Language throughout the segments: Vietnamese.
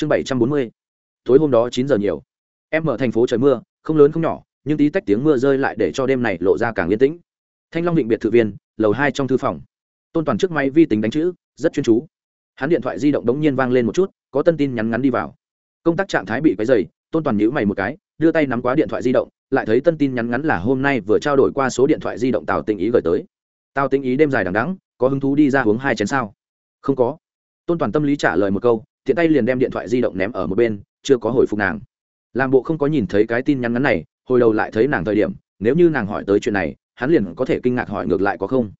chương bảy trăm bốn mươi. Tối hôm đó chín giờ nhiều. Em mở thành phố trời mưa, không lớn không nhỏ, nhưng tí tách tiếng mưa rơi lại để cho đêm này lộ ra càng yên tĩnh. Thanh long định biệt thự viên, lầu hai trong thư phòng. Tôn toàn trước máy vi tính đánh chữ, rất chuyên chú. Hắn điện thoại di động đống nhiên vang lên một chút, có tân tin nhắn ngắn đi vào. Công tác trạng thái bị quấy dày tôn toàn nhữ mày một cái, đưa tay nắm quá điện thoại di động, lại thấy tân tin nhắn ngắn là hôm nay vừa trao đổi qua số điện thoại di động tào tình ý gửi tới. Tào tình ý đêm dài đằng đắng có hứng thú đi ra uống hai chén sao? Không có. Tôn toàn tâm lý trả lời một câu tiện tay liền đem điện thoại di động ném ở một bên, chưa có hồi phục nàng. Làm bộ không có nhìn thấy cái tin nhắn ngắn này, hồi đầu lại thấy nàng thời điểm, nếu như nàng hỏi tới chuyện này, hắn liền có thể kinh ngạc hỏi ngược lại có không?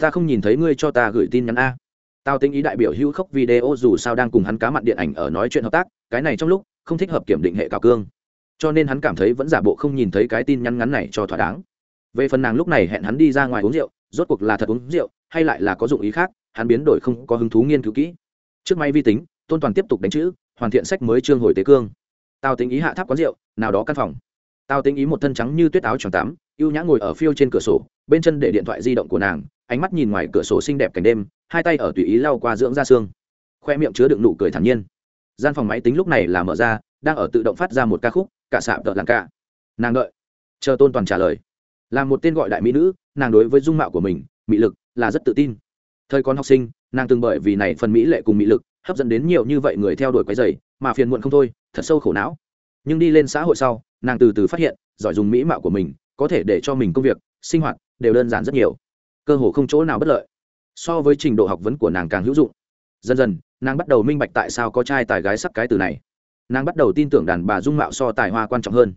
Ta không nhìn thấy ngươi cho ta gửi tin nhắn a. Tao tính ý đại biểu hữu khốc video dù sao đang cùng hắn cá mặn điện ảnh ở nói chuyện hợp tác, cái này trong lúc, không thích hợp kiểm định hệ cào cương. Cho nên hắn cảm thấy vẫn giả bộ không nhìn thấy cái tin nhắn ngắn này cho thỏa đáng. Về phần nàng lúc này hẹn hắn đi ra ngoài uống rượu, rốt cuộc là thật uống rượu, hay lại là có dụng ý khác, hắn biến đổi không có hứng thú nghiên cứu kỹ. Trước máy vi tính tôn toàn tiếp tục đánh chữ hoàn thiện sách mới trương hồi tế cương. Tào tính ý hạ tháp quán rượu nào đó căn phòng. Tào tính ý một thân trắng như tuyết áo tròn tám, ưu nhã ngồi ở phiêu trên cửa sổ bên chân để điện thoại di động của nàng ánh mắt nhìn ngoài cửa sổ xinh đẹp cảnh đêm hai tay ở tùy ý lau qua dưỡng da xương. Khoe miệng chứa đựng nụ cười thản nhiên. Gian phòng máy tính lúc này là mở ra đang ở tự động phát ra một ca khúc cả sạp tợ làng cả nàng đợi. Chờ tôn toàn trả lời. Là một tên gọi đại mỹ nữ nàng đối với dung mạo của mình mỹ lực là rất tự tin. Thời còn học sinh nàng từng bởi vì này phần mỹ lệ cùng mỹ lực, hấp dẫn đến nhiều như vậy người theo đuổi quái dày, mà phiền muộn không thôi, thật sâu khổ não. Nhưng đi lên xã hội sau, nàng từ từ phát hiện, giỏi dùng mỹ mạo của mình, có thể để cho mình công việc, sinh hoạt đều đơn giản rất nhiều. Cơ hồ không chỗ nào bất lợi. So với trình độ học vấn của nàng càng hữu dụng. Dần dần, nàng bắt đầu minh bạch tại sao có trai tài gái sắc cái từ này. Nàng bắt đầu tin tưởng đàn bà dung mạo so tài hoa quan trọng hơn.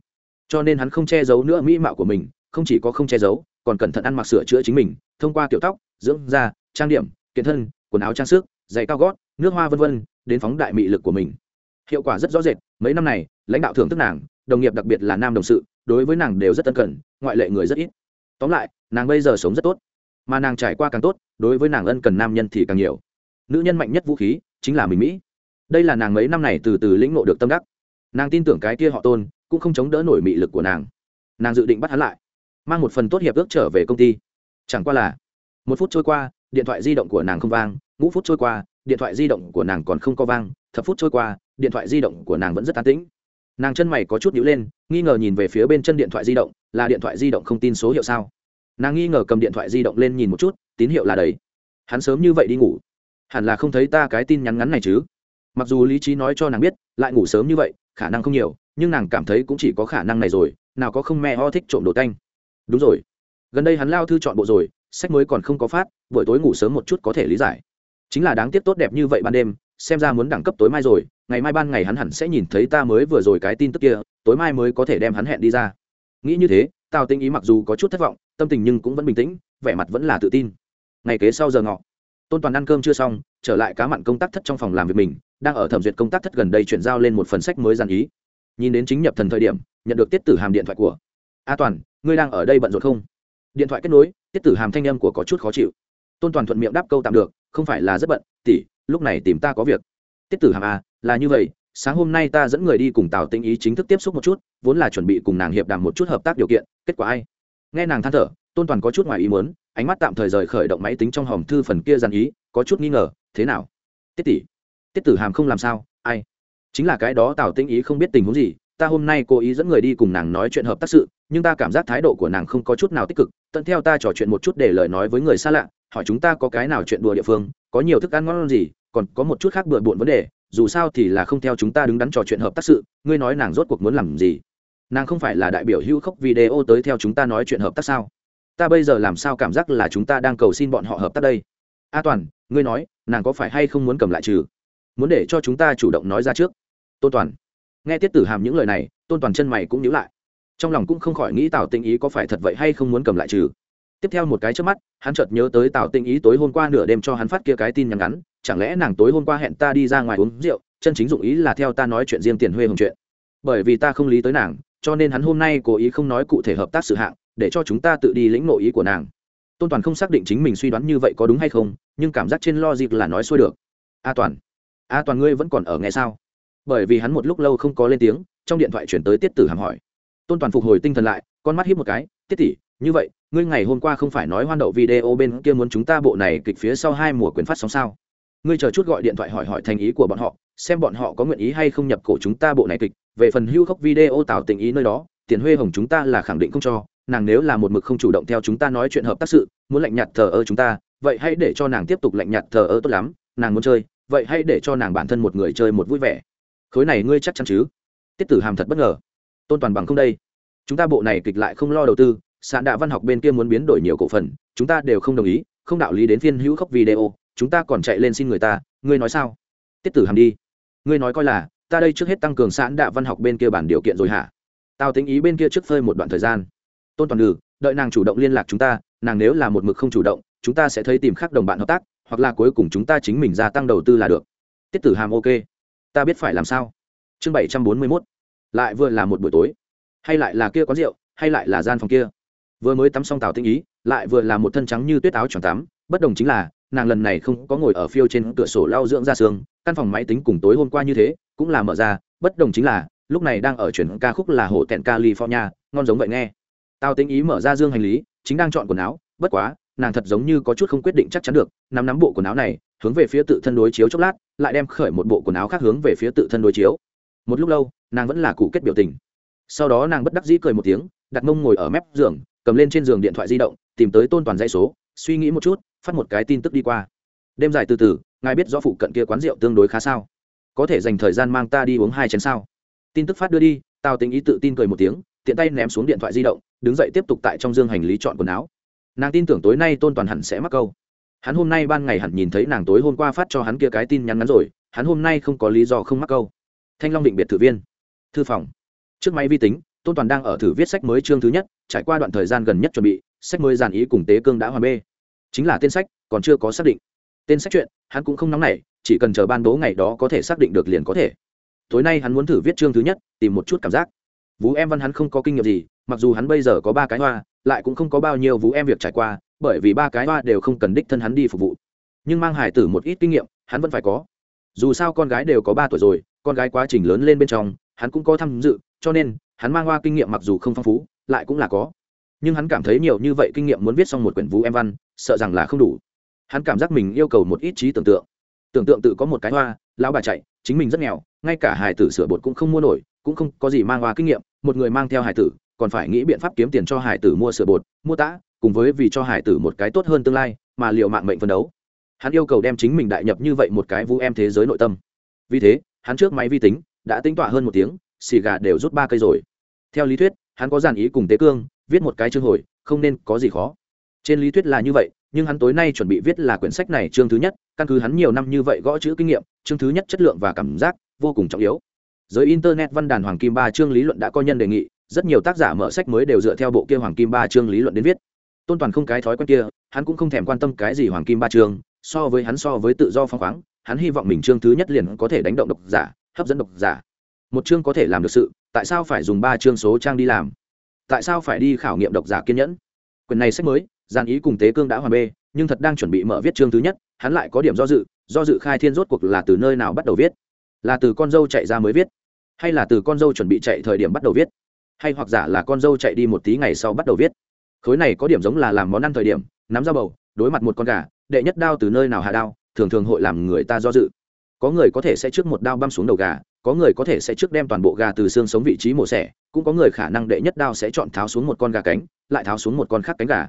Cho nên hắn không che giấu nữa mỹ mạo của mình, không chỉ có không che giấu, còn cẩn thận ăn mặc sửa chữa chính mình, thông qua kiểu tóc, dưỡng da, trang điểm, kiện thân quần áo trang sức giày cao gót nước hoa v v đến phóng đại mị lực của mình. Hiệu quả rất rõ rệt mấy năm này lãnh đạo thưởng thức nàng đồng nghiệp đặc biệt là nam đồng sự đối với nàng đều rất tân cần, ngoại lệ người rất ít. Tóm lại nàng bây giờ sống rất tốt. Mà nàng trải qua càng tốt đối với nàng ân cần nam nhân thì càng nhiều. Nữ nhân mạnh nhất vũ khí chính là mình mỹ. Đây là nàng mấy năm này từ từ lĩnh ngộ được tâm đắc. Nàng tin tưởng cái kia họ tôn cũng không chống đỡ nổi mị lực của nàng. Nàng dự định bắt hắn lại mang một phần tốt hiệp ước trở về công ty. Chẳng qua là một phút trôi qua điện thoại di động của nàng không vang, ngũ phút trôi qua, điện thoại di động của nàng còn không có vang, thập phút trôi qua, điện thoại di động của nàng vẫn rất an tĩnh. Nàng chân mày có chút nhữ lên, nghi ngờ nhìn về phía bên chân điện thoại di động, là điện thoại di động không tin số hiệu sao? Nàng nghi ngờ cầm điện thoại di động lên nhìn một chút, tín hiệu là đấy hắn sớm như vậy đi ngủ. Hẳn là không thấy ta cái tin nhắn ngắn này chứ. Mặc dù lý trí nói cho nàng biết, lại ngủ sớm như vậy, khả năng không nhiều, nhưng nàng cảm thấy cũng chỉ có khả năng này rồi, nào có không mẹ ho thích trộm đồ canh đúng rồi. Gần đây hắn lao thư chọn bộ rồi sách mới còn không có phát, buổi tối ngủ sớm một chút có thể lý giải. Chính là đáng tiếc tốt đẹp như vậy ban đêm, xem ra muốn đẳng cấp tối mai rồi, ngày mai ban ngày hắn hẳn sẽ nhìn thấy ta mới vừa rồi cái tin tức kia, tối mai mới có thể đem hắn hẹn đi ra. Nghĩ như thế, tào tinh ý mặc dù có chút thất vọng, tâm tình nhưng cũng vẫn bình tĩnh, vẻ mặt vẫn là tự tin. Ngày kế sau giờ ngọ, tôn toàn ăn cơm chưa xong, trở lại cá mặn công tác thất trong phòng làm việc mình, đang ở thẩm duyệt công tác thất gần đây chuyển giao lên một phần sách mới dàn ý. Nhìn đến chính nhập thần thời điểm, nhận được tiết tử hàm điện thoại của. A toàn, ngươi đang ở đây bận rộn không? Điện thoại kết nối tiết tử hàm thanh âm của có chút khó chịu. Tôn toàn thuận miệng đáp câu tạm được, không phải là rất bận tỉ lúc này tìm ta có việc. Tiết tử hàm à là như vậy, sáng hôm nay ta dẫn người đi cùng tào tinh ý chính thức tiếp xúc một chút, vốn là chuẩn bị cùng nàng hiệp đàm một chút hợp tác điều kiện, kết quả ai? Nghe nàng than thở, tôn toàn có chút ngoài ý muốn, ánh mắt tạm thời rời khởi động máy tính trong hòm thư phần kia dàn ý, có chút nghi ngờ, thế nào? Tiết tỷ, tiết tử hàm không làm sao, ai? Chính là cái đó tào tinh ý không biết tình huống gì, ta hôm nay cố ý dẫn người đi cùng nàng nói chuyện hợp tác sự, nhưng ta cảm giác thái độ của nàng không có chút nào tích cực tận theo ta trò chuyện một chút để lời nói với người xa lạ, hỏi chúng ta có cái nào chuyện đùa địa phương, có nhiều thức ăn ngon gì, còn có một chút khác bừa bộn vấn đề, dù sao thì là không theo chúng ta đứng đắn trò chuyện hợp tác sự, ngươi nói nàng rốt cuộc muốn làm gì? Nàng không phải là đại biểu hữu khốc video tới theo chúng ta nói chuyện hợp tác sao? Ta bây giờ làm sao cảm giác là chúng ta đang cầu xin bọn họ hợp tác đây? A toàn, ngươi nói, nàng có phải hay không muốn cầm lại trừ? Muốn để cho chúng ta chủ động nói ra trước. Tôn toàn. Nghe tiết tử hàm những lời này, tôn toàn chân mày cũng nhíu lại trong lòng cũng không khỏi nghĩ tào tinh ý có phải thật vậy hay không muốn cầm lại trừ. Tiếp theo một cái trước mắt, hắn chợt nhớ tới tào tinh ý tối hôm qua nửa đêm cho hắn phát kia cái tin nhắn ngắn, chẳng lẽ nàng tối hôm qua hẹn ta đi ra ngoài uống rượu, chân chính dụng ý là theo ta nói chuyện riêng tiền huê hồng chuyện. Bởi vì ta không lý tới nàng, cho nên hắn hôm nay cố ý không nói cụ thể hợp tác sự hạng, để cho chúng ta tự đi lĩnh nội ý của nàng. Tôn toàn không xác định chính mình suy đoán như vậy có đúng hay không, nhưng cảm giác trên lo dịp là nói xuôi được. A toàn a toàn ngươi vẫn còn ở nghe sao? Bởi vì hắn một lúc lâu không có lên tiếng, trong điện thoại chuyển tới tiết tử hàm hỏi tôn toàn phục hồi tinh thần lại, con mắt hiếp một cái, tiết tỷ, như vậy, ngươi ngày hôm qua không phải nói hoan đậu video bên kia muốn chúng ta bộ này kịch phía sau hai mùa quyền phát sóng sao? Ngươi chờ chút gọi điện thoại hỏi hỏi thành ý của bọn họ, xem bọn họ có nguyện ý hay không nhập cổ chúng ta bộ này kịch. Về phần hưu khóc video tạo tình ý nơi đó, tiền huê hồng chúng ta là khẳng định không cho, nàng nếu là một mực không chủ động theo chúng ta nói chuyện hợp tác sự, muốn lạnh nhạt thờ ơ chúng ta, vậy hãy để cho nàng tiếp tục lạnh nhạt thờ ơ tốt lắm, nàng muốn chơi, vậy hãy để cho nàng bản thân một người chơi một vui vẻ. Khối này ngươi chắc chắn chứ? Tiết tử hàm thật bất ngờ tôn toàn bằng không đây. Chúng ta bộ này kịch lại không lo đầu tư, sạn đạ văn học bên kia muốn biến đổi nhiều cổ phần, chúng ta đều không đồng ý, không đạo lý đến phiên hữu khóc video, chúng ta còn chạy lên xin người ta, ngươi nói sao? Tiết tử hàm đi. Ngươi nói coi là, ta đây trước hết tăng cường sạn đạ văn học bên kia bản điều kiện rồi hả? Tao tính ý bên kia trước phơi một đoạn thời gian. Tôn toàn đừ đợi nàng chủ động liên lạc chúng ta, nàng nếu là một mực không chủ động, chúng ta sẽ thấy tìm khác đồng bạn hợp tác, hoặc là cuối cùng chúng ta chính mình gia tăng đầu tư là được. Tiết tử hàm ok. Ta biết phải làm sao. Chương bảy trăm bốn mươi mốt lại vừa là một buổi tối, hay lại là kia có rượu, hay lại là gian phòng kia. Vừa mới tắm xong tào tinh ý, lại vừa là một thân trắng như tuyết áo choàng tắm, bất đồng chính là, nàng lần này không có ngồi ở phiêu trên cửa sổ lau dưỡng ra xương, căn phòng máy tính cùng tối hôm qua như thế, cũng là mở ra, bất đồng chính là, lúc này đang ở chuyển ca khúc là hồ tẹn california, ngon giống vậy nghe. Tào tinh ý mở ra dương hành lý, chính đang chọn quần áo, bất quá, nàng thật giống như có chút không quyết định chắc chắn được, nắm nắm bộ quần áo này, hướng về phía tự thân đối chiếu chốc lát, lại đem khởi một bộ quần áo khác hướng về phía tự thân đối chiếu một lúc lâu, nàng vẫn là cụ kết biểu tình. Sau đó nàng bất đắc dĩ cười một tiếng, đặt mông ngồi ở mép giường, cầm lên trên giường điện thoại di động, tìm tới tôn toàn dây số, suy nghĩ một chút, phát một cái tin tức đi qua. Đêm dài từ từ, ngài biết rõ phụ cận kia quán rượu tương đối khá sao? Có thể dành thời gian mang ta đi uống hai chén sao? Tin tức phát đưa đi, tào tình ý tự tin cười một tiếng, tiện tay ném xuống điện thoại di động, đứng dậy tiếp tục tại trong dương hành lý chọn quần áo. Nàng tin tưởng tối nay tôn toàn hẳn sẽ mắc câu. Hắn hôm nay ban ngày hẳn nhìn thấy nàng tối hôm qua phát cho hắn kia cái tin nhắn ngắn rồi, hắn hôm nay không có lý do không mắc câu thanh long định biệt thự viên. Thư phòng. Trước máy vi tính, tôn toàn đang ở thử viết sách mới chương thứ nhất, trải qua đoạn thời gian gần nhất chuẩn bị, sách mới giàn ý cùng tế cương đã hoàn bê. Chính là tên sách, còn chưa có xác định. Tên sách chuyện, hắn cũng không nóng nảy, chỉ cần chờ ban bố ngày đó có thể xác định được liền có thể. Tối nay hắn muốn thử viết chương thứ nhất, tìm một chút cảm giác. Vũ em văn hắn không có kinh nghiệm gì, mặc dù hắn bây giờ có ba cái hoa, lại cũng không có bao nhiêu vũ em việc trải qua, bởi vì ba cái hoa đều không cần đích thân hắn đi phục vụ. Nhưng mang hải tử một ít kinh nghiệm, hắn vẫn phải có. Dù sao con gái đều có ba tuổi rồi con gái quá trình lớn lên bên trong, hắn cũng có tham dự, cho nên, hắn mang hoa kinh nghiệm mặc dù không phong phú, lại cũng là có. Nhưng hắn cảm thấy nhiều như vậy kinh nghiệm muốn viết xong một quyển vũ em văn, sợ rằng là không đủ. Hắn cảm giác mình yêu cầu một ít trí tưởng tượng. Tưởng tượng tự có một cái hoa, lão bà chạy, chính mình rất nghèo, ngay cả hải tử sửa bột cũng không mua nổi, cũng không có gì mang hoa kinh nghiệm, một người mang theo hải tử, còn phải nghĩ biện pháp kiếm tiền cho hải tử mua sửa bột, mua tã, cùng với vì cho hải tử một cái tốt hơn tương lai, mà liệu mạng mệnh phấn đấu. Hắn yêu cầu đem chính mình đại nhập như vậy một cái vũ em thế giới nội tâm. Vì thế hắn trước máy vi tính, đã tính tọa hơn một tiếng, xì gà đều rút ba cây rồi. Theo lý thuyết, hắn có dàn ý cùng tế cương, viết một cái chương hồi, không nên có gì khó. Trên lý thuyết là như vậy, nhưng hắn tối nay chuẩn bị viết là quyển sách này chương thứ nhất, căn cứ hắn nhiều năm như vậy gõ chữ kinh nghiệm, chương thứ nhất chất lượng và cảm giác vô cùng trọng yếu. Giới internet văn đàn hoàng kim ba chương lý luận đã có nhân đề nghị, rất nhiều tác giả mở sách mới đều dựa theo bộ kia hoàng kim ba chương lý luận đến viết. Tôn toàn không cái thói quen kia, hắn cũng không thèm quan tâm cái gì hoàng kim ba chương, so với hắn so với tự do phóng khoáng hắn hy vọng mình chương thứ nhất liền có thể đánh động độc giả, hấp dẫn độc giả. Một chương có thể làm được sự, tại sao phải dùng ba chương số trang đi làm? Tại sao phải đi khảo nghiệm độc giả kiên nhẫn? Quyền này sách mới gian ý cùng tế cương đã hoàn bê, nhưng thật đang chuẩn bị mở viết chương thứ nhất, hắn lại có điểm do dự do dự khai thiên rốt cuộc là từ nơi nào bắt đầu viết? Là từ con dâu chạy ra mới viết, hay là từ con dâu chuẩn bị chạy thời điểm bắt đầu viết? Hay hoặc giả là con dâu chạy đi một tí ngày sau bắt đầu viết? Khối này có điểm giống là làm món ăn thời điểm, nắm ra bầu, đối mặt một con gà, đệ nhất đao từ nơi nào hạ đao? Thường thường hội làm người ta do dự. Có người có thể sẽ trước một đao băm xuống đầu gà, có người có thể sẽ trước đem toàn bộ gà từ xương sống vị trí mổ xẻ, cũng có người khả năng đệ nhất đao sẽ chọn tháo xuống một con gà cánh, lại tháo xuống một con khác cánh gà.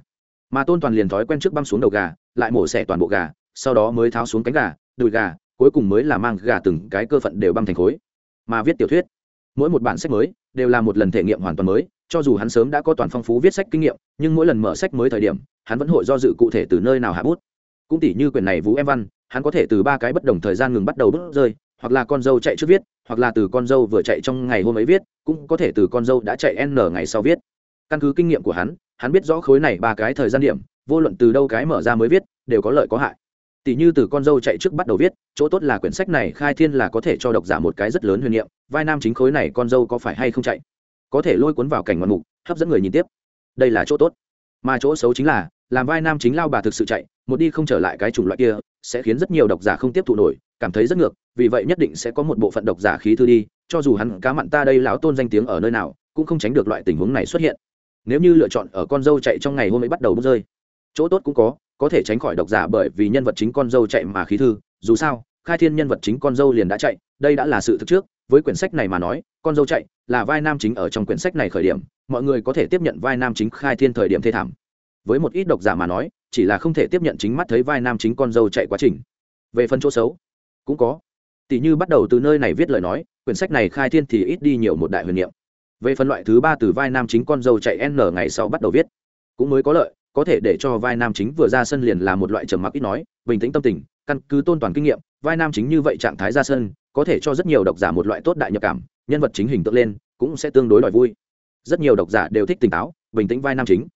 Mà tôn toàn liền thói quen trước băm xuống đầu gà, lại mổ xẻ toàn bộ gà, sau đó mới tháo xuống cánh gà, đùi gà, cuối cùng mới là mang gà từng cái cơ phận đều băm thành khối. Mà viết tiểu thuyết, mỗi một bản sách mới đều là một lần thể nghiệm hoàn toàn mới, cho dù hắn sớm đã có toàn phong phú viết sách kinh nghiệm, nhưng mỗi lần mở sách mới thời điểm, hắn vẫn hội do dự cụ thể từ nơi nào hạ bút. Cũng tỷ như quyển này vũ em văn hắn có thể từ ba cái bất đồng thời gian ngừng bắt đầu bước rơi, hoặc là con dâu chạy trước viết, hoặc là từ con dâu vừa chạy trong ngày hôm ấy viết, cũng có thể từ con dâu đã chạy n ngày sau viết. Căn cứ kinh nghiệm của hắn hắn biết rõ khối này ba cái thời gian điểm, vô luận từ đâu cái mở ra mới viết, đều có lợi có hại. Tỷ như từ con dâu chạy trước bắt đầu viết, chỗ tốt là quyển sách này khai thiên là có thể cho độc giả một cái rất lớn huyền niệm, vai nam chính khối này con dâu có phải hay không chạy? Có thể lôi cuốn vào cảnh ngoạn mục, hấp dẫn người nhìn tiếp. Đây là chỗ tốt. Mà chỗ xấu chính là, làm vai nam chính lao bà thực sự chạy, một đi không trở lại cái chủng loại kia sẽ khiến rất nhiều độc giả không tiếp thụ nổi, cảm thấy rất ngược, vì vậy nhất định sẽ có một bộ phận độc giả khí thư đi, cho dù hắn cá mặn ta đây lão tôn danh tiếng ở nơi nào, cũng không tránh được loại tình huống này xuất hiện. Nếu như lựa chọn ở con dâu chạy trong ngày hôm ấy bắt đầu bốc rơi, chỗ tốt cũng có có thể tránh khỏi độc giả bởi vì nhân vật chính con dâu chạy mà khí thư, dù sao, khai thiên nhân vật chính con dâu liền đã chạy, đây đã là sự thực trước, với quyển sách này mà nói, con dâu chạy là vai nam chính ở trong quyển sách này khởi điểm, mọi người có thể tiếp nhận vai nam chính khai thiên thời điểm thê thảm. Với một ít độc giả mà nói chỉ là không thể tiếp nhận chính mắt thấy vai nam chính con dâu chạy quá trình. Về phần chỗ xấu, cũng có. Tỷ như bắt đầu từ nơi này viết lời nói, quyển sách này khai thiên thì ít đi nhiều một đại huyền niệm. Về phần loại thứ ba từ vai nam chính con dâu chạy n ngày sau bắt đầu viết, cũng mới có lợi, có thể để cho vai nam chính vừa ra sân liền là một loại trầm mặc ít nói, bình tĩnh tâm tình, căn cứ tôn toàn kinh nghiệm, vai nam chính như vậy trạng thái ra sân, có thể cho rất nhiều độc giả một loại tốt đại nhập cảm, nhân vật chính hình tượng lên, cũng sẽ tương đối đòi vui. Rất nhiều độc giả đều thích tỉnh táo, bình tĩnh vai nam chính.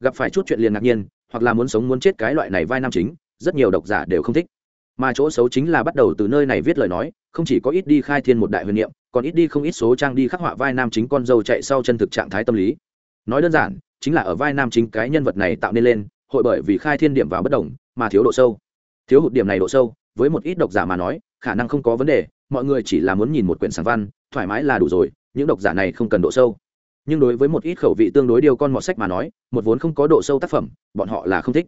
Gặp phải chút chuyện liền ngạc nhiên hoặc là muốn sống muốn chết cái loại này vai nam chính, rất nhiều độc giả đều không thích. Mà chỗ xấu chính là bắt đầu từ nơi này viết lời nói, không chỉ có ít đi khai thiên một đại huyền niệm, còn ít đi không ít số trang đi khắc họa vai nam chính con dâu chạy sau chân thực trạng thái tâm lý. Nói đơn giản, chính là ở vai nam chính cái nhân vật này tạo nên lên, hội bởi vì khai thiên điểm vào bất đồng, mà thiếu độ sâu. Thiếu hụt điểm này độ sâu, với một ít độc giả mà nói, khả năng không có vấn đề, mọi người chỉ là muốn nhìn một quyển sáng văn, thoải mái là đủ rồi, những độc giả này không cần độ sâu nhưng đối với một ít khẩu vị tương đối điều con mọt sách mà nói, một vốn không có độ sâu tác phẩm, bọn họ là không thích.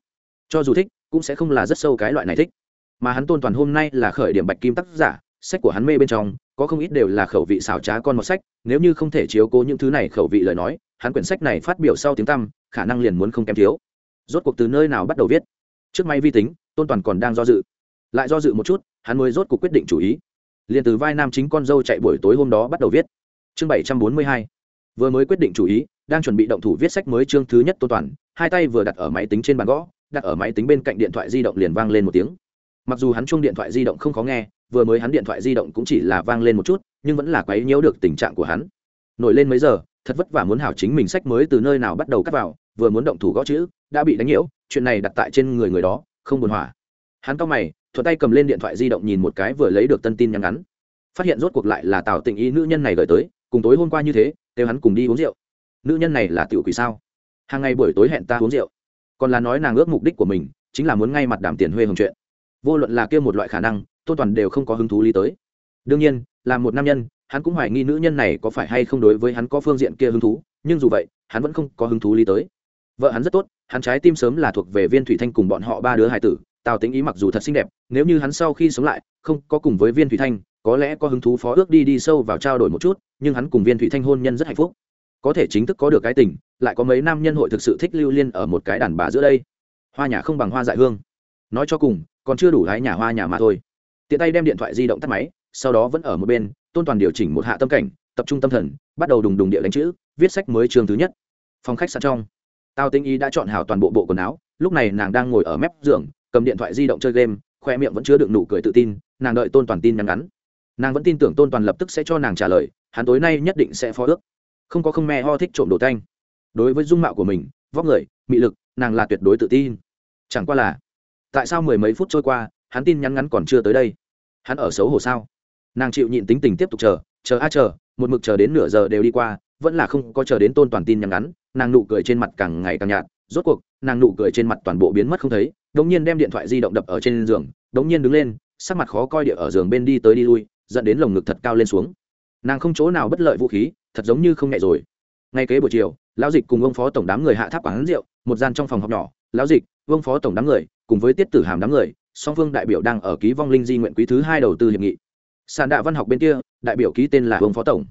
Cho dù thích, cũng sẽ không là rất sâu cái loại này thích. Mà hắn tôn toàn hôm nay là khởi điểm bạch kim tác giả, sách của hắn mê bên trong, có không ít đều là khẩu vị xảo trá con một sách, nếu như không thể chiếu cố những thứ này khẩu vị lời nói, hắn quyển sách này phát biểu sau tiếng tăm, khả năng liền muốn không kém thiếu. Rốt cuộc từ nơi nào bắt đầu viết? Trước may vi tính, tôn toàn còn đang do dự. Lại do dự một chút, hắn mới rốt cuộc quyết định chủ ý. Liền từ vai nam chính con dâu chạy buổi tối hôm đó bắt đầu viết. Chương bảy trăm bốn mươi hai vừa mới quyết định chủ ý, đang chuẩn bị động thủ viết sách mới chương thứ nhất tô toàn, hai tay vừa đặt ở máy tính trên bàn gõ, đặt ở máy tính bên cạnh điện thoại di động liền vang lên một tiếng. Mặc dù hắn chung điện thoại di động không khó nghe, vừa mới hắn điện thoại di động cũng chỉ là vang lên một chút, nhưng vẫn là quấy nhiễu được tình trạng của hắn. Nổi lên mấy giờ, thật vất vả muốn hảo chính mình sách mới từ nơi nào bắt đầu cắt vào, vừa muốn động thủ gõ chữ, đã bị đánh nhiễu, chuyện này đặt tại trên người người đó, không buồn hỏa. Hắn cao mày, thuận tay cầm lên điện thoại di động nhìn một cái vừa lấy được tân tin nhắn ngắn. Phát hiện rốt cuộc lại là tào tình ý nữ nhân này gửi tới, cùng tối hôm qua như thế kêu hắn cùng đi uống rượu. Nữ nhân này là tiểu quỷ sao? Hàng ngày buổi tối hẹn ta uống rượu. Còn là nói nàng ước mục đích của mình, chính là muốn ngay mặt đảm tiền huê hồng chuyện. Vô luận là kia một loại khả năng tôn toàn đều không có hứng thú lý tới. Đương nhiên, là một nam nhân, hắn cũng hoài nghi nữ nhân này có phải hay không đối với hắn có phương diện kia hứng thú, nhưng dù vậy, hắn vẫn không có hứng thú lý tới. Vợ hắn rất tốt, hắn trái tim sớm là thuộc về viên thủy thanh cùng bọn họ ba đứa hải tử, tào tính ý mặc dù thật xinh đẹp, nếu như hắn sau khi sống lại, không có cùng với viên thủy thanh, có lẽ có hứng thú phó ước đi đi sâu vào trao đổi một chút nhưng hắn cùng viên thủy thanh hôn nhân rất hạnh phúc. Có thể chính thức có được cái tình, lại có mấy nam nhân hội thực sự thích lưu liên ở một cái đàn bà giữa đây. Hoa nhà không bằng hoa dại hương. Nói cho cùng, còn chưa đủ hái nhà hoa nhà mà thôi. Tiện tay đem điện thoại di động tắt máy, sau đó vẫn ở một bên, tôn toàn điều chỉnh một hạ tâm cảnh, tập trung tâm thần, bắt đầu đùng đùng địa đánh chữ, viết sách mới chương thứ nhất. Phòng khách sạn trong tao tinh ý đã chọn hào toàn bộ bộ quần áo, lúc này nàng đang ngồi ở mép giường, cầm điện thoại di động chơi game, khoe miệng vẫn chứa được nụ cười tự tin, nàng đợi tôn toàn tin nhắn ngắn nàng vẫn tin tưởng tôn toàn lập tức sẽ cho nàng trả lời, hắn tối nay nhất định sẽ phó ước. Không có không me ho thích trộm đồ thanh đối với dung mạo của mình, vóc người, mị lực, nàng là tuyệt đối tự tin. Chẳng qua là, tại sao mười mấy phút trôi qua, hắn tin nhắn ngắn còn chưa tới đây? Hắn ở xấu hổ sao? Nàng chịu nhịn tính tình tiếp tục chờ chờ a chờ, một mực chờ đến nửa giờ đều đi qua, vẫn là không có chờ đến tôn toàn tin nhắn ngắn, nàng nụ cười trên mặt càng ngày càng nhạt, rốt cuộc, nàng nụ cười trên mặt toàn bộ biến mất không thấy, đống nhiên đem điện thoại di động đập ở trên giường, đống nhiên đứng lên, sắc mặt khó coi địa ở giường bên đi tới đi lui dẫn đến lồng ngực thật cao lên xuống. Nàng không chỗ nào bất lợi vũ khí, thật giống như không nhẹ rồi. Ngay kế buổi chiều, lão dịch cùng ông phó tổng đám người hạ tháp quán rượu, một gian trong phòng học nhỏ. Lão dịch vương phó tổng đám người, cùng với tiết tử hàm đám người, song phương đại biểu đang ở ký vong linh di nguyện quý thứ hai đầu tư hiệp nghị. Sàn đạ văn học bên kia, đại biểu ký tên là vương phó tổng.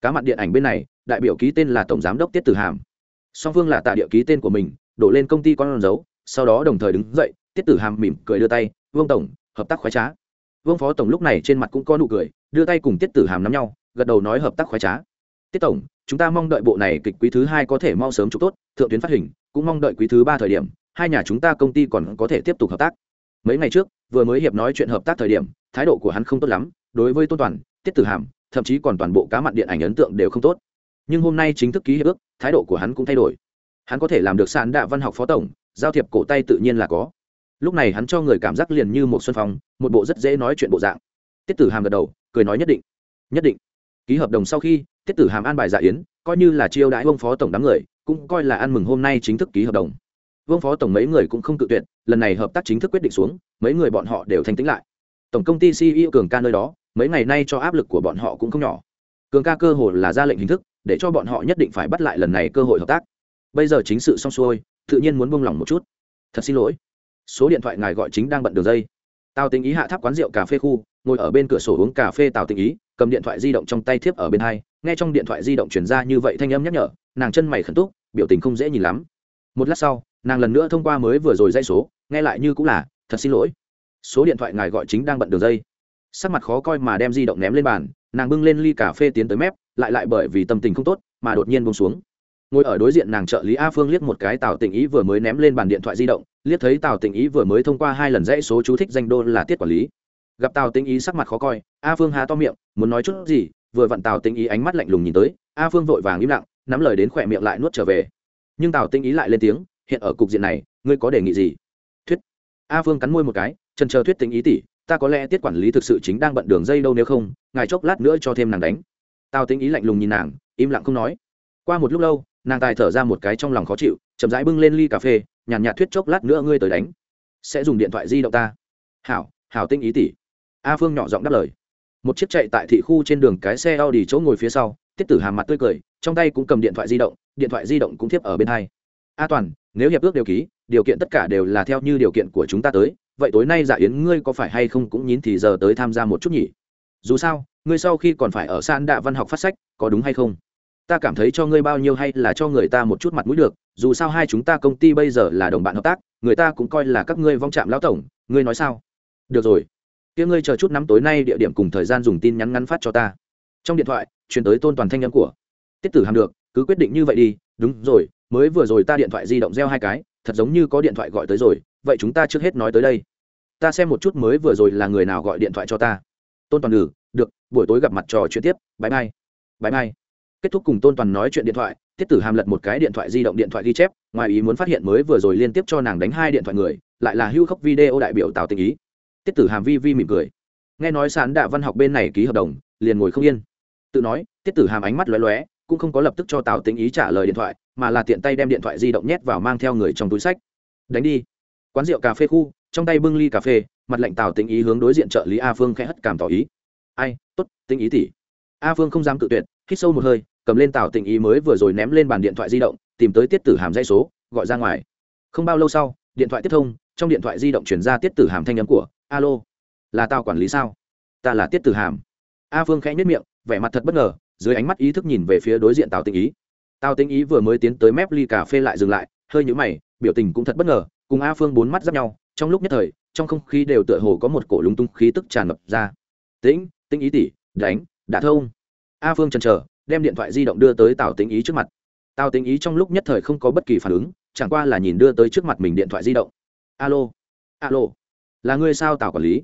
Cá mặt điện ảnh bên này, đại biểu ký tên là tổng giám đốc tiết tử hàm. Song phương là tạ địa ký tên của mình, đổ lên công ty con dấu, sau đó đồng thời đứng dậy, tiết tử hàm mỉm cười đưa tay, vương tổng, hợp tác khoái trá vương phó tổng lúc này trên mặt cũng có nụ cười, đưa tay cùng tiết tử hàm nắm nhau, gật đầu nói hợp tác khoái trá. Tiết tổng, chúng ta mong đợi bộ này kịch quý thứ hai có thể mau sớm chụp tốt, thượng tuyến phát hình, cũng mong đợi quý thứ ba thời điểm, hai nhà chúng ta công ty còn có thể tiếp tục hợp tác. Mấy ngày trước, vừa mới hiệp nói chuyện hợp tác thời điểm, thái độ của hắn không tốt lắm, đối với tôn toàn, tiết tử hàm, thậm chí còn toàn bộ cá mặn điện ảnh ấn tượng đều không tốt. Nhưng hôm nay chính thức ký hiệp ước, thái độ của hắn cũng thay đổi. Hắn có thể làm được sàn đạ văn học phó tổng, giao thiệp cổ tay tự nhiên là có lúc này hắn cho người cảm giác liền như một xuân phong, một bộ rất dễ nói chuyện bộ dạng. Tiết tử hàm gật đầu, cười nói nhất định. Nhất định. Ký hợp đồng sau khi, tiết tử hàm an bài dạ yến, coi như là chiêu đãi ông phó tổng đám người, cũng coi là ăn mừng hôm nay chính thức ký hợp đồng. Vương phó tổng mấy người cũng không tự tuyệt, lần này hợp tác chính thức quyết định xuống, mấy người bọn họ đều thanh tĩnh lại. Tổng công ty ceo cường ca nơi đó, mấy ngày nay cho áp lực của bọn họ cũng không nhỏ. Cường ca cơ hội là ra lệnh hình thức, để cho bọn họ nhất định phải bắt lại lần này cơ hội hợp tác. Bây giờ chính sự xong xuôi, tự nhiên muốn buông lỏng một chút. Thật xin lỗi số điện thoại ngài gọi chính đang bận đường dây. Tào tình ý hạ tháp quán rượu cà phê khu, ngồi ở bên cửa sổ uống cà phê tào tình ý, cầm điện thoại di động trong tay thiếp ở bên hai, nghe trong điện thoại di động chuyển ra như vậy thanh âm nhắc nhở, nàng chân mày khẩn túc, biểu tình không dễ nhìn lắm. Một lát sau, nàng lần nữa thông qua mới vừa rồi dây số, nghe lại như cũng là, thật xin lỗi. Số điện thoại ngài gọi chính đang bận đường dây. Sắc mặt khó coi mà đem di động ném lên bàn, nàng bưng lên ly cà phê tiến tới mép, lại lại bởi vì tâm tình không tốt mà đột nhiên bông xuống ngồi ở đối diện nàng trợ lý a phương liếc một cái tào tình ý vừa mới ném lên bàn điện thoại di động, liếc thấy tào tình ý vừa mới thông qua hai lần dãy số chú thích danh đô là tiết quản lý. Gặp tào tình ý sắc mặt khó coi, a phương há to miệng, muốn nói chút gì, vừa vặn tào tình ý ánh mắt lạnh lùng nhìn tới, a phương vội vàng im lặng, nắm lời đến khỏe miệng lại nuốt trở về. Nhưng tào tình ý lại lên tiếng, hiện ở cục diện này, ngươi có đề nghị gì? Thuyết. A phương cắn môi một cái, trần chờ thuyết tình ý tỷ, ta có lẽ tiết quản lý thực sự chính đang bận đường dây đâu nếu không, ngài chốc lát nữa cho thêm nàng đánh. Tào tình ý lạnh lùng nhìn nàng, im lặng không nói. Qua một lúc lâu nàng tài thở ra một cái trong lòng khó chịu, chậm rãi bưng lên ly cà phê, nhàn nhạt thuyết chốc lát nữa ngươi tới đánh. Sẽ dùng điện thoại di động ta. Hảo hảo tinh ý tỷ a phương nhỏ giọng đáp lời. Một chiếc chạy tại thị khu trên đường cái xe Audi chỗ ngồi phía sau, tiết tử hàm mặt tươi cười, trong tay cũng cầm điện thoại di động, điện thoại di động cũng tiếp ở bên hai. A toàn, nếu hiệp ước đều ký, điều kiện tất cả đều là theo như điều kiện của chúng ta tới, vậy tối nay dạ yến ngươi có phải hay không cũng nhín thì giờ tới tham gia một chút nhỉ? Dù sao, ngươi sau khi còn phải ở san đạ văn học phát sách, có đúng hay không? Ta cảm thấy cho ngươi bao nhiêu hay là cho người ta một chút mặt mũi được, dù sao hai chúng ta công ty bây giờ là đồng bạn hợp tác, người ta cũng coi là các ngươi vong trạm lão tổng, ngươi nói sao? Được rồi. Kia ngươi chờ chút năm tối nay địa điểm cùng thời gian dùng tin nhắn ngắn phát cho ta. Trong điện thoại, truyền tới tôn toàn thanh nhắn của. Tiết tử hàm được, cứ quyết định như vậy đi. Đúng rồi, mới vừa rồi ta điện thoại di động reo hai cái, thật giống như có điện thoại gọi tới rồi, vậy chúng ta trước hết nói tới đây. Ta xem một chút mới vừa rồi là người nào gọi điện thoại cho ta. Tôn toàn ngừ, được, buổi tối gặp mặt trò chuyện tiếp. Bãi mai bãi mai kết thúc cùng tôn toàn nói chuyện điện thoại tiết tử hàm lật một cái điện thoại di động điện thoại ghi chép, ngoài ý muốn phát hiện mới vừa rồi liên tiếp cho nàng đánh hai điện thoại người, lại là hưu khốc video đại biểu tào tình ý. Tiết tử hàm vi vi mỉm cười. Nghe nói sán đạ văn học bên này ký hợp đồng, liền ngồi không yên. Tự nói tiết tử hàm ánh mắt lóe lóe, cũng không có lập tức cho tào tình ý trả lời điện thoại, mà là tiện tay đem điện thoại di động nhét vào mang theo người trong túi sách. Đánh đi. Quán rượu cà phê khu, trong tay bưng ly cà phê, mặt lệnh tào tình ý hướng đối diện trợ lý a phương khẽ hất cảm tỏ ý. Ai t ố t tình ý tỉ a phương không dám cự tuyệt, hít sâu một hơi cầm lên tào tình ý mới vừa rồi ném lên bàn điện thoại di động, tìm tới tiết tử hàm dây số, gọi ra ngoài. Không bao lâu sau, điện thoại tiếp thông, trong điện thoại di động chuyển ra tiết tử hàm thanh nhắn của, alo, là tao quản lý sao? Ta là tiết tử hàm. A phương khẽ nhất miệng, vẻ mặt thật bất ngờ, dưới ánh mắt ý thức nhìn về phía đối diện tào tình ý. Tào tình ý vừa mới tiến tới mép ly cà phê lại dừng lại, hơi nhũ mày, biểu tình cũng thật bất ngờ, cùng a phương bốn mắt giáp nhau, trong lúc nhất thời, trong không khí đều tựa hồ có một cổ lúng tung khí tức tràn ngập ra. Tĩnh tĩnh ý tỷ, đánh đã thông. A phương chần chờ đem điện thoại di động đưa tới tào tính ý trước mặt. Tào tính ý trong lúc nhất thời không có bất kỳ phản ứng, chẳng qua là nhìn đưa tới trước mặt mình điện thoại di động. Alo alo, là ngươi sao tào quản lý?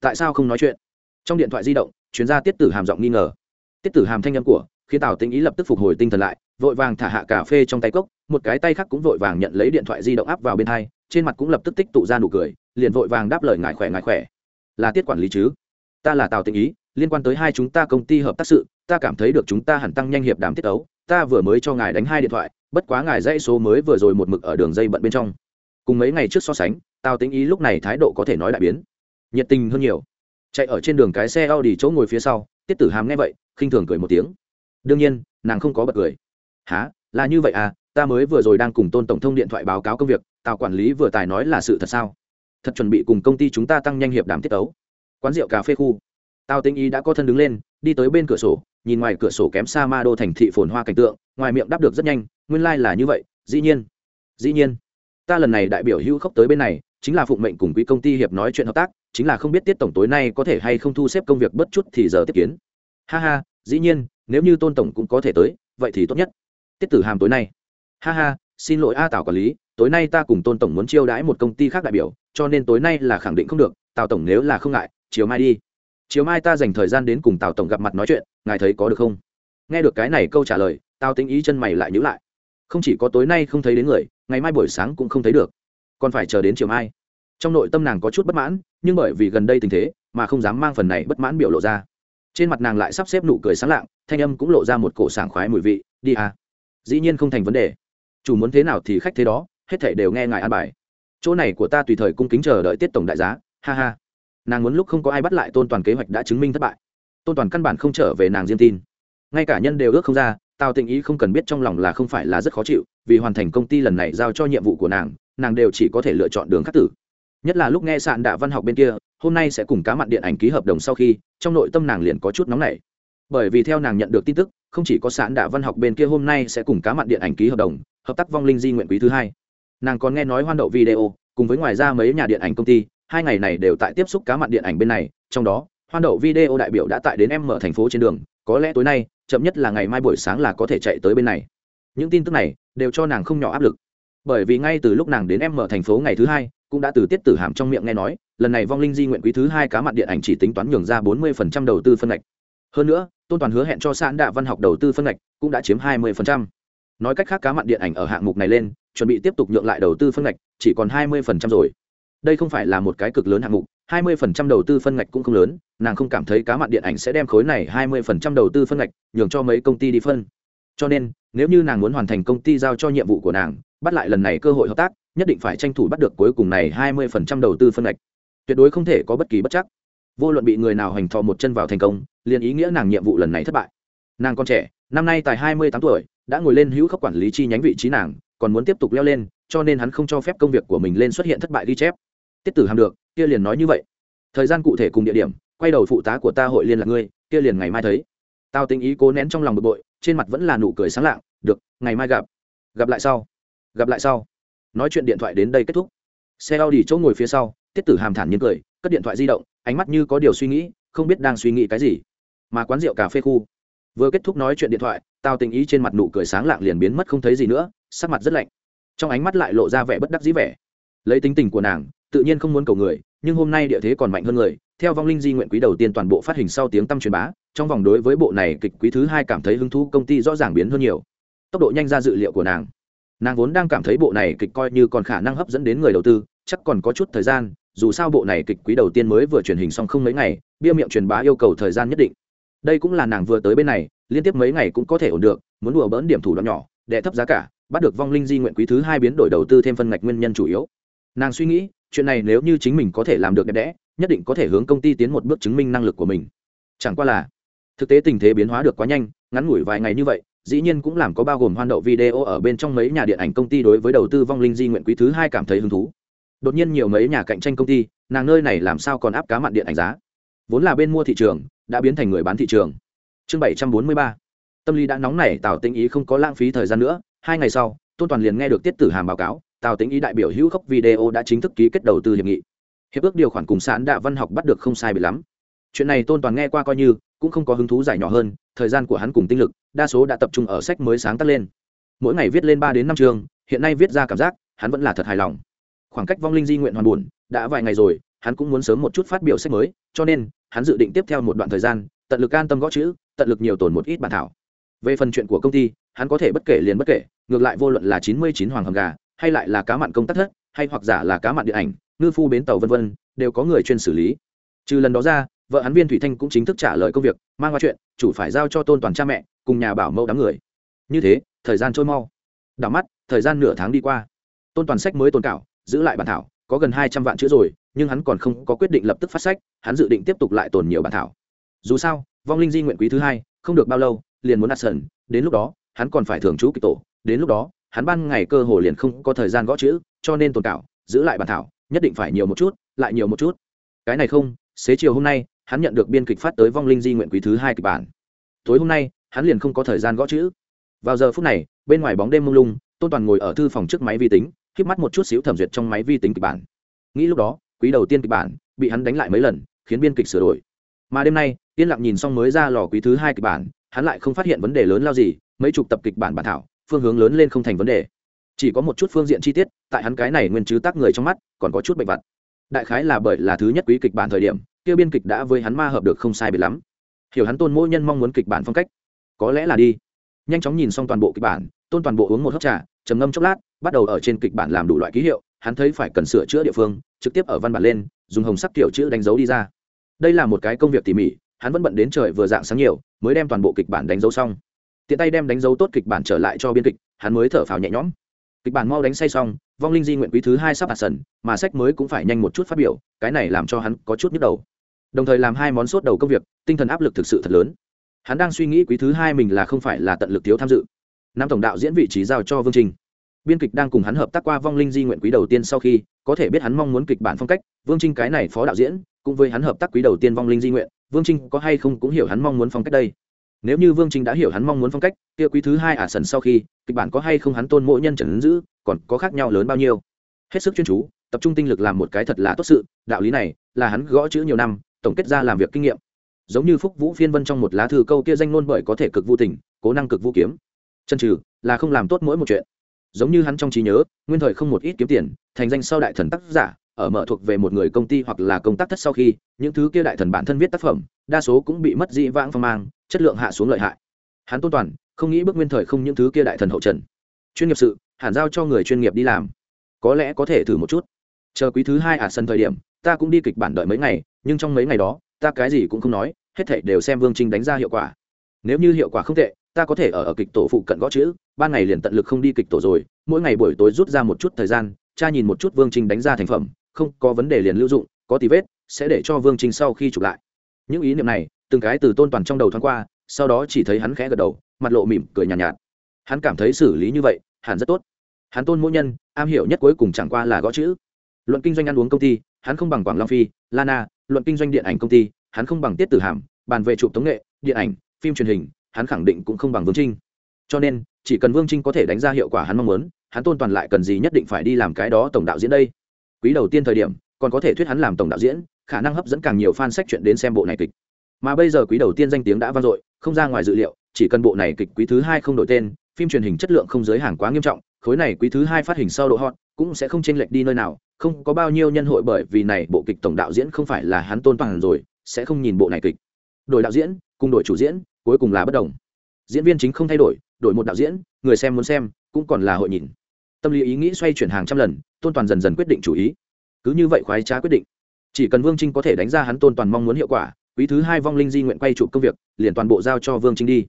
Tại sao không nói chuyện? Trong điện thoại di động, chuyên gia tiết tử hàm giọng nghi ngờ. Tiết tử hàm thanh âm của, khiến tào tính ý lập tức phục hồi tinh thần lại, vội vàng thả hạ cà phê trong tay cốc, một cái tay khác cũng vội vàng nhận lấy điện thoại di động áp vào bên hai, trên mặt cũng lập tức tích tụ ra nụ cười, liền vội vàng đáp lời ngài khỏe ngài khỏe. Là tiết quản lý chứ? Ta là tào tĩnh ý liên quan tới hai chúng ta công ty hợp tác sự, ta cảm thấy được chúng ta hẳn tăng nhanh hiệp đàm tiết ấu ta vừa mới cho ngài đánh hai điện thoại, bất quá ngài dãy số mới vừa rồi một mực ở đường dây bận bên trong. Cùng mấy ngày trước so sánh tào tính ý lúc này thái độ có thể nói đại biến. Nhiệt tình hơn nhiều. Chạy ở trên đường cái xe a u đi chỗ ngồi phía sau, tiết tử hàm nghe vậy, khinh thường cười một tiếng. Đương nhiên, nàng không có bật cười. Há là như vậy à? Ta mới vừa rồi đang cùng tôn tổng thông điện thoại báo cáo công việc tào quản lý vừa tài nói là sự thật sao? Thật chuẩn bị cùng công ty chúng ta tăng nhanh hiệp đàm tiết ấu quán rượu cà phê khu tào tinh ý đã có thân đứng lên, đi tới bên cửa sổ, nhìn ngoài cửa sổ kém xa ma đô thành thị phồn hoa cảnh tượng, ngoài miệng đáp được rất nhanh, nguyên lai、like、là như vậy, dĩ nhiên dĩ nhiên. Ta lần này đại biểu hữu khốc tới bên này, chính là phụng mệnh cùng quỹ công ty hiệp nói chuyện hợp tác, chính là không biết tiết tổng tối nay có thể hay không thu xếp công việc bất chút thì giờ tiếp kiến. Ha ha, dĩ nhiên, nếu như tôn tổng cũng có thể tới, vậy thì tốt nhất. Tiết tử hàm tối nay. Ha ha, xin lỗi a tào quản lý, tối nay ta cùng tôn tổng muốn chiêu đãi một công ty khác đại biểu, cho nên tối nay là khẳng định không được, tào tổng nếu là không ngại, chiều mai đi chiều mai ta dành thời gian đến cùng tào tổng gặp mặt nói chuyện, ngài thấy có được không? Nghe được cái này câu trả lời, tào tính ý chân mày lại nhữ lại. Không chỉ có tối nay không thấy đến người, ngày mai buổi sáng cũng không thấy được. Còn phải chờ đến chiều mai. Trong nội tâm nàng có chút bất mãn, nhưng bởi vì gần đây tình thế, mà không dám mang phần này bất mãn biểu lộ ra. Trên mặt nàng lại sắp xếp nụ cười sáng lạng, thanh âm cũng lộ ra một cổ sảng khoái mùi vị, đi à. Dĩ nhiên không thành vấn đề. Chủ muốn thế nào thì khách thế đó, hết thể đều nghe ngài an bài. Chỗ này của ta tùy thời cung kính chờ đợi tiết tổng đại giá. Ha ha nàng muốn lúc không có ai bắt lại tôn toàn kế hoạch đã chứng minh thất bại. Tôn toàn căn bản không trở về nàng riêng tin. Ngay cả nhân đều ước không ra, tào tình ý không cần biết trong lòng là không phải là rất khó chịu, vì hoàn thành công ty lần này giao cho nhiệm vụ của nàng nàng đều chỉ có thể lựa chọn đường khắc tử. Nhất là lúc nghe sạn đạ văn học bên kia, hôm nay sẽ cùng cá mặn điện ảnh ký hợp đồng sau khi, trong nội tâm nàng liền có chút nóng nảy. Bởi vì theo nàng nhận được tin tức, không chỉ có sạn đạ văn học bên kia hôm nay sẽ cùng cá mặn điện ảnh ký hợp đồng, hợp tác vong linh di nguyện quý thứ hai. Nàng còn nghe nói hoan đậu video, cùng với ngoài ra mấy nhà điện ảnh công ty hai ngày này đều tại tiếp xúc cá mặn điện ảnh bên này, trong đó, hoan đậu video đại biểu đã tại đến em mở thành phố trên đường, có lẽ tối nay, chậm nhất là ngày mai buổi sáng là có thể chạy tới bên này. Những tin tức này, đều cho nàng không nhỏ áp lực. Bởi vì ngay từ lúc nàng đến em mở thành phố ngày thứ hai, cũng đã từ tiết tử hàm trong miệng nghe nói, lần này vong linh di nguyện quý thứ hai cá mặt điện ảnh chỉ tính toán nhường ra bốn mươi phần trăm đầu tư phân ngạch. Hơn nữa, tôn toàn hứa hẹn cho sản đạ văn học đầu tư phân ngạch, cũng đã chiếm hai mươi phần trăm. Nói cách khác, cá mặt điện ảnh ở hạng mục này lên, chuẩn bị tiếp tục nhượng lại đầu tư phân ngạch, chỉ còn hai mươi phần trăm rồi đây không phải là một cái cực lớn hạng mục, hai mươi phần trăm đầu tư phân ngạch cũng không lớn, nàng không cảm thấy cá mặn điện ảnh sẽ đem khối này hai mươi phần trăm đầu tư phân ngạch nhường cho mấy công ty đi phân. Cho nên, nếu như nàng muốn hoàn thành công ty giao cho nhiệm vụ của nàng, bắt lại lần này cơ hội hợp tác, nhất định phải tranh thủ bắt được cuối cùng này hai mươi phần trăm đầu tư phân ngạch. Tuyệt đối không thể có bất kỳ bất chắc. Vô luận bị người nào hành thọ một chân vào thành công, liền ý nghĩa nàng nhiệm vụ lần này thất bại. Nàng còn trẻ, năm nay tài hai mươi tám tuổi, đã ngồi lên hữu khốc quản lý chi nhánh vị trí nàng, còn muốn tiếp tục leo lên, cho nên hắn không cho phép công việc của mình lên xuất hiện thất bại ghi chép tiết tử hàm được, kia liền nói như vậy. Thời gian cụ thể cùng địa điểm, quay đầu phụ tá của ta hội liên lạc ngươi, kia liền ngày mai thấy. Tao tính ý cố nén trong lòng bực bội, trên mặt vẫn là nụ cười sáng lạng, được, ngày mai gặp. Gặp lại sau. Gặp lại sau. Nói chuyện điện thoại đến đây kết thúc. Xe a u chỗ ngồi phía sau, tiết tử hàm thản nhiên cười, cất điện thoại di động, ánh mắt như có điều suy nghĩ, không biết đang suy nghĩ cái gì. Mà quán rượu cà phê khu, vừa kết thúc nói chuyện điện thoại, tao tình ý trên mặt nụ cười sáng lạng liền biến mất không thấy gì nữa, sắc mặt rất lạnh. Trong ánh mắt lại lộ ra vẻ bất đắc dĩ vẻ. Lấy tính tình của nàng tự nhiên không muốn cầu người, nhưng hôm nay địa thế còn mạnh hơn người. Theo vong linh di nguyện quý đầu tiên toàn bộ phát hình sau tiếng tăm truyền bá, trong vòng đối với bộ này kịch quý thứ hai cảm thấy hứng thú công ty rõ ràng biến hơn nhiều. Tốc độ nhanh ra dự liệu của nàng. Nàng vốn đang cảm thấy bộ này kịch coi như còn khả năng hấp dẫn đến người đầu tư, chắc còn có chút thời gian, dù sao bộ này kịch quý đầu tiên mới vừa truyền hình xong không mấy ngày, bia miệng truyền bá yêu cầu thời gian nhất định. Đây cũng là nàng vừa tới bên này, liên tiếp mấy ngày cũng có thể ổn được, muốn đùa bỡn điểm thủ đoạn nhỏ để thấp giá cả, bắt được vong linh di nguyện quý thứ hai biến đổi đầu tư thêm phân ngạch nguyên nhân chủ yếu. Nàng suy nghĩ chuyện này nếu như chính mình có thể làm được đẹp đẽ, nhất định có thể hướng công ty tiến một bước chứng minh năng lực của mình. Chẳng qua là, thực tế tình thế biến hóa được quá nhanh, ngắn ngủi vài ngày như vậy, dĩ nhiên cũng làm có bao gồm hoan đậu video ở bên trong mấy nhà điện ảnh công ty đối với đầu tư vong linh di nguyện quý thứ hai cảm thấy hứng thú. Đột nhiên nhiều mấy nhà cạnh tranh công ty, nàng nơi này làm sao còn áp cá mặn điện ảnh giá? Vốn là bên mua thị trường, đã biến thành người bán thị trường. Chương bảy trăm bốn mươi ba. Tâm lý đã nóng nảy, tào tĩnh ý không có lãng phí thời gian nữa. Hai ngày sau, tôn toàn liền nghe được tiết tử hàm báo cáo tào tĩnh ý đại biểu hữu khốc video đã chính thức ký kết đầu tư hiệp nghị. Hiệp ước điều khoản cùng sản đạ văn học bắt được không sai bị lắm. Chuyện này tôn toàn nghe qua coi như, cũng không có hứng thú giải nhỏ hơn, thời gian của hắn cùng tinh lực, đa số đã tập trung ở sách mới sáng tác lên. Mỗi ngày viết lên ba đến năm chương, hiện nay viết ra cảm giác, hắn vẫn là thật hài lòng. Khoảng cách vong linh di nguyện hoàn buồn, đã vài ngày rồi, hắn cũng muốn sớm một chút phát biểu sách mới, cho nên, hắn dự định tiếp theo một đoạn thời gian, tận lực an tâm gõ chữ, tận lực nhiều tồn một ít bản thảo. Về phần chuyện của công ty, hắn có thể bất kể liền bất kể, ngược lại vô luận là chín mươi chín hoàng hầm gà hay lại là cá mặn công tác thất, hay hoặc giả là cá mặn điện ảnh, ngư phu bến tàu vân vân, đều có người chuyên xử lý. Trừ lần đó ra, vợ hắn viên thủy thanh cũng chính thức trả lời công việc, mang qua chuyện, chủ phải giao cho tôn toàn cha mẹ, cùng nhà bảo mẫu đám người. Như thế, thời gian trôi mau. Đảo mắt, thời gian nửa tháng đi qua. Tôn toàn sách mới tồn cảo, giữ lại bản thảo, có gần hai trăm vạn chữ rồi, nhưng hắn còn không có quyết định lập tức phát sách, hắn dự định tiếp tục lại tồn nhiều bản thảo. Dù sao, vong linh di nguyện quý thứ hai, không được bao lâu, liền muốn đặt sần, đến lúc đó, hắn còn phải thường trú kịch tổ, đến lúc đó hắn ban ngày cơ hồ liền không có thời gian gõ chữ, cho nên tồn cảo, giữ lại bản thảo, nhất định phải nhiều một chút, lại nhiều một chút. Cái này không, xế chiều hôm nay, hắn nhận được biên kịch phát tới vong linh di nguyện quý thứ hai kịch bản. Tối hôm nay, hắn liền không có thời gian gõ chữ. Vào giờ phút này, bên ngoài bóng đêm mông lung, tôn toàn ngồi ở thư phòng trước máy vi tính k mắt một chút xíu thẩm duyệt trong máy vi tính kịch bản. Nghĩ lúc đó, quý đầu tiên kịch bản bị hắn đánh lại mấy lần, khiến biên kịch sửa đổi. Mà đêm nay, yên lặng nhìn xong mới ra lò quý thứ hai kịch bản, hắn lại không phát hiện vấn đề lớn lao gì, mấy chục tập kịch bản bản thảo phương hướng lớn lên không thành vấn đề. Chỉ có một chút phương diện chi tiết, tại hắn cái này nguyên chứ tác người trong mắt, còn có chút bệnh vặt. Đại khái là bởi là thứ nhất quý kịch bản thời điểm, kia biên kịch đã với hắn ma hợp được không sai biệt lắm. Hiểu hắn tôn mỗi nhân mong muốn kịch bản phong cách. Có lẽ là đi. Nhanh chóng nhìn xong toàn bộ kịch bản, tôn toàn bộ uống một hớp trà, trầm ngâm chốc lát, bắt đầu ở trên kịch bản làm đủ loại ký hiệu, hắn thấy phải cần sửa chữa địa phương, trực tiếp ở văn bản lên, dùng hồng sắc kiểu chữ đánh dấu đi ra. Đây là một cái công việc tỉ mỉ, hắn vẫn bận đến trời vừa dạng sáng nhiều, mới đem toàn bộ kịch bản đánh dấu xong tiện tay đem đánh dấu tốt kịch bản trở lại cho biên kịch, hắn mới thở phào nhẹ nhõm. Kịch bản mau đánh say xong, vong linh di nguyện quý thứ hai sắp hạt sần, mà sách mới cũng phải nhanh một chút phát biểu, cái này làm cho hắn có chút nhức đầu. Đồng thời làm hai món sốt đầu công việc, tinh thần áp lực thực sự thật lớn. Hắn đang suy nghĩ quý thứ hai mình là không phải là tận lực thiếu tham dự. Nam tổng đạo diễn vị trí giao cho vương trình. Biên kịch đang cùng hắn hợp tác qua vong linh di nguyện quý đầu tiên sau khi, có thể biết hắn mong muốn kịch bản phong cách, vương trinh cái này phó đạo diễn, cũng với hắn hợp tác quý đầu tiên vong linh di nguyện, vương trinh có hay không cũng hiểu hắn mong muốn phong cách đây nếu như vương trinh đã hiểu hắn mong muốn phong cách, kia quý thứ hai ả sần sau khi, kịch bản có hay không hắn tôn mỗi nhân trần ứng dữ còn có khác nhau lớn bao nhiêu? Hết sức chuyên chú, tập trung tinh lực làm một cái thật là tốt sự, đạo lý này là hắn gõ chữ nhiều năm, tổng kết ra làm việc kinh nghiệm. Giống như phúc vũ phiên vân trong một lá thư câu kia danh ngôn bởi có thể cực vô tình, cố năng cực vô kiếm. Chân trừ, là không làm tốt mỗi một chuyện. Giống như hắn trong trí nhớ, nguyên thời không một ít kiếm tiền, thành danh sau đại thần tác giả, ở mở thuộc về một người công ty hoặc là công tác thất sau khi, những thứ kia đại thần bản thân viết tác phẩm, đa số cũng bị mất dĩ vãng phong mang chất lượng hạ xuống lợi hại. Hắn tôn toàn, không nghĩ bước nguyên thời không những thứ kia đại thần hậu trần. Chuyên nghiệp sự, hẳn giao cho người chuyên nghiệp đi làm. Có lẽ có thể thử một chút. Chờ quý thứ hai ả à sân thời điểm, ta cũng đi kịch bản đợi mấy ngày, nhưng trong mấy ngày đó, ta cái gì cũng không nói, hết thảy đều xem vương trinh đánh ra hiệu quả. Nếu như hiệu quả không tệ, ta có thể ở ở kịch tổ phụ cận gõ chữ ban ngày liền tận lực không đi kịch tổ rồi, mỗi ngày buổi tối rút ra một chút thời gian cha nhìn một chút vương trinh đánh ra thành phẩm, không có vấn đề liền lưu dụng, có tí vết, sẽ để cho vương trinh sau khi chụp lại. Những ý niệm này từng cái từ tôn toàn trong đầu thoáng qua sau đó chỉ thấy hắn khẽ gật đầu mặt lộ mỉm cười nhàn nhạt, nhạt. Hắn cảm thấy xử lý như vậy hẳn rất tốt. Hắn tôn mỗi nhân am hiểu nhất cuối cùng chẳng qua là gõ chữ. Luận kinh doanh ăn uống công ty hắn không bằng quảng long phi lana luận kinh doanh điện ảnh công ty hắn không bằng tiết tử hàm bàn về chụp tống nghệ điện ảnh phim truyền hình hắn khẳng định cũng không bằng vương trinh. Cho nên chỉ cần vương trinh có thể đánh ra hiệu quả hắn mong muốn hắn tôn toàn lại cần gì nhất định phải đi làm cái đó tổng đạo diễn đây. Quý đầu tiên thời điểm còn có thể thuyết hắn làm tổng đạo diễn khả năng hấp dẫn càng nhiều fan sách chuyện đến xem bộ này kịch mà bây giờ quý đầu tiên danh tiếng đã vang dội, không ra ngoài dự liệu, chỉ cần bộ này kịch quý thứ hai không đổi tên, phim truyền hình chất lượng không giới hàng quá nghiêm trọng, khối này quý thứ hai phát hình sau độ hot, cũng sẽ không chênh lệch đi nơi nào, không có bao nhiêu nhân hội bởi vì này bộ kịch tổng đạo diễn không phải là hắn tôn toàn rồi, sẽ không nhìn bộ này kịch. Đổi đạo diễn, cùng đổi chủ diễn, cuối cùng là bất đồng. Diễn viên chính không thay đổi đổi một đạo diễn, người xem muốn xem, cũng còn là hội nhìn. Tâm lý ý nghĩ xoay chuyển hàng trăm lần, tôn toàn dần dần quyết định chủ ý. Cứ như vậy khoái trá quyết định. Chỉ cần vương trinh có thể đánh ra hắn tôn toàn mong muốn hiệu quả quý thứ hai vong linh di nguyện quay chụp công việc, liền toàn bộ giao cho vương trinh đi.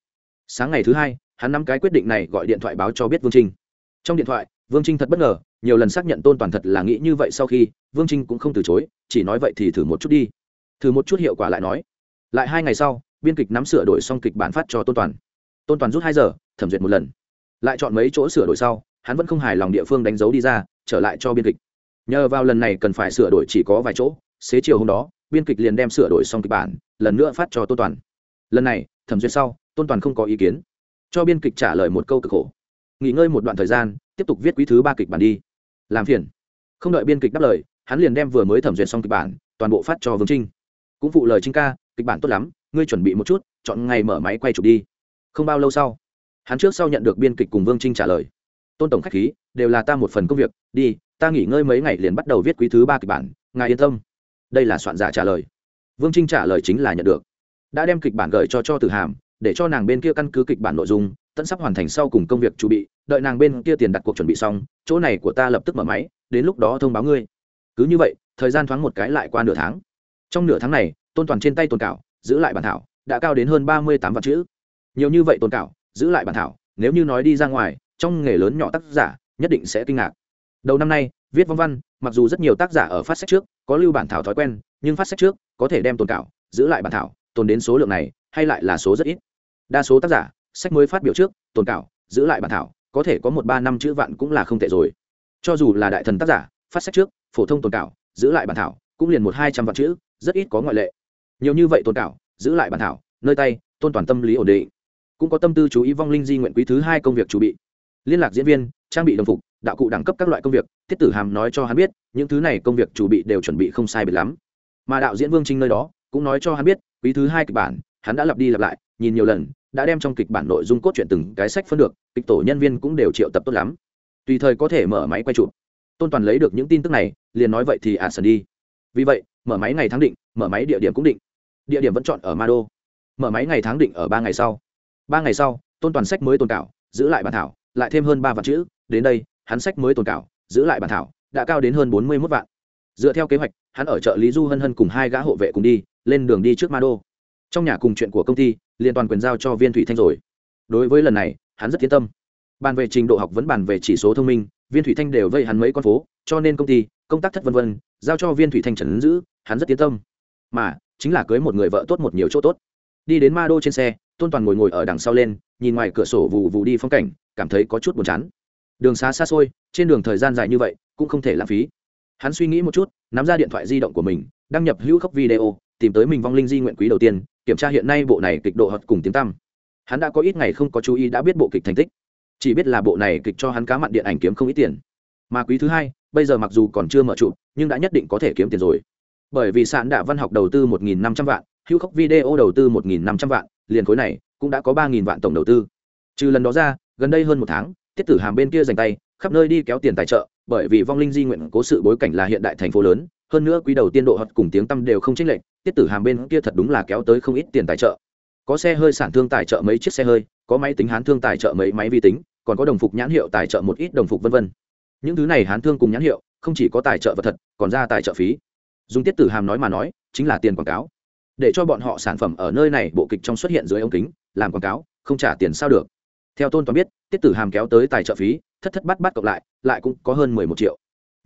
Sáng ngày thứ hai, hắn nắm cái quyết định này gọi điện thoại báo cho biết vương trinh. Trong điện thoại, vương trinh thật bất ngờ, nhiều lần xác nhận tôn toàn thật là nghĩ như vậy sau khi, vương trinh cũng không từ chối, chỉ nói vậy thì thử một chút đi. Thử một chút hiệu quả lại nói. Lại hai ngày sau, biên kịch nắm sửa đổi xong kịch bản phát cho tôn toàn. Tôn toàn rút hai giờ, thẩm duyệt một lần. Lại chọn mấy chỗ sửa đổi sau, hắn vẫn không hài lòng địa phương đánh dấu đi ra, trở lại cho biên kịch. Nhờ vào lần này cần phải sửa đổi chỉ có vài chỗ, xế chiều hôm đó biên kịch liền đem sửa đổi xong kịch bản, lần nữa phát cho tôn toàn. Lần này, thẩm duyệt sau, tôn toàn không có ý kiến. Cho biên kịch trả lời một câu cực khổ. Nghỉ ngơi một đoạn thời gian, tiếp tục viết quý thứ ba kịch bản đi. Làm phiền. Không đợi biên kịch đáp lời, hắn liền đem vừa mới thẩm duyệt xong kịch bản, toàn bộ phát cho vương trinh. Cũng phụ lời trinh ca, kịch bản tốt lắm, ngươi chuẩn bị một chút, chọn ngày mở máy quay chụp đi. Không bao lâu sau, hắn trước sau nhận được biên kịch cùng vương trinh trả lời. Tôn tổng khách khí, đều là ta một phần công việc, đi, ta nghỉ ngơi mấy ngày liền bắt đầu viết quý thứ ba kịch bản, ngài yên tâm đây là soạn giả trả lời. Vương trinh trả lời chính là nhận được. Đã đem kịch bản gửi cho cho tử hàm, để cho nàng bên kia căn cứ kịch bản nội dung, tận sắp hoàn thành sau cùng công việc chuẩn bị, đợi nàng bên kia tiền đặt cuộc chuẩn bị xong, chỗ này của ta lập tức mở máy, đến lúc đó thông báo ngươi. Cứ như vậy, thời gian thoáng một cái lại qua nửa tháng. Trong nửa tháng này, tôn toàn trên tay tồn cảo, giữ lại bản thảo, đã cao đến hơn ba mươi tám vạn chữ. Nhiều như vậy tồn cảo, giữ lại bản thảo, nếu như nói đi ra ngoài, trong nghề lớn nhỏ tác giả, nhất định sẽ kinh ngạc. Đầu năm nay viết vong văn, mặc dù rất nhiều tác giả ở phát sách trước có lưu bản thảo thói quen, nhưng phát sách trước có thể đem tồn cảo, giữ lại bản thảo, tồn đến số lượng này, hay lại là số rất ít. Đa số tác giả, sách mới phát biểu trước, tồn cảo, giữ lại bản thảo, có thể có một ba năm chữ vạn cũng là không tệ rồi. Cho dù là đại thần tác giả, phát sách trước, phổ thông tồn cảo, giữ lại bản thảo, cũng liền một hai trăm vạn chữ, rất ít có ngoại lệ. Nhiều như vậy tồn cảo, giữ lại bản thảo, nơi tay, tôn toàn tâm lý ổn định. Cũng có tâm tư chú ý vong linh di nguyện quý thứ hai công việc chuẩn bị. Liên lạc diễn viên, trang bị đồng phục đạo cụ đẳng cấp các loại công việc thiết tử hàm nói cho hắn biết, những thứ này công việc chủ bị đều chuẩn bị không sai biệt lắm. Mà đạo diễn vương trinh nơi đó cũng nói cho hắn biết, quý thứ hai kịch bản, hắn đã lặp đi lặp lại, nhìn nhiều lần, đã đem trong kịch bản nội dung cốt truyện từng cái sách phân được, kịch tổ nhân viên cũng đều triệu tập tốt lắm. Tùy thời có thể mở máy quay chụp. Tôn toàn lấy được những tin tức này, liền nói vậy thì ả à sần đi. Vì vậy, mở máy ngày tháng định, mở máy địa điểm cũng định. Địa điểm vẫn chọn ở ma đô mở máy ngày tháng định ở ba ngày sau. Ba ngày sau, tôn toàn sách mới tồn cảo, giữ lại bản thảo, lại thêm hơn ba vạn chữ, đến đây hắn sách mới tồn cảo, giữ lại bản thảo, đã cao đến hơn bốn mươi mốt vạn. Dựa theo kế hoạch, hắn ở chợ lý du hân hân cùng hai gã hộ vệ cùng đi, lên đường đi trước ma đô trong nhà cùng chuyện của công ty liên toàn quyền giao cho viên thủy thanh rồi. Đối với lần này, hắn rất yên tâm. Bàn về trình độ học vấn bàn về chỉ số thông minh, viên thủy thanh đều vây hắn mấy con phố, cho nên công ty, công tác thất vân vân, giao cho viên thủy thanh trần giữ, hắn rất yên tâm. Mà, chính là cưới một người vợ tốt một nhiều chỗ tốt. Đi đến ma đô trên xe, tôn toàn ngồi ngồi ở đằng sau lên, nhìn ngoài cửa sổ vù vù đi phong cảnh, cảm thấy có chút buồn chán đường xá xa xôi, trên đường thời gian dài như vậy, cũng không thể lãng phí. Hắn suy nghĩ một chút, nắm ra điện thoại di động của mình, đăng nhập hữu khốc video, tìm tới mình vong linh di nguyện quý đầu tiên, kiểm tra hiện nay bộ này kịch độ hợp cùng tiếng tăm. Hắn đã có ít ngày không có chú ý đã biết bộ kịch thành tích. Chỉ biết là bộ này kịch cho hắn cá mặn điện ảnh kiếm không ít tiền. Mà quý thứ hai, bây giờ mặc dù còn chưa mở trụ nhưng đã nhất định có thể kiếm tiền rồi. Bởi vì sạn đạ văn học đầu tư một nghìn năm trăm vạn, hữu khốc video đầu tư một nghìn năm trăm vạn, liền khối này cũng đã có ba nghìn vạn tổng đầu tư. Trừ lần đó ra, gần đây hơn một tháng tiết tử hàm bên kia dành tay, khắp nơi đi kéo tiền tài trợ, bởi vì vong linh di nguyện cố sự bối cảnh là hiện đại thành phố lớn, hơn nữa quý đầu tiên độ hoặc cùng tiếng tăm đều không chênh lệch, tiết tử hàm bên kia thật đúng là kéo tới không ít tiền tài trợ. Có xe hơi sản thương tài trợ mấy chiếc xe hơi, có máy tính hán thương tài trợ mấy máy vi tính, còn có đồng phục nhãn hiệu tài trợ một ít đồng phục vân vân. Những thứ này hán thương cùng nhãn hiệu, không chỉ có tài trợ vật thật, còn ra tài trợ phí. Dùng tiết tử hàm nói mà nói, chính là tiền quảng cáo. Để cho bọn họ sản phẩm ở nơi này bộ kịch trong xuất hiện dưới ống kính, làm quảng cáo, không trả tiền sao được theo tôn toàn biết, tiết tử hàm kéo tới tài trợ phí, thất thất bắt bắt cộng lại lại cũng có hơn mười một triệu.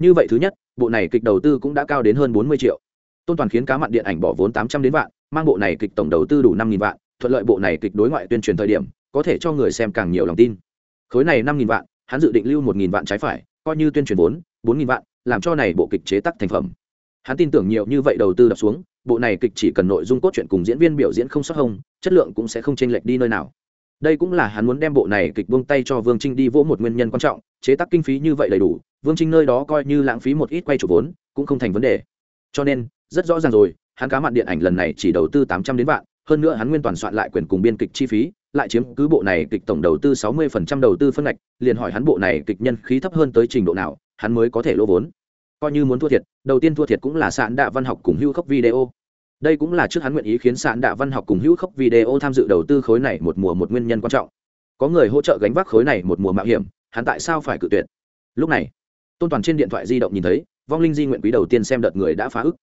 Như vậy thứ nhất, bộ này kịch đầu tư cũng đã cao đến hơn bốn mươi triệu. Tôn toàn khiến cá mặn điện ảnh bỏ vốn tám trăm đến vạn, mang bộ này kịch tổng đầu tư đủ năm nghìn vạn, thuận lợi bộ này kịch đối ngoại tuyên truyền thời điểm, có thể cho người xem càng nhiều lòng tin. Khối này năm nghìn vạn, hắn dự định lưu một nghìn vạn trái phải, coi như tuyên truyền vốn, bốn nghìn vạn, làm cho này bộ kịch chế tác thành phẩm. Hắn tin tưởng nhiều như vậy đầu tư đập xuống, bộ này kịch chỉ cần nội dung cốt truyện cùng diễn viên biểu diễn không sót hông chất lượng cũng sẽ không chênh lệch đi nơi nào đây cũng là hắn muốn đem bộ này kịch buông tay cho vương trinh đi vỗ một nguyên nhân quan trọng, chế tác kinh phí như vậy đầy đủ, vương trinh nơi đó coi như lãng phí một ít quay chủ vốn, cũng không thành vấn đề. Cho nên, rất rõ ràng rồi, hắn cá mặn điện ảnh lần này chỉ đầu tư tám trăm đến vạn, hơn nữa hắn nguyên toàn soạn lại quyền cùng biên kịch chi phí, lại chiếm cứ bộ này kịch tổng đầu tư sáu mươi phần trăm đầu tư phân ngạch, liền hỏi hắn bộ này kịch nhân khí thấp hơn tới trình độ nào, hắn mới có thể lỗ vốn. Coi như muốn thua thiệt, đầu tiên thua thiệt cũng là sạn đạ văn học cùng hưu khốc video đây cũng là trước hắn nguyện ý khiến sạn đạ văn học cùng hữu khốc video tham dự đầu tư khối này một mùa một nguyên nhân quan trọng. Có người hỗ trợ gánh vác khối này một mùa mạo hiểm, hắn tại sao phải cự tuyệt? Lúc này, tôn toàn trên điện thoại di động nhìn thấy, vong linh di nguyện quý đầu tiên xem đợt người đã phá ức.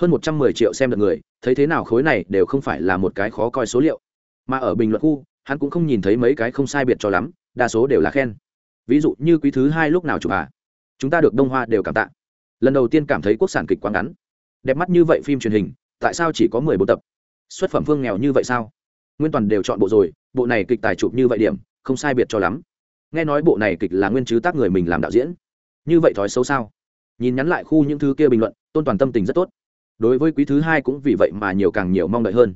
Hơn một trăm mười triệu xem đợt người, thấy thế nào khối này đều không phải là một cái khó coi số liệu. Mà ở bình luận khu, hắn cũng không nhìn thấy mấy cái không sai biệt cho lắm, đa số đều là khen. Ví dụ như quý thứ hai lúc nào chụp à? Chúng ta được đông hoa đều cảm tạ. Lần đầu tiên cảm thấy quốc sản kịch quá ngắn. Đẹp mắt như vậy phim truyền hình tại sao chỉ có mười bộ tập? Xuất phẩm vương nghèo như vậy sao? Nguyên toàn đều chọn bộ rồi, bộ này kịch tài chụp như vậy điểm, không sai biệt cho lắm. Nghe nói bộ này kịch là nguyên chứ tác người mình làm đạo diễn. Như vậy thói xấu sao? Nhìn nhắn lại khu những thứ kia bình luận, tôn toàn tâm tình rất tốt. Đối với quý thứ hai cũng vì vậy mà nhiều càng nhiều mong đợi hơn.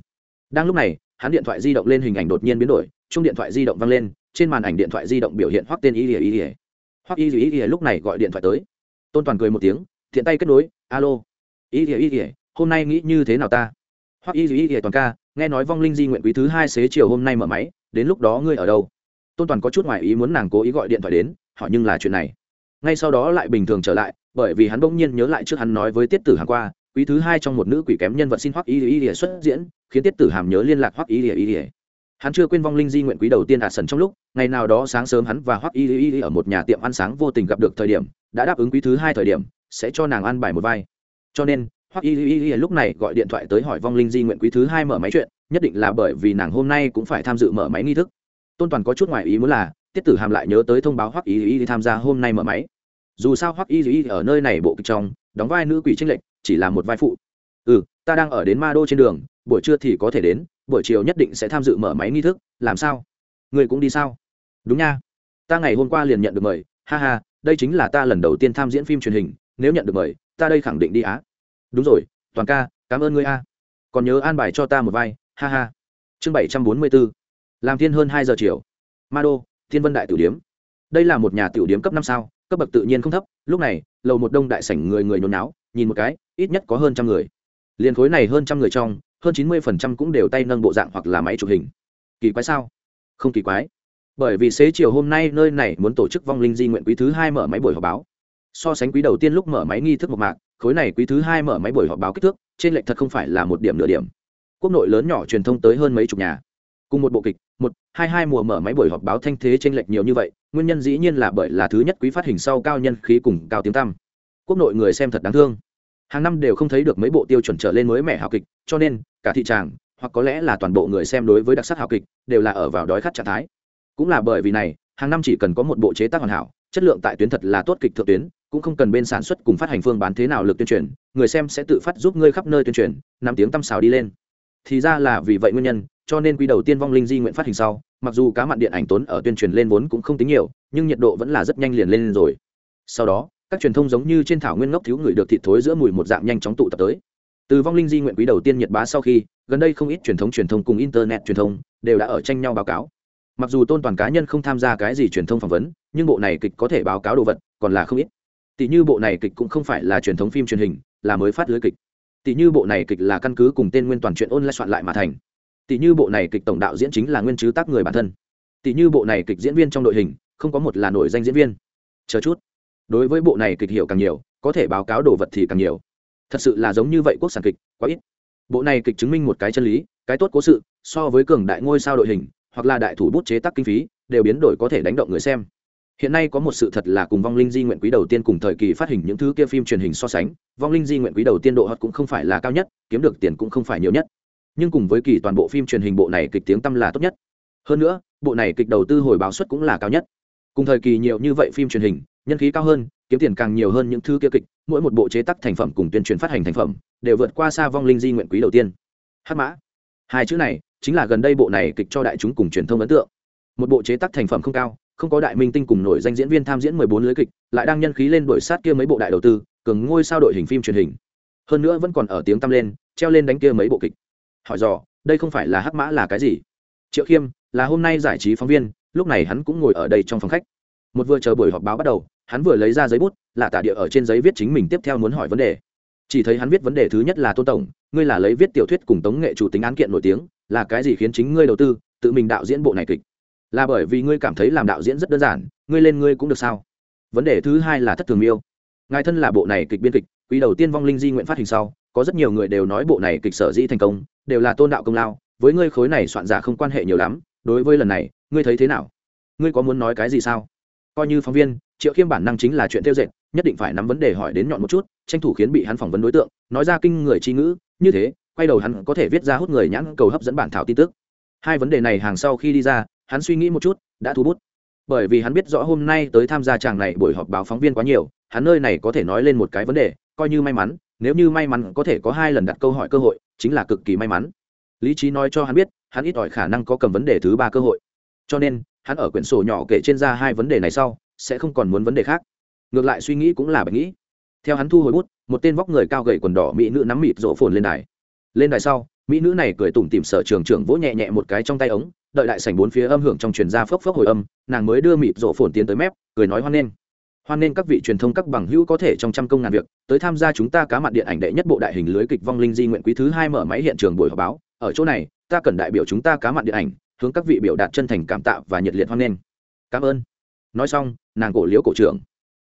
Đang lúc này, hắn điện thoại di động lên hình ảnh đột nhiên biến đổi, chung điện thoại di động văng lên, trên màn ảnh điện thoại di động biểu hiện hoắc tên y ỉa y ỉa hoắc y ỉa y lúc này gọi điện thoại tới. Tôn toàn cười một tiếng, thiện tay kết nối, alo. Y ỉa y ỉa hôm nay nghĩ như thế nào ta? Hoắc y y y toàn ca, nghe nói vong linh di nguyện quý thứ hai xế chiều hôm nay mở máy, đến lúc đó ngươi ở đâu? Tôn toàn có chút ngoài ý muốn nàng cố ý gọi điện thoại đến, hỏi nhưng là chuyện này. Ngay sau đó lại bình thường trở lại, bởi vì hắn bỗng nhiên nhớ lại trước hắn nói với tiết tử hàm qua, quý thứ hai trong một nữ quỷ kém nhân vật xin hoắc y y y xuất diễn, khiến tiết tử hàm nhớ liên lạc hoắc y y y. Hắn chưa quên vong linh di nguyện quý đầu tiên ạt sần trong lúc, ngày nào đó sáng sớm hắn và hoắc y y y ở một nhà tiệm ăn sáng vô tình gặp được thời điểm, đã đáp ứng quý thứ hai thời điểm, sẽ cho nàng ăn bài một vai. Cho nên hoặc y y y lúc này gọi điện thoại tới hỏi vong linh di nguyện quý thứ hai mở máy chuyện, nhất định là bởi vì nàng hôm nay cũng phải tham dự mở máy nghi thức. Tôn toàn có chút ngoài ý muốn là, tiết tử hàm lại nhớ tới thông báo hoặc y y tham gia hôm nay mở máy. Dù sao hoặc y y ở nơi này bộ kịch trong, đóng vai nữ quỷ tranh lệch, chỉ là một vai phụ. Ừ ta đang ở đến ma đô trên đường, buổi trưa thì có thể đến, buổi chiều nhất định sẽ tham dự mở máy nghi thức, làm sao? Người cũng đi sao? Đúng nha. Ta ngày hôm qua liền nhận được mời, ha ha, đây chính là ta lần đầu tiên tham diễn phim truyền hình, nếu nhận được mời, ta đây khẳng định đi á đúng rồi, toàn ca, cảm ơn ngươi a. Còn nhớ an bài cho ta một vai, ha ha. Chương bảy trăm bốn mươi bốn làm thiên hơn hai giờ chiều. Ma đô, thiên vân đại tử điếm. Đây là một nhà tiểu điếm cấp năm sao, cấp bậc tự nhiên không thấp, lúc này, lầu một đông đại sảnh người người nhốn náo nhìn một cái, ít nhất có hơn trăm người. Liền khối này hơn trăm người trong, hơn chín mươi phần trăm cũng đều tay nâng bộ dạng hoặc là máy chụp hình. Kỳ quái sao? Không kỳ quái. Bởi vì xế chiều hôm nay, nơi này muốn tổ chức vong linh di nguyện quý thứ hai mở máy buổi họp báo so sánh quý đầu tiên lúc mở máy nghi thức một mạc, khối này quý thứ hai mở máy buổi họp báo kích thước, trên lệch thật không phải là một điểm nửa điểm. Quốc nội lớn nhỏ truyền thông tới hơn mấy chục nhà. Cùng một bộ kịch, một, hai hai mùa mở máy buổi họp báo thanh thế trên lệch nhiều như vậy, nguyên nhân dĩ nhiên là bởi là thứ nhất quý phát hình sau cao nhân khí cùng cao tiếng tăm. Quốc nội người xem thật đáng thương. Hàng năm đều không thấy được mấy bộ tiêu chuẩn trở lên mới mẻ hào kịch, cho nên, cả thị tràng, hoặc có lẽ là toàn bộ người xem đối với đặc sắc hào kịch, đều là ở vào đói khát trạng thái. Cũng là bởi vì này, hàng năm chỉ cần có một bộ chế tác hoàn hảo, chất lượng tại tuyến thật là tốt kịch thượng tuyến cũng không cần bên sản xuất cùng phát hành phương bán thế nào lực tuyên truyền, người xem sẽ tự phát giúp ngươi khắp nơi tuyên truyền năm tiếng tăm xào đi lên. Thì ra là vì vậy nguyên nhân, cho nên quý đầu tiên vong linh di nguyện phát hình sau, mặc dù cá mặn điện ảnh tốn ở tuyên truyền lên vốn cũng không tính nhiều, nhưng nhiệt độ vẫn là rất nhanh liền lên rồi. Sau đó, các truyền thông giống như trên thảo nguyên ngốc thiếu người được thịt thối giữa mùi một dạng nhanh chóng tụ tập tới. Từ vong linh di nguyện quý đầu tiên nhiệt bá sau khi, gần đây không ít truyền thống truyền thông cùng internet truyền thông đều đã ở tranh nhau báo cáo. Mặc dù tôn toàn cá nhân không tham gia cái gì truyền thông phỏng vấn, nhưng bộ này kịch có thể báo cáo đồ vật còn là không ít tỷ như bộ này kịch cũng không phải là truyền thống phim truyền hình, là mới phát lưới kịch. Tỷ như bộ này kịch là căn cứ cùng tên nguyên toàn chuyện ôn lại soạn lại mà thành. Tỷ như bộ này kịch tổng đạo diễn chính là nguyên chứ tác người bản thân. Tỷ như bộ này kịch diễn viên trong đội hình, không có một là nổi danh diễn viên. Chờ chút. Đối với bộ này kịch hiểu càng nhiều, có thể báo cáo đồ vật thì càng nhiều. Thật sự là giống như vậy quốc sản kịch, quá ít. Bộ này kịch chứng minh một cái chân lý, cái tốt cố sự, so với cường đại ngôi sao đội hình, hoặc là đại thủ bút chế tác kinh phí, đều biến đổi có thể đánh động người xem hiện nay có một sự thật là cùng vong linh di nguyện quý đầu tiên cùng thời kỳ phát hình những thứ kia phim truyền hình so sánh, vong linh di nguyện quý đầu tiên độ hot cũng không phải là cao nhất, kiếm được tiền cũng không phải nhiều nhất. Nhưng cùng với kỳ toàn bộ phim truyền hình bộ này kịch tiếng tăm là tốt nhất. Hơn nữa, bộ này kịch đầu tư hồi báo suất cũng là cao nhất. Cùng thời kỳ nhiều như vậy phim truyền hình, nhân khí cao hơn, kiếm tiền càng nhiều hơn những thứ kia kịch, mỗi một bộ chế tác thành phẩm cùng tuyên truyền phát hành thành phẩm, đều vượt qua xa vong linh di nguyện quý đầu tiên. Hát mã. Hai chữ này chính là gần đây bộ này kịch cho đại chúng cùng truyền thông ấn tượng. Một bộ chế tác thành phẩm không cao không có đại minh tinh cùng nổi danh diễn viên tham diễn mười bốn lưới kịch, lại đang nhân khí lên đổi sát kia mấy bộ đại đầu tư, cường ngôi sao đội hình phim truyền hình. Hơn nữa vẫn còn ở tiếng tăm lên, treo lên đánh kia mấy bộ kịch. Hỏi dò, đây không phải là hắc mã là cái gì? Triệu khiêm, là hôm nay giải trí phóng viên, lúc này hắn cũng ngồi ở đây trong phòng khách. Một vừa chờ buổi họp báo bắt đầu, hắn vừa lấy ra giấy bút, là tả địa ở trên giấy viết chính mình tiếp theo muốn hỏi vấn đề. Chỉ thấy hắn viết vấn đề thứ nhất là tôn tổng, ngươi là lấy viết tiểu thuyết cùng tống nghệ chủ tính án kiện nổi tiếng, là cái gì khiến chính ngươi đầu tư, tự mình đạo diễn bộ này kịch? Là bởi vì ngươi cảm thấy làm đạo diễn rất đơn giản, ngươi lên ngươi cũng được sao? Vấn đề thứ hai là thất thường miêu. ngài thân là bộ này kịch biên kịch, quý đầu tiên vong linh di nguyện phát hình sau, có rất nhiều người đều nói bộ này kịch sở dĩ thành công, đều là tôn đạo công lao, với ngươi khối này soạn giả không quan hệ nhiều lắm, đối với lần này, ngươi thấy thế nào? Ngươi có muốn nói cái gì sao? Coi như phóng viên, triệu khiêm bản năng chính là chuyện tiêu dệt, nhất định phải nắm vấn đề hỏi đến nhọn một chút, tranh thủ khiến bị hắn phỏng vấn đối tượng, nói ra kinh người tri ngữ, như thế, quay đầu hắn có thể viết ra hút người nhãn cầu hấp dẫn bản thảo tin tức. Hai vấn đề này hàng sau khi đi ra hắn suy nghĩ một chút, đã thu bút. Bởi vì hắn biết rõ hôm nay tới tham gia chàng này buổi họp báo phóng viên quá nhiều, hắn nơi này có thể nói lên một cái vấn đề, coi như may mắn, nếu như may mắn có thể có hai lần đặt câu hỏi cơ hội, chính là cực kỳ may mắn. Lý trí nói cho hắn biết, hắn ít ỏi khả năng có cầm vấn đề thứ ba cơ hội. Cho nên, hắn ở quyển sổ nhỏ kể trên ra hai vấn đề này sau, sẽ không còn muốn vấn đề khác. Ngược lại suy nghĩ cũng là bạch nghĩ. Theo hắn thu hồi bút, một tên vóc người cao gầy quần đỏ mỹ nữ nắm mịt rộ phồn lên đài. Lên đài sau, mỹ nữ này cười tủm tìm sở trường trưởng vỗ nhẹ nhẹ một cái trong tay ống đợi đại sảnh bốn phía âm hưởng trong truyền ra phốc phốc hồi âm, nàng mới đưa mịt rộ phồn tiến tới mép, cười nói hoan nghênh. Hoan nghênh các vị truyền thông các bằng hữu có thể trong trăm công ngàn việc, tới tham gia chúng ta cá mặn điện ảnh đệ nhất bộ đại hình lưới kịch vong linh di nguyện quý thứ hai mở máy hiện trường buổi họp báo. Ở chỗ này, ta cần đại biểu chúng ta cá mặn điện ảnh, hướng các vị biểu đạt chân thành cảm tạ và nhiệt liệt hoan nghênh. Cảm ơn. Nói xong, nàng cổ liếu cổ trưởng.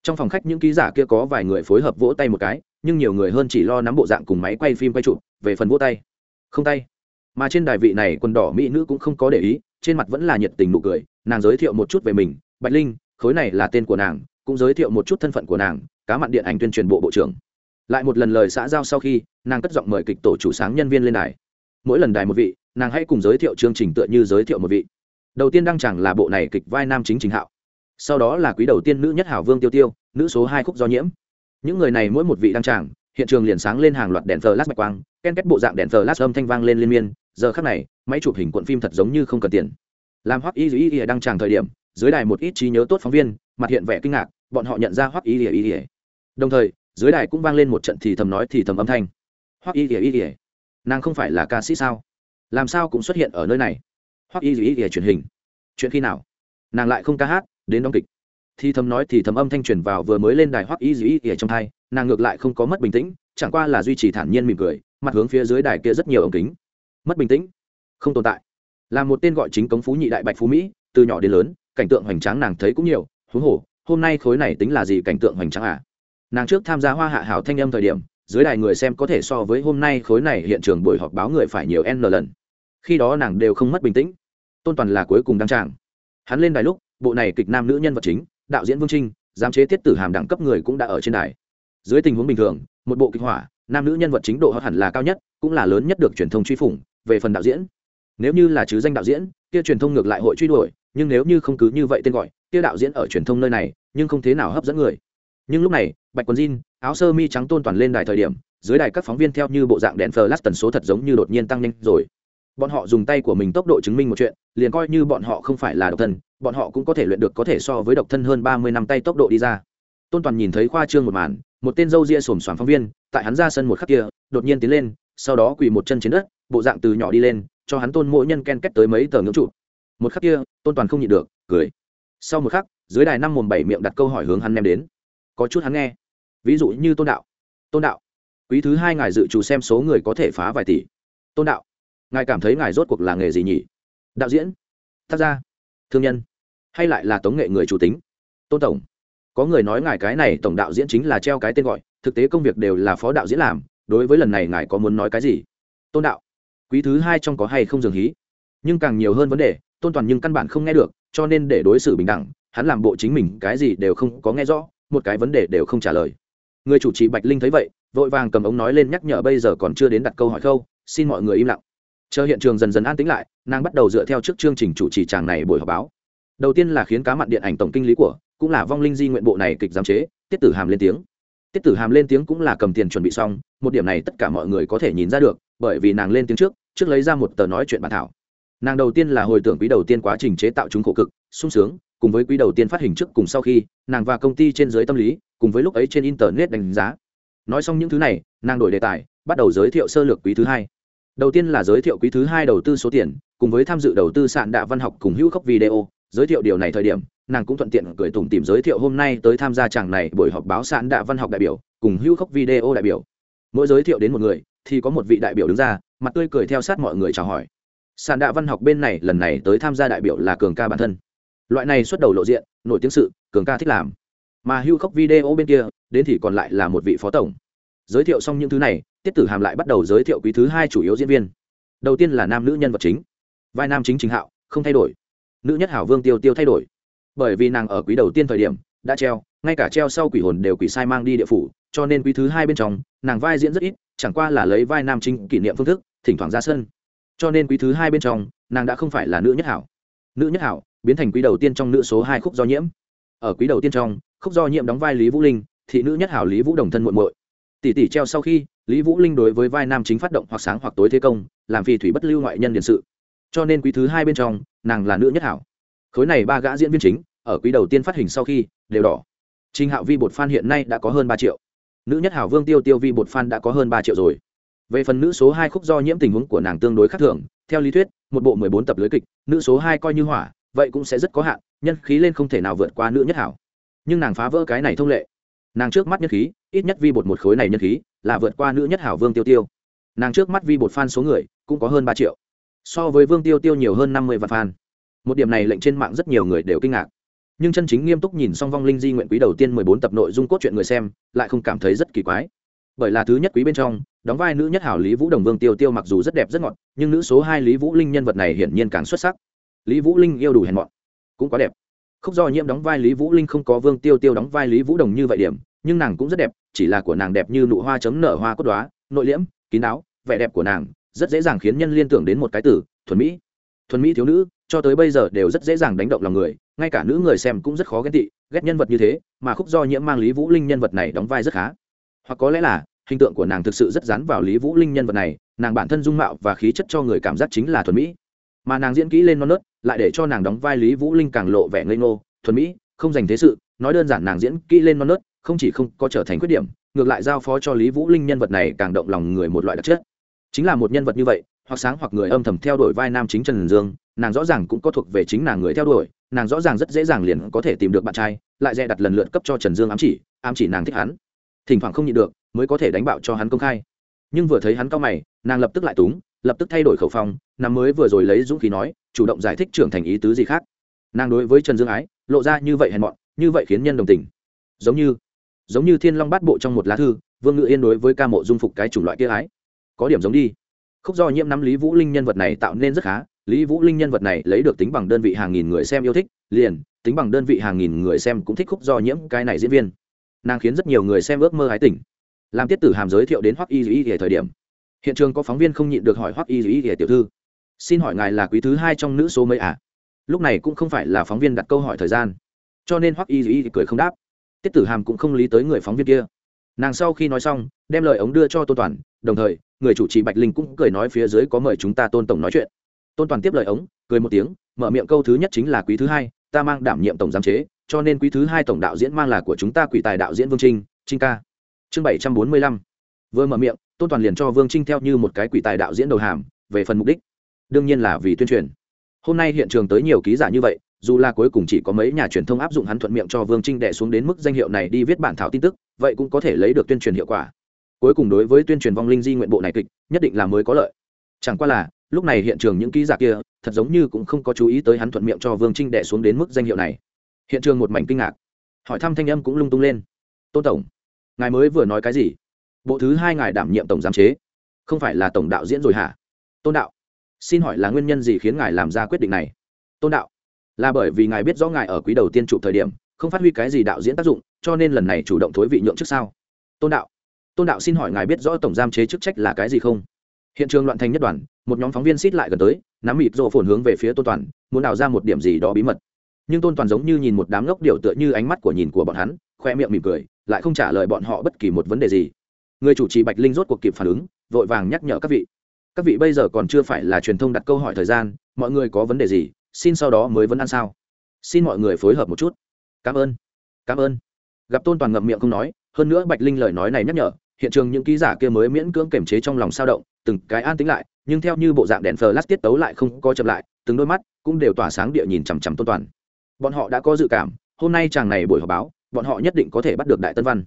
Trong phòng khách những ký giả kia có vài người phối hợp vỗ tay một cái, nhưng nhiều người hơn chỉ lo nắm bộ dạng cùng máy quay phim quay chụp, về phần vỗ tay. Không tay mà trên đài vị này quần đỏ mỹ nữ cũng không có để ý, trên mặt vẫn là nhiệt tình nụ cười, nàng giới thiệu một chút về mình, bạch linh, khối này là tên của nàng, cũng giới thiệu một chút thân phận của nàng, cá mặn điện ảnh tuyên truyền bộ bộ trưởng. Lại một lần lời xã giao sau khi, nàng cất giọng mời kịch tổ chủ sáng nhân viên lên đài. Mỗi lần đài một vị, nàng hãy cùng giới thiệu chương trình tựa như giới thiệu một vị. Đầu tiên đăng chẳng là bộ này kịch vai nam chính chính hạo. Sau đó là quý đầu tiên nữ nhất hảo vương tiêu tiêu, nữ số hai khúc do nhiễm. Những người này mỗi một vị đăng chẳng hiện trường liền sáng lên hàng loạt đèn flash mạch quang, ken kết bộ dạng đèn flash âm thanh vang lên liên miên, giờ khắc này, máy chụp hình cuộn phim thật giống như không cần tiền. Làm hoắc y y y đang tràng thời điểm, dưới đài một ít trí nhớ tốt phóng viên, mặt hiện vẻ kinh ngạc, bọn họ nhận ra hoắc y y y. Đồng thời, dưới đài cũng vang lên một trận thì thầm nói thì thầm âm thanh. Hoắc y y y. Nàng không phải là ca sĩ sao? Làm sao cũng xuất hiện ở nơi này? Hoắc y y y truyền hình. Chuyện khi nào? Nàng lại không ca hát, đến đóng kịch. Thì thầm nói thì thầm âm thanh truyền vào vừa mới lên đài hoắc y dĩ y trong thai nàng ngược lại không có mất bình tĩnh, chẳng qua là duy trì thản nhiên mỉm cười, mặt hướng phía dưới đài kia rất nhiều ống kính. Mất bình tĩnh. Không tồn tại. Là một tên gọi chính cống phú nhị đại bạch phú mỹ, từ nhỏ đến lớn, cảnh tượng hoành tráng nàng thấy cũng nhiều, huống hồ, hôm nay khối này tính là gì cảnh tượng hoành tráng à? Nàng trước tham gia hoa hạ hảo thanh âm thời điểm, dưới đài người xem có thể so với hôm nay khối này hiện trường buổi họp báo người phải nhiều n lần. Khi đó nàng đều không mất bình tĩnh. Tôn toàn là cuối cùng đăng tràng. Hắn lên đài lúc, bộ này kịch nam nữ nhân vật chính, đạo diễn vương trinh, giám chế tiết tử hàm đẳng cấp người cũng đã ở trên đài dưới tình huống bình thường, một bộ kịch hỏa, nam nữ nhân vật chính độ hot hẳn là cao nhất, cũng là lớn nhất được truyền thông truy phủng, về phần đạo diễn. Nếu như là chứ danh đạo diễn, kia truyền thông ngược lại hội truy đuổi, nhưng nếu như không cứ như vậy tên gọi, kia đạo diễn ở truyền thông nơi này, nhưng không thế nào hấp dẫn người. Nhưng lúc này, bạch quần jean áo sơ mi trắng tôn toàn lên đài thời điểm, dưới đài các phóng viên theo như bộ dạng đèn flash tần số thật giống như đột nhiên tăng nhanh rồi. Bọn họ dùng tay của mình tốc độ chứng minh một chuyện, liền coi như bọn họ không phải là độc thân, bọn họ cũng có thể luyện được có thể so với độc thân hơn ba mươi năm tay tốc độ đi ra. Tôn toàn nhìn thấy khoa trương một màn một tên dâu ria xồm xoàm phóng viên, tại hắn ra sân một khắc kia, đột nhiên tiến lên, sau đó quỳ một chân trên đất, bộ dạng từ nhỏ đi lên, cho hắn tôn mỗi nhân ken kết tới mấy tờ ngưỡng trụ. Một khắc kia, tôn toàn không nhịn được, cười. Sau một khắc, dưới đài năm mồm bảy miệng đặt câu hỏi hướng hắn nem đến. Có chút hắn nghe. Ví dụ như tôn đạo. Tôn đạo, quý thứ hai ngài dự trù xem số người có thể phá vài tỷ. Tôn đạo, ngài cảm thấy ngài rốt cuộc là nghề gì nhỉ? Đạo diễn, tác gia, thương nhân, hay lại là tống nghệ người chủ tính? Tôn tổng có người nói ngài cái này tổng đạo diễn chính là treo cái tên gọi, thực tế công việc đều là phó đạo diễn làm, đối với lần này ngài có muốn nói cái gì? Tôn đạo, quý thứ hai trong có hay không dường hí? Nhưng càng nhiều hơn vấn đề, tôn toàn nhưng căn bản không nghe được, cho nên để đối xử bình đẳng, hắn làm bộ chính mình cái gì đều không có nghe rõ, một cái vấn đề đều không trả lời. Người chủ trì bạch linh thấy vậy, vội vàng cầm ống nói lên nhắc nhở bây giờ còn chưa đến đặt câu hỏi khâu, xin mọi người im lặng. Chờ hiện trường dần dần an tĩnh lại, nàng bắt đầu dựa theo trước chương trình chủ trì chàng này buổi họp báo. Đầu tiên là khiến cá mặn điện ảnh tổng kinh lý của cũng là vong linh di nguyện bộ này kịch giám chế, tiết tử hàm lên tiếng. Tiết tử hàm lên tiếng cũng là cầm tiền chuẩn bị xong, một điểm này tất cả mọi người có thể nhìn ra được, bởi vì nàng lên tiếng trước trước lấy ra một tờ nói chuyện bản thảo. Nàng đầu tiên là hồi tưởng quý đầu tiên quá trình chế tạo chúng khổ cực, sung sướng, cùng với quý đầu tiên phát hình trước cùng sau khi, nàng và công ty trên giới tâm lý, cùng với lúc ấy trên internet đánh giá. Nói xong những thứ này, nàng đổi đề tài, bắt đầu giới thiệu sơ lược quý thứ hai. Đầu tiên là giới thiệu quý thứ hai đầu tư số tiền, cùng với tham dự đầu tư sạn đạ văn học cùng hữu khốc video giới thiệu điều này thời điểm, nàng cũng thuận tiện cười tùng tìm giới thiệu hôm nay tới tham gia chàng này buổi họp báo sản đạ văn học đại biểu, cùng hữu khốc video đại biểu. Mỗi giới thiệu đến một người, thì có một vị đại biểu đứng ra, mặt tươi cười theo sát mọi người chào hỏi. Sản đạ văn học bên này lần này tới tham gia đại biểu là cường ca bản thân. Loại này xuất đầu lộ diện, nổi tiếng sự, cường ca thích làm. Mà hưu khốc video bên kia, đến thì còn lại là một vị phó tổng. Giới thiệu xong những thứ này, tiết tử hàm lại bắt đầu giới thiệu quý thứ hai chủ yếu diễn viên. Đầu tiên là nam nữ nhân vật chính. Vai nam chính chính hạo, không thay đổi nữ nhất hảo vương tiêu tiêu thay đổi. Bởi vì nàng ở quý đầu tiên thời điểm, đã treo, ngay cả treo sau quỷ hồn đều quỷ sai mang đi địa phủ, cho nên quý thứ hai bên trong, nàng vai diễn rất ít, chẳng qua là lấy vai nam chính kỷ niệm phương thức, thỉnh thoảng ra sân. Cho nên quý thứ hai bên trong, nàng đã không phải là nữ nhất hảo. Nữ nhất hảo, biến thành quý đầu tiên trong nữ số hai khúc do nhiễm. Ở quý đầu tiên trong, khúc do nhiễm đóng vai lý vũ linh, thị nữ nhất hảo lý vũ đồng thân muộn muội. Tỷ tỷ treo sau khi, lý vũ linh đối với vai nam chính phát động hoặc sáng hoặc tối thế công, làm phi thủy bất lưu ngoại nhân điện sự. Cho nên quý thứ hai bên trong nàng là nữ nhất hảo. Khối này ba gã diễn viên chính, ở quý đầu tiên phát hình sau khi, đều đỏ. Trình hạo vi bột fan hiện nay đã có hơn ba triệu. Nữ nhất hảo vương tiêu tiêu vi bột fan đã có hơn ba triệu rồi. Về phần nữ số hai khúc do nhiễm tình huống của nàng tương đối khác thường, theo lý thuyết, một bộ mười bốn tập lưới kịch, nữ số hai coi như hỏa, vậy cũng sẽ rất có hạn, nhân khí lên không thể nào vượt qua nữ nhất hảo. Nhưng nàng phá vỡ cái này thông lệ. Nàng trước mắt nhân khí, ít nhất vi bột một khối này nhân khí, là vượt qua nữ nhất hảo vương tiêu tiêu. Nàng trước mắt vi bột fan số người, cũng có hơn ba triệu so với vương tiêu tiêu nhiều hơn năm mươi vạn fan. Một điểm này lệnh trên mạng rất nhiều người đều kinh ngạc. Nhưng chân chính nghiêm túc nhìn xong vong linh di nguyện quý đầu tiên mười bốn tập nội dung cốt truyện người xem, lại không cảm thấy rất kỳ quái. Bởi là thứ nhất quý bên trong, đóng vai nữ nhất hảo lý vũ đồng vương tiêu tiêu mặc dù rất đẹp rất ngọt, nhưng nữ số hai lý vũ linh nhân vật này hiển nhiên càng xuất sắc. Lý vũ linh yêu đủ hèn mọn, cũng quá đẹp. Khúc do nhiễm đóng vai lý vũ linh không có vương tiêu tiêu đóng vai lý vũ đồng như vậy điểm, nhưng nàng cũng rất đẹp, chỉ là của nàng đẹp như nụ hoa chấm nở hoa cốt đoá nội liễm, kín đáo, vẻ đẹp của nàng rất dễ dàng khiến nhân liên tưởng đến một cái từ, thuần mỹ. Thuần mỹ thiếu nữ, cho tới bây giờ đều rất dễ dàng đánh động lòng người, ngay cả nữ người xem cũng rất khó ghét tị, ghét nhân vật như thế, mà khúc do nhiễm mang lý vũ linh nhân vật này đóng vai rất khá. Hoặc có lẽ là, hình tượng của nàng thực sự rất dán vào lý vũ linh nhân vật này, nàng bản thân dung mạo và khí chất cho người cảm giác chính là thuần mỹ. Mà nàng diễn kỹ lên non nớt, lại để cho nàng đóng vai lý vũ linh càng lộ vẻ ngây ngô, thuần mỹ, không dành thế sự, nói đơn giản nàng diễn kỹ lên non nớt, không chỉ không có trở thành khuyết điểm, ngược lại giao phó cho lý vũ linh nhân vật này càng động lòng người một loại đặc chất chính là một nhân vật như vậy, hoặc sáng hoặc người âm thầm theo đuổi vai nam chính trần dương, nàng rõ ràng cũng có thuộc về chính nàng người theo đuổi, nàng rõ ràng rất dễ dàng liền có thể tìm được bạn trai, lại dè đặt lần lượt cấp cho trần dương ám chỉ ám chỉ nàng thích hắn. Thỉnh thoảng không nhịn được, mới có thể đánh bạo cho hắn công khai. Nhưng vừa thấy hắn cao mày, nàng lập tức lại túng, lập tức thay đổi khẩu phong, nàng mới vừa rồi lấy dũng khí nói, chủ động giải thích trưởng thành ý tứ gì khác. Nàng đối với trần dương ái, lộ ra như vậy hèn mọn, như vậy khiến nhân đồng tình. Giống như giống như thiên long bát bộ trong một lá thư, vương ngự yên đối với ca mộ dung phục cái chủng loại kia ái có điểm giống đi. Khúc do nhiễm nắm lý vũ linh nhân vật này tạo nên rất khá. Lý vũ linh nhân vật này lấy được tính bằng đơn vị hàng nghìn người xem yêu thích, liền, tính bằng đơn vị hàng nghìn người xem cũng thích khúc do nhiễm cái này diễn viên. Nàng khiến rất nhiều người xem ước mơ hái tỉnh. Làm tiết tử hàm giới thiệu đến hoắc y dĩ ở thời điểm, hiện trường có phóng viên không nhịn được hỏi hoắc y y tiểu thư, xin hỏi ngài là quý thứ hai trong nữ số mấy à lúc này cũng không phải là phóng viên đặt câu hỏi thời gian, cho nên hoắc y dĩ cười không đáp. Tiết tử hàm cũng không lý tới người phóng viên kia. Nàng sau khi nói xong, đem lời ống đưa cho tô toàn, đồng thời người chủ trì bạch linh cũng cười nói phía dưới có mời chúng ta tôn tổng nói chuyện. Tôn toàn tiếp lời ống, cười một tiếng, mở miệng câu thứ nhất chính là quý thứ hai, ta mang đảm nhiệm tổng giám chế, cho nên quý thứ hai tổng đạo diễn mang là của chúng ta quỷ tài đạo diễn vương trinh trinh ca. Chương bảy trăm bốn mươi lăm. Vừa mở miệng, tôn toàn liền cho vương trinh theo như một cái quỷ tài đạo diễn đầu hàm, về phần mục đích. Đương nhiên là vì tuyên truyền. Hôm nay hiện trường tới nhiều ký giả như vậy, dù là cuối cùng chỉ có mấy nhà truyền thông áp dụng hắn thuận miệng cho vương trinh đẻ xuống đến mức danh hiệu này đi viết bản thảo tin tức, vậy cũng có thể lấy được tuyên truyền hiệu quả cuối cùng đối với tuyên truyền vong linh di nguyện bộ này kịch, nhất định là mới có lợi. Chẳng qua là, lúc này hiện trường những ký giả kia, thật giống như cũng không có chú ý tới hắn thuận miệng cho vương trinh đẻ xuống đến mức danh hiệu này. Hiện trường một mảnh kinh ngạc. Hỏi thăm thanh âm cũng lung tung lên. Tôn tổng, ngài mới vừa nói cái gì? Bộ thứ hai ngài đảm nhiệm tổng giám chế. Không phải là tổng đạo diễn rồi hả? Tôn đạo, xin hỏi là nguyên nhân gì khiến ngài làm ra quyết định này? Tôn đạo, là bởi vì ngài biết rõ ngài ở quý đầu tiên chụp thời điểm, không phát huy cái gì đạo diễn tác dụng, cho nên lần này chủ động thối vị nhượng trước sao? Tôn đạo tôn đạo xin hỏi ngài biết rõ tổng giam chế chức trách là cái gì không? Hiện trường loạn thành nhất đoàn, một nhóm phóng viên xít lại gần tới, nắm mịt rộ phồn hướng về phía tôn toàn, muốn đào ra một điểm gì đó bí mật. Nhưng tôn toàn giống như nhìn một đám ngốc điệu tựa như ánh mắt của nhìn của bọn hắn, khoe miệng mỉm cười, lại không trả lời bọn họ bất kỳ một vấn đề gì. Người chủ trì bạch linh rốt cuộc kịp phản ứng, vội vàng nhắc nhở các vị. Các vị bây giờ còn chưa phải là truyền thông đặt câu hỏi thời gian, mọi người có vấn đề gì, xin sau đó mới vấn ăn sao. Xin mọi người phối hợp một chút. Cảm ơn. Cảm ơn. Gặp tôn toàn ngậm miệng không nói hơn nữa bạch linh lời nói này nhắc nhở, hiện trường những ký giả kia mới miễn cưỡng kiềm chế trong lòng sao động, từng cái an tính lại, nhưng theo như bộ dạng đèn flash tiết tấu lại không có chậm lại, từng đôi mắt cũng đều tỏa sáng địa nhìn chằm chằm tôn toàn. Bọn họ đã có dự cảm, hôm nay chàng này buổi họp báo, bọn họ nhất định có thể bắt được đại tân văn.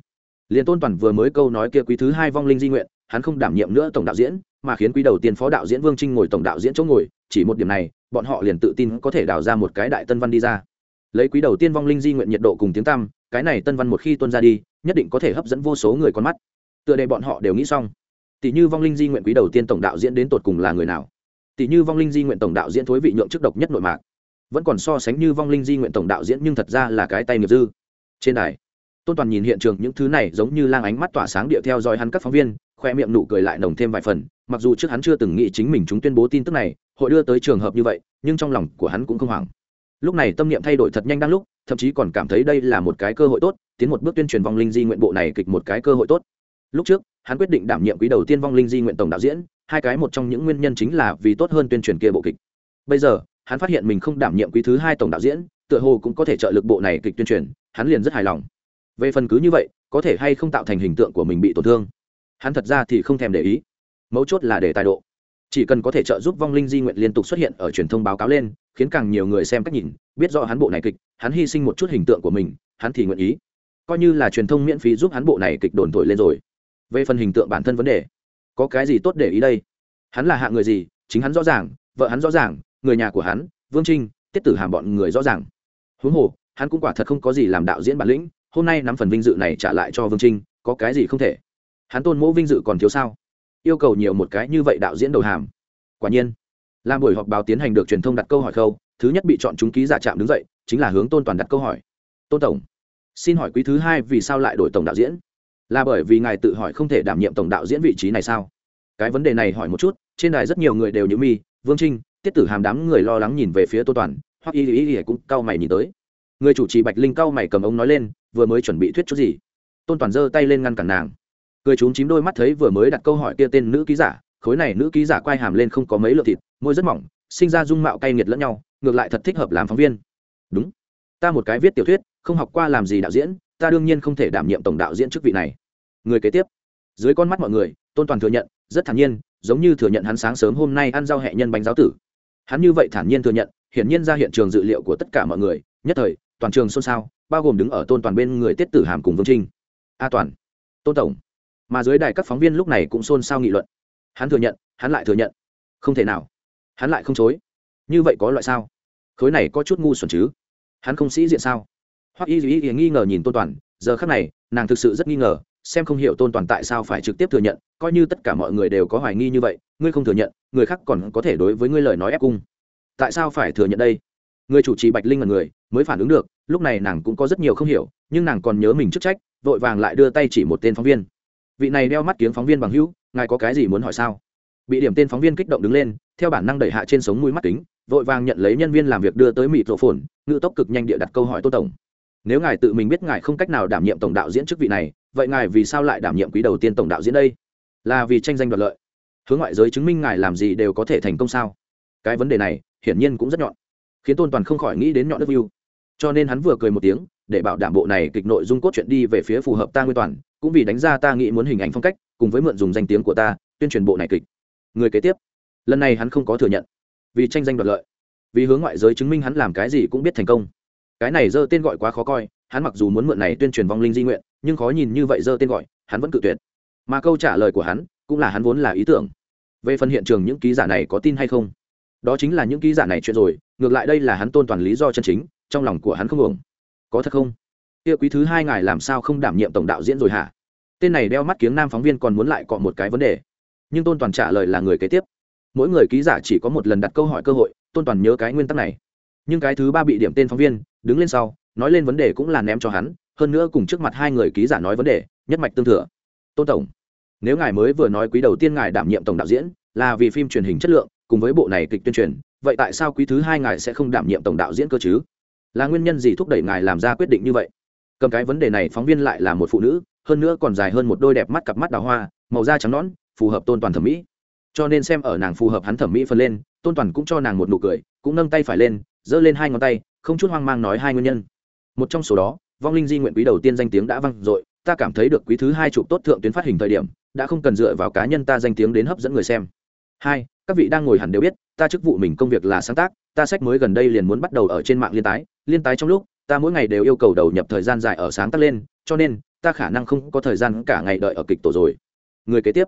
Liền tôn toàn vừa mới câu nói kia quý thứ hai vong linh di nguyện, hắn không đảm nhiệm nữa tổng đạo diễn, mà khiến quý đầu tiên phó đạo diễn vương trinh ngồi tổng đạo diễn chỗ ngồi, chỉ một điểm này, bọn họ liền tự tin có thể đào ra một cái đại tân văn đi ra. Lấy quý đầu tiên vong linh di nguyện nhiệt độ cùng tiếng tăm, cái này tân văn một khi tuân ra đi nhất định có thể hấp dẫn vô số người con mắt. Tựa đề bọn họ đều nghĩ xong. Tỷ như vong linh di nguyện quý đầu tiên tổng đạo diễn đến tột cùng là người nào? Tỷ như vong linh di nguyện tổng đạo diễn thối vị nhượng chức độc nhất nội mạc. Vẫn còn so sánh như vong linh di nguyện tổng đạo diễn nhưng thật ra là cái tay nghiệp dư. Trên đài, tôn toàn nhìn hiện trường những thứ này giống như lang ánh mắt tỏa sáng địa theo dõi hắn các phóng viên, khoe miệng nụ cười lại nồng thêm vài phần, mặc dù trước hắn chưa từng nghĩ chính mình chúng tuyên bố tin tức này, hội đưa tới trường hợp như vậy, nhưng trong lòng của hắn cũng không hoảng lúc này tâm niệm thay đổi thật nhanh đang lúc, thậm chí còn cảm thấy đây là một cái cơ hội tốt, tiến một bước tuyên truyền vong linh di nguyện bộ này kịch một cái cơ hội tốt. Lúc trước, hắn quyết định đảm nhiệm quý đầu tiên vong linh di nguyện tổng đạo diễn, hai cái một trong những nguyên nhân chính là vì tốt hơn tuyên truyền kia bộ kịch. Bây giờ, hắn phát hiện mình không đảm nhiệm quý thứ hai tổng đạo diễn, tựa hồ cũng có thể trợ lực bộ này kịch tuyên truyền, hắn liền rất hài lòng. Về phần cứ như vậy, có thể hay không tạo thành hình tượng của mình bị tổn thương? Hắn thật ra thì không thèm để ý. Mấu chốt là để tài độ. Chỉ cần có thể trợ giúp vong linh di nguyện liên tục xuất hiện ở truyền thông báo cáo lên khiến càng nhiều người xem cách nhìn, biết rõ hắn bộ này kịch, hắn hy sinh một chút hình tượng của mình, hắn thì nguyện ý. Coi như là truyền thông miễn phí giúp hắn bộ này kịch đồn thổi lên rồi. Về phần hình tượng bản thân vấn đề, có cái gì tốt để ý đây? Hắn là hạng người gì? Chính hắn rõ ràng, vợ hắn rõ ràng, người nhà của hắn, vương trinh, tiết tử hàm bọn người rõ ràng. Huống hồ, hắn cũng quả thật không có gì làm đạo diễn bản lĩnh, hôm nay nắm phần vinh dự này trả lại cho vương trinh, có cái gì không thể? Hắn tôn mẫu vinh dự còn thiếu sao? Yêu cầu nhiều một cái như vậy đạo diễn đầu hàm. Quả nhiên làm buổi họp báo tiến hành được truyền thông đặt câu hỏi khâu, thứ nhất bị chọn chúng ký giả trạm đứng dậy, chính là hướng tôn toàn đặt câu hỏi. Tôn tổng, xin hỏi quý thứ hai vì sao lại đổi tổng đạo diễn? Là bởi vì ngài tự hỏi không thể đảm nhiệm tổng đạo diễn vị trí này sao? Cái vấn đề này hỏi một chút, trên đài rất nhiều người đều như mi, vương trinh, tiết tử hàm đám người lo lắng nhìn về phía tô toàn, hoặc y y y cũng cau mày nhìn tới. Người chủ trì bạch linh cau mày cầm ống nói lên, vừa mới chuẩn bị thuyết chút gì? Tôn toàn giơ tay lên ngăn cản nàng. Cười chúng chím đôi mắt thấy vừa mới đặt câu hỏi kia tên nữ ký giả, khối này nữ ký giả quay hàm lên không có mấy lượng thịt môi rất mỏng, sinh ra dung mạo cay nghiệt lẫn nhau, ngược lại thật thích hợp làm phóng viên. Đúng. Ta một cái viết tiểu thuyết, không học qua làm gì đạo diễn, ta đương nhiên không thể đảm nhiệm tổng đạo diễn chức vị này. Người kế tiếp. Dưới con mắt mọi người, tôn toàn thừa nhận, rất thản nhiên, giống như thừa nhận hắn sáng sớm hôm nay ăn rau hẹ nhân bánh giáo tử. Hắn như vậy thản nhiên thừa nhận, hiển nhiên ra hiện trường dự liệu của tất cả mọi người, nhất thời, toàn trường xôn xao, bao gồm đứng ở tôn toàn bên người tiết tử hàm cùng vương trinh. A toàn. Tôn tổng. Mà dưới đài các phóng viên lúc này cũng xôn xao nghị luận. Hắn thừa nhận, hắn lại thừa nhận. Không thể nào hắn lại không chối. Như vậy có loại sao? Khối này có chút ngu xuẩn chứ? Hắn không sĩ diện sao? Hoặc y duy nghi ngờ nhìn tôn toàn, giờ khác này, nàng thực sự rất nghi ngờ, xem không hiểu tôn toàn tại sao phải trực tiếp thừa nhận, coi như tất cả mọi người đều có hoài nghi như vậy, ngươi không thừa nhận, người khác còn có thể đối với ngươi lời nói ép cung. Tại sao phải thừa nhận đây? Người chủ trì bạch linh là người, mới phản ứng được, lúc này nàng cũng có rất nhiều không hiểu, nhưng nàng còn nhớ mình chức trách, vội vàng lại đưa tay chỉ một tên phóng viên. Vị này đeo mắt kiếng phóng viên bằng hữu, ngài có cái gì muốn hỏi sao? Bị điểm tên phóng viên kích động đứng lên, theo bản năng đẩy hạ trên sống mũi mắt kính, vội vàng nhận lấy nhân viên làm việc đưa tới mịt rộ phồn, ngự tốc cực nhanh địa đặt câu hỏi tô tổng. Nếu ngài tự mình biết ngài không cách nào đảm nhiệm tổng đạo diễn chức vị này, vậy ngài vì sao lại đảm nhiệm quý đầu tiên tổng đạo diễn đây? Là vì tranh danh đoạt lợi. Hướng ngoại giới chứng minh ngài làm gì đều có thể thành công sao? Cái vấn đề này, hiển nhiên cũng rất nhọn. Khiến tôn toàn không khỏi nghĩ đến nhọn đất view. Cho nên hắn vừa cười một tiếng, để bảo đảm bộ này kịch nội dung cốt chuyện đi về phía phù hợp ta nguyên toàn, cũng vì đánh ra ta nghĩ muốn hình ảnh phong cách, cùng với mượn dùng danh tiếng của ta, tuyên truyền bộ này kịch người kế tiếp. Lần này hắn không có thừa nhận, vì tranh danh đoạt lợi, vì hướng ngoại giới chứng minh hắn làm cái gì cũng biết thành công. Cái này dơ tên gọi quá khó coi, hắn mặc dù muốn mượn này tuyên truyền vong linh di nguyện, nhưng khó nhìn như vậy dơ tên gọi, hắn vẫn cự tuyệt. Mà câu trả lời của hắn cũng là hắn vốn là ý tưởng. Về phần hiện trường những ký giả này có tin hay không? Đó chính là những ký giả này chuyện rồi, ngược lại đây là hắn tôn toàn lý do chân chính, trong lòng của hắn không ổng có thật không? Kia quý thứ hai ngài làm sao không đảm nhiệm tổng đạo diễn rồi hả? Tên này đeo mắt kiếng nam phóng viên còn muốn lại cọ một cái vấn đề nhưng tôn toàn trả lời là người kế tiếp. Mỗi người ký giả chỉ có một lần đặt câu hỏi cơ hội, tôn toàn nhớ cái nguyên tắc này. Nhưng cái thứ ba bị điểm tên phóng viên, đứng lên sau, nói lên vấn đề cũng là ném cho hắn, hơn nữa cùng trước mặt hai người ký giả nói vấn đề, nhất mạch tương thừa. Tôn tổng, nếu ngài mới vừa nói quý đầu tiên ngài đảm nhiệm tổng đạo diễn, là vì phim truyền hình chất lượng, cùng với bộ này kịch tuyên truyền, vậy tại sao quý thứ hai ngài sẽ không đảm nhiệm tổng đạo diễn cơ chứ? Là nguyên nhân gì thúc đẩy ngài làm ra quyết định như vậy? Cầm cái vấn đề này phóng viên lại là một phụ nữ, hơn nữa còn dài hơn một đôi đẹp mắt cặp mắt đào hoa, màu da trắng nõn phù hợp tôn toàn thẩm mỹ. Cho nên xem ở nàng phù hợp hắn thẩm mỹ phân lên, tôn toàn cũng cho nàng một nụ cười, cũng nâng tay phải lên, giơ lên hai ngón tay, không chút hoang mang nói hai nguyên nhân. Một trong số đó, vong linh di nguyện quý đầu tiên danh tiếng đã vang dội, ta cảm thấy được quý thứ hai chụp tốt thượng tuyến phát hình thời điểm, đã không cần dựa vào cá nhân ta danh tiếng đến hấp dẫn người xem. Hai, các vị đang ngồi hẳn đều biết, ta chức vụ mình công việc là sáng tác, ta sách mới gần đây liền muốn bắt đầu ở trên mạng liên tái liên tái trong lúc, ta mỗi ngày đều yêu cầu đầu nhập thời gian dài ở sáng tác lên, cho nên, ta khả năng không có thời gian cả ngày đợi ở kịch tổ rồi. Người kế tiếp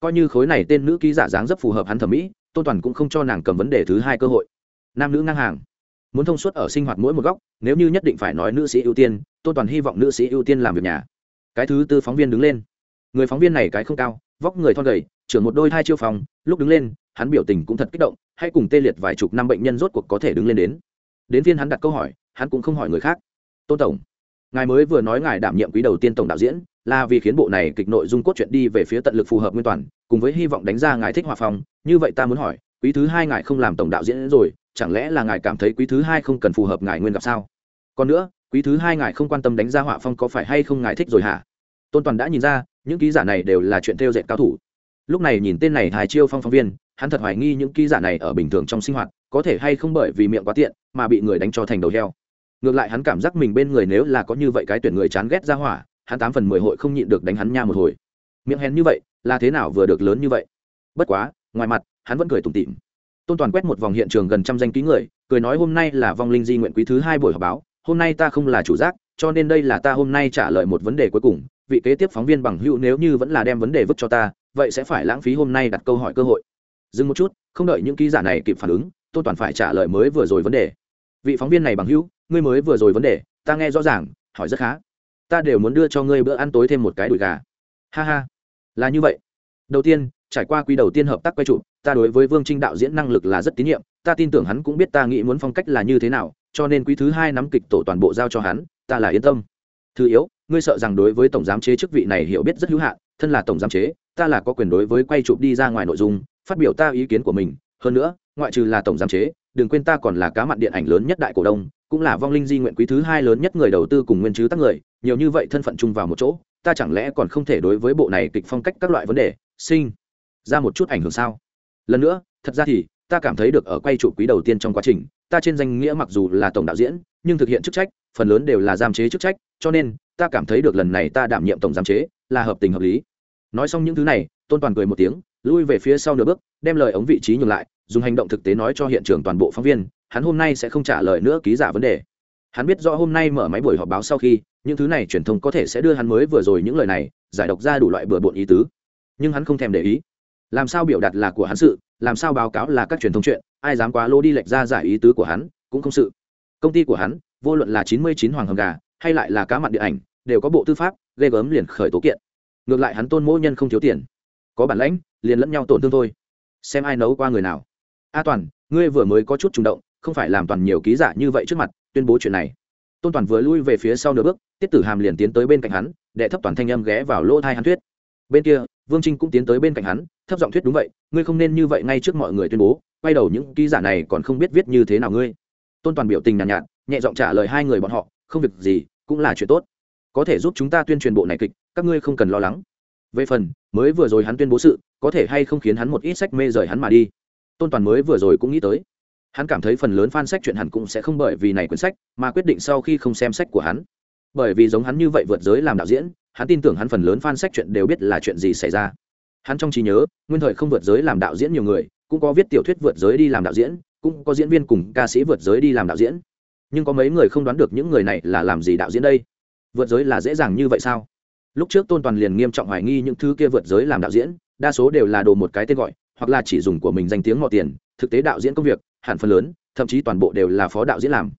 coi như khối này tên nữ ký giả dáng rất phù hợp hắn thẩm mỹ, tôn toàn cũng không cho nàng cầm vấn đề thứ hai cơ hội. Nam nữ ngang hàng. Muốn thông suốt ở sinh hoạt mỗi một góc, nếu như nhất định phải nói nữ sĩ ưu tiên, tôn toàn hy vọng nữ sĩ ưu tiên làm việc nhà. Cái thứ tư phóng viên đứng lên. Người phóng viên này cái không cao, vóc người thon gầy, trưởng một đôi hai chiêu phòng, lúc đứng lên, hắn biểu tình cũng thật kích động hay cùng tê liệt vài chục năm bệnh nhân rốt cuộc có thể đứng lên đến. Đến viên hắn đặt câu hỏi, hắn cũng không hỏi người khác. Tôn tổng ngài mới vừa nói ngài đảm nhiệm quý đầu tiên tổng đạo diễn, là vì khiến bộ này kịch nội dung cốt truyện đi về phía tận lực phù hợp nguyên toàn, cùng với hy vọng đánh ra ngài thích hòa phong, như vậy ta muốn hỏi, quý thứ hai ngài không làm tổng đạo diễn rồi, chẳng lẽ là ngài cảm thấy quý thứ hai không cần phù hợp ngài nguyên gặp sao? Còn nữa, quý thứ hai ngài không quan tâm đánh ra họa phong có phải hay không ngài thích rồi hả? Tôn toàn đã nhìn ra, những ký giả này đều là chuyện theo dệt cao thủ. Lúc này nhìn tên này hài chiêu phong phóng viên, hắn thật hoài nghi những ký giả này ở bình thường trong sinh hoạt, có thể hay không bởi vì miệng quá tiện, mà bị người đánh cho thành đầu heo ngược lại hắn cảm giác mình bên người nếu là có như vậy cái tuyển người chán ghét ra hỏa, hắn tám phần mười hội không nhịn được đánh hắn nha một hồi. Miệng hèn như vậy, là thế nào vừa được lớn như vậy? Bất quá, ngoài mặt, hắn vẫn cười tủm tỉm. Tôn toàn quét một vòng hiện trường gần trăm danh ký người, cười nói hôm nay là vong linh di nguyện quý thứ hai buổi họp báo, hôm nay ta không là chủ giác, cho nên đây là ta hôm nay trả lời một vấn đề cuối cùng, vị kế tiếp phóng viên bằng hữu nếu như vẫn là đem vấn đề vứt cho ta, vậy sẽ phải lãng phí hôm nay đặt câu hỏi cơ hội. Dừng một chút, không đợi những ký giả này kịp phản ứng, tôn toàn phải trả lời mới vừa rồi vấn đề. Vị phóng viên này bằng hữu ngươi mới vừa rồi vấn đề, ta nghe rõ ràng, hỏi rất khá. Ta đều muốn đưa cho ngươi bữa ăn tối thêm một cái đùi gà. Ha ha. Là như vậy. Đầu tiên, trải qua quý đầu tiên hợp tác quay trụ, ta đối với vương trinh đạo diễn năng lực là rất tín nhiệm, ta tin tưởng hắn cũng biết ta nghĩ muốn phong cách là như thế nào, cho nên quý thứ hai nắm kịch tổ toàn bộ giao cho hắn, ta là yên tâm. Thứ yếu, ngươi sợ rằng đối với tổng giám chế chức vị này hiểu biết rất hữu hạn, thân là tổng giám chế, ta là có quyền đối với quay chụp đi ra ngoài nội dung, phát biểu ta ý kiến của mình. Hơn nữa, ngoại trừ là tổng giám chế, đừng quên ta còn là cá mặn điện ảnh lớn nhất đại cổ đông cũng là vong linh di nguyện quý thứ hai lớn nhất người đầu tư cùng nguyên chứ tác người, nhiều như vậy thân phận chung vào một chỗ, ta chẳng lẽ còn không thể đối với bộ này kịch phong cách các loại vấn đề, sinh ra một chút ảnh hưởng sao? Lần nữa, thật ra thì, ta cảm thấy được ở quay trụ quý đầu tiên trong quá trình, ta trên danh nghĩa mặc dù là tổng đạo diễn, nhưng thực hiện chức trách, phần lớn đều là giam chế chức trách, cho nên, ta cảm thấy được lần này ta đảm nhiệm tổng giám chế, là hợp tình hợp lý. Nói xong những thứ này, tôn toàn cười một tiếng, lui về phía sau nửa bước, đem lời ống vị trí nhường lại, dùng hành động thực tế nói cho hiện trường toàn bộ phóng viên hắn hôm nay sẽ không trả lời nữa ký giả vấn đề. Hắn biết rõ hôm nay mở máy buổi họp báo sau khi, những thứ này truyền thông có thể sẽ đưa hắn mới vừa rồi những lời này, giải độc ra đủ loại bừa bộn ý tứ. Nhưng hắn không thèm để ý. Làm sao biểu đạt là của hắn sự, làm sao báo cáo là các truyền thông chuyện, ai dám quá lô đi lệch ra giải ý tứ của hắn, cũng không sự. Công ty của hắn, vô luận là chín mươi chín hoàng hầm gà, hay lại là cá mặn điện ảnh, đều có bộ tư pháp, ghê gớm liền khởi tố kiện. Ngược lại hắn tôn mỗi nhân không thiếu tiền. Có bản lãnh, liền lẫn nhau tổn thương thôi. Xem ai nấu qua người nào. A toàn, ngươi vừa mới có chút trùng động không phải làm toàn nhiều ký giả như vậy trước mặt tuyên bố chuyện này. Tôn toàn vừa lui về phía sau nửa bước tiết tử hàm liền tiến tới bên cạnh hắn đệ thấp toàn thanh âm ghé vào lỗ thai hắn thuyết. Bên kia vương trinh cũng tiến tới bên cạnh hắn thấp giọng thuyết đúng vậy ngươi không nên như vậy ngay trước mọi người tuyên bố quay đầu những ký giả này còn không biết viết như thế nào ngươi. Tôn toàn biểu tình nhàn nhạt, nhạt nhẹ giọng trả lời hai người bọn họ không việc gì cũng là chuyện tốt. Có thể giúp chúng ta tuyên truyền bộ này kịch các ngươi không cần lo lắng. Về phần mới vừa rồi hắn tuyên bố sự có thể hay không khiến hắn một ít sách mê rời hắn mà đi. Tôn toàn mới vừa rồi cũng nghĩ tới hắn cảm thấy phần lớn fan sách chuyện hẳn cũng sẽ không bởi vì này quyển sách, mà quyết định sau khi không xem sách của hắn. Bởi vì giống hắn như vậy vượt giới làm đạo diễn, hắn tin tưởng hắn phần lớn fan sách chuyện đều biết là chuyện gì xảy ra. Hắn trong trí nhớ, nguyên thời không vượt giới làm đạo diễn nhiều người, cũng có viết tiểu thuyết vượt giới đi làm đạo diễn, cũng có diễn viên cùng ca sĩ vượt giới đi làm đạo diễn. Nhưng có mấy người không đoán được những người này là làm gì đạo diễn đây? Vượt giới là dễ dàng như vậy sao? Lúc trước tôn toàn liền nghiêm trọng hoài nghi những thứ kia vượt giới làm đạo diễn, đa số đều là đồ một cái tên gọi, hoặc là chỉ dùng của mình danh tiếng mò tiền, thực tế đạo diễn công việc hẳn phần lớn, thậm chí toàn bộ đều là phó đạo diễn làm.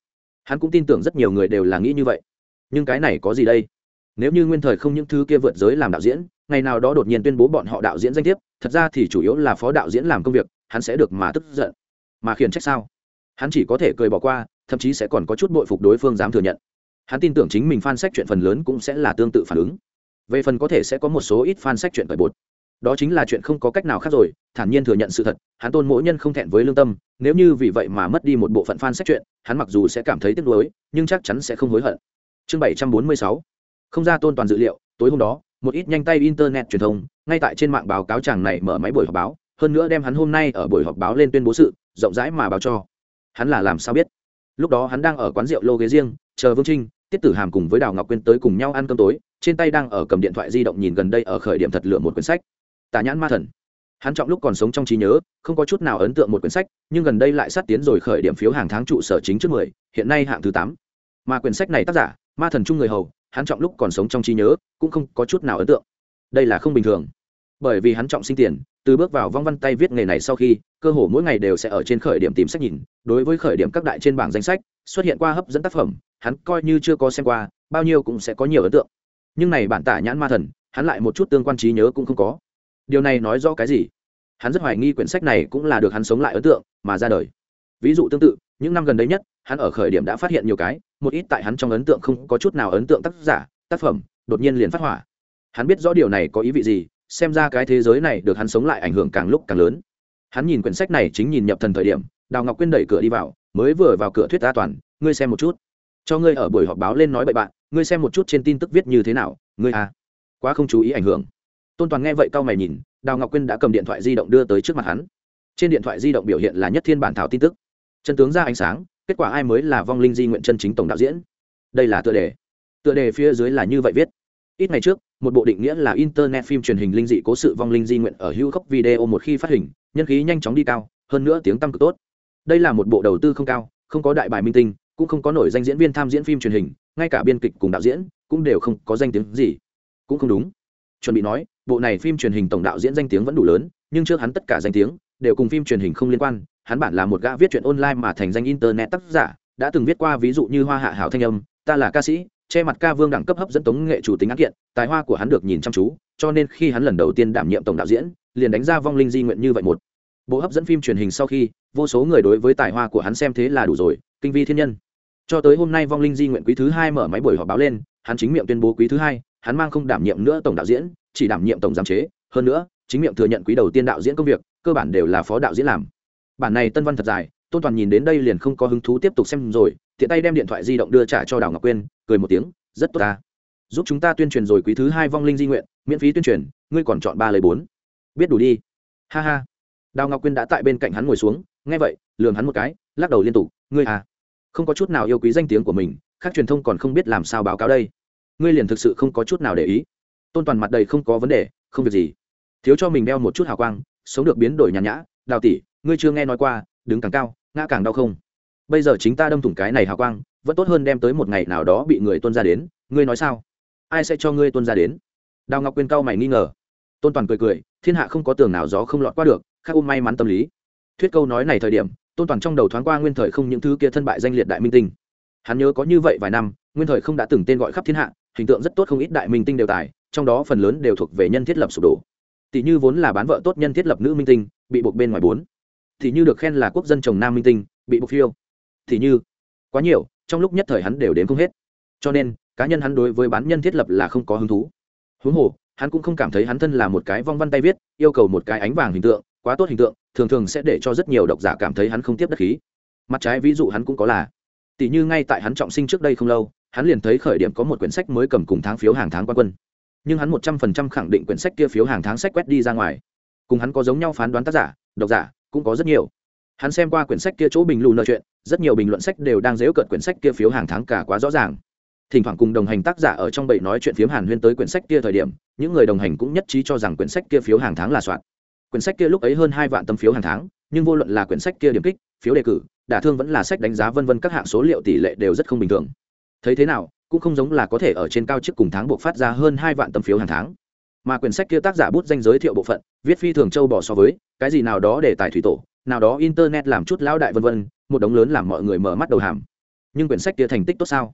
Hắn cũng tin tưởng rất nhiều người đều là nghĩ như vậy. Nhưng cái này có gì đây? Nếu như nguyên thời không những thứ kia vượt giới làm đạo diễn, ngày nào đó đột nhiên tuyên bố bọn họ đạo diễn danh thiếp, thật ra thì chủ yếu là phó đạo diễn làm công việc, hắn sẽ được mà tức giận. Mà khiển trách sao? Hắn chỉ có thể cười bỏ qua, thậm chí sẽ còn có chút bội phục đối phương dám thừa nhận. Hắn tin tưởng chính mình fan sách chuyện phần lớn cũng sẽ là tương tự phản ứng. Về phần có thể sẽ có một số ít fan sách chuyện cởi bột đó chính là chuyện không có cách nào khác rồi, thản nhiên thừa nhận sự thật, hắn tôn mỗi nhân không thẹn với lương tâm, nếu như vì vậy mà mất đi một bộ phận fan sách chuyện hắn mặc dù sẽ cảm thấy tiếc nuối, nhưng chắc chắn sẽ không hối hận. Chương bảy trăm bốn mươi sáu. Không ra tôn toàn dữ liệu, tối hôm đó, một ít nhanh tay internet truyền thông, ngay tại trên mạng báo cáo chàng này mở máy buổi họp báo, hơn nữa đem hắn hôm nay ở buổi họp báo lên tuyên bố sự, rộng rãi mà báo cho. Hắn là làm sao biết? Lúc đó hắn đang ở quán rượu lô ghế riêng, chờ vương trinh, tiết tử hàm cùng với đào ngọc quyên tới cùng nhau ăn cơm tối, trên tay đang ở cầm điện thoại di động nhìn gần đây ở khởi điểm thật lựa một quyển sách tà nhãn ma thần. Hắn trọng lúc còn sống trong trí nhớ, không có chút nào ấn tượng một quyển sách, nhưng gần đây lại sát tiến rồi khởi điểm phiếu hàng tháng trụ sở chính trước mười, hiện nay hạng thứ tám. Mà quyển sách này tác giả, ma thần chung người hầu, hắn trọng lúc còn sống trong trí nhớ, cũng không có chút nào ấn tượng. Đây là không bình thường. Bởi vì hắn trọng sinh tiền, từ bước vào vong văn tay viết nghề này sau khi, cơ hồ mỗi ngày đều sẽ ở trên khởi điểm tìm sách nhìn, đối với khởi điểm các đại trên bảng danh sách, xuất hiện qua hấp dẫn tác phẩm, hắn coi như chưa có xem qua, bao nhiêu cũng sẽ có nhiều ấn tượng. Nhưng này bản tả nhãn ma thần, hắn lại một chút tương quan trí nhớ cũng không có điều này nói rõ cái gì? Hắn rất hoài nghi quyển sách này cũng là được hắn sống lại ấn tượng, mà ra đời. Ví dụ tương tự, những năm gần đây nhất, hắn ở khởi điểm đã phát hiện nhiều cái, một ít tại hắn trong ấn tượng không có chút nào ấn tượng tác giả, tác phẩm, đột nhiên liền phát hỏa. Hắn biết rõ điều này có ý vị gì, xem ra cái thế giới này được hắn sống lại ảnh hưởng càng lúc càng lớn. Hắn nhìn quyển sách này chính nhìn nhập thần thời điểm, đào ngọc quyên đẩy cửa đi vào, mới vừa vào cửa thuyết ta toàn, ngươi xem một chút. Cho ngươi ở buổi họp báo lên nói bậy bạn, ngươi xem một chút trên tin tức viết như thế nào, ngươi à. Quá không chú ý ảnh hưởng tôn toàn nghe vậy cau mày nhìn, đào ngọc quyên đã cầm điện thoại di động đưa tới trước mặt hắn. Trên điện thoại di động biểu hiện là nhất thiên bản thảo tin tức. Chân tướng ra ánh sáng, kết quả ai mới là vong linh di nguyện chân chính tổng đạo diễn? Đây là tựa đề. Tựa đề phía dưới là như vậy viết. Ít ngày trước, một bộ định nghĩa là internet phim truyền hình linh dị cố sự vong linh di nguyện ở hữu khốc video một khi phát hình, nhân khí nhanh chóng đi cao, hơn nữa tiếng tăm cực tốt. Đây là một bộ đầu tư không cao, không có đại bài minh tinh, cũng không có nổi danh diễn viên tham diễn phim truyền hình, ngay cả biên kịch cùng đạo diễn cũng đều không có danh tiếng gì. Cũng không đúng chuẩn bị nói, bộ này phim truyền hình tổng đạo diễn danh tiếng vẫn đủ lớn, nhưng trước hắn tất cả danh tiếng đều cùng phim truyền hình không liên quan. Hắn bản là một gã viết truyện online mà thành danh internet tác giả, đã từng viết qua ví dụ như hoa hạ hảo thanh âm, ta là ca sĩ, che mặt ca vương đẳng cấp hấp dẫn tống nghệ chủ tính án kiện, tài hoa của hắn được nhìn chăm chú, cho nên khi hắn lần đầu tiên đảm nhiệm tổng đạo diễn, liền đánh ra vong linh di nguyện như vậy một. Bộ hấp dẫn phim truyền hình sau khi, vô số người đối với tài hoa của hắn xem thế là đủ rồi, kinh vi thiên nhân. Cho tới hôm nay vong linh di nguyện quý thứ hai mở máy buổi họp báo lên, hắn chính miệng tuyên bố quý thứ hai hắn mang không đảm nhiệm nữa tổng đạo diễn, chỉ đảm nhiệm tổng giám chế. Hơn nữa, chính miệng thừa nhận quý đầu tiên đạo diễn công việc, cơ bản đều là phó đạo diễn làm. Bản này tân văn thật dài, tôn toàn nhìn đến đây liền không có hứng thú tiếp tục xem rồi, tiện tay đem điện thoại di động đưa trả cho đào ngọc quyên, cười một tiếng, rất tốt ta. Giúp chúng ta tuyên truyền rồi quý thứ hai vong linh di nguyện, miễn phí tuyên truyền, ngươi còn chọn ba lời bốn. Biết đủ đi. Ha ha. Đào ngọc quyên đã tại bên cạnh hắn ngồi xuống, nghe vậy lường hắn một cái, lắc đầu liên tục, ngươi à không có chút nào yêu quý danh tiếng của mình, khác truyền thông còn không biết làm sao báo cáo đây ngươi liền thực sự không có chút nào để ý. Tôn toàn mặt đầy không có vấn đề, không việc gì. Thiếu cho mình đeo một chút hào quang, sống được biến đổi nhàn nhã. Đào tỷ, ngươi chưa nghe nói qua, đứng càng cao, ngã càng đau không? Bây giờ chính ta đâm thủng cái này hào quang, vẫn tốt hơn đem tới một ngày nào đó bị người tuân ra đến. Ngươi nói sao? Ai sẽ cho ngươi tuân ra đến? Đào ngọc quyên cao mày nghi ngờ. Tôn toàn cười cười, thiên hạ không có tường nào gió không lọt qua được khác ôm may mắn tâm lý. Thuyết câu nói này thời điểm, tôn toàn trong đầu thoáng qua nguyên thời không những thứ kia thân bại danh liệt đại minh tinh. Hắn nhớ có như vậy vài năm, nguyên thời không đã từng tên gọi khắp thiên hạ hình tượng rất tốt không ít đại minh tinh đều tài, trong đó phần lớn đều thuộc về nhân thiết lập sụp đổ. Tỷ như vốn là bán vợ tốt nhân thiết lập nữ minh tinh, bị buộc bên ngoài bốn. Thì như được khen là quốc dân chồng nam minh tinh, bị buộc phiêu. Thì như, quá nhiều, trong lúc nhất thời hắn đều đến không hết. Cho nên, cá nhân hắn đối với bán nhân thiết lập là không có hứng thú. Huống hồ, hắn cũng không cảm thấy hắn thân là một cái vong văn tay viết, yêu cầu một cái ánh vàng hình tượng, quá tốt hình tượng, thường thường sẽ để cho rất nhiều độc giả cảm thấy hắn không tiếp đất khí. Mặt trái ví dụ hắn cũng có là. Tỷ như ngay tại hắn trọng sinh trước đây không lâu hắn liền thấy khởi điểm có một quyển sách mới cầm cùng tháng phiếu hàng tháng quan quân. Nhưng hắn một trăm phần trăm khẳng định quyển sách kia phiếu hàng tháng sách quét đi ra ngoài. Cùng hắn có giống nhau phán đoán tác giả, độc giả, cũng có rất nhiều. Hắn xem qua quyển sách kia chỗ bình lù nợ chuyện, rất nhiều bình luận sách đều đang dếu cợt quyển sách kia phiếu hàng tháng cả quá rõ ràng. Thỉnh thoảng cùng đồng hành tác giả ở trong bậy nói chuyện phiếm hàn huyên tới quyển sách kia thời điểm, những người đồng hành cũng nhất trí cho rằng quyển sách kia phiếu hàng tháng là soạn. Quyển sách kia lúc ấy hơn hai vạn tâm phiếu hàng tháng, nhưng vô luận là quyển sách kia điểm kích, phiếu đề cử, đả thương vẫn là sách đánh giá vân vân các hạng số liệu tỷ lệ đều rất không bình thường thấy thế nào, cũng không giống là có thể ở trên cao chức cùng tháng buộc phát ra hơn hai vạn tâm phiếu hàng tháng. Mà quyển sách kia tác giả bút danh giới thiệu bộ phận, viết phi thường châu bỏ so với, cái gì nào đó để tài thủy tổ, nào đó internet làm chút lão đại vân vân, một đống lớn làm mọi người mở mắt đầu hàm. Nhưng quyển sách kia thành tích tốt sao?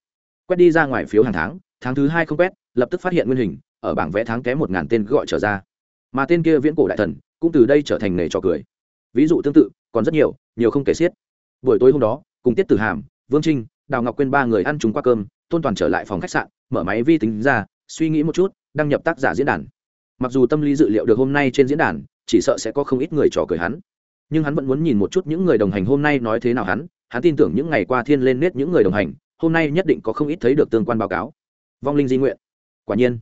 Quét đi ra ngoài phiếu hàng tháng tháng thứ hai không quét, lập tức phát hiện nguyên hình, ở bảng vẽ tháng kém một ngàn tên gọi trở ra. Mà tên kia viễn cổ đại thần, cũng từ đây trở thành nghề trò cười. Ví dụ tương tự, còn rất nhiều nhiều không kể xiết. Buổi tối hôm đó, cùng tiết tử hàm, vương trinh đào ngọc quên ba người ăn chúng qua cơm, tôn toàn trở lại phòng khách sạn, mở máy vi tính ra, suy nghĩ một chút, đăng nhập tác giả diễn đàn. Mặc dù tâm lý dự liệu được hôm nay trên diễn đàn, chỉ sợ sẽ có không ít người trò cười hắn. Nhưng hắn vẫn muốn nhìn một chút những người đồng hành hôm nay nói thế nào hắn hắn tin tưởng những ngày qua thiên lên nết những người đồng hành, hôm nay nhất định có không ít thấy được tương quan báo cáo. Vong linh di nguyện. Quả nhiên,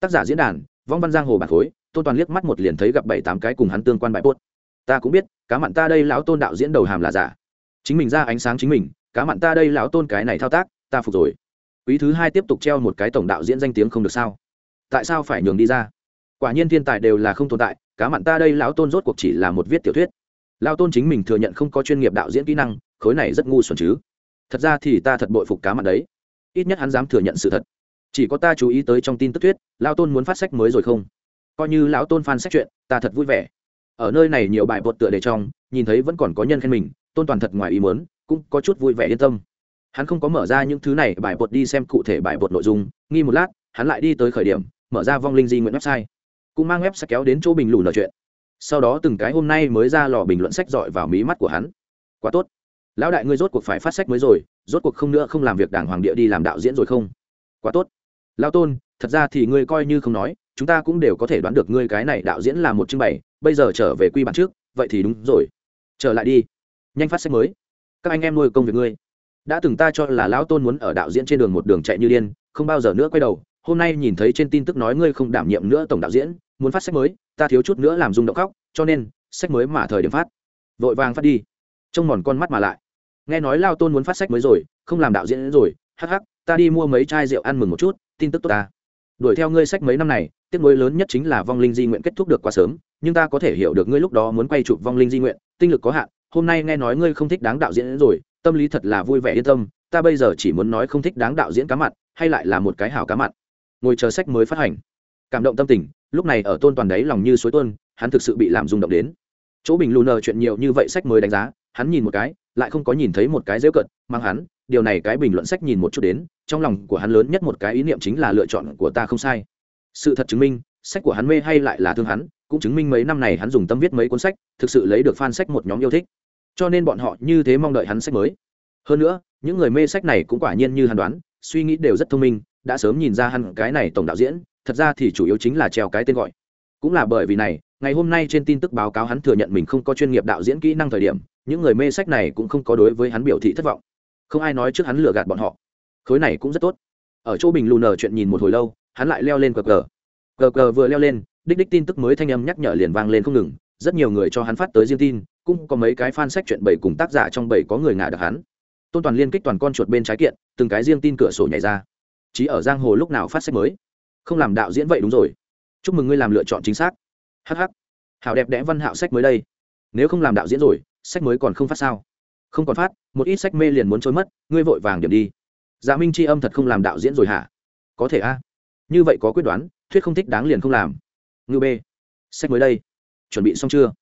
tác giả diễn đàn, vong văn giang hồ bạc khối, tôn toàn liếc mắt một liền thấy gặp bảy tám cái cùng hắn tương quan bài bốt ta cũng biết, cá mặn ta đây lão tôn đạo diễn đầu hàm là giả. Chính mình ra ánh sáng chính mình cá mặn ta đây lão tôn cái này thao tác, ta phục rồi. Quý thứ hai tiếp tục treo một cái tổng đạo diễn danh tiếng không được sao? Tại sao phải nhường đi ra? Quả nhiên thiên tài đều là không tồn tại, cá mặn ta đây lão tôn rốt cuộc chỉ là một viết tiểu thuyết. Lão tôn chính mình thừa nhận không có chuyên nghiệp đạo diễn kỹ năng, khối này rất ngu xuẩn chứ. Thật ra thì ta thật bội phục cá mặn đấy. Ít nhất hắn dám thừa nhận sự thật. Chỉ có ta chú ý tới trong tin tức thuyết, lão tôn muốn phát sách mới rồi không? Coi như lão tôn phan sách chuyện, ta thật vui vẻ. Ở nơi này nhiều bài bột tựa đề trong, nhìn thấy vẫn còn có nhân khen mình, tôn toàn thật ngoài ý muốn cũng có chút vui vẻ yên tâm. Hắn không có mở ra những thứ này, bài bột đi xem cụ thể bài bột nội dung, nghi một lát, hắn lại đi tới khởi điểm, mở ra vong linh di nguyện website. Cũng mang website sẽ kéo đến chỗ bình lù nói chuyện. Sau đó từng cái hôm nay mới ra lò bình luận sách dọi vào mí mắt của hắn. Quá tốt. Lão đại ngươi rốt cuộc phải phát sách mới rồi, rốt cuộc không nữa không làm việc đảng hoàng địa đi làm đạo diễn rồi không? Quá tốt. Lao tôn, thật ra thì ngươi coi như không nói, chúng ta cũng đều có thể đoán được ngươi cái này đạo diễn là một trưng bày bây giờ trở về quy bản trước, vậy thì đúng rồi. Trở lại đi. Nhanh phát sách mới các anh em nuôi công việc ngươi. Đã từng ta cho là lão tôn muốn ở đạo diễn trên đường một đường chạy như điên, không bao giờ nữa quay đầu, hôm nay nhìn thấy trên tin tức nói ngươi không đảm nhiệm nữa tổng đạo diễn, muốn phát sách mới, ta thiếu chút nữa làm rung động khóc, cho nên, sách mới mà thời điểm phát. Vội vàng phát đi. Trông mòn con mắt mà lại. Nghe nói lao tôn muốn phát sách mới rồi, không làm đạo diễn rồi, hắc hắc, ta đi mua mấy chai rượu ăn mừng một chút, tin tức tốt ta. Đuổi theo ngươi sách mấy năm này, tiếc nuối lớn nhất chính là vong linh di nguyện kết thúc được quá sớm, nhưng ta có thể hiểu được ngươi lúc đó muốn quay chụp vong linh di nguyện, tinh lực có hạn hôm nay nghe nói ngươi không thích đáng đạo diễn rồi, tâm lý thật là vui vẻ yên tâm, ta bây giờ chỉ muốn nói không thích đáng đạo diễn cá mặt, hay lại là một cái hảo cá mặt. Ngồi chờ sách mới phát hành. Cảm động tâm tình, lúc này ở tôn toàn đấy lòng như suối tuôn, hắn thực sự bị làm rung động đến. Chỗ bình lù nờ chuyện nhiều như vậy sách mới đánh giá, hắn nhìn một cái, lại không có nhìn thấy một cái dễ cận, mang hắn, điều này cái bình luận sách nhìn một chút đến, trong lòng của hắn lớn nhất một cái ý niệm chính là lựa chọn của ta không sai. Sự thật chứng minh, sách của hắn mê hay lại là thương hắn, cũng chứng minh mấy năm này hắn dùng tâm viết mấy cuốn sách, thực sự lấy được fan sách một nhóm yêu thích cho nên bọn họ như thế mong đợi hắn sách mới. Hơn nữa, những người mê sách này cũng quả nhiên như hắn đoán, suy nghĩ đều rất thông minh, đã sớm nhìn ra hắn cái này tổng đạo diễn, thật ra thì chủ yếu chính là treo cái tên gọi. Cũng là bởi vì này, ngày hôm nay trên tin tức báo cáo hắn thừa nhận mình không có chuyên nghiệp đạo diễn kỹ năng thời điểm, những người mê sách này cũng không có đối với hắn biểu thị thất vọng. Không ai nói trước hắn lừa gạt bọn họ. Khối này cũng rất tốt. Ở chỗ bình lù nở chuyện nhìn một hồi lâu, hắn lại leo lên cờ cờ. Cờ cờ vừa leo lên, đích đích tin tức mới thanh âm nhắc nhở liền vang lên không ngừng, rất nhiều người cho hắn phát tới riêng tin cũng có mấy cái fan sách chuyện bảy cùng tác giả trong bảy có người ngả được hắn. Tôn toàn liên kích toàn con chuột bên trái kiện, từng cái riêng tin cửa sổ nhảy ra. Chí ở giang hồ lúc nào phát sách mới? Không làm đạo diễn vậy đúng rồi. Chúc mừng ngươi làm lựa chọn chính xác. Hh hảo đẹp đẽ văn hạo sách mới đây. Nếu không làm đạo diễn rồi, sách mới còn không phát sao? Không còn phát, một ít sách mê liền muốn trôi mất, ngươi vội vàng điểm đi. Dạ minh c h i âm thật không làm đạo diễn rồi hả? Có thể a. Như vậy có quyết đoán, thuyết không thích đáng liền không làm. Ngư b sách mới đây. Chuẩn bị xong chưa?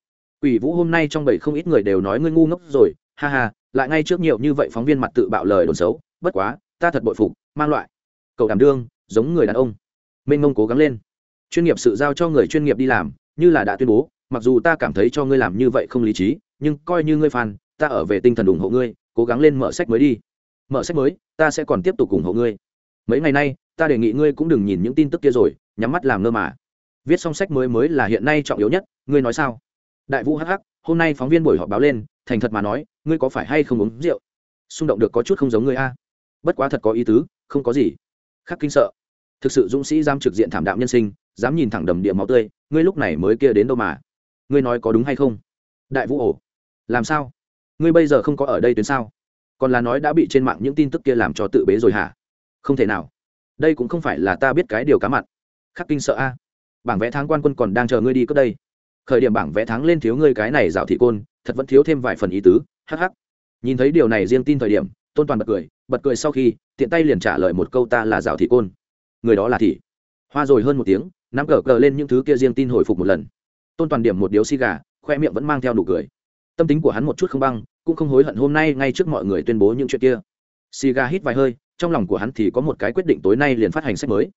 Quỷ vũ hôm nay trong bảy không ít người đều nói ngươi ngu ngốc rồi, ha ha, lại ngay trước nhiều như vậy phóng viên mặt tự bạo lời đồn xấu, bất quá, ta thật bội phục, mang loại. Cậu đảm đương, giống người đàn ông. Mênh ngông cố gắng lên. Chuyên nghiệp sự giao cho người chuyên nghiệp đi làm, như là đã tuyên bố, mặc dù ta cảm thấy cho ngươi làm như vậy không lý trí, nhưng coi như ngươi fan, ta ở về tinh thần ủng hộ ngươi, cố gắng lên mở sách mới đi. Mở sách mới, ta sẽ còn tiếp tục ủng hộ ngươi. Mấy ngày nay, ta đề nghị ngươi cũng đừng nhìn những tin tức kia rồi, nhắm mắt làm ngơ mà. Viết xong sách mới mới là hiện nay trọng yếu nhất, ngươi nói sao? Đại vũ hh hôm nay phóng viên buổi họp báo lên, thành thật mà nói, ngươi có phải hay không uống rượu? Xung động được có chút không giống ngươi a. Bất quá thật có ý tứ, không có gì. Khắc kinh sợ. Thực sự dũng sĩ dám trực diện thảm đạo nhân sinh, dám nhìn thẳng đầm địa máu tươi, ngươi lúc này mới kia đến đâu mà? Ngươi nói có đúng hay không? Đại vũ ổ làm sao? Ngươi bây giờ không có ở đây tuyến sao? Còn là nói đã bị trên mạng những tin tức kia làm cho tự bế rồi hả? Không thể nào. Đây cũng không phải là ta biết cái điều cá mặn. Khắc kinh sợ a. Bảng vẽ tháng quan quân còn đang chờ ngươi đi cất đây khởi điểm bảng vẽ tháng lên thiếu ngươi cái này dạo thị côn, thật vẫn thiếu thêm vài phần ý tứ, hắc hắc. Nhìn thấy điều này riêng tin thời điểm, tôn toàn bật cười bật cười sau khi, tiện tay liền trả lời một câu ta là dạo thị côn. Người đó là thị. Hoa rồi hơn một tiếng, nắm cờ cờ lên những thứ kia riêng tin hồi phục một lần. Tôn toàn điểm một điếu xi gà, khoe miệng vẫn mang theo nụ cười. Tâm tính của hắn một chút không băng, cũng không hối hận hôm nay ngay trước mọi người tuyên bố những chuyện kia. Xì gà hít vài hơi, trong lòng của hắn thì có một cái quyết định tối nay liền phát hành sách mới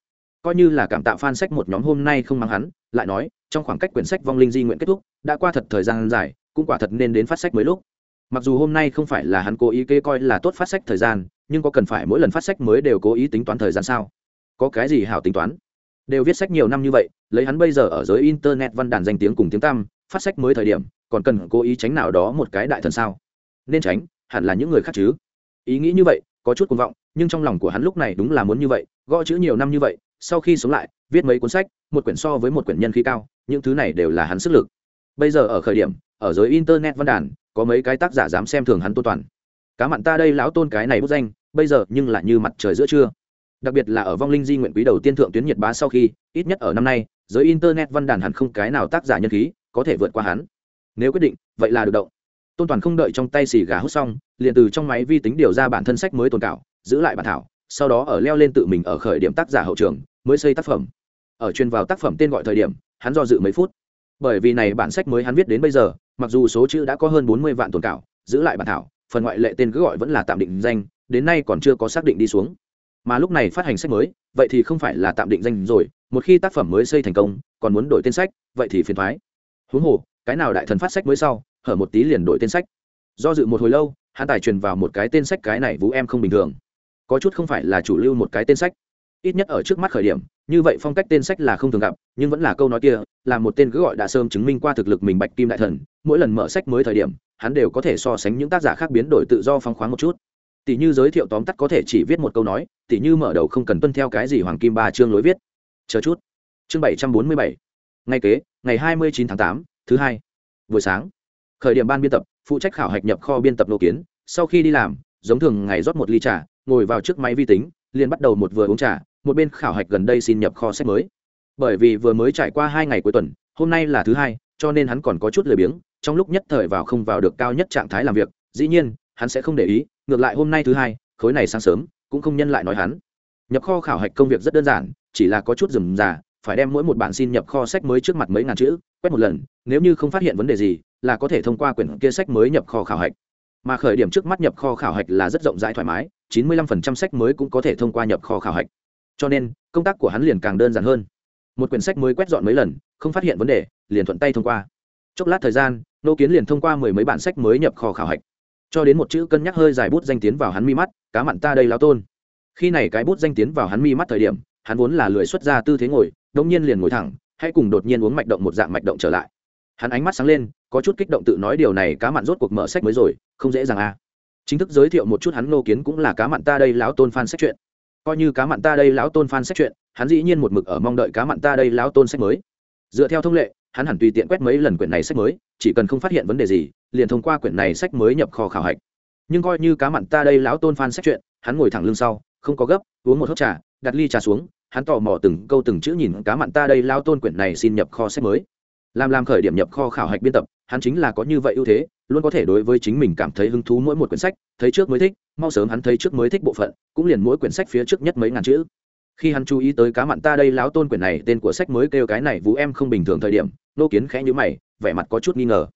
coi như là cảm tạ fan sách một nhóm hôm nay không mang hắn, lại nói, trong khoảng cách quyển sách vong linh di nguyện kết thúc, đã qua thật thời gian dài, cũng quả thật nên đến phát sách mới lúc. Mặc dù hôm nay không phải là hắn cố ý kê coi là tốt phát sách thời gian, nhưng có cần phải mỗi lần phát sách mới đều cố ý tính toán thời gian sao? Có cái gì hảo tính toán? Đều viết sách nhiều năm như vậy, lấy hắn bây giờ ở giới internet văn đàn danh tiếng cùng tiếng tăm, phát sách mới thời điểm, còn cần cố ý tránh nào đó một cái đại thần sao? Nên tránh, hẳn là những người khác chứ. Ý nghĩ như vậy, có chút cuồng vọng, nhưng trong lòng của hắn lúc này đúng là muốn như vậy, gõ chữ nhiều năm như vậy sau khi sống lại, viết mấy cuốn sách, một quyển so với một quyển nhân khí cao, những thứ này đều là hắn sức lực. Bây giờ ở khởi điểm, ở giới internet văn đàn, có mấy cái tác giả dám xem thường hắn tô toàn. Cá mặn ta đây lão tôn cái này bút danh, bây giờ nhưng lại như mặt trời giữa trưa. Đặc biệt là ở vong linh di nguyện quý đầu tiên thượng tuyến nhiệt bá sau khi, ít nhất ở năm nay, giới internet văn đàn hẳn không cái nào tác giả nhân khí có thể vượt qua hắn. Nếu quyết định, vậy là được động. Tôn toàn không đợi trong tay xì gà hút xong, liền từ trong máy vi tính điều ra bản thân sách mới tồn cảo, giữ lại bản thảo, sau đó ở leo lên tự mình ở khởi điểm tác giả hậu trường mới xây tác phẩm. Ở truyền vào tác phẩm tên gọi thời điểm, hắn do dự mấy phút. Bởi vì này bản sách mới hắn viết đến bây giờ, mặc dù số chữ đã có hơn bốn mươi vạn tồn cảo, giữ lại bản thảo, phần ngoại lệ tên cứ gọi vẫn là tạm định danh, đến nay còn chưa có xác định đi xuống. Mà lúc này phát hành sách mới, vậy thì không phải là tạm định danh rồi, một khi tác phẩm mới xây thành công, còn muốn đổi tên sách, vậy thì phiền thoái. Huống hồ, cái nào đại thần phát sách mới sau, hở một tí liền đổi tên sách. Do dự một hồi lâu, hắn tài truyền vào một cái tên sách cái này vũ em không bình thường. Có chút không phải là chủ lưu một cái tên sách ít nhất ở trước mắt khởi điểm, như vậy phong cách tên sách là không thường gặp, nhưng vẫn là câu nói kia, là một tên cứ gọi đã sớm chứng minh qua thực lực mình bạch kim đại thần, mỗi lần mở sách mới thời điểm, hắn đều có thể so sánh những tác giả khác biến đổi tự do phong khoáng một chút. Tỷ như giới thiệu tóm tắt có thể chỉ viết một câu nói, tỷ như mở đầu không cần tuân theo cái gì hoàng kim ba chương lối viết. Chờ chút. Chương bảy trăm bốn mươi bảy. Ngày kế, ngày hai mươi chín tháng tám, thứ hai. Buổi sáng. Khởi điểm ban biên tập, phụ trách khảo hạch nhập kho biên tập nô kiến, sau khi đi làm, giống thường ngày rót một ly trà, ngồi vào trước máy vi tính, liền bắt đầu một vừa uống trà một bên khảo hạch gần đây xin nhập kho sách mới. Bởi vì vừa mới trải qua hai ngày cuối tuần, hôm nay là thứ hai, cho nên hắn còn có chút lười biếng, trong lúc nhất thời vào không vào được cao nhất trạng thái làm việc, dĩ nhiên, hắn sẽ không để ý, ngược lại hôm nay thứ hai, khối này sáng sớm, cũng không nhân lại nói hắn. Nhập kho khảo hạch công việc rất đơn giản, chỉ là có chút rườm rà, phải đem mỗi một bản xin nhập kho sách mới trước mặt mấy ngàn chữ, quét một lần, nếu như không phát hiện vấn đề gì, là có thể thông qua quyển kia sách mới nhập kho khảo hạch. Mà khởi điểm trước mắt nhập kho khảo hạch là rất rộng rãi thoải mái, chín mươi lăm phần trăm sách mới cũng có thể thông qua nhập kho khảo hạch cho nên, công tác của hắn liền càng đơn giản hơn. Một quyển sách mới quét dọn mấy lần, không phát hiện vấn đề, liền thuận tay thông qua. Chốc lát thời gian, nô kiến liền thông qua mười mấy bản sách mới nhập kho khảo hạch. Cho đến một chữ cân nhắc hơi dài bút danh tiến vào hắn mi mắt, cá mặn ta đây lao tôn. Khi này cái bút danh tiến vào hắn mi mắt thời điểm, hắn vốn là lười xuất ra tư thế ngồi đông nhiên liền ngồi thẳng, hãy cùng đột nhiên uống mạch động một dạng mạch động trở lại. Hắn ánh mắt sáng lên, có chút kích động tự nói, điều này cá mặn rốt cuộc mở sách mới rồi, không dễ dàng à. Chính thức giới thiệu một chút hắn nô kiến cũng là cá mặn ta đây lão tôn phan sách chuyện coi như cá mặn ta đây lão tôn phan sách chuyện, hắn dĩ nhiên một mực ở mong đợi cá mặn ta đây lão tôn sách mới. Dựa theo thông lệ, hắn hẳn tùy tiện quét mấy lần quyển này sách mới, chỉ cần không phát hiện vấn đề gì, liền thông qua quyển này sách mới nhập kho khảo hạch. Nhưng coi như cá mặn ta đây lão tôn phan sách chuyện, hắn ngồi thẳng lưng sau, không có gấp, uống một hớp trà, đặt ly trà xuống, hắn tò mò từng câu từng chữ nhìn cá mặn ta đây lao tôn quyển này xin nhập kho sách mới. Làm làm khởi điểm nhập kho khảo hạch biên tập, hắn chính là có như vậy ưu thế luôn có thể đối với chính mình cảm thấy hứng thú mỗi một quyển sách, thấy trước mới thích, mau sớm hắn thấy trước mới thích bộ phận, cũng liền mỗi quyển sách phía trước nhất mấy ngàn chữ. Khi hắn chú ý tới cá mặn ta đây láo tôn quyển này, tên của sách mới kêu cái này vũ em không bình thường thời điểm, nô kiến khẽ nhữ mày, vẻ mặt có chút nghi ngờ.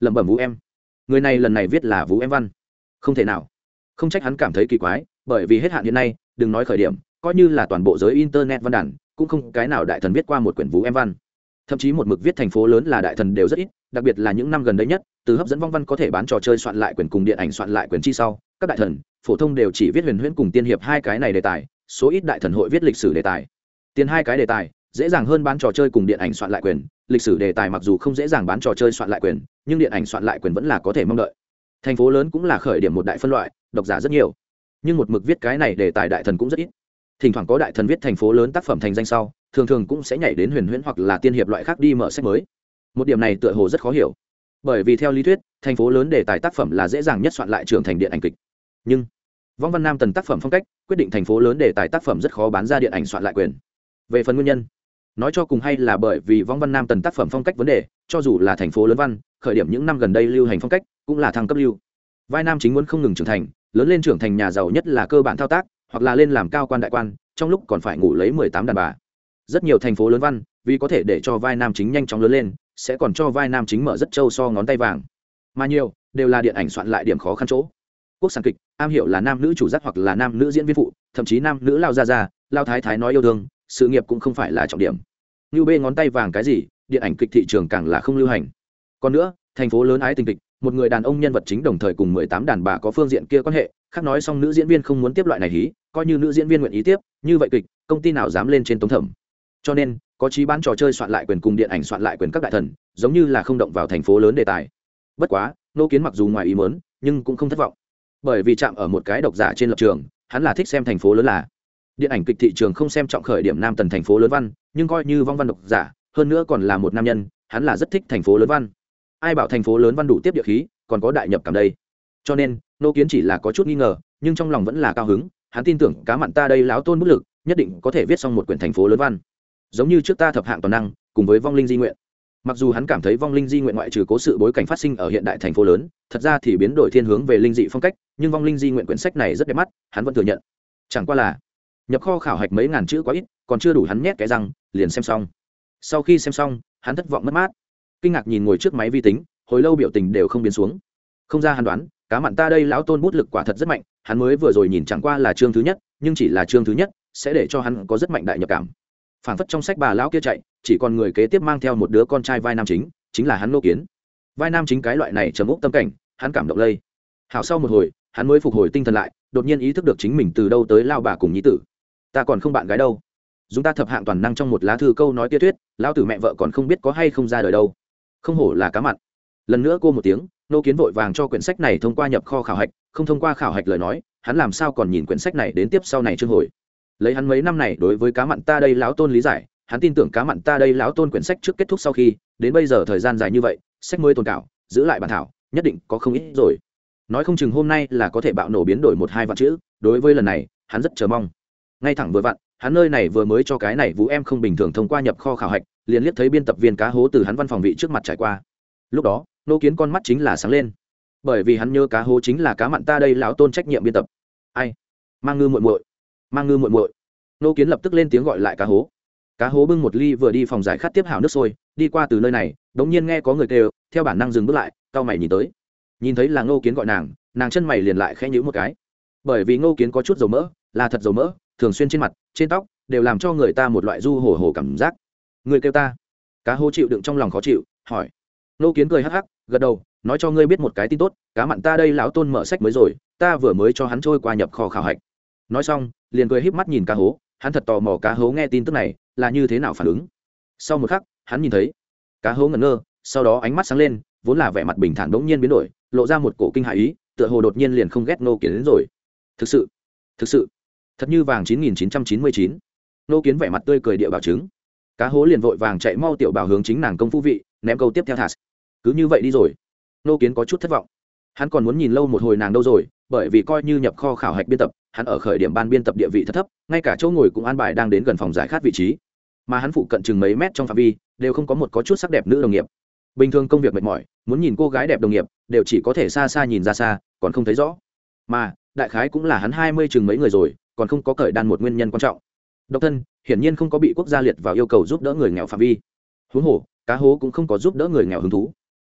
Lẩm bẩm vũ em, người này lần này viết là vũ em văn. Không thể nào. Không trách hắn cảm thấy kỳ quái, bởi vì hết hạn hiện nay, đừng nói khởi điểm, coi như là toàn bộ giới internet văn đàn, cũng không cái nào đại thần viết qua một quyển vũ em văn thậm chí một mực viết thành phố lớn là đại thần đều rất ít, đặc biệt là những năm gần đây nhất, từ hấp dẫn vong văn có thể bán trò chơi soạn lại quyền cùng điện ảnh soạn lại quyền chi sau, các đại thần, phổ thông đều chỉ viết huyền huyễn cùng tiên hiệp hai cái này đề tài, số ít đại thần hội viết lịch sử đề tài. Tiền hai cái đề tài, dễ dàng hơn bán trò chơi cùng điện ảnh soạn lại quyền lịch sử đề tài mặc dù không dễ dàng bán trò chơi soạn lại quyền nhưng điện ảnh soạn lại quyền vẫn là có thể mong đợi. Thành phố lớn cũng là khởi điểm một đại phân loại, độc giả rất nhiều. Nhưng một mực viết cái này đề tài đại thần cũng rất ít. Thỉnh thoảng có đại thần viết thành phố lớn tác phẩm thành danh sau thường thường cũng sẽ nhảy đến huyền huyễn hoặc là tiên hiệp loại khác đi mở sách mới. Một điểm này tựa hồ rất khó hiểu. Bởi vì theo lý thuyết, thành phố lớn đề tài tác phẩm là dễ dàng nhất soạn lại trưởng thành điện ảnh kịch. Nhưng, vong văn nam tần tác phẩm phong cách, quyết định thành phố lớn đề tài tác phẩm rất khó bán ra điện ảnh soạn lại quyền. Về phần nguyên nhân, nói cho cùng hay là bởi vì vong văn nam tần tác phẩm phong cách vấn đề, cho dù là thành phố lớn văn, khởi điểm những năm gần đây lưu hành phong cách, cũng là thăng cấp lưu. Vai nam chính muốn không ngừng trưởng thành, lớn lên trưởng thành nhà giàu nhất là cơ bản thao tác, hoặc là lên làm cao quan đại quan, trong lúc còn phải ngủ lấy mười tám đàn bà rất nhiều thành phố lớn văn, vì có thể để cho vai nam chính nhanh chóng lớn lên, sẽ còn cho vai nam chính mở rất trâu so ngón tay vàng. Mà nhiều, đều là điện ảnh soạn lại điểm khó khăn chỗ. Quốc sản kịch, am hiểu là nam nữ chủ giác hoặc là nam nữ diễn viên phụ, thậm chí nam nữ lao ra ra, lao thái thái nói yêu thương sự nghiệp cũng không phải là trọng điểm. Như bê ngón tay vàng cái gì, điện ảnh kịch thị trường càng là không lưu hành. Còn nữa, thành phố lớn ái tình kịch, một người đàn ông nhân vật chính đồng thời cùng mười tám đàn bà có phương diện kia quan hệ, khác nói xong nữ diễn viên không muốn tiếp loại này hí, coi như nữ diễn viên nguyện ý tiếp, như vậy kịch, công ty nào dám lên trên tống thẩm cho nên, có chí bán trò chơi soạn lại quyền cùng điện ảnh soạn lại quyền các đại thần, giống như là không động vào thành phố lớn đề tài. Bất quá, nô kiến mặc dù ngoài ý mớn nhưng cũng không thất vọng. Bởi vì chạm ở một cái độc giả trên lập trường, hắn là thích xem thành phố lớn là. Điện ảnh kịch thị trường không xem trọng khởi điểm nam tần thành phố lớn văn, nhưng coi như vong văn độc giả, hơn nữa còn là một nam nhân, hắn là rất thích thành phố lớn văn. Ai bảo thành phố lớn văn đủ tiếp địa khí, còn có đại nhập cảm đây. Cho nên, nô kiến chỉ là có chút nghi ngờ, nhưng trong lòng vẫn là cao hứng, hắn tin tưởng cá mặn ta đây láo tôn bút lực, nhất định có thể viết xong một quyển thành phố lớn văn giống như trước ta thập hạng toàn năng, cùng với vong linh di nguyện. Mặc dù hắn cảm thấy vong linh di nguyện ngoại trừ cố sự bối cảnh phát sinh ở hiện đại thành phố lớn, thật ra thì biến đổi thiên hướng về linh dị phong cách, nhưng vong linh di nguyện quyển sách này rất đẹp mắt, hắn vẫn thừa nhận. Chẳng qua là, nhập kho khảo hạch mấy ngàn chữ quá ít, còn chưa đủ hắn nhét cái răng, liền xem xong. Sau khi xem xong, hắn thất vọng mất mát. Kinh ngạc nhìn ngồi trước máy vi tính, hồi lâu biểu tình đều không biến xuống. Không ra hắn đoán, cá mặn ta đây lão tôn bút lực quả thật rất mạnh, hắn mới vừa rồi nhìn chẳng qua là chương thứ nhất, nhưng chỉ là chương thứ nhất, sẽ để cho hắn có rất mạnh đại nhập cảm phản phất trong sách bà lão kia chạy, chỉ còn người kế tiếp mang theo một đứa con trai vai nam chính chính là hắn nô kiến. Vai nam chính cái loại này trầm úc tâm cảnh, hắn cảm động lây. Hảo sau một hồi, hắn mới phục hồi tinh thần lại, đột nhiên ý thức được chính mình từ đâu tới lao bà cùng nhí tử. Ta còn không bạn gái đâu. Dùng ta thập hạng toàn năng trong một lá thư câu nói tia tuyết lao tử mẹ vợ còn không biết có hay không ra đời đâu. Không hổ là cá mặn. Lần nữa cô một tiếng nô kiến vội vàng cho quyển sách này thông qua nhập kho khảo hạch, không thông qua khảo hạch lời nói, hắn làm sao còn nhìn quyển sách này đến tiếp sau này chương hồi lấy hắn mấy năm này đối với cá mặn ta đây lão tôn lý giải, hắn tin tưởng cá mặn ta đây lão tôn quyển sách trước kết thúc sau khi, đến bây giờ thời gian dài như vậy, sách mới tồn cảo, giữ lại bản thảo, nhất định có không ít rồi. Nói không chừng hôm nay là có thể bạo nổ biến đổi một hai vạn chữ, đối với lần này, hắn rất chờ mong. Ngay thẳng vừa vặn, hắn nơi này vừa mới cho cái này vũ em không bình thường thông qua nhập kho khảo hạch, liền liếc thấy biên tập viên cá hố từ hắn văn phòng vị trước mặt trải qua. Lúc đó, nô kiến con mắt chính là sáng lên. Bởi vì hắn nhớ cá hố chính là cá mặn ta đây lão tôn trách nhiệm biên tập. Ai? Mang ngư muội muội mang ngư muội muội. Nô kiến lập tức lên tiếng gọi lại cá hố. Cá hố bưng một ly vừa đi phòng giải khát tiếp hảo nước sôi, đi qua từ nơi này, đống nhiên nghe có người kêu, theo bản năng dừng bước lại, cau mày nhìn tới. Nhìn thấy là ngô kiến gọi nàng nàng chân mày liền lại khẽ nhíu một cái. Bởi vì ngô kiến có chút dầu mỡ, là thật dầu mỡ, thường xuyên trên mặt, trên tóc, đều làm cho người ta một loại du hổ hổ cảm giác. Người kêu ta. Cá hố chịu đựng trong lòng khó chịu, hỏi. Ngô kiến cười hắc hắc, gật đầu, nói cho ngươi biết một cái tin tốt, cá mặn ta đây lão tôn mở sách mới rồi, ta vừa mới cho hắn trôi qua nhập kho khảo hạch. Nói xong liền cười híp mắt nhìn cá hố, hắn thật tò mò cá hố nghe tin tức này là như thế nào phản ứng. Sau một khắc, hắn nhìn thấy, cá hố ngẩn ngơ, sau đó ánh mắt sáng lên, vốn là vẻ mặt bình thản bỗng nhiên biến đổi, lộ ra một cổ kinh hại ý, tựa hồ đột nhiên liền không ghét nô kiến đến rồi. Thực sự thực sự, thật như vàng chín nghìn chín trăm chín mươi chín. Nô kiến vẻ mặt tươi cười địa bảo chứng. Cá hố liền vội vàng chạy mau tiểu bảo hướng chính nàng công phu vị, ném câu tiếp theo thạt cứ như vậy đi rồi. Nô kiến có chút thất vọng. Hắn còn muốn nhìn lâu một hồi nàng đâu rồi bởi vì coi như nhập kho khảo hạch biên tập, hắn ở khởi điểm ban biên tập địa vị thấp thấp, ngay cả chỗ ngồi cũng an bài đang đến gần phòng giải khát vị trí. Mà hắn phụ cận chừng mấy mét trong phạm vi, đều không có một có chút sắc đẹp nữ đồng nghiệp. Bình thường công việc mệt mỏi, muốn nhìn cô gái đẹp đồng nghiệp, đều chỉ có thể xa xa nhìn ra xa, còn không thấy rõ. Mà, đại khái cũng là hắn hai mươi chừng mấy người rồi, còn không có cởi đan một nguyên nhân quan trọng. Độc thân, hiển nhiên không có bị quốc gia liệt vào yêu cầu giúp đỡ người nghèo phạm vi. Huống hồ, cá hố cũng không có giúp đỡ người nghèo hứng thú.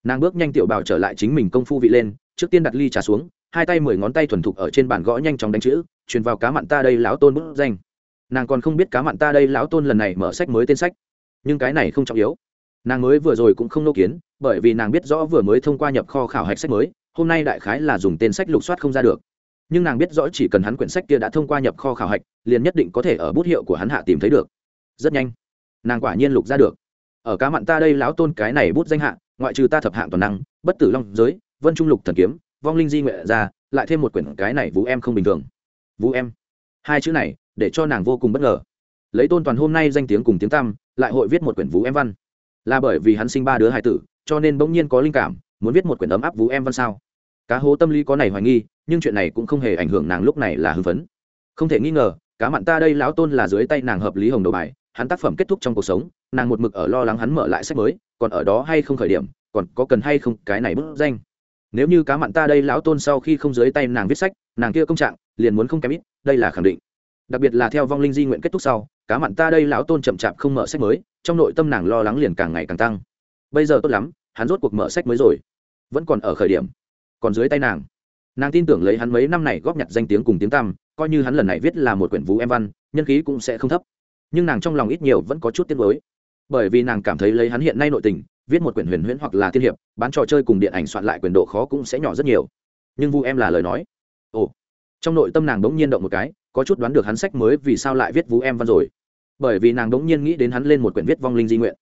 Nàng bước nhanh tiểu bảo trở lại chính mình công phu vị lên, trước tiên đặt ly trà xuống hai tay mười ngón tay thuần thục ở trên bàn gõ nhanh chóng đánh chữ, truyền vào cá mặn ta đây lão tôn bút danh. Nàng còn không biết cá mặn ta đây lão tôn lần này mở sách mới tên sách. Nhưng cái này không trọng yếu. Nàng mới vừa rồi cũng không nô kiến, bởi vì nàng biết rõ vừa mới thông qua nhập kho khảo hạch sách mới, hôm nay đại khái là dùng tên sách lục soát không ra được. Nhưng nàng biết rõ chỉ cần hắn quyển sách kia đã thông qua nhập kho khảo hạch, liền nhất định có thể ở bút hiệu của hắn hạ tìm thấy được. Rất nhanh, nàng quả nhiên lục ra được. Ở cá mặn ta đây lão tôn cái này bút danh hạ, ngoại trừ ta thập hạng toàn năng, bất tử long giới, vân trung lục thần kiếm vong linh di nguyện ra, lại thêm một quyển cái này vũ em không bình thường. Vũ em. Hai chữ này, để cho nàng vô cùng bất ngờ. Lấy tôn toàn hôm nay danh tiếng cùng tiếng tăm, lại hội viết một quyển vũ em văn. Là bởi vì hắn sinh ba đứa hai tử, cho nên bỗng nhiên có linh cảm, muốn viết một quyển ấm áp vũ em văn sao? Cá hố tâm lý có này hoài nghi, nhưng chuyện này cũng không hề ảnh hưởng nàng lúc này là hưng phấn. Không thể nghi ngờ, cá mặn ta đây lão tôn là dưới tay nàng hợp lý hồng đầu bài, hắn tác phẩm kết thúc trong cuộc sống, nàng một mực ở lo lắng hắn mở lại sách mới, còn ở đó hay không khởi điểm, còn có cần hay không cái này bức danh nếu như cá mặn ta đây lão tôn sau khi không dưới tay nàng viết sách, nàng kia công trạng, liền muốn không kém ít, đây là khẳng định. Đặc biệt là theo vong linh di nguyện kết thúc sau, cá mặn ta đây lão tôn chậm chạp không mở sách mới, trong nội tâm nàng lo lắng liền càng ngày càng tăng. Bây giờ tốt lắm, hắn rốt cuộc mở sách mới rồi. Vẫn còn ở khởi điểm. Còn dưới tay nàng. Nàng tin tưởng lấy hắn mấy năm này góp nhặt danh tiếng cùng tiếng tăm, coi như hắn lần này viết là một quyển vũ em văn, nhân khí cũng sẽ không thấp. Nhưng nàng trong lòng ít nhiều vẫn có chút tiếc nuối. Bởi vì nàng cảm thấy lấy hắn hiện nay nội tình viết một quyển huyền huyễn hoặc là tiên hiệp, bán trò chơi cùng điện ảnh soạn lại quyền độ khó cũng sẽ nhỏ rất nhiều. Nhưng vu em là lời nói. Ồ. Trong nội tâm nàng đống nhiên động một cái, có chút đoán được hắn sách mới vì sao lại viết vũ em văn rồi. Bởi vì nàng đống nhiên nghĩ đến hắn lên một quyển viết vong linh di nguyện.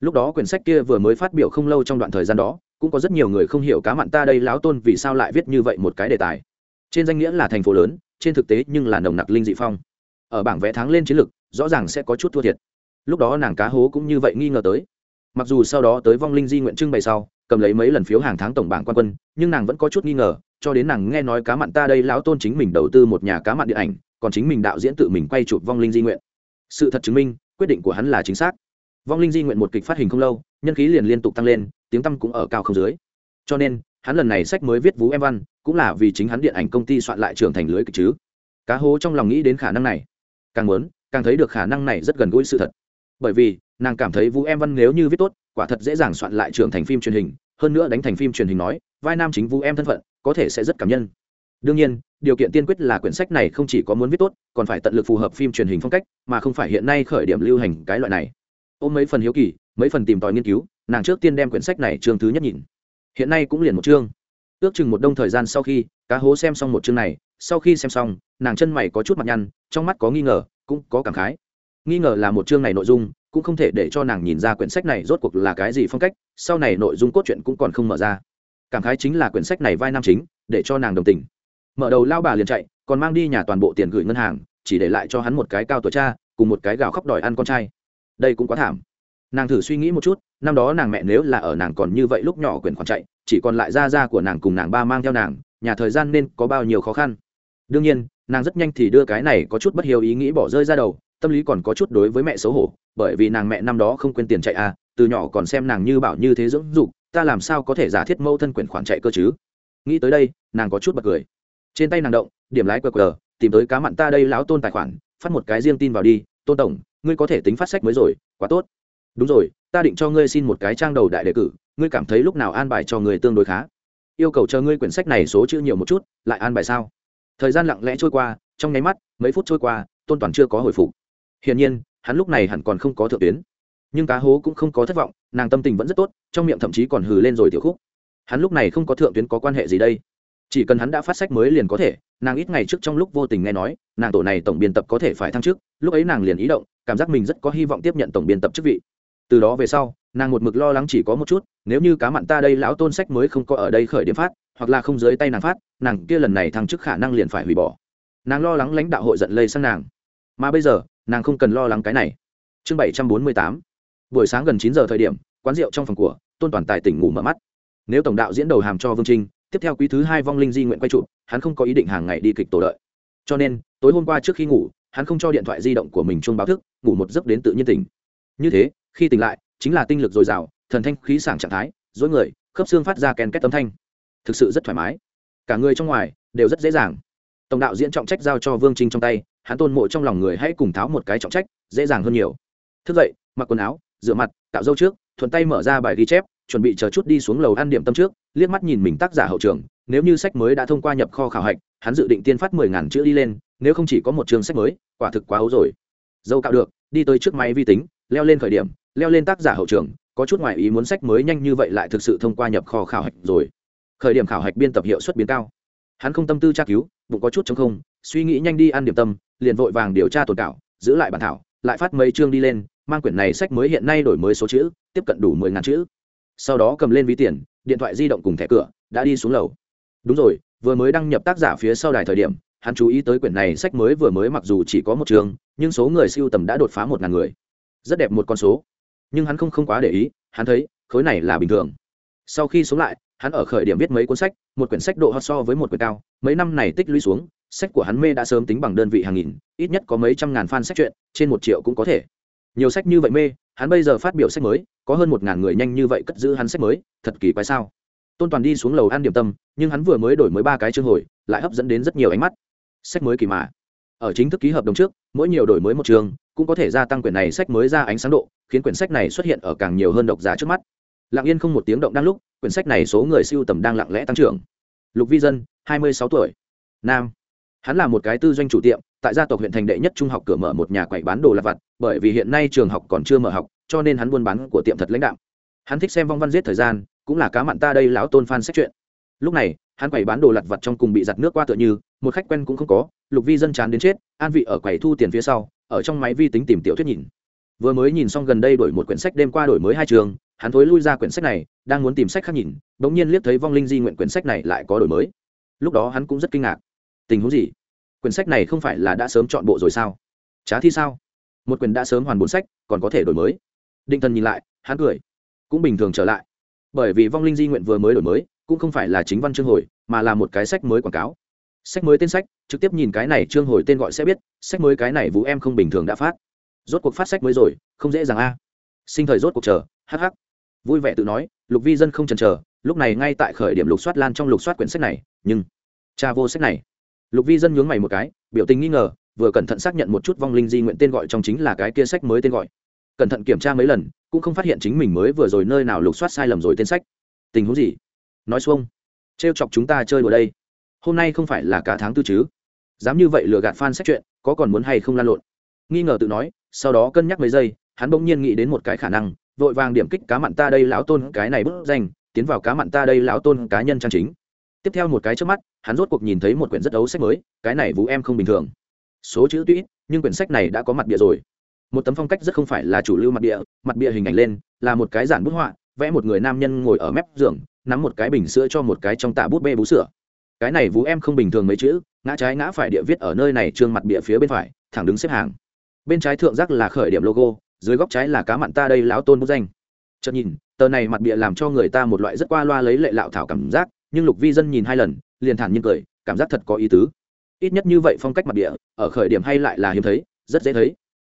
Lúc đó quyển sách kia vừa mới phát biểu không lâu trong đoạn thời gian đó, cũng có rất nhiều người không hiểu cá mặn ta đây láo tôn vì sao lại viết như vậy một cái đề tài. Trên danh nghĩa là thành phố lớn, trên thực tế nhưng là nồng nặc linh dị phong. Ở bảng vẽ tháng lên chiến lược, rõ ràng sẽ có chút thua thiệt. Lúc đó nàng cá hố cũng như vậy nghi ngờ tới mặc dù sau đó tới vong linh di nguyện trưng bày sau, cầm lấy mấy lần phiếu hàng tháng tổng bảng quan quân, nhưng nàng vẫn có chút nghi ngờ, cho đến nàng nghe nói cá mặn ta đây lão tôn chính mình đầu tư một nhà cá mặn điện ảnh, còn chính mình đạo diễn tự mình quay chụp vong linh di nguyện. Sự thật chứng minh, quyết định của hắn là chính xác. Vong linh di nguyện một kịch phát hình không lâu, nhân khí liền liên tục tăng lên, tiếng tăm cũng ở cao không dưới. Cho nên, hắn lần này sách mới viết vú em văn, cũng là vì chính hắn điện ảnh công ty soạn lại trưởng thành lưới kịch chứ. Cá hố trong lòng nghĩ đến khả năng này. Càng muốn, càng thấy được khả năng này rất gần gũi sự thật. Bởi vì nàng cảm thấy vũ em văn nếu như viết tốt, quả thật dễ dàng soạn lại trưởng thành phim truyền hình, hơn nữa đánh thành phim truyền hình nói, vai nam chính vũ em thân phận, có thể sẽ rất cảm nhân. Đương nhiên, điều kiện tiên quyết là quyển sách này không chỉ có muốn viết tốt, còn phải tận lực phù hợp phim truyền hình phong cách, mà không phải hiện nay khởi điểm lưu hành cái loại này. Ôm mấy phần hiếu kỳ, mấy phần tìm tòi nghiên cứu, nàng trước tiên đem quyển sách này chương thứ nhất nhìn. Hiện nay cũng liền một chương. Ước chừng một đông thời gian sau khi, cá hố xem xong một chương này, sau khi xem xong, nàng chân mày có chút mặt nhăn, trong mắt có nghi ngờ, cũng có cảm khái nghi ngờ là một chương này nội dung, cũng không thể để cho nàng nhìn ra quyển sách này rốt cuộc là cái gì phong cách, sau này nội dung cốt truyện cũng còn không mở ra. Cảm khái chính là quyển sách này vai nam chính, để cho nàng đồng tình. Mở đầu lao bà liền chạy, còn mang đi nhà toàn bộ tiền gửi ngân hàng, chỉ để lại cho hắn một cái cao tuổi cha, cùng một cái gào khóc đòi ăn con trai. Đây cũng quá thảm. Nàng thử suy nghĩ một chút, năm đó nàng mẹ nếu là ở nàng còn như vậy lúc nhỏ quyền khoản chạy, chỉ còn lại da da của nàng cùng nàng ba mang theo nàng, nhà thời gian nên có bao nhiêu khó khăn. Đương nhiên, nàng rất nhanh thì đưa cái này có chút bất hiếu ý nghĩ bỏ rơi ra đầu tâm lý còn có chút đối với mẹ xấu hổ, bởi vì nàng mẹ năm đó không quên tiền chạy à từ nhỏ còn xem nàng như bảo như thế dưỡng dục, ta làm sao có thể giả thiết mẫu thân quyền khoản chạy cơ chứ? Nghĩ tới đây, nàng có chút bật cười. Trên tay nàng động, điểm lái qr, tìm tới cá mặn ta đây láo tôn tài khoản, phát một cái riêng tin vào đi, tôn tổng, ngươi có thể tính phát sách mới rồi, quá tốt. Đúng rồi, ta định cho ngươi xin một cái trang đầu đại đề cử, ngươi cảm thấy lúc nào an bài cho người tương đối khá? Yêu cầu chờ ngươi quyển sách này số chữ nhiều một chút, lại an bài sao? Thời gian lặng lẽ trôi qua, trong nháy mắt, mấy phút trôi qua, tôn toàn chưa có hồi phục hiển nhiên, hắn lúc này hẳn còn không có thượng tuyến. Nhưng cá hố cũng không có thất vọng, nàng tâm tình vẫn rất tốt, trong miệng thậm chí còn hừ lên rồi tiểu khúc. Hắn lúc này không có thượng tuyến có quan hệ gì đây? Chỉ cần hắn đã phát sách mới liền có thể, nàng ít ngày trước trong lúc vô tình nghe nói, nàng tổ này tổng biên tập có thể phải thăng chức, lúc ấy nàng liền ý động, cảm giác mình rất có hy vọng tiếp nhận tổng biên tập chức vị. Từ đó về sau, nàng một mực lo lắng chỉ có một chút, nếu như cá mặn ta đây lão tôn sách mới không có ở đây khởi điểm phát, hoặc là không dưới tay nàng phát, nàng kia lần này thăng chức khả năng liền phải hủy bỏ. Nàng lo lắng lãnh đạo hội giận lây sang nàng. Mà bây giờ nàng không cần lo lắng cái này. Chương bảy trăm bốn mươi tám. Buổi sáng gần chín giờ thời điểm, quán rượu trong phòng của, tôn toàn tài tỉnh ngủ mở mắt. Nếu tổng đạo diễn đầu hàm cho vương trinh, tiếp theo quý thứ hai vong linh di nguyện quay trụ hắn không có ý định hàng ngày đi kịch tổ đợi. Cho nên, tối hôm qua trước khi ngủ, hắn không cho điện thoại di động của mình chuông báo thức, ngủ một giấc đến tự nhiên tỉnh. Như thế, khi tỉnh lại, chính là tinh lực dồi dào, thần thanh khí sảng trạng thái, dối người, khớp xương phát ra kèn két tấm thanh. Thực sự rất thoải mái. Cả người trong ngoài đều rất dễ dàng. Tổng đạo diễn trọng trách giao cho vương trinh trong tay hắn tôn mộ trong lòng người hãy cùng tháo một cái trọng trách, dễ dàng hơn nhiều. Thức dậy, mặc quần áo, rửa mặt, cạo râu trước, thuận tay mở ra bài ghi chép, chuẩn bị chờ chút đi xuống lầu ăn điểm tâm trước, liếc mắt nhìn mình tác giả hậu trường, nếu như sách mới đã thông qua nhập kho khảo hạch, hắn dự định tiên phát mười ngàn chữ đi lên, nếu không chỉ có một chương sách mới, quả thực quá ấu rồi. Dâu cạo được, đi tới trước máy vi tính, leo lên khởi điểm, leo lên tác giả hậu trường, có chút ngoại ý muốn sách mới nhanh như vậy lại thực sự thông qua nhập kho khảo hạch rồi. Khởi điểm khảo hạch biên tập hiệu suất biến cao. Hắn không tâm tư tra cứu, bụng có chút chống không, suy nghĩ nhanh đi ăn điểm tâm liền vội vàng điều tra tồn cảo, giữ lại bản thảo, lại phát mấy chương đi lên, mang quyển này sách mới hiện nay đổi mới số chữ, tiếp cận đủ mười ngàn chữ. Sau đó cầm lên ví tiền, điện thoại di động cùng thẻ cửa, đã đi xuống lầu. Đúng rồi, vừa mới đăng nhập tác giả phía sau đài thời điểm, hắn chú ý tới quyển này sách mới vừa mới mặc dù chỉ có một chương, nhưng số người siêu tầm đã đột phá một ngàn người. Rất đẹp một con số. Nhưng hắn không không quá để ý, hắn thấy, khối này là bình thường. Sau khi sống lại, hắn ở khởi điểm viết mấy cuốn sách, một quyển sách độ hot so với một quyển cao, mấy năm này tích lũy xuống sách của hắn mê đã sớm tính bằng đơn vị hàng nghìn, ít nhất có mấy trăm ngàn fan sách truyện trên một triệu cũng có thể. Nhiều sách như vậy mê, hắn bây giờ phát biểu sách mới, có hơn một ngàn người nhanh như vậy cất giữ hắn sách mới, thật kỳ quái sao? Tôn toàn đi xuống lầu ăn điểm tâm, nhưng hắn vừa mới đổi mới ba cái chương hồi, lại hấp dẫn đến rất nhiều ánh mắt. Sách mới kỳ mà. Ở chính thức ký hợp đồng trước, mỗi nhiều đổi mới một trường, cũng có thể gia tăng quyển này sách mới ra ánh sáng độ, khiến quyển sách này xuất hiện ở càng nhiều hơn độc giả trước mắt. Lặng yên không một tiếng động đang lúc, quyển sách này số người siêu tầm đang lặng lẽ tăng trưởng. Lục vi dân, hai mươi sáu tuổi. Nam hắn là một cái tư doanh chủ tiệm, tại gia tộc huyện thành đệ nhất trung học cửa mở một nhà quầy bán đồ lặt vặt, bởi vì hiện nay trường học còn chưa mở học, cho nên hắn buôn bán của tiệm thật lãnh đạo hắn thích xem vong văn giết thời gian, cũng là cá mặn ta đây lão tôn phan sách chuyện. Lúc này, hắn quầy bán đồ lặt vặt trong cùng bị giặt nước qua tựa như, một khách quen cũng không có, lục vi dân chán đến chết, an vị ở quầy thu tiền phía sau, ở trong máy vi tính tìm tiểu thuyết nhìn. Vừa mới nhìn xong gần đây đổi một quyển sách đêm qua đổi mới hai trường, hắn thối lui ra quyển sách này, đang muốn tìm sách khác nhìn, bỗng nhiên liếc thấy vong linh di nguyện quyển sách này lại có đổi mới. Lúc đó hắn cũng rất kinh ngạc tình huống gì? Quyển sách này không phải là đã sớm chọn bộ rồi sao? Trá thi sao? Một quyển đã sớm hoàn bốn sách, còn có thể đổi mới. Định thần nhìn lại, hắn cười. Cũng bình thường trở lại. Bởi vì vong linh di nguyện vừa mới đổi mới, cũng không phải là chính văn chương hồi, mà là một cái sách mới quảng cáo. Sách mới tên sách, trực tiếp nhìn cái này chương hồi tên gọi sẽ biết, sách mới cái này vũ em không bình thường đã phát. Rốt cuộc phát sách mới rồi, không dễ dàng a. Sinh thời rốt cuộc chờ hh vui vẻ tự nói, lục vi dân không chần chờ, lúc này ngay tại khởi điểm lục soát lan trong lục soát quyển sách này, nhưng cha vô sách này lục vi dân nhướng mày một cái, biểu tình nghi ngờ, vừa cẩn thận xác nhận một chút vong linh di nguyện tên gọi trong chính là cái kia sách mới tên gọi. Cẩn thận kiểm tra mấy lần, cũng không phát hiện chính mình mới vừa rồi nơi nào lục soát sai lầm rồi tên sách. Tình huống gì? Nói xuông. Trêu chọc chúng ta chơi đùa đây. Hôm nay không phải là cả tháng tư chứ? Dám như vậy lừa gạt fan sách chuyện, có còn muốn hay không lan lộn? Nghi ngờ tự nói, sau đó cân nhắc mấy giây, hắn bỗng nhiên nghĩ đến một cái khả năng, vội vàng điểm kích cá mặn ta đây lão tôn cái này bức danh, tiến vào cá mặn ta đây lão tôn cá nhân trang chính tiếp theo một cái trước mắt, hắn rốt cuộc nhìn thấy một quyển rất ấu sách mới, cái này vũ em không bình thường. Số chữ tuy nhưng quyển sách này đã có mặt bìa rồi. Một tấm phong cách rất không phải là chủ lưu mặt bìa mặt bìa hình ảnh lên, là một cái giản bút họa, vẽ một người nam nhân ngồi ở mép giường, nắm một cái bình sữa cho một cái trong tạ bút bê bú sữa. Cái này vũ em không bình thường mấy chữ, ngã trái ngã phải địa viết ở nơi này trương mặt bìa phía bên phải, thẳng đứng xếp hàng. Bên trái thượng giác là khởi điểm logo, dưới góc trái là cá mặn ta đây lão tôn bút danh. Chợt nhìn, tờ này mặt bìa làm cho người ta một loại rất qua loa lấy lệ lạo thảo cảm giác nhưng lục vi dân nhìn hai lần, liền thản nhiên cười, cảm giác thật có ý tứ. Ít nhất như vậy phong cách mặt địa, ở khởi điểm hay lại là hiếm thấy, rất dễ thấy.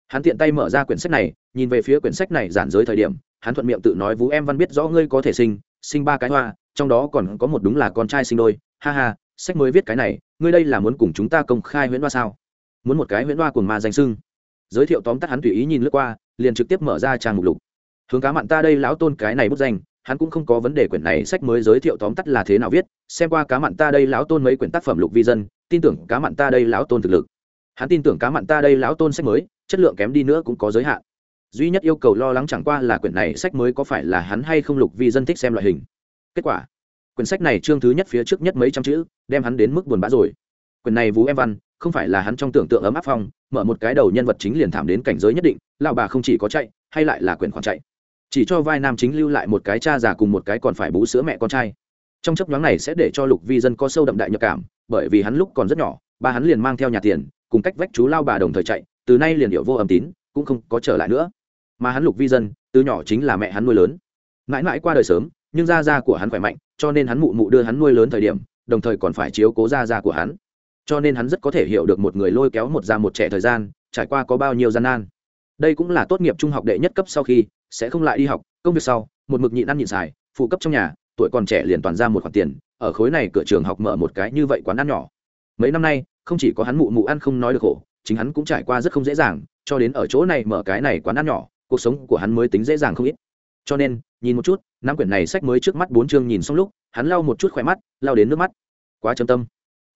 Hắn tiện tay mở ra quyển sách này, nhìn về phía quyển sách này giản giới thời điểm, hắn thuận miệng tự nói vũ em văn biết rõ ngươi có thể sinh sinh ba cái hoa, trong đó còn có một đúng là con trai sinh đôi. Ha ha, sách mới viết cái này, ngươi đây là muốn cùng chúng ta công khai huyễn hoa sao? Muốn một cái huyễn hoa cùng ma danh sưng. Giới thiệu tóm tắt hắn tùy ý nhìn lướt qua, liền trực tiếp mở ra trang mục lục. Hướng cá mặn ta đây, lão tôn, cái này bút danh hắn cũng không có vấn đề quyển này sách mới giới thiệu tóm tắt là thế nào viết, xem qua cá mặn ta đây lão tôn mấy quyển tác phẩm lục vi dân, tin tưởng cá mặn ta đây lão tôn thực lực. Hắn tin tưởng cá mặn ta đây lão tôn sách mới, chất lượng kém đi nữa cũng có giới hạn. Duy nhất yêu cầu lo lắng chẳng qua là quyển này sách mới có phải là hắn hay không lục vi dân thích xem loại hình. Kết quả, quyển sách này chương thứ nhất phía trước nhất mấy trăm chữ, đem hắn đến mức buồn bã rồi. Quyển này vú em văn, không phải là hắn trong tưởng tượng ấm áp phong, mở một cái đầu nhân vật chính liền thảm đến cảnh giới nhất định, lão bà không chỉ có chạy, hay lại là quyển khoản chạy chỉ cho vai nam chính lưu lại một cái cha già cùng một cái còn phải bú sữa mẹ con trai. Trong chấp nhoáng này sẽ để cho lục vi dân có sâu đậm đại nhập cảm, bởi vì hắn lúc còn rất nhỏ, ba hắn liền mang theo nhà tiền, cùng cách vách chú lao bà đồng thời chạy, từ nay liền điệu vô âm tín, cũng không có trở lại nữa. Mà hắn lục vi dân, từ nhỏ chính là mẹ hắn nuôi lớn. Mãi mãi qua đời sớm, nhưng da da của hắn khỏe mạnh, cho nên hắn mụ mụ đưa hắn nuôi lớn thời điểm, đồng thời còn phải chiếu cố da da của hắn. Cho nên hắn rất có thể hiểu được một người lôi kéo một da một trẻ thời gian, trải qua có bao nhiêu gian nan đây cũng là tốt nghiệp trung học đệ nhất cấp sau khi, sẽ không lại đi học, công việc sau, một mực nhịn ăn nhịn xài, phụ cấp trong nhà, tuổi còn trẻ liền toàn ra một khoản tiền, ở khối này cửa trường học mở một cái như vậy quán ăn nhỏ. Mấy năm nay, không chỉ có hắn mụ mụ ăn không nói được khổ, chính hắn cũng trải qua rất không dễ dàng, cho đến ở chỗ này mở cái này quán ăn nhỏ, cuộc sống của hắn mới tính dễ dàng không ít. Cho nên, nhìn một chút năm quyển này sách mới trước mắt bốn chương nhìn xong lúc, hắn lau một chút khỏe mắt, lau đến nước mắt. Quá châm tâm.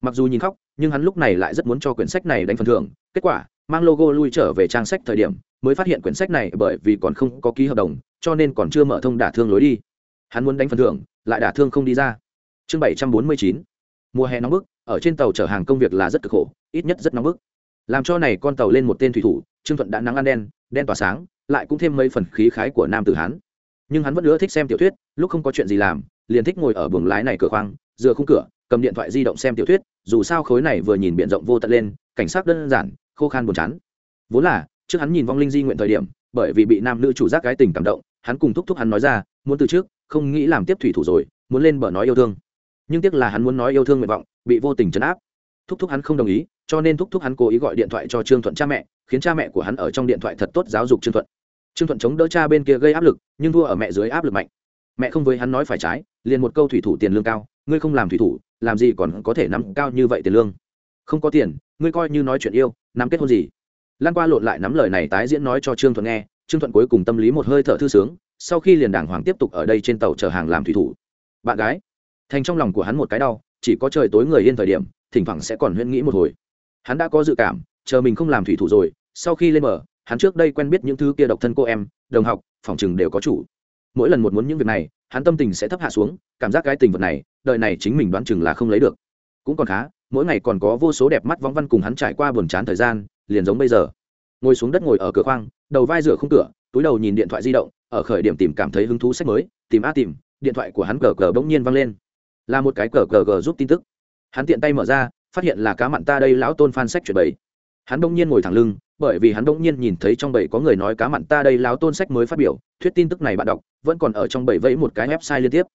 Mặc dù nhìn khóc, nhưng hắn lúc này lại rất muốn cho quyển sách này đánh phần thưởng, kết quả mang logo lui trở về trang sách thời điểm, mới phát hiện quyển sách này bởi vì còn không có ký hợp đồng, cho nên còn chưa mở thông đả thương lối đi. Hắn muốn đánh phần thưởng, lại đả thương không đi ra. Chương bảy trăm bốn mươi chín. Mùa hè nóng bức, ở trên tàu chở hàng công việc là rất cực khổ, ít nhất rất nóng bức. Làm cho này con tàu lên một tên thủy thủ, trương thuận đã nắng ăn đen đen tỏa sáng, lại cũng thêm mấy phần khí khái của nam tử hán. Nhưng hắn vẫn ưa thích xem tiểu thuyết, lúc không có chuyện gì làm, liền thích ngồi ở buồng lái này cửa khoang, dựa khung cửa, cầm điện thoại di động xem tiểu thuyết, dù sao khối này vừa nhìn b rộng vô tận lên, cảnh sát đơn giản khô khan buồn chán. Vốn là, trước hắn nhìn vong linh di nguyện thời điểm, bởi vì bị nam nữ chủ giác cái tình cảm động, hắn cùng thúc thúc hắn nói ra, muốn từ trước, không nghĩ làm tiếp thủy thủ rồi, muốn lên bờ nói yêu thương. Nhưng tiếc là hắn muốn nói yêu thương nguyện vọng, bị vô tình chấn áp. Thúc thúc hắn không đồng ý, cho nên thúc thúc hắn cố ý gọi điện thoại cho trương thuận cha mẹ, khiến cha mẹ của hắn ở trong điện thoại thật tốt giáo dục trương thuận. Trương thuận chống đỡ cha bên kia gây áp lực, nhưng thua ở mẹ dưới áp lực mạnh. Mẹ không với hắn nói phải trái, liền một câu thủy thủ tiền lương cao, ngươi không làm thủy thủ, làm gì còn có thể nắm cao như vậy tiền lương? Không có tiền, ngươi coi như nói chuyện yêu nắm kết hôn gì? Lan qua lộn lại nắm lời này tái diễn nói cho trương thuận nghe, trương thuận cuối cùng tâm lý một hơi thở thư sướng, sau khi liền đảng hoàng tiếp tục ở đây trên tàu chở hàng làm thủy thủ. Bạn gái, thành trong lòng của hắn một cái đau, chỉ có trời tối người yên thời điểm, thỉnh thoảng sẽ còn huyễn nghĩ một hồi. Hắn đã có dự cảm, chờ mình không làm thủy thủ rồi, sau khi lên bờ, hắn trước đây quen biết những thứ kia độc thân cô em, đồng học, phòng chừng đều có chủ. Mỗi lần một muốn những việc này, hắn tâm tình sẽ thấp hạ xuống, cảm giác cái tình vật này, đời này chính mình đoán chừng là không lấy được. Cũng còn khá mỗi ngày còn có vô số đẹp mắt vong văn cùng hắn trải qua buồn chán thời gian, liền giống bây giờ. Ngồi xuống đất ngồi ở cửa khoang, đầu vai rửa không cửa, túi đầu nhìn điện thoại di động, ở khởi điểm tìm cảm thấy hứng thú sách mới, tìm a tìm, điện thoại của hắn cờ cờ bỗng nhiên văng lên. Là một cái cờ cờ cờ giúp tin tức. Hắn tiện tay mở ra, phát hiện là cá mặn ta đây lão tôn phan sách chuyện bảy hắn bỗng nhiên ngồi thẳng lưng, bởi vì hắn bỗng nhiên nhìn thấy trong bảy có người nói cá mặn ta đây lão tôn sách mới phát biểu, thuyết tin tức này bạn đọc, vẫn còn ở trong bảy vẫy một cái website liên tiếp.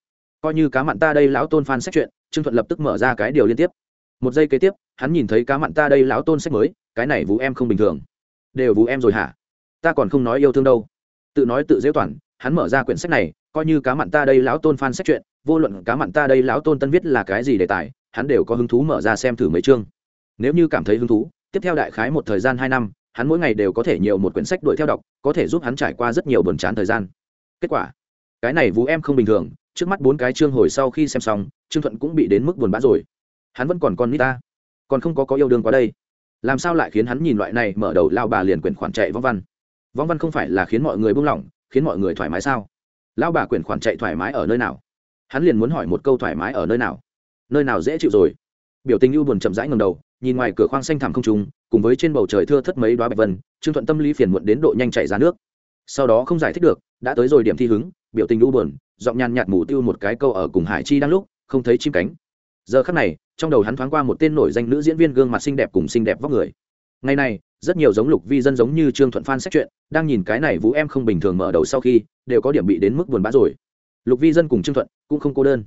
Coi như cá mặn ta đây lão tôn phan sách chuyện, trương thuận lập tức mở ra cái điều liên tiếp một giây kế tiếp, hắn nhìn thấy cá mặn ta đây lão tôn sách mới, cái này vũ em không bình thường. Đều vũ em rồi hả? Ta còn không nói yêu thương đâu. Tự nói tự dễ toàn, hắn mở ra quyển sách này, coi như cá mặn ta đây lão tôn phan sách chuyện, vô luận cá mặn ta đây lão tôn tân viết là cái gì đề tài, hắn đều có hứng thú mở ra xem thử mấy chương. Nếu như cảm thấy hứng thú, tiếp theo đại khái một thời gian hai năm, hắn mỗi ngày đều có thể nhiều một quyển sách đuổi theo đọc, có thể giúp hắn trải qua rất nhiều buồn chán thời gian. Kết quả, cái này vũ em không bình thường, trước mắt bốn cái chương hồi sau khi xem xong trương thuận cũng bị đến mức buồn bã rồi hắn vẫn còn con nít ta. Còn không có có yêu đương qua đây. Làm sao lại khiến hắn nhìn loại này mở đầu lao bà liền quyển khoản chạy vong văn? Vong văn không phải là khiến mọi người buông lỏng, khiến mọi người thoải mái sao? Lao bà quyển khoản chạy thoải mái ở nơi nào? Hắn liền muốn hỏi một câu thoải mái ở nơi nào? Nơi nào dễ chịu rồi? Biểu tình ưu buồn chậm rãi ngầm đầu, nhìn ngoài cửa khoang xanh thẳm không trùng cùng với trên bầu trời thưa thất mấy đoá bạch vân, trương thuận tâm lý phiền muộn đến độ nhanh chạy ra nước. Sau đó không giải thích được, đã tới rồi điểm thi hứng, biểu tình ưu buồn, giọng nhàn nhạt mù tiêu một cái câu ở cùng hải chi đang lúc, không thấy chim cánh giờ khắc này, trong đầu hắn thoáng qua một tên nổi danh nữ diễn viên gương mặt xinh đẹp cùng xinh đẹp vóc người. Ngày này, rất nhiều giống lục vi dân giống như trương thuận phan xét chuyện, đang nhìn cái này vũ em không bình thường mở đầu sau khi, đều có điểm bị đến mức buồn bã rồi. Lục vi dân cùng trương thuận cũng không cô đơn.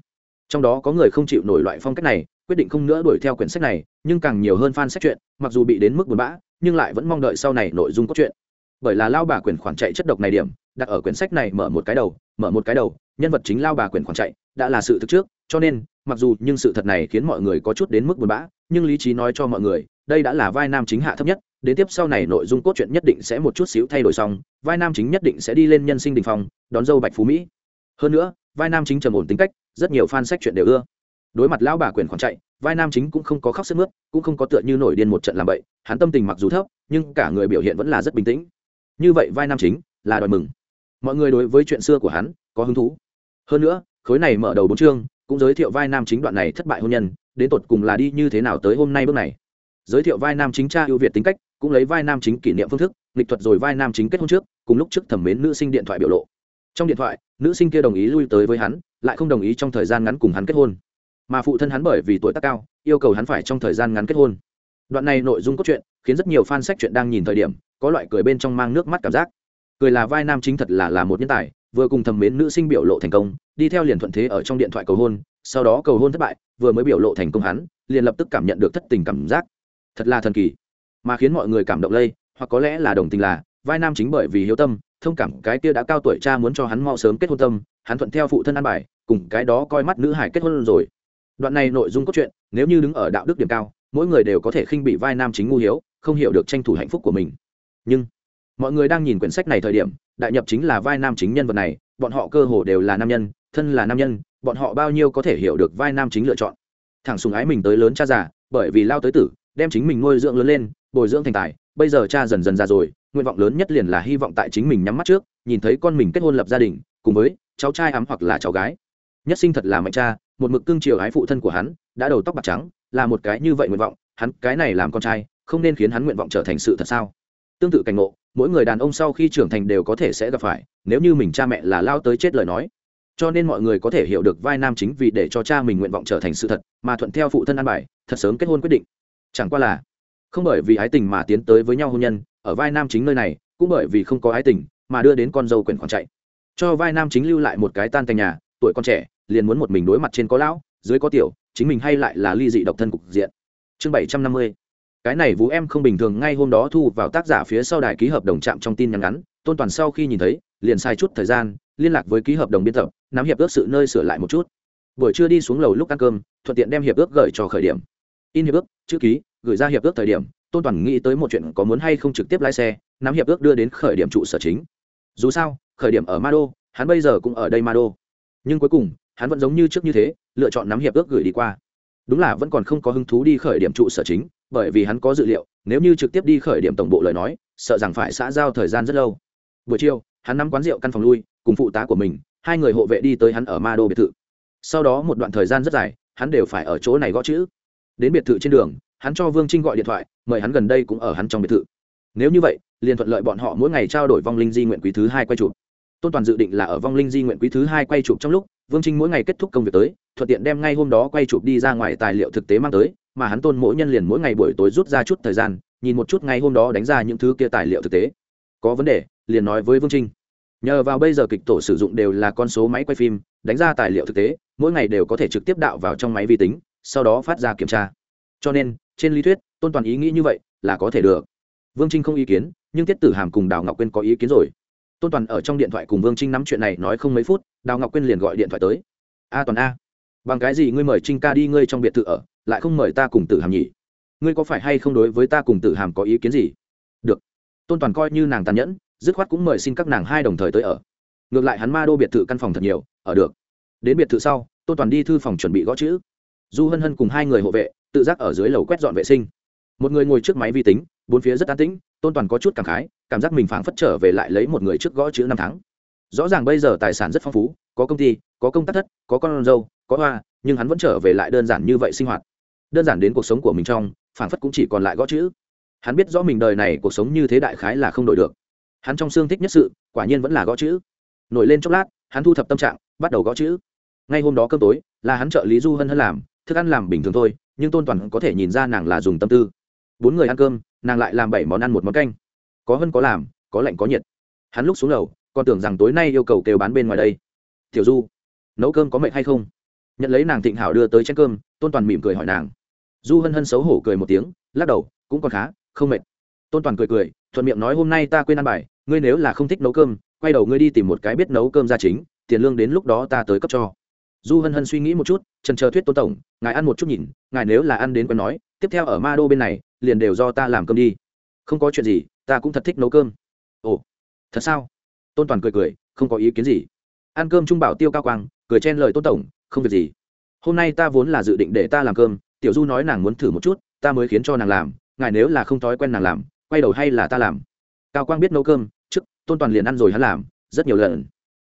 Trong đó có người không chịu nổi loại phong cách này, quyết định không nữa đuổi theo quyển sách này, nhưng càng nhiều hơn fan sách chuyện, mặc dù bị đến mức buồn bã, nhưng lại vẫn mong đợi sau này nội dung cốt truyện bởi là lao bà quyển khoản chạy chất độc này điểm, đặt ở quyển sách này mở một cái đầu, mở một cái đầu, nhân vật chính lao bà quyển khoản chạy, đã là sự thực trước, cho nên mặc dù nhưng sự thật này khiến mọi người có chút đến mức buồn bã, nhưng lý trí nói cho mọi người, đây đã là vai nam chính hạ thấp nhất, đến tiếp sau này nội dung cốt truyện nhất định sẽ một chút xíu thay đổi xong, vai nam chính nhất định sẽ đi lên nhân sinh đình phong, đón dâu bạch phú mỹ. Hơn nữa, vai nam chính trầm ổn tính cách, rất nhiều fan sách chuyện đều ưa. Đối mặt lão bà quyền khoản chạy, vai nam chính cũng không có khóc sức mướt, cũng không có tựa như nổi điên một trận làm bậy, hắn tâm tình mặc dù thấp, nhưng cả người biểu hiện vẫn là rất bình tĩnh. Như vậy vai nam chính là đòi mừng. Mọi người đối với chuyện xưa của hắn có hứng thú. Hơn nữa, khối này mở đầu bốn chương cũng giới thiệu vai nam chính đoạn này thất bại hôn nhân, đến tột cùng là đi như thế nào tới hôm nay bước này. Giới thiệu vai nam chính cha ưu việt tính cách, cũng lấy vai nam chính kỷ niệm phương thức, nghịch thuật rồi vai nam chính kết hôn trước, cùng lúc trước thẩm mến nữ sinh điện thoại biểu lộ. Trong điện thoại, nữ sinh kia đồng ý lui tới với hắn, lại không đồng ý trong thời gian ngắn cùng hắn kết hôn. Mà phụ thân hắn bởi vì tuổi tác cao, yêu cầu hắn phải trong thời gian ngắn kết hôn. Đoạn này nội dung cốt truyện, khiến rất nhiều fan sách chuyện đang nhìn thời điểm, có loại cười bên trong mang nước mắt cảm giác. Cười là vai nam chính thật là là một nhân tài vừa cùng thầm mến nữ sinh biểu lộ thành công, đi theo liền thuận thế ở trong điện thoại cầu hôn, sau đó cầu hôn thất bại, vừa mới biểu lộ thành công hắn, liền lập tức cảm nhận được thất tình cảm giác. Thật là thần kỳ. Mà khiến mọi người cảm động lây, hoặc có lẽ là đồng tình là, vai nam chính bởi vì hiếu tâm, thông cảm cái kia đã cao tuổi cha muốn cho hắn mau sớm kết hôn tâm, hắn thuận theo phụ thân ăn bài, cùng cái đó coi mắt nữ hải kết hôn rồi. Đoạn này nội dung cốt truyện, nếu như đứng ở đạo đức điểm cao, mỗi người đều có thể khinh bị vai nam chính ngu hiếu, không hiểu được tranh thủ hạnh phúc của mình. Nhưng mọi người đang nhìn quyển sách này thời điểm, đại nhập chính là vai nam chính nhân vật này, bọn họ cơ hồ đều là nam nhân, thân là nam nhân, bọn họ bao nhiêu có thể hiểu được vai nam chính lựa chọn. Thẳng sùng ái mình tới lớn cha già, bởi vì lao tới tử, đem chính mình nuôi dưỡng lớn lên, bồi dưỡng thành tài, bây giờ cha dần dần già rồi, nguyện vọng lớn nhất liền là hy vọng tại chính mình nhắm mắt trước, nhìn thấy con mình kết hôn lập gia đình, cùng với cháu trai ấm hoặc là cháu gái. Nhất sinh thật là mạnh cha, một mực cương chiều ái phụ thân của hắn, đã đầu tóc bạc trắng, là một cái như vậy nguyện vọng, hắn cái này làm con trai, không nên khiến hắn nguyện vọng trở thành sự thật sao? Tương tự cảnh ngộ, mỗi người đàn ông sau khi trưởng thành đều có thể sẽ gặp phải, nếu như mình cha mẹ là lao tới chết lời nói. Cho nên mọi người có thể hiểu được vai nam chính vì để cho cha mình nguyện vọng trở thành sự thật, mà thuận theo phụ thân an bài, thật sớm kết hôn quyết định. Chẳng qua là, không bởi vì ái tình mà tiến tới với nhau hôn nhân, ở vai nam chính nơi này, cũng bởi vì không có ái tình, mà đưa đến con dâu quyền khoảng chạy. Cho vai nam chính lưu lại một cái tan thành nhà, tuổi con trẻ, liền muốn một mình đối mặt trên có lão, dưới có tiểu, chính mình hay lại là ly dị độc thân cục diện. Chương bảy trăm năm mươi cái này vũ em không bình thường ngay hôm đó thu vào tác giả phía sau đài ký hợp đồng chạm trong tin nhắn ngắn, tôn toàn sau khi nhìn thấy, liền sai chút thời gian, liên lạc với ký hợp đồng biên tập, nắm hiệp ước sự nơi sửa lại một chút. Buổi trưa đi xuống lầu lúc ăn cơm, thuận tiện đem hiệp ước gửi cho khởi điểm. In hiệp ước, chữ ký, gửi ra hiệp ước thời điểm, tôn toàn nghĩ tới một chuyện có muốn hay không trực tiếp lái xe, nắm hiệp ước đưa đến khởi điểm trụ sở chính. Dù sao, khởi điểm ở ma đô hắn bây giờ cũng ở đây ma đô nhưng cuối cùng, hắn vẫn giống như trước như thế, lựa chọn nắm hiệp ước gửi đi qua đúng là vẫn còn không có hứng thú đi khởi điểm trụ sở chính, bởi vì hắn có dự liệu, nếu như trực tiếp đi khởi điểm tổng bộ lời nói, sợ rằng phải xã giao thời gian rất lâu. Buổi chiều, hắn nắm quán rượu căn phòng lui, cùng phụ tá của mình, hai người hộ vệ đi tới hắn ở ma đô biệt thự. Sau đó một đoạn thời gian rất dài, hắn đều phải ở chỗ này gõ chữ. Đến biệt thự trên đường, hắn cho vương trinh gọi điện thoại, mời hắn gần đây cũng ở hắn trong biệt thự. Nếu như vậy, liền thuận lợi bọn họ mỗi ngày trao đổi vong linh di nguyện quý thứ hai quay chụp. Tôn toàn dự định là ở vong linh di nguyện quý thứ hai quay chụp trong lúc vương trinh mỗi ngày kết thúc công việc tới, thuận tiện đem ngay hôm đó quay chụp đi ra ngoài tài liệu thực tế mang tới, mà hắn tôn mỗi nhân liền mỗi ngày buổi tối rút ra chút thời gian, nhìn một chút ngay hôm đó đánh ra những thứ kia tài liệu thực tế. Có vấn đề, liền nói với vương trinh. Nhờ vào bây giờ kịch tổ sử dụng đều là con số máy quay phim, đánh ra tài liệu thực tế, mỗi ngày đều có thể trực tiếp đạo vào trong máy vi tính, sau đó phát ra kiểm tra. Cho nên, trên lý thuyết, tôn toàn ý nghĩ như vậy là có thể được. Vương trinh không ý kiến, nhưng tiết tử hàm cùng đào ngọc quyên có ý kiến rồi tôn toàn ở trong điện thoại cùng vương trinh nắm chuyện này nói không mấy phút đào ngọc quyên liền gọi điện thoại tới a toàn a bằng cái gì ngươi mời trinh ca đi ngươi trong biệt thự ở lại không mời ta cùng tử hàm nhỉ ngươi có phải hay không đối với ta cùng tử hàm có ý kiến gì được tôn toàn coi như nàng tàn nhẫn dứt khoát cũng mời xin các nàng hai đồng thời tới ở ngược lại hắn ma đô biệt thự căn phòng thật nhiều ở được đến biệt thự sau tôn toàn đi thư phòng chuẩn bị gõ chữ du hân hân cùng hai người hộ vệ tự giác ở dưới lầu quét dọn vệ sinh một người ngồi trước máy vi tính bốn phía rất an tĩnh tôn toàn có chút cảm khái, cảm giác mình phảng phất trở về lại lấy một người trước gõ chữ năm tháng. Rõ ràng bây giờ tài sản rất phong phú, có công ty, có công tác thất, có con dâu, có hoa, nhưng hắn vẫn trở về lại đơn giản như vậy sinh hoạt. Đơn giản đến cuộc sống của mình trong, phảng phất cũng chỉ còn lại gõ chữ. Hắn biết rõ mình đời này cuộc sống như thế đại khái là không đổi được. Hắn trong xương thích nhất sự, quả nhiên vẫn là gõ chữ. Nổi lên chốc lát, hắn thu thập tâm trạng, bắt đầu gõ chữ. Ngay hôm đó cơm tối, là hắn trợ lý du hân hân làm, thức ăn làm bình thường thôi, nhưng tôn toàn có thể nhìn ra nàng là dùng tâm tư. Bốn người ăn cơm nàng lại làm bảy món ăn một món canh. Có hơn có làm, có lạnh có nhiệt. Hắn lúc xuống lầu, còn tưởng rằng tối nay yêu cầu kêu bán bên ngoài đây. Tiểu du, nấu cơm có mệt hay không? Nhận lấy nàng thịnh hảo đưa tới chén cơm, tôn toàn mỉm cười hỏi nàng. Du hân hân xấu hổ cười một tiếng, lắc đầu, cũng còn khá, không mệt. Tôn toàn cười cười, thuận miệng nói hôm nay ta quên ăn bài, ngươi nếu là không thích nấu cơm, quay đầu ngươi đi tìm một cái biết nấu cơm ra chính, tiền lương đến lúc đó ta tới cấp cho. Du hân hân suy nghĩ một chút trần chờ thuyết tôn tổng, ngài ăn một chút nhìn, ngài nếu là ăn đến quen nói, tiếp theo ở ma đô bên này liền đều do ta làm cơm đi. Không có chuyện gì, ta cũng thật thích nấu cơm. Ồ, thật sao? Tôn toàn cười cười, không có ý kiến gì. Ăn cơm trung bảo tiêu cao quang, cười chen lời tôn tổng, không việc gì. Hôm nay ta vốn là dự định để ta làm cơm, tiểu du nói nàng muốn thử một chút, ta mới khiến cho nàng làm, ngài nếu là không thói quen nàng làm, quay đầu hay là ta làm. Cao quang biết nấu cơm, trước, tôn toàn liền ăn rồi hắn làm, rất nhiều lần.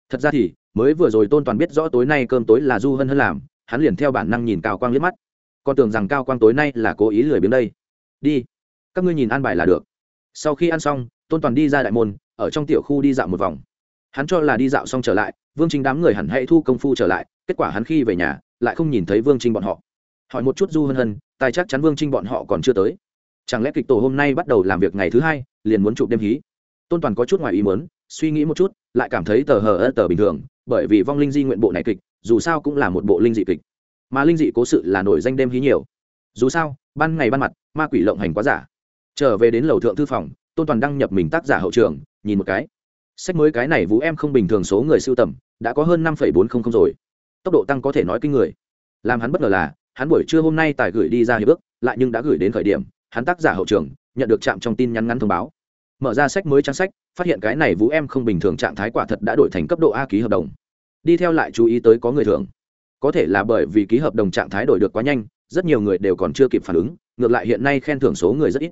Thật ra thì, mới vừa rồi tôn toàn biết rõ tối nay cơm tối là du hân hân làm, hắn liền theo bản năng nhìn cao quang liếc mắt. Con tưởng rằng cao quang tối nay là cố ý lười biếng đây đi. Các ngươi nhìn ăn bài là được. Sau khi ăn xong, tôn toàn đi ra đại môn, ở trong tiểu khu đi dạo một vòng. Hắn cho là đi dạo xong trở lại, vương trinh đám người hẳn hãy thu công phu trở lại, kết quả hắn khi về nhà, lại không nhìn thấy vương trinh bọn họ. Hỏi một chút du hân hân, tài chắc chắn vương trinh bọn họ còn chưa tới. Chẳng lẽ kịch tổ hôm nay bắt đầu làm việc ngày thứ hai, liền muốn chụp đêm hí? Tôn toàn có chút ngoài ý muốn, suy nghĩ một chút, lại cảm thấy tờ hờ ơ tờ bình thường, bởi vì vong linh di nguyện bộ này kịch, dù sao cũng là một bộ linh dị kịch. Mà linh dị cố sự là nổi danh đêm hí nhiều. Dù sao, ban ngày ban mặt ma quỷ lộng hành quá giả. Trở về đến lầu thượng thư phòng, tôn toàn đăng nhập mình tác giả hậu trường, nhìn một cái. Sách mới cái này vũ em không bình thường số người sưu tầm, đã có hơn năm bốn trăm linh rồi. Tốc độ tăng có thể nói kinh người. Làm hắn bất ngờ là, hắn buổi trưa hôm nay tài gửi đi ra hiệp ước, lại nhưng đã gửi đến khởi điểm, hắn tác giả hậu trường, nhận được chạm trong tin nhắn ngắn thông báo. Mở ra sách mới trang sách, phát hiện cái này vũ em không bình thường trạng thái quả thật đã đổi thành cấp độ a ký hợp đồng. Đi theo lại chú ý tới có người thường có thể là bởi vì ký hợp đồng trạng thái đổi được quá nhanh rất nhiều người đều còn chưa kịp phản ứng, ngược lại hiện nay khen thưởng số người rất ít.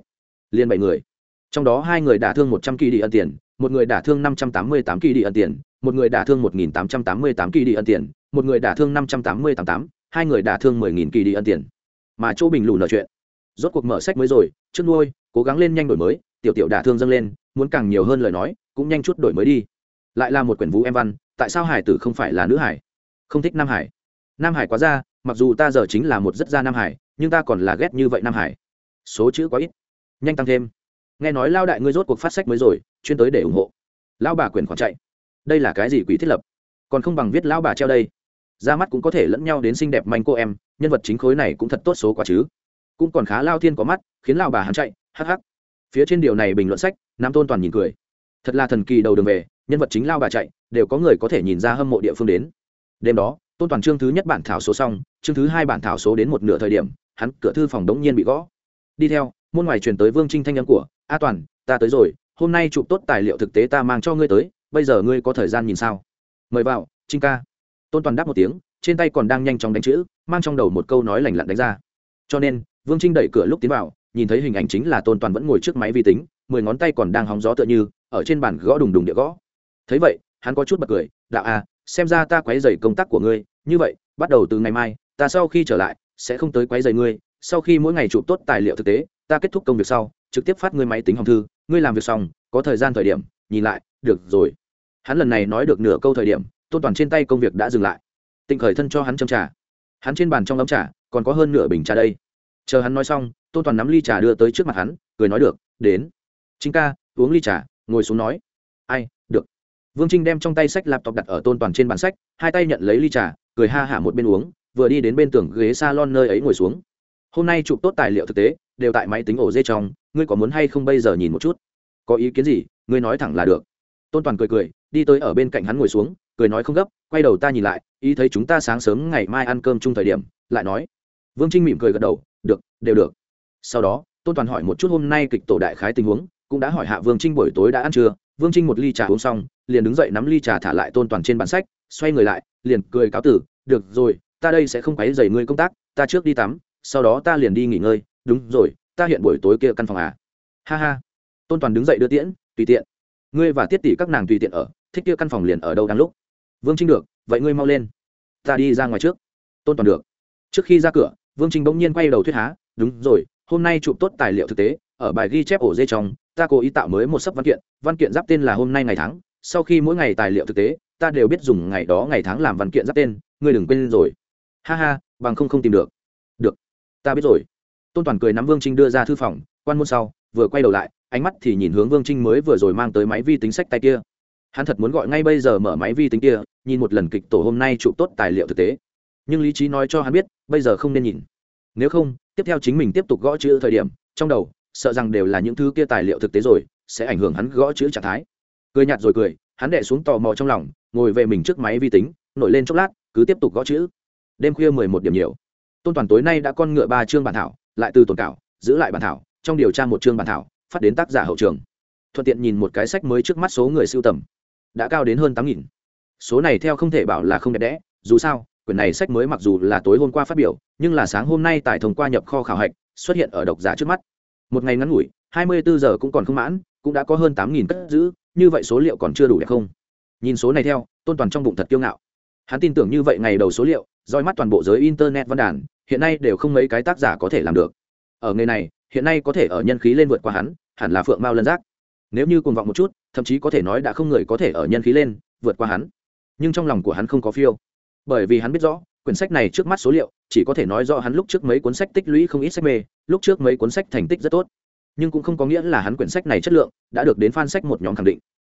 Liên bảy người. Trong đó hai người đả thương một trăm kỳ đi ân tiền, một người đả thương năm trăm tám mươi tám kỳ đi ân tiền, một người đả thương một nghìn tám trăm tám mươi tám kỳ đi ân tiền, một người đả thương năm trăm tám mươi tám tám, hai người đả thương mười nghìn kỳ đi ân tiền. Mà chỗ bình lù nợ chuyện. Rốt cuộc mở sách mới rồi, trước nuôi, cố gắng lên nhanh đổi mới, tiểu tiểu đả thương dâng lên, muốn càng nhiều hơn lời nói, cũng nhanh chút đổi mới đi. Lại là một quyển vũ em văn, tại sao hải tử không phải là nữ hải? Không thích nam hải. Nam hải quá ra mặc dù ta giờ chính là một rất gia nam hải, nhưng ta còn là ghét như vậy nam hải. Số chữ quá ít. Nhanh tăng thêm. Nghe nói lao đại ngươi rốt cuộc phát sách mới rồi, chuyên tới để ủng hộ. Lao bà quyền khoản chạy. Đây là cái gì quỷ thiết lập? Còn không bằng viết lao bà treo đây. Ra mắt cũng có thể lẫn nhau đến xinh đẹp manh cô em, nhân vật chính khối này cũng thật tốt số quá chứ. Cũng còn khá lao thiên có mắt, khiến lao bà hắn chạy, hắc hắc. Phía trên điều này bình luận sách, nam tôn toàn nhìn cười. Thật là thần kỳ đầu đường về, nhân vật chính lao bà chạy, đều có người có thể nhìn ra hâm mộ địa phương đến. Đêm đó tôn toàn chương thứ nhất bản thảo số xong, chương thứ hai bản thảo số đến một nửa thời điểm, hắn cửa thư phòng đống nhiên bị gõ. Đi theo, môn ngoài truyền tới vương trinh thanh âm của, a toàn, ta tới rồi, hôm nay chụp tốt tài liệu thực tế ta mang cho ngươi tới, bây giờ ngươi có thời gian nhìn sao? Mời vào, trinh ca. Tôn toàn đáp một tiếng, trên tay còn đang nhanh chóng đánh chữ, mang trong đầu một câu nói lành lặn đánh ra. Cho nên, vương trinh đẩy cửa lúc tiến vào, nhìn thấy hình ảnh chính là tôn toàn vẫn ngồi trước máy vi tính, mười ngón tay còn đang hóng gió tựa như, ở trên bàn gõ đùng đùng địa gõ. Thấy vậy, hắn có chút bật cười, đạo à xem ra ta quấy dày công tác của ngươi như vậy, bắt đầu từ ngày mai, ta sau khi trở lại, sẽ không tới quấy rầy ngươi. Sau khi mỗi ngày chụp tốt tài liệu thực tế, ta kết thúc công việc sau, trực tiếp phát ngươi máy tính hồng thư. Ngươi làm việc xong, có thời gian thời điểm, nhìn lại, được rồi. Hắn lần này nói được nửa câu thời điểm, tôn toàn trên tay công việc đã dừng lại. Tịnh khởi thân cho hắn châm trà. Hắn trên bàn trong ấm trà, còn có hơn nửa bình trà đây. Chờ hắn nói xong, tôn toàn nắm ly trà đưa tới trước mặt hắn, cười nói được, đến. Chính ca, uống ly trà, ngồi xuống nói. Ai, được. Vương trinh đem trong tay sách laptop đặt ở tôn toàn trên bàn sách, hai tay nhận lấy ly trà cười ha hả một bên uống, vừa đi đến bên tường ghế s a lon nơi ấy ngồi xuống. Hôm nay chụp tốt tài liệu thực tế, đều tại máy tính ổ dê trong, ngươi có muốn hay không bây giờ nhìn một chút? Có ý kiến gì, ngươi nói thẳng là được. Tôn toàn cười cười, đi tới ở bên cạnh hắn ngồi xuống, cười nói không gấp, quay đầu ta nhìn lại, ý thấy chúng ta sáng sớm ngày mai ăn cơm chung thời điểm, lại nói. Vương trinh mỉm cười gật đầu, được, đều được. Sau đó, tôn toàn hỏi một chút hôm nay kịch tổ đại khái tình huống, cũng đã hỏi hạ vương trinh buổi tối đã ăn trưa. Vương trinh một ly trà uống xong, liền đứng dậy nắm ly trà thả lại tôn toàn trên bản sách xoay người lại, liền cười cáo tử, được rồi, ta đây sẽ không quấy dày ngươi công tác, ta trước đi tắm, sau đó ta liền đi nghỉ ngơi, đúng rồi, ta hiện buổi tối kia căn phòng à. Ha ha. Tôn toàn đứng dậy đưa tiễn, tùy tiện. Ngươi và tiết tỷ các nàng tùy tiện ở, thích kia căn phòng liền ở đâu đang lúc? Vương trinh được, vậy ngươi mau lên. Ta đi ra ngoài trước. Tôn toàn được. Trước khi ra cửa, vương trinh bỗng nhiên quay đầu thuyết há, đúng rồi, hôm nay chụp tốt tài liệu thực tế, ở bài ghi chép ổ dê trong, ta cố ý tạo mới một sấp văn kiện văn kiện giáp tên là hôm nay ngày tháng, sau khi mỗi ngày tài liệu thực tế ta đều biết dùng ngày đó ngày tháng làm văn kiện giáp tên, ngươi đừng quên rồi. Ha ha, bằng không không tìm được. Được, ta biết rồi. Tôn toàn cười nắm vương trinh đưa ra thư phòng, quan môn sau, vừa quay đầu lại, ánh mắt thì nhìn hướng vương trinh mới vừa rồi mang tới máy vi tính sách tay kia. Hắn thật muốn gọi ngay bây giờ mở máy vi tính kia, nhìn một lần kịch tổ hôm nay chụp tốt tài liệu thực tế. Nhưng lý trí nói cho hắn biết, bây giờ không nên nhìn. Nếu không, tiếp theo chính mình tiếp tục gõ chữ thời điểm, trong đầu, sợ rằng đều là những thứ kia tài liệu thực tế rồi, sẽ ảnh hưởng hắn gõ chữ trạng thái. Cười nhạt rồi cười hắn đệ xuống tò mò trong lòng, ngồi về mình trước máy vi tính, nổi lên chốc lát, cứ tiếp tục gõ chữ. Đêm khuya mười một điểm nhiều. Tôn toàn tối nay đã con ngựa ba chương bản thảo, lại từ tồn cảo, giữ lại bản thảo, trong điều tra một chương bản thảo, phát đến tác giả hậu trường. Thuận tiện nhìn một cái sách mới trước mắt số người sưu tầm. Đã cao đến hơn tám nghìn. Số này theo không thể bảo là không đẹp đẽ, dù sao, quyển này sách mới mặc dù là tối hôm qua phát biểu, nhưng là sáng hôm nay tại thông qua nhập kho khảo hạch, xuất hiện ở độc giả trước mắt. Một ngày ngắn ngủi, hai mươi bốn giờ cũng còn không mãn cũng đã có hơn tám nghìn cất giữ, như vậy số liệu còn chưa đủ đẹp không? Nhìn số này theo, tôn toàn trong bụng thật kiêu ngạo. Hắn tin tưởng như vậy ngày đầu số liệu, roi mắt toàn bộ giới internet văn đàn, hiện nay đều không mấy cái tác giả có thể làm được. Ở nghề này, hiện nay có thể ở nhân khí lên vượt qua hắn, hẳn là phượng mao lân giác. Nếu như cuồng vọng một chút, thậm chí có thể nói đã không người có thể ở nhân khí lên, vượt qua hắn. Nhưng trong lòng của hắn không có phiêu. Bởi vì hắn biết rõ, quyển sách này trước mắt số liệu, chỉ có thể nói rõ hắn lúc trước mấy cuốn sách tích lũy không ít sách mê, lúc trước mấy cuốn sách thành tích rất tốt nhưng cũng không có nghĩa là hắn quyển sách này chất lượng đã được đến fan sách một nhóm khẳng định.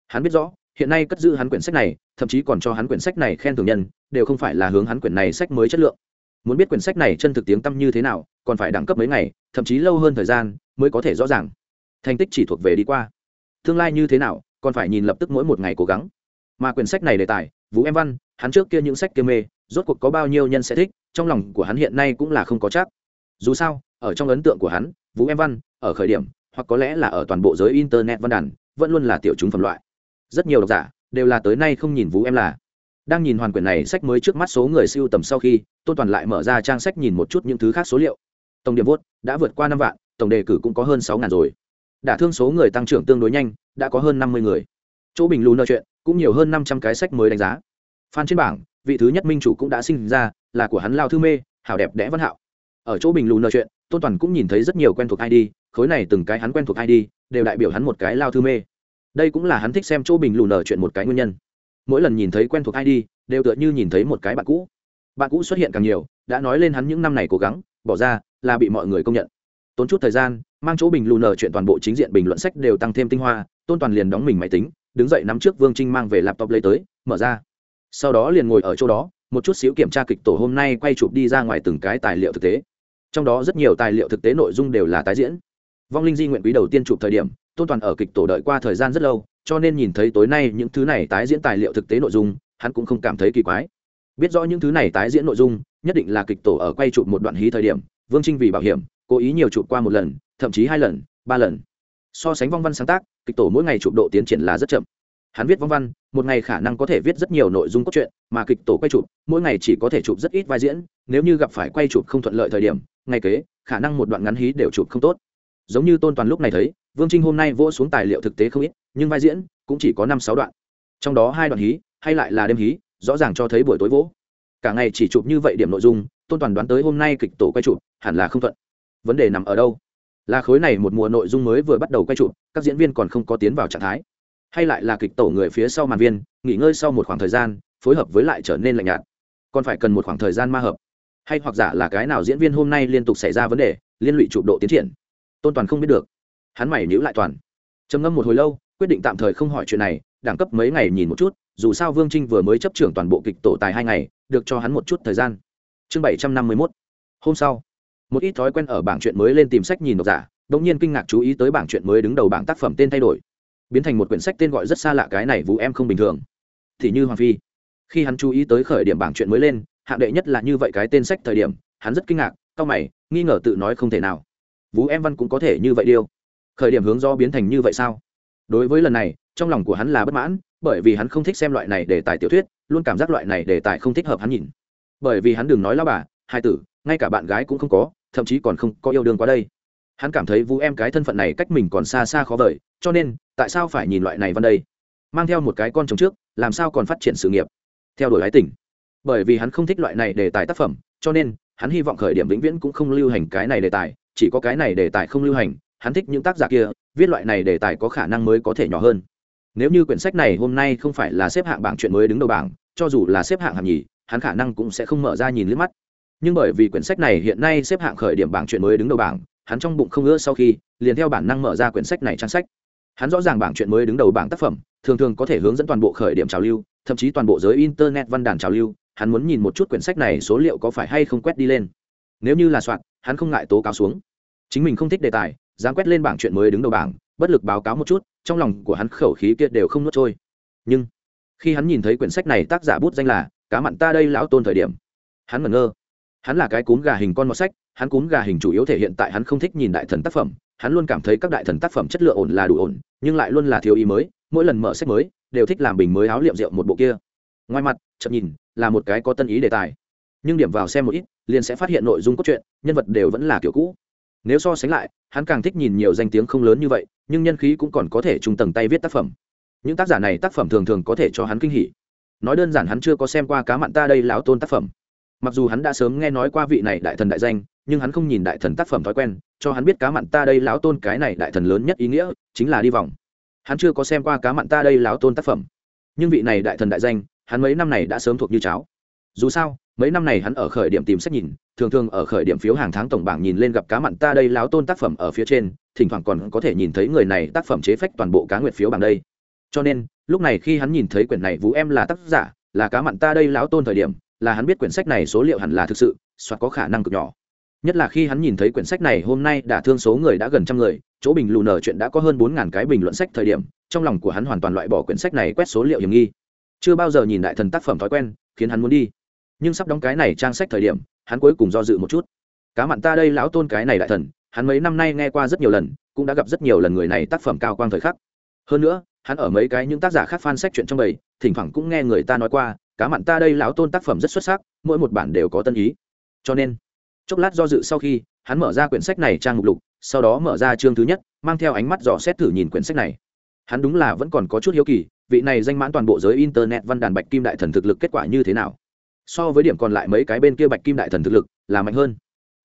Hắn biết rõ, hiện nay cất giữ hắn quyển sách này, thậm chí còn cho hắn quyển sách này khen thưởng nhân, đều không phải là hướng hắn quyển này sách mới chất lượng. Muốn biết quyển sách này chân thực tiếng tâm như thế nào, còn phải đẳng cấp mấy ngày, thậm chí lâu hơn thời gian mới có thể rõ ràng. Thành tích chỉ thuộc về đi qua. Tương lai như thế nào, còn phải nhìn lập tức mỗi một ngày cố gắng. Mà quyển sách này đề tài, vũ em văn, hắn trước kia những sách kia mê, rốt cuộc có bao nhiêu nhân sẽ thích, trong lòng của hắn hiện nay cũng là không có chắc. Dù sao, ở trong ấn tượng của hắn vũ em văn, ở khởi điểm, hoặc có lẽ là ở toàn bộ giới internet văn đàn, vẫn luôn là tiểu chúng phẩm loại. Rất nhiều độc giả đều là tới nay không nhìn vũ em là. Đang nhìn hoàn quyển này sách mới trước mắt số người siêu tầm sau khi, tôn toàn lại mở ra trang sách nhìn một chút những thứ khác số liệu. Tổng điểm vốt đã vượt qua năm vạn, tổng đề cử cũng có hơn sáu ngàn rồi. Đả thương số người tăng trưởng tương đối nhanh, đã có hơn năm mươi người. Chỗ bình lù nợ chuyện cũng nhiều hơn năm trăm cái sách mới đánh giá. Phan trên bảng, vị thứ nhất minh chủ cũng đã sinh ra, là của hắn lao thư mê, hảo đẹp đẽ văn hạo. Ở chỗ bình lù nợ chuyện tôn toàn cũng nhìn thấy rất nhiều quen thuộc id khối này từng cái hắn quen thuộc id đều đại biểu hắn một cái lao thư mê. Đây cũng là hắn thích xem chỗ bình lù nở chuyện một cái nguyên nhân. Mỗi lần nhìn thấy quen thuộc id đều tựa như nhìn thấy một cái bạn cũ. Bạn cũ xuất hiện càng nhiều, đã nói lên hắn những năm này cố gắng, bỏ ra, là bị mọi người công nhận. Tốn chút thời gian, mang chỗ bình lù nở chuyện toàn bộ chính diện bình luận sách đều tăng thêm tinh hoa, tôn toàn liền đóng mình máy tính, đứng dậy nắm trước vương trinh mang về laptop lấy tới, mở ra. Sau đó liền ngồi ở chỗ đó, một chút xíu kiểm tra kịch tổ hôm nay quay chụp đi ra ngoài từng cái tài liệu thực tế trong đó rất nhiều tài liệu thực tế nội dung đều là tái diễn. Vong linh di nguyện quý đầu tiên chụp thời điểm, tôn toàn ở kịch tổ đợi qua thời gian rất lâu, cho nên nhìn thấy tối nay những thứ này tái diễn tài liệu thực tế nội dung, hắn cũng không cảm thấy kỳ quái. Biết rõ những thứ này tái diễn nội dung, nhất định là kịch tổ ở quay chụp một đoạn hí thời điểm, vương trinh vì bảo hiểm, cố ý nhiều chụp qua một lần, thậm chí hai lần, ba lần. So sánh vong văn sáng tác, kịch tổ mỗi ngày chụp độ tiến triển là rất chậm hắn viết vong văn, một ngày khả năng có thể viết rất nhiều nội dung cốt truyện, mà kịch tổ quay chụp, mỗi ngày chỉ có thể chụp rất ít vai diễn, nếu như gặp phải quay chụp không thuận lợi thời điểm ngày kế, khả năng một đoạn ngắn hí đều chụp không tốt. Giống như tôn toàn lúc này thấy, vương trinh hôm nay vỗ xuống tài liệu thực tế không ít, nhưng vai diễn cũng chỉ có năm sáu đoạn. Trong đó hai đoạn hí, hay lại là đêm hí, rõ ràng cho thấy buổi tối vỗ. Cả ngày chỉ chụp như vậy điểm nội dung, tôn toàn đoán tới hôm nay kịch tổ quay chụp, hẳn là không thuận. Vấn đề nằm ở đâu? Là khối này một mùa nội dung mới vừa bắt đầu quay chụp, các diễn viên còn không có tiến vào trạng thái hay lại là kịch tổ người phía sau màn viên, nghỉ ngơi sau một khoảng thời gian, phối hợp với lại trở nên lạnh nhạt. Còn phải cần một khoảng thời gian ma hợp. Hay hoặc giả là cái nào diễn viên hôm nay liên tục xảy ra vấn đề, liên lụy chụp độ tiến triển. Tôn toàn không biết được. Hắn mày nhữ lại toàn. Trầm ngâm một hồi lâu, quyết định tạm thời không hỏi chuyện này, đẳng cấp mấy ngày nhìn một chút, dù sao vương trinh vừa mới chấp trưởng toàn bộ kịch tổ tài hai ngày, được cho hắn một chút thời gian. Chương bảy trăm năm mươi mốt. Hôm sau, một ít thói quen ở bảng chuyện mới lên tìm sách nhìn độc giả đ ỗ n g nhiên kinh ngạc chú ý tới bảng chuyện mới đứng đầu bảng tác phẩm tên thay đổi biến thành một quyển sách tên gọi rất xa lạ cái này vũ em không bình thường. Thì như hoàng phi. Khi hắn chú ý tới khởi điểm bảng chuyện mới lên, hạng đệ nhất là như vậy cái tên sách thời điểm, hắn rất kinh ngạc, cau mày, nghi ngờ tự nói không thể nào. Vũ em văn cũng có thể như vậy điêu. Khởi điểm hướng do biến thành như vậy sao? Đối với lần này, trong lòng của hắn là bất mãn, bởi vì hắn không thích xem loại này để tài tiểu thuyết, luôn cảm giác loại này để tài không thích hợp hắn nhìn. Bởi vì hắn đừng nói lao bà, hai tử, ngay cả bạn gái cũng không có, thậm chí còn không có yêu đương qua đây hắn cảm thấy vũ em cái thân phận này cách mình còn xa xa khó vời, cho nên, tại sao phải nhìn loại này văn đây? Mang theo một cái con chồng trước, làm sao còn phát triển sự nghiệp? Theo đuổi ái tình. Bởi vì hắn không thích loại này đề tài tác phẩm, cho nên, hắn hy vọng khởi điểm vĩnh viễn cũng không lưu hành cái này đề tài, chỉ có cái này đề tài không lưu hành, hắn thích những tác giả kia, viết loại này đề tài có khả năng mới có thể nhỏ hơn. Nếu như quyển sách này hôm nay không phải là xếp hạng bảng chuyện mới đứng đầu bảng, cho dù là xếp hạng hạng nhì, hắn khả năng cũng sẽ không mở ra nhìn liếc mắt. Nhưng bởi vì quyển sách này hiện nay xếp hạng khởi điểm bảng chuyện mới đứng đầu bảng hắn trong bụng không ngỡ sau khi, liền theo bản năng mở ra quyển sách này trang sách. Hắn rõ ràng bảng chuyện mới đứng đầu bảng tác phẩm, thường thường có thể hướng dẫn toàn bộ khởi điểm trào lưu, thậm chí toàn bộ giới internet văn đàn trào lưu, hắn muốn nhìn một chút quyển sách này số liệu có phải hay không quét đi lên. Nếu như là soạn, hắn không ngại tố cáo xuống. Chính mình không thích đề tài, dám quét lên bảng chuyện mới đứng đầu bảng, bất lực báo cáo một chút, trong lòng của hắn khẩu khí kia đều không nuốt trôi. Nhưng, khi hắn nhìn thấy quyển sách này tác giả bút danh là, cá mặn ta đây lão tôn thời điểm. Hắn ngẩn ngơ hắn là cái cúm gà hình con mọt sách, hắn cúm gà hình chủ yếu thể hiện tại hắn không thích nhìn đại thần tác phẩm, hắn luôn cảm thấy các đại thần tác phẩm chất lượng ổn là đủ ổn, nhưng lại luôn là thiếu ý mới, mỗi lần mở sách mới, đều thích làm bình mới áo liệm rượu một bộ kia. Ngoài mặt, chậm nhìn, là một cái có tân ý đề tài. Nhưng điểm vào xem một ít, liền sẽ phát hiện nội dung cốt truyện, nhân vật đều vẫn là kiểu cũ. Nếu so sánh lại, hắn càng thích nhìn nhiều danh tiếng không lớn như vậy, nhưng nhân khí cũng còn có thể trung tầng tay viết tác phẩm. Những tác giả này tác phẩm thường thường có thể cho hắn kinh hỉ. Nói đơn giản hắn chưa có xem qua cá mặn ta đây lão tôn tác phẩm mặc dù hắn đã sớm nghe nói qua vị này đại thần đại danh, nhưng hắn không nhìn đại thần tác phẩm thói quen, cho hắn biết cá mặn ta đây lão tôn cái này đại thần lớn nhất ý nghĩa, chính là đi vòng. Hắn chưa có xem qua cá mặn ta đây lão tôn tác phẩm. Nhưng vị này đại thần đại danh, hắn mấy năm này đã sớm thuộc như cháo. Dù sao, mấy năm này hắn ở khởi điểm tìm sách nhìn, thường thường ở khởi điểm phiếu hàng tháng tổng bảng nhìn lên gặp cá mặn ta đây láo tôn tác phẩm ở phía trên, thỉnh thoảng còn có thể nhìn thấy người này tác phẩm chế phách toàn bộ cá nguyệt phiếu bảng đây. Cho nên, lúc này khi hắn nhìn thấy quyển này vũ em là tác giả, là cá mặn ta đây láo tôn thời điểm là hắn biết quyển sách này số liệu hẳn là thực sự, soạt có khả năng cực nhỏ. Nhất là khi hắn nhìn thấy quyển sách này hôm nay đã thương số người đã gần trăm người, chỗ bình lù nở chuyện đã có hơn bốn ngàn cái bình luận sách thời điểm, trong lòng của hắn hoàn toàn loại bỏ quyển sách này quét số liệu hiểm nghi. Chưa bao giờ nhìn đại thần tác phẩm thói quen, khiến hắn muốn đi. Nhưng sắp đóng cái này trang sách thời điểm, hắn cuối cùng do dự một chút. Cá mặn ta đây lão tôn cái này đại thần, hắn mấy năm nay nghe qua rất nhiều lần, cũng đã gặp rất nhiều lần người này tác phẩm cao quang thời khắc. Hơn nữa, hắn ở mấy cái những tác giả khác fan sách chuyện trong bầy, thỉnh thoảng cũng nghe người ta nói qua cá mặn ta đây lão tôn tác phẩm rất xuất sắc, mỗi một bản đều có tân ý. Cho nên, chốc lát do dự sau khi, hắn mở ra quyển sách này trang mục lục, sau đó mở ra chương thứ nhất, mang theo ánh mắt dò xét thử nhìn quyển sách này. Hắn đúng là vẫn còn có chút hiếu kỳ, vị này danh mãn toàn bộ giới internet văn đàn bạch kim đại thần thực lực kết quả như thế nào? So với điểm còn lại mấy cái bên kia bạch kim đại thần thực lực, là mạnh hơn,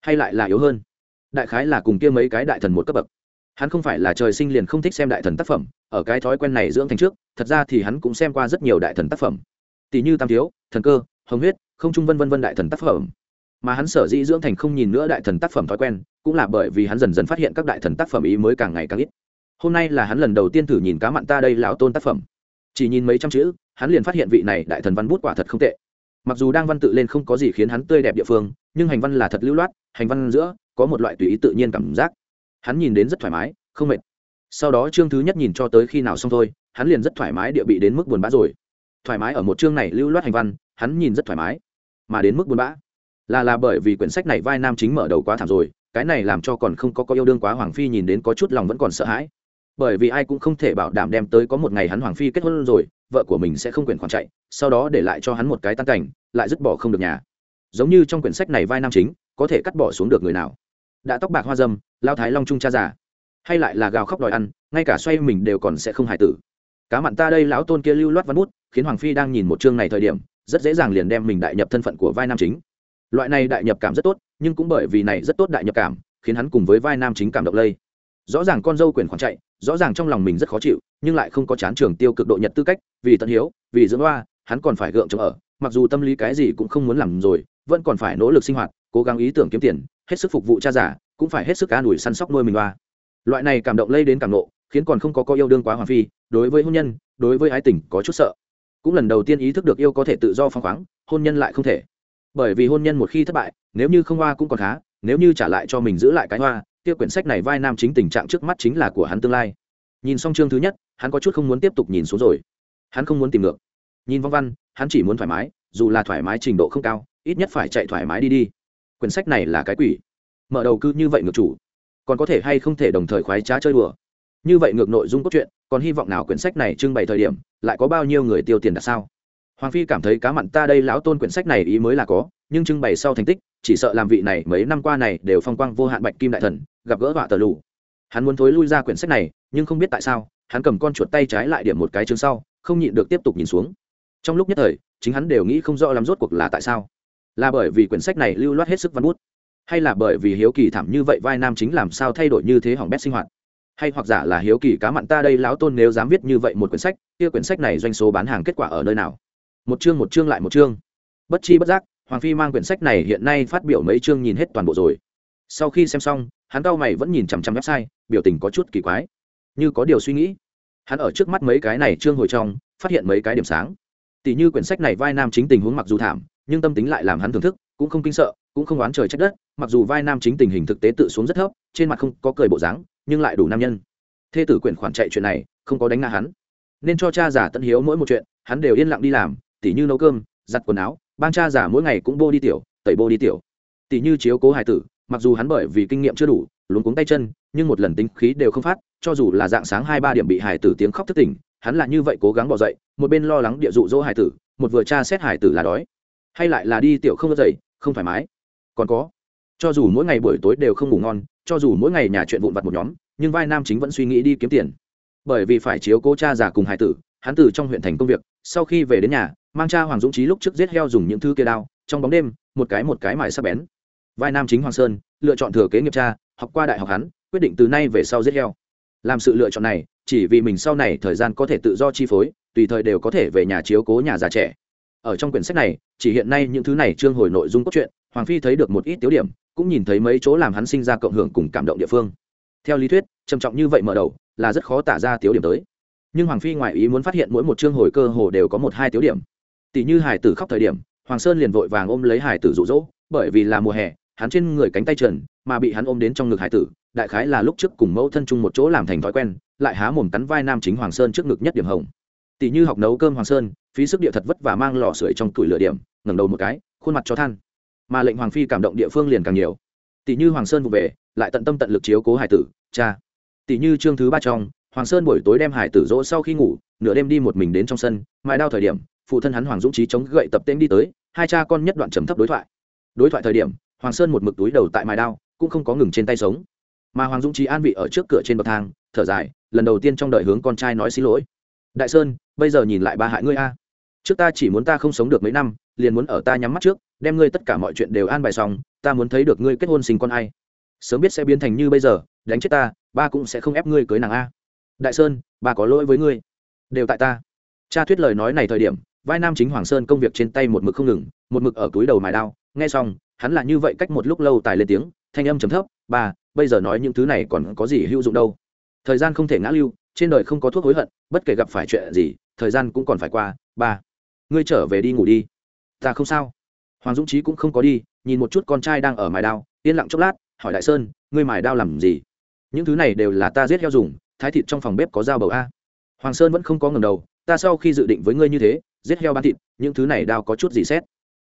hay lại là yếu hơn? Đại khái là cùng kia mấy cái đại thần một cấp bậc. Hắn không phải là trời sinh liền không thích xem đại thần tác phẩm, ở cái thói quen này dưỡng thành trước, thật ra thì hắn cũng xem qua rất nhiều đại thần tác phẩm tỷ như tam thiếu, thần cơ, hồng huyết, không trung vân vân vân đại thần tác phẩm. Mà hắn sở dĩ dưỡng thành không nhìn nữa đại thần tác phẩm thói quen, cũng là bởi vì hắn dần dần phát hiện các đại thần tác phẩm ý mới càng ngày càng ít. Hôm nay là hắn lần đầu tiên thử nhìn cá mặn ta đây lão tôn tác phẩm. Chỉ nhìn mấy trăm chữ, hắn liền phát hiện vị này đại thần văn bút quả thật không tệ. Mặc dù đang văn tự lên không có gì khiến hắn tươi đẹp địa phương, nhưng hành văn là thật lưu loát, hành văn giữa có một loại tùy ý tự nhiên cảm giác. Hắn nhìn đến rất thoải mái, không mệt. Sau đó chương thứ nhất nhìn cho tới khi nào xong thôi, hắn liền rất thoải mái địa bị đến mức buồn bã rồi thoải mái ở một chương này lưu loát hành văn, hắn nhìn rất thoải mái. Mà đến mức buồn bã. Là là bởi vì quyển sách này vai nam chính mở đầu quá thảm rồi, cái này làm cho còn không có có yêu đương quá hoàng phi nhìn đến có chút lòng vẫn còn sợ hãi. Bởi vì ai cũng không thể bảo đảm đem tới có một ngày hắn hoàng phi kết hôn rồi, vợ của mình sẽ không quyển khoản chạy, sau đó để lại cho hắn một cái tan cảnh, lại dứt bỏ không được nhà. Giống như trong quyển sách này vai nam chính, có thể cắt bỏ xuống được người nào. Đã tóc bạc hoa dâm, lao thái long trung cha già. Hay lại là gào khóc đòi ăn, ngay cả xoay mình đều còn sẽ không hài tử cá mặn ta đây lão tôn kia lưu loát văn bút, khiến hoàng phi đang nhìn một chương này thời điểm, rất dễ dàng liền đem mình đại nhập thân phận của vai nam chính. Loại này đại nhập cảm rất tốt, nhưng cũng bởi vì này rất tốt đại nhập cảm, khiến hắn cùng với vai nam chính cảm động lây. Rõ ràng con dâu quyền khoản chạy, rõ ràng trong lòng mình rất khó chịu, nhưng lại không có chán trường tiêu cực độ nhật tư cách, vì tận hiếu, vì dưỡng hoa hắn còn phải gượng chống ở, mặc dù tâm lý cái gì cũng không muốn làm rồi, vẫn còn phải nỗ lực sinh hoạt, cố gắng ý tưởng kiếm tiền, hết sức phục vụ cha giả cũng phải hết sức cá đùi săn sóc nuôi mình hoa loại này cảm động lây đến cảm nộ khiến còn không có có yêu đương quá hoàng phi, đối với hôn nhân, đối với ái tình có chút sợ. Cũng lần đầu tiên ý thức được yêu có thể tự do phăng khoáng, hôn nhân lại không thể. Bởi vì hôn nhân một khi thất bại, nếu như không hoa cũng còn khá, nếu như trả lại cho mình giữ lại cái hoa, kia quyển sách này vai nam chính tình trạng trước mắt chính là của hắn tương lai. Nhìn xong chương thứ nhất, hắn có chút không muốn tiếp tục nhìn xuống rồi. Hắn không muốn tìm ngược. Nhìn vong văn, hắn chỉ muốn thoải mái, dù là thoải mái trình độ không cao, ít nhất phải chạy thoải mái đi đi. Quyển sách này là cái quỷ. Mở đầu cứ như vậy ngược chủ. Còn có thể hay không thể đồng thời khoái trá chơi đùa như vậy ngược nội dung cốt truyện, còn hy vọng nào quyển sách này trưng bày thời điểm, lại có bao nhiêu người tiêu tiền đặt sao? Hoàng phi cảm thấy cá mặn ta đây lão tôn quyển sách này ý mới là có, nhưng trưng bày sau thành tích, chỉ sợ làm vị này mấy năm qua này đều phong quang vô hạn bạch kim đại thần, gặp gỡ họa tờ lù. Hắn muốn thối lui ra quyển sách này, nhưng không biết tại sao, hắn cầm con chuột tay trái lại điểm một cái chương sau, không nhịn được tiếp tục nhìn xuống. Trong lúc nhất thời, chính hắn đều nghĩ không rõ lắm rốt cuộc là tại sao. Là bởi vì quyển sách này lưu loát hết sức văn bút, hay là bởi vì hiếu kỳ thảm như vậy vai nam chính làm sao thay đổi như thế hỏng bét sinh hoạt hay hoặc giả là hiếu kỳ cá mặn ta đây lão tôn nếu dám viết như vậy một quyển sách, kia quyển sách này doanh số bán hàng kết quả ở nơi nào? Một chương một chương lại một chương. Bất chi bất giác, hoàng phi mang quyển sách này hiện nay phát biểu mấy chương nhìn hết toàn bộ rồi. Sau khi xem xong, hắn cao mày vẫn nhìn chằm chằm website, biểu tình có chút kỳ quái. Như có điều suy nghĩ. Hắn ở trước mắt mấy cái này chương hồi trong, phát hiện mấy cái điểm sáng. Tỷ như quyển sách này vai nam chính tình huống mặc dù thảm, nhưng tâm tính lại làm hắn thưởng thức, cũng không kinh sợ, cũng không oán trời trách đất, mặc dù vai nam chính tình hình thực tế tự xuống rất thấp trên mặt không có cười bộ dáng, nhưng lại đủ nam nhân. Thê tử quyển khoản chạy chuyện này, không có đánh ngã hắn. Nên cho cha giả tận hiếu mỗi một chuyện, hắn đều yên lặng đi làm, tỉ như nấu cơm, giặt quần áo, ban cha giả mỗi ngày cũng bô đi tiểu, tẩy bô đi tiểu. Tỉ như chiếu cố hải tử, mặc dù hắn bởi vì kinh nghiệm chưa đủ, luống cuống tay chân, nhưng một lần tính khí đều không phát, cho dù là dạng sáng hai ba điểm bị hải tử tiếng khóc thất tỉnh hắn là như vậy cố gắng bỏ dậy, một bên lo lắng địa dụ dỗ hải tử, một vừa tra xét hải tử là đói, hay lại là đi tiểu không dậy, không thoải mái. Còn có, cho dù mỗi ngày buổi tối đều không ngủ ngon cho dù mỗi ngày nhà chuyện vụn vặt một nhóm, nhưng vai nam chính vẫn suy nghĩ đi kiếm tiền. Bởi vì phải chiếu cố cha già cùng hải tử, hắn từ trong huyện thành công việc, sau khi về đến nhà, mang cha hoàng dũng trí lúc trước giết heo dùng những thứ kia đao, trong bóng đêm, một cái một cái mài sắc bén. Vai nam chính hoàng sơn, lựa chọn thừa kế nghiệp cha, học qua đại học hắn, quyết định từ nay về sau giết heo. Làm sự lựa chọn này, chỉ vì mình sau này thời gian có thể tự do chi phối, tùy thời đều có thể về nhà chiếu cố nhà già trẻ. Ở trong quyển sách này, chỉ hiện nay những thứ này chương hồi nội dung cốt truyện, hoàng phi thấy được một ít tiếu điểm cũng nhìn thấy mấy chỗ làm hắn sinh ra cộng hưởng cùng cảm động địa phương. Theo lý thuyết, trầm trọng như vậy mở đầu, là rất khó tả ra tiếu điểm tới. Nhưng hoàng phi ngoại ý muốn phát hiện mỗi một chương hồi cơ hồ đều có một hai tiếu điểm. Tỷ như hải tử khóc thời điểm, hoàng sơn liền vội vàng ôm lấy hải tử rụ rỗ bởi vì là mùa hè, hắn trên người cánh tay trần, mà bị hắn ôm đến trong ngực hải tử, đại khái là lúc trước cùng mẫu thân chung một chỗ làm thành thói quen, lại há mồm cắn vai nam chính hoàng sơn trước ngực nhất điểm hồng. Tỷ như học nấu cơm hoàng sơn, phí sức địa thật vất và mang lò sưởi trong củi lửa điểm, ngẩng đầu một cái, khuôn mặt cho than mà lệnh hoàng phi cảm động địa phương liền càng nhiều. Tỷ như hoàng sơn vụ về, lại tận tâm tận lực chiếu cố hải tử, cha. Tỷ như chương thứ ba trong, hoàng sơn buổi tối đem hải tử dỗ sau khi ngủ, nửa đêm đi một mình đến trong sân mài đao thời điểm, phụ thân hắn hoàng dũng trí chống gậy tập tên đi tới, hai cha con nhất đoạn trầm thấp đối thoại. Đối thoại thời điểm, hoàng sơn một mực túi đầu tại mài đao, cũng không có ngừng trên tay sống. Mà hoàng dũng trí an vị ở trước cửa trên bậc thang, thở dài, lần đầu tiên trong đời hướng con trai nói xin lỗi. Đại sơn, bây giờ nhìn lại ba hại ngươi a. Trước ta chỉ muốn ta không sống được mấy năm, liền muốn ở ta nhắm mắt trước đem ngươi tất cả mọi chuyện đều an bài xong, ta muốn thấy được ngươi kết hôn sinh con ai. Sớm biết sẽ biến thành như bây giờ, đánh chết ta, ba cũng sẽ không ép ngươi cưới nàng a. Đại sơn, ba có lỗi với ngươi. Đều tại ta. Cha thuyết lời nói này thời điểm, vai nam chính hoàng sơn công việc trên tay một mực không ngừng, một mực ở túi đầu mài đao. Nghe xong, hắn là như vậy cách một lúc lâu tài lên tiếng, thanh âm chấm thấp, ba, bây giờ nói những thứ này còn có gì hữu dụng đâu? Thời gian không thể ngã lưu, trên đời không có thuốc hối hận, bất kể gặp phải chuyện gì, thời gian cũng còn phải qua. Ba, ngươi trở về đi ngủ đi. Ta không sao hoàng dũng trí cũng không có đi, nhìn một chút con trai đang ở mài đao, yên lặng chốc lát, hỏi đại sơn, ngươi mài đao làm gì? Những thứ này đều là ta giết heo dùng, thái thịt trong phòng bếp có dao bầu a. Hoàng sơn vẫn không có ngầm đầu, ta sau khi dự định với ngươi như thế, giết heo bán thịt, những thứ này đao có chút gì xét?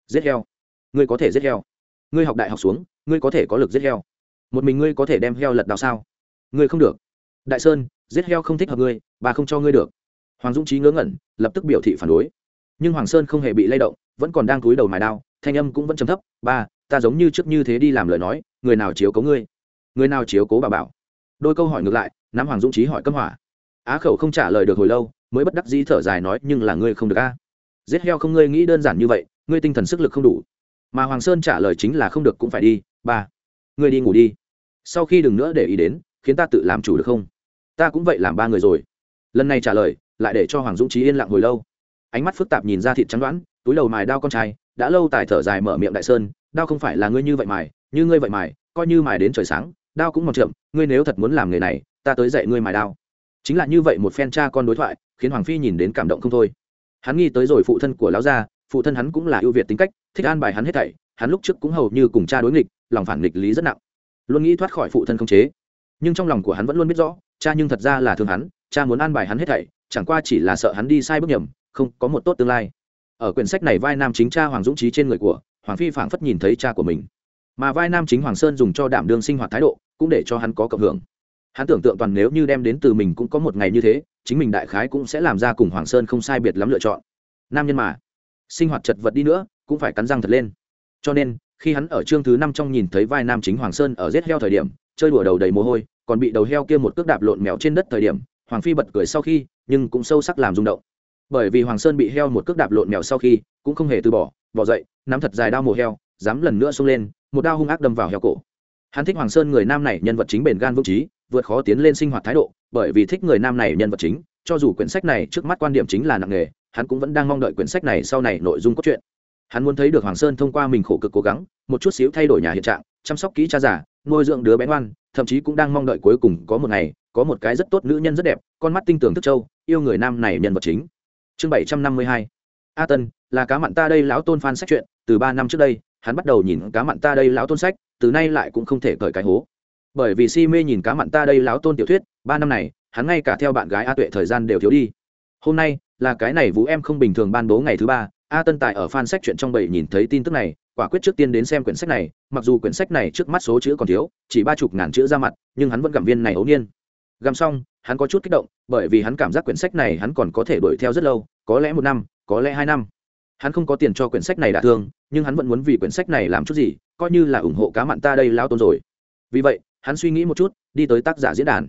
Giết heo? Ngươi có thể giết heo? Ngươi học đại học xuống, ngươi có thể có lực giết heo? Một mình ngươi có thể đem heo lật đào sao? Ngươi không được. Đại sơn, giết heo không thích hợp ngươi, bà không cho ngươi được. Hoàng dũng trí ngớ ngẩn, lập tức biểu thị phản đối. Nhưng hoàng sơn không hề bị lay động, vẫn còn đang cúi đầu mài đao thanh âm cũng vẫn trầm thấp, ba, ta giống như trước như thế đi làm lời nói, người nào chiếu cố ngươi? Người nào chiếu cố bà bảo? Đôi câu hỏi ngược lại, nắm hoàng dũng trí hỏi cấm hỏa. Á khẩu không trả lời được hồi lâu, mới bất đắc dĩ thở dài nói, nhưng là ngươi không được a. Giết heo không ngươi nghĩ đơn giản như vậy, ngươi tinh thần sức lực không đủ. Mà hoàng sơn trả lời chính là, không được cũng phải đi, ba. Ngươi đi ngủ đi. Sau khi đừng nữa để ý đến, khiến ta tự làm chủ được không? Ta cũng vậy làm ba người rồi. Lần này trả lời, lại để cho hoàng dũng trí yên lặng hồi lâu ánh mắt phức tạp nhìn ra thịt trắng đoán, túi đầu mài đao con trai, đã lâu tài thở dài mở miệng đại sơn, đao không phải là ngươi như vậy mài, như ngươi vậy mài, coi như mài đến trời sáng, đao cũng mòn trượm ngươi nếu thật muốn làm nghề này, ta tới dạy ngươi mài đao. Chính là như vậy một phen cha con đối thoại, khiến hoàng phi nhìn đến cảm động không thôi. Hắn nghĩ tới rồi phụ thân của lão gia, phụ thân hắn cũng là ưu việt tính cách, thích an bài hắn hết thảy, hắn lúc trước cũng hầu như cùng cha đối nghịch, lòng phản nghịch lý rất nặng. Luôn nghĩ thoát khỏi phụ thân không chế. Nhưng trong lòng của hắn vẫn luôn biết rõ, cha nhưng thật ra là thương hắn, cha muốn an bài hắn hết thảy, chẳng qua chỉ là sợ hắn đi sai bước nhầm không có một tốt tương lai. Ở quyển sách này vai nam chính cha hoàng dũng trí trên người của, hoàng phi phảng phất nhìn thấy cha của mình. Mà vai nam chính hoàng sơn dùng cho đảm đương sinh hoạt thái độ, cũng để cho hắn có cộng hưởng. Hắn tưởng tượng toàn nếu như đem đến từ mình cũng có một ngày như thế, chính mình đại khái cũng sẽ làm ra cùng hoàng sơn không sai biệt lắm lựa chọn. Nam nhân mà, sinh hoạt chật vật đi nữa, cũng phải cắn răng thật lên. Cho nên, khi hắn ở chương thứ năm trong nhìn thấy vai nam chính hoàng sơn ở giết heo thời điểm, chơi đùa đầu đầy mồ hôi, còn bị đầu heo kia một cước đạp lộn mèo trên đất thời điểm, hoàng phi bật cười sau khi, nhưng cũng sâu sắc làm rung động bởi vì hoàng sơn bị heo một cước đạp lộn mèo sau khi, cũng không hề từ bỏ bỏ dậy, nắm thật dài đao mổ heo, dám lần nữa xông lên, một đao hung ác đâm vào heo cổ. Hắn thích hoàng sơn người nam này nhân vật chính bền gan vững trí vượt khó tiến lên sinh hoạt thái độ, bởi vì thích người nam này nhân vật chính, cho dù quyển sách này trước mắt quan điểm chính là nặng nghề hắn cũng vẫn đang mong đợi quyển sách này sau này nội dung cốt truyện. Hắn muốn thấy được hoàng sơn thông qua mình khổ cực cố gắng, một chút xíu thay đổi nhà hiện trạng, chăm sóc kỹ cha già, nuôi dưỡng đứa bé ngoan, thậm chí cũng đang mong đợi cuối cùng có một ngày, có một cái rất tốt nữ nhân rất đẹp, con mắt tinh tường thức châu, yêu người nam này nhân vật chính chương bảy trăm năm mươi hai. A tân, là cá mặn ta đây lão tôn phan sách chuyện, từ ba năm trước đây, hắn bắt đầu nhìn cá mặn ta đây lão tôn sách, từ nay lại cũng không thể cởi cái hố. Bởi vì si mê nhìn cá mặn ta đây lão tôn tiểu thuyết, ba năm này, hắn ngay cả theo bạn gái a tuệ thời gian đều thiếu đi. Hôm nay, là cái này vũ em không bình thường ban bố ngày thứ ba, a tân tại ở fan sách chuyện trong bầy nhìn thấy tin tức này, quả quyết trước tiên đến xem quyển sách này, mặc dù quyển sách này trước mắt số chữ còn thiếu, chỉ ba chục ngàn chữ ra mặt, nhưng hắn vẫn gặm viên này ấu niên gặm xong, hắn có chút kích động, bởi vì hắn cảm giác quyển sách này hắn còn có thể đuổi theo rất lâu, có lẽ một năm, có lẽ hai năm. Hắn không có tiền cho quyển sách này đả thương, nhưng hắn vẫn muốn vì quyển sách này làm chút gì, coi như là ủng hộ cá mặn ta đây lao tôn rồi. Vì vậy, hắn suy nghĩ một chút, đi tới tác giả diễn đàn.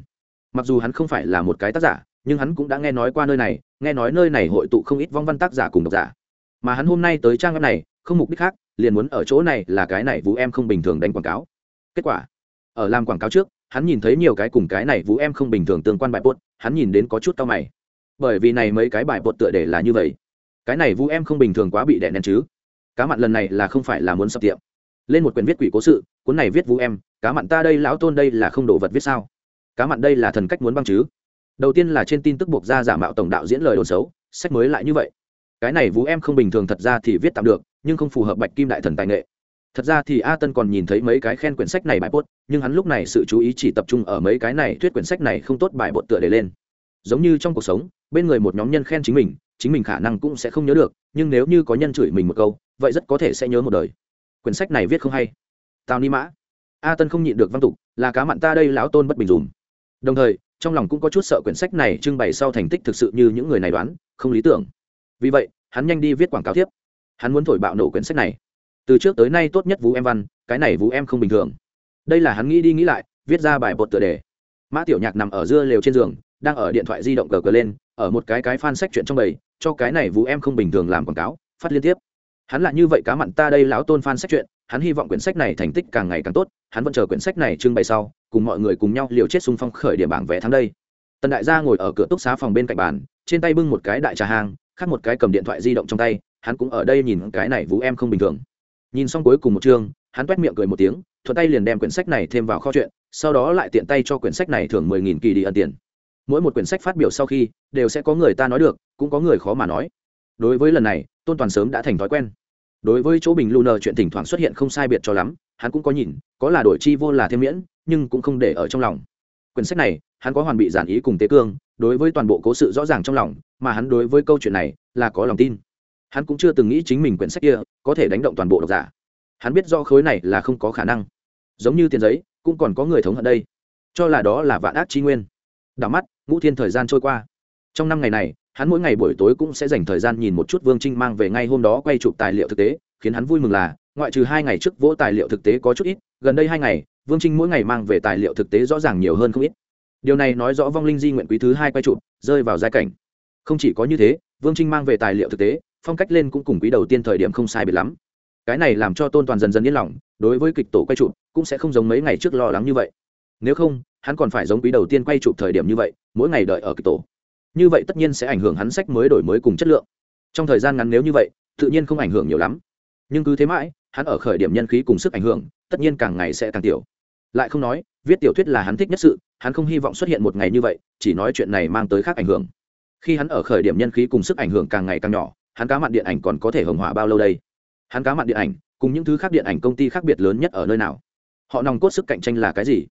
Mặc dù hắn không phải là một cái tác giả, nhưng hắn cũng đã nghe nói qua nơi này, nghe nói nơi này hội tụ không ít vong văn tác giả cùng độc giả. Mà hắn hôm nay tới trang web này, không mục đích khác, liền muốn ở chỗ này là cái này vũ em không bình thường đánh quảng cáo. Kết quả, ở làm quảng cáo trước hắn nhìn thấy nhiều cái cùng cái này vũ em không bình thường tương quan bài bột hắn nhìn đến có chút cao mày. Bởi vì này mấy cái bài bột tựa để là như vậy. Cái này vũ em không bình thường quá bị đè nén chứ. Cá mặn lần này là không phải là muốn sập tiệm. Lên một quyển viết quỷ cố sự, cuốn này viết vũ em, cá mặn ta đây lão tôn đây là không đồ vật viết sao? Cá mặn đây là thần cách muốn băng chứ? Đầu tiên là trên tin tức buộc ra giả mạo tổng đạo diễn lời đồn xấu, sách mới lại như vậy. Cái này vũ em không bình thường thật ra thì viết tạm được, nhưng không phù hợp bạch kim đại thần tài nghệ thật ra thì a tân còn nhìn thấy mấy cái khen quyển sách này bài bốt nhưng hắn lúc này sự chú ý chỉ tập trung ở mấy cái này, thuyết quyển sách này không tốt bài bột tựa để lên. Giống như trong cuộc sống, bên người một nhóm nhân khen chính mình chính mình khả năng cũng sẽ không nhớ được, nhưng nếu như có nhân chửi mình một câu, vậy rất có thể sẽ nhớ một đời. Quyển sách này viết không hay. Tào ni mã. A tân không nhịn được văn tục, là cá mặn ta đây, lão tôn bất bình dùm. Đồng thời, trong lòng cũng có chút sợ quyển sách này trưng bày sau thành tích thực sự như những người này đoán, không lý tưởng. Vì vậy, hắn nhanh đi viết quảng cáo tiếp. Hắn muốn thổi bạo nổ quyển sách này từ trước tới nay tốt nhất vũ em văn, cái này vũ em không bình thường. Đây là hắn nghĩ đi nghĩ lại, viết ra bài bột tựa đề. Mã tiểu nhạc nằm ở dưa lều trên giường, đang ở điện thoại di động gờ gờ lên, ở một cái cái fan sách chuyện trong bầy, cho cái này vũ em không bình thường làm quảng cáo, phát liên tiếp. Hắn là như vậy cá mặn ta đây lão tôn fan sách chuyện, hắn hy vọng quyển sách này thành tích càng ngày càng tốt, hắn vẫn chờ quyển sách này trưng bày sau, cùng mọi người cùng nhau liều chết xung phong khởi điểm bảng vẽ tháng đây. Tần đại gia ngồi ở cửa túc xá phòng bên cạnh bàn, trên tay bưng một cái đại trà hàng khác một cái cầm điện thoại di động trong tay, hắn cũng ở đây nhìn cái này vũ em không bình thường nhìn xong cuối cùng một chương, hắn t miệng cười một tiếng, thuận tay liền đem quyển sách này thêm vào kho chuyện, sau đó lại tiện tay cho quyển sách này thưởng mười nghìn kỳ đi ẩn tiền. Mỗi một quyển sách phát biểu sau khi, đều sẽ có người ta nói được, cũng có người khó mà nói. Đối với lần này, tôn toàn sớm đã thành thói quen. Đối với chỗ bình lu nờ chuyện thỉnh thoảng xuất hiện không sai biệt cho lắm, hắn cũng có nhìn, có là đổi chi vô là thêm miễn, nhưng cũng không để ở trong lòng. Quyển sách này, hắn có hoàn bị giản ý cùng tế cương, đối với toàn bộ cố sự rõ ràng trong lòng, mà hắn đối với câu chuyện này là có lòng tin hắn cũng chưa từng nghĩ chính mình quyển sách kia có thể đánh động toàn bộ độc giả. Hắn biết do khối này là không có khả năng. Giống như tiền giấy, cũng còn có người thống hận đây. Cho là đó là vạn ác chi nguyên. Đảo mắt, ngũ thiên thời gian trôi qua. Trong năm ngày này, hắn mỗi ngày buổi tối cũng sẽ dành thời gian nhìn một chút vương trinh mang về ngay hôm đó quay chụp tài liệu thực tế, khiến hắn vui mừng là, ngoại trừ hai ngày trước vỗ tài liệu thực tế có chút ít, gần đây hai ngày, vương trinh mỗi ngày mang về tài liệu thực tế rõ ràng nhiều hơn không ít. Điều này nói rõ vong linh di nguyện quý thứ hai quay chụp rơi vào giai cảnh. Không chỉ có như thế, vương trinh mang về tài liệu thực tế phong cách lên cũng cùng quý đầu tiên thời điểm không sai biệt lắm. Cái này làm cho tôn toàn dần dần yên lòng, đối với kịch tổ quay chụp cũng sẽ không giống mấy ngày trước lo lắng như vậy. Nếu không, hắn còn phải giống quý đầu tiên quay chụp thời điểm như vậy, mỗi ngày đợi ở kịch tổ. Như vậy tất nhiên sẽ ảnh hưởng hắn sách mới đổi mới cùng chất lượng. Trong thời gian ngắn nếu như vậy, tự nhiên không ảnh hưởng nhiều lắm. Nhưng cứ thế mãi, hắn ở khởi điểm nhân khí cùng sức ảnh hưởng, tất nhiên càng ngày sẽ càng tiểu. Lại không nói, viết tiểu thuyết là hắn thích nhất sự, hắn không hy vọng xuất hiện một ngày như vậy, chỉ nói chuyện này mang tới khác ảnh hưởng. Khi hắn ở khởi điểm nhân khí cùng sức ảnh hưởng càng ngày càng nhỏ hắn cá mặn điện ảnh còn có thể hồng hỏa bao lâu đây? Hắn cá mặn điện ảnh, cùng những thứ khác điện ảnh công ty khác biệt lớn nhất ở nơi nào? Họ nòng cốt sức cạnh tranh là cái gì?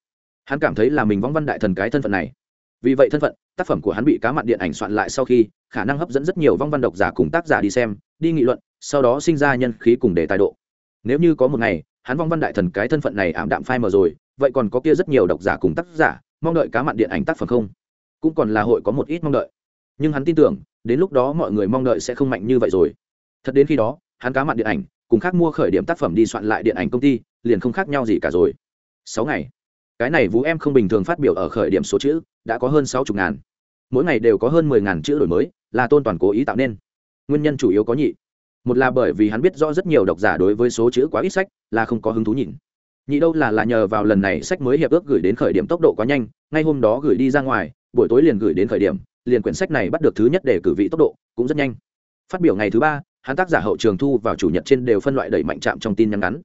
Hắn cảm thấy là mình vong văn đại thần cái thân phận này. Vì vậy thân phận, tác phẩm của hắn bị cá mặn điện ảnh soạn lại sau khi, khả năng hấp dẫn rất nhiều vong văn độc giả cùng tác giả đi xem, đi nghị luận, sau đó sinh ra nhân khí cùng đề tài độ. Nếu như có một ngày, hắn vong văn đại thần cái thân phận này ảm đạm phai mờ rồi, vậy còn có kia rất nhiều độc giả cùng tác giả mong đợi cá mặn điện ảnh tác phẩm không? Cũng còn là hội có một ít mong đợi nhưng hắn tin tưởng, đến lúc đó mọi người mong đợi sẽ không mạnh như vậy rồi. Thật đến khi đó, hắn cá mặn điện ảnh, cùng khác mua khởi điểm tác phẩm đi soạn lại điện ảnh công ty, liền không khác nhau gì cả rồi. Sáu ngày. Cái này vũ em không bình thường phát biểu ở khởi điểm số chữ, đã có hơn sáu chục ngàn. Mỗi ngày đều có hơn mười ngàn chữ đổi mới, là tôn toàn cố ý tạo nên. Nguyên nhân chủ yếu có nhị. Một là bởi vì hắn biết rõ rất nhiều độc giả đối với số chữ quá ít sách, là không có hứng thú nhìn. Nhị đâu là là nhờ vào lần này sách mới hiệp ước gửi đến khởi điểm tốc độ quá nhanh, ngay hôm đó gửi đi ra ngoài, buổi tối liền gửi đến khởi điểm liền quyển sách này bắt được thứ nhất để cử vị tốc độ cũng rất nhanh. Phát biểu ngày thứ ba, hắn tác giả hậu trường thu vào chủ nhật trên đều phân loại đẩy mạnh chạm trong tin nhắn ngắn.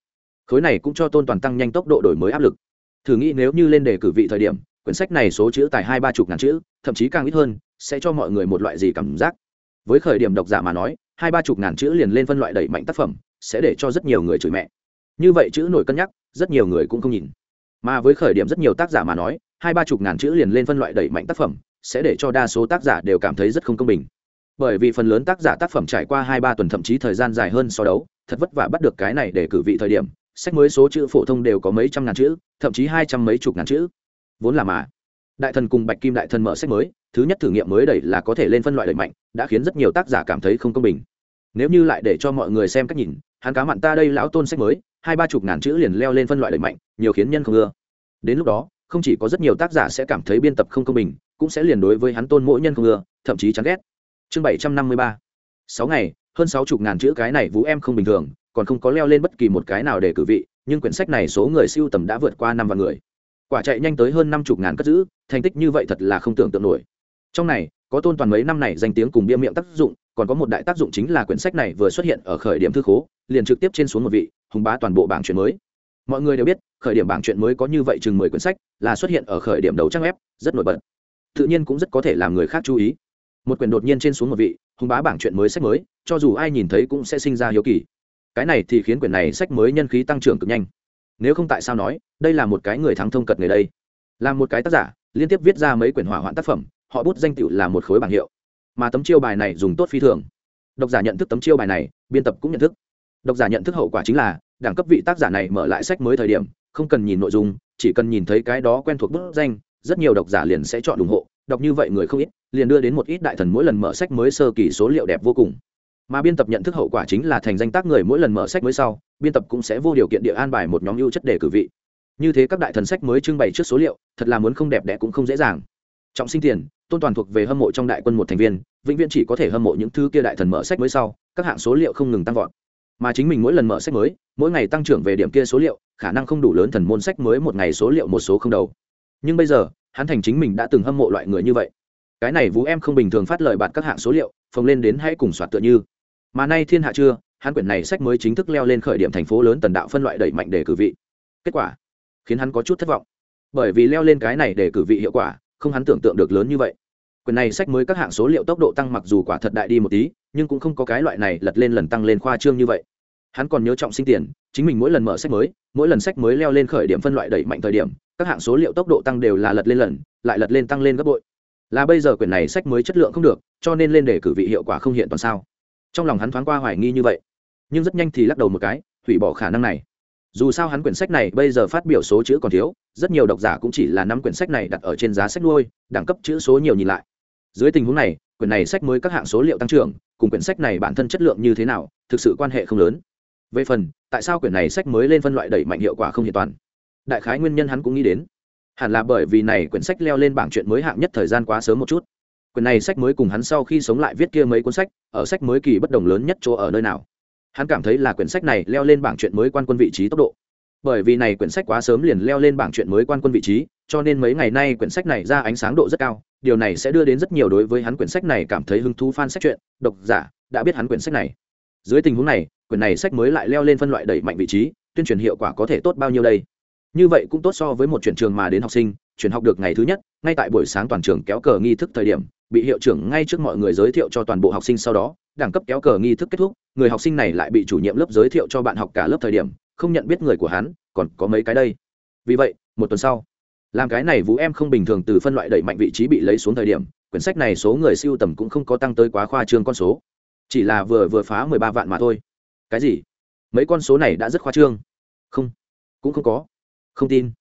Khối này cũng cho tôn toàn tăng nhanh tốc độ đổi mới áp lực. Thử nghĩ nếu như lên đề cử vị thời điểm, quyển sách này số chữ tài hai ba chục ngàn chữ, thậm chí càng ít hơn, sẽ cho mọi người một loại gì cảm giác. Với khởi điểm độc giả mà nói, hai ba chục ngàn chữ liền lên phân loại đẩy mạnh tác phẩm, sẽ để cho rất nhiều người chửi mẹ. Như vậy chữ nổi cân nhắc, rất nhiều người cũng không nhìn. Mà với khởi điểm rất nhiều tác giả mà nói, hai ba chục ngàn chữ liền lên phân loại đẩy mạnh tác phẩm sẽ để cho đa số tác giả đều cảm thấy rất không công bình. Bởi vì phần lớn tác giả tác phẩm trải qua hai ba tuần thậm chí thời gian dài hơn so đấu, thật vất vả bắt được cái này để cử vị thời điểm, sách mới số chữ phổ thông đều có mấy trăm ngàn chữ, thậm chí hai trăm mấy chục ngàn chữ. Vốn là mà, đại thần cùng bạch kim đại thần mở sách mới, thứ nhất thử nghiệm mới đẩy là có thể lên phân loại đẩy mạnh, đã khiến rất nhiều tác giả cảm thấy không công bình. Nếu như lại để cho mọi người xem cách nhìn, hắn cá mặn ta đây lão tôn sách mới, hai ba chục ngàn chữ liền leo lên phân loại đẩy mạnh, nhiều khiến nhân không ưa. Đến lúc đó, không chỉ có rất nhiều tác giả sẽ cảm thấy biên tập không công bình cũng sẽ liền đối với hắn tôn mỗi nhân không ưa, thậm chí chán ghét. Chương bảy trăm năm mươi ba. Sáu ngày, hơn sáu chục ngàn chữ cái này vũ em không bình thường, còn không có leo lên bất kỳ một cái nào để cử vị, nhưng quyển sách này số người siêu tầm đã vượt qua năm vạn người. Quả chạy nhanh tới hơn năm chục ngàn cất giữ, thành tích như vậy thật là không tưởng tượng nổi. Trong này, có tôn toàn mấy năm này danh tiếng cùng bia miệng tác dụng, còn có một đại tác dụng chính là quyển sách này vừa xuất hiện ở khởi điểm thư khố, liền trực tiếp trên xuống một vị, hùng bá toàn bộ bảng chuyện mới. Mọi người đều biết, khởi điểm bảng chuyện mới có như vậy chừng mười quyển sách, là xuất hiện ở khởi điểm đầu trang web, rất nổi bật tự nhiên cũng rất có thể làm người khác chú ý. Một quyển đột nhiên trên xuống một vị, hùng bá bảng chuyện mới sách mới, cho dù ai nhìn thấy cũng sẽ sinh ra hiếu kỳ. Cái này thì khiến quyển này sách mới nhân khí tăng trưởng cực nhanh. Nếu không tại sao nói, đây là một cái người thắng thông cật người đây. Là một cái tác giả, liên tiếp viết ra mấy quyển hỏa hoạn tác phẩm, họ bút danh tựu là một khối bảng hiệu. Mà tấm chiêu bài này dùng tốt phi thường. Độc giả nhận thức tấm chiêu bài này, biên tập cũng nhận thức. Độc giả nhận thức hậu quả chính là, đẳng cấp vị tác giả này mở lại sách mới thời điểm, không cần nhìn nội dung, chỉ cần nhìn thấy cái đó quen thuộc bút danh rất nhiều độc giả liền sẽ chọn ủng hộ, đọc như vậy người không ít, liền đưa đến một ít đại thần mỗi lần mở sách mới sơ kỳ số liệu đẹp vô cùng. Mà biên tập nhận thức hậu quả chính là thành danh tác người mỗi lần mở sách mới sau, biên tập cũng sẽ vô điều kiện địa an bài một nhóm ưu chất đề cử vị. Như thế các đại thần sách mới trưng bày trước số liệu, thật là muốn không đẹp đẽ cũng không dễ dàng. Trọng sinh tiền, tôn toàn thuộc về hâm mộ trong đại quân một thành viên, vĩnh viễn chỉ có thể hâm mộ những thứ kia đại thần mở sách mới sau, các hạng số liệu không ngừng tăng vọt. Mà chính mình mỗi lần mở sách mới, mỗi ngày tăng trưởng về điểm kia số liệu, khả năng không đủ lớn thần môn sách mới một ngày số liệu một số không đầu nhưng bây giờ, hắn thành chính mình đã từng hâm mộ loại người như vậy. Cái này vũ em không bình thường phát lời bạt các hạng số liệu, phồng lên đến hãy cùng soạt tựa như. Mà nay thiên hạ chưa, hắn quyển này sách mới chính thức leo lên khởi điểm thành phố lớn tần đạo phân loại đẩy mạnh để cử vị. Kết quả, khiến hắn có chút thất vọng. Bởi vì leo lên cái này để cử vị hiệu quả, không hắn tưởng tượng được lớn như vậy. Quyển này sách mới các hạng số liệu tốc độ tăng mặc dù quả thật đại đi một tí, nhưng cũng không có cái loại này lật lên lần tăng lên khoa trương như vậy. Hắn còn nhớ trọng sinh tiền, chính mình mỗi lần mở sách mới, mỗi lần sách mới leo lên khởi điểm phân loại đẩy mạnh thời điểm các hạng số liệu tốc độ tăng đều là lật lên lần, lại lật lên tăng lên gấp bội. Là bây giờ quyển này sách mới chất lượng không được, cho nên lên để cử vị hiệu quả không hiện toàn sao. Trong lòng hắn thoáng qua hoài nghi như vậy, nhưng rất nhanh thì lắc đầu một cái, hủy bỏ khả năng này. Dù sao hắn quyển sách này bây giờ phát biểu số chữ còn thiếu, rất nhiều độc giả cũng chỉ là năm quyển sách này đặt ở trên giá sách nuôi, đẳng cấp chữ số nhiều nhìn lại. Dưới tình huống này, quyển này sách mới các hạng số liệu tăng trưởng, cùng quyển sách này bản thân chất lượng như thế nào, thực sự quan hệ không lớn. Về phần, tại sao quyển này sách mới lên phân loại đẩy mạnh hiệu quả không hiện toàn? Đại khái nguyên nhân hắn cũng nghĩ đến. Hẳn là bởi vì này quyển sách leo lên bảng chuyện mới hạng nhất thời gian quá sớm một chút. Quyển này sách mới cùng hắn sau khi sống lại viết kia mấy cuốn sách, ở sách mới kỳ bất đồng lớn nhất chỗ ở nơi nào? Hắn cảm thấy là quyển sách này leo lên bảng chuyện mới quan quân vị trí tốc độ. Bởi vì này quyển sách quá sớm liền leo lên bảng chuyện mới quan quân vị trí, cho nên mấy ngày nay quyển sách này ra ánh sáng độ rất cao, điều này sẽ đưa đến rất nhiều đối với hắn quyển sách này cảm thấy hứng thú fan sách chuyện độc giả đã biết hắn quyển sách này. Dưới tình huống này, quyển này sách mới lại leo lên phân loại đẩy mạnh vị trí, tuyên truyền hiệu quả có thể tốt bao nhiêu đây? Như vậy cũng tốt so với một chuyển trường mà đến học sinh, chuyển học được ngày thứ nhất, ngay tại buổi sáng toàn trường kéo cờ nghi thức thời điểm, bị hiệu trưởng ngay trước mọi người giới thiệu cho toàn bộ học sinh sau đó, đẳng cấp kéo cờ nghi thức kết thúc, người học sinh này lại bị chủ nhiệm lớp giới thiệu cho bạn học cả lớp thời điểm, không nhận biết người của hắn, còn có mấy cái đây. Vì vậy, một tuần sau, làm cái này vũ em không bình thường từ phân loại đẩy mạnh vị trí bị lấy xuống thời điểm, quyển sách này số người siêu tầm cũng không có tăng tới quá khoa trương con số. Chỉ là vừa vừa phá mười ba vạn mà thôi. Cái gì? Mấy con số này đã rất khoa trương? Không. Cũng không có không tin.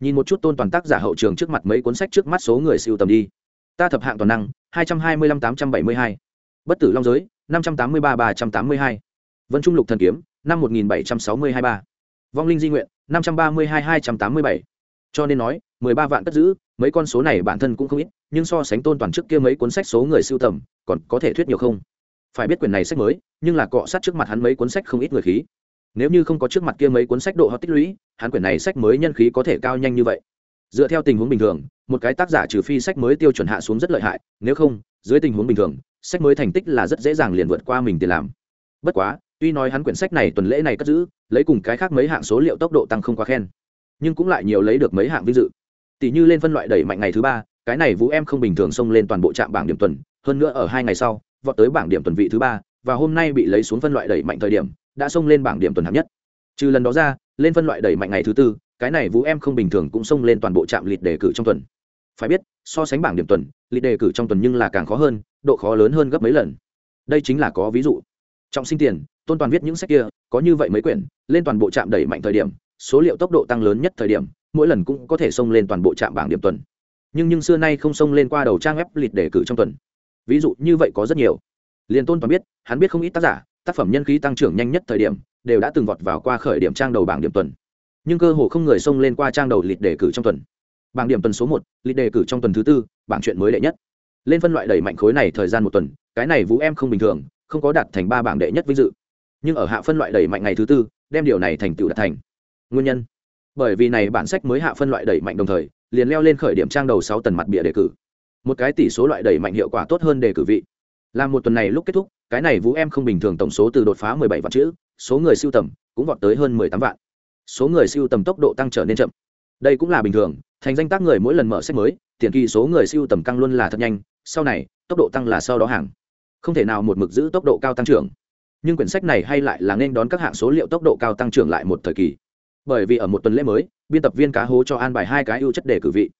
Nhìn một chút tôn toàn tác giả hậu trường trước mặt mấy cuốn sách trước mắt số người siêu tầm đi. Ta thập hạng toàn năng, hai trăm hai mươi lăm tám trăm bảy mươi hai. Bất tử long giới, năm trăm tám mươi ba ba trăm tám mươi hai. Vân trung lục thần kiếm, năm một nghìn bảy trăm sáu mươi hai ba. Vong linh di nguyện, năm trăm ba mươi hai hai trăm tám mươi bảy. Cho nên nói, mười ba vạn cất giữ, mấy con số này bản thân cũng không ít, nhưng so sánh tôn toàn trước kia mấy cuốn sách số người siêu tầm, còn có thể thuyết nhiều không? Phải biết quyền này sách mới, nhưng là cọ sát trước mặt hắn mấy cuốn sách không ít người khí nếu như không có trước mặt kia mấy cuốn sách độ hot tích lũy, hắn quyển này sách mới nhân khí có thể cao nhanh như vậy. Dựa theo tình huống bình thường, một cái tác giả trừ phi sách mới tiêu chuẩn hạ xuống rất lợi hại, nếu không, dưới tình huống bình thường, sách mới thành tích là rất dễ dàng liền vượt qua mình tiền làm. Bất quá, tuy nói hắn quyển sách này tuần lễ này cất giữ, lấy cùng cái khác mấy hạng số liệu tốc độ tăng không quá khen, nhưng cũng lại nhiều lấy được mấy hạng vinh dự. Tỷ như lên phân loại đẩy mạnh ngày thứ ba, cái này vũ em không bình thường xông lên toàn bộ trạm bảng điểm tuần, hơn nữa ở hai ngày sau, vọt tới bảng điểm tuần vị thứ ba, và hôm nay bị lấy xuống phân loại đẩy mạnh thời điểm đã xông lên bảng điểm tuần hạng nhất. Trừ lần đó ra, lên phân loại đẩy mạnh ngày thứ tư, cái này vũ em không bình thường cũng xông lên toàn bộ trạm lịt đề cử trong tuần. Phải biết, so sánh bảng điểm tuần lịt đề cử trong tuần nhưng là càng khó hơn, độ khó lớn hơn gấp mấy lần. Đây chính là có ví dụ. Trọng sinh tiền, tôn toàn viết những sách kia, có như vậy mấy quyển, lên toàn bộ trạm đẩy mạnh thời điểm, số liệu tốc độ tăng lớn nhất thời điểm, mỗi lần cũng có thể xông lên toàn bộ trạm bảng điểm tuần. Nhưng nhưng xưa nay không xông lên qua đầu trang web lịt đề cử trong tuần. Ví dụ như vậy có rất nhiều. Liền tôn toàn biết, hắn biết không ít tác giả tác phẩm nhân khí tăng trưởng nhanh nhất thời điểm, đều đã từng vọt vào qua khởi điểm trang đầu bảng điểm tuần. Nhưng cơ hồ không người xông lên qua trang đầu lịch đề cử trong tuần. Bảng điểm tuần số một, lịch đề cử trong tuần thứ tư, bảng chuyện mới đệ nhất. Lên phân loại đẩy mạnh khối này thời gian một tuần, cái này vũ em không bình thường, không có đạt thành ba bảng đệ nhất vinh dự. Nhưng ở hạ phân loại đẩy mạnh ngày thứ tư, đem điều này thành tựu đạt thành. Nguyên nhân? Bởi vì này bản sách mới hạ phân loại đẩy mạnh đồng thời, liền leo lên khởi điểm trang đầu sáu tần mặt bìa đề cử. Một cái tỷ số loại đẩy mạnh hiệu quả tốt hơn đề cử vị. Làm một tuần này lúc kết thúc cái này vũ em không bình thường tổng số từ đột phá 17 vạn chữ, số người siêu tầm cũng vọt tới hơn 18 vạn. Số người siêu tầm tốc độ tăng trở nên chậm. Đây cũng là bình thường, thành danh tác người mỗi lần mở sách mới, tiền kỳ số người siêu tầm tăng luôn là thật nhanh, sau này, tốc độ tăng là sau đó hàng. Không thể nào một mực giữ tốc độ cao tăng trưởng. Nhưng quyển sách này hay lại là nên đón các hạng số liệu tốc độ cao tăng trưởng lại một thời kỳ. Bởi vì ở một tuần lễ mới, biên tập viên cá hố cho an bài hai cái ưu chất đề cử vị.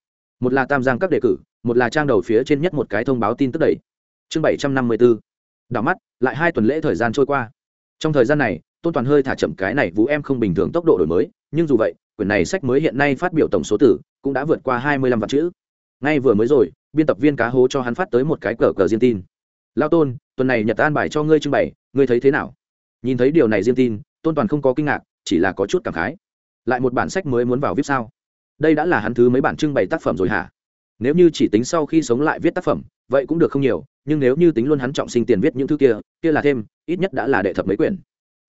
Một là tam giang các đề cử, một là trang đầu phía trên nhất một cái thông báo tin tức đẩy. Chương bảy trăm năm mươi bốn đảo mắt, lại hai tuần lễ thời gian trôi qua. Trong thời gian này, tôn toàn hơi thả chậm cái này vũ em không bình thường tốc độ đổi mới, nhưng dù vậy, quyển này sách mới hiện nay phát biểu tổng số tử cũng đã vượt qua hai mươi lăm vạn chữ. Ngay vừa mới rồi, biên tập viên cá hố cho hắn phát tới một cái cờ cờ riêng tin. Lao tôn, tuần này nhật an bài cho ngươi trưng bày, ngươi thấy thế nào? Nhìn thấy điều này riêng tin, tôn toàn không có kinh ngạc, chỉ là có chút cảm khái. Lại một bản sách mới muốn vào viết sao? Đây đã là hắn thứ mấy bản trưng bày tác phẩm rồi hả? Nếu như chỉ tính sau khi sống lại viết tác phẩm vậy cũng được không nhiều, nhưng nếu như tính luôn hắn trọng sinh tiền viết những thứ kia kia là thêm, ít nhất đã là đệ thập mấy quyển.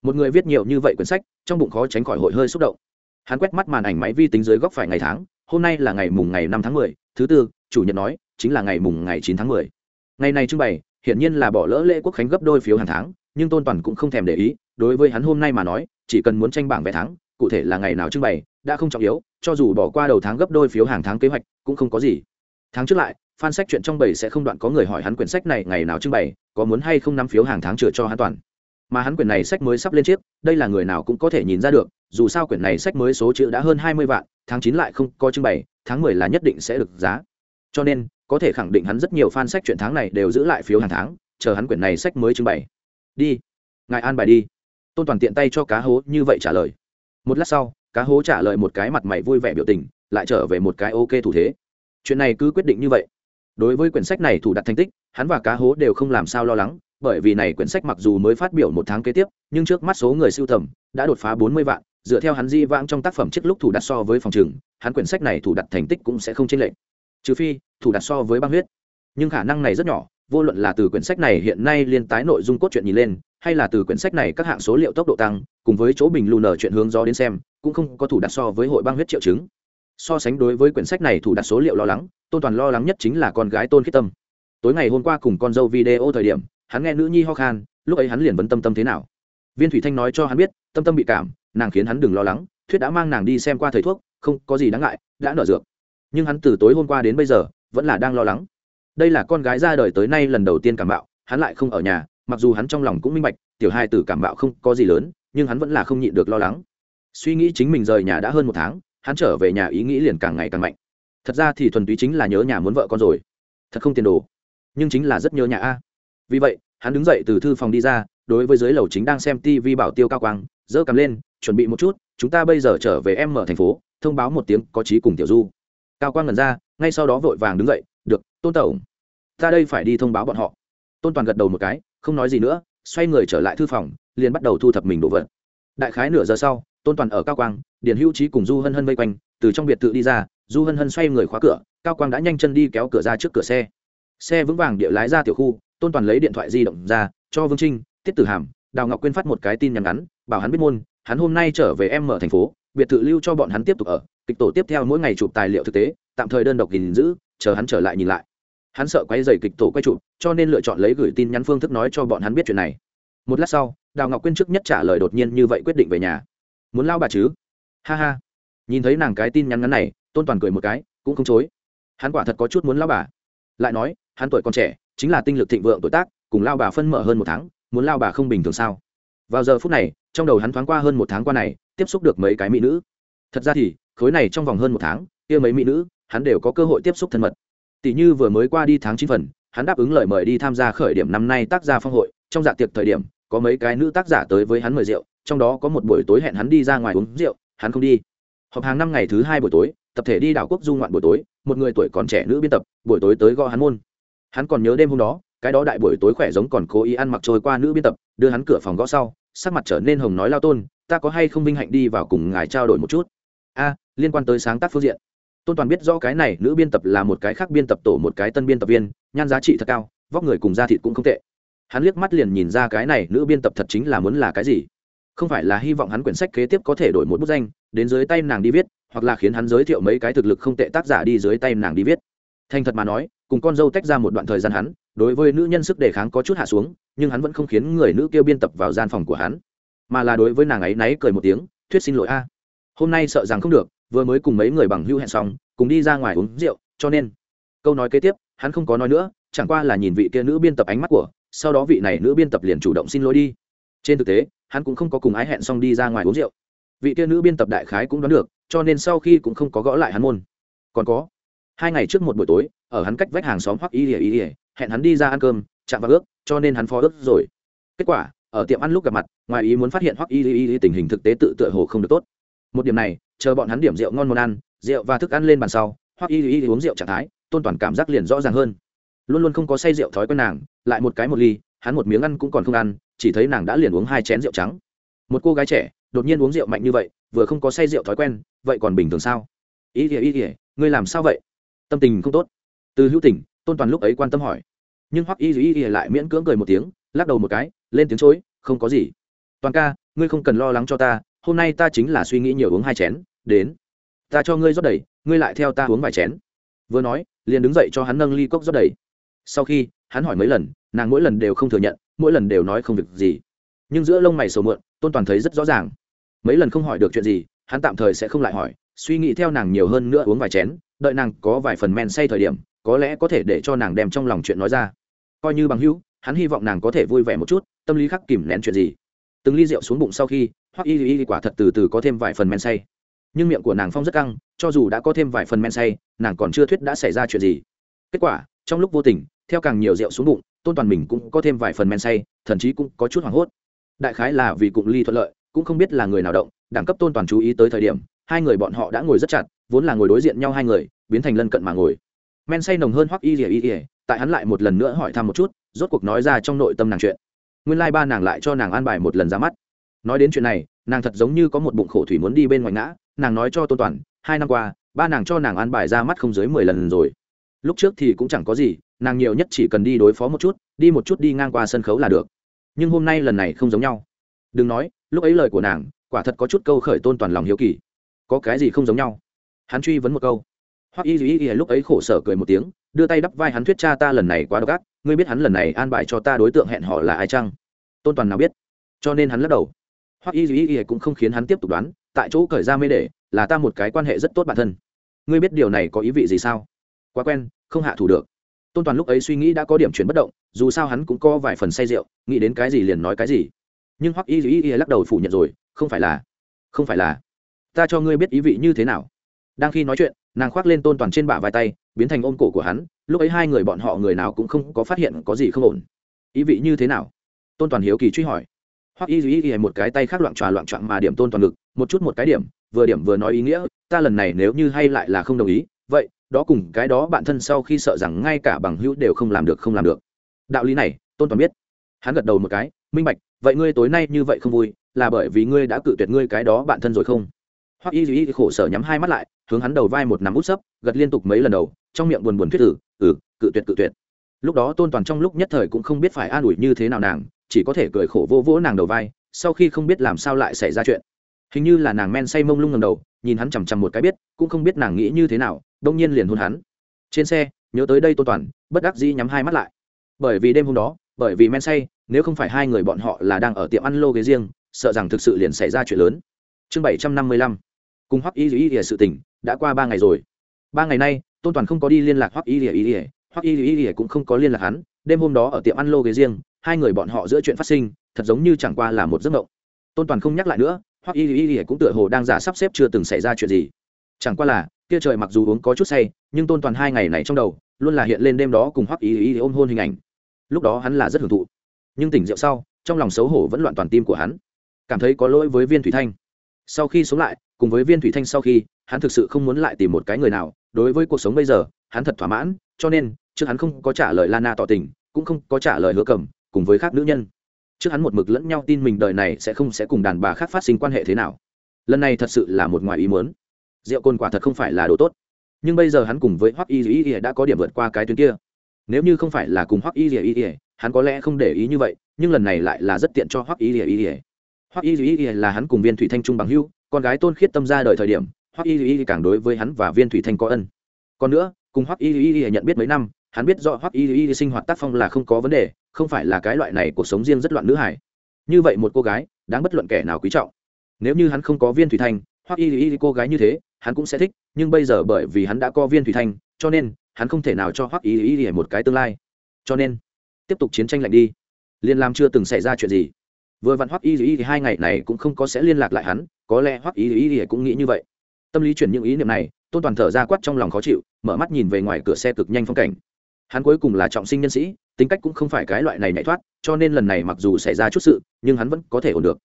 Một người viết nhiều như vậy quyển sách, trong bụng khó tránh khỏi hội hơi xúc động. Hắn quét mắt màn ảnh máy vi tính dưới góc phải ngày tháng, hôm nay là ngày mùng ngày năm tháng mười, thứ tư, chủ nhật nói, chính là ngày mùng ngày chín tháng mười. Ngày này trưng bày, hiển nhiên là bỏ lỡ lễ quốc khánh gấp đôi phiếu hàng tháng, nhưng tôn toàn cũng không thèm để ý, đối với hắn hôm nay mà nói, chỉ cần muốn tranh bảng vé tháng, cụ thể là ngày nào trưng bày, đã không trọng yếu, cho dù bỏ qua đầu tháng gấp đôi phiếu hàng tháng kế hoạch, cũng không có gì. Tháng trước lại fan sách chuyện trong bảy sẽ không đoạn có người hỏi hắn quyển sách này ngày nào trưng bày, có muốn hay không năm phiếu hàng tháng chữa cho hắn toàn. Mà hắn quyển này sách mới sắp lên chiếc, đây là người nào cũng có thể nhìn ra được, dù sao quyển này sách mới số chữ đã hơn hai mươi vạn, tháng chín lại không có trưng bày, tháng mười là nhất định sẽ được giá. Cho nên, có thể khẳng định hắn rất nhiều fan sách chuyện tháng này đều giữ lại phiếu hàng tháng, chờ hắn quyển này sách mới trưng bày. Đi, ngài an bài đi. Tôn toàn tiện tay cho cá hố như vậy trả lời. Một lát sau, cá hố trả lời một cái mặt mày vui vẻ biểu tình, lại trở về một cái ok thủ thế. Chuyện này cứ quyết định như vậy đối với quyển sách này thủ đặt thành tích, hắn và cá hố đều không làm sao lo lắng, bởi vì này quyển sách mặc dù mới phát biểu một tháng kế tiếp, nhưng trước mắt số người sưu tầm đã đột phá bốn mươi vạn, dựa theo hắn di vãng trong tác phẩm trước lúc thủ đặt so với phòng trừng hắn quyển sách này thủ đặt thành tích cũng sẽ không chênh lệch. Trừ phi, thủ đặt so với băng huyết. Nhưng khả năng này rất nhỏ, vô luận là từ quyển sách này hiện nay liên tái nội dung cốt truyện nhìn lên, hay là từ quyển sách này các hạng số liệu tốc độ tăng, cùng với chỗ bình lù nở chuyện hướng gió đến xem, cũng không có thủ đặt so với hội băng huyết triệu chứng so sánh đối với quyển sách này thủ đặt số liệu lo lắng, tôn toàn lo lắng nhất chính là con gái tôn khiết tâm. Tối ngày hôm qua cùng con dâu video thời điểm, hắn nghe nữ nhi ho khan, lúc ấy hắn liền vấn tâm tâm thế nào. Viên thủy thanh nói cho hắn biết, tâm tâm bị cảm, nàng khiến hắn đừng lo lắng, thuyết đã mang nàng đi xem qua thầy thuốc, không có gì đáng ngại, đã nở dược. Nhưng hắn từ tối hôm qua đến bây giờ, vẫn là đang lo lắng. Đây là con gái ra đời tới nay lần đầu tiên cảm bạo, hắn lại không ở nhà, mặc dù hắn trong lòng cũng minh bạch, tiểu hai tử cảm bạo không có gì lớn, nhưng hắn vẫn là không nhịn được lo lắng. Suy nghĩ chính mình rời nhà đã hơn một tháng hắn trở về nhà ý nghĩ liền càng ngày càng mạnh. Thật ra thì thuần túy chính là nhớ nhà muốn vợ con rồi. Thật không tiền đồ. Nhưng chính là rất nhớ nhà a. Vì vậy, hắn đứng dậy từ thư phòng đi ra, đối với dưới lầu chính đang xem tv bảo tiêu cao quang dỡ cầm lên, chuẩn bị một chút, chúng ta bây giờ trở về em ở thành phố, thông báo một tiếng, có trí cùng tiểu du. Cao quang ngần ra, ngay sau đó vội vàng đứng dậy, được, tôn tổng, ta đây phải đi thông báo bọn họ. Tôn toàn gật đầu một cái, không nói gì nữa, xoay người trở lại thư phòng, liền bắt đầu thu thập mình đồ vật. Đại khái nửa giờ sau tôn toàn ở cao quang điền hữu trí cùng du hân hân vây quanh, từ trong biệt thự đi ra, du hân hân xoay người khóa cửa, cao quang đã nhanh chân đi kéo cửa ra trước cửa xe. Xe vững vàng địa lái ra tiểu khu, tôn toàn lấy điện thoại di động ra, cho vương trinh, tiết tử hàm, đào ngọc quyên phát một cái tin nhắn ngắn, bảo hắn biết môn, hắn hôm nay trở về em mở thành phố, biệt thự lưu cho bọn hắn tiếp tục ở, kịch tổ tiếp theo mỗi ngày chụp tài liệu thực tế, tạm thời đơn độc gìn giữ, chờ hắn trở lại nhìn lại. Hắn sợ quay dày kịch tổ quay chụp, cho nên lựa chọn lấy gửi tin nhắn phương thức nói cho bọn hắn biết chuyện này. Một lát sau, đào ngọc quyên trước nhất trả lời đột nhiên như vậy quyết định về nhà muốn lao bà chứ? Ha ha. Nhìn thấy nàng cái tin nhắn ngắn này, tôn toàn cười một cái, cũng không chối. Hắn quả thật có chút muốn lao bà. Lại nói, hắn tuổi còn trẻ, chính là tinh lực thịnh vượng tuổi tác, cùng lao bà phân mở hơn một tháng, muốn lao bà không bình thường sao? Vào giờ phút này, trong đầu hắn thoáng qua hơn một tháng qua này, tiếp xúc được mấy cái mỹ nữ. Thật ra thì, khối này trong vòng hơn một tháng, kia mấy mỹ nữ, hắn đều có cơ hội tiếp xúc thân mật. Tỷ như vừa mới qua đi tháng chín phần, hắn đáp ứng lời mời đi tham gia khởi điểm năm nay tác gia phong hội, trong dạ tiệc thời điểm, có mấy cái nữ tác giả tới với hắn mời rượu trong đó có một buổi tối hẹn hắn đi ra ngoài uống rượu, hắn không đi. Họp hàng năm ngày thứ hai buổi tối, tập thể đi đảo quốc du ngoạn buổi tối, một người tuổi còn trẻ nữ biên tập, buổi tối tới gõ hắn môn. Hắn còn nhớ đêm hôm đó, cái đó đại buổi tối khỏe giống còn cố ý ăn mặc trôi qua nữ biên tập, đưa hắn cửa phòng gõ sau, sắc mặt trở nên hồng nói lao tôn, ta có hay không vinh hạnh đi vào cùng ngài trao đổi một chút? A, liên quan tới sáng tác phương diện. Tôn toàn biết rõ cái này, nữ biên tập là một cái khác biên tập tổ, một cái tân biên tập viên, nhan giá trị thật cao, vóc người cùng da thịt cũng không tệ. Hắn liếc mắt liền nhìn ra cái này, nữ biên tập thật chính là muốn là cái gì không phải là hy vọng hắn quyển sách kế tiếp có thể đổi một bút danh, đến dưới tay nàng đi viết, hoặc là khiến hắn giới thiệu mấy cái thực lực không tệ tác giả đi dưới tay nàng đi viết. Thành thật mà nói, cùng con dâu tách ra một đoạn thời gian hắn, đối với nữ nhân sức đề kháng có chút hạ xuống, nhưng hắn vẫn không khiến người nữ kêu biên tập vào gian phòng của hắn. Mà là đối với nàng ấy náy cười một tiếng, thuyết xin lỗi a. Hôm nay sợ rằng không được, vừa mới cùng mấy người bằng hữu hẹn xong, cùng đi ra ngoài uống rượu, cho nên. Câu nói kế tiếp, hắn không có nói nữa, chẳng qua là nhìn vị kia nữ biên tập ánh mắt của, sau đó vị này nữ biên tập liền chủ động xin lỗi đi trên thực tế, hắn cũng không có cùng ái hẹn xong đi ra ngoài uống rượu. Vị kia nữ biên tập đại khái cũng đoán được, cho nên sau khi cũng không có gõ lại hắn môn. Còn có, hai ngày trước một buổi tối, ở hắn cách vách hàng xóm hoặc y ỉa y ỉa hẹn hắn đi ra ăn cơm, chạm vào ước, cho nên hắn phó ước rồi. Kết quả, ở tiệm ăn lúc gặp mặt, ngoài ý muốn phát hiện hoặc y y y tình hình thực tế tự tựa hồ không được tốt. Một điểm này, chờ bọn hắn điểm rượu ngon món ăn, rượu và thức ăn lên bàn sau hoặc y y uống rượu trạng thái, tôn toàn cảm giác liền rõ ràng hơn. Luôn luôn không có say rượu thói quen nàng, lại một cái một ly, hắn một miếng ăn cũng còn không ăn chỉ thấy nàng đã liền uống hai chén rượu trắng. Một cô gái trẻ, đột nhiên uống rượu mạnh như vậy, vừa không có say rượu thói quen, vậy còn bình thường sao? Ý ỉa ý ỉa ngươi làm sao vậy? Tâm tình không tốt. Từ hữu tình, tôn toàn lúc ấy quan tâm hỏi. Nhưng hoắc y y y lại miễn cưỡng cười một tiếng, lắc đầu một cái, lên tiếng chối, không có gì. Toàn ca, ngươi không cần lo lắng cho ta, hôm nay ta chính là suy nghĩ nhiều uống hai chén, đến. Ta cho ngươi rót đầy, ngươi lại theo ta uống vài chén. Vừa nói, liền đứng dậy cho hắn nâng ly cốc rót đầy. Sau khi, hắn hỏi mấy lần, nàng mỗi lần đều không thừa nhận mỗi lần đều nói không việc gì. Nhưng giữa lông mày sầu mượn, tôn toàn thấy rất rõ ràng. Mấy lần không hỏi được chuyện gì, hắn tạm thời sẽ không lại hỏi, suy nghĩ theo nàng nhiều hơn nữa uống vài chén, đợi nàng có vài phần men say thời điểm, có lẽ có thể để cho nàng đem trong lòng chuyện nói ra. Coi như bằng hữu, hắn hy vọng nàng có thể vui vẻ một chút, tâm lý khắc kìm nén chuyện gì. Từng ly rượu xuống bụng sau khi hoặc y y quả thật từ từ có thêm vài phần men say. Nhưng miệng của nàng phong rất căng, cho dù đã có thêm vài phần men say, nàng còn chưa thuyết đã xảy ra chuyện gì. Kết quả, trong lúc vô tình theo càng nhiều rượu xuống bụng, tôn toàn mình cũng có thêm vài phần men say, thậm chí cũng có chút hoảng hốt. Đại khái là vì cụng ly thuận lợi, cũng không biết là người nào động, đẳng cấp tôn toàn chú ý tới thời điểm, hai người bọn họ đã ngồi rất chặt, vốn là ngồi đối diện nhau hai người, biến thành lân cận mà ngồi. Men say nồng hơn hoặc y ỉa y ỉa tại hắn lại một lần nữa hỏi thăm một chút, rốt cuộc nói ra trong nội tâm nàng chuyện. Nguyên lai、like、ba nàng lại cho nàng an bài một lần ra mắt. Nói đến chuyện này, nàng thật giống như có một bụng khổ thủy muốn đi bên ngoài ngã, nàng nói cho tôn toàn, hai năm qua, ba nàng cho nàng an bài ra mắt không dưới mười lần rồi lúc trước thì cũng chẳng có gì, nàng nhiều nhất chỉ cần đi đối phó một chút, đi một chút đi ngang qua sân khấu là được. Nhưng hôm nay lần này không giống nhau. Đừng nói, lúc ấy lời của nàng, quả thật có chút câu khởi tôn toàn lòng hiếu kỳ. Có cái gì không giống nhau? Hắn truy vấn một câu. Hoặc y y y lúc ấy khổ sở cười một tiếng, đưa tay đắp vai hắn thuyết cha ta lần này quá độc ác, ngươi biết hắn lần này an bài cho ta đối tượng hẹn họ là ai chăng? Tôn toàn nào biết? Cho nên hắn lắc đầu. Hoặc y y y cũng không khiến hắn tiếp tục đoán, tại chỗ cởi ra mê để, là ta một cái quan hệ rất tốt bản thân. Ngươi biết điều này có ý vị gì sao? Quá quen, không hạ thủ được. Tôn toàn lúc ấy suy nghĩ đã có điểm chuyển bất động, dù sao hắn cũng có vài phần say rượu, nghĩ đến cái gì liền nói cái gì. Nhưng Hoắc y y y lắc đầu phủ nhận rồi, không phải là, không phải là, ta cho ngươi biết ý vị như thế nào. Đang khi nói chuyện, nàng khoác lên tôn toàn trên bả vai tay, biến thành ôm cổ của hắn, lúc ấy hai người bọn họ người nào cũng không có phát hiện có gì không ổn. Ý vị như thế nào? Tôn toàn hiếu kỳ truy hỏi. Hoặc y y y một cái tay khác loạn tròa loạn trọn mà điểm tôn toàn ngực, một chút một cái điểm, vừa điểm vừa nói ý nghĩa, ta lần này nếu như hay lại là không đồng ý, vậy đó cùng cái đó bạn thân sau khi sợ rằng ngay cả bằng hữu đều không làm được không làm được. Đạo lý này, tôn toàn biết. Hắn gật đầu một cái, minh bạch, vậy ngươi tối nay như vậy không vui, là bởi vì ngươi đã cự tuyệt ngươi cái đó bạn thân rồi không? Hoặc y y khổ sở nhắm hai mắt lại, hướng hắn đầu vai một nắm út sấp, gật liên tục mấy lần đầu, trong miệng buồn buồn thuyết tử ừ cự tuyệt cự tuyệt. Lúc đó tôn toàn trong lúc nhất thời cũng không biết phải an ủi như thế nào nàng, chỉ có thể cười khổ vô vỗ nàng đầu vai, sau khi không biết làm sao lại xảy ra chuyện. Hình như là nàng men say mông lung ngầm đầu, nhìn hắn chằm chằm một cái biết, cũng không biết nàng nghĩ như thế nào đông nhiên liền hôn hắn. Trên xe, nhớ tới đây tôn toàn, bất đắc dĩ nhắm hai mắt lại. Bởi vì đêm hôm đó, bởi vì men say, nếu không phải hai người bọn họ là đang ở tiệm ăn lô ghế riêng, sợ rằng thực sự liền xảy ra chuyện lớn. Chương bảy trăm năm mươi lăm. Cùng hoắc y y ỉa sự tình, đã qua ba ngày rồi. Ba ngày nay, tôn toàn không có đi liên lạc hoắc y y ỉa hoắc y y ỉa cũng không có liên lạc hắn. Đêm hôm đó ở tiệm ăn lô ghế riêng, hai người bọn họ giữa chuyện phát sinh, thật giống như chẳng qua là một giấc mộng. Tôn toàn không nhắc lại nữa, hoắc y y y cũng tựa hồ đang giả sắp xếp chưa từng xảy ra chuyện gì. Chẳng qua là kia trời mặc dù uống có chút say, nhưng tôn toàn hai ngày này trong đầu, luôn là hiện lên đêm đó cùng hoắc ý ý ôm hôn hình ảnh. Lúc đó hắn là rất hưởng thụ. Nhưng tỉnh rượu sau, trong lòng xấu hổ vẫn loạn toàn tim của hắn. Cảm thấy có lỗi với viên thủy thanh. Sau khi sống lại, cùng với viên thủy thanh sau khi, hắn thực sự không muốn lại tìm một cái người nào. Đối với cuộc sống bây giờ, hắn thật thỏa mãn, cho nên, trước hắn không có trả lời lana tỏ tình, cũng không có trả lời hứa cầm, cùng với khác nữ nhân. Trước hắn một mực lẫn nhau tin mình đời này sẽ không sẽ cùng đàn bà khác phát sinh quan hệ thế nào. Lần này thật sự là một ngoài ý muốn rượu cồn quả thật không phải là đồ tốt. Nhưng bây giờ hắn cùng với hoắc y y đã có điểm vượt qua cái tuyến kia. Nếu như không phải là cùng hoắc y y, hắn có lẽ không để ý như vậy, nhưng lần này lại là rất tiện cho hoắc y y. Hoắc y y là hắn cùng viên thủy thanh trung bằng hưu con gái tôn khiết tâm ra đời thời điểm, hoắc y dĩ càng đối với hắn và viên thủy thanh có ân. Còn nữa, cùng hoắc y y nhận biết mấy năm, hắn biết rõ hoắc y dĩ sinh hoạt tác phong là không có vấn đề, không phải là cái loại này cuộc sống riêng rất loạn nữ hải như vậy một cô gái, đáng bất luận kẻ nào quý trọng. Nếu như hắn không có viên thủy thanh, hoắc y dĩ cô gái như thế hắn cũng sẽ thích, nhưng bây giờ bởi vì hắn đã có viên thủy thanh, cho nên hắn không thể nào cho hoắc y ý một cái tương lai. Cho nên, tiếp tục chiến tranh lạnh đi. Liên lam chưa từng xảy ra chuyện gì. Vừa vặn hoắc y ý thì hai ngày này cũng không có sẽ liên lạc lại hắn, có lẽ hoắc y ý cũng nghĩ như vậy. Tâm lý chuyển những ý niệm này, tôn toàn thở ra quát trong lòng khó chịu, mở mắt nhìn về ngoài cửa xe cực nhanh phong cảnh. Hắn cuối cùng là trọng sinh nhân sĩ, tính cách cũng không phải cái loại này nhảy thoát, cho nên lần này mặc dù xảy ra chút sự, nhưng hắn vẫn có thể ổn được.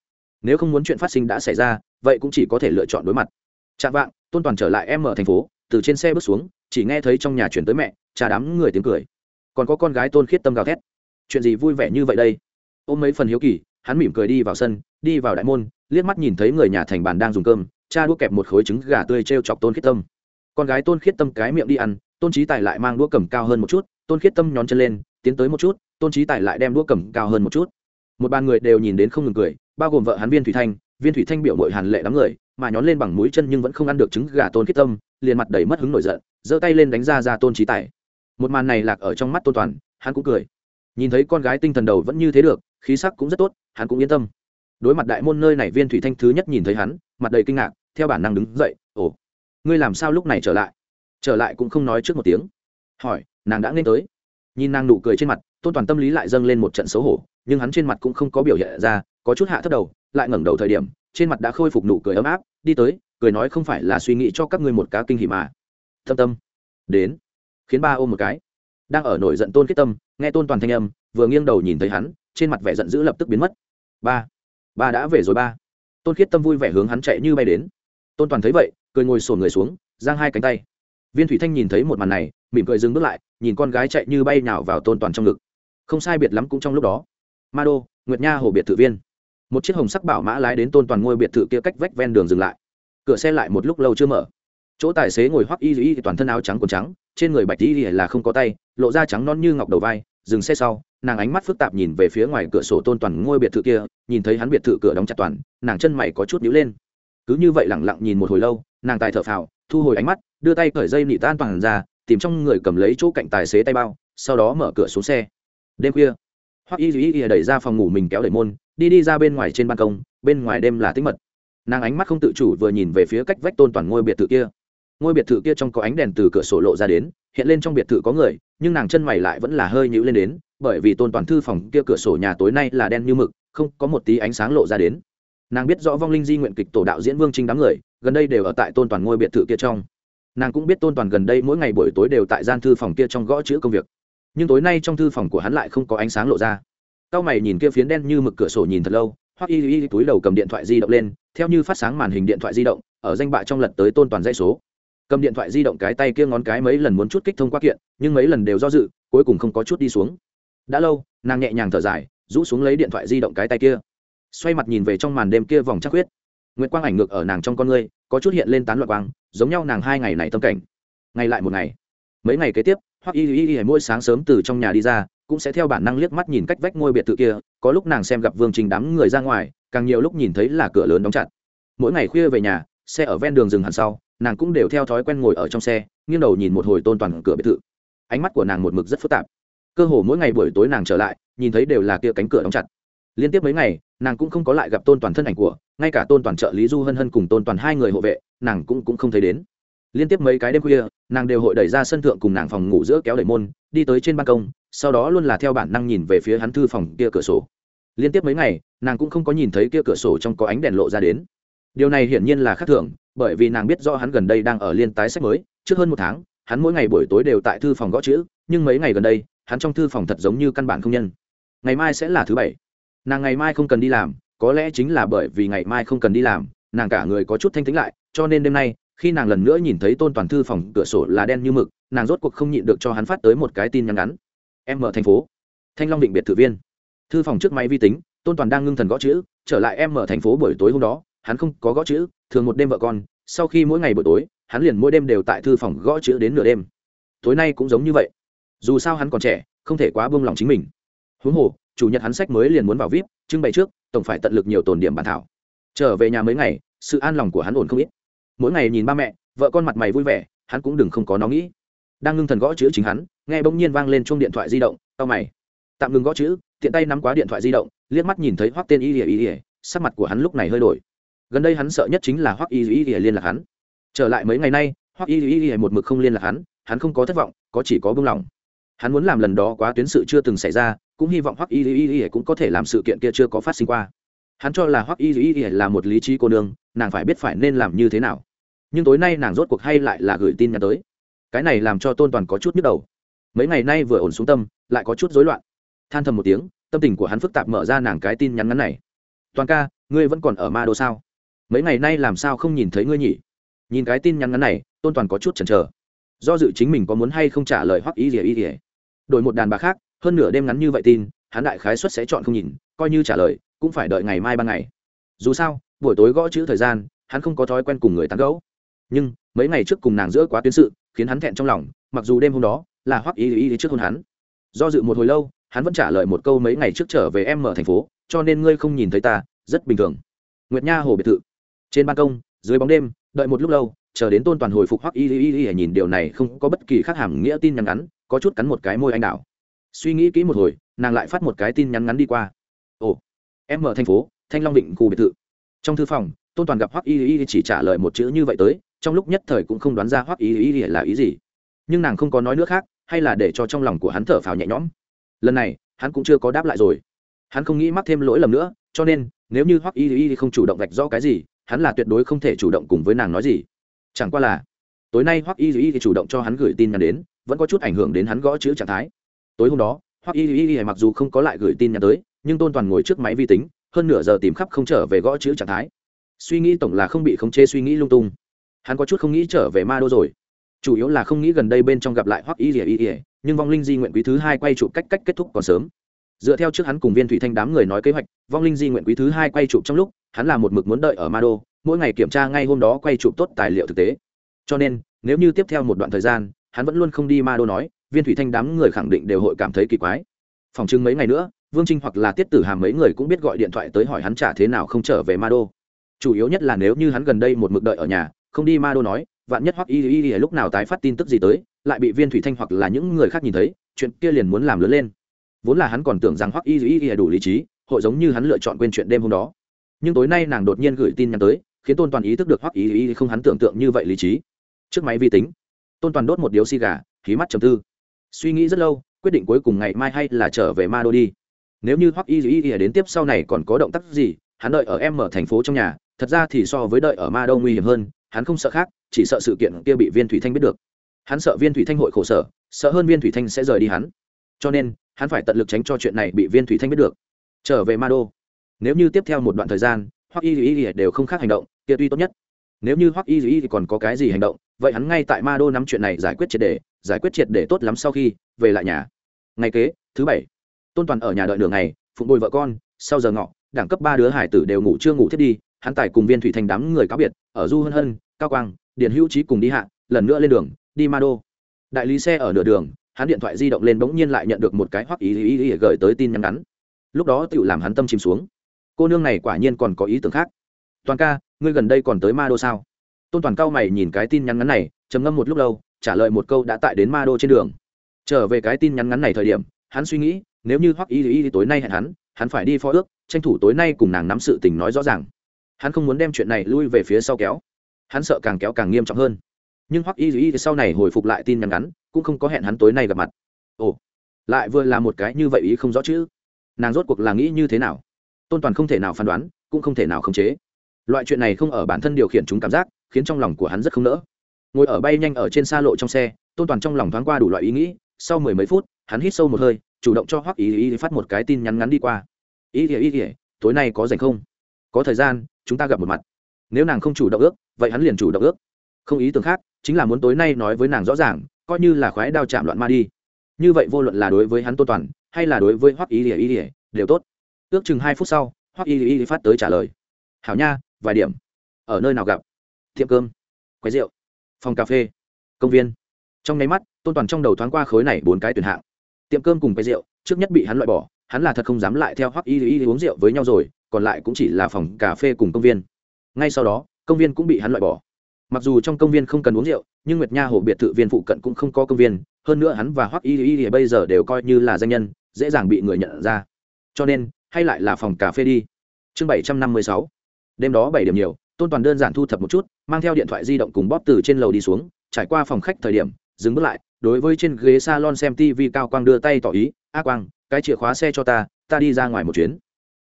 Nếu không muốn chuyện phát sinh đã xảy ra, vậy cũng chỉ có thể lựa chọn đối mặt chạm vạng, tôn toàn trở lại em ở thành phố, từ trên xe bước xuống, chỉ nghe thấy trong nhà chuyển tới mẹ, cha đám người tiếng cười. Còn có con gái tôn khiết tâm gào thét. Chuyện gì vui vẻ như vậy đây? Ôm mấy phần hiếu kỳ, hắn mỉm cười đi vào sân, đi vào đại môn, liếc mắt nhìn thấy người nhà thành bàn đang dùng cơm, cha đũa kẹp một khối trứng gà tươi t r e o chọc tôn khiết tâm. Con gái tôn khiết tâm cái miệng đi ăn, tôn trí tài lại mang đũa cầm cao hơn một chút, tôn khiết tâm nhón chân lên, tiến tới một chút, tôn trí tài lại đem đũa cầm cao hơn một chút. Một ba người đều nhìn đến không ngừng cười, bao gồm vợ hắn viên thủy thanh viên thủy thanh biểu mội hàn lệ đám người, mà nhón lên bằng mũi chân nhưng vẫn không ăn được trứng gà tôn khiết tâm, liền mặt đầy mất hứng nổi giận, giơ tay lên đánh ra ra tôn trí tài. Một màn này lạc ở trong mắt tôn toàn, hắn cũng cười. Nhìn thấy con gái tinh thần đầu vẫn như thế được, khí sắc cũng rất tốt, hắn cũng yên tâm. Đối mặt đại môn nơi này viên thủy thanh thứ nhất nhìn thấy hắn, mặt đầy kinh ngạc, theo bản năng đứng dậy, ồ, ngươi làm sao lúc này trở lại? Trở lại cũng không nói trước một tiếng. Hỏi, nàng đã nên tới? Nhìn nàng nụ cười trên mặt, tôn toàn tâm lý lại dâng lên một trận xấu hổ, nhưng hắn trên mặt cũng không có biểu hiện ra, có chút hạ thấp đầu lại ngẩng đầu thời điểm, trên mặt đã khôi phục nụ cười ấm áp, đi tới, cười nói không phải là suy nghĩ cho các ngươi một cá kinh hỉ mà. Thâm tâm. Đến. Khiến ba ôm một cái. Đang ở nổi giận tôn kết tâm, nghe tôn toàn thanh âm, vừa nghiêng đầu nhìn thấy hắn, trên mặt vẻ giận dữ lập tức biến mất. Ba. Ba đã về rồi ba. Tôn khiết tâm vui vẻ hướng hắn chạy như bay đến. Tôn toàn thấy vậy, cười ngồi sổn người xuống, giang hai cánh tay. Viên thủy thanh nhìn thấy một màn này, mỉm cười dừng bước lại, nhìn con gái chạy như bay nào vào tôn toàn trong ngực. Không sai biệt lắm cũng trong lúc đó. Ma đô, nguyệt nha, hồ biệt thự viên một chiếc hồng sắc bảo mã lái đến tôn toàn ngôi biệt thự kia cách vách ven đường dừng lại. Cửa xe lại một lúc lâu chưa mở. Chỗ tài xế ngồi hoắc y y toàn thân áo trắng quần trắng, trên người bạch y là không có tay, lộ da trắng non như ngọc đầu vai, dừng xe sau, nàng ánh mắt phức tạp nhìn về phía ngoài cửa sổ tôn toàn ngôi biệt thự kia, nhìn thấy hắn biệt thự cửa đóng chặt toàn, nàng chân mày có chút nhíu lên. Cứ như vậy lẳng lặng nhìn một hồi lâu, nàng tài thở phào, thu hồi ánh mắt, đưa tay cởi dây nị tan toàn ra, tìm trong người cầm lấy chỗ cạnh tài xế tay bao, sau đó mở cửa xuống xe. Đêm khuya, hoắc y y y đẩy ra phòng ngủ mình kéo đẩy môn đi đi ra bên ngoài trên ban công, bên ngoài đêm là tính mật. Nàng ánh mắt không tự chủ vừa nhìn về phía cách vách tôn toàn ngôi biệt thự kia. Ngôi biệt thự kia trong có ánh đèn từ cửa sổ lộ ra đến, hiện lên trong biệt thự có người, nhưng nàng chân mày lại vẫn là hơi nhữ lên đến, bởi vì tôn toàn thư phòng kia cửa sổ nhà tối nay là đen như mực, không có một tí ánh sáng lộ ra đến. Nàng biết rõ vong linh di nguyện kịch tổ đạo diễn vương trinh đám người, gần đây đều ở tại tôn toàn ngôi biệt thự kia trong. Nàng cũng biết tôn toàn gần đây mỗi ngày buổi tối đều tại gian thư phòng kia trong gõ chữ công việc. Nhưng tối nay trong thư phòng của hắn lại không có ánh sáng lộ ra cao mày nhìn kia phiến đen như mực cửa sổ nhìn thật lâu hoặc y y túi đầu cầm điện thoại di động lên, theo như phát sáng màn hình điện thoại di động, ở danh bạ trong lật tới tôn toàn dây số. Cầm điện thoại di động cái tay kia ngón cái mấy lần muốn chút kích thông qua kiện, nhưng mấy lần đều do dự, cuối cùng không có chút đi xuống. Đã lâu, nàng nhẹ nhàng thở dài, rũ xuống lấy điện thoại di động cái tay kia. Xoay mặt nhìn về trong màn đêm kia vòng chắc huyết. Nguyệt quang ảnh ngược ở nàng trong con ngươi, có chút hiện lên tán loạn quang, giống nhau nàng hai ngày này tâm cảnh. Ngày lại một ngày. Mấy ngày kế tiếp hoặc y y y mỗi sáng sớm từ trong nhà đi ra cũng sẽ theo bản năng liếc mắt nhìn cách vách ngôi biệt thự kia, có lúc nàng xem gặp vương trình đám người ra ngoài, càng nhiều lúc nhìn thấy là cửa lớn đóng chặt. Mỗi ngày khuya về nhà, xe ở ven đường dừng hẳn sau, nàng cũng đều theo thói quen ngồi ở trong xe, nghiêng đầu nhìn một hồi tôn toàn cửa biệt thự. Ánh mắt của nàng một mực rất phức tạp. Cơ hồ mỗi ngày buổi tối nàng trở lại, nhìn thấy đều là kia cánh cửa đóng chặt. Liên tiếp mấy ngày, nàng cũng không có lại gặp tôn toàn thân ảnh của, ngay cả tôn toàn trợ lý du hân hân cùng tôn toàn hai người hộ vệ, nàng cũng cũng không thấy đến liên tiếp mấy cái đêm khuya, nàng đều hội đẩy ra sân thượng cùng nàng phòng ngủ giữa kéo đẩy môn, đi tới trên ban công, sau đó luôn là theo bản năng nhìn về phía hắn thư phòng kia cửa sổ. Liên tiếp mấy ngày, nàng cũng không có nhìn thấy kia cửa sổ trong có ánh đèn lộ ra đến. Điều này hiển nhiên là khác thường, bởi vì nàng biết rõ hắn gần đây đang ở liên tái sách mới, trước hơn một tháng, hắn mỗi ngày buổi tối đều tại thư phòng gõ chữ, nhưng mấy ngày gần đây, hắn trong thư phòng thật giống như căn bản không nhân. Ngày mai sẽ là thứ bảy. Nàng ngày mai không cần đi làm, có lẽ chính là bởi vì ngày mai không cần đi làm, nàng cả người có chút thanh tĩnh lại, cho nên đêm nay khi nàng lần nữa nhìn thấy tôn toàn thư phòng cửa sổ là đen như mực, nàng rốt cuộc không nhịn được cho hắn phát tới một cái tin nhắn ngắn. Em ở thành phố, thanh long định biệt thự viên. Thư phòng trước máy vi tính, tôn toàn đang ngưng thần gõ chữ, trở lại em ở thành phố buổi tối hôm đó, hắn không có gõ chữ, thường một đêm vợ con, sau khi mỗi ngày buổi tối, hắn liền mỗi đêm đều tại thư phòng gõ chữ đến nửa đêm. Tối nay cũng giống như vậy. Dù sao hắn còn trẻ, không thể quá buông lòng chính mình. Huống hồ, chủ nhật hắn sách mới liền muốn vào vip, trưng bày trước, tổng phải tận lực nhiều tồn điểm bản thảo. Trở về nhà mấy ngày, sự an lòng của hắn ổn không ít mỗi ngày nhìn ba mẹ vợ con mặt mày vui vẻ hắn cũng đừng không có nó nghĩ đang ngưng thần gõ chữ chính hắn nghe bỗng nhiên vang lên chuông điện thoại di động tao mày tạm ngừng gõ chữ tiện tay nắm quá điện thoại di động liếc mắt nhìn thấy hoắc tên y ỉa y ỉa sắc mặt của hắn lúc này hơi đổi gần đây hắn sợ nhất chính là hoắc y y ỉa liên lạc hắn trở lại mấy ngày nay hoắc y y ỉa một mực không liên lạc hắn hắn không có thất vọng có chỉ có bưng lòng hắn muốn làm lần đó quá tuyến sự chưa từng xảy ra cũng hy vọng hoắc y y cũng có thể làm sự kiện kia chưa có phát sinh qua hắn cho là hoắc y y y là một lý trí cô nương, nàng phải biết phải nên làm như thế nào. Nhưng tối nay nàng rốt cuộc hay lại là gửi tin nhắn tới. Cái này làm cho tôn toàn có chút nhức đầu. Mấy ngày nay vừa ổn xuống tâm, lại có chút rối loạn. Than thầm một tiếng, tâm tình của hắn phức tạp mở ra nàng cái tin nhắn ngắn này. Toàn ca, ngươi vẫn còn ở ma đô sao? Mấy ngày nay làm sao không nhìn thấy ngươi nhỉ? Nhìn cái tin nhắn ngắn này, tôn toàn có chút chần chờ. Do dự chính mình có muốn hay không trả lời hoắc ý gì ý gì đổi một đàn bà khác, hơn nửa đêm ngắn như vậy tin, hắn đại khái suất sẽ chọn không nhìn, coi như trả lời cũng phải đợi ngày mai ban ngày. Dù sao buổi tối gõ chữ thời gian hắn không có thói quen cùng người tán gẫu. Nhưng mấy ngày trước cùng nàng giữa quá tuyến sự khiến hắn thẹn trong lòng mặc dù đêm hôm đó là hoắc ý ý, ý trước hôn hắn. Do dự một hồi lâu hắn vẫn trả lời một câu mấy ngày trước trở về em ở thành phố cho nên ngươi không nhìn thấy ta rất bình thường. Nguyệt nha hồ biệt thự. Trên ban công dưới bóng đêm đợi một lúc lâu chờ đến tôn toàn hồi phục hoắc y y y nhìn điều này không có bất kỳ khác hàm nghĩa tin nhắn ngắn có chút cắn một cái môi anh đảo. Suy nghĩ kỹ một hồi nàng lại phát một cái tin nhắn ngắn đi qua. Ồ em mở thành phố thanh long định khu biệt thự trong thư phòng tôn toàn gặp hoắc y y chỉ trả lời một chữ như vậy tới trong lúc nhất thời cũng không đoán ra hoắc y y là ý gì nhưng nàng không có nói nữa khác hay là để cho trong lòng của hắn thở phào nhẹ nhõm lần này hắn cũng chưa có đáp lại rồi hắn không nghĩ mắc thêm lỗi lầm nữa cho nên nếu như hoắc y y không chủ động vạch rõ cái gì hắn là tuyệt đối không thể chủ động cùng với nàng nói gì chẳng qua là tối nay hoắc y y chủ động cho hắn gửi tin nhắn đến vẫn có chút ảnh hưởng đến hắn gõ chữ trạng thái tối hôm đó hoắc y y mặc dù không có lại gửi tin nhắn tới nhưng tôn toàn ngồi trước máy vi tính, hơn nửa giờ tìm khắp không trở về gõ chữ trạng thái. Suy nghĩ tổng là không bị khống chế suy nghĩ lung tung. Hắn có chút không nghĩ trở về ma đô rồi. Chủ yếu là không nghĩ gần đây bên trong gặp lại hoắc y y ỉa nhưng vong linh di nguyện quý thứ hai quay chụp cách cách kết thúc còn sớm. Dựa theo trước hắn cùng viên thủy thanh đám người nói kế hoạch, vong linh di nguyện quý thứ hai quay chụp trong lúc, hắn là một mực muốn đợi ở ma đô, mỗi ngày kiểm tra ngay hôm đó quay chụp tốt tài liệu thực tế. Cho nên, nếu như tiếp theo một đoạn thời gian, hắn vẫn luôn không đi ma đô nói, viên thủy thanh đám người khẳng định đều hội cảm thấy kỳ quái. Phòng chứng mấy ngày nữa vương trinh hoặc là tiết tử hàm mấy người cũng biết gọi điện thoại tới hỏi hắn trả thế nào không trở về ma đô. Chủ yếu nhất là nếu như hắn gần đây một mực đợi ở nhà, không đi ma đô nói, vạn nhất hoặc y y y lúc nào tái phát tin tức gì tới, lại bị viên thủy thanh hoặc là những người khác nhìn thấy, chuyện kia liền muốn làm lớn lên. Vốn là hắn còn tưởng rằng hoặc y y y đủ lý trí, hội giống như hắn lựa chọn quên chuyện đêm hôm đó. Nhưng tối nay nàng đột nhiên gửi tin nhắn tới, khiến tôn toàn ý thức được hoặc y y không hắn tưởng tượng như vậy lý trí. Trước máy vi tính, tôn toàn đốt một điếu xì gà khí mắt chầm tư. Suy nghĩ rất lâu, quyết định cuối cùng ngày mai hay là trở về ma đô đi nếu như hoắc y y y đến tiếp sau này còn có động tác gì, hắn đợi ở em ở thành phố trong nhà, thật ra thì so với đợi ở ma đô nguy hiểm hơn, hắn không sợ khác, chỉ sợ sự kiện kia bị viên thủy thanh biết được. Hắn sợ viên thủy thanh hội khổ sở, sợ hơn viên thủy thanh sẽ rời đi hắn. Cho nên, hắn phải tận lực tránh cho chuyện này bị viên thủy thanh biết được. Trở về ma đô. Nếu như tiếp theo một đoạn thời gian hoặc y y đều không khác hành động, kia tuy tốt nhất. Nếu như hoặc y y còn có cái gì hành động, vậy hắn ngay tại ma đô nắm chuyện này giải quyết triệt để, giải quyết triệt để tốt lắm sau khi về lại nhà. Ngày kế, thứ bảy tôn toàn ở nhà đợi đường này, phụng bồi vợ con sau giờ ngọ đẳng cấp ba đứa hải tử đều ngủ chưa ngủ thiết đi hắn tài cùng viên thủy thành đám người cáo biệt ở du hân hân cao quang điền hữu trí cùng đi hạ lần nữa lên đường đi ma đô. Đại lý xe ở nửa đường hắn điện thoại di động lên bỗng nhiên lại nhận được một cái hoắc ý, ý, ý gửi tới tin nhắn ngắn. Lúc đó tự làm hắn tâm chìm xuống. Cô nương này quả nhiên còn có ý tưởng khác. Toàn ca ngươi gần đây còn tới ma đô sao? Tôn toàn cao mày nhìn cái tin nhắn ngắn này trầm ngâm một lúc lâu trả lời một câu đã tại đến ma đô trên đường. Trở về cái tin nhắn ngắn này thời điểm hắn suy nghĩ nếu như hoắc y y tối nay hẹn hắn hắn phải đi phó ước, tranh thủ tối nay cùng nàng nắm sự tình nói rõ ràng. Hắn không muốn đem chuyện này lui về phía sau kéo. Hắn sợ càng kéo càng nghiêm trọng hơn. Nhưng hoắc y y sau này hồi phục lại tin nhắn ngắn, cũng không có hẹn hắn tối nay gặp mặt. Ồ, lại vừa là một cái như vậy ý không rõ chứ? Nàng rốt cuộc là nghĩ như thế nào? Tôn toàn không thể nào phán đoán, cũng không thể nào khống chế. Loại chuyện này không ở bản thân điều khiển chúng cảm giác, khiến trong lòng của hắn rất không nỡ. Ngồi ở bay nhanh ở trên xa lộ trong xe, tôn toàn trong lòng thoáng qua đủ loại ý nghĩ, sau mười mấy phút, hắn hít sâu một hơi chủ động cho hoắc ý ý phát một cái tin nhắn ngắn đi qua. Ý ý ý ỉa tối nay có rảnh không? Có thời gian, chúng ta gặp một mặt. Nếu nàng không chủ động ước, vậy hắn liền chủ động ước. Không ý tưởng khác, chính là muốn tối nay nói với nàng rõ ràng, coi như là khoái đao chạm loạn ma đi. Như vậy vô luận là đối với hắn tôn toàn, hay là đối với hoắc ý ý ý ỉa đều tốt. Ước chừng hai phút sau, hoắc ý ỉa phát tới trả lời. Hảo nha, vài điểm. Ở nơi nào gặp? Tiệm cơm quái rượu, phòng cà phê, công viên. Trong nháy mắt tôn toàn trong đầu thoáng qua khối này bốn cái tuyển hạng tiệm cơm cùng quái rượu, trước nhất bị hắn loại bỏ, hắn là thật không dám lại theo hoắc y y uống rượu với nhau rồi, còn lại cũng chỉ là phòng cà phê cùng công viên. Ngay sau đó, công viên cũng bị hắn loại bỏ. Mặc dù trong công viên không cần uống rượu, nhưng nguyệt nha hồ biệt thự viên phụ cận cũng không có công viên, hơn nữa hắn và hoắc y y bây giờ đều coi như là danh nhân, dễ dàng bị người nhận ra. Cho nên, hay lại là phòng cà phê đi. Chương bảy trăm năm mươi sáu. Đêm đó bảy điểm nhiều, tôn toàn đơn giản thu thập một chút, mang theo điện thoại di động cùng bóp từ trên lầu đi xuống, trải qua phòng khách thời điểm, dừng bước lại đối với trên ghế salon xem tv cao quang đưa tay tỏ ý, a quang, cái chìa khóa xe cho ta ta đi ra ngoài một chuyến.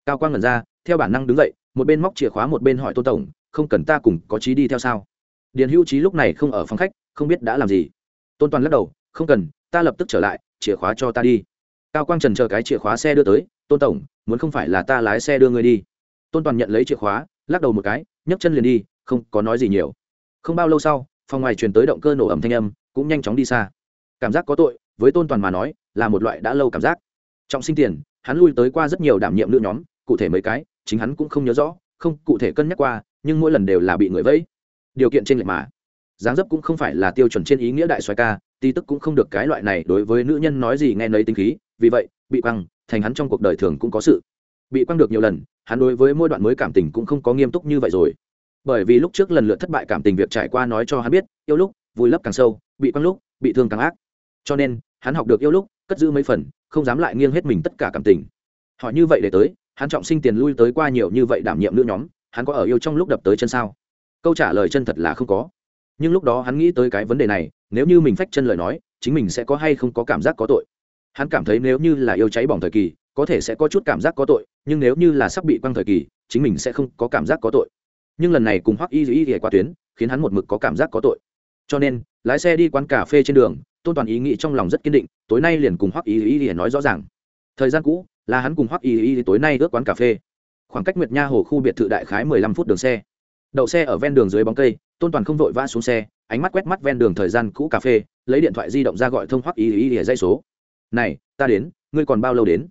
Cao quang ngẩn ra, theo bản năng đứng dậy, một bên móc chìa khóa một bên hỏi tôn tổng, không cần ta cùng có chí đi theo sao? Điền hữu trí lúc này không ở phòng khách, không biết đã làm gì. Tôn toàn lắc đầu, không cần, ta lập tức trở lại, chìa khóa cho ta đi. Cao quang trần chờ cái chìa khóa xe đưa tới, tôn tổng, muốn không phải là ta lái xe đưa người đi. Tôn toàn nhận lấy chìa khóa, lắc đầu một cái, nhấc chân liền đi, không có nói gì nhiều. Không bao lâu sau, phòng ngoài truyền tới động cơ nổ ẩm thanh âm, cũng nhanh chóng đi xa cảm giác có tội, với tôn toàn mà nói, là một loại đã lâu cảm giác. Trọng sinh tiền, hắn lui tới qua rất nhiều đảm nhiệm nữ nhóm, cụ thể mấy cái, chính hắn cũng không nhớ rõ, không cụ thể cân nhắc qua, nhưng mỗi lần đều là bị người vẫy. Điều kiện trên lệch mà. Dáng dấp cũng không phải là tiêu chuẩn trên ý nghĩa đại xoài ca, ti tức cũng không được cái loại này đối với nữ nhân nói gì nghe nấy tính khí, vì vậy, bị quăng, thành hắn trong cuộc đời thường cũng có sự. Bị quăng được nhiều lần, hắn đối với mỗi đoạn mới cảm tình cũng không có nghiêm túc như vậy rồi. Bởi vì lúc trước lần lượt thất bại cảm tình việc trải qua nói cho hắn biết, yêu lúc, vui lấp càng sâu, bị quăng lúc, bị thương càng ác cho nên, hắn học được yêu lúc, cất giữ mấy phần, không dám lại nghiêng hết mình tất cả cảm tình. Họ như vậy để tới, hắn trọng sinh tiền lui tới qua nhiều như vậy đảm nhiệm nữ nhóm, hắn có ở yêu trong lúc đập tới chân sao? Câu trả lời chân thật là không có. Nhưng lúc đó hắn nghĩ tới cái vấn đề này, nếu như mình phách chân lời nói, chính mình sẽ có hay không có cảm giác có tội? Hắn cảm thấy nếu như là yêu cháy bỏng thời kỳ, có thể sẽ có chút cảm giác có tội, nhưng nếu như là sắp bị quăng thời kỳ, chính mình sẽ không có cảm giác có tội. Nhưng lần này cùng hoắc y y y qua tuyến, khiến hắn một mực có cảm giác có tội. Cho nên, lái xe đi quán cà phê trên đường tôn toàn ý nghĩ trong lòng rất kiên định, tối nay liền cùng hoắc y y y nói rõ ràng. Thời gian cũ, là hắn cùng hoắc y y tối nay ước quán cà phê. Khoảng cách nguyệt nha hồ khu biệt thự đại khái mười lăm phút đường xe. Đậu xe ở ven đường dưới bóng cây, tôn toàn không vội vã xuống xe, ánh mắt quét mắt ven đường thời gian cũ cà phê, lấy điện thoại di động ra gọi thông hoắc y y y dây số. Này, ta đến, ngươi còn bao lâu đến?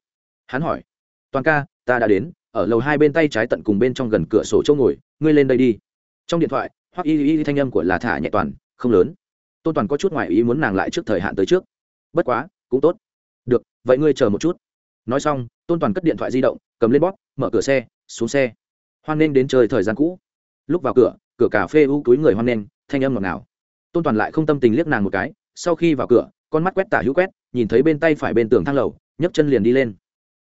Hắn hỏi. Toàn ca, ta đã đến, ở lầu hai bên tay trái tận cùng bên trong gần cửa sổ chỗ ngồi, ngươi lên đây đi. Trong điện thoại, hoắc y y thanh âm của là thả nhẹ toàn, không lớn tôn toàn có chút ngoại ý muốn nàng lại trước thời hạn tới trước. Bất quá, cũng tốt. Được, vậy ngươi chờ một chút. Nói xong, tôn toàn cất điện thoại di động, cầm lên bóp, mở cửa xe, xuống xe. Hoan nghênh đến chơi thời gian cũ. Lúc vào cửa cửa cà phê u túi người hoan nghênh, thanh âm ngọt ngào. Tôn toàn lại không tâm tình liếc nàng một cái, sau khi vào cửa, con mắt quét tả hữu quét, nhìn thấy bên tay phải bên tường thang lầu, nhấc chân liền đi lên.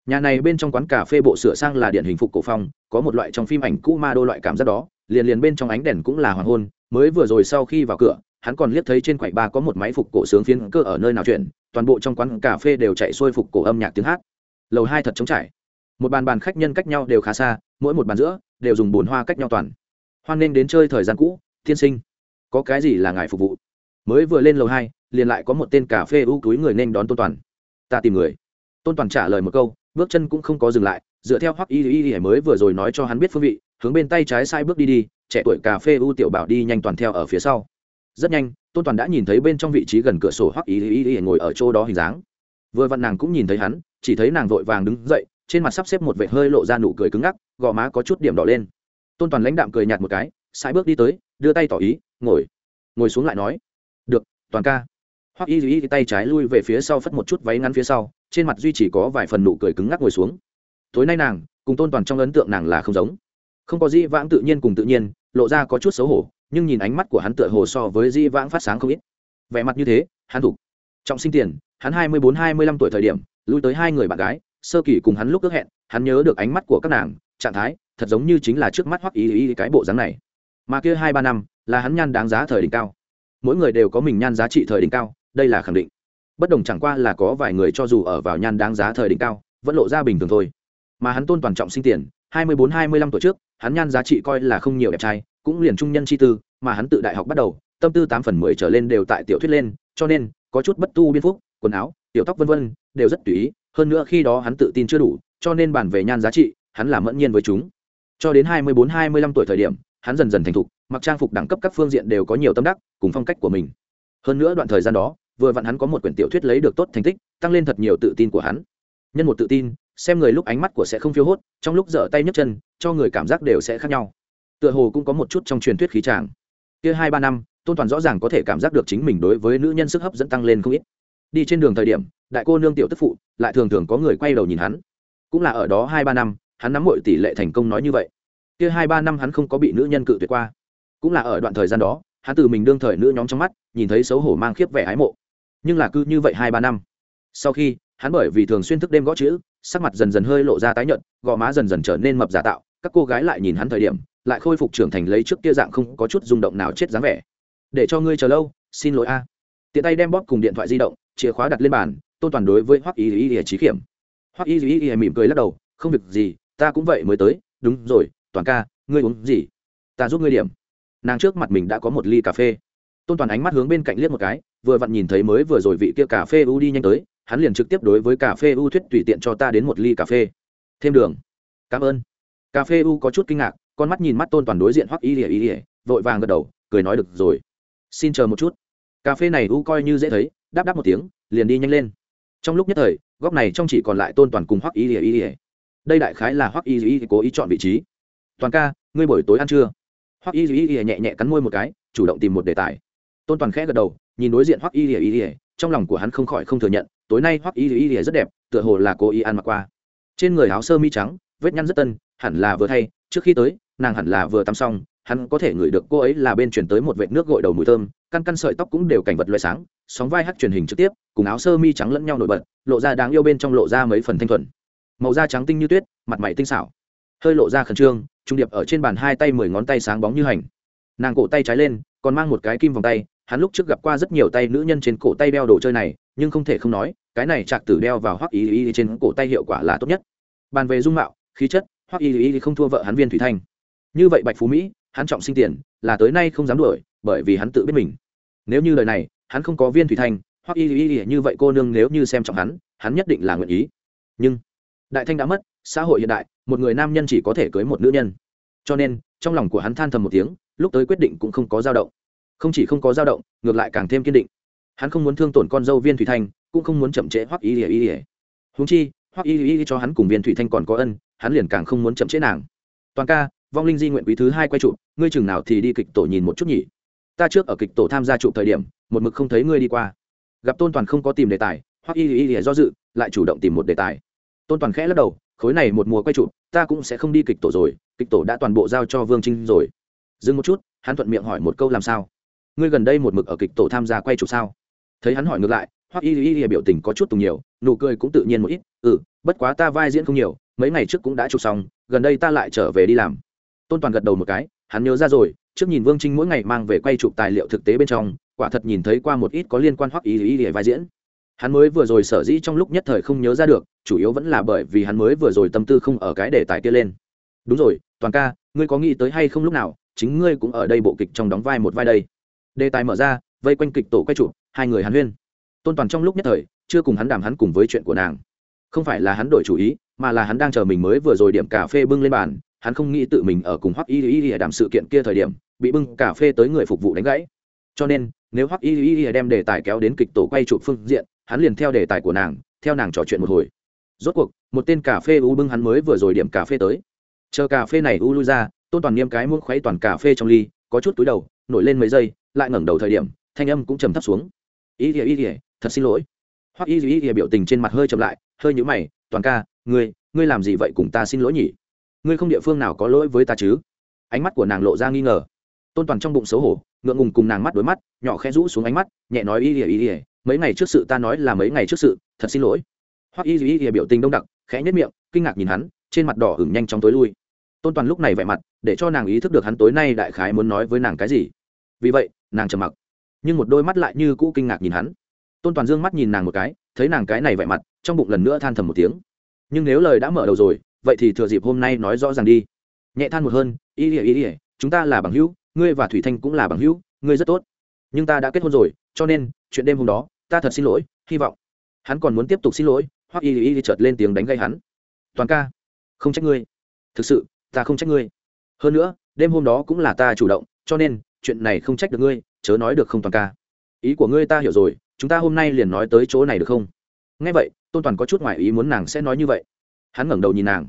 Nhà này bên trong quán cà phê bộ sửa sang là điện hình phục cổ phong, có một loại trong phim ảnh cũ ma đô loại cảm giác đó, liền liền bên trong ánh đèn cũng là hoàng hôn, mới vừa rồi sau khi vào cửa hắn còn liếc thấy trên quầy ba có một máy phục cổ sướng phiến cơ ở nơi nào chuyển, toàn bộ trong quán cà phê đều chạy xuôi phục cổ âm nhạc tiếng hát. Lầu hai thật trống trải. Một bàn bàn khách nhân cách nhau đều khá xa, mỗi một bàn giữa đều dùng bồn hoa cách nhau toàn. Hoan nên đến chơi thời gian cũ, tiên sinh. Có cái gì là ngài phục vụ? Mới vừa lên lầu hai, liền lại có một tên cà phê ưu túi người nên đón tôn toàn. Ta tìm người. Tôn toàn trả lời một câu, bước chân cũng không có dừng lại, dựa theo hoắc y y y mới vừa rồi nói cho hắn biết phương vị, hướng bên tay trái sai bước đi đi, trẻ tuổi cà phê ưu tiểu bảo đi nhanh toàn theo ở phía sau rất nhanh, tôn toàn đã nhìn thấy bên trong vị trí gần cửa sổ hoắc y y y ngồi ở chỗ đó hình dáng. Vừa vặn nàng cũng nhìn thấy hắn, chỉ thấy nàng vội vàng đứng dậy, trên mặt sắp xếp một vệt hơi lộ ra nụ cười cứng ngắc, gò má có chút điểm đỏ lên. Tôn toàn lãnh đạm cười nhạt một cái sai bước đi tới, đưa tay tỏ ý, ngồi. Ngồi xuống lại nói, được, toàn ca. Hoắc y y tay trái lui về phía sau phất một chút váy ngắn phía sau, trên mặt duy chỉ có vài phần nụ cười cứng ngắc ngồi xuống. Tối nay nàng, cùng tôn toàn trong ấn tượng nàng là không giống. Không có gì vãng tự nhiên cùng tự nhiên, lộ ra có chút xấu hổ nhưng nhìn ánh mắt của hắn tựa hồ so với di vãng phát sáng không ít. Vẻ mặt như thế, hắn thục. Trọng sinh tiền, hắn hai mươi bốn, hai mươi lăm tuổi thời điểm, lui tới hai người bạn gái, sơ kỳ cùng hắn lúc ước hẹn, hắn nhớ được ánh mắt của các nàng, trạng thái, thật giống như chính là trước mắt hoắc ý ý cái bộ dáng này. Mà kia hai ba năm, là hắn nhan đáng giá thời đỉnh cao. Mỗi người đều có mình nhan giá trị thời đỉnh cao, đây là khẳng định. Bất đồng chẳng qua là có vài người cho dù ở vào nhan đáng giá thời đỉnh cao, vẫn lộ ra bình thường thôi. Mà hắn tôn toàn trọng sinh tiền, hai mươi bốn, hai mươi lăm tuổi trước, hắn nhan giá trị coi là không nhiều đẹp trai cũng liền trung nhân chi tư, mà hắn tự đại học bắt đầu, tâm tư tám phần mười trở lên đều tại tiểu thuyết lên, cho nên, có chút bất tu biên phúc, quần áo, tiểu tóc vân vân, đều rất tùy ý, hơn nữa khi đó hắn tự tin chưa đủ, cho nên bàn về nhan giá trị, hắn là mẫn nhiên với chúng. Cho đến hai mươi bốn, hai mươi lăm tuổi thời điểm, hắn dần dần thành thục, mặc trang phục đẳng cấp các phương diện đều có nhiều tâm đắc, cùng phong cách của mình. Hơn nữa đoạn thời gian đó, vừa vặn hắn có một quyển tiểu thuyết lấy được tốt thành tích, tăng lên thật nhiều tự tin của hắn. Nhân một tự tin, xem người lúc ánh mắt của sẽ không phiêu hốt, trong lúc dở tay nhấc chân, cho người cảm giác đều sẽ khác nhau tựa hồ cũng có một chút trong truyền thuyết khí tràng. Kia hai ba năm, tôn toàn rõ ràng có thể cảm giác được chính mình đối với nữ nhân sức hấp dẫn tăng lên không ít. Đi trên đường thời điểm, đại cô nương tiểu tức phụ lại thường thường có người quay đầu nhìn hắn. Cũng là ở đó hai ba năm, hắn nắm mọi tỷ lệ thành công nói như vậy. Kia hai ba năm hắn không có bị nữ nhân cự tuyệt qua. Cũng là ở đoạn thời gian đó, hắn từ mình đương thời nữ nhóm trong mắt, nhìn thấy xấu hổ mang khiếp vẻ ái mộ. Nhưng là cứ như vậy hai ba năm, sau khi, hắn bởi vì thường xuyên thức đêm gõ chữ, sắc mặt dần dần hơi lộ ra tái nhợt, gò má dần dần trở nên mập giả tạo, các cô gái lại nhìn hắn thời điểm lại khôi phục trưởng thành lấy trước kia dạng không có chút rung động nào chết dáng vẻ. Để cho ngươi chờ lâu, xin lỗi a. Tiện tay đem bóp cùng điện thoại di động, chìa khóa đặt lên bàn, tôn toàn đối với hoắc y y y trí kiểm hoắc y y y mỉm cười lắc đầu, không việc gì, ta cũng vậy mới tới. Đúng rồi, toàn ca, ngươi uống gì? Ta giúp ngươi điểm. Nàng trước mặt mình đã có một ly cà phê. Tôn toàn ánh mắt hướng bên cạnh liếc một cái, vừa vặn nhìn thấy mới vừa rồi vị kia cà phê u đi nhanh tới, hắn liền trực tiếp đối với cà phê u thuyết tùy tiện cho ta đến một ly cà phê. Thêm đường. Cảm ơn. Cà phê u có chút kinh ngạc con mắt nhìn mắt tôn toàn đối diện hoắc y ỉa y ỉa vội vàng gật đầu, cười nói được rồi. Xin chờ một chút. Cà phê này u coi như dễ thấy, đáp đáp một tiếng, liền đi nhanh lên. Trong lúc nhất thời, góc này trong chỉ còn lại tôn toàn cùng hoắc y ỉa y ỉa đây đại khái là hoắc y ỉa cố ý chọn vị trí. Toàn ca, ngươi buổi tối ăn trưa. Hoắc y lìa y nhẹ nhẹ cắn môi một cái, chủ động tìm một đề tài. Tôn toàn khẽ gật đầu, nhìn đối diện hoắc y y lìa, trong lòng của hắn không khỏi không thừa nhận, tối nay hoắc y y rất đẹp, tựa hồ là cô y ăn mặc qua. Trên người áo sơ mi trắng, vết nhăn rất tân, hẳn là vừa thay, trước khi tới nàng hẳn là vừa tắm xong, hắn có thể ngửi được cô ấy là bên chuyển tới một vệt nước gội đầu mùi thơm, căn căn sợi tóc cũng đều cảnh vật loại sáng, sóng vai hát truyền hình trực tiếp, cùng áo sơ mi trắng lẫn nhau nổi bật, lộ ra đáng yêu bên trong lộ ra mấy phần thanh thuần. Màu da trắng tinh như tuyết, mặt mày tinh xảo. Hơi lộ ra khẩn trương, trung điệp ở trên bàn hai tay mười ngón tay sáng bóng như hành. Nàng cổ tay trái lên, còn mang một cái kim vòng tay, hắn lúc trước gặp qua rất nhiều tay nữ nhân trên cổ tay đeo đồ chơi này, nhưng không thể không nói, cái này trạc tử đeo vào hoắc y y trên cổ tay hiệu quả là tốt nhất. Bàn về dung mạo, khí chất, hoắc y y không thua vợ hắn viên thủy thanh như vậy bạch phú mỹ, hắn trọng sinh tiền, là tới nay không dám đuổi, bởi vì hắn tự biết mình. Nếu như lời này, hắn không có viên thủy thanh hoặc y y y như vậy cô nương nếu như xem trọng hắn hắn nhất định là nguyện ý. Nhưng, đại thanh đã mất, xã hội hiện đại, một người nam nhân chỉ có thể cưới một nữ nhân. Cho nên, trong lòng của hắn than thầm một tiếng, lúc tới quyết định cũng không có dao động. Không chỉ không có dao động, ngược lại càng thêm kiên định. Hắn không muốn thương tổn con dâu viên thủy thanh cũng không muốn chậm trễ hoặc y y y húng chi, hoặc y y cho hắn cùng viên thủy thanh còn có ân, hắn liền càng không muốn chậm trễ nàng. Toàn ca vong linh di nguyện quý thứ hai quay trụ, ngươi chừng nào thì đi kịch tổ nhìn một chút nhỉ? Ta trước ở kịch tổ tham gia trụ thời điểm, một mực không thấy ngươi đi qua. Gặp tôn toàn không có tìm đề tài, hoặc y y y do dự, lại chủ động tìm một đề tài. Tôn toàn khẽ lắc đầu, khối này một mùa quay trụ, ta cũng sẽ không đi kịch tổ rồi, kịch tổ đã toàn bộ giao cho vương trinh rồi. Dừng một chút, hắn thuận miệng hỏi một câu làm sao? Ngươi gần đây một mực ở kịch tổ tham gia quay trụ sao? Thấy hắn hỏi ngược lại, hoặc y y y biểu tình có chút tùng nhiều, nụ cười cũng tự nhiên một ít ừ bất quá ta vai diễn không nhiều, mấy ngày trước cũng đã chụp xong, gần đây ta lại trở về đi làm tôn toàn gật đầu một cái, hắn nhớ ra rồi, trước nhìn vương trinh mỗi ngày mang về quay chụp tài liệu thực tế bên trong, quả thật nhìn thấy qua một ít có liên quan hoặc ý ý để vai diễn. Hắn mới vừa rồi sở dĩ trong lúc nhất thời không nhớ ra được, chủ yếu vẫn là bởi vì hắn mới vừa rồi tâm tư không ở cái đề tài kia lên. Đúng rồi, toàn ca, ngươi có nghĩ tới hay không lúc nào, chính ngươi cũng ở đây bộ kịch trong đóng vai một vai đây. Đề tài mở ra, vây quanh kịch tổ quay chụp, hai người hắn huyên. Tôn toàn trong lúc nhất thời, chưa cùng hắn đàm hắn cùng với chuyện của nàng. Không phải là hắn đổi chủ ý, mà là hắn đang chờ mình mới vừa rồi điểm cà phê bưng lên bàn hắn không nghĩ tự mình ở cùng hoắc y y y đàm sự kiện kia thời điểm, bị bưng cà phê tới người phục vụ đánh gãy. Cho nên, nếu hoắc y y y đem đề tài kéo đến kịch tổ quay chụp phương diện, hắn liền theo đề tài của nàng, theo nàng trò chuyện một hồi. Rốt cuộc, một tên cà phê u bưng hắn mới vừa rồi điểm cà phê tới. Chờ cà phê này u lui ra, tôn toàn nghiêm cái muỗng khuấy toàn cà phê trong ly, có chút túi đầu, nổi lên mấy giây, lại ngẩng đầu thời điểm, thanh âm cũng trầm thấp xuống. Y y y thật xin lỗi. Hoắc y y y biểu tình trên mặt hơi chậm lại, hơi nhũ mày, toàn ca, ngươi ngươi làm gì vậy cùng ta xin lỗi nhỉ? Ngươi không địa phương nào có lỗi với ta chứ? Ánh mắt của nàng lộ ra nghi ngờ. Tôn toàn trong bụng xấu hổ, ngượng ngùng cùng nàng mắt đối mắt, nhỏ khẽ rũ xuống ánh mắt, nhẹ nói y ỉa y ỉa mấy ngày trước sự ta nói là mấy ngày trước sự, thật xin lỗi. Hoặc y y ỉa biểu tình đông đặc, khẽ nhất miệng, kinh ngạc nhìn hắn, trên mặt đỏ hửng nhanh chóng tối lui. Tôn toàn lúc này vẻ mặt, để cho nàng ý thức được hắn tối nay đại khái muốn nói với nàng cái gì. Vì vậy, nàng trầm mặc, nhưng một đôi mắt lại như cũ kinh ngạc nhìn hắn. Tôn toàn dương mắt nhìn nàng một cái, thấy nàng cái này vẻ mặt, trong bụng lần nữa than thầm một tiếng. Nhưng nếu lời đã mở đầu rồi vậy thì thừa dịp hôm nay nói rõ ràng đi. Nhẹ than một hơn, ý ỉa ý ỉa chúng ta là bằng hữu, ngươi và thủy thanh cũng là bằng hữu, ngươi rất tốt. Nhưng ta đã kết hôn rồi, cho nên, chuyện đêm hôm đó, ta thật xin lỗi, hy vọng hắn còn muốn tiếp tục xin lỗi. Hoặc y y chợt lên tiếng đánh gây hắn. Toàn ca, không trách ngươi. Thực sự, ta không trách ngươi. Hơn nữa, đêm hôm đó cũng là ta chủ động, cho nên, chuyện này không trách được ngươi, chớ nói được không toàn ca. Ý của ngươi ta hiểu rồi, chúng ta hôm nay liền nói tới chỗ này được không? Nghe vậy, tôn toàn có chút ngoại ý muốn nàng sẽ nói như vậy hắn ngẩng đầu nhìn nàng.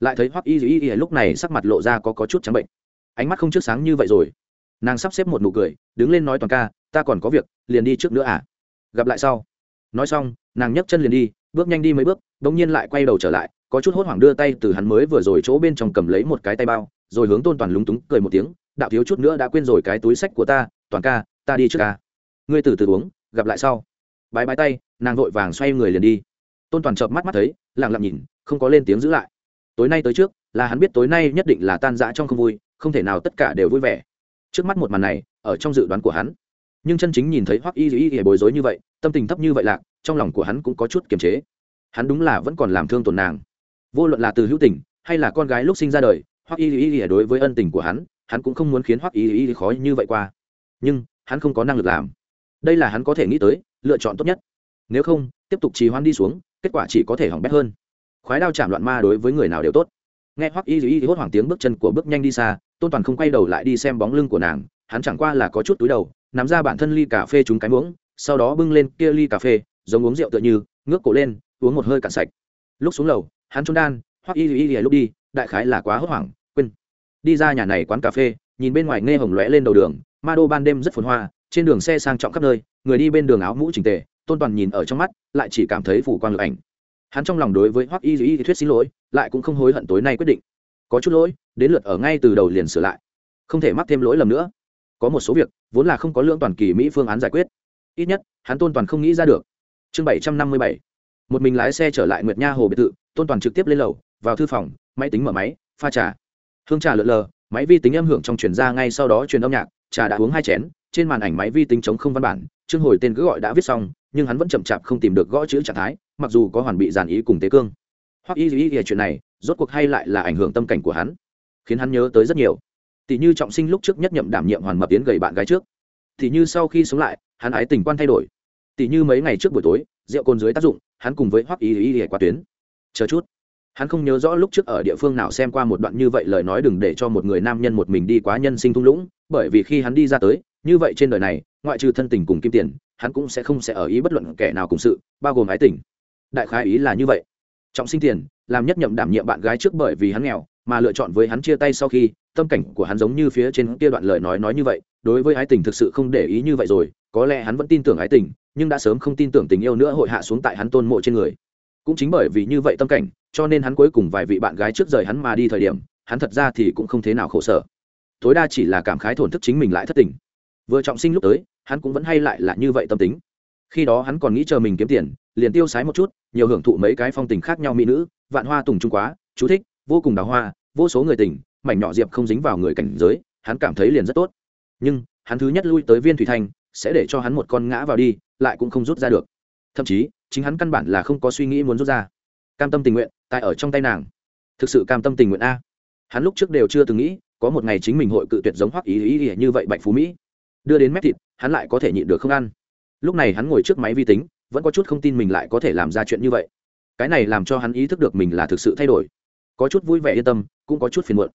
Lại thấy hoắc y y y lúc này sắc mặt lộ ra có, có chút trắng bệnh. Ánh mắt không trước sáng như vậy rồi. Nàng sắp xếp một nụ cười đứng lên nói toàn ca ta còn có việc liền đi trước nữa à? Gặp lại sau. Nói xong nàng nhấc chân liền đi bước nhanh đi mấy bước đ ỗ n g nhiên lại quay đầu trở lại có chút hốt hoảng đưa tay từ hắn mới vừa rồi chỗ bên trong cầm lấy một cái tay bao rồi hướng tôn toàn lúng túng cười một tiếng đạo thiếu chút nữa đã quên rồi cái túi sách của ta toàn ca ta đi trước ca ngươi từ từ uống gặp lại sau. Bãi bãi tay nàng vội vàng xoay người liền đi. Tôn toàn chợp mắt mắt thấy lặng lặng nhìn, không có lên tiếng giữ lại. Tối nay tới trước, là hắn biết tối nay nhất định là tan rã trong không vui, không thể nào tất cả đều vui vẻ. Trước mắt một màn này, ở trong dự đoán của hắn. Nhưng chân chính nhìn thấy hoắc y y y bối rối như vậy, tâm tình thấp như vậy lạc, trong lòng của hắn cũng có chút kiềm chế. Hắn đúng là vẫn còn làm thương tổn nàng. Vô luận là từ hữu tình, hay là con gái lúc sinh ra đời, hoắc y y y đối với ân tình của hắn hắn cũng không muốn khiến hoắc y y khó như vậy qua. Nhưng, hắn không có năng lực làm. Đây là hắn có thể nghĩ tới, lựa chọn tốt nhất. Nếu không, tiếp tục trì hoãn đi xuống kết quả chỉ có thể hỏng bét hơn. Khoái đao chạm loạn ma đối với người nào đều tốt. Nghe hoắc y y hốt hoảng tiếng bước chân của bước nhanh đi xa, tôn toàn không quay đầu lại đi xem bóng lưng của nàng, hắn chẳng qua là có chút túi đầu, nắm ra bản thân ly cà phê trúng cái muỗng, sau đó bưng lên kia ly cà phê, giống uống rượu tựa như, ngước cổ lên, uống một hơi cạn sạch. Lúc xuống lầu, hắn trốn đan, hoắc y y y lúc đi, đại khái là quá hốt hoảng, quên. Đi ra nhà này quán cà phê, nhìn bên ngoài nghe hồng lóe lên đầu đường, ma đô ban đêm rất phồn hoa, trên đường xe sang trọng khắp nơi, người đi bên đường áo mũ chỉnh tề tôn toàn nhìn ở trong mắt, lại chỉ cảm thấy phủ quang lực ảnh. Hắn trong lòng đối với hoắc y Dĩ thuyết xin lỗi, lại cũng không hối hận tối nay quyết định. Có chút lỗi, đến lượt ở ngay từ đầu liền sửa lại. Không thể mắc thêm lỗi lầm nữa. Có một số việc, vốn là không có lương toàn kỳ mỹ phương án giải quyết. Ít nhất, hắn tôn toàn không nghĩ ra được. Chương bảy trăm năm mươi bảy. Một mình lái xe trở lại nguyệt nha hồ biệt thự, tôn toàn trực tiếp lên lầu, vào thư phòng, máy tính mở máy, pha trà. Hương trà lợn lờ, máy vi tính âm hưởng trong truyền ra ngay sau đó truyền âm nhạc, trà đã uống hai chén trên màn ảnh máy vi tính chống không văn bản chương hồi tên cứ gọi đã viết xong, nhưng hắn vẫn chậm chạp không tìm được gõ chữ trạng thái, mặc dù có hoàn bị giàn ý cùng tế cương. Hoặc y ý ý chuyện này, rốt cuộc hay lại là ảnh hưởng tâm cảnh của hắn, khiến hắn nhớ tới rất nhiều. Tỷ như trọng sinh lúc trước nhất nhậm đảm nhiệm hoàn mập yến gầy bạn gái trước. Tỷ như sau khi sống lại, hắn ái tình quan thay đổi. Tỷ như mấy ngày trước buổi tối, rượu cồn dưới tác dụng, hắn cùng với hoắc ý ý ý qua tuyến. Chờ chút. Hắn không nhớ rõ lúc trước ở địa phương nào xem qua một đoạn như vậy lời nói đừng để cho một người nam nhân một mình đi quá nhân sinh thung lũng, bởi vì khi hắn đi ra tới như vậy trên đời này, ngoại trừ thân tình cùng kim tiền, hắn cũng sẽ không sẽ ở ý bất luận kẻ nào cùng sự, bao gồm ái tình. Đại khái ý là như vậy. Trọng sinh tiền, làm nhất nhậm đảm nhiệm bạn gái trước bởi vì hắn nghèo, mà lựa chọn với hắn chia tay sau khi, tâm cảnh của hắn giống như phía trên kia đoạn lời nói nói như vậy, đối với ái tình thực sự không để ý như vậy rồi, có lẽ hắn vẫn tin tưởng ái tình, nhưng đã sớm không tin tưởng tình yêu nữa hội hạ xuống tại hắn tôn mộ trên người. Cũng chính bởi vì như vậy tâm cảnh, cho nên hắn cuối cùng vài vị bạn gái trước rời hắn mà đi thời điểm, hắn thật ra thì cũng không thế nào khổ sở. Tối đa chỉ là cảm khái thổn thức chính mình lại thất tình vừa trọng sinh lúc tới, hắn cũng vẫn hay lại là như vậy tâm tính. Khi đó hắn còn nghĩ chờ mình kiếm tiền, liền tiêu sái một chút, nhiều hưởng thụ mấy cái phong tình khác nhau mỹ nữ, vạn hoa tùng trung quá, chú thích, vô cùng đào hoa, vô số người tình, mảnh nhỏ diệp không dính vào người cảnh giới, hắn cảm thấy liền rất tốt. Nhưng, hắn thứ nhất lui tới viên thủy thanh sẽ để cho hắn một con ngã vào đi, lại cũng không rút ra được. Thậm chí, chính hắn căn bản là không có suy nghĩ muốn rút ra. Cam tâm tình nguyện, tại ở trong tay nàng. Thực sự cam tâm tình nguyện a. Hắn lúc trước đều chưa từng nghĩ, có một ngày chính mình hội cự tuyệt giống hoắc ý ý ý như vậy bạch phú mỹ đưa đến mép thịt, hắn lại có thể nhịn được không ăn. Lúc này hắn ngồi trước máy vi tính, vẫn có chút không tin mình lại có thể làm ra chuyện như vậy. Cái này làm cho hắn ý thức được mình là thực sự thay đổi. Có chút vui vẻ yên tâm, cũng có chút phiền muộn.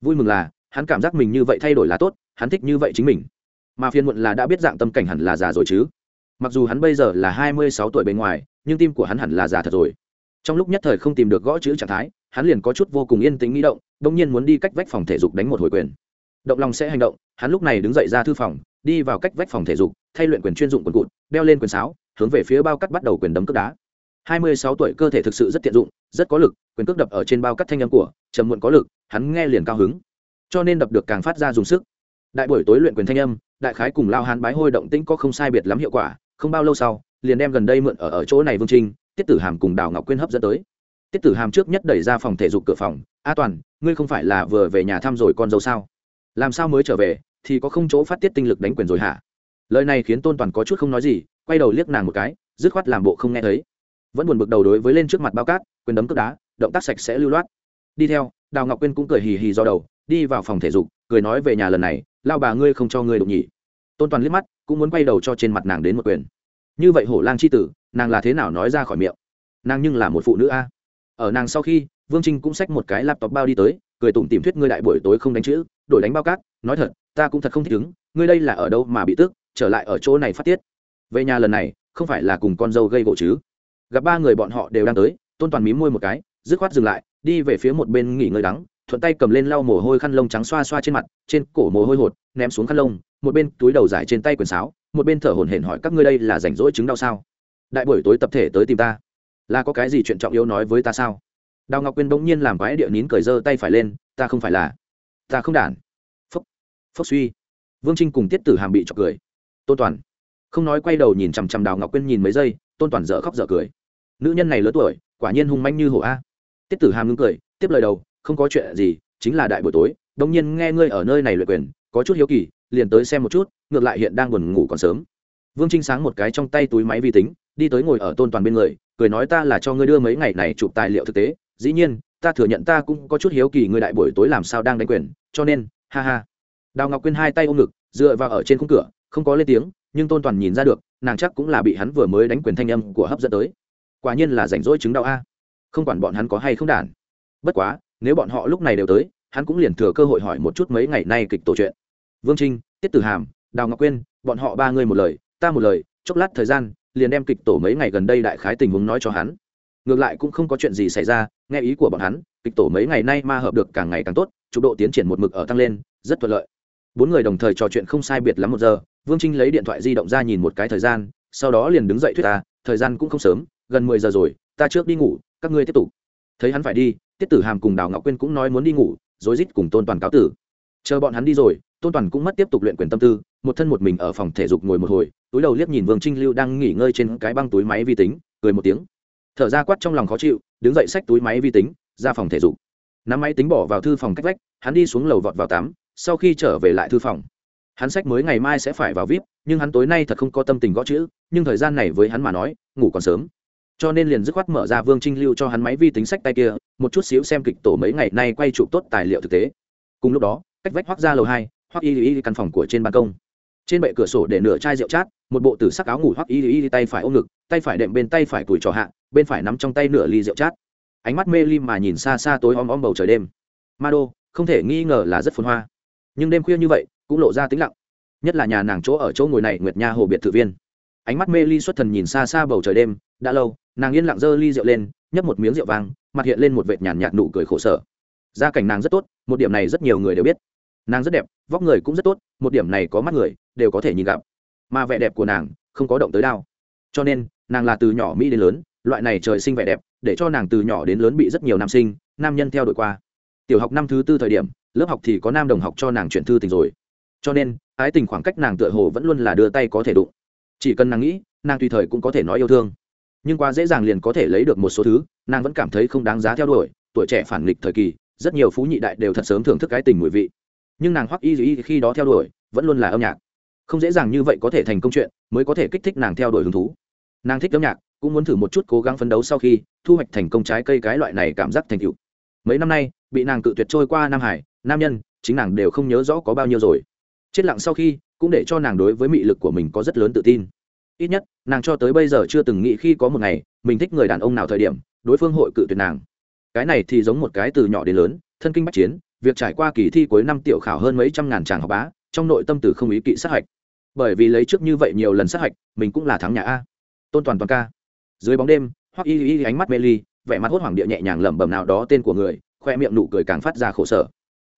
Vui mừng là, hắn cảm giác mình như vậy thay đổi là tốt, hắn thích như vậy chính mình. Mà phiền muộn là đã biết dạng tâm cảnh hẳn là già rồi chứ. Mặc dù hắn bây giờ là hai mươi sáu tuổi bên ngoài, nhưng tim của hắn hẳn là già thật rồi. Trong lúc nhất thời không tìm được gõ chữ trạng thái, hắn liền có chút vô cùng yên tĩnh nghĩ động đông nhiên muốn đi cách vách phòng thể dục đánh một hồi quyền. Động lòng sẽ hành động, hắn lúc này đứng dậy ra thư phòng đi vào cách vách phòng thể dục, thay luyện quyền chuyên dụng quần cụt, đeo lên quyền sáo, hướng về phía bao cắt bắt đầu quyền đấm cướp đá. Hai mươi sáu tuổi cơ thể thực sự rất tiện dụng, rất có lực, quyền cước đập ở trên bao cắt thanh âm của, trầm muộn có lực, hắn nghe liền cao hứng. Cho nên đập được càng phát ra dùng sức. Đại buổi tối luyện quyền thanh âm, đại khái cùng lao hán bái hôi động tĩnh có không sai biệt lắm hiệu quả, không bao lâu sau, liền đem gần đây mượn ở ở chỗ này vương trinh, tiết tử hàm cùng đào ngọc quyên hấp dẫn tới. Tiết tử hàm trước nhất đẩy ra phòng thể dục cửa phòng, a toàn, ngươi không phải là vừa về nhà thăm rồi con dâu sao? Làm sao mới trở về? Thì có không chỗ phát tiết tinh lực đánh quyền rồi hả? Lời này khiến tôn toàn có chút không nói gì, quay đầu liếc nàng một cái, dứt khoát làm bộ không nghe thấy. Vẫn buồn bực đầu đối với lên trước mặt bao cát, quyền đấm cướp đá, động tác sạch sẽ lưu loát. Đi theo, đào ngọc quyên cũng cười hì hì do đầu, đi vào phòng thể dục, cười nói về nhà lần này, lao bà ngươi không cho ngươi đụng nhỉ tôn toàn liếc mắt, cũng muốn quay đầu cho trên mặt nàng đến một quyền. Như vậy hổ lang c h i tử, nàng là thế nào nói ra khỏi miệng? Nàng nhưng là một phụ nữ a. Ở nàng sau khi, vương trinh cũng xách một cái laptop bao đi tới, cười tủm tìm thuyết ngươi đại buổi tối không đánh chữ, đổi đánh bao cát nói thật, ta cũng thật không thích ứng, ngươi đây là ở đâu mà bị tức, trở lại ở chỗ này phát tiết. Về nhà lần này, không phải là cùng con dâu gây gỗ chứ? Gặp ba người bọn họ đều đang tới, tôn toàn mím môi một cái, dứt khoát dừng lại, đi về phía một bên nghỉ ngơi đắng, thuận tay cầm lên lau mồ hôi khăn lông trắng xoa xoa trên mặt, trên cổ mồ hôi hột, ném xuống khăn lông, một bên túi đầu dài trên tay quần sáo, một bên thở hổn hển hỏi các ngươi đây là rảnh rỗi chứng đau sao? Đại buổi tối tập thể tới tìm ta. Là có cái gì chuyện trọng yếu nói với ta sao? Đào ngọc quyên bỗng nhiên làm quái địa nín cười giơ tay phải lên, ta không phải là, ta không đản phốc suy. Vương trinh cùng tiết tử hàm bị chọc cười. Tôn toàn. Không nói quay đầu nhìn chằm chằm đào ngọc quyên nhìn mấy giây, tôn toàn dở khóc dở cười. Nữ nhân này lớn tuổi, quả nhiên hung manh như hổ a. Tiết tử hàm ngưng cười, tiếp lời đầu, không có chuyện gì, chính là đại buổi tối, đông nhiên nghe ngươi ở nơi này luyện quyền, có chút hiếu kỳ, liền tới xem một chút, ngược lại hiện đang buồn ngủ còn sớm. Vương trinh sáng một cái trong tay túi máy vi tính, đi tới ngồi ở tôn toàn bên người, cười nói ta là cho ngươi đưa mấy ngày này chụp tài liệu thực tế, dĩ nhiên, ta thừa nhận ta cũng có chút hiếu kỳ ngươi đại buổi tối làm sao đang đánh quyền, cho nên, ha ha đào ngọc quyên hai tay ôm ngực, dựa vào ở trên khung cửa, không có lên tiếng, nhưng tôn toàn nhìn ra được, nàng chắc cũng là bị hắn vừa mới đánh quyền thanh âm của hấp dẫn tới. Quả nhiên là rảnh rỗi chứng đau a. Không quản bọn hắn có hay không đản. Bất quá, nếu bọn họ lúc này đều tới, hắn cũng liền thừa cơ hội hỏi một chút mấy ngày nay kịch tổ chuyện. Vương trinh, tiết tử hàm, đào ngọc quyên, bọn họ ba người một lời, ta một lời, chốc lát thời gian, liền đem kịch tổ mấy ngày gần đây đại khái tình huống nói cho hắn. Ngược lại cũng không có chuyện gì xảy ra, nghe ý của bọn hắn, kịch tổ mấy ngày nay ma hợp được càng ngày càng tốt chụp độ tiến triển một mực ở tăng lên, rất thuận lợi bốn người đồng thời trò chuyện không sai biệt lắm một giờ, vương trinh lấy điện thoại di động ra nhìn một cái thời gian, sau đó liền đứng dậy thuyết ta, thời gian cũng không sớm, gần mười giờ rồi, ta trước đi ngủ, các ngươi tiếp tục. Thấy hắn phải đi, tiết tử hàm cùng đào ngọc quyên cũng nói muốn đi ngủ, rối rít cùng tôn toàn cáo tử. Chờ bọn hắn đi rồi, tôn toàn cũng mất tiếp tục luyện quyền tâm tư, một thân một mình ở phòng thể dục ngồi một hồi, túi đầu liếc nhìn vương trinh lưu đang nghỉ ngơi trên cái băng túi máy vi tính, cười một tiếng. Thở ra quát trong lòng khó chịu, đứng dậy xách túi máy vi tính, ra phòng thể dục. Nắm máy tính bỏ vào thư phòng cách vách, hắn đi xuống lầu vọt vào tắm sau khi trở về lại thư phòng. Hắn sách mới ngày mai sẽ phải vào vip, nhưng hắn tối nay thật không có tâm tình gõ chữ, nhưng thời gian này với hắn mà nói, ngủ còn sớm. Cho nên liền dứt khoát mở ra vương trinh lưu cho hắn máy vi tính sách tay kia, một chút xíu xem kịch tổ mấy ngày nay quay chụp tốt tài liệu thực tế. Cùng lúc đó, cách vách hoác ra lầu hai, hoác y y căn phòng của trên ban công. Trên bệ cửa sổ để nửa chai rượu chát, một bộ tử sắc áo ngủ hoắc y y tay phải ôm ngực, tay phải đệm bên tay phải tuổi trò hạ, bên phải nắm trong tay nửa ly rượu chát. Ánh mắt mê lim mà nhìn xa xa tối om om bầu trời đêm. Ma đô, không thể nghi ngờ là rất phồn hoa nhưng đêm khuya như vậy cũng lộ ra tính lặng. Nhất là nhà nàng chỗ ở chỗ ngồi này, nguyệt nha hồ biệt thự viên. Ánh mắt mê ly xuất thần nhìn xa xa bầu trời đêm, đã lâu, nàng yên lặng giơ ly rượu lên, nhấp một miếng rượu vang, mặt hiện lên một vệt nhàn nhạt nụ cười khổ sở. Gia cảnh nàng rất tốt, một điểm này rất nhiều người đều biết. Nàng rất đẹp, vóc người cũng rất tốt, một điểm này có mắt người, đều có thể nhìn gặp. Mà vẻ đẹp của nàng không có động tới đao cho nên, nàng là từ nhỏ mỹ đến lớn, loại này trời sinh vẻ đẹp, để cho nàng từ nhỏ đến lớn bị rất nhiều nam sinh, nam nhân theo đuổi qua tiểu học năm thứ tư thời điểm, lớp học thì có nam đồng học cho nàng chuyển thư tình rồi. Cho nên, ái tình khoảng cách nàng tựa hồ vẫn luôn là đưa tay có thể đụng. Chỉ cần nàng nghĩ, nàng tùy thời cũng có thể nói yêu thương. Nhưng quá dễ dàng liền có thể lấy được một số thứ, nàng vẫn cảm thấy không đáng giá theo đuổi. Tuổi trẻ phản nghịch thời kỳ, rất nhiều phú nhị đại đều thật sớm thưởng thức cái tình mùi vị. Nhưng nàng hoắc y y khi đó theo đuổi, vẫn luôn là âm nhạc. Không dễ dàng như vậy có thể thành công chuyện, mới có thể kích thích nàng theo đuổi hứng thú. Nàng thích âm nhạc, cũng muốn thử một chút cố gắng phấn đấu sau khi thu hoạch thành công trái cây cái loại này cảm giác thành tựu. Mấy năm nay bị nàng cự tuyệt trôi qua nam hải, nam nhân, chính nàng đều không nhớ rõ có bao nhiêu rồi. Chết lặng sau khi, cũng để cho nàng đối với mị lực của mình có rất lớn tự tin. Ít nhất, nàng cho tới bây giờ chưa từng nghĩ khi có một ngày, mình thích người đàn ông nào thời điểm, đối phương hội cự tuyệt nàng. Cái này thì giống một cái từ nhỏ đến lớn, thân kinh bắc chiến, việc trải qua kỳ thi cuối năm tiểu khảo hơn mấy trăm ngàn tràng học bá, trong nội tâm từ không ý kỵ sát hạch. Bởi vì lấy trước như vậy nhiều lần sát hạch, mình cũng là thắng nhà a. Tôn toàn toàn ca. Dưới bóng đêm hoặc y y ánh mắt mê ly, vẻ mặt hốt hoảng địa nhẹ nhàng lẩm bẩm nào đó tên của người khoe miệng nụ cười càng phát ra khổ sở.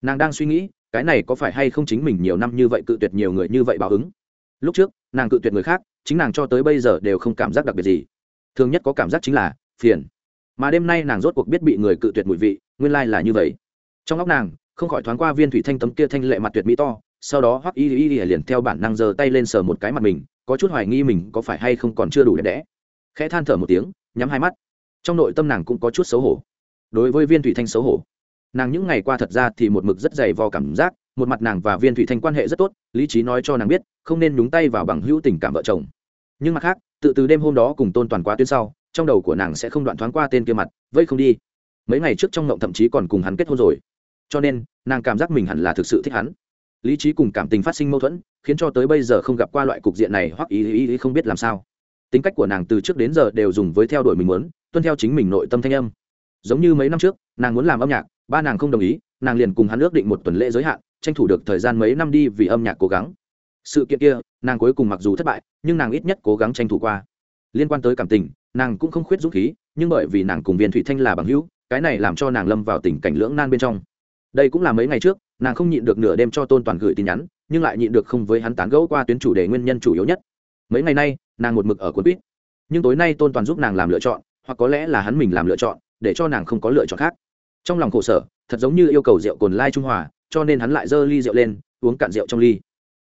Nàng đang suy nghĩ, cái này có phải hay không chính mình nhiều năm như vậy cự tuyệt nhiều người như vậy báo ứng? Lúc trước, nàng cự tuyệt người khác, chính nàng cho tới bây giờ đều không cảm giác đặc biệt gì. Thường nhất có cảm giác chính là, phiền. Mà đêm nay nàng rốt cuộc biết bị người cự tuyệt mùi vị, nguyên lai là như vậy. Trong óc nàng, không khỏi thoáng qua viên thủy thanh tấm kia thanh lệ mặt tuyệt mỹ to, sau đó hoắc y y y liền theo bản năng giơ tay lên sờ một cái mặt mình, có chút hoài nghi mình có phải hay không còn chưa đủ đẹp đẽ. Khẽ than thở một tiếng, nhắm hai mắt. Trong nội tâm nàng cũng có chút xấu hổ đối với viên thủy thanh xấu hổ. Nàng những ngày qua thật ra thì một mực rất dày vò cảm giác một mặt nàng và viên thủy thanh quan hệ rất tốt lý trí nói cho nàng biết không nên nhúng tay vào bằng hữu tình cảm vợ chồng. Nhưng mặt khác tự từ đêm hôm đó cùng tôn toàn quá tuyến sau trong đầu của nàng sẽ không đoạn thoáng qua tên kia mặt vây không đi. Mấy ngày trước trong ngộng thậm chí còn cùng hắn kết hôn rồi. Cho nên nàng cảm giác mình hẳn là thực sự thích hắn. Lý trí cùng cảm tình phát sinh mâu thuẫn khiến cho tới bây giờ không gặp qua loại cục diện này hoặc ý ý, ý không biết làm sao. Tính cách của nàng từ trước đến giờ đều dùng với theo đuổi mình muốn tuân theo chính mình nội tâm thanh âm giống như mấy năm trước, nàng muốn làm âm nhạc, ba nàng không đồng ý, nàng liền cùng hắn ước định một tuần lễ giới hạn, tranh thủ được thời gian mấy năm đi vì âm nhạc cố gắng. Sự kiện kia, nàng cuối cùng mặc dù thất bại, nhưng nàng ít nhất cố gắng tranh thủ qua. Liên quan tới cảm tình, nàng cũng không khuyết dũng khí, nhưng bởi vì nàng cùng viên thủy thanh là bằng hữu, cái này làm cho nàng lâm vào tình cảnh lưỡng nan bên trong. Đây cũng là mấy ngày trước, nàng không nhịn được nửa đêm cho tôn toàn gửi tin nhắn, nhưng lại nhịn được không với hắn tán gẫu qua tuyến chủ đề nguyên nhân chủ yếu nhất. Mấy ngày nay, nàng một mực ở cuốn quýt. Nhưng tối nay tôn toàn giúp nàng làm lựa chọn, hoặc có lẽ là hắn mình làm lựa chọn để cho nàng không có lựa chọn khác. Trong lòng khổ sở, thật giống như yêu cầu rượu cồn lai trung hòa, cho nên hắn lại giơ ly rượu lên, uống cạn rượu trong ly.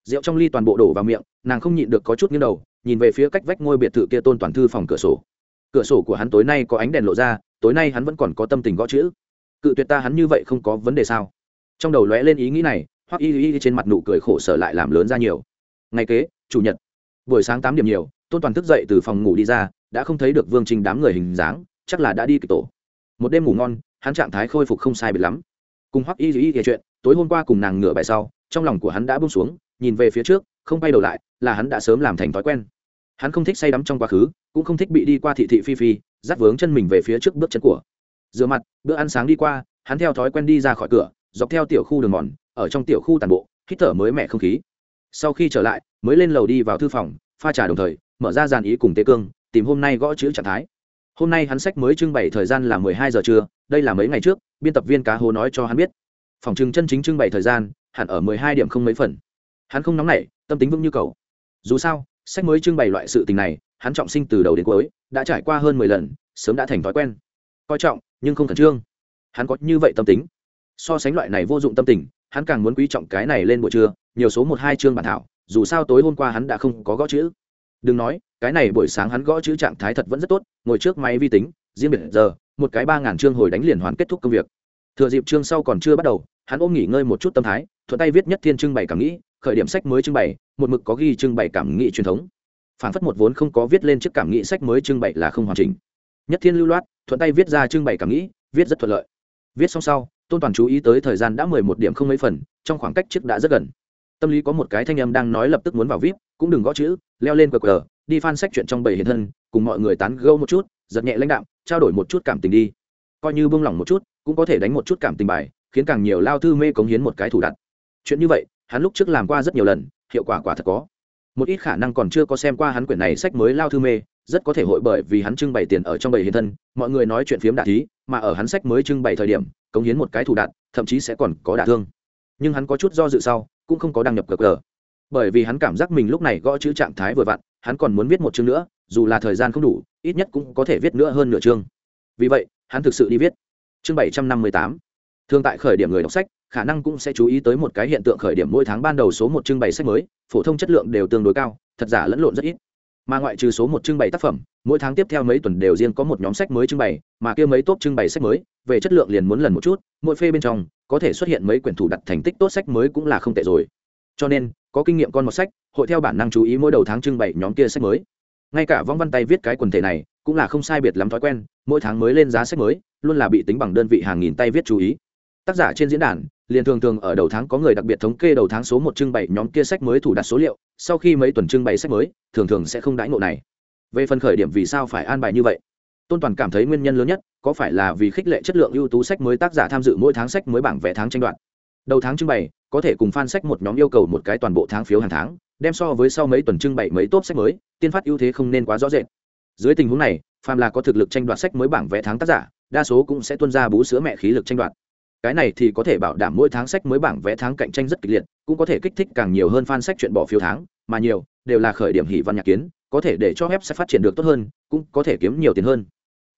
Rượu trong ly toàn bộ đổ vào miệng, nàng không nhịn được có chút nghiêng đầu, nhìn về phía cách vách ngôi biệt thự kia tôn toàn thư phòng cửa sổ. Cửa sổ của hắn tối nay có ánh đèn lộ ra, tối nay hắn vẫn còn có tâm tình gõ chữ. Cự tuyệt ta hắn như vậy không có vấn đề sao? Trong đầu lóe lên ý nghĩ này hoặc y y trên mặt nụ cười khổ sở lại làm lớn ra nhiều. Ngày kế, chủ nhật, buổi sáng tám điểm nhiều, tôn toàn thức dậy từ phòng ngủ đi ra, đã không thấy được vương trình đám người hình dáng, chắc là đã đi kịch tổ một đêm ngủ ngon, hắn trạng thái khôi phục không sai biệt lắm. Cùng hoắc y y kể chuyện, tối hôm qua cùng nàng ngửa bài sau, trong lòng của hắn đã bung xuống, nhìn về phía trước, không bay đầu lại, là hắn đã sớm làm thành thói quen. Hắn không thích say đắm trong quá khứ, cũng không thích bị đi qua thị thị phi phi, dắt vướng chân mình về phía trước bước chân của. Rửa mặt, bữa ăn sáng đi qua, hắn theo thói quen đi ra khỏi cửa, dọc theo tiểu khu đường mòn, ở trong tiểu khu tàn bộ, hít thở mới mẻ không khí. Sau khi trở lại, mới lên lầu đi vào thư phòng, pha trà đồng thời, mở ra dàn ý cùng tế cương, tìm hôm nay gõ chữ trạng thái hôm nay hắn sách mới trưng bày thời gian là mười hai giờ trưa, đây là mấy ngày trước, biên tập viên cá hồ nói cho hắn biết. Phòng trừng chân chính trưng bày thời gian, hẳn ở mười hai điểm không mấy phần. Hắn không nóng nảy, tâm tính vững như cầu. Dù sao, sách mới trưng bày loại sự tình này, hắn trọng sinh từ đầu đến cuối, đã trải qua hơn mười lần, sớm đã thành thói quen. Coi trọng, nhưng không khẩn trương. Hắn có như vậy tâm tính. So sánh loại này vô dụng tâm tình, hắn càng muốn quý trọng cái này lên buổi trưa, nhiều số một hai chương bản thảo, dù sao tối hôm qua hắn đã không có gõ chữ đừng nói, cái này buổi sáng hắn gõ chữ trạng thái thật vẫn rất tốt, ngồi trước máy vi tính, riêng biệt giờ, một cái ba ngàn chương hồi đánh liền hoàn kết thúc công việc. Thừa dịp chương sau còn chưa bắt đầu, hắn ôm nghỉ ngơi một chút tâm thái, thuận tay viết nhất thiên trưng bày cảm nghĩ, khởi điểm sách mới trưng bày, một mực có ghi trưng bày cảm nghĩ truyền thống. Phản phất một vốn không có viết lên chiếc cảm nghĩ sách mới trưng bày là không hoàn chỉnh. Nhất thiên lưu loát, thuận tay viết ra trưng bày cảm nghĩ, viết rất thuận lợi. Viết xong sau, tôn toàn chú ý tới thời gian đã mười một điểm không mấy phần, trong khoảng cách trước đã rất gần tâm lý có một cái thanh âm đang nói lập tức muốn vào vip, cũng đừng gõ chữ, leo lên cờ cờ đi phan sách chuyện trong bảy hiện thân, cùng mọi người tán gâu một chút, giật nhẹ lãnh đạo trao đổi một chút cảm tình đi. Coi như buông lỏng một chút, cũng có thể đánh một chút cảm tình bài, khiến càng nhiều lao thư mê cống hiến một cái thủ đặt chuyện như vậy, hắn lúc trước làm qua rất nhiều lần, hiệu quả quả thật có. Một ít khả năng còn chưa có xem qua hắn quyển này sách mới lao thư mê, rất có thể hội bởi vì hắn trưng bày tiền ở trong bầy hiện thân, mọi người nói chuyện phiếm đạ thí, mà ở hắn sách mới trưng bày thời điểm, cống hiến một cái thủ đạn thậm chí sẽ còn có đả thương. Nhưng hắn có chút do dự sau cũng không có đăng nhập cờ cờ. Bởi vì hắn cảm giác mình lúc này gõ chữ trạng thái vừa vặn, hắn còn muốn viết một chương nữa, dù là thời gian không đủ, ít nhất cũng có thể viết nữa hơn nửa chương. Vì vậy, hắn thực sự đi viết. Chương bảy trăm năm mươi tám. Thường tại khởi điểm người đọc sách, khả năng cũng sẽ chú ý tới một cái hiện tượng khởi điểm mỗi tháng ban đầu số một trưng bày sách mới, phổ thông chất lượng đều tương đối cao, thật giả lẫn lộn rất ít mà ngoại trừ số một trưng bày tác phẩm, mỗi tháng tiếp theo mấy tuần đều riêng có một nhóm sách mới trưng bày, mà kia mấy tốt trưng bày sách mới, về chất lượng liền muốn lần một chút, mỗi phê bên trong, có thể xuất hiện mấy quyển thủ đặt thành tích tốt sách mới cũng là không tệ rồi. Cho nên, có kinh nghiệm con một sách, hội theo bản năng chú ý mỗi đầu tháng trưng bày nhóm kia sách mới. Ngay cả vong văn tay viết cái quần thể này, cũng là không sai biệt lắm thói quen, mỗi tháng mới lên giá sách mới, luôn là bị tính bằng đơn vị hàng nghìn tay viết chú ý tác giả trên diễn đàn, liền thường thường ở đầu tháng có người đặc biệt thống kê đầu tháng số một trưng bày nhóm kia sách mới thủ đặt số liệu, sau khi mấy tuần trưng bày sách mới, thường thường sẽ không đãi ngộ này. Về phần khởi điểm vì sao phải an bài như vậy? Tôn toàn cảm thấy nguyên nhân lớn nhất có phải là vì khích lệ chất lượng ưu tú sách mới tác giả tham dự mỗi tháng sách mới bảng vẽ tháng tranh đoạt. Đầu tháng trưng bày, có thể cùng fan sách một nhóm yêu cầu một cái toàn bộ tháng phiếu hàng tháng, đem so với sau mấy tuần trưng bày mấy tốt sách mới, tiên phát ưu thế không nên quá rõ rệt. Dưới tình huống này phàm là có thực lực tranh đoạt sách mới bảng vẽ tháng tác giả, đa số cũng sẽ tuân ra bú sữa mẹ khí lực tranh đoạt cái này thì có thể bảo đảm mỗi tháng sách mới bảng vẽ tháng cạnh tranh rất kịch liệt, cũng có thể kích thích càng nhiều hơn fan sách chuyện bỏ phiếu tháng, mà nhiều, đều là khởi điểm hỷ văn nhạc kiến, có thể để cho web sẽ phát triển được tốt hơn, cũng có thể kiếm nhiều tiền hơn.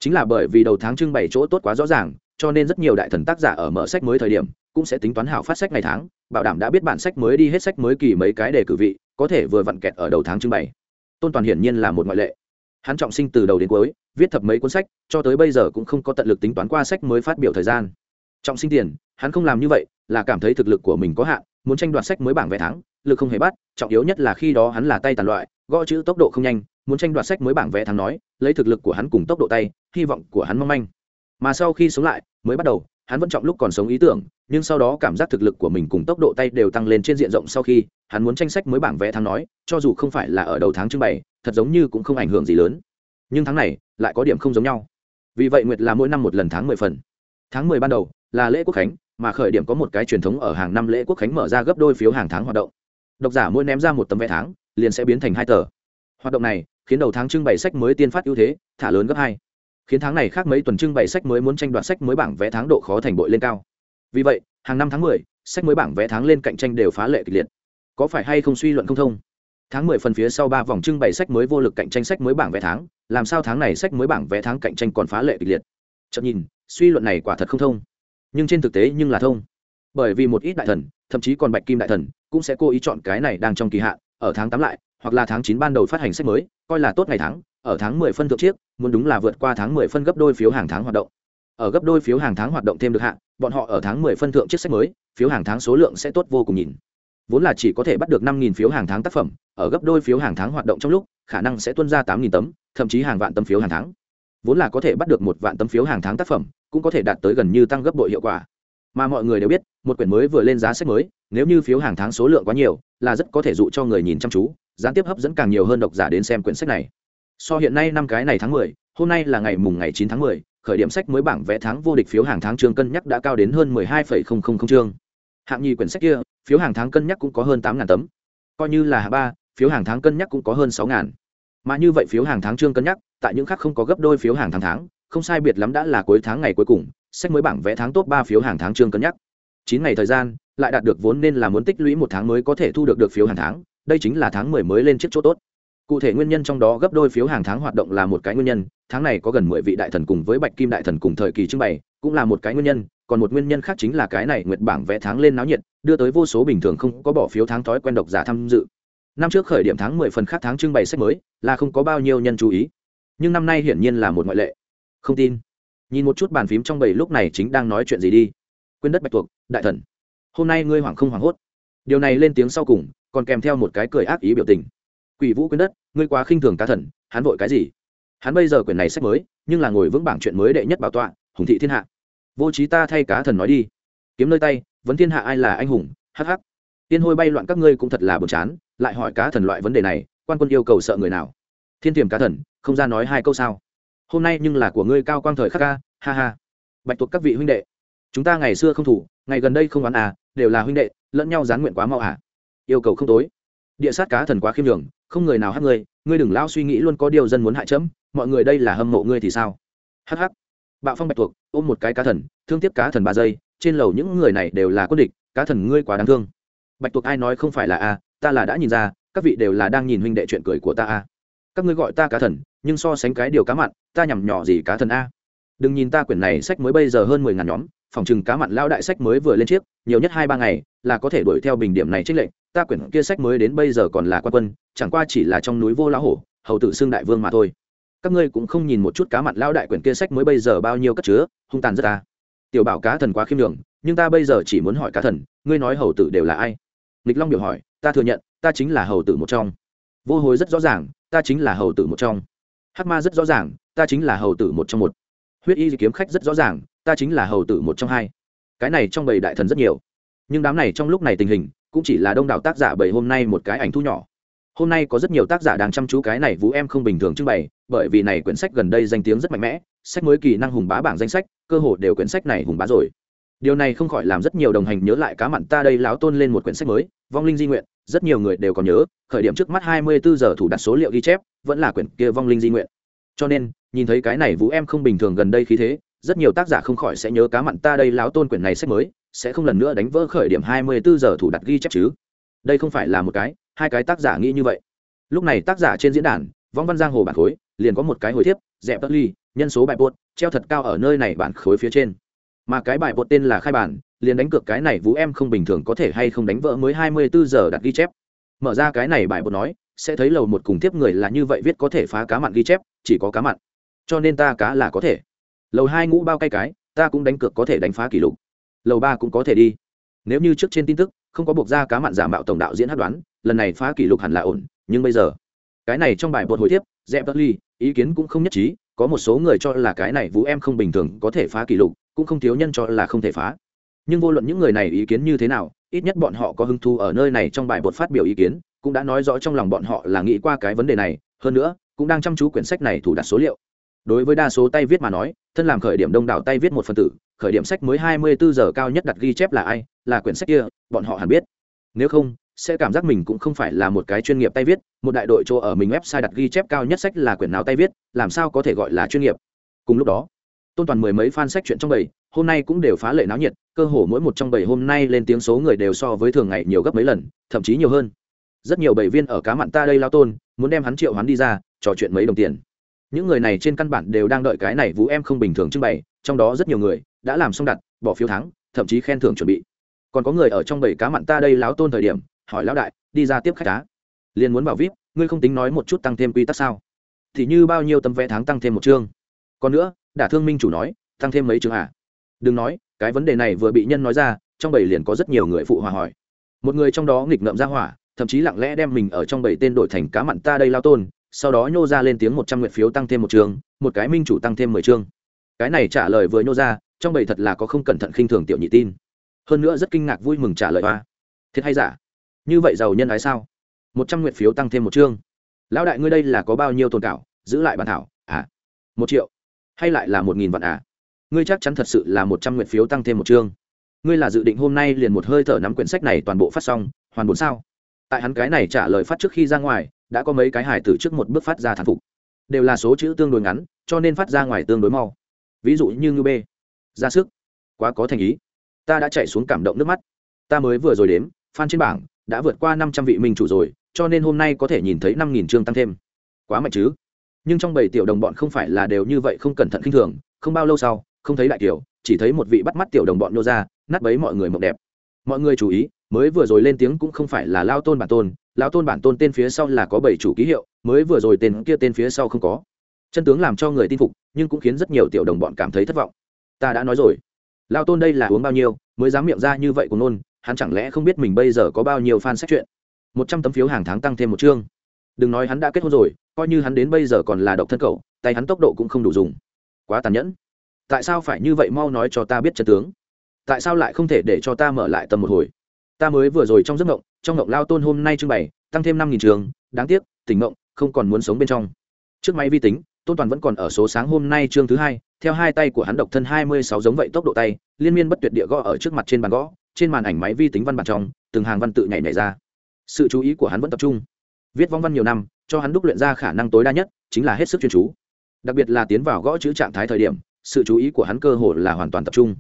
Chính là bởi vì đầu tháng trưng bày chỗ tốt quá rõ ràng, cho nên rất nhiều đại thần tác giả ở mở sách mới thời điểm, cũng sẽ tính toán hảo phát sách ngày tháng, bảo đảm đã biết bản sách mới đi hết sách mới kỳ mấy cái đề cử vị, có thể vừa vặn kẹt ở đầu tháng trưng bày. Tôn toàn hiển nhiên là một ngoại lệ. Hắn trọng sinh từ đầu đến cuối, viết thập mấy cuốn sách, cho tới bây giờ cũng không có tận lực tính toán qua sách mới phát biểu thời gian trọng sinh tiền, hắn không làm như vậy, là cảm thấy thực lực của mình có hạn, muốn tranh đoạt sách mới bảng vé thắng, lực không hề bắt, trọng yếu nhất là khi đó hắn là tay tàn loại, gõ chữ tốc độ không nhanh, muốn tranh đoạt sách mới bảng vé thắng nói, lấy thực lực của hắn cùng tốc độ tay, hy vọng của hắn mong manh. Mà sau khi sống lại, mới bắt đầu, hắn vẫn trọng lúc còn sống ý tưởng, nhưng sau đó cảm giác thực lực của mình cùng tốc độ tay đều tăng lên trên diện rộng sau khi, hắn muốn tranh sách mới bảng vé thắng nói, cho dù không phải là ở đầu tháng trưng bày, thật giống như cũng không ảnh hưởng gì lớn. Nhưng tháng này, lại có điểm không giống nhau. Vì vậy nguyệt là mỗi năm một lần tháng mười phần. Tháng mười ban đầu là lễ quốc khánh, mà khởi điểm có một cái truyền thống ở hàng năm lễ quốc khánh mở ra gấp đôi phiếu hàng tháng hoạt động. Độc giả mỗi ném ra một tấm vé tháng, liền sẽ biến thành hai tờ. Hoạt động này khiến đầu tháng trưng bày sách mới tiên phát ưu thế, thả lớn gấp hai. Khiến tháng này khác mấy tuần trưng bày sách mới muốn tranh đoạt sách mới bảng vé tháng độ khó thành bội lên cao. Vì vậy, hàng năm tháng mười, sách mới bảng vé tháng lên cạnh tranh đều phá lệ kịch liệt. Có phải hay không suy luận không thông? Tháng mười phần phía sau ba vòng trưng bày sách mới vô lực cạnh tranh sách mới bảng vé tháng, làm sao tháng này sách mới bảng vé tháng cạnh tranh còn phá lệ kịch liệt? Chậm nhìn, suy luận này quả thật không thông nhưng trên thực tế nhưng là thông. Bởi vì một ít đại thần, thậm chí còn bạch kim đại thần, cũng sẽ cố ý chọn cái này đang trong kỳ hạn, ở tháng tám lại, hoặc là tháng chín ban đầu phát hành sách mới, coi là tốt ngày tháng, ở tháng mười phân thượng chiếc, muốn đúng là vượt qua tháng mười phân gấp đôi phiếu hàng tháng hoạt động. Ở gấp đôi phiếu hàng tháng hoạt động thêm được hạn, bọn họ ở tháng mười phân thượng chiếc sách mới, phiếu hàng tháng số lượng sẽ tốt vô cùng nhìn. Vốn là chỉ có thể bắt được năm nghìn phiếu hàng tháng tác phẩm, ở gấp đôi phiếu hàng tháng hoạt động trong lúc, khả năng sẽ tuân ra tám nghìn tấm, thậm chí hàng vạn tấm phiếu hàng tháng vốn là có thể bắt được một vạn tấm phiếu hàng tháng tác phẩm cũng có thể đạt tới gần như tăng gấp bội hiệu quả. Mà mọi người đều biết một quyển mới vừa lên giá sách mới nếu như phiếu hàng tháng số lượng quá nhiều là rất có thể dụ cho người nhìn chăm chú gián tiếp hấp dẫn càng nhiều hơn độc giả đến xem quyển sách này. So hiện nay năm cái này tháng mười, hôm nay là ngày mùng ngày chín tháng mười, khởi điểm sách mới bảng vẽ tháng vô địch phiếu hàng tháng chương cân nhắc đã cao đến hơn mười hai phẩy không không không chương. Hạng nhì quyển sách kia phiếu hàng tháng cân nhắc cũng có hơn tám ngàn tấm. Coi như là hạng ba phiếu hàng tháng cân nhắc cũng có hơn sáu ngàn. Mà như vậy phiếu hàng tháng chương cân nhắc tại những khác không có gấp đôi phiếu hàng tháng tháng, không sai biệt lắm đã là cuối tháng ngày cuối cùng, sách mới bảng vẽ tháng top ba phiếu hàng tháng chương cân nhắc. Chín ngày thời gian, lại đạt được vốn nên là muốn tích lũy một tháng mới có thể thu được được phiếu hàng tháng, đây chính là tháng mười mới lên chiếc chỗ tốt. Cụ thể nguyên nhân trong đó gấp đôi phiếu hàng tháng hoạt động là một cái nguyên nhân, tháng này có gần mười vị đại thần cùng với bạch kim đại thần cùng thời kỳ trưng bày, cũng là một cái nguyên nhân, còn một nguyên nhân khác chính là cái này nguyệt bảng vẽ tháng lên náo nhiệt, đưa tới vô số bình thường không có bỏ phiếu tháng thói quen độc giả tham dự. Năm trước khởi điểm tháng mười phần khác tháng trưng bày sách mới, là không có bao nhiêu nhân chú ý nhưng năm nay hiển nhiên là một ngoại lệ. Không tin. Nhìn một chút bàn phím trong bầy lúc này chính đang nói chuyện gì đi. Quên đất bạch tuộc đại thần. Hôm nay ngươi hoảng không hoảng hốt. Điều này lên tiếng sau cùng, còn kèm theo một cái cười ác ý biểu tình. Quỷ vũ quyến đất, ngươi quá khinh thường cá thần, hắn vội cái gì? Hắn bây giờ quyển này sách mới, nhưng là ngồi vững bảng chuyện mới đệ nhất bảo tọa, hùng thị thiên hạ. Vô trí ta thay cá thần nói đi. Kiếm nơi tay, vấn thiên hạ ai là anh hùng hh tiên hôi bay loạn các ngươi cũng thật là buồn chán, lại hỏi cá thần loại vấn đề này, quan quân yêu cầu sợ người nào? Thiên tiềm cá thần, không ra nói hai câu sao? Hôm nay nhưng là của ngươi cao quang thời khắc ca, ha ha. Bạch tuộc các vị huynh đệ, chúng ta ngày xưa không thủ, ngày gần đây không đoán à đều là huynh đệ, lẫn nhau gián nguyện quá mau à. Yêu cầu không tối. Địa sát cá thần quá khiêm đường không người nào hát ngươi ngươi đừng lao suy nghĩ luôn có điều dân muốn hại chấm, mọi người đây là hâm mộ ngươi thì sao? Hh bạo phong bạch tuộc ôm một cái cá thần, thương tiếp cá thần ba giây, trên lầu những người này đều là quân địch, cá thần ngươi quá đáng thương. Bạch tuộc ai nói không phải là a, ta là đã nhìn ra, các vị đều là đang nhìn huynh đệ chuyện cười của ta a các ngươi gọi ta cá thần, nhưng so sánh cái điều cá mặn, ta nhằm nhỏ gì cá thần a. Đừng nhìn ta quyển này sách mới bây giờ hơn mười ngàn nhóm, phòng chừng cá mặn lao đại sách mới vừa lên chiếc, nhiều nhất hai ba ngày, là có thể đuổi theo bình điểm này trích lệnh ta quyển kia sách mới đến bây giờ còn là quan quân, chẳng qua chỉ là trong núi vô lão hổ, hầu tử xương đại vương mà thôi. Các ngươi cũng không nhìn một chút cá mặn lao đại quyển kia sách mới bây giờ bao nhiêu cất chứa, hung tàn rất ta. Tiểu bảo cá thần quá khiêm đường nhưng ta bây giờ chỉ muốn hỏi cá thần, ngươi nói hầu tử đều là ai? Nghịch long biểu hỏi, ta thừa nhận, ta chính là hầu tử một trong. Vô hồi rất rõ ràng ta chính là hầu tử một trong. Hắc ma rất rõ ràng, ta chính là hầu tử một trong một. Huyết y kiếm khách rất rõ ràng, ta chính là hầu tử một trong hai. Cái này trong bầy đại thần rất nhiều. Nhưng đám này trong lúc này tình hình, cũng chỉ là đông đảo tác giả bầy hôm nay một cái ảnh thu nhỏ. Hôm nay có rất nhiều tác giả đang chăm chú cái này vũ em không bình thường trưng bày, bởi vì này quyển sách gần đây danh tiếng rất mạnh mẽ, sách mới kỳ năng hùng bá bảng danh sách, cơ hội đều quyển sách này hùng bá rồi điều này không khỏi làm rất nhiều đồng hành nhớ lại cá mặn ta đây láo tôn lên một quyển sách mới, vong linh di nguyện, rất nhiều người đều còn nhớ, khởi điểm trước mắt hai mươi bốn giờ thủ đặt số liệu ghi chép, vẫn là quyển kia vong linh di nguyện. Cho nên, nhìn thấy cái này vũ em không bình thường gần đây khí thế, rất nhiều tác giả không khỏi sẽ nhớ cá mặn ta đây láo tôn quyển này sách mới, sẽ không lần nữa đánh vỡ khởi điểm hai mươi bốn giờ thủ đặt ghi chép chứ. Đây không phải là một cái, hai cái tác giả nghĩ như vậy. Lúc này tác giả trên diễn đàn, vong văn giang hồ bản khối, liền có một cái hồi thiếp, dẹp tất ly, nhân số bài buốt, treo thật cao ở nơi này bản khối phía trên mà cái bài bột tên là khai bản liền đánh cược cái này vũ em không bình thường có thể hay không đánh vỡ mới hai mươi bốn giờ đặt ghi chép. Mở ra cái này bài bột nói sẽ thấy lầu một cùng tiếp người là như vậy viết có thể phá cá mặn ghi chép chỉ có cá mặn. Cho nên ta cá là có thể. Lầu hai ngũ bao cay cái ta cũng đánh cược có thể đánh phá kỷ lục. Lầu ba cũng có thể đi. Nếu như trước trên tin tức không có buộc ra cá mặn giả mạo tổng đạo diễn hát đoán lần này phá kỷ lục hẳn là ổn nhưng bây giờ cái này trong bài bột hồi tiếp, dẹp bất ly ý kiến cũng không nhất trí có một số người cho là cái này vũ em không bình thường có thể phá kỷ lục cũng không thiếu nhân cho là không thể phá. Nhưng vô luận những người này ý kiến như thế nào, ít nhất bọn họ có hứng thu ở nơi này trong bài bột phát biểu ý kiến, cũng đã nói rõ trong lòng bọn họ là nghĩ qua cái vấn đề này, hơn nữa, cũng đang chăm chú quyển sách này thủ đặt số liệu. Đối với đa số tay viết mà nói, thân làm khởi điểm đông đảo tay viết một phần tử, khởi điểm sách mới hai mươi bốn giờ cao nhất đặt ghi chép là ai, là quyển sách kia, bọn họ hẳn biết. Nếu không, sẽ cảm giác mình cũng không phải là một cái chuyên nghiệp tay viết, một đại đội chỗ ở mình website đặt ghi chép cao nhất sách là quyển nào tay viết, làm sao có thể gọi là chuyên nghiệp. Cùng lúc đó tôn toàn mười mấy fan sách chuyện trong bầy, hôm nay cũng đều phá lệ náo nhiệt, cơ hồ mỗi một trong bầy hôm nay lên tiếng số người đều so với thường ngày nhiều gấp mấy lần, thậm chí nhiều hơn. Rất nhiều bầy viên ở cá mặn ta đây lao tôn, muốn đem hắn triệu hắn đi ra, trò chuyện mấy đồng tiền. Những người này trên căn bản đều đang đợi cái này vũ em không bình thường trưng bày, trong đó rất nhiều người đã làm xong đặt, bỏ phiếu thắng, thậm chí khen thưởng chuẩn bị. Còn có người ở trong bầy cá mặn ta đây láo tôn thời điểm, hỏi lão đại, đi ra tiếp khách cá liền muốn bảo vip, ngươi không tính nói một chút tăng thêm quy tắc sao? Thì như bao nhiêu tấm vé tháng tăng thêm một chương. Còn nữa đả thương minh chủ nói, tăng thêm mấy trường à? Đừng nói, cái vấn đề này vừa bị nhân nói ra, trong bầy liền có rất nhiều người phụ hòa hỏi. Một người trong đó nghịch ngợm ra hỏa, thậm chí lặng lẽ đem mình ở trong bầy tên đổi thành cá mặn ta đây lao tôn, sau đó nhô ra lên tiếng một trăm nguyện phiếu tăng thêm một chương một cái minh chủ tăng thêm mười chương cái này trả lời vừa nhô ra, trong bầy thật là có không cẩn thận khinh thường tiểu nhị tin. Hơn nữa rất kinh ngạc vui mừng trả lời hoa. Thiệt hay giả? Như vậy giàu nhân ái sao? Một trăm nguyện phiếu tăng thêm một chương lão đại ngươi đây là có bao nhiêu tồn cảo? Giữ lại bản thảo. À một triệu hay lại là một nghìn vạn à? Ngươi chắc chắn thật sự là một trăm nguyện phiếu tăng thêm một chương. Ngươi là dự định hôm nay liền một hơi thở nắm quyển sách này toàn bộ phát xong, hoàn bốn sao? Tại hắn cái này trả lời phát trước khi ra ngoài, đã có mấy cái hài tử trước một bước phát ra thán phục. Đều là số chữ tương đối ngắn, cho nên phát ra ngoài tương đối mau. Ví dụ như ngư b ra sức. Quá có thành ý. Ta đã chạy xuống cảm động nước mắt. Ta mới vừa rồi đếm, fan trên bảng, đã vượt qua năm trăm vị minh chủ rồi, cho nên hôm nay có thể nhìn thấy năm nghìn chương tăng thêm. Quá mạnh chứ? Nhưng trong bảy tiểu đồng bọn không phải là đều như vậy không cẩn thận khinh thường, không bao lâu sau, không thấy đại kiều chỉ thấy một vị bắt mắt tiểu đồng bọn nô ra, nát bấy mọi người mộng đẹp. Mọi người chú ý, mới vừa rồi lên tiếng cũng không phải là lao tôn bản tôn, lao tôn bản tôn tên phía sau là có bảy chủ ký hiệu, mới vừa rồi tên kia tên phía sau không có. Chân tướng làm cho người tin phục, nhưng cũng khiến rất nhiều tiểu đồng bọn cảm thấy thất vọng. Ta đã nói rồi. Lao tôn đây là uống bao nhiêu, mới dám miệng ra như vậy của nôn, hắn chẳng lẽ không biết mình bây giờ có bao nhiêu fan sách chuyện. Một trăm tấm phiếu hàng tháng tăng thêm một chương đừng nói hắn đã kết hôn rồi, coi như hắn đến bây giờ còn là độc thân cậu, tay hắn tốc độ cũng không đủ dùng. Quá tàn nhẫn. Tại sao phải như vậy mau nói cho ta biết chân tướng? Tại sao lại không thể để cho ta mở lại tầm một hồi? Ta mới vừa rồi trong giấc ngộng trong ngộng lao tôn hôm nay trưng bày, tăng thêm năm nghìn trường, đáng tiếc, tỉnh ngộng không còn muốn sống bên trong. Trước máy vi tính, tôn toàn vẫn còn ở số sáng hôm nay chương thứ hai, theo hai tay của hắn độc thân hai mươi sáu giống vậy tốc độ tay, liên miên bất tuyệt địa gõ ở trước mặt trên bàn gõ, trên màn ảnh máy vi tính văn bản trong, từng hàng văn tự nhảy nhảy ra. Sự chú ý của hắn vẫn tập trung viết vong văn nhiều năm, cho hắn đúc luyện ra khả năng tối đa nhất, chính là hết sức chuyên chú. Đặc biệt là tiến vào gõ chữ trạng thái thời điểm, sự chú ý của hắn cơ hồ là hoàn toàn tập trung.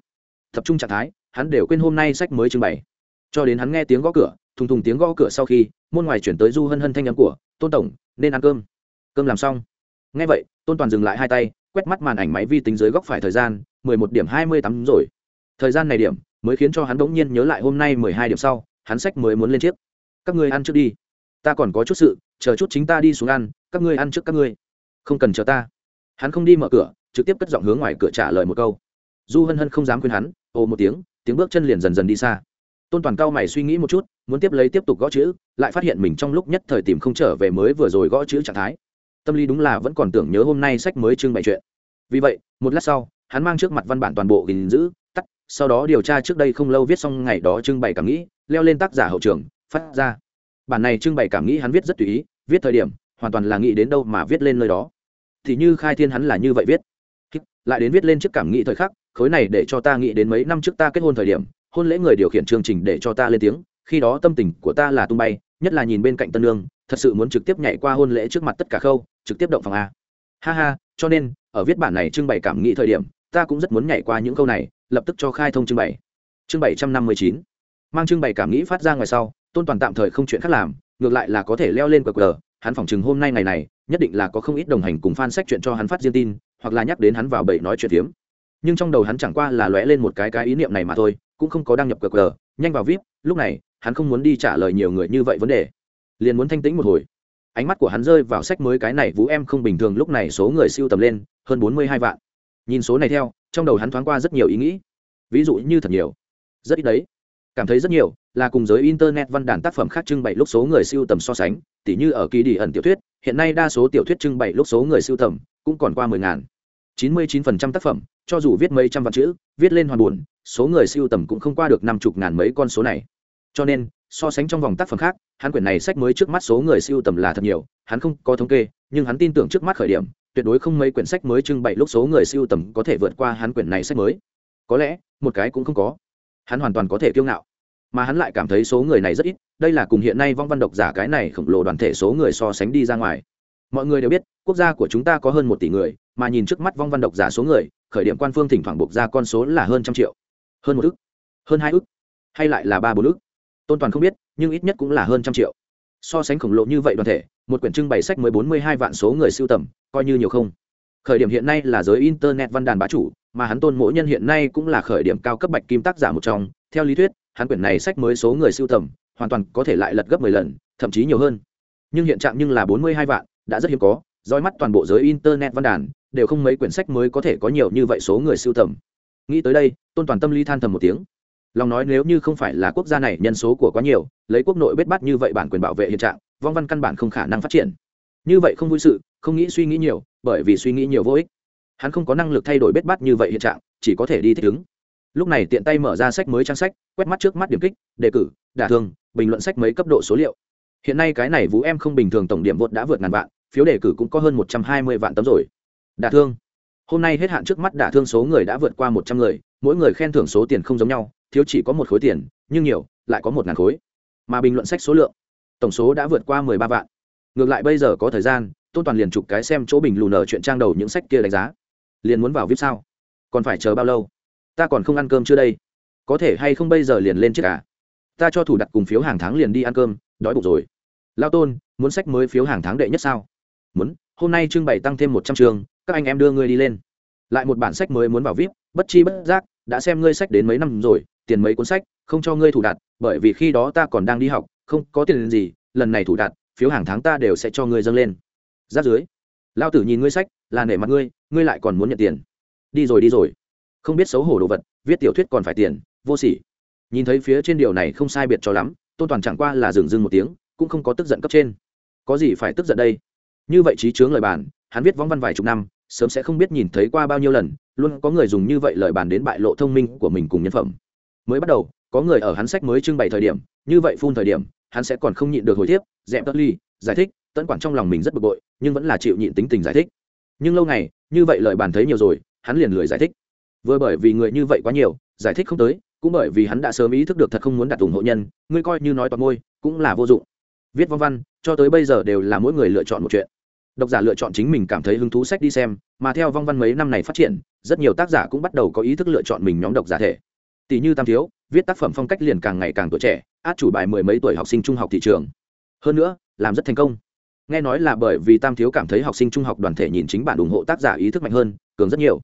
Tập trung trạng thái, hắn đều quên hôm nay sách mới trưng bày. Cho đến hắn nghe tiếng gõ cửa, thùng thùng tiếng gõ cửa sau khi, môn ngoài chuyển tới du hân hân thanh nhắm của, tôn tổng, nên ăn cơm. Cơm làm xong. Nghe vậy, tôn toàn dừng lại hai tay, quét mắt màn ảnh máy vi tính dưới góc phải thời gian, mười một điểm hai mươi tám rồi. Thời gian này điểm, mới khiến cho hắn đ ỗ n g nhiên nhớ lại hôm nay mười hai điểm sau, hắn sách mới muốn lên chiếc. Các ngươi ăn trước đi ta còn có chút sự, chờ chút chính ta đi xuống ăn, các ngươi ăn trước các ngươi. Không cần chờ ta. Hắn không đi mở cửa, trực tiếp cất giọng hướng ngoài cửa trả lời một câu. Du hân hân không dám khuyên hắn, ồ một tiếng tiếng bước chân liền dần dần đi xa. Tôn toàn cao mày suy nghĩ một chút, muốn tiếp lấy tiếp tục gõ chữ, lại phát hiện mình trong lúc nhất thời tìm không trở về mới vừa rồi gõ chữ trạng thái. Tâm lý đúng là vẫn còn tưởng nhớ hôm nay sách mới trưng bày chuyện. Vì vậy, một lát sau, hắn mang trước mặt văn bản toàn bộ gìn giữ, tắt, sau đó điều tra trước đây không lâu viết xong ngày đó trưng bày cảm nghĩ, leo lên tác giả hậu trường, phát ra bản này trưng bày cảm nghĩ hắn viết rất tùy ý, viết thời điểm, hoàn toàn là nghĩ đến đâu mà viết lên nơi đó. Thì như khai thiên hắn là như vậy viết. Lại đến viết lên trước cảm nghĩ thời khắc, khối này để cho ta nghĩ đến mấy năm trước ta kết hôn thời điểm, hôn lễ người điều khiển chương trình để cho ta lên tiếng, khi đó tâm tình của ta là tung bay, nhất là nhìn bên cạnh tân lương thật sự muốn trực tiếp nhảy qua hôn lễ trước mặt tất cả khâu, trực tiếp động phòng a. Ha ha, cho nên, ở viết bản này trưng bày cảm nghĩ thời điểm, ta cũng rất muốn nhảy qua những câu này, lập tức cho khai thông trưng bày. Chương bảy trăm năm mươi chín. Mang trưng bày cảm nghĩ phát ra ngoài sau tôn toàn tạm thời không chuyện khác làm, ngược lại là có thể leo lên qr hắn phỏng chừng hôm nay ngày này, nhất định là có không ít đồng hành cùng fan sách chuyện cho hắn phát riêng tin, hoặc là nhắc đến hắn vào bậy nói chuyện phiếm. Nhưng trong đầu hắn chẳng qua là lóe lên một cái cái ý niệm này mà thôi, cũng không có đăng nhập qr nhanh vào vip, lúc này, hắn không muốn đi trả lời nhiều người như vậy vấn đề. Liền muốn thanh tĩnh một hồi. Ánh mắt của hắn rơi vào sách mới cái này vũ em không bình thường lúc này số người siêu tầm lên, hơn bốn mươi hai vạn. Nhìn số này theo, trong đầu hắn thoáng qua rất nhiều ý nghĩ. Ví dụ như thật nhiều. Rất ít đấy cảm thấy rất nhiều, là cùng giới internet văn đàn tác phẩm khác trưng bày lúc số người siêu tầm so sánh, tỉ như ở kỳ đi ẩn tiểu thuyết, hiện nay đa số tiểu thuyết trưng bày lúc số người siêu tầm, cũng còn qua mười ngàn. Chín mươi chín phần trăm tác phẩm, cho dù viết mấy trăm vạn chữ, viết lên hoàn buồn, số người siêu tầm cũng không qua được năm chục ngàn mấy con số này. Cho nên, so sánh trong vòng tác phẩm khác, hắn quyển này sách mới trước mắt số người siêu tầm là thật nhiều, hắn không có thống kê, nhưng hắn tin tưởng trước mắt khởi điểm, tuyệt đối không mấy quyển sách mới trưng bày lúc số người siêu tầm có thể vượt qua hắn quyển này sách mới. Có lẽ, một cái cũng không có hắn hoàn toàn có thể kiêu ngạo. Mà hắn lại cảm thấy số người này rất ít, đây là cùng hiện nay vong văn độc giả cái này khổng lồ đoàn thể số người so sánh đi ra ngoài. Mọi người đều biết, quốc gia của chúng ta có hơn một tỷ người, mà nhìn trước mắt vong văn độc giả số người, khởi điểm quan phương thỉnh thoảng buộc ra con số là hơn trăm triệu. Hơn một ức, hơn hai ức, hay lại là ba bốn ức. Tôn toàn không biết, nhưng ít nhất cũng là hơn trăm triệu. So sánh khổng lồ như vậy đoàn thể, một quyển trưng bày sách mới bốn mươi hai vạn số người siêu tầm, coi như nhiều không. Khởi điểm hiện nay là giới internet văn đàn bá chủ mà hắn tôn mỗi nhân hiện nay cũng là khởi điểm cao cấp bạch kim tác giả một trong. Theo lý thuyết, hắn quyển này sách mới số người sưu tầm, hoàn toàn có thể lại lật gấp mười lần, thậm chí nhiều hơn. Nhưng hiện trạng nhưng là bốn mươi hai vạn, đã rất hiếm có, roi mắt toàn bộ giới internet văn đàn, đều không mấy quyển sách mới có thể có nhiều như vậy số người sưu tầm. Nghĩ tới đây, tôn toàn tâm lý than thầm một tiếng. Lòng nói nếu như không phải là quốc gia này nhân số của quá nhiều, lấy quốc nội bết bắt như vậy bản quyền bảo vệ hiện trạng, vong văn căn bản không khả năng phát triển. Như vậy không vui sự, không nghĩ suy nghĩ nhiều, bởi vì suy nghĩ nhiều vô ích hắn không có năng lực thay đổi bết bát như vậy hiện trạng, chỉ có thể đi thích ứng. Lúc này tiện tay mở ra sách mới trang sách, quét mắt trước mắt điểm kích, đề cử, đả thương, bình luận sách mấy cấp độ số liệu. Hiện nay cái này vũ em không bình thường tổng điểm vượt đã vượt ngàn vạn, phiếu đề cử cũng có hơn một trăm hai mươi vạn tấm rồi. Đả thương. Hôm nay hết hạn trước mắt đả thương số người đã vượt qua một trăm người, mỗi người khen thưởng số tiền không giống nhau, thiếu chỉ có một khối tiền, nhưng nhiều, lại có một ngàn khối. Mà bình luận sách số lượng, tổng số đã vượt qua mười ba vạn. Ngược lại bây giờ có thời gian, tôn toàn liền chụp cái xem chỗ bình lù nở chuyện trang đầu những sách kia đánh giá liền muốn vào vip sao? Còn phải chờ bao lâu? Ta còn không ăn cơm chưa đây? Có thể hay không bây giờ liền lên chiếc cả à? ta cho thủ đặt cùng phiếu hàng tháng liền đi ăn cơm, đói bụng rồi. Lao tôn, muốn sách mới phiếu hàng tháng đệ nhất sao? Muốn, hôm nay trưng bày tăng thêm một trăm trường, các anh em đưa ngươi đi lên. Lại một bản sách mới muốn vào vip, bất chi bất giác, đã xem ngươi sách đến mấy năm rồi, tiền mấy cuốn sách, không cho ngươi thủ đạt bởi vì khi đó ta còn đang đi học, không có tiền gì, lần này thủ đạt phiếu hàng tháng ta đều sẽ cho ngươi dâng lên. Giáp dưới. Lao tử nhìn ngươi sách, là nể mặt ngươi ngươi lại còn muốn nhận tiền. Đi rồi đi rồi. Không biết xấu hổ đồ vật, viết tiểu thuyết còn phải tiền, vô sỉ. Nhìn thấy phía trên điều này không sai biệt cho lắm, tôn toàn chẳng qua là dừng dừng một tiếng, cũng không có tức giận cấp trên. Có gì phải tức giận đây? Như vậy trí chướng lời bàn, hắn viết vong văn vài chục năm, sớm sẽ không biết nhìn thấy qua bao nhiêu lần, luôn có người dùng như vậy lời bàn đến bại lộ thông minh của mình cùng nhân phẩm. Mới bắt đầu, có người ở hắn sách mới trưng bày thời điểm, như vậy phun thời điểm, hắn sẽ còn không nhịn được hồi tiếp, dẹp tất ly, giải thích tẫn quản trong lòng mình rất bực bội, nhưng vẫn là chịu nhịn tính tình giải thích. Nhưng lâu ngày như vậy lời bàn thấy nhiều rồi, hắn liền lười giải thích. Vừa bởi vì người như vậy quá nhiều, giải thích không tới, cũng bởi vì hắn đã sớm ý thức được thật không muốn đặt ủng hộ nhân, ngươi coi như nói toàn môi, cũng là vô dụng. Viết văn văn, cho tới bây giờ đều là mỗi người lựa chọn một chuyện. Độc giả lựa chọn chính mình cảm thấy hứng thú sách đi xem, mà theo vong văn mấy năm này phát triển, rất nhiều tác giả cũng bắt đầu có ý thức lựa chọn mình nhóm độc giả thể. Tỷ như tam thiếu, viết tác phẩm phong cách liền càng ngày càng tuổi trẻ, át chủ bài mười mấy tuổi học sinh trung học thị trường. Hơn nữa, làm rất thành công nghe nói là bởi vì tam thiếu cảm thấy học sinh trung học đoàn thể nhìn chính bản ủng hộ tác giả ý thức mạnh hơn, cường rất nhiều.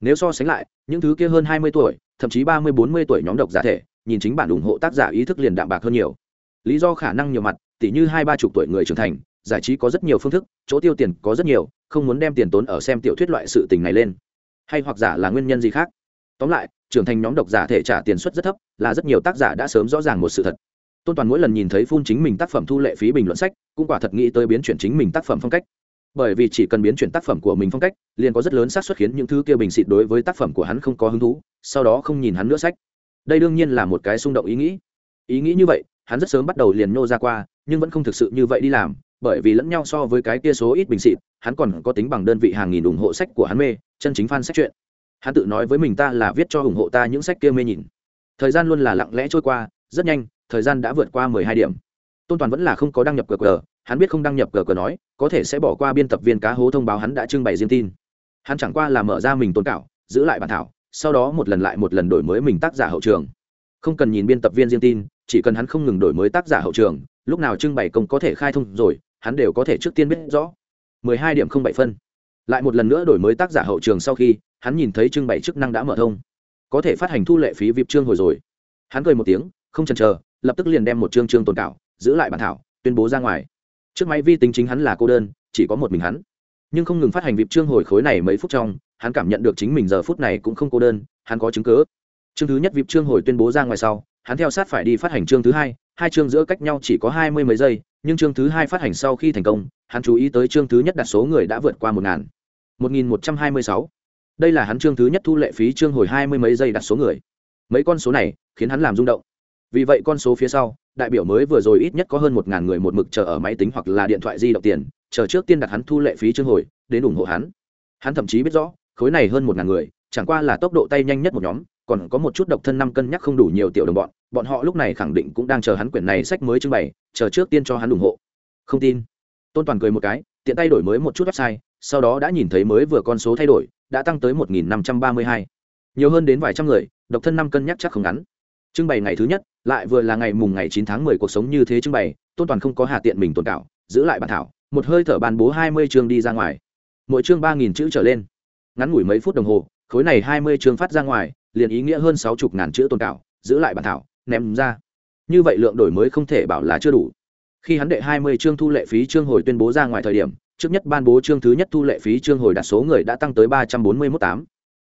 Nếu so sánh lại, những thứ kia hơn hai mươi tuổi, thậm chí ba mươi bốn mươi tuổi nhóm độc giả thể, nhìn chính bản ủng hộ tác giả ý thức liền đạm bạc hơn nhiều. Lý do khả năng nhiều mặt tỷ như hai ba chục tuổi người trưởng thành, giải trí có rất nhiều phương thức, chỗ tiêu tiền có rất nhiều, không muốn đem tiền tốn ở xem tiểu thuyết loại sự tình này lên. Hay hoặc giả là nguyên nhân gì khác. Tóm lại, trưởng thành nhóm độc giả thể trả tiền suất rất thấp, là rất nhiều tác giả đã sớm rõ ràng một sự thật tôn toàn mỗi lần nhìn thấy phun chính mình tác phẩm thu lệ phí bình luận sách, cũng quả thật nghĩ tới biến chuyển chính mình tác phẩm phong cách. Bởi vì chỉ cần biến chuyển tác phẩm của mình phong cách, liền có rất lớn xác suất khiến những thứ kia bình xịt đối với tác phẩm của hắn không có hứng thú, sau đó không nhìn hắn nữa sách. Đây đương nhiên là một cái xung động ý nghĩ. Ý nghĩ như vậy, hắn rất sớm bắt đầu liền nô ra qua, nhưng vẫn không thực sự như vậy đi làm, bởi vì lẫn nhau so với cái kia số ít bình xịt, hắn còn có tính bằng đơn vị hàng nghìn ủng hộ sách của hắn mê, chân chính fan sách chuyện. Hắn tự nói với mình ta là viết cho ủng hộ ta những sách kia mê nhìn. Thời gian luôn là lặng lẽ trôi qua, rất nhanh thời gian đã vượt qua mười hai điểm. Tôn toàn vẫn là không có đăng nhập cờ cờ, hắn biết không đăng nhập cờ cờ nói, có thể sẽ bỏ qua biên tập viên cá hố thông báo hắn đã trưng bày riêng tin. Hắn chẳng qua là mở ra mình tôn cảo giữ lại bản thảo, sau đó một lần lại một lần đổi mới mình tác giả hậu trường. Không cần nhìn biên tập viên riêng tin, chỉ cần hắn không ngừng đổi mới tác giả hậu trường, lúc nào trưng bày công có thể khai thông rồi, hắn đều có thể trước tiên biết rõ. Mười hai điểm không bảy phân. Lại một lần nữa đổi mới tác giả hậu trường sau khi, hắn nhìn thấy trưng bày chức năng đã mở thông. Có thể phát hành thu lệ phí vip chương hồi rồi. Hắn cười một tiếng, không chần chờ lập tức liền đem một chương chương tồn cảo, giữ lại bản thảo, tuyên bố ra ngoài. Trước máy vi tính chính hắn là cô đơn, chỉ có một mình hắn. Nhưng không ngừng phát hành vịp chương hồi khối này mấy phút trong, hắn cảm nhận được chính mình giờ phút này cũng không cô đơn, hắn có chứng cớ chương thứ nhất vịp chương hồi tuyên bố ra ngoài sau, hắn theo sát phải đi phát hành chương thứ hai hai chương giữa cách nhau chỉ có hai mươi mấy giây, nhưng chương thứ hai phát hành sau khi thành công, hắn chú ý tới chương thứ nhất đặt số người đã vượt qua một ngàn. Một nghìn một trăm hai mươi sáu. Đây là hắn chương thứ nhất thu lệ phí chương hồi hai mươi mấy giây đặt số người. Mấy con số này khiến hắn làm rung động vì vậy con số phía sau, đại biểu mới vừa rồi ít nhất có hơn một ngàn người một mực chờ ở máy tính hoặc là điện thoại di động tiền, chờ trước tiên đặt hắn thu lệ phí chương hồi, đến ủng hộ hắn. Hắn thậm chí biết rõ, khối này hơn một ngàn người, chẳng qua là tốc độ tay nhanh nhất một nhóm, còn có một chút độc thân năm cân nhắc không đủ nhiều tiểu đồng bọn bọn họ lúc này khẳng định cũng đang chờ hắn quyển này sách mới trưng bày, chờ trước tiên cho hắn ủng hộ. Không tin. Tôn toàn cười một cái, tiện tay đổi mới một chút website, sau đó đã nhìn thấy mới vừa con số thay đổi, đã tăng tới một nghìn năm trăm ba mươi hai. Nhiều hơn đến vài trăm người, độc thân năm cân nhắc chắc không ngắn. Trưng bày ngày thứ nhất lại vừa là ngày mùng ngày chín tháng mười cuộc sống như thế trưng bày, tôn toàn không có hạ tiện mình tồn cảo giữ lại bản thảo, một hơi thở bàn bố hai mươi chương đi ra ngoài. Mỗi chương ba nghìn chữ trở lên. Ngắn ngủi mấy phút đồng hồ, khối này hai mươi chương phát ra ngoài, liền ý nghĩa hơn sáu chục ngàn chữ tồn cảo giữ lại bản thảo, ném ra. Như vậy lượng đổi mới không thể bảo là chưa đủ. Khi hắn đệ hai mươi chương thu lệ phí chương hồi tuyên bố ra ngoài thời điểm, trước nhất ban bố chương thứ nhất thu lệ phí chương hồi đạt số người đã tăng tới ba trăm bốn mươi mốt tám.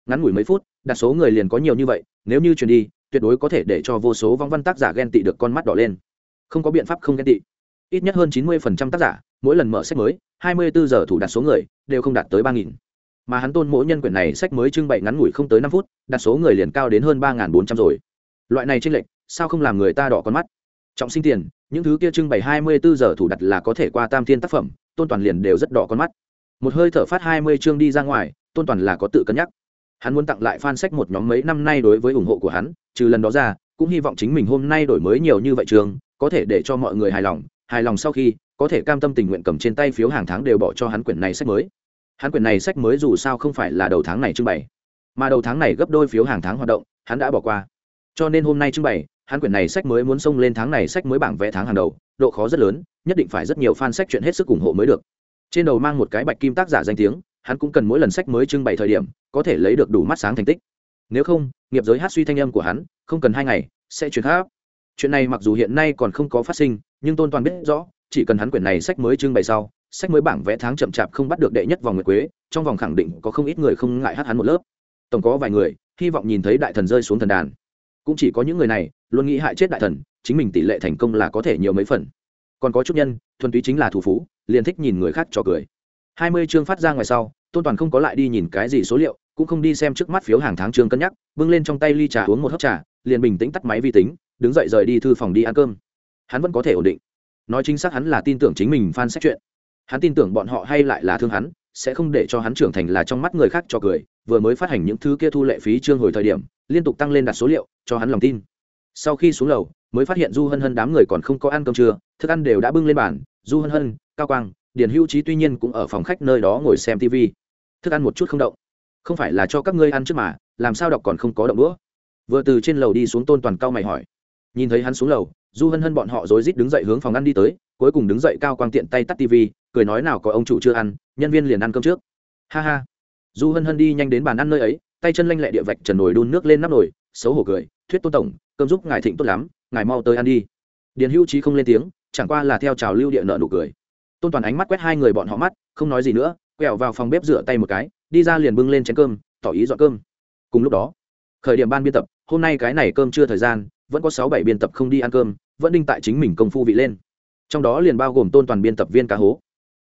Ngắn ngủi mấy phút, đạt số người liền có nhiều như vậy, nếu như truyền đi tuyệt đối có thể để cho vô số vong văn tác giả ghen tị được con mắt đỏ lên. Không có biện pháp không ghen tị. Ít nhất hơn chín mươi phần trăm tác giả, mỗi lần mở sách mới, hai mươi bốn giờ thủ đặt số người, đều không đạt tới ba nghìn. Mà hắn tôn mỗi nhân quyển này sách mới trưng bày ngắn ngủi không tới năm phút đặt số người liền cao đến hơn ba bốn trăm rồi. Loại này tranh lệch, sao không làm người ta đỏ con mắt? Trọng sinh tiền, những thứ kia trưng bày hai mươi bốn giờ thủ đặt là có thể qua tam thiên tác phẩm, tôn toàn liền đều rất đỏ con mắt. Một hơi thở phát hai mươi chương đi ra ngoài, tôn toàn là có tự cân nhắc hắn muốn tặng lại fan sách một nhóm mấy năm nay đối với ủng hộ của hắn, trừ lần đó ra, cũng hy vọng chính mình hôm nay đổi mới nhiều như vậy trường, có thể để cho mọi người hài lòng hài lòng sau khi, có thể cam tâm tình nguyện cầm trên tay phiếu hàng tháng đều bỏ cho hắn quyển này sách mới. Hắn quyển này sách mới dù sao không phải là đầu tháng này trưng bày, mà đầu tháng này gấp đôi phiếu hàng tháng hoạt động, hắn đã bỏ qua. Cho nên hôm nay trưng bày, hắn quyển này sách mới muốn xông lên tháng này sách mới bảng vẽ tháng hàng đầu, độ khó rất lớn, nhất định phải rất nhiều fan sách chuyện hết sức ủng hộ mới được. Trên đầu mang một cái bạch kim tác giả danh tiếng hắn cũng cần mỗi lần sách mới trưng bày thời điểm, có thể lấy được đủ mắt sáng thành tích. Nếu không, nghiệp giới hát suy thanh âm của hắn, không cần hai ngày, sẽ chuyển khác chuyện này mặc dù hiện nay còn không có phát sinh, nhưng tôn toàn biết rõ, chỉ cần hắn quyển này sách mới trưng bày sau, sách mới bảng vẽ tháng chậm chạp không bắt được đệ nhất vòng nguyệt quế, trong vòng khẳng định có không ít người không ngại hát hắn một lớp. Tổng có vài người, hy vọng nhìn thấy đại thần rơi xuống thần đàn. Cũng chỉ có những người này, luôn nghĩ hại chết đại thần, chính mình tỷ lệ thành công là có thể nhiều mấy phần. Còn có chút nhân, thuần túy chính là thủ phú, liền thích nhìn người khác cho cười. Hai mươi chương phát ra ngoài sau tôn toàn không có lại đi nhìn cái gì số liệu, cũng không đi xem trước mắt phiếu hàng tháng trường cân nhắc, bưng lên trong tay ly trà uống một hớp trà, liền bình tĩnh tắt máy vi tính, đứng dậy rời đi thư phòng đi ăn cơm. Hắn vẫn có thể ổn định. Nói chính xác hắn là tin tưởng chính mình phan xét chuyện. Hắn tin tưởng bọn họ hay lại là thương hắn, sẽ không để cho hắn trưởng thành là trong mắt người khác cho cười, vừa mới phát hành những thứ kia thu lệ phí trương hồi thời điểm, liên tục tăng lên đặt số liệu, cho hắn lòng tin. Sau khi xuống lầu, mới phát hiện du hân hân đám người còn không có ăn cơm trưa, thức ăn đều đã bưng lên bàn, du hân hân, cao quang điền hữu trí tuy nhiên cũng ở phòng khách nơi đó ngồi xem tv thức ăn một chút không động. Không phải là cho các ngươi ăn trước mà, làm sao đọc còn không có động đũa? Vừa từ trên lầu đi xuống tôn toàn cao mày hỏi. Nhìn thấy hắn xuống lầu, du hân hân bọn họ rối rít đứng dậy hướng phòng ăn đi tới, cuối cùng đứng dậy cao quang tiện tay tắt tv cười nói nào có ông chủ chưa ăn, nhân viên liền ăn cơm trước. Ha ha. Du hân hân đi nhanh đến bàn ăn nơi ấy, tay chân lanh lẹ địa vạch trần nồi đun nước lên nắp nồi, xấu hổ cười, thuyết tôn tổng, cơm giúp ngài thịnh tốt lắm, ngài mau tới ăn đi. Điền hữu trí không lên tiếng, chẳng qua là theo trào lưu địa nợ nụ cười tôn toàn ánh mắt quét hai người bọn họ mắt, không nói gì nữa, quẹo vào phòng bếp rửa tay một cái, đi ra liền bưng lên chén cơm, tỏ ý dọn cơm. Cùng lúc đó, khởi điểm ban biên tập, hôm nay cái này cơm chưa thời gian, vẫn có sáu bảy biên tập không đi ăn cơm, vẫn đinh tại chính mình công phu vị lên. Trong đó liền bao gồm tôn toàn biên tập viên cá hố.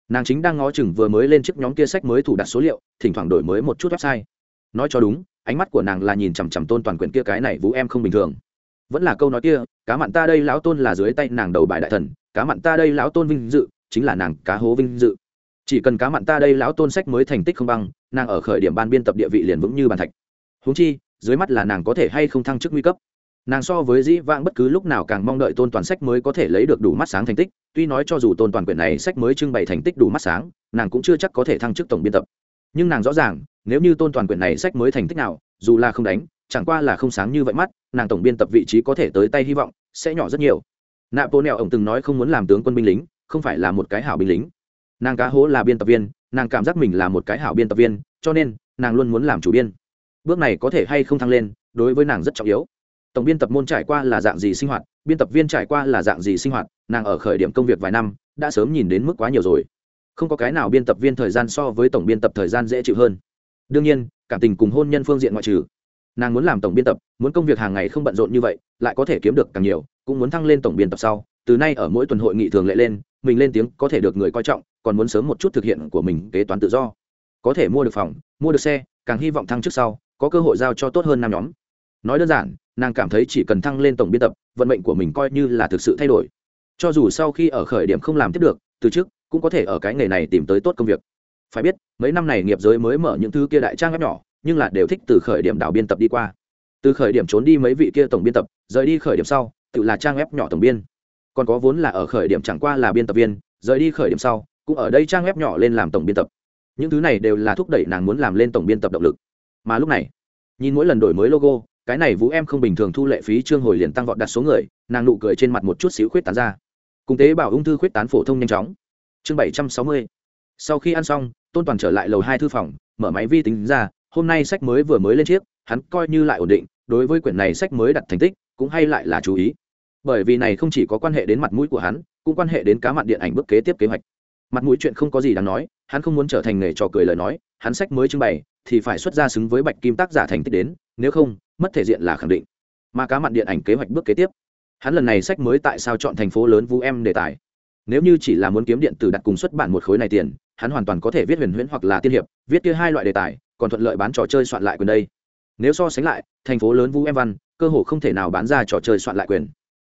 Nàng chính đang ngó chừng vừa mới lên chiếc nhóm kia sách mới thủ đặt số liệu, thỉnh thoảng đổi mới một chút website. Nói cho đúng, ánh mắt của nàng là nhìn chằm chằm tôn toàn quyển kia cái này vũ em không bình thường. Vẫn là câu nói kia, cá mặn ta đây lão tôn là dưới tay nàng đầu bài đại thần, cá mặn ta đây lão tôn vinh dự chính là nàng cá hố vinh dự. Chỉ cần cá mặn ta đây lão tôn sách mới thành tích không băng, nàng ở khởi điểm ban biên tập địa vị liền vững như bàn thạch. Húng chi, dưới mắt là nàng có thể hay không thăng chức nguy cấp. Nàng so với dĩ vãng bất cứ lúc nào càng mong đợi tôn toàn sách mới có thể lấy được đủ mắt sáng thành tích, tuy nói cho dù tôn toàn quyển này sách mới trưng bày thành tích đủ mắt sáng, nàng cũng chưa chắc có thể thăng chức tổng biên tập. Nhưng nàng rõ ràng, nếu như tôn toàn quyển này sách mới thành tích nào, dù là không đánh, chẳng qua là không sáng như vậy mắt, nàng tổng biên tập vị trí có thể tới tay hy vọng sẽ nhỏ rất nhiều. Nạp bố nẹo ổng từng nói không muốn làm tướng quân binh lính không phải là một cái hảo binh lính. Nàng cá hố là biên tập viên, nàng cảm giác mình là một cái hảo biên tập viên, cho nên, nàng luôn muốn làm chủ biên. Bước này có thể hay không thăng lên, đối với nàng rất trọng yếu. Tổng biên tập môn trải qua là dạng gì sinh hoạt, biên tập viên trải qua là dạng gì sinh hoạt, nàng ở khởi điểm công việc vài năm, đã sớm nhìn đến mức quá nhiều rồi. Không có cái nào biên tập viên thời gian so với tổng biên tập thời gian dễ chịu hơn. Đương nhiên, cảm tình cùng hôn nhân phương diện ngoại trừ. Nàng muốn làm tổng biên tập, muốn công việc hàng ngày không bận rộn như vậy, lại có thể kiếm được càng nhiều, cũng muốn thăng lên tổng biên tập sau. Từ nay ở mỗi tuần hội nghị thường lệ lên mình lên tiếng có thể được người coi trọng, còn muốn sớm một chút thực hiện của mình kế toán tự do. Có thể mua được phòng, mua được xe, càng hy vọng thăng trước sau, có cơ hội giao cho tốt hơn năm nhóm. Nói đơn giản, nàng cảm thấy chỉ cần thăng lên tổng biên tập, vận mệnh của mình coi như là thực sự thay đổi. Cho dù sau khi ở khởi điểm không làm tiếp được, từ trước, cũng có thể ở cái nghề này tìm tới tốt công việc. Phải biết, mấy năm này nghiệp giới mới mở những thứ kia đại trang web nhỏ, nhưng là đều thích từ khởi điểm đảo biên tập đi qua. Từ khởi điểm trốn đi mấy vị kia tổng biên tập, rời đi khởi điểm sau, tự là trang web nhỏ tổng biên còn có vốn là ở khởi điểm chẳng qua là biên tập viên, rời đi khởi điểm sau, cũng ở đây trang web nhỏ lên làm tổng biên tập. Những thứ này đều là thúc đẩy nàng muốn làm lên tổng biên tập động lực. Mà lúc này, nhìn mỗi lần đổi mới logo, cái này vũ em không bình thường thu lệ phí trương hồi liền tăng vọt đặt số người, nàng nụ cười trên mặt một chút xíu khuyết tán ra. Cùng tế bảo ung thư khuyết tán phổ thông nhanh chóng. Chương bảy trăm sáu mươi. Sau khi ăn xong, tôn toàn trở lại lầu hai thư phòng, mở máy vi tính ra, hôm nay sách mới vừa mới lên chiếc, hắn coi như lại ổn định, đối với quyển này sách mới đặt thành tích, cũng hay lại là chú ý bởi vì này không chỉ có quan hệ đến mặt mũi của hắn, cũng quan hệ đến cá mặn điện ảnh bước kế tiếp kế hoạch. Mặt mũi chuyện không có gì đáng nói, hắn không muốn trở thành nghề trò cười lời nói, hắn sách mới trưng bày thì phải xuất ra xứng với bạch kim tác giả thành tích đến, nếu không, mất thể diện là khẳng định. Mà cá mặn điện ảnh kế hoạch bước kế tiếp, hắn lần này sách mới tại sao chọn thành phố lớn vũ em đề tài? Nếu như chỉ là muốn kiếm điện tử đặt cùng xuất bản một khối này tiền, hắn hoàn toàn có thể viết huyền huyễn hoặc là tiên hiệp, viết kia hai loại đề tài, còn thuận lợi bán trò chơi soạn lại quyền đây. Nếu so sánh lại, thành phố lớn vũ em văn, cơ hồ không thể nào bán ra trò chơi soạn lại quyền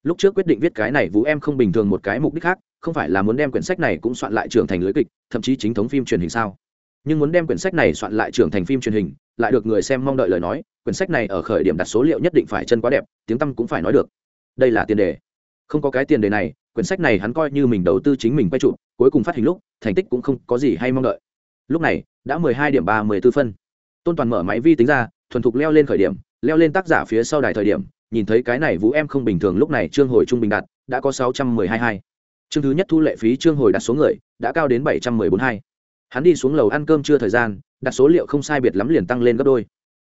lúc trước quyết định viết cái này vũ em không bình thường một cái mục đích khác, không phải là muốn đem quyển sách này cũng soạn lại trưởng thành lưới kịch, thậm chí chính thống phim truyền hình sao? Nhưng muốn đem quyển sách này soạn lại trưởng thành phim truyền hình, lại được người xem mong đợi lời nói, quyển sách này ở khởi điểm đặt số liệu nhất định phải chân quá đẹp, tiếng tăm cũng phải nói được. Đây là tiền đề. Không có cái tiền đề này, quyển sách này hắn coi như mình đầu tư chính mình quay chụp, cuối cùng phát hình lúc, thành tích cũng không có gì hay mong đợi. Lúc này, đã mười hai điểm ba mười b ố phân. Tôn toàn mở máy vi tính ra, thuần thục leo lên khởi điểm, leo lên tác giả phía sau đài thời điểm nhìn thấy cái này vũ em không bình thường lúc này trương hồi trung bình đạt, đã có sáu trăm mười hai hai. Chương thứ nhất thu lệ phí trương hồi đặt số người, đã cao đến bảy trăm mười bốn hai. Hắn đi xuống lầu ăn cơm chưa thời gian đặt số liệu không sai biệt lắm liền tăng lên gấp đôi.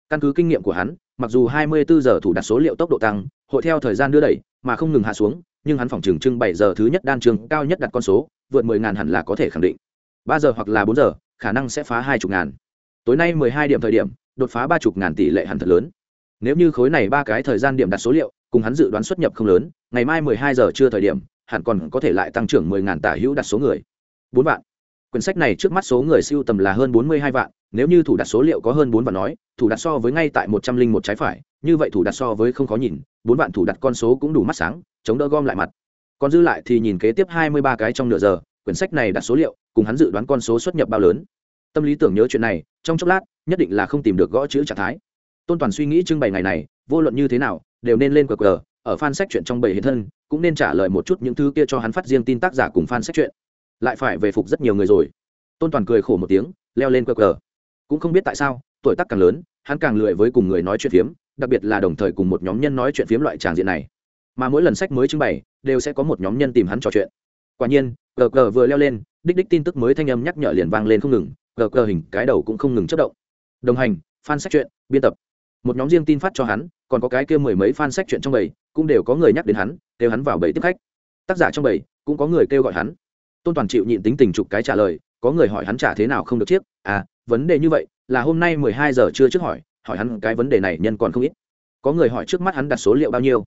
Căn cứ kinh nghiệm của hắn, mặc dù 24 giờ thủ đặt số liệu tốc độ tăng, hội theo thời gian đưa đẩy, mà không ngừng hạ xuống, nhưng hắn phòng trường trưng bảy giờ thứ nhất đan trường cao nhất đặt con số, vượt 10 ngàn hẳn là có thể khẳng định. ba giờ hoặc là bốn giờ, khả năng sẽ phá hai chục ngàn. Tối nay 12 điểm thời điểm, đột phá ba chục ngàn tỷ lệ hẳn thật lớn nếu như khối này ba cái thời gian điểm đặt số liệu, cùng hắn dự đoán xuất nhập không lớn, ngày mai mười hai giờ trưa thời điểm, hẳn còn có thể lại tăng trưởng mười ngàn tả hữu đặt số người. Bốn vạn. Quyển sách này trước mắt số người siêu tầm là hơn bốn mươi hai vạn, nếu như thủ đặt số liệu có hơn bốn vạn nói, thủ đặt so với ngay tại một trăm linh một trái phải, như vậy thủ đặt so với không khó nhìn, bốn vạn thủ đặt con số cũng đủ mắt sáng, chống đỡ gom lại mặt. Còn dư lại thì nhìn kế tiếp hai mươi ba cái trong nửa giờ, quyển sách này đặt số liệu, cùng hắn dự đoán con số xuất nhập bao lớn. Tâm lý tưởng nhớ chuyện này, trong chốc lát, nhất định là không tìm được gõ chữ trạng thái tôn toàn suy nghĩ trưng bày ngày này, vô luận như thế nào, đều nên lên cờ cờ ở fan sách chuyện trong bảy hiện thân, cũng nên trả lời một chút những thứ kia cho hắn phát riêng tin tác giả cùng fan sách chuyện. Lại phải về phục rất nhiều người rồi. Tôn toàn cười khổ một tiếng, leo lên cờ cờ cũng không biết tại sao, tuổi tác càng lớn, hắn càng lười với cùng người nói chuyện phiếm, đặc biệt là đồng thời cùng một nhóm nhân nói chuyện phiếm loại tràng diện này. Mà mỗi lần sách mới trưng bày, đều sẽ có một nhóm nhân tìm hắn trò chuyện. Quả nhiên cờ cờ vừa leo lên, đích đích tin tức mới thanh âm nhắc nhở liền vang lên không ngừng cờ cờ hình cái đầu cũng không ngừng chất động. Đồng hành, fan sách chuyện, biên tập một nhóm riêng tin phát cho hắn, còn có cái kia mười mấy fan sách chuyện trong bầy, cũng đều có người nhắc đến hắn, kêu hắn vào bầy tiếp khách. Tác giả trong bầy, cũng có người kêu gọi hắn. Tôn toàn chịu nhịn tính tình chụp cái trả lời, có người hỏi hắn trả thế nào không được chiếc. À vấn đề như vậy, là hôm nay mười hai giờ trưa trước hỏi hỏi hắn cái vấn đề này nhân còn không ít. Có người hỏi trước mắt hắn đặt số liệu bao nhiêu.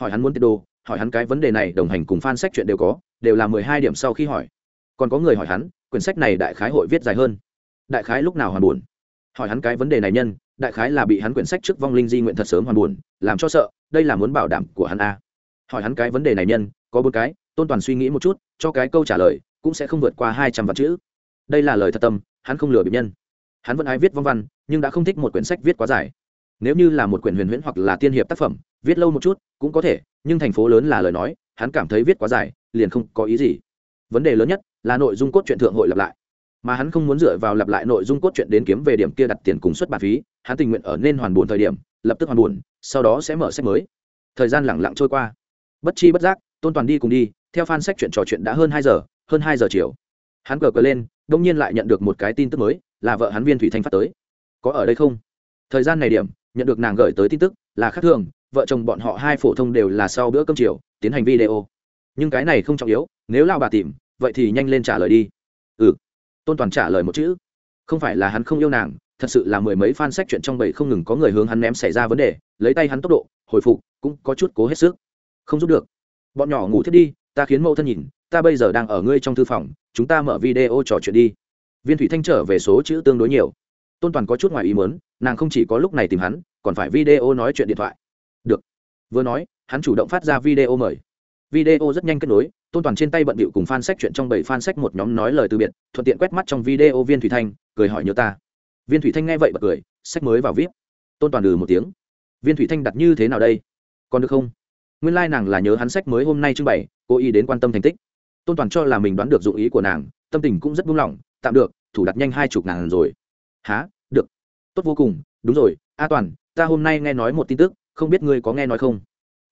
Hỏi hắn muốn tiết đồ, hỏi hắn cái vấn đề này đồng hành cùng fan sách chuyện đều có, đều là mười hai điểm sau khi hỏi. Còn có người hỏi hắn, quyển sách này đại khái hội viết dài hơn. Đại khái lúc nào hoàn buồn. Hỏi hắn cái vấn đề này nhân đại khái là bị hắn quyển sách trước vong linh di nguyện thật sớm hoàn buồn, làm cho sợ, đây là muốn bảo đảm của hắn a. Hỏi hắn cái vấn đề này nhân, có bốn cái, tôn toàn suy nghĩ một chút, cho cái câu trả lời, cũng sẽ không vượt qua hai trăm vạn chữ. Đây là lời thật tâm, hắn không lừa bị nhân. Hắn vẫn ai viết vong văn, nhưng đã không thích một quyển sách viết quá dài. Nếu như là một quyển huyền huyễn hoặc là tiên hiệp tác phẩm, viết lâu một chút, cũng có thể, nhưng thành phố lớn là lời nói, hắn cảm thấy viết quá dài, liền không có ý gì. Vấn đề lớn nhất là nội dung cốt truyện thượng hội lặp lại mà hắn không muốn dựa vào lặp lại nội dung cốt truyện đến kiếm về điểm kia đặt tiền cùng xuất bản phí, hắn tình nguyện ở nên hoàn buồn thời điểm, lập tức hoàn buồn, sau đó sẽ mở sách mới. Thời gian lẳng lặng trôi qua. Bất chi bất giác, tôn toàn đi cùng đi, theo fan sách chuyện trò chuyện đã hơn hai giờ, hơn hai giờ chiều. Hắn cờ cờ lên, đông nhiên lại nhận được một cái tin tức mới, là vợ hắn viên thủy thanh phát tới. Có ở đây không? Thời gian này điểm, nhận được nàng gửi tới tin tức, là khác thường, vợ chồng bọn họ hai phổ thông đều là sau bữa cơm chiều, tiến hành video. Nhưng cái này không trọng yếu, nếu lao bà tìm, vậy thì nhanh lên trả lời đi. Ừ tôn toàn trả lời một chữ. Không phải là hắn không yêu nàng, thật sự là mười mấy fan sách chuyện trong bầy không ngừng có người hướng hắn ném xảy ra vấn đề, lấy tay hắn tốc độ, hồi phục, cũng có chút cố hết sức. Không giúp được. Bọn nhỏ ngủ thiết đi, ta khiến mẫu thân nhìn, ta bây giờ đang ở ngươi trong thư phòng, chúng ta mở video trò chuyện đi. Viên thủy thanh trở về số chữ tương đối nhiều. Tôn toàn có chút ngoài ý muốn, nàng không chỉ có lúc này tìm hắn, còn phải video nói chuyện điện thoại. Được. Vừa nói, hắn chủ động phát ra video mời. Video rất nhanh kết nối tôn toàn trên tay bận bịu cùng phan sách chuyện trong bảy phan sách một nhóm nói lời từ biệt, thuận tiện quét mắt trong video viên thủy thanh, cười hỏi nhớ ta. Viên thủy thanh nghe vậy bật cười, sách mới vào vip. Tôn toàn ừ một tiếng. Viên thủy thanh đặt như thế nào đây? Còn được không? Nguyên lai、like、nàng là nhớ hắn sách mới hôm nay trưng bày cố ý đến quan tâm thành tích. Tôn toàn cho là mình đoán được dụng ý của nàng, tâm tình cũng rất buông lỏng, tạm được, thủ đặt nhanh hai chục ngàn rồi. Há được. Tốt vô cùng, đúng rồi, a toàn, ta hôm nay nghe nói một tin tức, không biết ngươi có nghe nói không?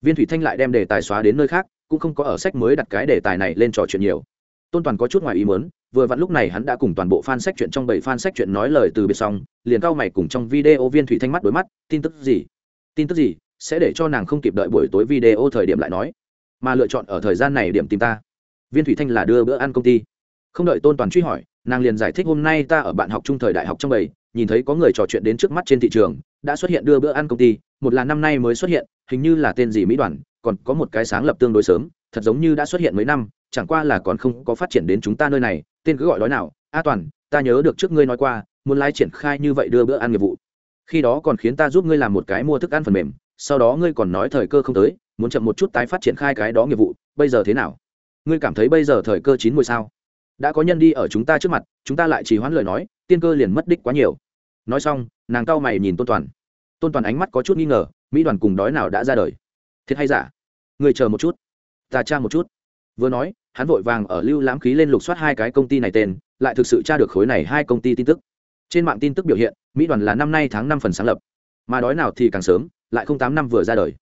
Viên thủy thanh lại đem đề tài xóa đến nơi khác cũng không có ở sách mới đặt cái đề tài này lên trò chuyện nhiều. Tôn toàn có chút ngoài ý muốn, vừa vặn lúc này hắn đã cùng toàn bộ fan sách chuyện trong bảy fan sách chuyện nói lời từ biệt xong, liền cao mày cùng trong video viên thủy thanh mắt đối mắt, tin tức gì? Tin tức gì? Sẽ để cho nàng không kịp đợi buổi tối video thời điểm lại nói. Mà lựa chọn ở thời gian này điểm tìm ta. Viên thủy thanh là đưa bữa ăn công ty. Không đợi tôn toàn truy hỏi, nàng liền giải thích hôm nay ta ở bạn học trung thời đại học trong bảy nhìn thấy có người trò chuyện đến trước mắt trên thị trường, đã xuất hiện đưa bữa ăn công ty, một là năm nay mới xuất hiện, hình như là tên gì mỹ đoàn, còn có một cái sáng lập tương đối sớm, thật giống như đã xuất hiện mấy năm, chẳng qua là còn không có phát triển đến chúng ta nơi này, tên cứ gọi đói nào, a toàn, ta nhớ được trước ngươi nói qua, muốn lái triển khai như vậy đưa bữa ăn nghiệp vụ. Khi đó còn khiến ta giúp ngươi làm một cái mua thức ăn phần mềm, sau đó ngươi còn nói thời cơ không tới, muốn chậm một chút tái phát triển khai cái đó nghiệp vụ, bây giờ thế nào? Ngươi cảm thấy bây giờ thời cơ chín mùi sao? Đã có nhân đi ở chúng ta trước mặt, chúng ta lại chỉ hoãn lời nói, tiên cơ liền mất đích quá nhiều nói xong, nàng cau mày nhìn tôn toàn. Tôn toàn ánh mắt có chút nghi ngờ, mỹ đoàn cùng đói nào đã ra đời? Thiệt hay giả? Người chờ một chút. Ta tra một chút. Vừa nói, hắn vội vàng ở lưu lãm khí lên lục soát hai cái công ty này tên, lại thực sự tra được khối này hai công ty tin tức. Trên mạng tin tức biểu hiện, mỹ đoàn là năm nay tháng năm phần sáng lập. Mà đói nào thì càng sớm, lại không tám năm vừa ra đời.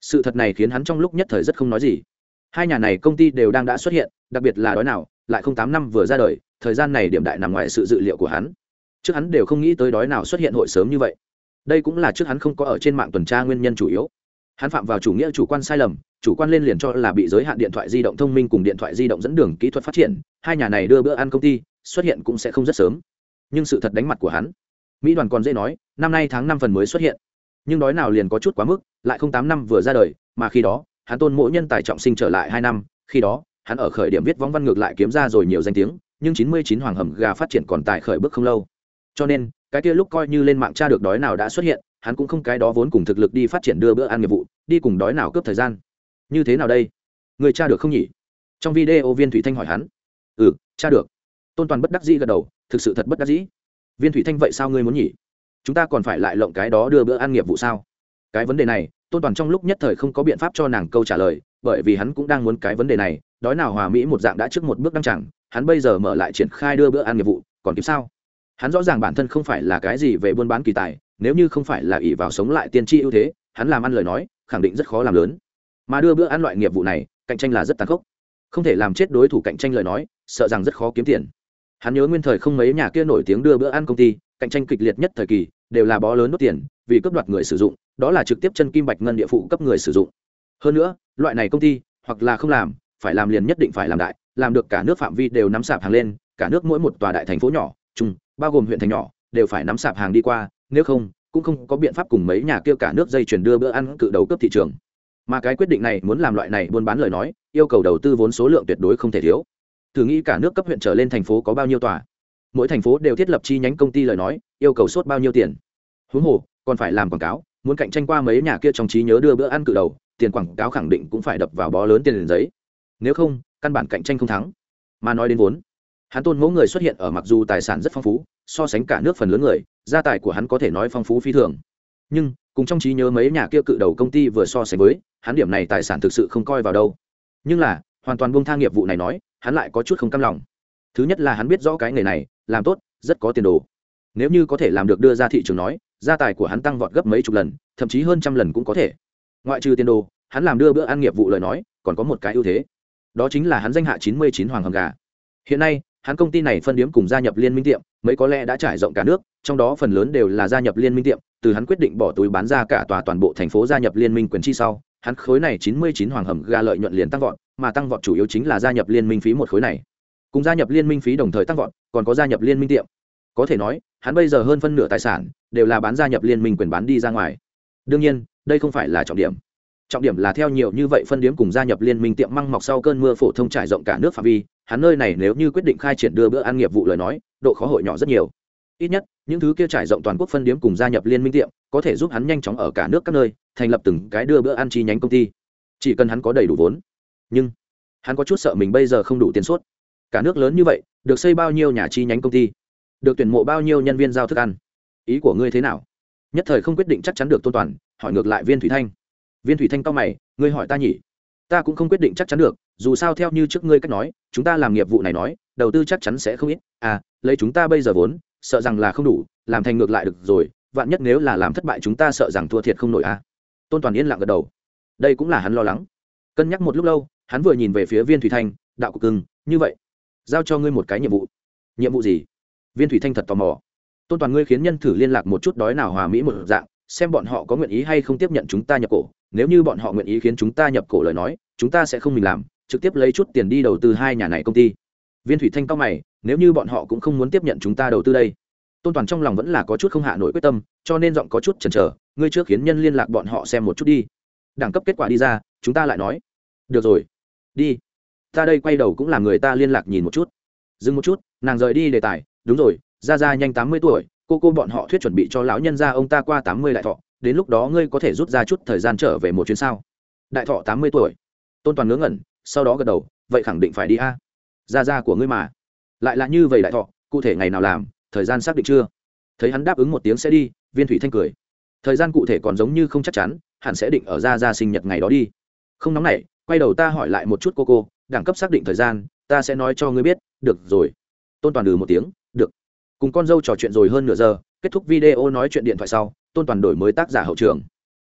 Sự thật này khiến hắn trong lúc nhất thời rất không nói gì. Hai nhà này công ty đều đang đã xuất hiện, đặc biệt là đói nào, lại không tám năm vừa ra đời, thời gian này điểm đại nằm ngoài sự dự liệu của hắn trước hắn đều không nghĩ tới đói nào xuất hiện hội sớm như vậy. Đây cũng là trước hắn không có ở trên mạng tuần tra nguyên nhân chủ yếu. Hắn phạm vào chủ nghĩa chủ quan sai lầm, chủ quan lên liền cho là bị giới hạn điện thoại di động thông minh cùng điện thoại di động dẫn đường kỹ thuật phát triển, hai nhà này đưa bữa ăn công ty, xuất hiện cũng sẽ không rất sớm. Nhưng sự thật đánh mặt của hắn. Mỹ đoàn còn dễ nói, năm nay tháng năm phần mới xuất hiện. Nhưng đói nào liền có chút quá mức, lại không tám năm vừa ra đời, mà khi đó, hắn tôn mỗi nhân tài trọng sinh trở lại hai năm, khi đó, hắn ở khởi điểm viết võng văn ngược lại kiếm ra rồi nhiều danh tiếng, nhưng chín mươi chín hoàng hầm gà phát triển còn tại khởi bước không lâu cho nên, cái kia lúc coi như lên mạng tra được đói nào đã xuất hiện, hắn cũng không cái đó vốn cùng thực lực đi phát triển đưa bữa ăn nghiệp vụ, đi cùng đói nào cướp thời gian. Như thế nào đây? Người cha được không nhỉ? Trong video viên thủy thanh hỏi hắn. Ừ cha được. Tôn toàn bất đắc dĩ gật đầu, thực sự thật bất đắc dĩ. Viên thủy thanh vậy sao ngươi muốn nhỉ? Chúng ta còn phải lại lộng cái đó đưa bữa ăn nghiệp vụ sao? Cái vấn đề này, tôn toàn trong lúc nhất thời không có biện pháp cho nàng câu trả lời, bởi vì hắn cũng đang muốn cái vấn đề này, đói nào hòa mỹ một dạng đã trước một bước đăng chẳng, hắn bây giờ mở lại triển khai đưa bữa ăn nghiệp vụ, còn kịp sao? Hắn rõ ràng bản thân không phải là cái gì về buôn bán kỳ tài, nếu như không phải là ỷ vào sống lại tiên tri ưu thế, hắn làm ăn lời nói, khẳng định rất khó làm lớn. Mà đưa bữa ăn loại nghiệp vụ này, cạnh tranh là rất tàn khốc. Không thể làm chết đối thủ cạnh tranh lời nói, sợ rằng rất khó kiếm tiền. Hắn nhớ nguyên thời không mấy nhà kia nổi tiếng đưa bữa ăn công ty, cạnh tranh kịch liệt nhất thời kỳ, đều là bó lớn đốt tiền, vì cấp đoạt người sử dụng, đó là trực tiếp chân kim bạch ngân địa phụ cấp người sử dụng. Hơn nữa, loại này công ty, hoặc là không làm, phải làm liền nhất định phải làm đại, làm được cả nước phạm vi đều nắm sạp hàng lên, cả nước mỗi một tòa đại thành phố nhỏ, chung bao gồm huyện thành nhỏ, đều phải nắm sạp hàng đi qua, nếu không, cũng không có biện pháp cùng mấy nhà kia cả nước dây chuyển đưa bữa ăn cự đầu cấp thị trường. Mà cái quyết định này muốn làm loại này buôn bán lời nói, yêu cầu đầu tư vốn số lượng tuyệt đối không thể thiếu. Thử nghĩ cả nước cấp huyện trở lên thành phố có bao nhiêu tòa? Mỗi thành phố đều thiết lập chi nhánh công ty lời nói, yêu cầu sốt bao nhiêu tiền? Huống hồ, còn phải làm quảng cáo, muốn cạnh tranh qua mấy nhà kia trong trí nhớ đưa bữa ăn cự đầu, tiền quảng cáo khẳng định cũng phải đập vào bó lớn tiền giấy. Nếu không, căn bản cạnh tranh không thắng. Mà nói đến vốn hắn tôn mẫu người xuất hiện ở mặc dù tài sản rất phong phú, so sánh cả nước phần lớn người, gia tài của hắn có thể nói phong phú phi thường. Nhưng, cùng trong trí nhớ mấy nhà kia cự đầu công ty vừa so sánh với, hắn điểm này tài sản thực sự không coi vào đâu. Nhưng là, hoàn toàn buông tha nghiệp vụ này nói, hắn lại có chút không cam lòng. Thứ nhất là hắn biết rõ cái nghề này, làm tốt, rất có tiền đồ. Nếu như có thể làm được đưa ra thị trường nói, gia tài của hắn tăng vọt gấp mấy chục lần, thậm chí hơn trăm lần cũng có thể. Ngoại trừ tiền đồ, hắn làm đưa bữa ăn nghiệp vụ lời nói, còn có một cái ưu thế. Đó chính là hắn danh hạ chín mươi chín hoàng hầm gà. Hiện nay hắn công ty này phân điếm cùng gia nhập liên minh tiệm, mấy có lẽ đã trải rộng cả nước, trong đó phần lớn đều là gia nhập liên minh tiệm, từ hắn quyết định bỏ túi bán ra cả tòa toàn bộ thành phố gia nhập liên minh quyền chi sau, hắn khối này chín mươi chín hoàng hầm ga lợi nhuận liền tăng vọt, mà tăng vọt chủ yếu chính là gia nhập liên minh phí một khối này. Cùng gia nhập liên minh phí đồng thời tăng vọt, còn có gia nhập liên minh tiệm. Có thể nói, hắn bây giờ hơn phân nửa tài sản đều là bán gia nhập liên minh quyền bán đi ra ngoài. Đương nhiên, đây không phải là trọng điểm trọng điểm là theo nhiều như vậy phân điếm cùng gia nhập liên minh tiệm măng mọc sau cơn mưa phổ thông trải rộng cả nước phạm vi, hắn nơi này nếu như quyết định khai triển đưa bữa ăn nghiệp vụ lời nói, độ khó hội nhỏ rất nhiều. Ít nhất, những thứ kia trải rộng toàn quốc phân điếm cùng gia nhập liên minh tiệm, có thể giúp hắn nhanh chóng ở cả nước các nơi, thành lập từng cái đưa bữa ăn chi nhánh công ty. Chỉ cần hắn có đầy đủ vốn. Nhưng, hắn có chút sợ mình bây giờ không đủ tiền suốt. Cả nước lớn như vậy, được xây bao nhiêu nhà chi nhánh công ty? Được tuyển mộ bao nhiêu nhân viên giao thức ăn? Ý của ngươi thế nào? Nhất thời không quyết định chắc chắn được tôn toàn, hỏi ngược lại viên thủy thanh viên thủy thanh cao mày, ngươi hỏi ta nhỉ? Ta cũng không quyết định chắc chắn được, dù sao theo như trước ngươi cách nói, chúng ta làm nghiệp vụ này nói, đầu tư chắc chắn sẽ không ít. À lấy chúng ta bây giờ vốn, sợ rằng là không đủ, làm thành ngược lại được rồi, vạn nhất nếu là làm thất bại chúng ta sợ rằng thua thiệt không nổi à. Tôn toàn yên lặng gật đầu. Đây cũng là hắn lo lắng. Cân nhắc một lúc lâu, hắn vừa nhìn về phía viên thủy thanh, đạo cục cưng, như vậy, giao cho ngươi một cái nhiệm vụ. Nhiệm vụ gì? Viên thủy thanh thật tò mò. Tôn toàn ngươi khiến nhân thử liên lạc một chút đói nào hòa mỹ một dạng xem bọn họ có nguyện ý hay không tiếp nhận chúng ta nhập cổ. Nếu như bọn họ nguyện ý khiến chúng ta nhập cổ lời nói, chúng ta sẽ không mình làm, trực tiếp lấy chút tiền đi đầu tư hai nhà này công ty. Viên thủy thanh cao mày, nếu như bọn họ cũng không muốn tiếp nhận chúng ta đầu tư đây. Tôn toàn trong lòng vẫn là có chút không hạ nổi quyết tâm, cho nên giọng có chút chần chờ, ngươi trước khiến nhân liên lạc bọn họ xem một chút đi. Đẳng cấp kết quả đi ra, chúng ta lại nói. Được rồi, đi. Ta đây quay đầu cũng làm người ta liên lạc nhìn một chút. Dừng một chút, nàng rời đi đề tài, đúng rồi ra ra nhanh tám mươi tuổi cô cô bọn họ thuyết chuẩn bị cho lão nhân ra ông ta qua tám mươi đại thọ, đến lúc đó ngươi có thể rút ra chút thời gian trở về một chuyến sao? Đại thọ tám mươi tuổi. Tôn toàn ngớ ngẩn, sau đó gật đầu, vậy khẳng định phải đi a. Ra ra của ngươi mà. Lại là như vậy đại thọ, cụ thể ngày nào làm, thời gian xác định chưa? Thấy hắn đáp ứng một tiếng sẽ đi, viên thủy thanh cười. Thời gian cụ thể còn giống như không chắc chắn, hẳn sẽ định ở ra ra sinh nhật ngày đó đi. Không nóng nảy, quay đầu ta hỏi lại một chút cô cô, đẳng cấp xác định thời gian, ta sẽ nói cho ngươi biết, được rồi. Tôn toàn ừ một tiếng cùng con dâu trò chuyện rồi hơn nửa giờ, kết thúc video nói chuyện điện thoại sau, tôn toàn đổi mới tác giả hậu trường.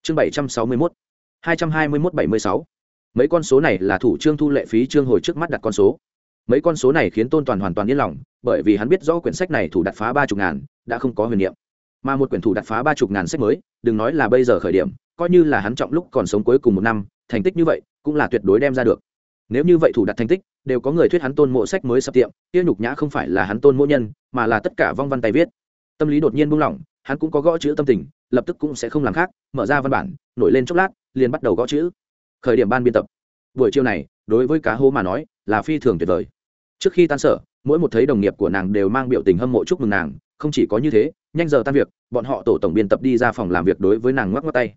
Chương bảy trăm sáu mươi mốt, hai trăm hai mươi mốt bảy mươi sáu. Mấy con số này là thủ trương thu lệ phí trương hồi trước mắt đặt con số. Mấy con số này khiến tôn toàn hoàn toàn yên lòng, bởi vì hắn biết rõ quyển sách này thủ đặt phá ba chục ngàn, đã không có huyền niệm. Mà một quyển thủ đặt phá ba chục ngàn sách mới, đừng nói là bây giờ khởi điểm, coi như là hắn trọng lúc còn sống cuối cùng một năm, thành tích như vậy, cũng là tuyệt đối đem ra được nếu như vậy thủ đặt thành tích, đều có người thuyết hắn tôn mộ sách mới sập tiệm kia nhục nhã không phải là hắn tôn mộ nhân, mà là tất cả vong văn tay viết. Tâm lý đột nhiên buông lỏng, hắn cũng có gõ chữ tâm tình, lập tức cũng sẽ không làm khác, mở ra văn bản, nổi lên chốc lát, liền bắt đầu gõ chữ. Khởi điểm ban biên tập. Buổi chiều này, đối với cá hô mà nói, là phi thường tuyệt vời. Trước khi tan sở, mỗi một thấy đồng nghiệp của nàng đều mang biểu tình hâm mộ chúc mừng nàng, không chỉ có như thế, nhanh giờ tan việc, bọn họ tổ tổng biên tập đi ra phòng làm việc đối với nàng ngoắc ngoắc tay.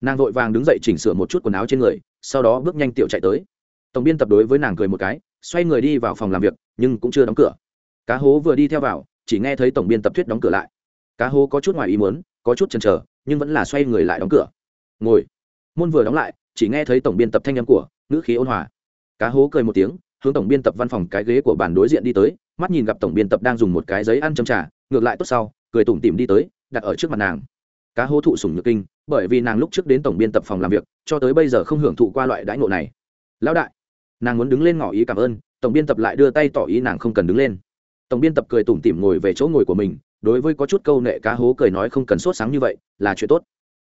Nàng vội vàng đứng dậy chỉnh sửa một chút quần áo trên người, sau đó bước nhanh tiểu chạy tới tổng biên tập đối với nàng cười một cái, xoay người đi vào phòng làm việc, nhưng cũng chưa đóng cửa. Cá hố vừa đi theo vào, chỉ nghe thấy tổng biên tập thuyết đóng cửa lại. Cá hố có chút ngoài ý muốn, có chút chần chờ, nhưng vẫn là xoay người lại đóng cửa. Ngồi. Môn vừa đóng lại, chỉ nghe thấy tổng biên tập thanh âm của ngữ khí ôn hòa. Cá hố cười một tiếng, hướng tổng biên tập văn phòng cái ghế của bàn đối diện đi tới, mắt nhìn gặp tổng biên tập đang dùng một cái giấy ăn châm trà, ngược lại tốt sau, cười tủm tỉm đi tới, đặt ở trước mặt nàng. Cá hố thụ sủng nhược kinh, bởi vì nàng lúc trước đến tổng biên tập phòng làm việc, cho tới bây giờ không hưởng thụ qua loại đãi ngộ này. Lão đại nàng muốn đứng lên ngỏ ý cảm ơn, tổng biên tập lại đưa tay tỏ ý nàng không cần đứng lên. Tổng biên tập cười tủm tỉm ngồi về chỗ ngồi của mình, đối với có chút câu nệ cá hố cười nói không cần sốt sáng như vậy, là chuyện tốt.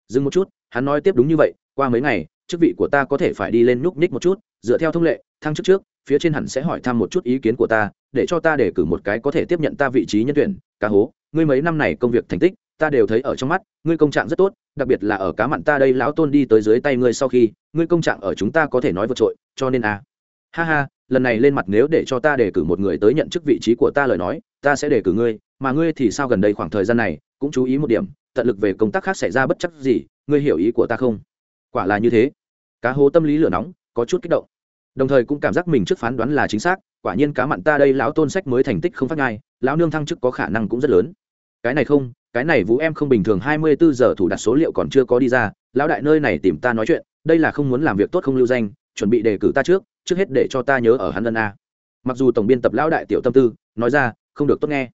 Dừng một chút, hắn nói tiếp đúng như vậy, qua mấy ngày, chức vị của ta có thể phải đi lên núp ních một chút, dựa theo thông lệ, thăng chức trước, phía trên hẳn sẽ hỏi thăm một chút ý kiến của ta, để cho ta để cử một cái có thể tiếp nhận ta vị trí nhân tuyển, cá hố. Ngươi mấy năm này công việc thành tích, ta đều thấy ở trong mắt, ngươi công trạng rất tốt, đặc biệt là ở cá mặn ta đây, lão tôn đi tới dưới tay ngươi sau khi, ngươi công trạng ở chúng ta có thể nói vượt trội, cho nên à ha ha, lần này lên mặt nếu để cho ta đề cử một người tới nhận chức vị trí của ta lời nói, ta sẽ đề cử ngươi, mà ngươi thì sao gần đây khoảng thời gian này, cũng chú ý một điểm, tận lực về công tác khác xảy ra bất chắc gì, ngươi hiểu ý của ta không? Quả là như thế. Cá hố tâm lý lửa nóng, có chút kích động. Đồng thời cũng cảm giác mình trước phán đoán là chính xác, quả nhiên cá mặn ta đây lão tôn sách mới thành tích không phát ngai lão nương thăng chức có khả năng cũng rất lớn. Cái này không, cái này vũ em không bình thường hai mươi bốn giờ thủ đặt số liệu còn chưa có đi ra, lão đại nơi này tìm ta nói chuyện, đây là không muốn làm việc tốt không lưu danh chuẩn bị đề cử ta trước trước hết để cho ta nhớ ở hắn lân a. Mặc dù tổng biên tập lão đại tiểu tâm tư, nói ra, không được tốt nghe.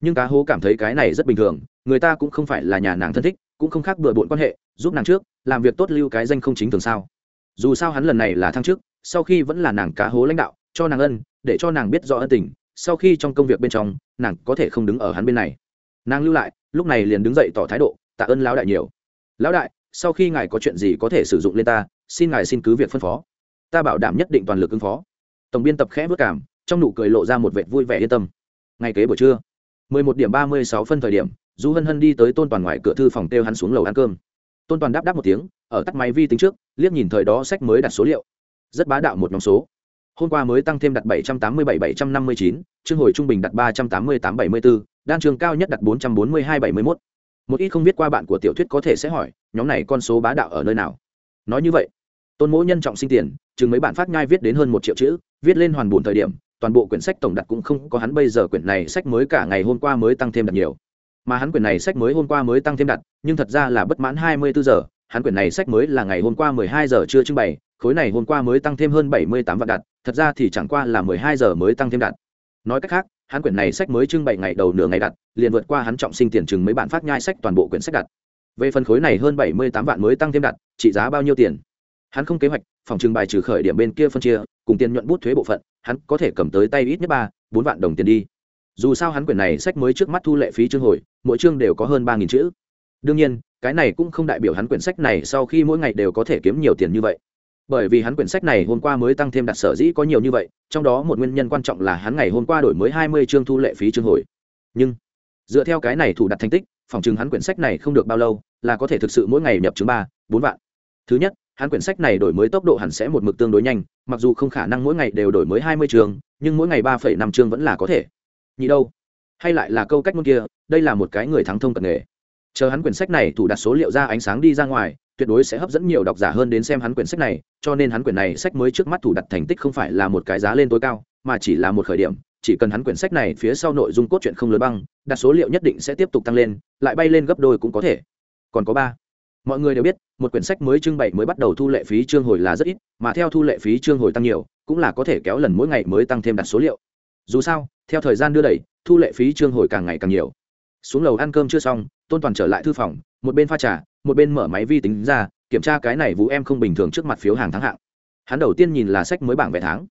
Nhưng cá hố cảm thấy cái này rất bình thường, người ta cũng không phải là nhà nàng thân thích, cũng không khác bừa bộn quan hệ, giúp nàng trước, làm việc tốt lưu cái danh không chính thường sao. Dù sao hắn lần này là thăng chức, sau khi vẫn là nàng cá hố lãnh đạo, cho nàng ân, để cho nàng biết rõ ân tình, sau khi trong công việc bên trong, nàng có thể không đứng ở hắn bên này. Nàng lưu lại, lúc này liền đứng dậy tỏ thái độ, tạ ơn lão đại nhiều. Lão đại, sau khi ngài có chuyện gì có thể sử dụng lên ta, xin ngài xin cứ việc phân phó ta bảo đảm nhất định toàn lực ứng phó. Tổng biên tập khẽ vất cảm trong nụ cười lộ ra một vẻ vui vẻ yên tâm. Ngày kế buổi trưa 11 điểm 36 phân thời điểm du hân hân đi tới tôn toàn ngoài cửa thư phòng kêu hắn xuống lầu ăn cơm. Tôn toàn đáp đáp một tiếng ở tắt máy vi tính trước liếc nhìn thời đó sách mới đặt số liệu. Rất bá đạo một nhóm số. Hôm qua mới tăng thêm đặt 787-759, chương hồi trung bình đặt 388-74, đan trường cao nhất đặt 442-71. một ít không biết qua bạn của tiểu thuyết có thể sẽ hỏi nhóm này con số bá đạo ở nơi nào? Nói như vậy tôn mỗ nhân trọng sinh tiền, chừng mấy bạn phát nhai viết đến hơn một triệu chữ, viết lên hoàn bùn thời điểm, toàn bộ quyển sách tổng đặt cũng không có hắn bây giờ quyển này sách mới cả ngày hôm qua mới tăng thêm đặt nhiều. Mà hắn quyển này sách mới hôm qua mới tăng thêm đặt, nhưng thật ra là bất mãn hai mươi bốn giờ, hắn quyển này sách mới là ngày hôm qua mười hai giờ chưa trưng bày, khối này hôm qua mới tăng thêm hơn bảy mươi tám vạn đặt, thật ra thì chẳng qua là mười hai giờ mới tăng thêm đặt. Nói cách khác, hắn quyển này sách mới trưng bày ngày đầu nửa ngày đặt, liền vượt qua hắn trọng sinh tiền chừng mấy bản phát nhai sách toàn bộ quyển sách đặt. Về phần khối này hơn bảy mươi tám vạn mới tăng thêm đặt, trị giá bao nhiêu tiền? Hắn không kế hoạch, phòng trưng bài trừ khởi điểm bên kia phân chia, cùng tiền nhuận bút thuế bộ phận, hắn có thể cầm tới tay ít nhất ba, bốn vạn đồng tiền đi. Dù sao hắn quyển này sách mới trước mắt thu lệ phí chương hồi, mỗi chương đều có hơn ba nghìn chữ. Đương nhiên, cái này cũng không đại biểu hắn quyển sách này sau khi mỗi ngày đều có thể kiếm nhiều tiền như vậy. Bởi vì hắn quyển sách này hôm qua mới tăng thêm đặt sở dĩ có nhiều như vậy, trong đó một nguyên nhân quan trọng là hắn ngày hôm qua đổi mới hai mươi chương thu lệ phí chương hồi. Nhưng, dựa theo cái này thủ đặt thành tích, phòng chừng hắn quyển sách này không được bao lâu, là có thể thực sự mỗi ngày nhập chứng ba, bốn vạn. Thứ nhất hắn quyển sách này đổi mới tốc độ hẳn sẽ một mực tương đối nhanh, mặc dù không khả năng mỗi ngày đều đổi mới hai mươi chương nhưng mỗi ngày ba phẩy năm chương vẫn là có thể. Nhị đâu? Hay lại là câu cách ngôn kia, đây là một cái người thắng thông cận nghề. Chờ hắn quyển sách này thủ đặt số liệu ra ánh sáng đi ra ngoài, tuyệt đối sẽ hấp dẫn nhiều độc giả hơn đến xem hắn quyển sách này, cho nên hắn quyển này sách mới trước mắt thủ đặt thành tích không phải là một cái giá lên tối cao, mà chỉ là một khởi điểm, chỉ cần hắn quyển sách này phía sau nội dung cốt truyện không lớn băng, đặt số liệu nhất định sẽ tiếp tục tăng lên, lại bay lên gấp đôi cũng có thể. Còn có ba mọi người đều biết, một quyển sách mới trưng bày mới bắt đầu thu lệ phí chương hồi là rất ít, mà theo thu lệ phí chương hồi tăng nhiều, cũng là có thể kéo lần mỗi ngày mới tăng thêm đặt số liệu. Dù sao, theo thời gian đưa đẩy, thu lệ phí chương hồi càng ngày càng nhiều. Xuống lầu ăn cơm chưa xong, tôn toàn trở lại thư phòng, một bên pha trà, một bên mở máy vi tính ra, kiểm tra cái này vũ em không bình thường trước mặt phiếu hàng tháng hạng. Hắn đầu tiên nhìn là sách mới bảng vé tháng.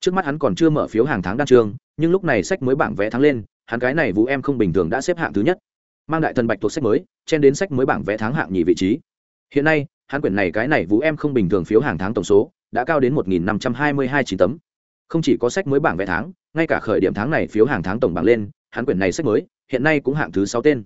Trước mắt hắn còn chưa mở phiếu hàng tháng đăng trương nhưng lúc này sách mới bảng vé tháng lên, hắn cái này vũ em không bình thường đã xếp hạng thứ nhất mang đại thần bạch thuộc sách mới, chen đến sách mới bảng vẽ tháng hạng nhì vị trí. Hiện nay hắn quyển này cái này vũ em không bình thường phiếu hàng tháng tổng số đã cao đến một nghìn năm trăm hai mươi hai chín tấm. Không chỉ có sách mới bảng vẽ tháng, ngay cả khởi điểm tháng này phiếu hàng tháng tổng bảng lên hắn quyển này sách mới hiện nay cũng hạng thứ sáu tên.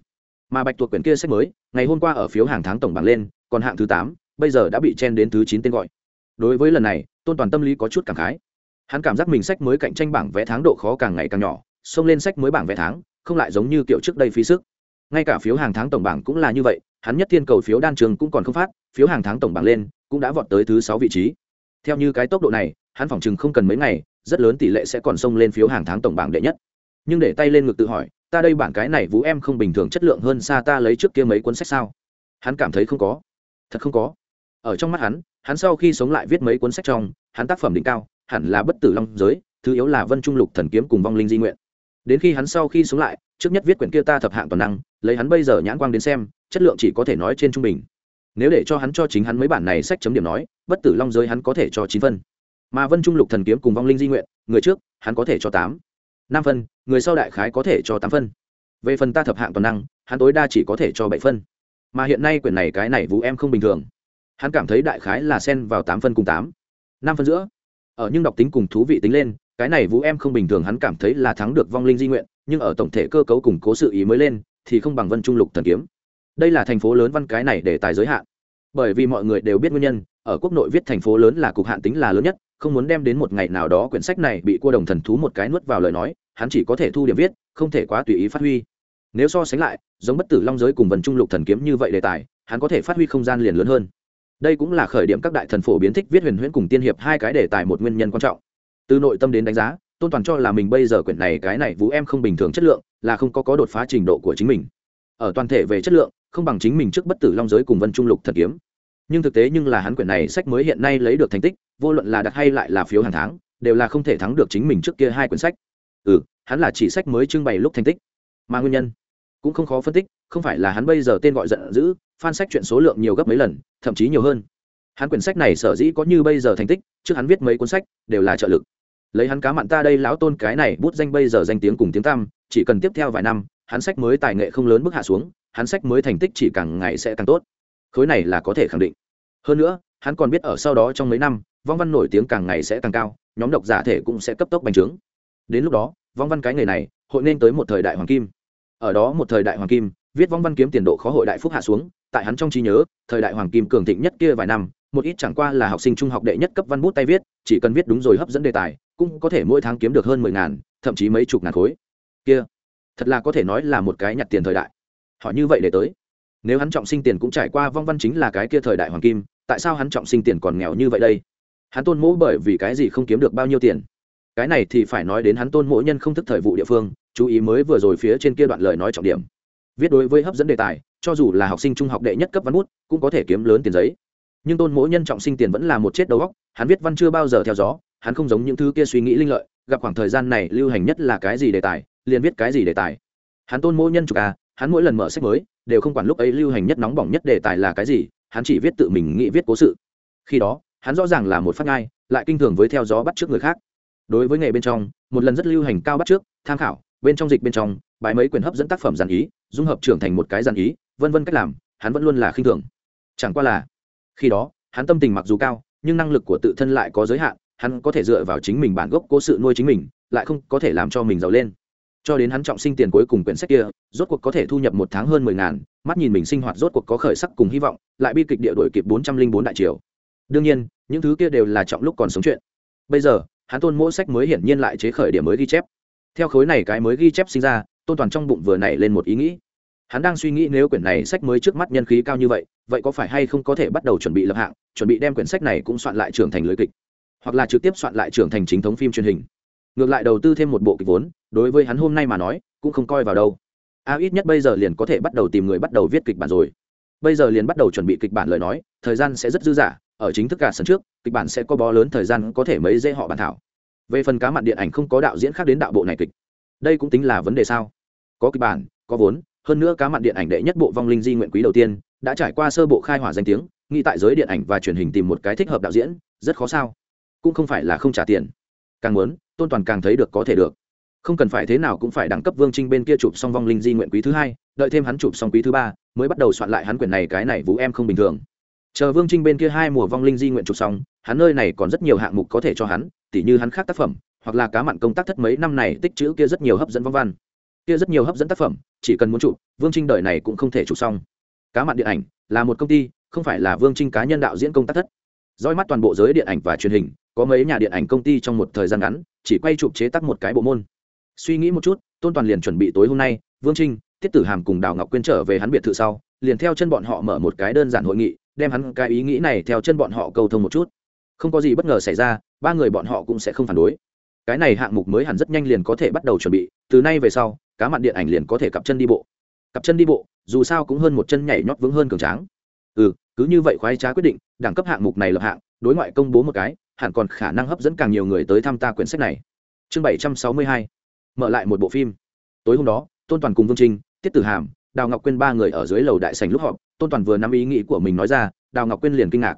Mà bạch thuộc quyển kia sách mới, ngày hôm qua ở phiếu hàng tháng tổng bảng lên, còn hạng thứ tám, bây giờ đã bị chen đến thứ chín tên gọi. Đối với lần này, tôn toàn tâm lý có chút cảm khái. Hắn cảm giác mình sách mới cạnh tranh bảng vẽ tháng độ khó càng ngày càng nhỏ, xông lên sách mới bảng vẽ tháng, không lại giống như kiểu trước đây phí sức ngay cả phiếu hàng tháng tổng bảng cũng là như vậy, hắn nhất thiên cầu phiếu đan trường cũng còn không phát, phiếu hàng tháng tổng bảng lên, cũng đã vọt tới thứ sáu vị trí. Theo như cái tốc độ này, hắn phỏng chừng không cần mấy ngày, rất lớn tỷ lệ sẽ còn xông lên phiếu hàng tháng tổng bảng đệ nhất. Nhưng để tay lên ngực tự hỏi, ta đây bản cái này vũ em không bình thường chất lượng hơn xa ta lấy trước kia mấy cuốn sách sao? Hắn cảm thấy không có. Thật không có. Ở trong mắt hắn hắn sau khi sống lại viết mấy cuốn sách trong, hắn tác phẩm đỉnh cao, hẳn là bất tử long giới, thứ yếu là vân trung lục thần kiếm cùng vong linh di nguyện. Đến khi hắn sau khi sống lại trước nhất viết quyển kia ta thập hạng toàn năng, lấy hắn bây giờ nhãn quang đến xem, chất lượng chỉ có thể nói trên trung bình. Nếu để cho hắn cho chính hắn mấy bản này sách chấm điểm nói, bất tử long giới hắn có thể cho chín phân. Mà vân trung lục thần kiếm cùng vong linh di nguyện, người trước, hắn có thể cho tám. Năm phân, người sau đại khái có thể cho tám phân. Về phần ta thập hạng toàn năng, hắn tối đa chỉ có thể cho bảy phân. Mà hiện nay quyển này cái này vũ em không bình thường. Hắn cảm thấy đại khái là xen vào tám phân cùng tám. Năm phân giữa. Ở nhưng đọc tính cùng thú vị tính lên, cái này vũ em không bình thường hắn cảm thấy là thắng được vong linh di nguyện nhưng ở tổng thể cơ cấu củng cố sự ý mới lên, thì không bằng vân trung lục thần kiếm. Đây là thành phố lớn văn cái này để tài giới hạn. Bởi vì mọi người đều biết nguyên nhân, ở quốc nội viết thành phố lớn là cục hạn tính là lớn nhất, không muốn đem đến một ngày nào đó quyển sách này bị cua đồng thần thú một cái nuốt vào lời nói, hắn chỉ có thể thu điểm viết, không thể quá tùy ý phát huy. Nếu so sánh lại, giống bất tử long giới cùng vần trung lục thần kiếm như vậy đề tài, hắn có thể phát huy không gian liền lớn hơn. Đây cũng là khởi điểm các đại thần phổ biến thích viết huyền huyễn cùng tiên hiệp hai cái đề tài một nguyên nhân quan trọng. Từ nội tâm đến đánh giá tôn toàn cho là mình bây giờ quyển này, cái này vũ em không bình thường chất lượng, là không có có đột phá trình độ của chính mình. Ở toàn thể về chất lượng, không bằng chính mình trước bất tử long giới cùng vân trung lục thật kiếm. Nhưng thực tế nhưng là hắn quyển này sách mới hiện nay lấy được thành tích, vô luận là đặt hay lại là phiếu hàng tháng, đều là không thể thắng được chính mình trước kia hai quyển sách. Ừ hắn là chỉ sách mới trưng bày lúc thành tích. Mà nguyên nhân cũng không khó phân tích, không phải là hắn bây giờ tên gọi giận dữ, fan sách chuyện số lượng nhiều gấp mấy lần, thậm chí nhiều hơn. Hắn quyển sách này sở dĩ có như bây giờ thành tích, trước hắn viết mấy cuốn sách, đều là trợ lực lấy hắn cá mặn ta đây lão tôn cái này bút danh bây giờ danh tiếng cùng tiếng tăm, chỉ cần tiếp theo vài năm, hắn sách mới tài nghệ không lớn bước hạ xuống, hắn sách mới thành tích chỉ càng ngày sẽ càng tốt. Khối này là có thể khẳng định. Hơn nữa, hắn còn biết ở sau đó trong mấy năm, vong văn nổi tiếng càng ngày sẽ càng cao, nhóm độc giả thể cũng sẽ cấp tốc bành trướng. Đến lúc đó, vong văn cái nghề này, hội nên tới một thời đại hoàng kim. Ở đó một thời đại hoàng kim, viết vong văn kiếm tiền độ khó hội đại phúc hạ xuống, tại hắn trong trí nhớ, thời đại hoàng kim cường thịnh nhất kia vài năm, một ít chẳng qua là học sinh trung học đệ nhất cấp văn bút tay viết, chỉ cần viết đúng rồi hấp dẫn đề tài cũng có thể mỗi tháng kiếm được hơn mười ngàn, thậm chí mấy chục ngàn khối. Kia, thật là có thể nói là một cái nhặt tiền thời đại. Họ như vậy để tới. Nếu hắn trọng sinh tiền cũng trải qua vong văn chính là cái kia thời đại hoàng kim, tại sao hắn trọng sinh tiền còn nghèo như vậy đây? Hắn tôn mỗ bởi vì cái gì không kiếm được bao nhiêu tiền? Cái này thì phải nói đến hắn tôn mỗ nhân không thức thời vụ địa phương, chú ý mới vừa rồi phía trên kia đoạn lời nói trọng điểm. Viết đối với hấp dẫn đề tài, cho dù là học sinh trung học đệ nhất cấp văn bút, cũng có thể kiếm lớn tiền giấy. Nhưng tôn mỗ nhân trọng sinh tiền vẫn là một chết đầu góc hắn viết văn chưa bao giờ theo gió hắn không giống những thứ kia suy nghĩ linh lợi, gặp khoảng thời gian này lưu hành nhất là cái gì đề tài, liền viết cái gì đề tài. Hắn tôn mỗi nhân chụp à hắn mỗi lần mở sách mới, đều không quản lúc ấy lưu hành nhất nóng bỏng nhất đề tài là cái gì, hắn chỉ viết tự mình nghĩ viết cố sự. Khi đó, hắn rõ ràng là một phát ngai, lại kinh thường với theo gió bắt trước người khác. Đối với nghề bên trong, một lần rất lưu hành cao bắt trước, tham khảo, bên trong dịch bên trong, bài mấy quyền hấp dẫn tác phẩm giản ý, dung hợp trưởng thành một cái giản ý, vân vân cách làm, hắn vẫn luôn là khinh thường. Chẳng qua là, khi đó, hắn tâm tình mặc dù cao, nhưng năng lực của tự thân lại có giới hạn hắn có thể dựa vào chính mình bản gốc cố sự nuôi chính mình, lại không có thể làm cho mình giàu lên. Cho đến hắn trọng sinh tiền cuối cùng quyển sách kia, rốt cuộc có thể thu nhập một tháng hơn mười ngàn, mắt nhìn mình sinh hoạt rốt cuộc có khởi sắc cùng hy vọng, lại bi kịch địa đổi kịp bốn trăm linh bốn đại triều. Đương nhiên, những thứ kia đều là trọng lúc còn sống chuyện. Bây giờ, hắn tôn mỗi sách mới hiển nhiên lại chế khởi điểm mới ghi chép. Theo khối này cái mới ghi chép sinh ra, tôn toàn trong bụng vừa nảy lên một ý nghĩ. Hắn đang suy nghĩ nếu quyển này sách mới trước mắt nhân khí cao như vậy vậy có phải hay không có thể bắt đầu chuẩn bị lập hạng, chuẩn bị đem quyển sách này cũng soạn lại trưởng thành lưới kịch hoặc là trực tiếp soạn lại trưởng thành chính thống phim truyền hình. Ngược lại đầu tư thêm một bộ kịch vốn, đối với hắn hôm nay mà nói, cũng không coi vào đâu. A ít nhất bây giờ liền có thể bắt đầu tìm người bắt đầu viết kịch bản rồi. Bây giờ liền bắt đầu chuẩn bị kịch bản lời nói, thời gian sẽ rất dư dả, ở chính thức cả sân trước, kịch bản sẽ có bó lớn thời gian có thể mấy dễ họ bàn thảo. Về phần cá mặn điện ảnh không có đạo diễn khác đến đạo bộ này kịch. Đây cũng tính là vấn đề sao? Có kịch bản, có vốn, hơn nữa cá mặn điện ảnh đệ nhất bộ vong linh di nguyện quý đầu tiên, đã trải qua sơ bộ khai hỏa danh tiếng, nghĩ tại giới điện ảnh và truyền hình tìm một cái thích hợp đạo diễn, rất khó sao? Cũng không phải là không trả tiền. Càng muốn, tôn toàn càng thấy được có thể được. Không cần phải thế nào cũng phải đẳng cấp vương trinh bên kia chụp xong vong linh di nguyện quý thứ hai, đợi thêm hắn chụp xong quý thứ ba, mới bắt đầu soạn lại hắn quyển này, cái này vũ em không bình thường. Chờ vương trinh bên kia hai mùa vong linh di nguyện chụp xong, hắn nơi này còn rất nhiều hạng mục có thể cho hắn, tỉ như hắn khác tác phẩm, hoặc là cá mặn công tác thất mấy năm này tích chữ kia rất nhiều hấp dẫn vong văn. Kia rất nhiều hấp dẫn tác phẩm, chỉ cần muốn chụp, vương trinh đời này cũng không thể chụp xong. Cá mặn điện ảnh là một công ty, không phải là vương trinh cá nhân đạo diễn công tác thất. Roi mắt toàn bộ giới điện ảnh và truyền hình có mấy nhà điện ảnh công ty trong một thời gian ngắn, chỉ quay chụp chế tác một cái bộ môn. Suy nghĩ một chút, tôn toàn liền chuẩn bị tối hôm nay, vương trinh, tiết tử hàm cùng đào ngọc quyên trở về hắn biệt thự sau, liền theo chân bọn họ mở một cái đơn giản hội nghị, đem hắn cái ý nghĩ này theo chân bọn họ cầu thông một chút. Không có gì bất ngờ xảy ra, ba người bọn họ cũng sẽ không phản đối. Cái này hạng mục mới hẳn rất nhanh liền có thể bắt đầu chuẩn bị, từ nay về sau, cá mặn điện ảnh liền có thể cặp chân đi bộ. Cặp chân đi bộ, dù sao cũng hơn một chân nhảy nhót vững hơn cường tráng. Ừ cứ như vậy khoái trá quyết định, đẳng cấp hạng mục này lập hạng, đối ngoại công bố một cái hẳn còn khả năng hấp dẫn càng nhiều người tới tham ta quyển sách này. Chương bảy trăm sáu mươi hai, mở lại một bộ phim. Tối hôm đó, tôn toàn cùng vương trinh, tiết tử hàm, đào ngọc quyên ba người ở dưới lầu đại sành lúc họp, tôn toàn vừa nắm ý nghĩ của mình nói ra, đào ngọc quyên liền kinh ngạc.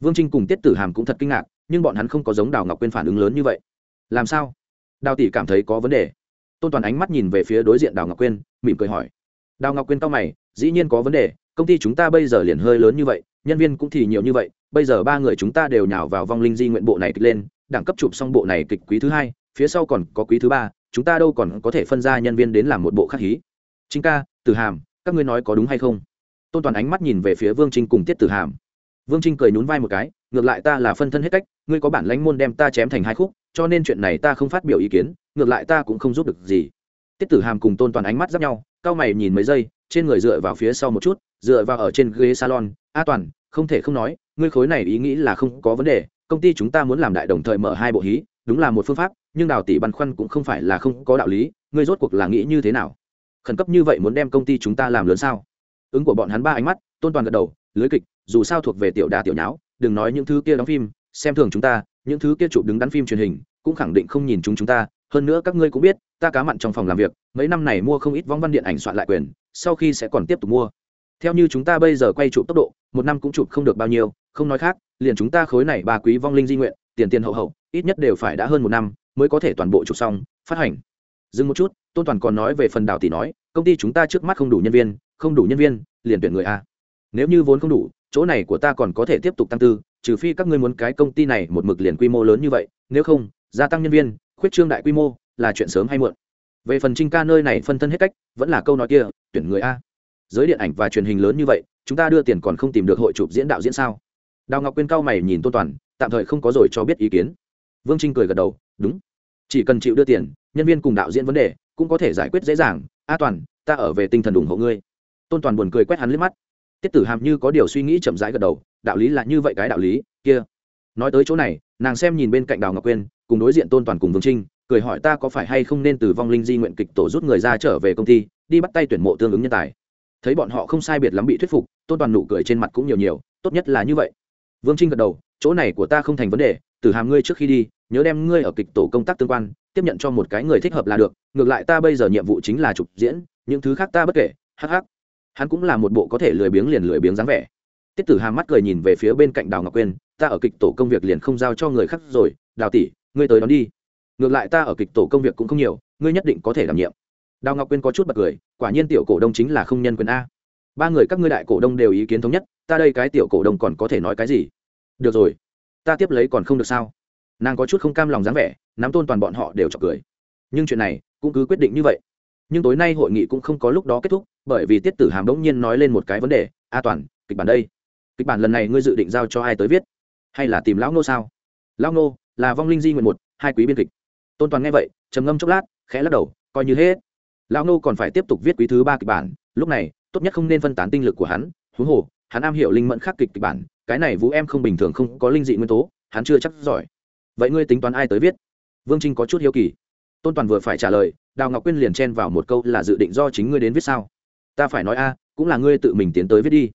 Vương trinh cùng tiết tử hàm cũng thật kinh ngạc, nhưng bọn hắn không có giống đào ngọc quyên phản ứng lớn như vậy. Làm sao? Đào tỷ cảm thấy có vấn đề. Tôn toàn ánh mắt nhìn về phía đối diện đào ngọc quyên, mỉm cười hỏi. Đào ngọc quyên cao mày, dĩ nhiên có vấn đề công ty chúng ta bây giờ liền hơi lớn như vậy, nhân viên cũng thì nhiều như vậy, bây giờ ba người chúng ta đều nhào vào vong linh di nguyện bộ này kịch lên, đẳng cấp chụp xong bộ này kịch quý thứ hai, phía sau còn có quý thứ ba, chúng ta đâu còn có thể phân ra nhân viên đến làm một bộ khắc hí. Chính ca, tử hàm, các ngươi nói có đúng hay không? Tôn toàn ánh mắt nhìn về phía vương trinh cùng tiết tử hàm. Vương trinh cười nhún vai một cái, ngược lại ta là phân thân hết cách, ngươi có bản lãnh môn đem ta chém thành hai khúc, cho nên chuyện này ta không phát biểu ý kiến, ngược lại ta cũng không giúp được gì. Tiết tử hàm cùng tôn toàn ánh mắt giáp nhau, cao mày nhìn mấy giây trên người dựa vào phía sau một chút, dựa vào ở trên ghế salon. A toàn, không thể không nói, ngươi khối này ý nghĩ là không có vấn đề, công ty chúng ta muốn làm đại đồng thời mở hai bộ hí, đúng là một phương pháp, nhưng đào tỷ băn khoăn cũng không phải là không có đạo lý, ngươi rốt cuộc là nghĩ như thế nào? Khẩn cấp như vậy muốn đem công ty chúng ta làm lớn sao? Ứng của bọn hắn ba ánh mắt, tôn toàn gật đầu, lưới kịch, dù sao thuộc về tiểu đà tiểu nháo, đừng nói những thứ kia đóng phim, xem thường chúng ta, những thứ kia chụp đứng đắn phim truyền hình, cũng khẳng định không nhìn chúng chúng ta. Hơn nữa các ngươi cũng biết, ta cá mặn trong phòng làm việc, mấy năm này mua không ít vong văn điện ảnh soạn lại quyền sau khi sẽ còn tiếp tục mua. Theo như chúng ta bây giờ quay chụp tốc độ, một năm cũng chụp không được bao nhiêu, không nói khác, liền chúng ta khối này ba quý vong linh di nguyện, tiền tiền hậu hậu, ít nhất đều phải đã hơn một năm mới có thể toàn bộ chụp xong, phát hành. Dừng một chút, tôn toàn còn nói về phần đào tỷ nói, công ty chúng ta trước mắt không đủ nhân viên, không đủ nhân viên, liền tuyển người a. Nếu như vốn không đủ, chỗ này của ta còn có thể tiếp tục tăng tư, trừ phi các ngươi muốn cái công ty này một mực liền quy mô lớn như vậy, nếu không, gia tăng nhân viên, khuyết trương đại quy mô là chuyện sớm hay muộn về phần trinh ca nơi này phân thân hết cách, vẫn là câu nói kia, tuyển người a. Giới điện ảnh và truyền hình lớn như vậy, chúng ta đưa tiền còn không tìm được hội chụp diễn đạo diễn sao? Đào ngọc quyên cao mày nhìn tôn toàn, tạm thời không có rồi cho biết ý kiến. Vương trinh cười gật đầu, đúng. Chỉ cần chịu đưa tiền, nhân viên cùng đạo diễn vấn đề cũng có thể giải quyết dễ dàng. A toàn, ta ở về tinh thần ủng hộ ngươi. Tôn toàn buồn cười quét hắn lên mắt. Tiết tử hàm như có điều suy nghĩ chậm rãi gật đầu, đạo lý là như vậy cái đạo lý, kia. Nói tới chỗ này, nàng xem nhìn bên cạnh đào ngọc quyên, cùng đối diện tôn toàn cùng vương trinh cười hỏi ta có phải hay không nên từ vong linh di nguyện kịch tổ rút người ra trở về công ty, đi bắt tay tuyển mộ tương ứng nhân tài. Thấy bọn họ không sai biệt lắm bị thuyết phục, tôn toàn nụ cười trên mặt cũng nhiều nhiều, tốt nhất là như vậy. Vương trinh gật đầu, chỗ này của ta không thành vấn đề, từ hàm ngươi trước khi đi, nhớ đem ngươi ở kịch tổ công tác tương quan, tiếp nhận cho một cái người thích hợp là được, ngược lại ta bây giờ nhiệm vụ chính là trục diễn, những thứ khác ta bất kể hh hắn cũng là một bộ có thể lười biếng liền lười biếng dáng vẻ. Tiết tử hàm mắt cười nhìn về phía bên cạnh đào ngọc quyên, ta ở kịch tổ công việc liền không giao cho người khác rồi, đào tỷ, ngươi tới đón đi ngược lại ta ở kịch tổ công việc cũng không nhiều, ngươi nhất định có thể đảm nhiệm. Đào ngọc quyên có chút bật cười, quả nhiên tiểu cổ đông chính là không nhân quyền a. Ba người các ngươi đại cổ đông đều ý kiến thống nhất, ta đây cái tiểu cổ đông còn có thể nói cái gì? Được rồi, ta tiếp lấy còn không được sao? Nàng có chút không cam lòng dáng vẻ, nắm tôn toàn bọn họ đều chọc cười. Nhưng chuyện này cũng cứ quyết định như vậy. Nhưng tối nay hội nghị cũng không có lúc đó kết thúc, bởi vì tiết tử hàm đ ỗ n g nhiên nói lên một cái vấn đề, a toàn, kịch bản đây. Kịch bản lần này ngươi dự định giao cho ai tới viết? Hay là tìm lão nô sao? Lão nô là vong linh di nguyện một, hai quý biên kịch tôn toàn nghe vậy trầm ngâm chốc lát khẽ lắc đầu coi như hết lão nô còn phải tiếp tục viết quý thứ ba kịch bản lúc này tốt nhất không nên phân tán tinh lực của hắn huống hồ hắn am hiểu linh mẫn khắc kịch kịch bản cái này vũ em không bình thường không có linh dị nguyên tố hắn chưa chắc giỏi vậy ngươi tính toán ai tới viết vương trinh có chút hiếu kỳ tôn toàn vừa phải trả lời đào ngọc quyên liền chen vào một câu là dự định do chính ngươi đến viết sao ta phải nói a cũng là ngươi tự mình tiến tới viết đi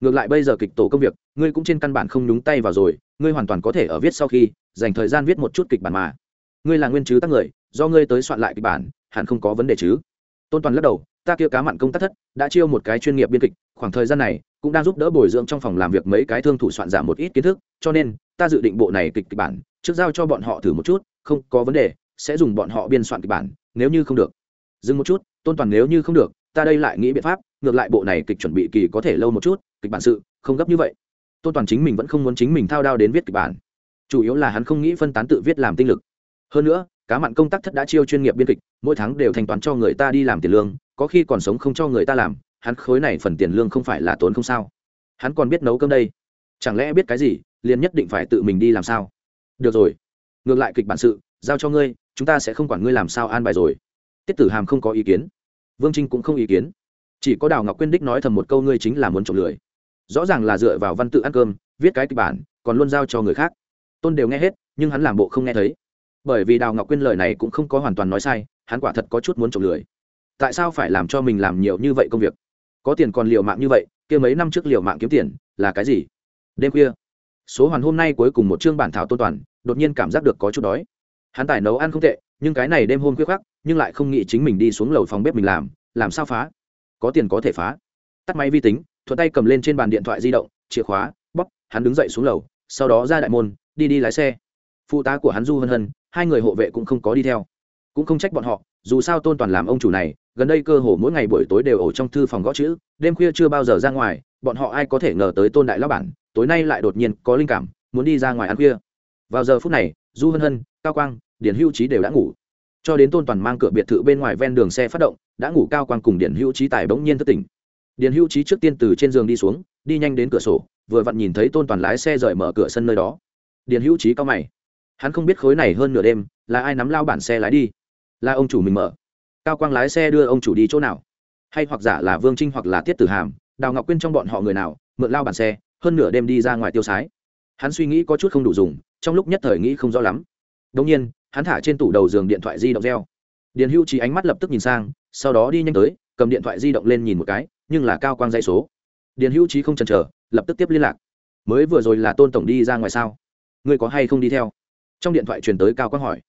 ngược lại bây giờ kịch tổ công việc ngươi cũng trên căn bản không nhúng tay vào rồi ngươi hoàn toàn có thể ở viết sau khi dành thời gian viết một chút kịch bản mà ngươi là nguyên chứ tác người, do ngươi tới soạn lại kịch bản, hẳn không có vấn đề chứ? Tôn toàn lắc đầu, ta kia cá mặn công tác thất, đã chiêu một cái chuyên nghiệp biên kịch, khoảng thời gian này cũng đang giúp đỡ bồi dưỡng trong phòng làm việc mấy cái thương thủ soạn giảm một ít kiến thức, cho nên ta dự định bộ này kịch kịch bản, trước giao cho bọn họ thử một chút, không có vấn đề, sẽ dùng bọn họ biên soạn kịch bản, nếu như không được. Dừng một chút, tôn toàn nếu như không được, ta đây lại nghĩ biện pháp, ngược lại bộ này kịch chuẩn bị kỳ có thể lâu một chút, kịch bản sự không gấp như vậy. Tôn toàn chính mình vẫn không muốn chính mình thao đao đến viết kịch bản. Chủ yếu là hắn không nghĩ phân tán tự viết làm tinh lực hơn nữa, cá mặn công tác thất đã chiêu chuyên nghiệp biên kịch, mỗi tháng đều thanh toán cho người ta đi làm tiền lương, có khi còn sống không cho người ta làm, hắn khối này phần tiền lương không phải là tốn không sao. Hắn còn biết nấu cơm đây. Chẳng lẽ biết cái gì, liền nhất định phải tự mình đi làm sao? Được rồi. Ngược lại kịch bản sự, giao cho ngươi, chúng ta sẽ không quản ngươi làm sao an bài rồi. Tiết tử hàm không có ý kiến. Vương trinh cũng không ý kiến. Chỉ có đào ngọc quyên đích nói thầm một câu ngươi chính là muốn trộm lười. Rõ ràng là dựa vào văn tự ăn cơm, viết cái kịch bản, còn luôn giao cho người khác. Tôn đều nghe hết, nhưng hắn làm bộ không nghe thấy bởi vì đào ngọc quyên lời này cũng không có hoàn toàn nói sai hắn quả thật có chút muốn trộm lười. Tại sao phải làm cho mình làm nhiều như vậy công việc? Có tiền còn liều mạng như vậy kia mấy năm trước liều mạng kiếm tiền là cái gì? Đêm khuya số hoàn hôm nay cuối cùng một chương bản thảo tôn toàn đột nhiên cảm giác được có chút đói. Hắn tài nấu ăn không tệ nhưng cái này đêm hôm khuya khắc nhưng lại không nghĩ chính mình đi xuống lầu phòng bếp mình làm làm sao phá? Có tiền có thể phá. Tắt máy vi tính thuận tay cầm lên trên bàn điện thoại di động chìa khóa bóc, hắn đứng dậy xuống lầu sau đó ra đại môn đi đi lái xe phụ tá của hắn du hân hân, hai người hộ vệ cũng không có đi theo. Cũng không trách bọn họ, dù sao tôn toàn làm ông chủ này, gần đây cơ hồ mỗi ngày buổi tối đều ở trong thư phòng gõ chữ, đêm khuya chưa bao giờ ra ngoài, bọn họ ai có thể ngờ tới tôn đại lão bản, tối nay lại đột nhiên có linh cảm, muốn đi ra ngoài ăn khuya. Vào giờ phút này, du hân hân, cao quang, điển hữu trí đều đã ngủ. Cho đến tôn toàn mang cửa biệt thự bên ngoài ven đường xe phát động, đã ngủ cao quang cùng điển hữu trí tài bỗng nhiên thất tỉnh. Điển hữu trí trước tiên từ trên giường đi xuống, đi nhanh đến cửa sổ, vừa vặn nhìn thấy tôn toàn lái xe rời mở cửa sân nơi đó. Điển hữu trí cao mày hắn không biết khối này hơn nửa đêm, là ai nắm lao bản xe lái đi? Là ông chủ mình mở. Cao quang lái xe đưa ông chủ đi chỗ nào? Hay hoặc giả là vương trinh hoặc là tiết tử hàm, đào ngọc quyên trong bọn họ người nào, mượn lao bản xe, hơn nửa đêm đi ra ngoài tiêu sái. Hắn suy nghĩ có chút không đủ dùng, trong lúc nhất thời nghĩ không rõ lắm. Đông nhiên, hắn thả trên tủ đầu giường điện thoại di động reo. Điền hữu trí ánh mắt lập tức nhìn sang, sau đó đi nhanh tới, cầm điện thoại di động lên nhìn một cái, nhưng là cao quang dãy số. Điền hữu trí không chần chờ, lập tức tiếp liên lạc. Mới vừa rồi là tôn tổng đi ra ngoài sao? Ngươi có hay không đi theo? Trong điện thoại truyền tới cao quang hỏi.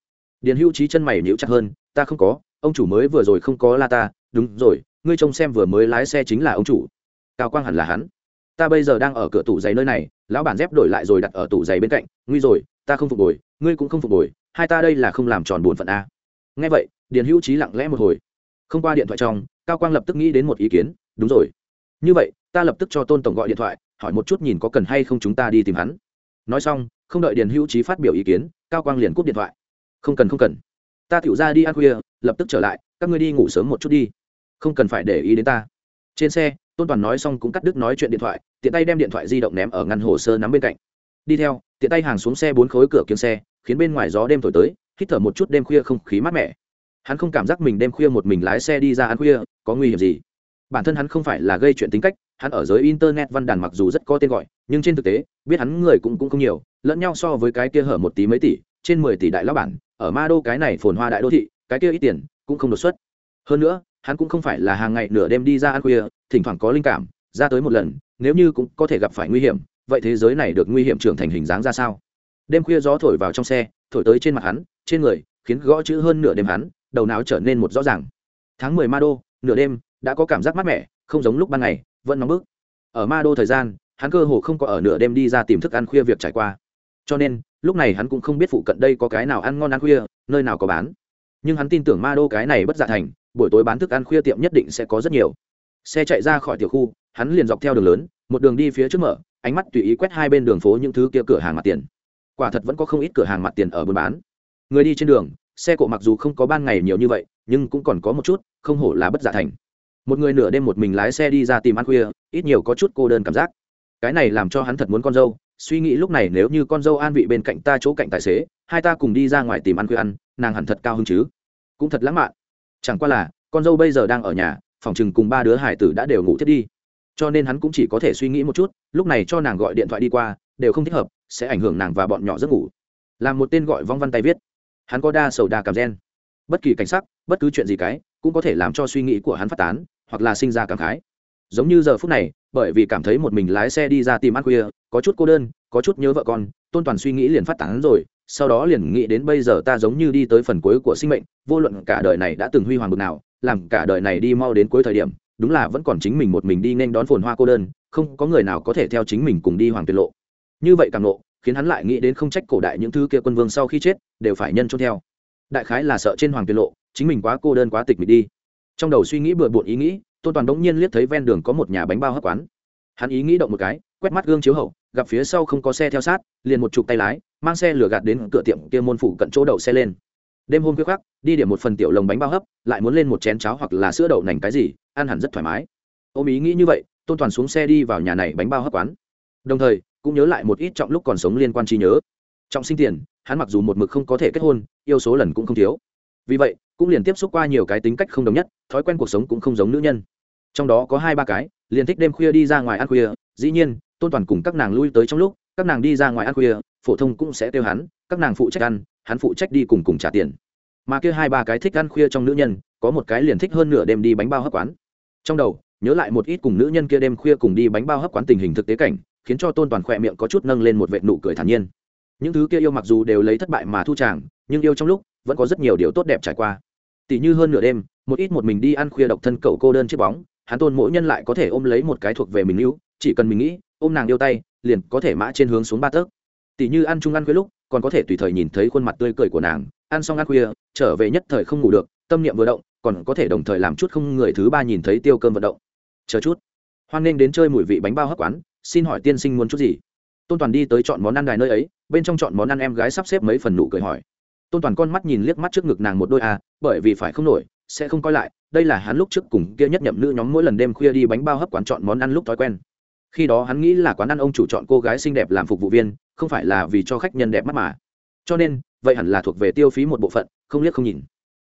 Điền hữu trí chân mày nhíu chặt hơn, ta không có, ông chủ mới vừa rồi không có la ta, đúng rồi, ngươi trông xem vừa mới lái xe chính là ông chủ. Cao quang hẳn là hắn. Ta bây giờ đang ở cửa tủ giày nơi này, lão bản dép đổi lại rồi đặt ở tủ giày bên cạnh, nguy rồi, ta không phục hồi, ngươi cũng không phục hồi, hai ta đây là không làm tròn bổn phận a. Nghe vậy, điền hữu trí lặng lẽ một hồi. Không qua điện thoại trong, cao quang lập tức nghĩ đến một ý kiến, đúng rồi. Như vậy, ta lập tức cho tôn tổng gọi điện thoại, hỏi một chút nhìn có cần hay không chúng ta đi tìm hắn. Nói xong không đợi điền hữu trí phát biểu ý kiến, cao quang liền cúp điện thoại. Không cần không cần. Ta Tiểu ra đi ăn khuya, lập tức trở lại, các ngươi đi ngủ sớm một chút đi. Không cần phải để ý đến ta. Trên xe, tôn toàn nói xong cũng cắt đứt nói chuyện điện thoại, tiện tay đem điện thoại di động ném ở ngăn hồ sơ nắm bên cạnh. Đi theo, tiện tay hàng xuống xe bốn khối cửa kiếm xe, khiến bên ngoài gió đêm thổi tới, hít thở một chút đêm khuya không khí mát mẻ. Hắn không cảm giác mình đêm khuya một mình lái xe đi ra ăn khuya, có nguy hiểm gì? Bản thân hắn không phải là gây chuyện tính cách hắn ở giới internet văn đàn mặc dù rất có tên gọi, nhưng trên thực tế, biết hắn người cũng cũng không nhiều, lẫn nhau so với cái kia hở một tí mấy tỷ, trên mười tỷ đại lão bản, ở ma đô cái này phồn hoa đại đô thị, cái kia ít tiền, cũng không đột xuất. Hơn nữa, hắn cũng không phải là hàng ngày nửa đêm đi ra ăn khuya, thỉnh thoảng có linh cảm, ra tới một lần, nếu như cũng có thể gặp phải nguy hiểm, vậy thế giới này được nguy hiểm trưởng thành hình dáng ra sao? Đêm khuya gió thổi vào trong xe, thổi tới trên mặt hắn, trên người, khiến gõ chữ hơn nửa đêm hắn, đầu não trở nên một rõ ràng. Tháng mười ma đô nửa đêm, đã có cảm giác mát mẻ, không giống lúc ban ngày vẫn nóng bức. Ở ma đô thời gian, hắn cơ hồ không có ở nửa đêm đi ra tìm thức ăn khuya việc trải qua. Cho nên, lúc này hắn cũng không biết phụ cận đây có cái nào ăn ngon ăn khuya, nơi nào có bán. Nhưng hắn tin tưởng ma đô cái này bất dạ thành, buổi tối bán thức ăn khuya tiệm nhất định sẽ có rất nhiều. Xe chạy ra khỏi tiểu khu, hắn liền dọc theo đường lớn, một đường đi phía trước mở, ánh mắt tùy ý quét hai bên đường phố những thứ kia cửa hàng mặt tiền. Quả thật vẫn có không ít cửa hàng mặt tiền ở buôn bán. Người đi trên đường, xe cộ mặc dù không có ban ngày nhiều như vậy, nhưng cũng còn có một chút, không hổ là bất dạ thành một người nửa đêm một mình lái xe đi ra tìm ăn khuya, ít nhiều có chút cô đơn cảm giác. Cái này làm cho hắn thật muốn con dâu, suy nghĩ lúc này nếu như con dâu an vị bên cạnh ta chỗ cạnh tài xế, hai ta cùng đi ra ngoài tìm ăn khuya ăn, nàng hẳn thật cao hơn chứ. Cũng thật lãng mạn. Chẳng qua là, con dâu bây giờ đang ở nhà, phòng chừng cùng ba đứa hải tử đã đều ngủ thiết đi. Cho nên hắn cũng chỉ có thể suy nghĩ một chút, lúc này cho nàng gọi điện thoại đi qua, đều không thích hợp, sẽ ảnh hưởng nàng và bọn nhỏ giấc ngủ. Làm một tên gọi vong văn tay viết. Hắn có đa sầu đa cảm gen. Bất kỳ cảnh sắc, bất cứ chuyện gì cái, cũng có thể làm cho suy nghĩ của hắn phát tán hoặc là sinh ra cảm khái. Giống như giờ phút này, bởi vì cảm thấy một mình lái xe đi ra tìm ăn khuya, có chút cô đơn, có chút nhớ vợ con, tôn toàn suy nghĩ liền phát tán rồi, sau đó liền nghĩ đến bây giờ ta giống như đi tới phần cuối của sinh mệnh, vô luận cả đời này đã từng huy hoàng bực nào, làm cả đời này đi mau đến cuối thời điểm, đúng là vẫn còn chính mình một mình đi nên đón phồn hoa cô đơn, không có người nào có thể theo chính mình cùng đi hoàng tuyệt lộ. Như vậy càng lộ, khiến hắn lại nghĩ đến không trách cổ đại những thứ kia quân vương sau khi chết, đều phải nhân trôn theo. Đại khái là sợ trên hoàng tuyệt lộ, chính mình quá cô đơn quá tịch mịch đi trong đầu suy nghĩ bừa bộn ý nghĩ, tôn toàn đống nhiên liếc thấy ven đường có một nhà bánh bao hấp quán. Hắn ý nghĩ động một cái, quét mắt gương chiếu hậu, gặp phía sau không có xe theo sát, liền một chục tay lái, mang xe lửa gạt đến cửa tiệm kia môn phủ cận chỗ đậu xe lên. Đêm hôm khuya khoác đi điểm một phần tiểu lồng bánh bao hấp, lại muốn lên một chén cháo hoặc là sữa đậu nành cái gì, ăn hẳn rất thoải mái. Ôm ý nghĩ như vậy, tôn toàn xuống xe đi vào nhà này bánh bao hấp quán. Đồng thời, cũng nhớ lại một ít trọng lúc còn sống liên quan trí nhớ. Trọng sinh tiền, hắn mặc dù một mực không có thể kết hôn, yêu số lần cũng không thiếu. Vì vậy cũng liền tiếp xúc qua nhiều cái tính cách không đồng nhất, thói quen cuộc sống cũng không giống nữ nhân. Trong đó có hai ba cái, liền thích đêm khuya đi ra ngoài ăn khuya, dĩ nhiên, tôn toàn cùng các nàng lui tới trong lúc, các nàng đi ra ngoài ăn khuya, phổ thông cũng sẽ kêu hắn, các nàng phụ trách ăn, hắn phụ trách đi cùng cùng trả tiền. Mà kia hai ba cái thích ăn khuya trong nữ nhân, có một cái liền thích hơn nửa đêm đi bánh bao hấp quán. Trong đầu, nhớ lại một ít cùng nữ nhân kia đêm khuya cùng đi bánh bao hấp quán tình hình thực tế cảnh, khiến cho tôn toàn khỏe miệng có chút nâng lên một vệ nụ cười thản nhiên. Những thứ kia yêu mặc dù đều lấy thất bại mà thu tràng, nhưng yêu trong lúc vẫn có rất nhiều điều tốt đẹp trải qua tỷ như hơn nửa đêm, một ít một mình đi ăn khuya độc thân cậu cô đơn chiếc bóng, hắn tôn mỗi nhân lại có thể ôm lấy một cái thuộc về mình lưu, chỉ cần mình nghĩ, ôm nàng yêu tay, liền có thể mã trên hướng xuống ba tấc. Tỷ như ăn chung ăn khuya lúc, còn có thể tùy thời nhìn thấy khuôn mặt tươi cười của nàng, ăn xong ăn khuya, trở về nhất thời không ngủ được, tâm niệm vừa động, còn có thể đồng thời làm chút không người thứ ba nhìn thấy tiêu cơm vận động. Chờ chút. Hoan nghênh đến chơi mùi vị bánh bao hấp quán, xin hỏi tiên sinh muốn chút gì? Tôn toàn đi tới chọn món ăn đài nơi ấy, bên trong chọn món ăn em gái sắp xếp mấy phần nụ cười hỏi tôn toàn con mắt nhìn liếc mắt trước ngực nàng một đôi a bởi vì phải không nổi, sẽ không coi lại, đây là hắn lúc trước cùng kia nhất nhậm nữ nhóm mỗi lần đêm khuya đi bánh bao hấp quán chọn món ăn lúc thói quen. Khi đó hắn nghĩ là quán ăn ông chủ chọn cô gái xinh đẹp làm phục vụ viên, không phải là vì cho khách nhân đẹp mắt mà. Cho nên, vậy hẳn là thuộc về tiêu phí một bộ phận, không liếc không nhìn.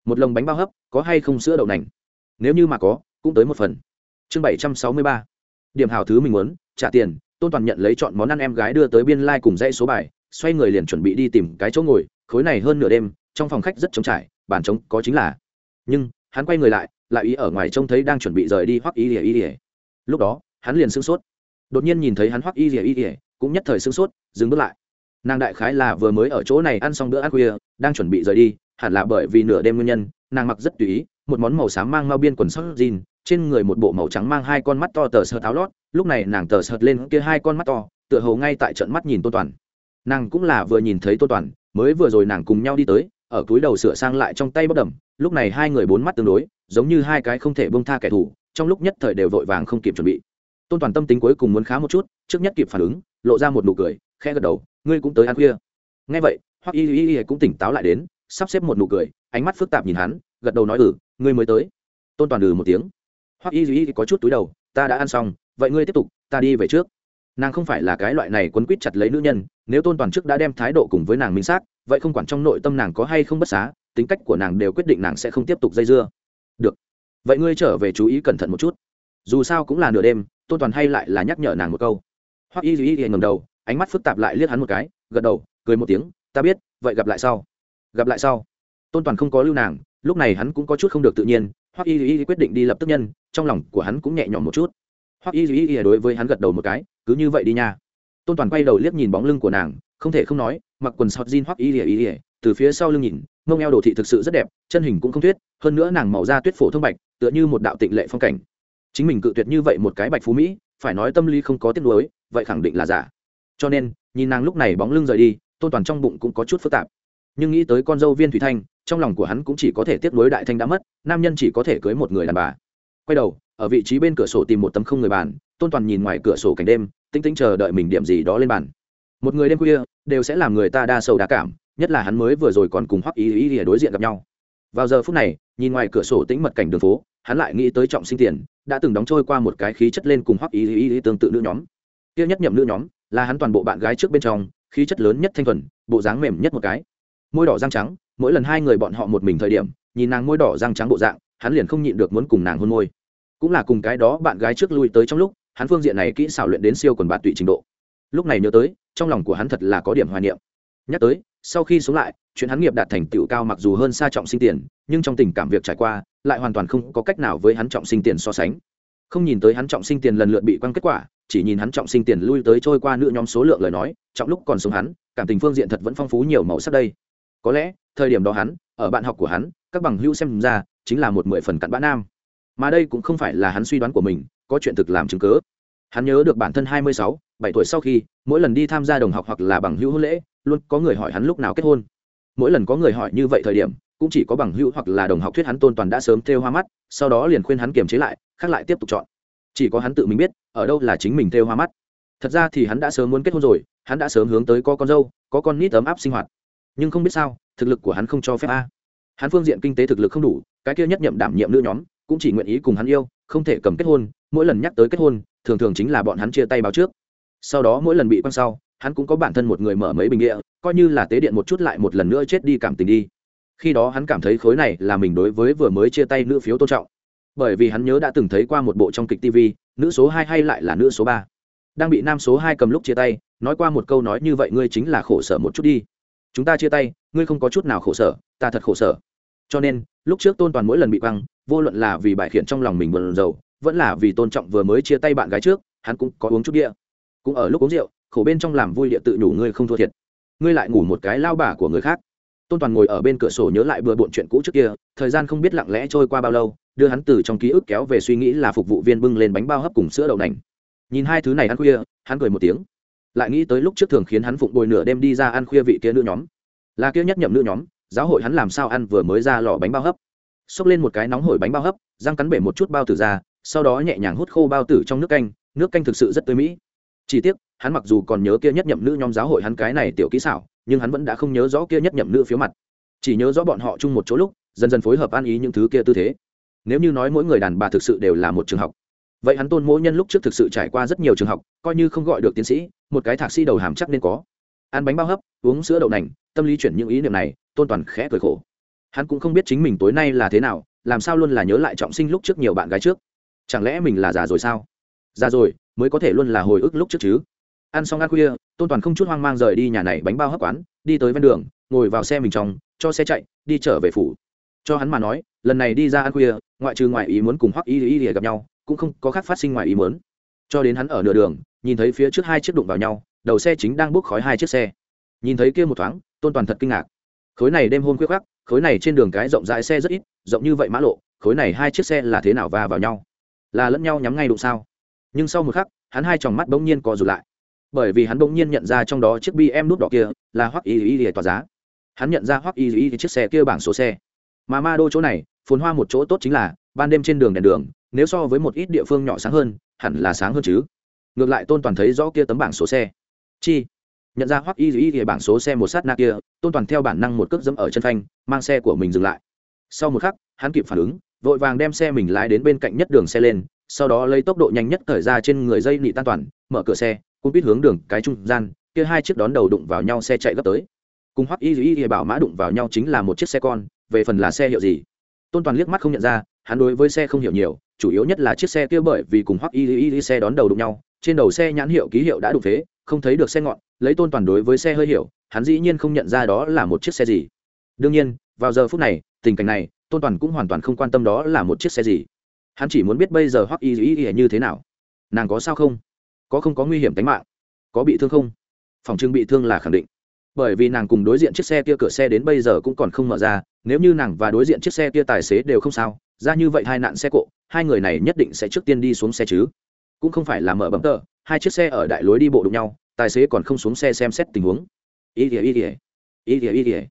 Một lồng bánh bao hấp, có hay không sữa đậu nành? Nếu như mà có, cũng tới một phần. Chương bảy trăm sáu mươi ba. Điểm hào thứ mình muốn, trả tiền, tôn toàn nhận lấy chọn món ăn em gái đưa tới biên lai、like、cùng dãy số bài, xoay người liền chuẩn bị đi tìm cái chỗ ngồi khối này hơn nửa đêm, trong phòng khách rất trống trải, bàn trống có chính là. Nhưng, hắn quay người lại lại ý ở ngoài trông thấy đang chuẩn bị rời đi hoắc y ỉa y ỉa lúc đó, hắn liền sưng sốt. Đột nhiên nhìn thấy hắn hoắc y ỉa y ỉa cũng nhất thời sưng sốt, dừng bước lại. Nàng đại khái là vừa mới ở chỗ này ăn xong bữa ăn khuya, đang chuẩn bị rời đi, hẳn là bởi vì nửa đêm nguyên nhân, nàng mặc rất tùy ý, một món màu xám mang mau biên quần sót jean, trên người một bộ màu trắng mang hai con mắt to tờ sợt áo lót, lúc này nàng tờ sợt lên kia hai con mắt to, tựa hồ ngay tại trận mắt nhìn tôn toàn. Nàng cũng là vừa nhìn thấy tôn toàn mới vừa rồi nàng cùng nhau đi tới, ở túi đầu sửa sang lại trong tay bốc đầm, lúc này hai người bốn mắt tương đối, giống như hai cái không thể bông tha kẻ thù, trong lúc nhất thời đều vội vàng không kịp chuẩn bị. Tôn toàn tâm tính cuối cùng muốn khá một chút, trước nhất kịp phản ứng, lộ ra một nụ cười, khẽ gật đầu, ngươi cũng tới ăn khuya. Ngay vậy hoặc y y y cũng tỉnh táo lại đến, sắp xếp một nụ cười, ánh mắt phức tạp nhìn hắn, gật đầu nói ừ ngươi mới tới. Tôn toàn ừ một tiếng. Hoặc y y có chút túi đầu, ta đã ăn xong, vậy ngươi tiếp tục, ta đi về trước nàng không phải là cái loại này quấn quýt chặt lấy nữ nhân, nếu tôn toàn trước đã đem thái độ cùng với nàng minh xác, vậy không quản trong nội tâm nàng có hay không bất xá, tính cách của nàng đều quyết định nàng sẽ không tiếp tục dây dưa. Được. Vậy ngươi trở về chú ý cẩn thận một chút. Dù sao cũng là nửa đêm, tôn toàn hay lại là nhắc nhở nàng một câu. Hoặc y Duy y ngầm đầu, ánh mắt phức tạp lại liếc hắn một cái, gật đầu, cười một tiếng, ta biết, vậy gặp lại sau. Gặp lại sau. Tôn toàn không có lưu nàng, lúc này hắn cũng có chút không được tự nhiên hoặc y y quyết định đi lập tức nhân, trong lòng của hắn cũng nhẹ nhõm một chút. Hoặc y y đối với hắn gật đầu một cái cứ như vậy đi nha. Tôn toàn quay đầu liếc nhìn bóng lưng của nàng không thể không nói mặc quần sọt jean hoặc y y lìa, từ phía sau lưng nhìn mông eo đồ thị thực sự rất đẹp chân hình cũng không tuyết hơn nữa nàng màu da tuyết phổ thông bạch tựa như một đạo tịnh lệ phong cảnh. Chính mình cự tuyệt như vậy một cái bạch phú mỹ phải nói tâm lý không có tiếc nuối vậy khẳng định là giả. Cho nên nhìn nàng lúc này bóng lưng rời đi tôn toàn trong bụng cũng có chút phức tạp. Nhưng nghĩ tới con dâu viên thủy thanh trong lòng của hắn cũng chỉ có thể tiếc nuối đại thanh đã mất nam nhân chỉ có thể cưới một người đàn bà. Quay đầu ở vị trí bên cửa sổ tìm một tấm không người bàn tôn toàn nhìn ngoài cửa sổ cảnh đêm tinh tinh chờ đợi mình điểm gì đó lên bàn. Một người đêm khuya đều sẽ làm người ta đa sâu đa cảm, nhất là hắn mới vừa rồi còn cùng hoắc ý ý ý đối diện gặp nhau. Vào giờ phút này, nhìn ngoài cửa sổ tĩnh mật cảnh đường phố, hắn lại nghĩ tới trọng sinh tiền, đã từng đóng trôi qua một cái khí chất lên cùng hoắc ý ý ý tương tự nữ nhóm. Kia nhất nhậm nữ nhóm là hắn toàn bộ bạn gái trước bên trong, khí chất lớn nhất thanh thuần, bộ dáng mềm nhất một cái. Môi đỏ răng trắng, mỗi lần hai người bọn họ một mình thời điểm, nhìn nàng môi đỏ răng trắng bộ dạng, hắn liền không nhịn được muốn cùng nàng hôn môi. Cũng là cùng cái đó bạn gái trước lui tới trong lúc hắn phương diện này kỹ xảo luyện đến siêu quần bạt tụy trình độ. Lúc này nhớ tới, trong lòng của hắn thật là có điểm hoài niệm. Nhắc tới, sau khi sống lại, chuyện hắn nghiệp đạt thành tựu cao mặc dù hơn xa trọng sinh tiền, nhưng trong tình cảm việc trải qua, lại hoàn toàn không có cách nào với hắn trọng sinh tiền so sánh. Không nhìn tới hắn trọng sinh tiền lần lượt bị quăng kết quả, chỉ nhìn hắn trọng sinh tiền lui tới trôi qua nữ nhóm số lượng lời nói trọng lúc còn sống hắn, cảm tình phương diện thật vẫn phong phú nhiều màu sắc đây. Có lẽ, thời điểm đó hắn, ở bạn học của hắn, các bằng hữu xem ra, chính là một mười phần cặn bã nam. Mà đây cũng không phải là hắn suy đoán của mình có chuyện thực làm chứng cớ. Hắn nhớ được bản thân hai mươi sáu, bảy tuổi sau khi, mỗi lần đi tham gia đồng học hoặc là bằng hữu hôn lễ, luôn có người hỏi hắn lúc nào kết hôn. Mỗi lần có người hỏi như vậy thời điểm, cũng chỉ có bằng hữu hoặc là đồng học thuyết hắn tôn toàn đã sớm thêu hoa mắt, sau đó liền khuyên hắn kiềm chế lại, khác lại tiếp tục chọn. Chỉ có hắn tự mình biết, ở đâu là chính mình thêu hoa mắt. Thật ra thì hắn đã sớm muốn kết hôn rồi, hắn đã sớm hướng tới có con dâu, có con nít ấm áp sinh hoạt. Nhưng không biết sao, thực lực của hắn không cho phép a. Hắn phương diện kinh tế thực lực không đủ, cái kia nhất nhậm đảm nhiệm nữ nhóm, cũng chỉ nguyện ý cùng hắn yêu không thể cầm kết hôn, mỗi lần nhắc tới kết hôn, thường thường chính là bọn hắn chia tay báo trước. Sau đó mỗi lần bị quăng sau, hắn cũng có bản thân một người mở mấy bình địa, coi như là tế điện một chút lại một lần nữa chết đi cảm tình đi. Khi đó hắn cảm thấy khối này là mình đối với vừa mới chia tay nữ phiếu tôn trọng. Bởi vì hắn nhớ đã từng thấy qua một bộ trong kịch tv nữ số hai hay lại là nữ số ba. Đang bị nam số hai cầm lúc chia tay, nói qua một câu nói như vậy ngươi chính là khổ sở một chút đi. Chúng ta chia tay, ngươi không có chút nào khổ sở, ta thật khổ sở. Cho nên, lúc trước tôn toàn mỗi lần bị băng vô luận là vì bài khiển trong lòng mình buồn rầu, vẫn là vì tôn trọng vừa mới chia tay bạn gái trước, hắn cũng có uống chút bia. Cũng ở lúc uống rượu, khổ bên trong làm vui địa tự nhủ ngươi không thua thiệt. Ngươi lại ngủ một cái lao bà của người khác. Tôn toàn ngồi ở bên cửa sổ nhớ lại bừa bộn chuyện cũ trước kia, thời gian không biết lặng lẽ trôi qua bao lâu, đưa hắn từ trong ký ức kéo về suy nghĩ là phục vụ viên bưng lên bánh bao hấp cùng sữa đậu nành. Nhìn hai thứ này ăn khuya, hắn cười một tiếng. Lại nghĩ tới lúc trước thường khiến hắn phụng bồi nửa đêm đi ra ăn khuya vị kia nữ nhóm. Là kia nhất nhậm nữ nhóm, giáo hội hắn làm sao ăn vừa mới ra lò bánh bao hấp xốc lên một cái nóng hổi bánh bao hấp, răng cắn bể một chút bao tử ra, sau đó nhẹ nhàng hút khô bao tử trong nước canh nước canh thực sự rất tươi mỹ. Chỉ tiếc, hắn mặc dù còn nhớ kia nhất nhậm nữ nhóm giáo hội hắn cái này tiểu kỹ xảo, nhưng hắn vẫn đã không nhớ rõ kia nhất nhậm nữ phiếu mặt. Chỉ nhớ rõ bọn họ chung một chỗ lúc, dần dần phối hợp ăn ý những thứ kia tư thế. Nếu như nói mỗi người đàn bà thực sự đều là một trường học, vậy hắn tôn mỗi nhân lúc trước thực sự trải qua rất nhiều trường học, coi như không gọi được tiến sĩ, một cái thạc sĩ đầu hàm chắc nên có. Ăn bánh bao hấp, uống sữa đậu nành, tâm lý chuyển những ý niệm này, tôn toàn khẽ cười khổ hắn cũng không biết chính mình tối nay là thế nào, làm sao luôn là nhớ lại trọng sinh lúc trước nhiều bạn gái trước. Chẳng lẽ mình là già rồi sao? Già rồi, mới có thể luôn là hồi ức lúc trước chứ? Ăn xong ăn khuya, tôn toàn không chút hoang mang rời đi nhà này bánh bao hấp quán, đi tới ven đường, ngồi vào xe mình trong, cho xe chạy, đi trở về phủ. Cho hắn mà nói, lần này đi ra ăn khuya, ngoại trừ ngoại ý muốn cùng hoắc y y gặp nhau, cũng không có khác phát sinh ngoài ý muốn. Cho đến hắn ở nửa đường, nhìn thấy phía trước hai chiếc đụng vào nhau, đầu xe chính đang bốc khói hai chiếc xe. Nhìn thấy kia một thoáng, tôn toàn thật kinh ngạc khối này đêm hôm khuya khắc khối này trên đường cái rộng rãi xe rất ít, rộng như vậy mã lộ, khối này hai chiếc xe là thế nào va vào nhau? Là lẫn nhau nhắm ngay đụng sao? Nhưng sau một khắc, hắn hai tròng mắt bỗng nhiên co rụt lại. Bởi vì hắn bỗng nhiên nhận ra trong đó chiếc bm nút đỏ kia là hoắc y y y tỏa giá. Hắn nhận ra hoắc y y chiếc xe kia bảng số xe. Mà ma đô chỗ này, phồn hoa một chỗ tốt chính là, ban đêm trên đường đèn đường, nếu so với một ít địa phương nhỏ sáng hơn, hẳn là sáng hơn chứ. Ngược lại tôn toàn thấy rõ kia tấm bảng số xe. Chi? Nhận ra hoắc y dĩ thì bảng số xe một sát na kia, tôn toàn theo bản năng một cước dẫm ở chân phanh, mang xe của mình dừng lại. Sau một khắc, hắn kịp phản ứng, vội vàng đem xe mình lái đến bên cạnh nhất đường xe lên, sau đó lấy tốc độ nhanh nhất thời ra trên người dây nị tan toàn, mở cửa xe cũng biết hướng đường cái trung gian, kia hai chiếc đón đầu đụng vào nhau xe chạy gấp tới. Cùng hoắc y dĩ thì bảo mã đụng vào nhau chính là một chiếc xe con, về phần là xe hiệu gì? Tôn toàn liếc mắt không nhận ra, hắn đối với xe không hiểu nhiều, chủ yếu nhất là chiếc xe kia bởi vì cùng hoắc y y xe đón đầu đụng nhau trên đầu xe nhãn hiệu ký hiệu đã đủ phế, không thấy được xe ngọn, lấy tôn toàn đối với xe hơi hiểu, hắn dĩ nhiên không nhận ra đó là một chiếc xe gì. Đương nhiên, vào giờ phút này, tình cảnh này, tôn toàn cũng hoàn toàn không quan tâm đó là một chiếc xe gì. Hắn chỉ muốn biết bây giờ hoắc y dĩ y như thế nào. Nàng có sao không? Có không có nguy hiểm tính mạng? Có bị thương không? Phòng trưng bị thương là khẳng định. Bởi vì nàng cùng đối diện chiếc xe kia cửa xe đến bây giờ cũng còn không mở ra, nếu như nàng và đối diện chiếc xe kia tài xế đều không sao, ra như vậy hai nạn xe cộ, hai người này nhất định sẽ trước tiên đi xuống xe chứ cũng không phải là mở bấm tờ, hai chiếc xe ở đại lối đi bộ đụng nhau, tài xế còn không xuống xe xem xét tình huống. Ý ỉa ý ỉa ý ỉa ý ỉa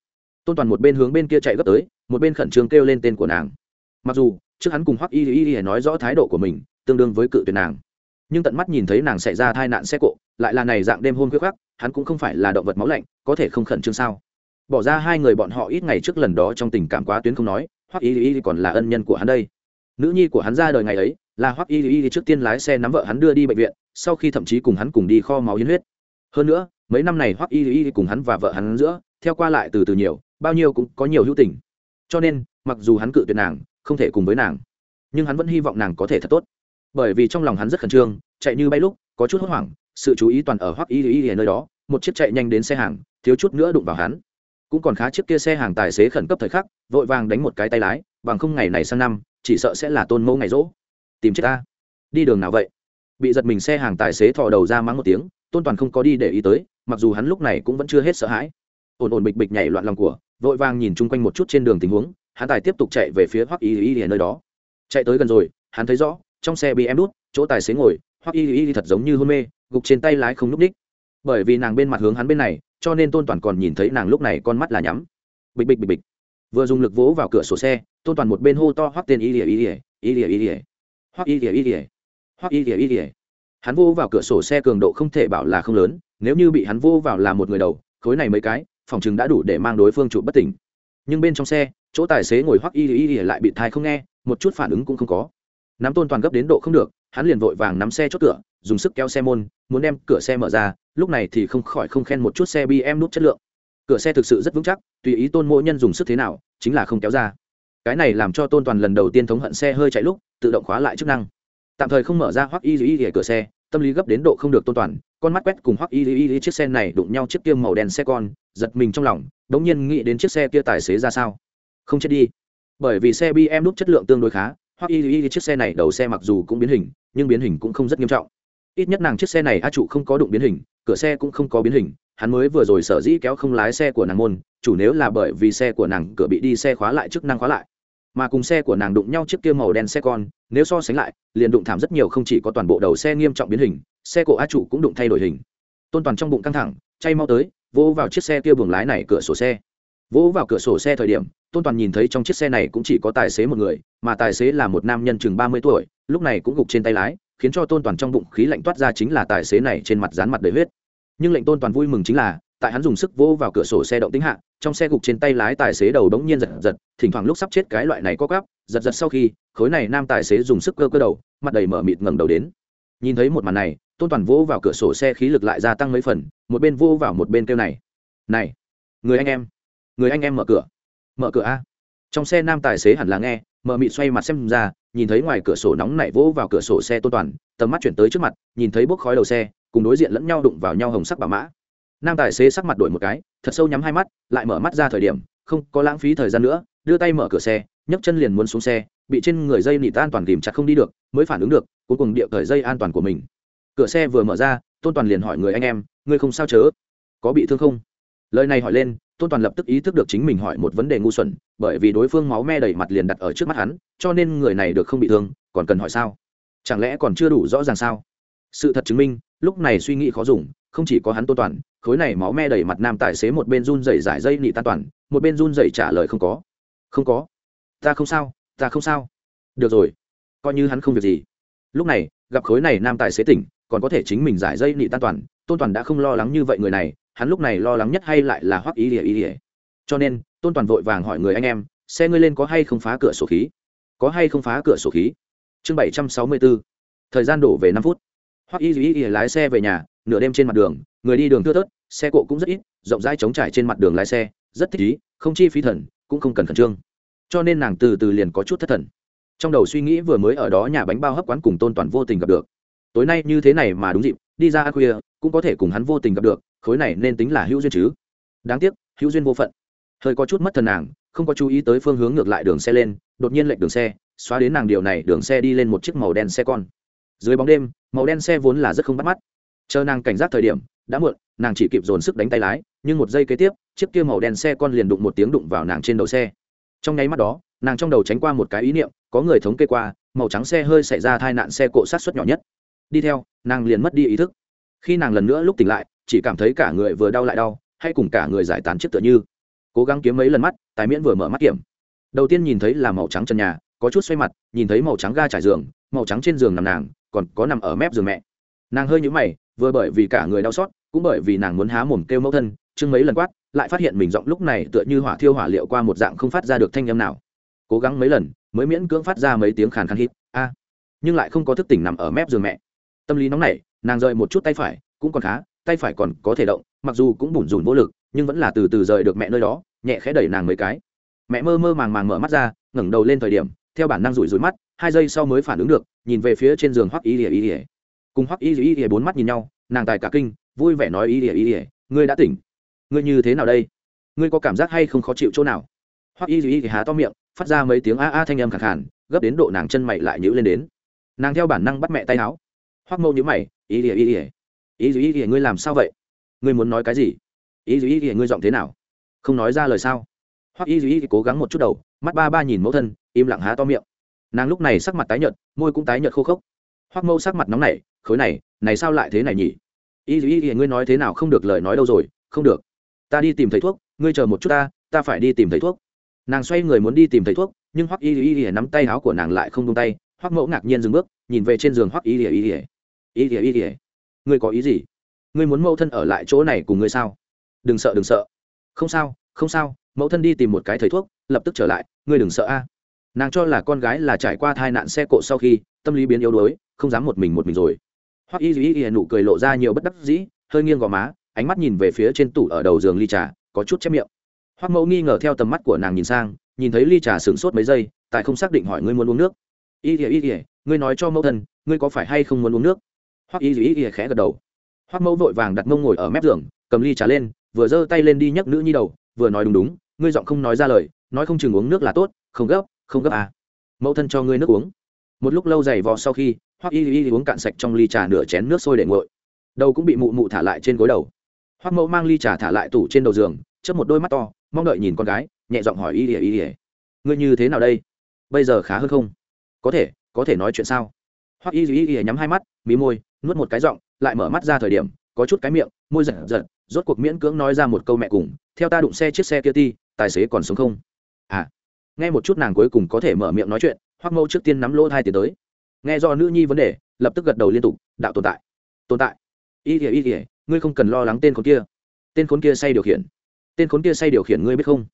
tôn toàn một bên hướng bên kia chạy gấp tới, một bên khẩn trương kêu lên tên của nàng. Mặc dù, trước hắn cùng hoắc y y y nói rõ thái độ của mình, tương đương với cự tuyệt nàng. Nhưng tận mắt nhìn thấy nàng xảy ra tai nạn xe cộ, lại là này dạng đêm hôn khuya khắc hắn cũng không phải là động vật máu lạnh, có thể không khẩn trương sao? Bỏ ra hai người bọn họ ít ngày trước lần đó trong tình cảm quá tuyến không nói, hoắc y y còn là ân nhân của hắn đây. Nữ nhi của hắn ra đời ngày ấy là hoắc y y trước tiên lái xe nắm vợ hắn đưa đi bệnh viện, sau khi thậm chí cùng hắn cùng đi kho máu hiến huyết. Hơn nữa, mấy năm này hoắc y y cùng hắn và vợ hắn giữa, theo qua lại từ từ nhiều, bao nhiêu cũng có nhiều hữu tình. Cho nên, mặc dù hắn cự tuyệt nàng, không thể cùng với nàng, nhưng hắn vẫn hy vọng nàng có thể thật tốt. Bởi vì trong lòng hắn rất khẩn trương, chạy như bay lúc, có chút hốt hoảng, sự chú ý toàn ở hoắc y y ở nơi đó, một chiếc chạy nhanh đến xe hàng, thiếu chút nữa đụng vào hắn. Cũng còn khá chiếc kia xe hàng tài xế khẩn cấp thời khắc, vội vàng đánh một cái tay lái, bằng không ngày này sang năm, chỉ sợ sẽ là tôn mẫu ngày rỗ tìm chết ta đi đường nào vậy bị giật mình xe hàng tài xế thò đầu ra mắng một tiếng tôn toàn không có đi để ý tới mặc dù hắn lúc này cũng vẫn chưa hết sợ hãi ổn ổn bịch bịch nhảy loạn lòng của vội vàng nhìn chung quanh một chút trên đường tình huống hắn tài tiếp tục chạy về phía hoắc y y ở nơi đó chạy tới gần rồi hắn thấy rõ trong xe bị em đút chỗ tài xế ngồi hoắc y y thật giống như hôn mê gục trên tay lái không núp ních bởi vì nàng bên mặt hướng hắn bên này cho nên tôn toàn còn nhìn thấy nàng lúc này con mắt là nhắm bịch bịch bịch bịch vừa dùng lực vỗ vào cửa sổ xe tôn toàn một bên hô to hoắc tên y y y y y hoặc y ỉa y ỉa hoặc y ỉa y ỉa hắn vô vào cửa sổ xe cường độ không thể bảo là không lớn, nếu như bị hắn vô vào là một người đầu, khối này mấy cái, phòng chừng đã đủ để mang đối phương trụ bất tỉnh. Nhưng bên trong xe, chỗ tài xế ngồi hoắc y y y lại bị thai không nghe, một chút phản ứng cũng không có. Nắm tôn toàn gấp đến độ không được, hắn liền vội vàng nắm xe chốt cửa, dùng sức kéo xe môn, muốn đem cửa xe mở ra, lúc này thì không khỏi không khen một chút xe bm nút chất lượng. Cửa xe thực sự rất vững chắc, tùy ý tôn mỗi nhân dùng sức thế nào, chính là không kéo ra cái này làm cho tôn toàn lần đầu tiên thống hận xe hơi chạy lúc, tự động khóa lại chức năng. Tạm thời không mở ra hoặc y y y cửa xe, tâm lý gấp đến độ không được tôn toàn, con mắt quét cùng hoặc y y y chiếc xe này đụng nhau chiếc kia màu đen xe con, giật mình trong lòng, đống nhiên nghĩ đến chiếc xe kia tài xế ra sao. Không chết đi. Bởi vì xe bm đúc chất lượng tương đối khá hoặc y y chiếc xe này đầu xe mặc dù cũng biến hình, nhưng biến hình cũng không rất nghiêm trọng. Ít nhất nàng chiếc xe này a trụ không có đụng biến hình, cửa xe cũng không có biến hình, hắn mới vừa rồi sở dĩ kéo không lái xe của nàng môn, chủ nếu là bởi vì xe của nàng cửa bị đi xe khóa lại chức năng khóa lại mà cùng xe của nàng đụng nhau chiếc kia màu đen xe con, nếu so sánh lại, liền đụng thảm rất nhiều không chỉ có toàn bộ đầu xe nghiêm trọng biến hình, xe của a trụ cũng đụng thay đổi hình. Tôn toàn trong bụng căng thẳng, chay mau tới, vỗ vào chiếc xe kia buồng lái này cửa sổ xe. Vỗ vào cửa sổ xe thời điểm, tôn toàn nhìn thấy trong chiếc xe này cũng chỉ có tài xế một người, mà tài xế là một nam nhân chừng ba mươi tuổi, lúc này cũng gục trên tay lái, khiến cho tôn toàn trong bụng khí lạnh toát ra chính là tài xế này trên mặt dán mặt đầy huyết. Nhưng lệnh tôn toàn vui mừng chính là tại hắn dùng sức vỗ vào cửa sổ xe động tính hạ, trong xe gục trên tay lái tài xế đầu đống nhiên giật giật, thỉnh thoảng lúc sắp chết cái loại này có gắp giật giật sau khi, khối này nam tài xế dùng sức cơ cơ đầu, mặt đầy mở mịt ngẩng đầu đến. Nhìn thấy một màn này, tôn toàn vỗ vào cửa sổ xe khí lực lại gia tăng mấy phần, một bên vỗ vào một bên kêu này này, người anh em, người anh em mở cửa. Mở cửa a? Trong xe nam tài xế hẳn là nghe, mở mịt xoay mặt xem ra, nhìn thấy ngoài cửa sổ nóng nảy vỗ vào cửa sổ xe tôn toàn, tầm mắt chuyển tới trước mặt, nhìn thấy bốc khói đầu xe, cùng đối diện lẫn nhau đụng vào nhau hồng sắc bà mã nam tài xế sắc mặt đổi một cái, thật sâu nhắm hai mắt, lại mở mắt ra thời điểm, không có lãng phí thời gian nữa, đưa tay mở cửa xe, nhấc chân liền muốn xuống xe, bị trên người dây nịt an toàn kìm chặt không đi được, mới phản ứng được, cuối cùng địa cởi dây an toàn của mình. Cửa xe vừa mở ra, tôn toàn liền hỏi người anh em, ngươi không sao chớ? Có bị thương không? Lời này hỏi lên, tôn toàn lập tức ý thức được chính mình hỏi một vấn đề ngu xuẩn, bởi vì đối phương máu me đầy mặt liền đặt ở trước mắt hắn, cho nên người này được không bị thương, còn cần hỏi sao? Chẳng lẽ còn chưa đủ rõ ràng sao? Sự thật chứng minh, lúc này suy nghĩ khó dùng, không chỉ có hắn tôn toàn khối này máu me đầy mặt nam tài xế một bên run rẩy giải dây nị tan toàn, một bên run rẩy trả lời không có. Không có. Ta không sao, ta không sao. Được rồi. Coi như hắn không việc gì. Lúc này, gặp khối này nam tài xế tỉnh, còn có thể chính mình giải dây nị tan toàn, tôn toàn đã không lo lắng như vậy người này, hắn lúc này lo lắng nhất hay lại là hoắc ý ỉa ý ỉa cho nên, tôn toàn vội vàng hỏi người anh em, xe ngươi lên có hay không phá cửa sổ khí? Có hay không phá cửa sổ khí? Chương bảy trăm sáu mươi bốn. Thời gian đổ về năm phút. Hoắc y ý ỉa lái xe về nhà, nửa đêm trên mặt đường người đi đường thưa thớt, xe cộ cũng rất ít, rộng rãi trống trải trên mặt đường lái xe, rất thích ý, không chi phí thần, cũng không cần khẩn trương. Cho nên nàng từ từ liền có chút thất thần. Trong đầu suy nghĩ vừa mới ở đó nhà bánh bao hấp quán cùng tôn toàn vô tình gặp được. Tối nay như thế này mà đúng dịp, đi ra khuya, cũng có thể cùng hắn vô tình gặp được, khối này nên tính là hữu duyên chứ. Đáng tiếc, hữu duyên vô phận. Hơi có chút mất thần nàng, không có chú ý tới phương hướng ngược lại đường xe lên, đột nhiên lệnh đường xe, xóa đến nàng điều này, đường xe đi lên một chiếc màu đen xe con. Dưới bóng đêm, màu đen xe vốn là rất không bắt mắt. Chờ nàng cảnh giác thời điểm đã muộn, nàng chỉ kịp dồn sức đánh tay lái, nhưng một giây kế tiếp, chiếc kia màu đen xe con liền đụng một tiếng đụng vào nàng trên đầu xe. Trong nháy mắt đó, nàng trong đầu tránh qua một cái ý niệm, có người thống kê qua, màu trắng xe hơi xảy ra tai nạn xe cộ sát xuất nhỏ nhất. Đi theo, nàng liền mất đi ý thức. Khi nàng lần nữa lúc tỉnh lại, chỉ cảm thấy cả người vừa đau lại đau, hay cùng cả người giải tán chiếc tựa như. Cố gắng kiếm mấy lần mắt, tài miễn vừa mở mắt kiểm. Đầu tiên nhìn thấy là màu trắng trần nhà, có chút xoay mặt, nhìn thấy màu trắng ga trải giường, màu trắng trên giường nằm nàng, còn có nằm ở mép giường mẹ. Nàng hơi nhũ mày, vừa bởi vì cả người đau xót cũng bởi vì nàng muốn há mồm kêu mẫu thân, chưng mấy lần quát, lại phát hiện mình giọng lúc này tựa như hỏa thiêu hỏa liệu qua một dạng không phát ra được thanh âm nào. Cố gắng mấy lần, mới miễn cưỡng phát ra mấy tiếng khàn khàn hít, a. Nhưng lại không có thức tỉnh nằm ở mép giường mẹ. Tâm lý nóng nảy, nàng rời một chút tay phải, cũng còn khá, tay phải còn có thể động, mặc dù cũng bủn rủn vô lực, nhưng vẫn là từ từ rời được mẹ nơi đó, nhẹ khẽ đẩy nàng mấy cái. Mẹ mơ mơ màng màng mở mắt ra, ngẩng đầu lên thời điểm, theo bản năng rủi rủi mắt, hai giây sau mới phản ứng được, nhìn về phía trên giường hoắc y ỉa y ỉa cùng hoắc y y ỉa bốn mắt nhìn nhau, nàng tài cả kinh vui vẻ nói ý ỉa ý ỉa, ngươi đã tỉnh. Ngươi như thế nào đây? Ngươi có cảm giác hay không khó chịu chỗ nào? Hoắc y y há to miệng, phát ra mấy tiếng a a thanh âm khẳng khàn, gấp đến độ nàng chân mày lại nhữ lên đến. Nàng theo bản năng bắt mẹ tay áo. Hoắc mâu nhữ mày, ý ỉa ý ỉa. Ý dù ý ngươi làm sao vậy? Ngươi muốn nói cái gì? Ý dù ý ngươi giọng thế nào? Không nói ra lời sao? Hoặc y dù cố gắng một chút đầu, mắt ba ba nhìn mẫu thân, im lặng há to miệng. Nàng lúc này sắc mặt tái nhợt, môi cũng tái nhợt khô khốc. Hoặc mâu sắc mặt nóng nảy, khối này này sao lại thế này nhỉ? Y dù ý thì ngươi nói thế nào không được lời nói đâu rồi, không được. Ta đi tìm thầy thuốc, ngươi chờ một chút ta ta phải đi tìm thầy thuốc. Nàng xoay người muốn đi tìm thầy thuốc, nhưng hoắc y y y nắm tay áo của nàng lại không tung tay, hoắc mẫu ngạc nhiên dừng bước, nhìn về trên giường hoắc y y y y y y y ngươi có ý gì? Ngươi muốn mẫu thân ở lại chỗ này cùng ngươi sao? Đừng sợ đừng sợ. Không sao không sao, mẫu thân đi tìm một cái thầy thuốc, lập tức trở lại, ngươi đừng sợ a. Nàng cho là con gái là trải qua tai nạn xe cộ sau khi, tâm lý biến yếu đuối, không dám một mình một mình rồi hoặc y y y nụ cười lộ ra nhiều bất đắc dĩ, hơi nghiêng gò má, ánh mắt nhìn về phía trên tủ ở đầu giường ly trà, có chút chép miệng. Hoắc mẫu nghi ngờ theo tầm mắt của nàng nhìn sang, nhìn thấy ly trà sửng sốt mấy giây, tại không xác định hỏi ngươi muốn uống nước. Y ỉa y ỉa ngươi nói cho mẫu thân, ngươi có phải hay không muốn uống nước? Hoắc y y khẽ gật đầu. Hoắc mẫu vội vàng đặt mông ngồi ở mép giường, cầm ly trà lên, vừa giơ tay lên đi nhấc nữ nhi đầu, vừa nói đúng đúng, ngươi giọng không nói ra lời, nói không chừng uống nước là tốt, không gấp không gấp à. Mẫu thân cho ngươi nước uống một lúc lâu dày vò sau khi, hoắc y y uống cạn sạch trong ly trà nửa chén nước sôi để nguội. Đầu cũng bị mụ mụ thả lại trên gối đầu. Hoắc mẫu mang ly trà thả lại tủ trên đầu giường, chớp một đôi mắt to, mong đợi nhìn con gái, nhẹ giọng hỏi y Y y, ngươi như thế nào đây? Bây giờ khá hơn không? Có thể có thể nói chuyện sao? Hoắc y y y nhắm hai mắt, mí môi, nuốt một cái giọng, lại mở mắt ra thời điểm, có chút cái miệng, môi giật giật, rốt cuộc miễn cưỡng nói ra một câu mẹ cùng, theo ta đụng xe chiếc xe kia ti, tài xế còn sống không? À nghe một chút nàng cuối cùng có thể mở miệng nói chuyện hoặc mẫu trước tiên nắm lỗ hai tiến tới. Nghe do nữ nhi vấn đề, lập tức gật đầu liên tục, đạo tồn tại tồn tại. Y kìa y kìa ngươi không cần lo lắng tên khốn kia. Tên khốn kia say điều khiển. Tên khốn kia say điều khiển ngươi biết không?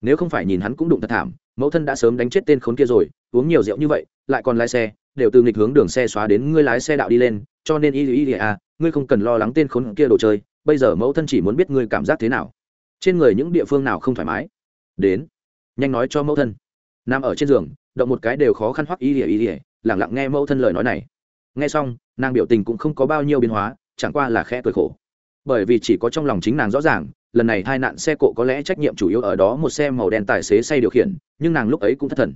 Nếu không phải nhìn hắn cũng đụng thật thảm, mẫu thân đã sớm đánh chết tên khốn kia rồi, uống nhiều rượu như vậy, lại còn lái xe, đều từ nghịch hướng đường xe xóa đến ngươi lái xe đạo đi lên, cho nên y y y à ngươi không cần lo lắng tên khốn kia đồ chơi, bây giờ mẫu thân chỉ muốn biết ngươi cảm giác thế nào. Trên người những địa phương nào không thoải mái? Đến, nhanh nói cho mẫu thân. Nằm ở trên giường động một cái đều khó khăn hoắc y y ỉa lẳng lặng nghe mẫu thân lời nói này. Nghe xong, nàng biểu tình cũng không có bao nhiêu biến hóa, chẳng qua là khẽ cười khổ. Bởi vì chỉ có trong lòng chính nàng rõ ràng, lần này tai nạn xe cộ có lẽ trách nhiệm chủ yếu ở đó một xe màu đen tài xế say điều khiển, nhưng nàng lúc ấy cũng thất thần.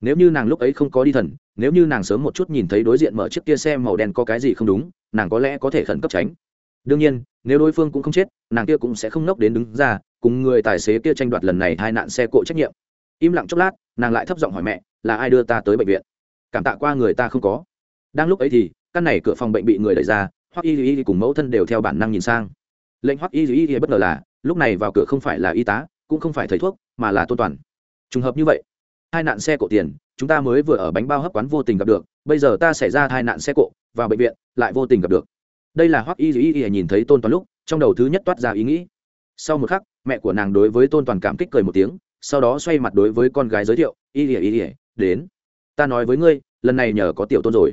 Nếu như nàng lúc ấy không có đi thần, nếu như nàng sớm một chút nhìn thấy đối diện mở chiếc kia xe màu đen có cái gì không đúng, nàng có lẽ có thể khẩn cấp tránh. Đương nhiên, nếu đối phương cũng không chết, nàng kia cũng sẽ không nốc đến đứng ra, cùng người tài xế kia tranh đoạt lần này hai nạn xe cộ trách nhiệm im lặng chốc lát, nàng lại thấp giọng hỏi mẹ, là ai đưa ta tới bệnh viện? Cảm tạ qua người ta không có. Đang lúc ấy thì, căn này cửa phòng bệnh bị người đẩy ra hoặc y y cùng mẫu thân đều theo bản năng nhìn sang. Lệnh hoặc y y bất ngờ là, lúc này vào cửa không phải là y tá, cũng không phải thầy thuốc, mà là tôn toàn. Trùng hợp như vậy, hai nạn xe cộ tiền, chúng ta mới vừa ở bánh bao hấp quán vô tình gặp được, bây giờ ta xảy ra hai nạn xe cộ, vào bệnh viện, lại vô tình gặp được. Đây là hoắc y y y nhìn thấy tôn toàn lúc, trong đầu thứ nhất toát ra ý nghĩ. Sau một khắc, mẹ của nàng đối với tôn toàn cảm kích cười một tiếng sau đó xoay mặt đối với con gái giới thiệu, y ỉa y ỉa đến. Ta nói với ngươi, lần này nhờ có tiểu tôn rồi.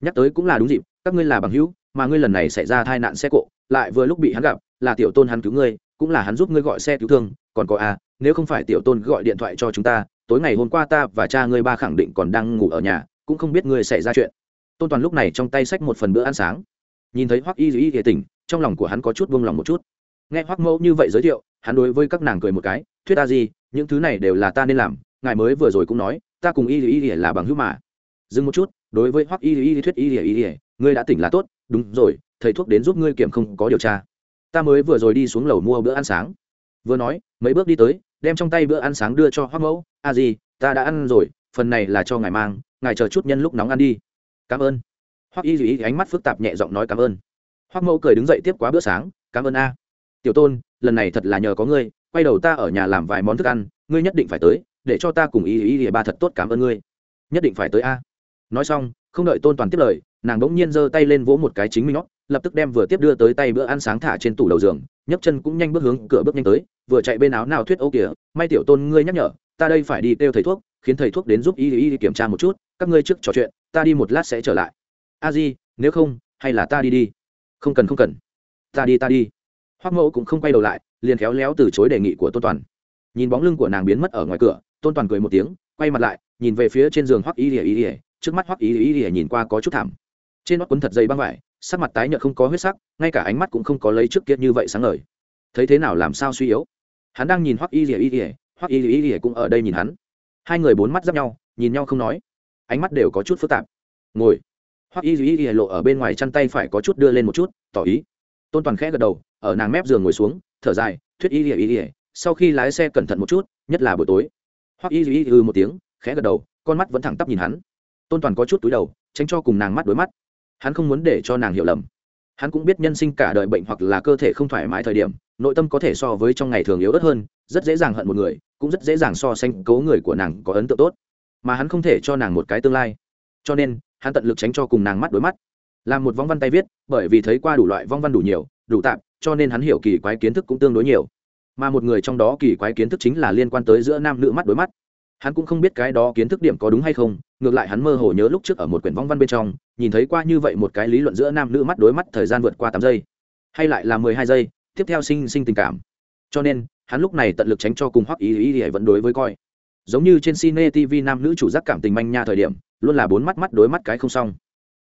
Nhắc tới cũng là đúng dịp, các ngươi là bằng hữu, mà ngươi lần này xảy ra tai nạn xe cộ, lại vừa lúc bị hắn gặp, là tiểu tôn hắn cứu ngươi, cũng là hắn giúp ngươi gọi xe cứu thương. Còn có à nếu không phải tiểu tôn gọi điện thoại cho chúng ta, tối ngày hôm qua ta và cha ngươi ba khẳng định còn đang ngủ ở nhà, cũng không biết ngươi xảy ra chuyện. Tôn toàn lúc này trong tay xách một phần bữa ăn sáng. Nhìn thấy hoắc y dĩ y tỉnh, trong lòng của hắn có chút buông lòng một chút. Nghe hoắc mẫu như vậy giới thiệu hắn đối với các nàng cười một cái, thuyết ta gì những thứ này đều là ta nên làm, ngài mới vừa rồi cũng nói, ta cùng y y y là bằng hữu mà. Dừng một chút, đối với hoắc y y thuyết y y y ngươi đã tỉnh là tốt, đúng rồi, thầy thuốc đến giúp ngươi kiểm không có điều tra. Ta mới vừa rồi đi xuống lầu mua bữa ăn sáng. Vừa nói, mấy bước đi tới, đem trong tay bữa ăn sáng đưa cho hoắc mẫu, a à gì ta đã ăn rồi, phần này là cho ngài mang, ngài chờ chút nhân lúc nóng ăn đi. Cảm ơn. Hoắc y y ánh mắt phức tạp nhẹ giọng nói cảm ơn. Hoắc mẫu cười đứng dậy tiếp quá bữa sáng, cảm ơn a. Tiểu tôn lần này thật là nhờ có ngươi, quay đầu ta ở nhà làm vài món thức ăn, ngươi nhất định phải tới, để cho ta cùng y y y ba thật tốt cảm ơn ngươi. Nhất định phải tới a. Nói xong, không đợi tôn toàn tiếp lời, nàng đ ỗ n g nhiên giơ tay lên vỗ một cái chính mình nhót lập tức đem vừa tiếp đưa tới tay bữa ăn sáng thả trên tủ đầu giường, nhấc chân cũng nhanh bước hướng cửa bước nhanh tới, vừa chạy bên áo nào thuyết ô kìa, may tiểu tôn ngươi nhắc nhở, ta đây phải đi kêu thầy thuốc, khiến thầy thuốc đến giúp y y kiểm tra một chút, các ngươi trước trò chuyện, ta đi một lát sẽ trở lại. A di, nếu không, hay là ta đi đi. Không cần không cần. Ta đi ta đi hoác mẫu cũng không quay đầu lại liền khéo léo từ chối đề nghị của tôn toàn nhìn bóng lưng của nàng biến mất ở ngoài cửa tôn toàn cười một tiếng quay mặt lại nhìn về phía trên giường hoắc y ỉa y ỉa trước mắt hoắc y ỉa ỉa nhìn qua có chút thảm trên nót quấn thật dây băng vải sắc mặt tái nhợt không có huyết sắc ngay cả ánh mắt cũng không có lấy trước kia như vậy sáng ngời thấy thế nào làm sao suy yếu hắn đang nhìn hoắc y ỉa y ỉa hoắc y ỉa ỉa cũng ở đây nhìn hắn hai người bốn mắt giáp nhau nhìn nhau không nói ánh mắt đều có chút phức tạp ngồi hoắc y ỉa lộ ở bên ngoài chăn tay phải có chút đưa lên một chút tỏ ý tôn toàn khẽ gật đầu, ở nàng mép giường ngồi xuống, thở dài, thuyết y ỉa y ỉa sau khi lái xe cẩn thận một chút, nhất là buổi tối. Hoắc y y ư một tiếng, khẽ gật đầu, con mắt vẫn thẳng tắp nhìn hắn. Tôn toàn có chút túi đầu, tránh cho cùng nàng mắt đối mắt. Hắn không muốn để cho nàng hiểu lầm. Hắn cũng biết nhân sinh cả đời bệnh hoặc là cơ thể không thoải mái thời điểm, nội tâm có thể so với trong ngày thường yếu ớt hơn, rất dễ dàng hận một người, cũng rất dễ dàng so sánh cố người của nàng có ấn tượng tốt. Mà hắn không thể cho nàng một cái tương lai. Cho nên, hắn tận lực tránh cho cùng nàng mắt đối mắt làm một vong văn tay viết, bởi vì thấy qua đủ loại vong văn đủ nhiều, đủ tạm cho nên hắn hiểu kỳ quái kiến thức cũng tương đối nhiều. Mà một người trong đó kỳ quái kiến thức chính là liên quan tới giữa nam nữ mắt đối mắt. Hắn cũng không biết cái đó kiến thức điểm có đúng hay không, ngược lại hắn mơ hồ nhớ lúc trước ở một quyển vong văn bên trong, nhìn thấy qua như vậy một cái lý luận giữa nam nữ mắt đối mắt thời gian vượt qua tám giây, hay lại là mười hai giây, tiếp theo sinh sinh tình cảm. Cho nên, hắn lúc này tận lực tránh cho cùng hoắc ý ý ý vẫn đối với coi. Giống như trên cine tv nam nữ chủ giác cảm tình manh nha thời điểm, luôn là bốn mắt mắt đối mắt cái không xong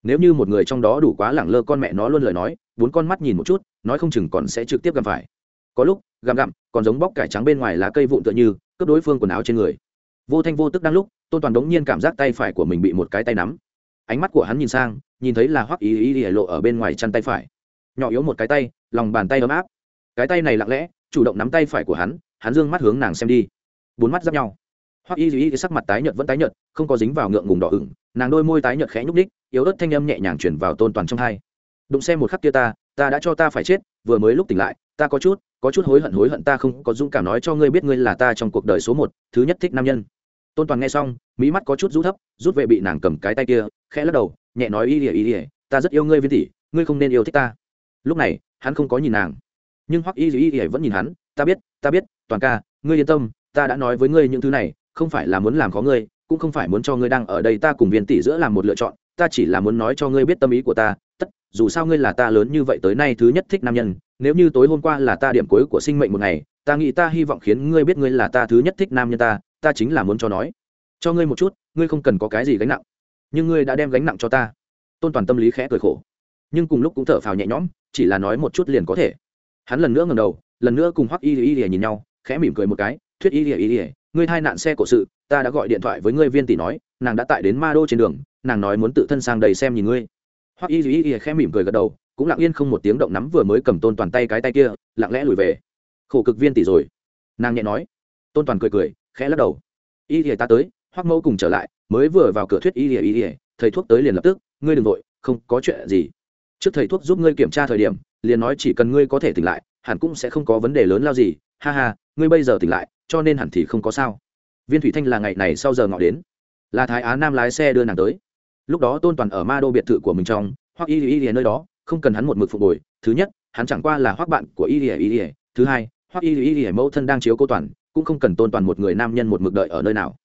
nếu như một người trong đó đủ quá lẳng lơ con mẹ nó luôn lời nói, bốn con mắt nhìn một chút, nói không chừng còn sẽ trực tiếp gặp phải. Có lúc, gặm gặm, còn giống bóc cải trắng bên ngoài lá cây vụn tựa như, cướp đối phương quần áo trên người. Vô thanh vô tức đang lúc, tôn toàn đống nhiên cảm giác tay phải của mình bị một cái tay nắm. Ánh mắt của hắn nhìn sang, nhìn thấy là hoắc ý ý ý lộ ở bên ngoài chăn tay phải. Nhỏ yếu một cái tay, lòng bàn tay ấm áp. Cái tay này lặng lẽ, chủ động nắm tay phải của hắn hắn dương mắt hướng nàng xem đi. Bốn mắt giáp nhau. Hoắc y duy sắc mặt tái nhợt vẫn tái nhợt, không có dính vào ngượng ngùng đỏ ửng nàng đôi môi tái nhợt khẽ nhúc ních yếu ớt thanh âm nhẹ nhàng chuyển vào tôn toàn trong hai. Đụng xe một khắc kia ta ta đã cho ta phải chết, vừa mới lúc tỉnh lại, ta có chút có chút hối hận hối hận ta không có dũng cảm nói cho ngươi biết ngươi là ta trong cuộc đời số một, thứ nhất thích nam nhân. Tôn toàn nghe xong mỹ mắt có chút rút thấp, rút về bị nàng cầm cái tay kia, khẽ lắc đầu, nhẹ nói y ỉa y ỉa ta rất yêu ngươi viên tỷ ngươi không nên yêu thích ta. Lúc này, hắn không có nhìn nàng. Nhưng hoắc y y ỉa vẫn nhìn hắn, ta biết ta biết, toàn ca, ngươi yên tâm, ta đã nói với ngươi những thứ này, không phải là muốn làm khó ngươi cũng không phải muốn cho ngươi đang ở đây ta cùng viên tỷ giữa làm một lựa chọn, ta chỉ là muốn nói cho ngươi biết tâm ý của ta, tất, dù sao ngươi là ta lớn như vậy tới nay thứ nhất thích nam nhân, nếu như tối hôm qua là ta điểm cuối của sinh mệnh một ngày, ta nghĩ ta hy vọng khiến ngươi biết ngươi là ta thứ nhất thích nam nhân ta ta chính là muốn cho nói. Cho ngươi một chút, ngươi không cần có cái gì gánh nặng, nhưng ngươi đã đem gánh nặng cho ta. Tôn toàn tâm lý khẽ cười khổ, nhưng cùng lúc cũng thở phào nhẹ nhõm, chỉ là nói một chút liền có thể. Hắn lần nữa ngầm đầu, lần nữa cùng hoắc y y y nhìn nhau, khẽ mỉm cười một cái, thuyết y y y ngươi thai nạn xe cổ sự, ta đã gọi điện thoại với ngươi viên tỷ nói, nàng đã tại đến ma đô trên đường, nàng nói muốn tự thân sang đầy xem nhìn ngươi. Hoắc y y y khẽ mỉm cười gật đầu, cũng lặng yên không một tiếng động nắm vừa mới cầm tôn toàn tay cái tay kia, lặng lẽ lùi về. Khổ cực viên tỷ rồi. Nàng nhẹ nói. Tôn toàn cười cười, khẽ lắc đầu. Y y ta tới, hoắc mẫu cùng trở lại, mới vừa vào cửa thuyết y y y, thầy thuốc tới liền lập tức, ngươi đừng vội, không có chuyện gì. Trước thầy thuốc giúp ngươi kiểm tra thời điểm, liền nói chỉ cần ngươi có thể tỉnh lại, hẳn cũng sẽ không có vấn đề lớn lao gì, ha ha, ngươi bây giờ tỉnh lại cho nên hẳn thì không có sao viên thủy thanh là ngày này sau giờ ngọ đến là thái á nam lái xe đưa nàng tới lúc đó tôn toàn ở ma đô biệt thự của mình trong hoặc y y y nơi đó không cần hắn một mực phục hồi thứ nhất hắn chẳng qua là hoác bạn của y y y thứ hai hoặc y y y mẫu thân đang chiếu cô toàn cũng không cần tôn toàn một người nam nhân một mực đợi ở nơi nào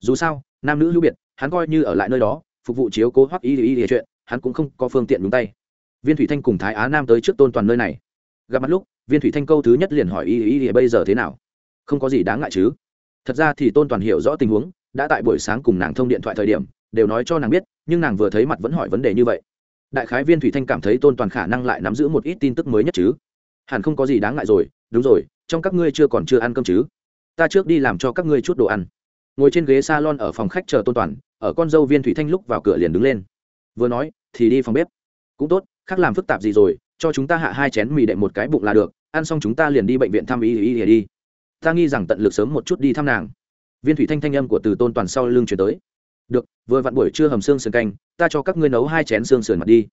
dù sao nam nữ hữu biệt hắn coi như ở lại nơi đó phục vụ chiếu cố hoặc y y y chuyện hắn cũng không có phương tiện đúng tay viên thủy thanh cùng thái á nam tới trước tôn toàn nơi này gặp mặt lúc viên thủy thanh câu thứ nhất liền hỏi y y y bây giờ thế nào không có gì đáng ngại chứ. Thật ra thì tôn toàn hiểu rõ tình huống, đã tại buổi sáng cùng nàng thông điện thoại thời điểm, đều nói cho nàng biết, nhưng nàng vừa thấy mặt vẫn hỏi vấn đề như vậy. Đại khái viên thủy thanh cảm thấy tôn toàn khả năng lại nắm giữ một ít tin tức mới nhất chứ. Hẳn không có gì đáng ngại rồi, đúng rồi, trong các ngươi chưa còn chưa ăn cơm chứ? Ta trước đi làm cho các ngươi chút đồ ăn. Ngồi trên ghế s a lon ở phòng khách chờ tôn toàn, ở con dâu viên thủy thanh lúc vào cửa liền đứng lên. Vừa nói, thì đi phòng bếp. Cũng tốt, khác làm phức tạp gì rồi, cho chúng ta hạ hai chén mì đệm một cái bụng là được, ăn xong chúng ta liền đi bệnh viện thăm y y y đi ta nghi rằng tận lực sớm một chút đi thăm nàng. Viên thủy thanh thanh âm của từ tôn toàn sau lưng chuyển tới. Được, vừa vặn buổi trưa hầm xương sườn canh, ta cho các ngươi nấu hai chén xương sườn mặt đi.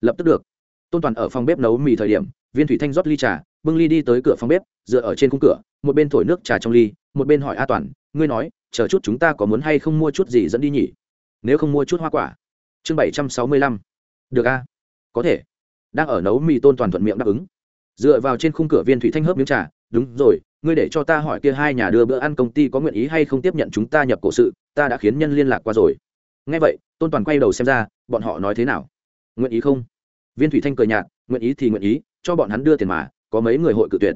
Lập tức được. Tôn toàn ở phòng bếp nấu mì thời điểm, viên thủy thanh rót ly trà, bưng ly đi tới cửa phòng bếp, dựa ở trên khung cửa, một bên thổi nước trà trong ly, một bên hỏi a toàn, ngươi nói, chờ chút chúng ta có muốn hay không mua chút gì dẫn đi nhỉ? Nếu không mua chút hoa quả. Chương bảy trăm sáu mươi lăm. Được a. Có thể. Đang ở nấu mì, tôn toàn thuận miệng đáp ứng. Dựa vào trên khung cửa, viên thủy thanh hớp miếng trà, đúng rồi ngươi để cho ta hỏi kia hai nhà đưa bữa ăn công ty có nguyện ý hay không tiếp nhận chúng ta nhập cổ sự, ta đã khiến nhân liên lạc qua rồi. Ngay vậy, tôn toàn quay đầu xem ra, bọn họ nói thế nào? Nguyện ý không? Viên thủy thanh cười nhạt, nguyện ý thì nguyện ý, cho bọn hắn đưa tiền mà, có mấy người hội cự tuyệt.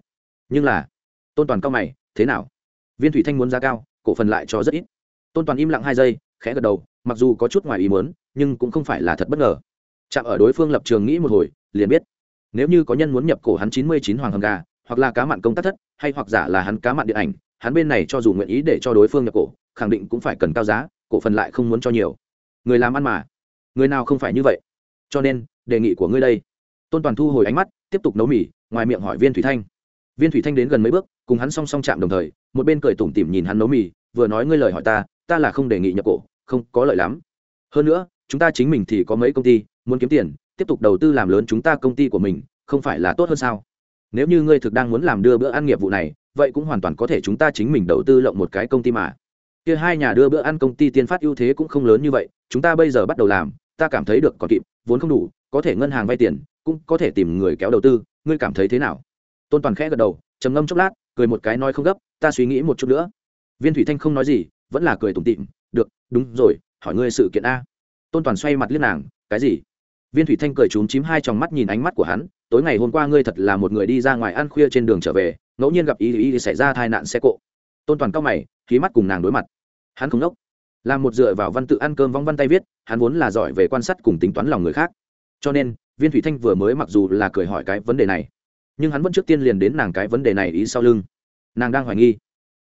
Nhưng là, tôn toàn cao mày, thế nào? Viên thủy thanh muốn giá cao, cổ phần lại cho rất ít. Tôn toàn im lặng hai giây, khẽ gật đầu, mặc dù có chút ngoài ý muốn, nhưng cũng không phải là thật bất ngờ. Chạm ở đối phương lập trường nghĩ một hồi, liền biết, nếu như có nhân muốn nhập cổ hắn chín mươi chín hoàng hầm gà hoặc là cá mặn công tác thất, hay hoặc giả là hắn cá mặn điện ảnh, hắn bên này cho dù nguyện ý để cho đối phương nhập cổ, khẳng định cũng phải cần cao giá, cổ phần lại không muốn cho nhiều. Người làm ăn mà. Người nào không phải như vậy? Cho nên, đề nghị của ngươi đây. Tôn toàn thu hồi ánh mắt, tiếp tục nấu mì, ngoài miệng hỏi viên thủy thanh. Viên thủy thanh đến gần mấy bước, cùng hắn song song chạm đồng thời, một bên cười tủm tỉm nhìn hắn nấu mì, vừa nói ngươi lời hỏi ta ta là không đề nghị nhập cổ, không có lợi lắm. Hơn nữa, chúng ta chính mình thì có mấy công ty, muốn kiếm tiền, tiếp tục đầu tư làm lớn chúng ta công ty của mình, không phải là tốt hơn sao? Nếu như ngươi thực đang muốn làm đưa bữa ăn nghiệp vụ này, vậy cũng hoàn toàn có thể chúng ta chính mình đầu tư lộng một cái công ty mà. Kia hai nhà đưa bữa ăn công ty tiên phát ưu thế cũng không lớn như vậy, chúng ta bây giờ bắt đầu làm, ta cảm thấy được còn kịp, vốn không đủ, có thể ngân hàng vay tiền, cũng có thể tìm người kéo đầu tư, ngươi cảm thấy thế nào? Tôn toàn khẽ gật đầu, trầm ngâm chốc lát, cười một cái nói không gấp, ta suy nghĩ một chút nữa. Viên thủy thanh không nói gì, vẫn là cười tủm tịm được, đúng rồi, hỏi ngươi sự kiện a. Tôn toàn xoay mặt liếc nàng, cái gì? Viên thủy thanh cười trúng chím hai tròng mắt nhìn ánh mắt của hắn tối ngày hôm qua ngươi thật là một người đi ra ngoài ăn khuya trên đường trở về, ngẫu nhiên gặp ý ý xảy ra tai nạn xe cộ. Tôn toàn cao mày, khí mắt cùng nàng đối mặt. Hắn không đốc. Làm một dựa vào văn tự ăn cơm vong văn tay viết, hắn vốn là giỏi về quan sát cùng tính toán lòng người khác. Cho nên, viên thủy thanh vừa mới mặc dù là cười hỏi cái vấn đề này, nhưng hắn vẫn trước tiên liền đến nàng cái vấn đề này ý sau lưng. Nàng đang hoài nghi.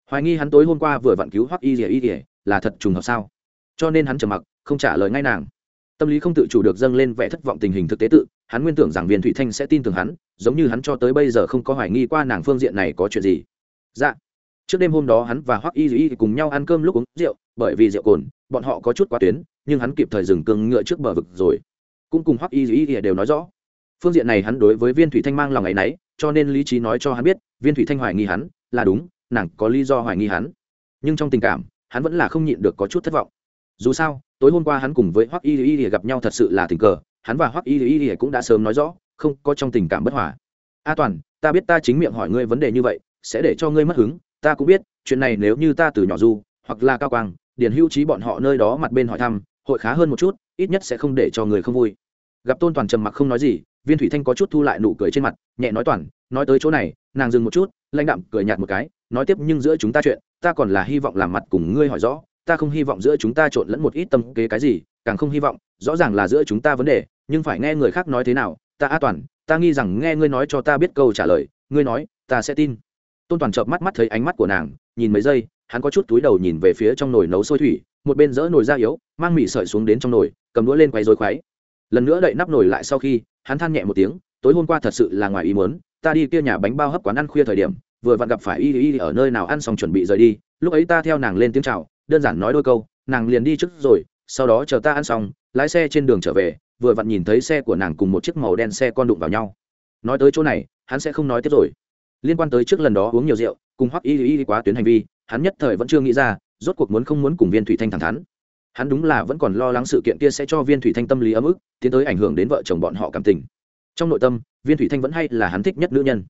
Hoài nghi hắn tối hôm qua vừa vặn cứu hoắc y rỉa y rỉa là thật trùng hợp sao? Cho nên hắn trầm mặc, không trả lời ngay nàng. Tâm lý không tự chủ được dâng lên vẻ thất vọng tình hình thực tế tự hắn nguyên tưởng rằng viên thủy thanh sẽ tin tưởng hắn, giống như hắn cho tới bây giờ không có hoài nghi qua nàng phương diện này có chuyện gì. Dạ. Trước đêm hôm đó hắn và hoắc y y cùng nhau ăn cơm lúc uống rượu, bởi vì rượu cồn, bọn họ có chút quá tuyến, nhưng hắn kịp thời dừng cương ngựa trước bờ vực rồi. Cũng cùng hoắc y y đều nói rõ. Phương diện này hắn đối với viên thủy thanh mang lòng ngày nấy, cho nên lý trí nói cho hắn biết, viên thủy thanh hoài nghi hắn, là đúng, nàng có lý do hoài nghi hắn. Nhưng trong tình cảm, hắn vẫn là không nhịn được có chút thất vọng. Dù sao, tối hôm qua hắn cùng với hoắc y y gặp nhau thật sự là tình cờ hắn và hoắc y y cũng đã sớm nói rõ, không có trong tình cảm bất hòa. A toàn, ta biết ta chính miệng hỏi ngươi vấn đề như vậy, sẽ để cho ngươi mất hứng, ta cũng biết, chuyện này nếu như ta từ nhỏ du, hoặc là cao quang, điền hữu trí bọn họ nơi đó mặt bên hỏi thăm, hội khá hơn một chút, ít nhất sẽ không để cho người không vui. Gặp tôn toàn trầm mặc không nói gì, viên thủy thanh có chút thu lại nụ cười trên mặt, nhẹ nói toàn, nói tới chỗ này, nàng dừng một chút, lãnh đạm cười nhạt một cái, nói tiếp nhưng giữa chúng ta chuyện, ta còn là hy vọng làm mặt cùng ngươi hỏi rõ, ta không hy vọng giữa chúng ta trộn lẫn một ít tâm kế cái gì càng không hy vọng, rõ ràng là giữa chúng ta vấn đề, nhưng phải nghe người khác nói thế nào, ta a toàn, ta nghi rằng nghe ngươi nói cho ta biết câu trả lời, ngươi nói, ta sẽ tin. Tôn toàn chợp mắt mắt thấy ánh mắt của nàng, nhìn mấy giây, hắn có chút túi đầu nhìn về phía trong nồi nấu sôi thủy, một bên dỡ nồi da yếu, mang mì sợi xuống đến trong nồi, cầm đũa lên quay rồi khoáy lần nữa đậy nắp nồi lại sau khi, hắn than nhẹ một tiếng, tối hôm qua thật sự là ngoài ý muốn, ta đi kia nhà bánh bao hấp quán ăn khuya thời điểm, vừa vặn gặp phải y y ở nơi nào ăn xong chuẩn bị rời đi, lúc ấy ta theo nàng lên tiếng chào, đơn giản nói đôi câu, nàng liền đi trước rồi sau đó chờ ta ăn xong, lái xe trên đường trở về, vừa vặn nhìn thấy xe của nàng cùng một chiếc màu đen xe con đụng vào nhau. Nói tới chỗ này, hắn sẽ không nói tiếp rồi. Liên quan tới trước lần đó uống nhiều rượu, cùng hoắc y y quá tuyến hành vi, hắn nhất thời vẫn chưa nghĩ ra, rốt cuộc muốn không muốn cùng viên thủy thanh thẳng thắn. Hắn đúng là vẫn còn lo lắng sự kiện kia sẽ cho viên thủy thanh tâm lý ấm ức, tiến tới ảnh hưởng đến vợ chồng bọn họ cảm tình. Trong nội tâm, viên thủy thanh vẫn hay là hắn thích nhất nữ nhân.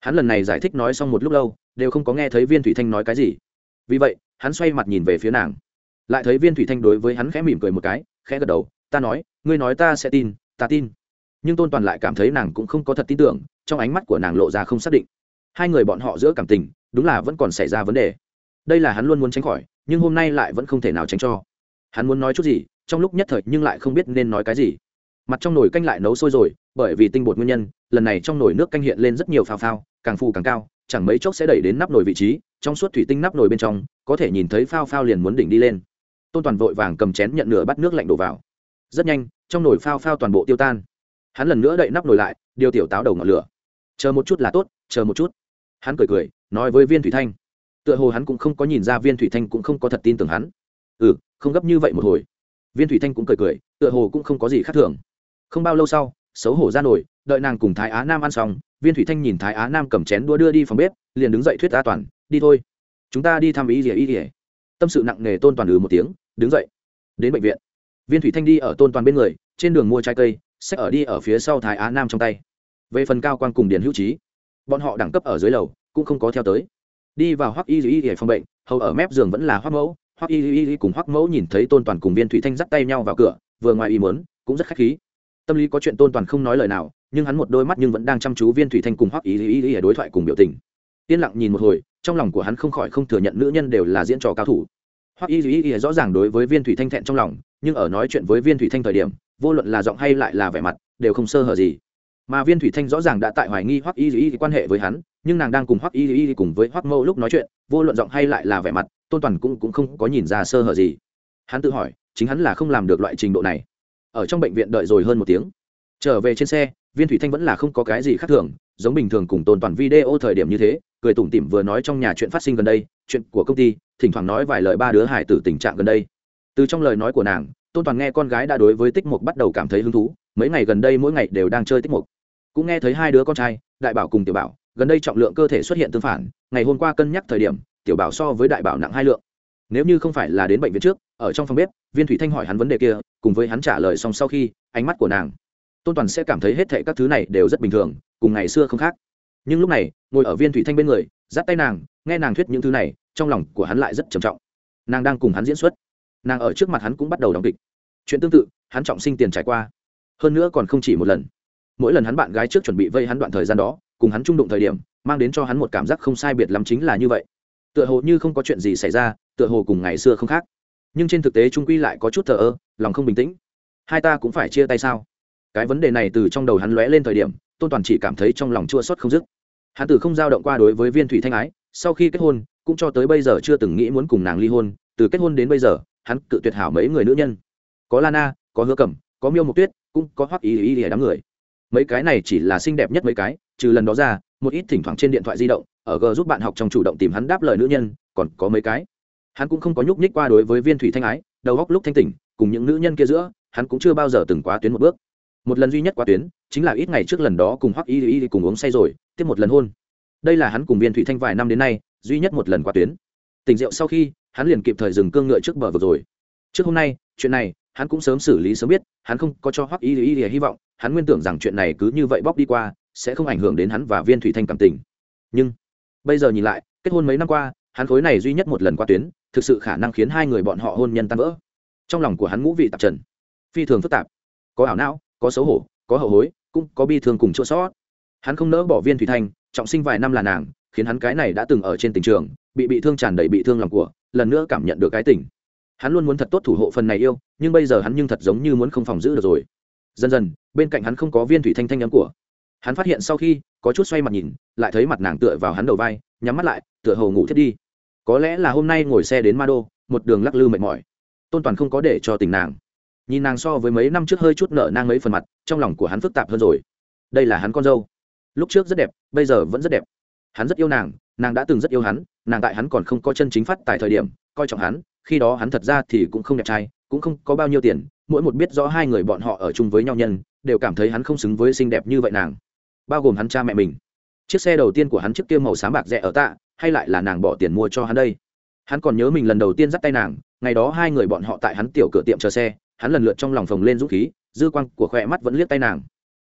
Hắn lần này giải thích nói xong một lúc lâu, đều không có nghe thấy viên thủy thanh nói cái gì. Vì vậy, hắn xoay mặt nhìn về phía nàng lại thấy viên thủy thanh đối với hắn khẽ mỉm cười một cái, khẽ gật đầu, ta nói, ngươi nói ta sẽ tin, ta tin. Nhưng tôn toàn lại cảm thấy nàng cũng không có thật tin tưởng, trong ánh mắt của nàng lộ ra không xác định. Hai người bọn họ giữa cảm tình, đúng là vẫn còn xảy ra vấn đề. Đây là hắn luôn muốn tránh khỏi, nhưng hôm nay lại vẫn không thể nào tránh cho. Hắn muốn nói chút gì, trong lúc nhất thời nhưng lại không biết nên nói cái gì. Mặt trong nồi canh lại nấu sôi rồi, bởi vì tinh bột nguyên nhân, lần này trong nồi nước canh hiện lên rất nhiều phao phao, càng phù càng cao, chẳng mấy chốc sẽ đẩy đến nắp nồi vị trí, trong suốt thủy tinh nắp nồi bên trong, có thể nhìn thấy phao phao liền muốn đỉnh đi lên tôn toàn vội vàng cầm chén nhận nửa bắt nước lạnh đổ vào. Rất nhanh, trong nồi phao phao toàn bộ tiêu tan. Hắn lần nữa đậy nắp nồi lại, điều tiểu táo đầu ngọn lửa. Chờ một chút là tốt, chờ một chút. Hắn cười cười, nói với viên thủy thanh. Tựa hồ hắn cũng không có nhìn ra viên thủy thanh cũng không có thật tin tưởng hắn. Ừ không gấp như vậy một hồi. Viên thủy thanh cũng cười cười, tựa hồ cũng không có gì khác thường. Không bao lâu sau, xấu hổ ra nổi đợi nàng cùng thái á nam ăn xong, viên thủy thanh nhìn thái á nam cầm chén đua đưa đi phòng bếp, liền đứng dậy thuyết ra toàn, đi thôi. Chúng ta đi thăm ý ỉa ý ỉa tâm sự nặng nề tôn toàn ừ một tiếng đứng dậy, đến bệnh viện. Viên thủy thanh đi ở tôn toàn bên người, trên đường mua trái cây sách ở đi ở phía sau thái á nam trong tay. Về phần cao quan cùng điền hữu trí, bọn họ đẳng cấp ở dưới lầu, cũng không có theo tới. Đi vào hoắc y y y phòng bệnh, hầu ở mép giường vẫn là hoắc mẫu. Hoắc y y y cùng hoắc mẫu nhìn thấy tôn toàn cùng viên thủy thanh dắt tay nhau vào cửa, vừa ngoài ý muốn, cũng rất khách khí. Tâm lý có chuyện tôn toàn không nói lời nào, nhưng hắn một đôi mắt nhưng vẫn đang chăm chú viên thủy thanh cùng hoắc y y y đối thoại cùng biểu tình. Yên lặng nhìn một hồi, trong lòng của hắn không khỏi không thừa nhận nữ nhân đều là diễn trò cao thủ hoắc y y y rõ ràng đối với viên thủy thanh thẹn trong lòng, nhưng ở nói chuyện với viên thủy thanh thời điểm, vô luận là giọng hay lại là vẻ mặt, đều không sơ hở gì. Mà viên thủy thanh rõ ràng đã tại hoài nghi hoắc y y quan hệ với hắn, nhưng nàng đang cùng hoắc y y cùng với hoắc mẫu lúc nói chuyện, vô luận giọng hay lại là vẻ mặt, tôn toàn cũng cũng không có nhìn ra sơ hở gì. Hắn tự hỏi, chính hắn là không làm được loại trình độ này. Ở trong bệnh viện đợi rồi hơn một tiếng. Trở về trên xe, viên thủy thanh vẫn là không có cái gì khác thường, giống bình thường cùng tôn toàn video thời điểm như thế, cười tủm tỉm vừa nói trong nhà chuyện phát sinh gần đây chuyện của công ty, thỉnh thoảng nói vài lời ba đứa hải tử tình trạng gần đây. Từ trong lời nói của nàng, tôn toàn nghe con gái đã đối với tích mục bắt đầu cảm thấy hứng thú, mấy ngày gần đây mỗi ngày đều đang chơi tích mục. Cũng nghe thấy hai đứa con trai, đại bảo cùng tiểu bảo, gần đây trọng lượng cơ thể xuất hiện tương phản, ngày hôm qua cân nhắc thời điểm, tiểu bảo so với đại bảo nặng hai lượng. Nếu như không phải là đến bệnh viện trước, ở trong phòng bếp, viên thủy thanh hỏi hắn vấn đề kia, cùng với hắn trả lời xong sau khi, ánh mắt của nàng, tôn toàn sẽ cảm thấy hết thệ các thứ này đều rất bình thường, cùng ngày xưa không khác. Nhưng lúc này, ngồi ở viên thủy thanh bên người dắt tay nàng, nghe nàng thuyết những thứ này, trong lòng của hắn lại rất trầm trọng. Nàng đang cùng hắn diễn xuất. Nàng ở trước mặt hắn cũng bắt đầu đóng kịch. Chuyện tương tự, hắn trọng sinh tiền trải qua. Hơn nữa còn không chỉ một lần. Mỗi lần hắn bạn gái trước chuẩn bị vây hắn đoạn thời gian đó, cùng hắn trung đụng thời điểm, mang đến cho hắn một cảm giác không sai biệt lắm chính là như vậy. Tựa hồ như không có chuyện gì xảy ra, tựa hồ cùng ngày xưa không khác. Nhưng trên thực tế trung quy lại có chút thờ ơ, lòng không bình tĩnh. Hai ta cũng phải chia tay sao? Cái vấn đề này từ trong đầu hắn lóe lên thời điểm, tôn toàn chỉ cảm thấy trong lòng chua xót không dứt hắn từ không dao động qua đối với viên thủy thanh ái, sau khi kết hôn, cũng cho tới bây giờ chưa từng nghĩ muốn cùng nàng ly hôn, từ kết hôn đến bây giờ, hắn cự tuyệt hảo mấy người nữ nhân. Có lana, có hứa cẩm, có miêu mộc tuyết, cũng có hoắc ý ý ý đám người. Mấy cái này chỉ là xinh đẹp nhất mấy cái, trừ lần đó ra, một ít thỉnh thoảng trên điện thoại di động, ở g giúp bạn học trong chủ động tìm hắn đáp lời nữ nhân, còn có mấy cái. Hắn cũng không có nhúc nhích qua đối với viên thủy thanh ái, đầu góc lúc thanh tỉnh, cùng những nữ nhân kia giữa, hắn cũng chưa bao giờ từng quá tuyến một bước. Một lần duy nhất quá tuyến chính là ít ngày trước lần đó cùng hoắc y y cùng uống say rồi, tiếp một lần hôn. Đây là hắn cùng viên thủy thanh vài năm đến nay, duy nhất một lần qua tuyến. Tình rượu sau khi, hắn liền kịp thời dừng cương ngựa trước bờ vực rồi. Trước hôm nay, chuyện này, hắn cũng sớm xử lý sớm biết, hắn không có cho hoắc y y hy vọng, hắn nguyên tưởng rằng chuyện này cứ như vậy bóc đi qua, sẽ không ảnh hưởng đến hắn và viên thủy thanh cảm tình. Nhưng, bây giờ nhìn lại, kết hôn mấy năm qua, hắn khối này duy nhất một lần qua tuyến, thực sự khả năng khiến hai người bọn họ hôn nhân tan vỡ. Trong lòng của hắn ngũ vị tạp trần. Phi thường phức tạp. Có ảo não, có xấu hổ, có hậu hối cũng có bi thương cùng chỗ sót. Hắn không nỡ bỏ viên thủy thanh, trọng sinh vài năm là nàng, khiến hắn cái này đã từng ở trên tình trường, bị bị thương tràn đầy bị thương lòng của, lần nữa cảm nhận được cái tình. Hắn luôn muốn thật tốt thủ hộ phần này yêu, nhưng bây giờ hắn nhưng thật giống như muốn không phòng giữ được rồi. Dần dần, bên cạnh hắn không có viên thủy thanh thanh nhắm của. Hắn phát hiện sau khi, có chút xoay mặt nhìn, lại thấy mặt nàng tựa vào hắn đầu vai, nhắm mắt lại, tựa hồ ngủ thiết đi. Có lẽ là hôm nay ngồi xe đến ma đô một đường lắc lư mệt mỏi. Tôn toàn không có để cho tình nàng nhìn nàng so với mấy năm trước hơi chút nợ nang mấy phần mặt, trong lòng của hắn phức tạp hơn rồi. Đây là hắn con dâu. Lúc trước rất đẹp, bây giờ vẫn rất đẹp. Hắn rất yêu nàng nàng đã từng rất yêu hắn, nàng tại hắn còn không có chân chính phát tại thời điểm, coi trọng hắn, khi đó hắn thật ra thì cũng không đẹp trai, cũng không có bao nhiêu tiền, mỗi một biết rõ hai người bọn họ ở chung với nhau nhân, đều cảm thấy hắn không xứng với xinh đẹp như vậy nàng. Bao gồm hắn cha mẹ mình. Chiếc xe đầu tiên của hắn trước kia màu xám bạc rẻ ở tạ, hay lại là nàng bỏ tiền mua cho hắn đây. Hắn còn nhớ mình lần đầu tiên dắt tay nàng, ngày đó hai người bọn họ tại hắn tiểu cửa tiệm chờ xe hắn lần lượt trong lòng phồng lên dũng khí, dư quang của khoe mắt vẫn liếc tay nàng.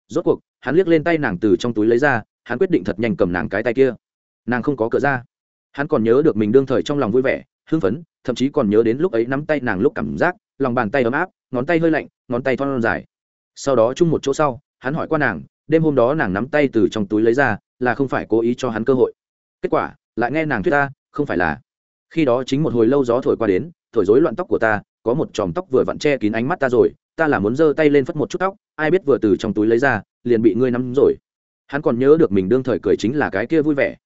Rốt cuộc, hắn liếc lên tay nàng từ trong túi lấy ra, hắn quyết định thật nhanh cầm nàng cái tay kia. Nàng không có cỡ ra. Hắn còn nhớ được mình đương thời trong lòng vui vẻ, hưng phấn, thậm chí còn nhớ đến lúc ấy nắm tay nàng lúc cảm giác, lòng bàn tay ấm áp, ngón tay hơi lạnh, ngón tay thon dài. Sau đó chung một chỗ sau, hắn hỏi qua nàng, đêm hôm đó nàng nắm tay từ trong túi lấy ra, là không phải cố ý cho hắn cơ hội. Kết quả, lại nghe nàng thuyết ta, không phải là. Khi đó chính một hồi lâu gió thổi qua đến, thổi rối loạn tóc của ta có một chòm tóc vừa vặn che kín ánh mắt ta rồi, ta là muốn giơ tay lên phất một chút tóc, ai biết vừa từ trong túi lấy ra, liền bị ngươi nắm rồi. Hắn còn nhớ được mình đương thời cười chính là cái kia vui vẻ.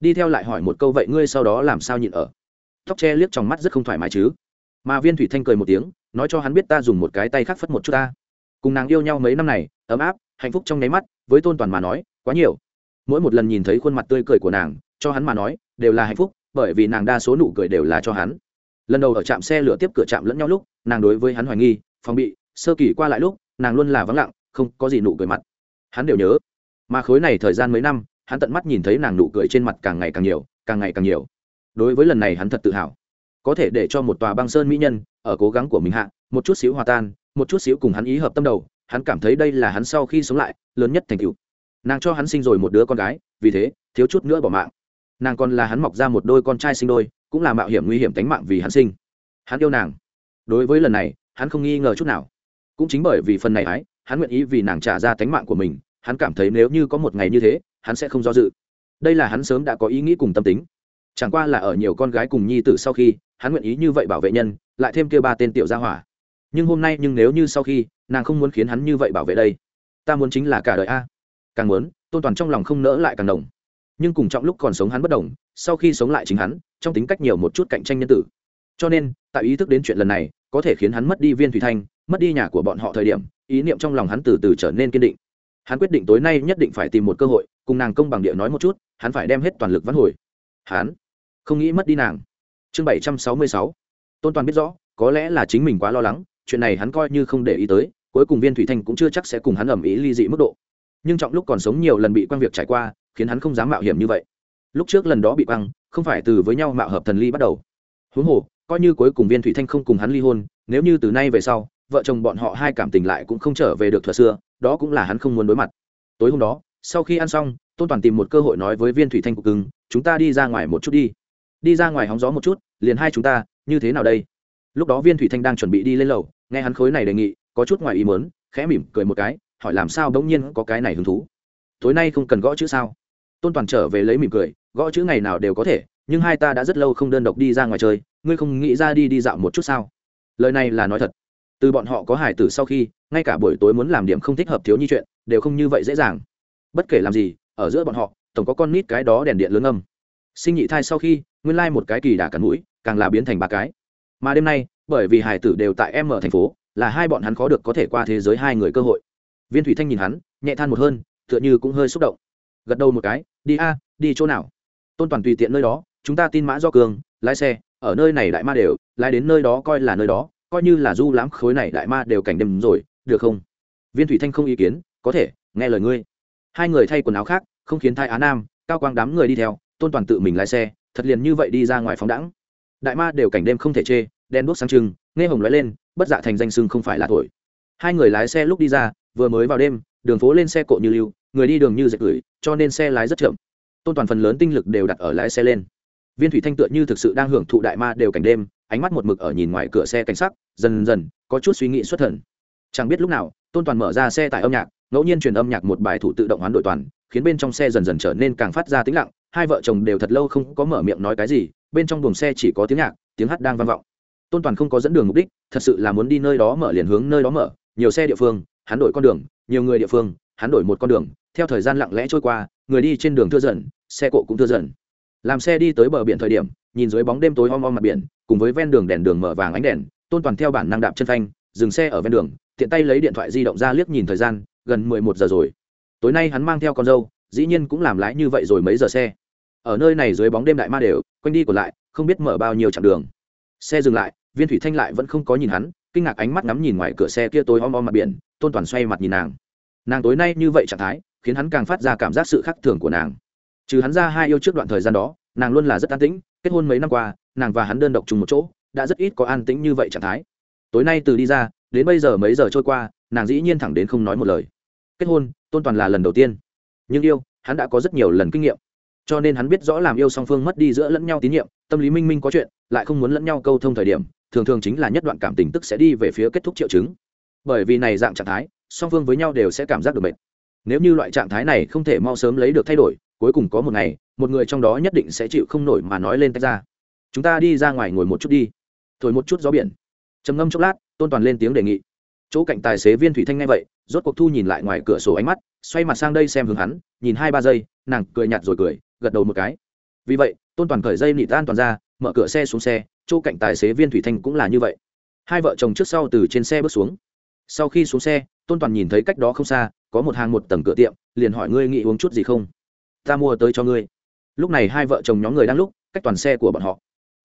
Đi theo lại hỏi một câu vậy ngươi sau đó làm sao nhịn ở? Tóc che liếc trong mắt rất không thoải mái chứ. Mà viên thủy thanh cười một tiếng, nói cho hắn biết ta dùng một cái tay khác phất một chút ta. Cùng nàng yêu nhau mấy năm này, ấm áp, hạnh phúc trong nháy mắt, với tôn toàn mà nói, quá nhiều. Mỗi một lần nhìn thấy khuôn mặt tươi cười của nàng, cho hắn mà nói, đều là hạnh phúc, bởi vì nàng đa số nụ cười đều là cho hắn lần đầu ở trạm xe lửa tiếp cửa trạm lẫn nhau lúc, nàng đối với hắn hoài nghi, phòng bị, sơ kỳ qua lại lúc, nàng luôn là vắng lặng, không có gì nụ cười mặt. Hắn đều nhớ. Mà khối này thời gian mấy năm, hắn tận mắt nhìn thấy nàng nụ cười trên mặt càng ngày càng nhiều, càng ngày càng nhiều. Đối với lần này hắn thật tự hào. Có thể để cho một tòa băng sơn mỹ nhân, ở cố gắng của mình hạ, một chút xíu hòa tan, một chút xíu cùng hắn ý hợp tâm đầu, hắn cảm thấy đây là hắn sau khi sống lại, lớn nhất thành tựu. Nàng cho hắn sinh rồi một đứa con gái, vì thế, thiếu chút nữa bỏ mạng. Nàng còn là hắn mọc ra một đôi con trai sinh đôi cũng là mạo hiểm nguy hiểm tính mạng vì hắn sinh. Hắn yêu nàng. Đối với lần này, hắn không nghi ngờ chút nào. Cũng chính bởi vì phần này ái, hắn nguyện ý vì nàng trả ra tính mạng của mình, hắn cảm thấy nếu như có một ngày như thế, hắn sẽ không do dự. Đây là hắn sớm đã có ý nghĩ cùng tâm tính. Chẳng qua là ở nhiều con gái cùng nhi tử sau khi, hắn nguyện ý như vậy bảo vệ nhân, lại thêm kia ba tên tiểu gia hỏa. Nhưng hôm nay nhưng nếu như sau khi, nàng không muốn khiến hắn như vậy bảo vệ đây. Ta muốn chính là cả đời a. Càng muốn, tôn toàn trong lòng không nỡ lại càng đồng. Nhưng cùng trọng lúc còn sống hắn bất đồng, sau khi sống lại chính hắn trong tính cách nhiều một chút cạnh tranh nhân tử. Cho nên, tại ý thức đến chuyện lần này, có thể khiến hắn mất đi viên thủy thanh, mất đi nhà của bọn họ thời điểm, ý niệm trong lòng hắn từ từ trở nên kiên định. Hắn quyết định tối nay nhất định phải tìm một cơ hội, cùng nàng công bằng địa nói một chút, hắn phải đem hết toàn lực vãn hồi. Hắn không nghĩ mất đi nàng. Chương bảy trăm sáu mươi sáu. Tôn toàn biết rõ, có lẽ là chính mình quá lo lắng, chuyện này hắn coi như không để ý tới, cuối cùng viên thủy thanh cũng chưa chắc sẽ cùng hắn ẩm ý ly dị mức độ. Nhưng trọng lúc còn sống nhiều lần bị quan việc trải qua, khiến hắn không dám mạo hiểm như vậy lúc trước lần đó bị băng, không phải từ với nhau mạo hợp thần ly bắt đầu. Huống hồ coi như cuối cùng viên thủy thanh không cùng hắn ly hôn nếu như từ nay về sau vợ chồng bọn họ hai cảm tình lại cũng không trở về được thuở xưa đó cũng là hắn không muốn đối mặt. Tối hôm đó sau khi ăn xong tôn toàn tìm một cơ hội nói với viên thủy thanh cục cưng chúng ta đi ra ngoài một chút đi. Đi ra ngoài hóng gió một chút liền hai chúng ta như thế nào đây? Lúc đó viên thủy thanh đang chuẩn bị đi lên lầu nghe hắn khối này đề nghị có chút ngoài ý mớn khẽ mỉm cười một cái hỏi làm sao bỗng nhiên có cái này hứng thú. Tối nay không cần gõ chữ sao? Tôn toàn trở về lấy mỉm cười gõ chữ ngày nào đều có thể, nhưng hai ta đã rất lâu không đơn độc đi ra ngoài chơi, ngươi không nghĩ ra đi đi dạo một chút sao? Lời này là nói thật. Từ bọn họ có hải tử sau khi, ngay cả buổi tối muốn làm điểm không thích hợp thiếu nhi chuyện, đều không như vậy dễ dàng. Bất kể làm gì, ở giữa bọn họ, tổng có con nít cái đó đèn điện lớn âm. Sinh nhị thai sau khi, nguyên lai một cái kỳ đà cắn mũi, càng là biến thành ba cái. Mà đêm nay, bởi vì hải tử đều tại em ở thành phố, là hai bọn hắn khó được có thể qua thế giới hai người cơ hội. Viên thủy thanh nhìn hắn, nhẹ than một hơn, tựa như cũng hơi xúc động. Gật đầu một cái, đi a, đi chỗ nào? Tôn toàn tùy tiện nơi đó, chúng ta tin mã do cường, lái xe, ở nơi này đại ma đều, lái đến nơi đó coi là nơi đó, coi như là du lãm khối này đại ma đều cảnh đêm rồi, được không? Viên thủy thanh không ý kiến, có thể, nghe lời ngươi. Hai người thay quần áo khác, không khiến thai á nam, cao quang đám người đi theo, tôn toàn tự mình lái xe, thật liền như vậy đi ra ngoài phóng đẳng đại ma đều cảnh đêm không thể chê đen đuốc sáng trưng, nghe hồng lóe lên, bất dạ thành danh sưng không phải là thổi. Hai người lái xe lúc đi ra, vừa mới vào đêm, đường phố lên xe cộ như lưu, người đi đường như dệt gửi, cho nên xe lái rất chậm tôn toàn phần lớn tinh lực đều đặt ở lái xe lên. Viên thủy thanh tựa như thực sự đang hưởng thụ đại ma đều cảnh đêm, ánh mắt một mực ở nhìn ngoài cửa xe cảnh sắc, dần dần, có chút suy nghĩ xuất thần. Chẳng biết lúc nào, tôn toàn mở ra xe tải âm nhạc, ngẫu nhiên truyền âm nhạc một bài thủ tự động hoán đổi toàn, khiến bên trong xe dần dần trở nên càng phát ra tĩnh lặng, hai vợ chồng đều thật lâu không có mở miệng nói cái gì, bên trong buồng xe chỉ có tiếng nhạc, tiếng hát đang vang vọng. Tôn toàn không có dẫn đường mục đích, thật sự là muốn đi nơi đó mở liền hướng nơi đó mở, nhiều xe địa phương, hắn đổi con đường, nhiều người địa phương, hắn đổi một con đường, theo thời gian lặng lẽ trôi qua người đi trên đường thưa dần, xe cộ cũng thưa dần. Làm xe đi tới bờ biển thời điểm, nhìn dưới bóng đêm tối om om mặt biển, cùng với ven đường đèn đường mở vàng ánh đèn, tôn toàn theo bản năng đạp chân phanh, dừng xe ở ven đường, tiện tay lấy điện thoại di động ra liếc nhìn thời gian, gần mười một giờ rồi. Tối nay hắn mang theo con dâu, dĩ nhiên cũng làm lái như vậy rồi mấy giờ xe. Ở nơi này dưới bóng đêm đại ma đều, quanh đi còn lại, không biết mở bao nhiêu chặng đường. Xe dừng lại, viên thủy thanh lại vẫn không có nhìn hắn, kinh ngạc ánh mắt ngắm nhìn ngoài cửa xe kia tối om om mặt biển, tôn toàn xoay mặt nhìn nàng. Nàng tối nay như vậy trạng thái khiến hắn càng phát ra cảm giác sự khác thường của nàng. Trừ hắn ra hai yêu trước đoạn thời gian đó, nàng luôn là rất an tĩnh, kết hôn mấy năm qua, nàng và hắn đơn độc chung một chỗ, đã rất ít có an tĩnh như vậy trạng thái. Tối nay từ đi ra, đến bây giờ mấy giờ trôi qua, nàng dĩ nhiên thẳng đến không nói một lời. Kết hôn, tôn toàn là lần đầu tiên. Nhưng yêu, hắn đã có rất nhiều lần kinh nghiệm. Cho nên hắn biết rõ làm yêu song phương mất đi giữa lẫn nhau tín nhiệm, tâm lý minh minh có chuyện, lại không muốn lẫn nhau câu thông thời điểm, thường thường chính là nhất đoạn cảm tình tức sẽ đi về phía kết thúc triệu chứng. Bởi vì này dạng trạng thái, song phương với nhau đều sẽ cảm giác được mệt nếu như loại trạng thái này không thể mau sớm lấy được thay đổi, cuối cùng có một ngày, một người trong đó nhất định sẽ chịu không nổi mà nói lên tách ra. Chúng ta đi ra ngoài ngồi một chút đi. Thổi một chút gió biển. Trầm ngâm chốc lát, tôn toàn lên tiếng đề nghị. Chỗ cạnh tài xế viên thủy thanh nghe vậy, rốt cuộc thu nhìn lại ngoài cửa sổ ánh mắt, xoay mặt sang đây xem hướng hắn, nhìn hai ba giây, nàng cười nhạt rồi cười, gật đầu một cái. Vì vậy, tôn toàn cởi dây nịt an toàn ra, mở cửa xe xuống xe, chỗ cạnh tài xế viên thủy thanh cũng là như vậy. Hai vợ chồng trước sau từ trên xe bước xuống. Sau khi xuống xe, tôn toàn nhìn thấy cách đó không xa có một hàng một tầng cửa tiệm, liền hỏi ngươi nghĩ uống chút gì không? Ta mua tới cho ngươi. Lúc này hai vợ chồng nhóm người đang lúc, cách toàn xe của bọn họ.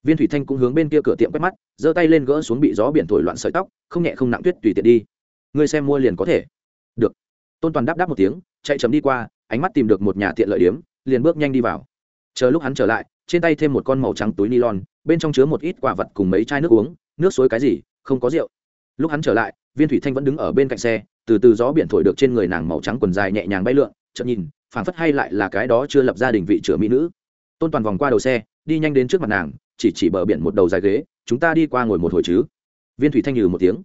Viên thủy thanh cũng hướng bên kia cửa tiệm quét mắt, giơ tay lên gỡ xuống bị gió biển thổi loạn sợi tóc, không nhẹ không nặng tuyết tùy tiện đi. Ngươi xem mua liền có thể. Được. Tôn toàn đáp đáp một tiếng, chạy chấm đi qua, ánh mắt tìm được một nhà tiện lợi điếm liền bước nhanh đi vào. Chờ lúc hắn trở lại, trên tay thêm một con màu trắng túi nylon, bên trong chứa một ít quả vật cùng mấy chai nước uống, nước suối cái gì, không có rượu. Lúc hắn trở lại, viên thủy thanh vẫn đứng ở bên cạnh xe từ từ gió biển thổi được trên người nàng màu trắng quần dài nhẹ nhàng bay lượn Chậm nhìn, phảng phất hay lại là cái đó chưa lập gia đình vị chữa mỹ nữ. Tôn toàn vòng qua đầu xe, đi nhanh đến trước mặt nàng, chỉ chỉ bờ biển một đầu dài ghế, chúng ta đi qua ngồi một hồi chứ? Viên thủy thanh nhừ một tiếng.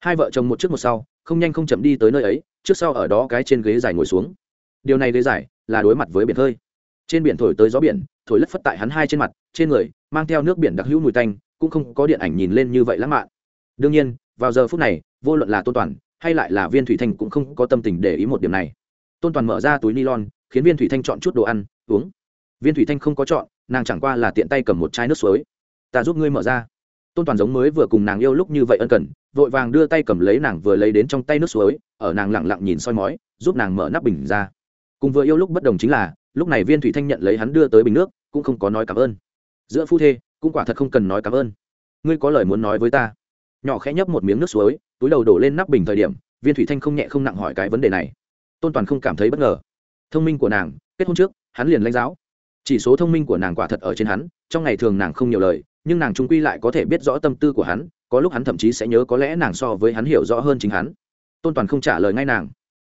Hai vợ chồng một trước một sau, không nhanh không chậm đi tới nơi ấy, trước sau ở đó cái trên ghế dài ngồi xuống. Điều này ghế dài là đối mặt với biển hơi. Trên biển thổi tới gió biển, thổi lất phất tại hắn hai trên mặt, trên người mang theo nước biển đặc hữu mùi tanh, cũng không có điện ảnh nhìn lên như vậy lãng mạn. Đương nhiên, vào giờ phút này, vô luận là tôn toàn hay lại là viên thủy thanh cũng không có tâm tình để ý một điểm này. Tôn toàn mở ra túi nylon, khiến viên thủy thanh chọn chút đồ ăn, uống. Viên thủy thanh không có chọn, nàng chẳng qua là tiện tay cầm một chai nước suối. Ta giúp ngươi mở ra. Tôn toàn giống mới vừa cùng nàng yêu lúc như vậy ân cần, vội vàng đưa tay cầm lấy nàng vừa lấy đến trong tay nước suối, ở nàng lẳng lặng nhìn soi mói, giúp nàng mở nắp bình ra. Cùng vừa yêu lúc bất đồng chính là, lúc này viên thủy thanh nhận lấy hắn đưa tới bình nước, cũng không có nói cảm ơn. Giữa phu thê, cũng quả thật không cần nói cảm ơn. Ngươi có lời muốn nói với ta nhỏ khẽ nhấp một miếng nước suối, túi đầu đổ lên nắp bình thời điểm, viên thủy thanh không nhẹ không nặng hỏi cái vấn đề này. Tôn toàn không cảm thấy bất ngờ. Thông minh của nàng, kết hôn trước, hắn liền lãnh giáo. Chỉ số thông minh của nàng quả thật ở trên hắn, trong ngày thường nàng không nhiều lời, nhưng nàng trung quy lại có thể biết rõ tâm tư của hắn, có lúc hắn thậm chí sẽ nhớ có lẽ nàng so với hắn hiểu rõ hơn chính hắn. Tôn toàn không trả lời ngay nàng.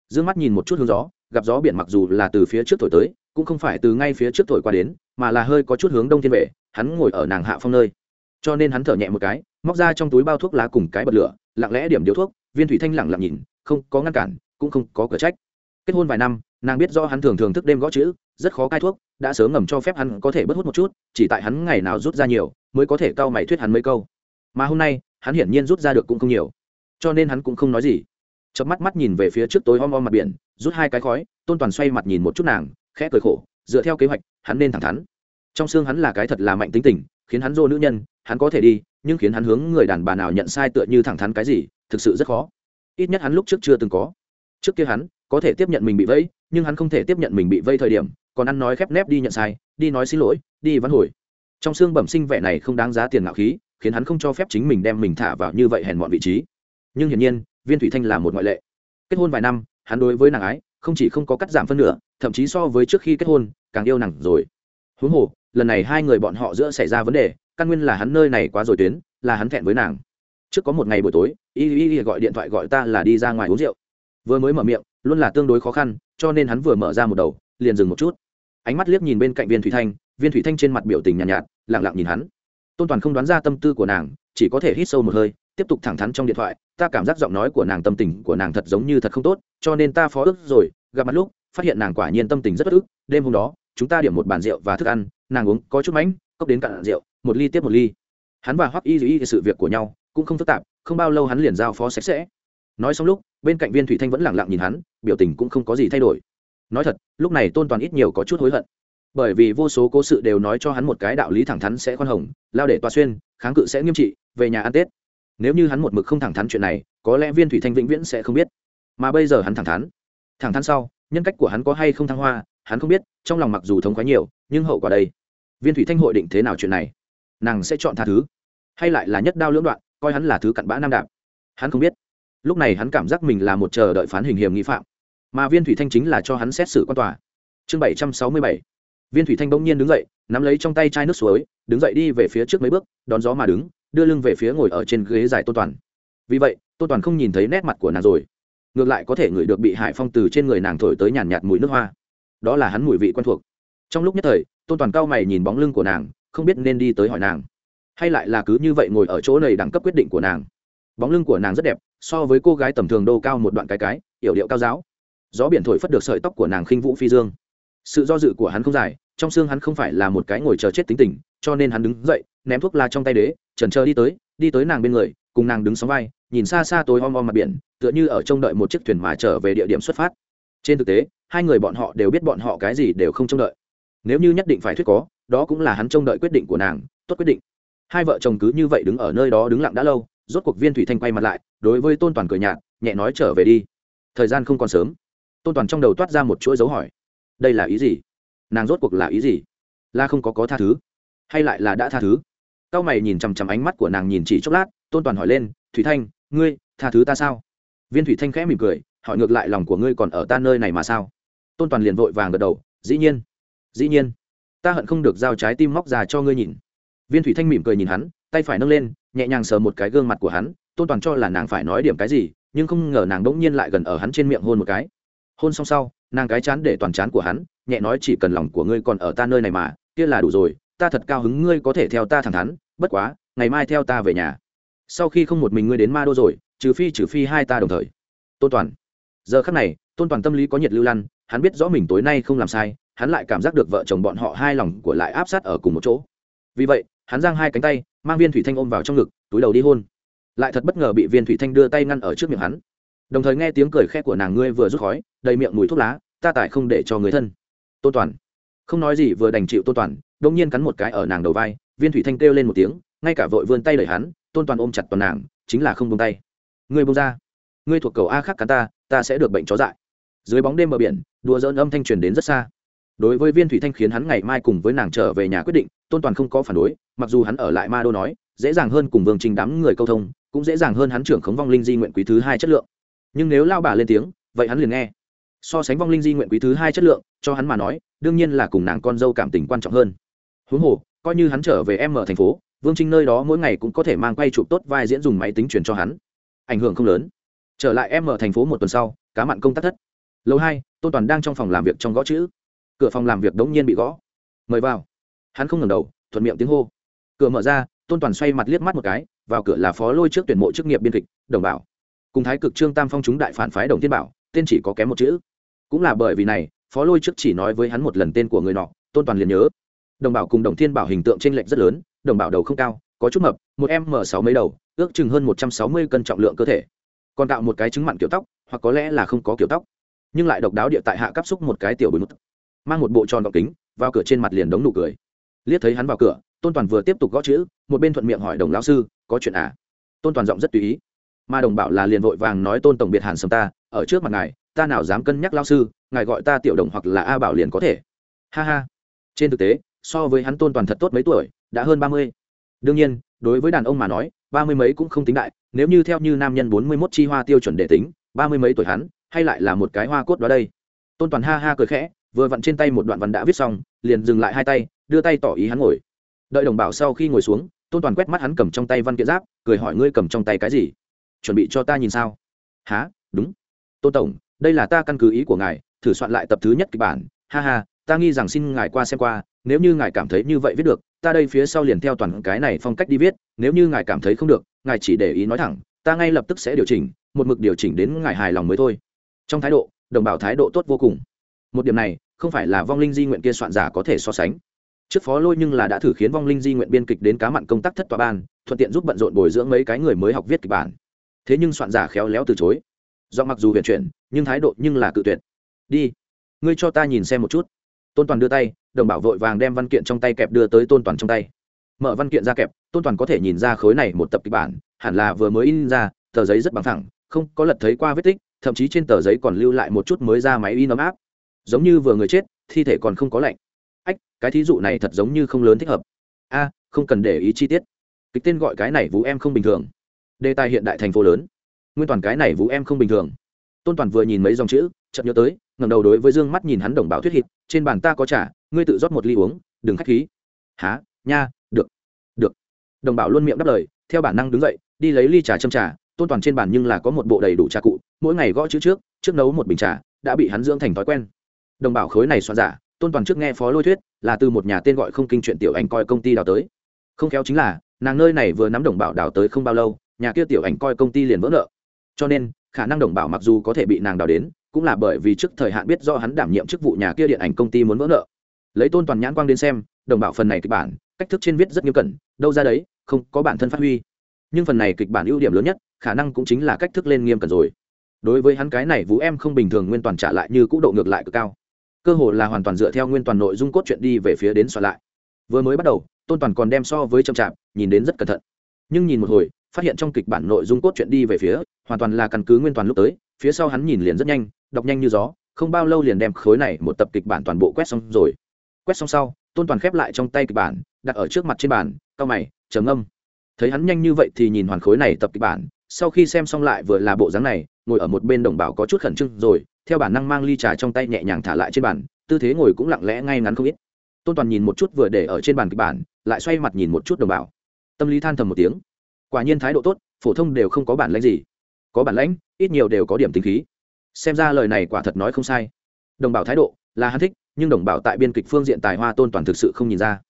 D ư ơ n g mắt nhìn một chút hướng gió, gặp gió biển mặc dù là từ phía trước thổi tới, cũng không phải từ ngay phía trước thổi qua đến, mà là hơi có chút hướng đông thiên vệ, hắn ngồi ở nàng hạ phong nơi. Cho nên hắn thở nhẹ một cái móc ra trong túi bao thuốc lá cùng cái bật lửa, lặng lẽ điểm điếu thuốc, viên thủy thanh lặng lặng nhìn, không có ngăn cản, cũng không có cửa trách. Kết hôn vài năm, nàng biết do hắn thường thường thức đêm gõ chữ, rất khó cai thuốc, đã sớm ngầm cho phép hắn có thể bớt hút một chút, chỉ tại hắn ngày nào rút ra nhiều, mới có thể cau mày thuyết hắn mấy câu. Mà hôm nay, hắn hiển nhiên rút ra được cũng không nhiều. Cho nên hắn cũng không nói gì. Chớp mắt mắt nhìn về phía trước tối om om mặt biển, rút hai cái khói, tôn toàn xoay mặt nhìn một chút nàng, khẽ cười khổ, dựa theo kế hoạch, hắn nên thẳng thắn. Trong xương hắn là cái thật là mạnh tính tình, khiến hắn dô nữ nhân, hắn có thể đi nhưng khiến hắn hướng người đàn bà nào nhận sai tựa như thẳng thắn cái gì, thực sự rất khó. Ít nhất hắn lúc trước chưa từng có. Trước kia hắn có thể tiếp nhận mình bị vây, nhưng hắn không thể tiếp nhận mình bị vây thời điểm, còn ăn nói khép nép đi nhận sai, đi nói xin lỗi, đi vắn hồi. Trong xương bẩm sinh vẻ này không đáng giá tiền ngạo khí, khiến hắn không cho phép chính mình đem mình thả vào như vậy hèn mọn vị trí. Nhưng hiển nhiên, viên thủy thanh là một ngoại lệ. Kết hôn vài năm, hắn đối với nàng ái, không chỉ không có cắt giảm phân nửa, thậm chí so với trước khi kết hôn, càng yêu nàng rồi. Huống hồ, lần này hai người bọn họ giữa xảy ra vấn đề căn nguyên là hắn nơi này quá rồi tuyến là hắn thẹn với nàng. Trước có một ngày buổi tối y y y gọi điện thoại gọi ta là đi ra ngoài uống rượu. Vừa mới mở miệng luôn là tương đối khó khăn cho nên hắn vừa mở ra một đầu liền dừng một chút. Ánh mắt liếc nhìn bên cạnh viên thủy thanh viên thủy thanh trên mặt biểu tình nhàn nhạt, nhạt lặng lặng nhìn hắn. Tôn toàn không đoán ra tâm tư của nàng chỉ có thể hít sâu một hơi tiếp tục thẳng thắn trong điện thoại ta cảm giác giọng nói của nàng tâm tình của nàng thật giống như thật không tốt cho nên ta phó ước rồi gặp mặt lúc phát hiện nàng quả nhiên tâm tình rất bất ức đêm hôm đó chúng ta điểm một bàn rượu và thức ăn nàng uống có chút mánh cốc đến cạn rượu, một ly tiếp một ly. Hắn và hoắc y y sự việc của nhau cũng không phức tạp, không bao lâu hắn liền giao phó sạch sẽ. Nói xong lúc, bên cạnh viên thủy thanh vẫn lẳng lặng nhìn hắn, biểu tình cũng không có gì thay đổi. Nói thật, lúc này tôn toàn ít nhiều có chút hối hận. Bởi vì vô số cố sự đều nói cho hắn một cái đạo lý thẳng thắn sẽ khoan hồng, lao để toa xuyên, kháng cự sẽ nghiêm trị, về nhà ăn tết. Nếu như hắn một mực không thẳng thắn chuyện này, có lẽ viên thủy thanh vĩnh viễn sẽ không biết. Mà bây giờ hắn thẳng thắn. Thẳng thắn sau, nhân cách của hắn có hay không thăng hoa, hắn không biết, trong lòng mặc dù thống quá nhiều, nhưng hậu quả đây viên thủy thanh hội định thế nào chuyện này? Nàng sẽ chọn tha thứ, hay lại là nhất đao lưỡng đoạn, coi hắn là thứ cặn bã nam đạp? Hắn không biết. Lúc này hắn cảm giác mình là một chờ đợi phán hình hiểm nghi phạm, mà viên thủy thanh chính là cho hắn xét xử quan tòa. Chương bảy trăm sáu mươi bảy. Viên thủy thanh bỗng nhiên đứng dậy, nắm lấy trong tay chai nước suối, đứng dậy đi về phía trước mấy bước, đón gió mà đứng, đưa lưng về phía ngồi ở trên ghế dài Tô toàn. Vì vậy, Tô toàn không nhìn thấy nét mặt của nàng rồi. Ngược lại có thể ngửi được bị hải phong từ trên người nàng thổi tới nhàn nhạt mùi nước hoa. Đó là hắn mùi vị quen thuộc. Trong lúc nhất thời tôn toàn cao mày nhìn bóng lưng của nàng, không biết nên đi tới hỏi nàng. Hay lại là cứ như vậy ngồi ở chỗ này đẳng cấp quyết định của nàng. Bóng lưng của nàng rất đẹp, so với cô gái tầm thường đô cao một đoạn cái cái, yểu điệu cao giáo. Gió biển thổi phất được sợi tóc của nàng khinh vũ phi dương. Sự do dự của hắn không dài, trong xương hắn không phải là một cái ngồi chờ chết tính tình, cho nên hắn đứng dậy, ném thuốc la trong tay đế trần chờ đi tới đi tới nàng bên người, cùng nàng đứng sóng vai, nhìn xa xa tối om om mặt biển, tựa như ở trông đợi một chiếc thuyền mà trở về địa điểm xuất phát. Trên thực tế, hai người bọn họ đều biết bọn họ cái gì đều không trông đợi nếu như nhất định phải thuyết có, đó cũng là hắn trông đợi quyết định của nàng, tốt quyết định. Hai vợ chồng cứ như vậy đứng ở nơi đó đứng lặng đã lâu, rốt cuộc viên thủy thanh quay mặt lại, đối với tôn toàn cười nhạt, nhẹ nói trở về đi. Thời gian không còn sớm. Tôn toàn trong đầu toát ra một chuỗi dấu hỏi. Đây là ý gì? Nàng rốt cuộc là ý gì? Là không có có tha thứ, hay lại là đã tha thứ? Cao mày nhìn chằm chằm ánh mắt của nàng nhìn chỉ chốc lát, tôn toàn hỏi lên, thủy thanh, ngươi tha thứ ta sao? Viên thủy thanh khẽ mỉm cười, hỏi ngược lại lòng của ngươi còn ở ta nơi này mà sao? Tôn toàn liền vội vàng gật đầu, dĩ nhiên dĩ nhiên, ta hận không được giao trái tim móc ra cho ngươi nhìn. Viên thủy thanh mỉm cười nhìn hắn, tay phải nâng lên, nhẹ nhàng sờ một cái gương mặt của hắn, tôn toàn cho là nàng phải nói điểm cái gì, nhưng không ngờ nàng đ ỗ n g nhiên lại gần ở hắn trên miệng hôn một cái. Hôn xong sau, nàng cái chán để toàn chán của hắn, nhẹ nói chỉ cần lòng của ngươi còn ở ta nơi này mà, kia là đủ rồi, ta thật cao hứng ngươi có thể theo ta thẳng thắn, bất quá, ngày mai theo ta về nhà. Sau khi không một mình ngươi đến ma đô rồi, trừ phi trừ phi hai ta đồng thời. Tôn toàn. Giờ khắc này, tôn toàn tâm lý có nhiệt lưu lăn, hắn biết rõ mình tối nay không làm sai hắn lại cảm giác được vợ chồng bọn họ hai lòng của lại áp sát ở cùng một chỗ. Vì vậy, hắn giang hai cánh tay, mang viên thủy thanh ôm vào trong ngực, túi đầu đi hôn. Lại thật bất ngờ bị viên thủy thanh đưa tay ngăn ở trước miệng hắn. Đồng thời nghe tiếng cười khe của nàng ngươi vừa rút khói, đầy miệng mùi thuốc lá, ta tại không để cho người thân. Tôn toàn. Không nói gì vừa đành chịu tôn toàn đông nhiên cắn một cái ở nàng đầu vai, viên thủy thanh kêu lên một tiếng, ngay cả vội vươn tay đẩy hắn, tôn toàn ôm chặt toàn nàng, chính là không buông tay. Ngươi buông ra. Ngươi thuộc cầu a khác cắn ta ta sẽ được bệnh chó dại. Dưới bóng đêm bờ biển, đùa dỡn âm thanh truyền đến rất xa đối với viên thủy thanh khiến hắn ngày mai cùng với nàng trở về nhà quyết định, tôn toàn không có phản đối, mặc dù hắn ở lại ma đô nói, dễ dàng hơn cùng vương trình đám người câu thông, cũng dễ dàng hơn hắn trưởng khống vong linh di nguyện quý thứ hai chất lượng. Nhưng nếu lao bà lên tiếng, vậy hắn liền nghe. So sánh vong linh di nguyện quý thứ hai chất lượng, cho hắn mà nói, đương nhiên là cùng nàng con dâu cảm tình quan trọng hơn. Huống hồ, coi như hắn trở về em ở thành phố, vương trinh nơi đó mỗi ngày cũng có thể mang quay chụp tốt vai diễn dùng máy tính truyền cho hắn. Ảnh hưởng không lớn. Trở lại em ở thành phố một tuần sau, cá mặn công tác thất. Lâu hai, tôn toàn đang trong phòng làm việc trong gõ chữ cửa phòng làm việc đống nhiên bị gõ. Mời vào. Hắn không ngẩng đầu, thuận miệng tiếng hô. Cửa mở ra, tôn toàn xoay mặt liếc mắt một cái, vào cửa là phó lôi trước tuyển mộ chức nghiệp biên kịch, đồng bảo. Cùng thái cực trương tam phong chúng đại phản phái đồng thiên bảo, tên chỉ có kém một chữ. Cũng là bởi vì này, phó lôi trước chỉ nói với hắn một lần tên của người nọ, tôn toàn liền nhớ. Đồng bảo cùng đồng thiên bảo hình tượng t r ê n lệch rất lớn, đồng bảo đầu không cao, có chút mập, một em m sáu mấy đầu, ước chừng hơn một trăm sáu mươi cân trọng lượng cơ thể. Còn tạo một cái chứng mặn kiểu tóc, hoặc có lẽ là không có kiểu tóc. Nhưng lại độc đáo địa tại hạ cắp xúc một cái tiểu bùi mực mang một bộ tròn gọng kính, vào cửa trên mặt liền đống nụ cười. Liếc thấy hắn vào cửa, tôn toàn vừa tiếp tục gõ chữ, một bên thuận miệng hỏi đồng lão sư, có chuyện à? Tôn toàn giọng rất tùy ý. Mà đồng bảo là liền vội vàng nói tôn tổng biệt hàn sầm ta, ở trước mặt ngài, ta nào dám cân nhắc lao sư, ngài gọi ta tiểu đồng hoặc là a bảo liền có thể. Ha ha. Trên thực tế, so với hắn tôn toàn thật tốt mấy tuổi, đã hơn ba mươi. Đương nhiên, đối với đàn ông mà nói, ba mươi mấy cũng không tính đại, nếu như theo như nam nhân bốn mươi mốt chi hoa tiêu chuẩn để tính, ba mươi mấy tuổi hắn, hay lại là một cái hoa cốt đó đây. Tôn toàn ha ha cười khẽ vừa vặn trên tay một đoạn văn đã viết xong, liền dừng lại hai tay, đưa tay tỏ ý hắn ngồi. Đợi đồng bảo sau khi ngồi xuống, tôn toàn quét mắt hắn cầm trong tay văn kiện giáp, cười hỏi ngươi cầm trong tay cái gì? Chuẩn bị cho ta nhìn sao? Há đúng. Tôn tổng, đây là ta căn cứ ý của ngài, thử soạn lại tập thứ nhất kịch bản. Ha ha, ta nghi rằng xin ngài qua xem qua, nếu như ngài cảm thấy như vậy viết được, ta đây phía sau liền theo toàn cái này phong cách đi viết, nếu như ngài cảm thấy không được, ngài chỉ để ý nói thẳng, ta ngay lập tức sẽ điều chỉnh, một mực điều chỉnh đến ngài hài lòng mới thôi. Trong thái độ, đồng bào thái độ tốt vô cùng một điểm này, không phải là vong linh di nguyện kia soạn giả có thể so sánh. Trước phó lôi nhưng là đã thử khiến vong linh di nguyện biên kịch đến cá mặn công tác thất tòa ban, thuận tiện giúp bận rộn bồi dưỡng mấy cái người mới học viết kịch bản. Thế nhưng soạn giả khéo léo từ chối. Do mặc dù huyền chuyển, nhưng thái độ nhưng là cự tuyệt. Đi, ngươi cho ta nhìn xem một chút. Tôn toàn đưa tay, đồng bảo vội vàng đem văn kiện trong tay kẹp đưa tới tôn toàn trong tay. Mở văn kiện ra kẹp, tôn toàn có thể nhìn ra khối này một tập kịch bản, hẳn là vừa mới in ra, tờ giấy rất bằng thẳng không có lật thấy qua vết tích, thậm chí trên tờ giấy còn lưu lại một chút mới ra máy in ấm áp giống như vừa người chết, thi thể còn không có lạnh. Ách, cái thí dụ này thật giống như không lớn thích hợp. A, không cần để ý chi tiết. Kịch tên gọi cái này vũ em không bình thường. Đề tài hiện đại thành phố lớn. Nguyên toàn cái này vũ em không bình thường. Tôn toàn vừa nhìn mấy dòng chữ chậm nhớ tới ngầm đầu đối với dương mắt nhìn hắn đồng bào thuyết hít trên bàn ta có trả ngươi tự rót một ly uống, đừng khách khí. Há nha, được. Được. Đồng bào luôn miệng đáp lời, theo bản năng đứng dậy, đi lấy ly trà châm trà, tôn toàn trên bàn nhưng là có một bộ đầy đủ trà cụ, mỗi ngày gõ chữ trước trước nấu một bình trà, đã bị hắn dưỡng thành thói quen đồng bảo khối này soạn giả, tôn toàn trước nghe phó lôi thuyết, là từ một nhà tên gọi không kinh chuyện tiểu ảnh coi công ty đào tới. Không khéo chính là, nàng nơi này vừa nắm đồng bảo đào tới không bao lâu, nhà kia tiểu ảnh coi công ty liền vỡ nợ. Cho nên, khả năng đồng bảo mặc dù có thể bị nàng đào đến, cũng là bởi vì trước thời hạn biết do hắn đảm nhiệm chức vụ nhà kia điện ảnh công ty muốn vỡ nợ. Lấy tôn toàn nhãn quang đến xem, đồng bảo phần này kịch bản, cách thức trên viết rất nghiêm cẩn, đâu ra đấy, không có bản thân phát huy. Nhưng phần này kịch bản ưu điểm lớn nhất, khả năng cũng chính là cách thức lên nghiêm cẩn rồi. Đối với hắn cái này vũ em không bình thường nguyên toàn trả lại như cũ độ ngược lại cực cao cơ hồ là hoàn toàn dựa theo nguyên toàn nội dung cốt truyện đi về phía đến soạn lại. Vừa mới bắt đầu, tôn toàn còn đem so với chậm chạp, nhìn đến rất cẩn thận. Nhưng nhìn một hồi, phát hiện trong kịch bản nội dung cốt truyện đi về phía, hoàn toàn là căn cứ nguyên toàn lúc tới, phía sau hắn nhìn liền rất nhanh, đọc nhanh như gió, không bao lâu liền đem khối này một tập kịch bản toàn bộ quét xong rồi. Quét xong sau, tôn toàn khép lại trong tay kịch bản, đặt ở trước mặt trên bàn, cao mày, trầm âm thấy hắn nhanh như vậy thì nhìn hoàn khối này tập kịch bản, sau khi xem xong lại vừa là bộ dáng này, ngồi ở một bên đồng bào có chút khẩn trương rồi theo bản năng mang ly trà trong tay nhẹ nhàng thả lại trên bàn, tư thế ngồi cũng lặng lẽ ngay ngắn không ít. Tôn toàn nhìn một chút vừa để ở trên bàn kịch bản, lại xoay mặt nhìn một chút đồng bào. Tâm lý than thầm một tiếng. Quả nhiên thái độ tốt, phổ thông đều không có bản lãnh gì. Có bản lãnh, ít nhiều đều có điểm tính khí. Xem ra lời này quả thật nói không sai. Đồng bào thái độ là hắn thích, nhưng đồng bào tại biên kịch phương diện tài hoa tôn toàn thực sự không nhìn ra.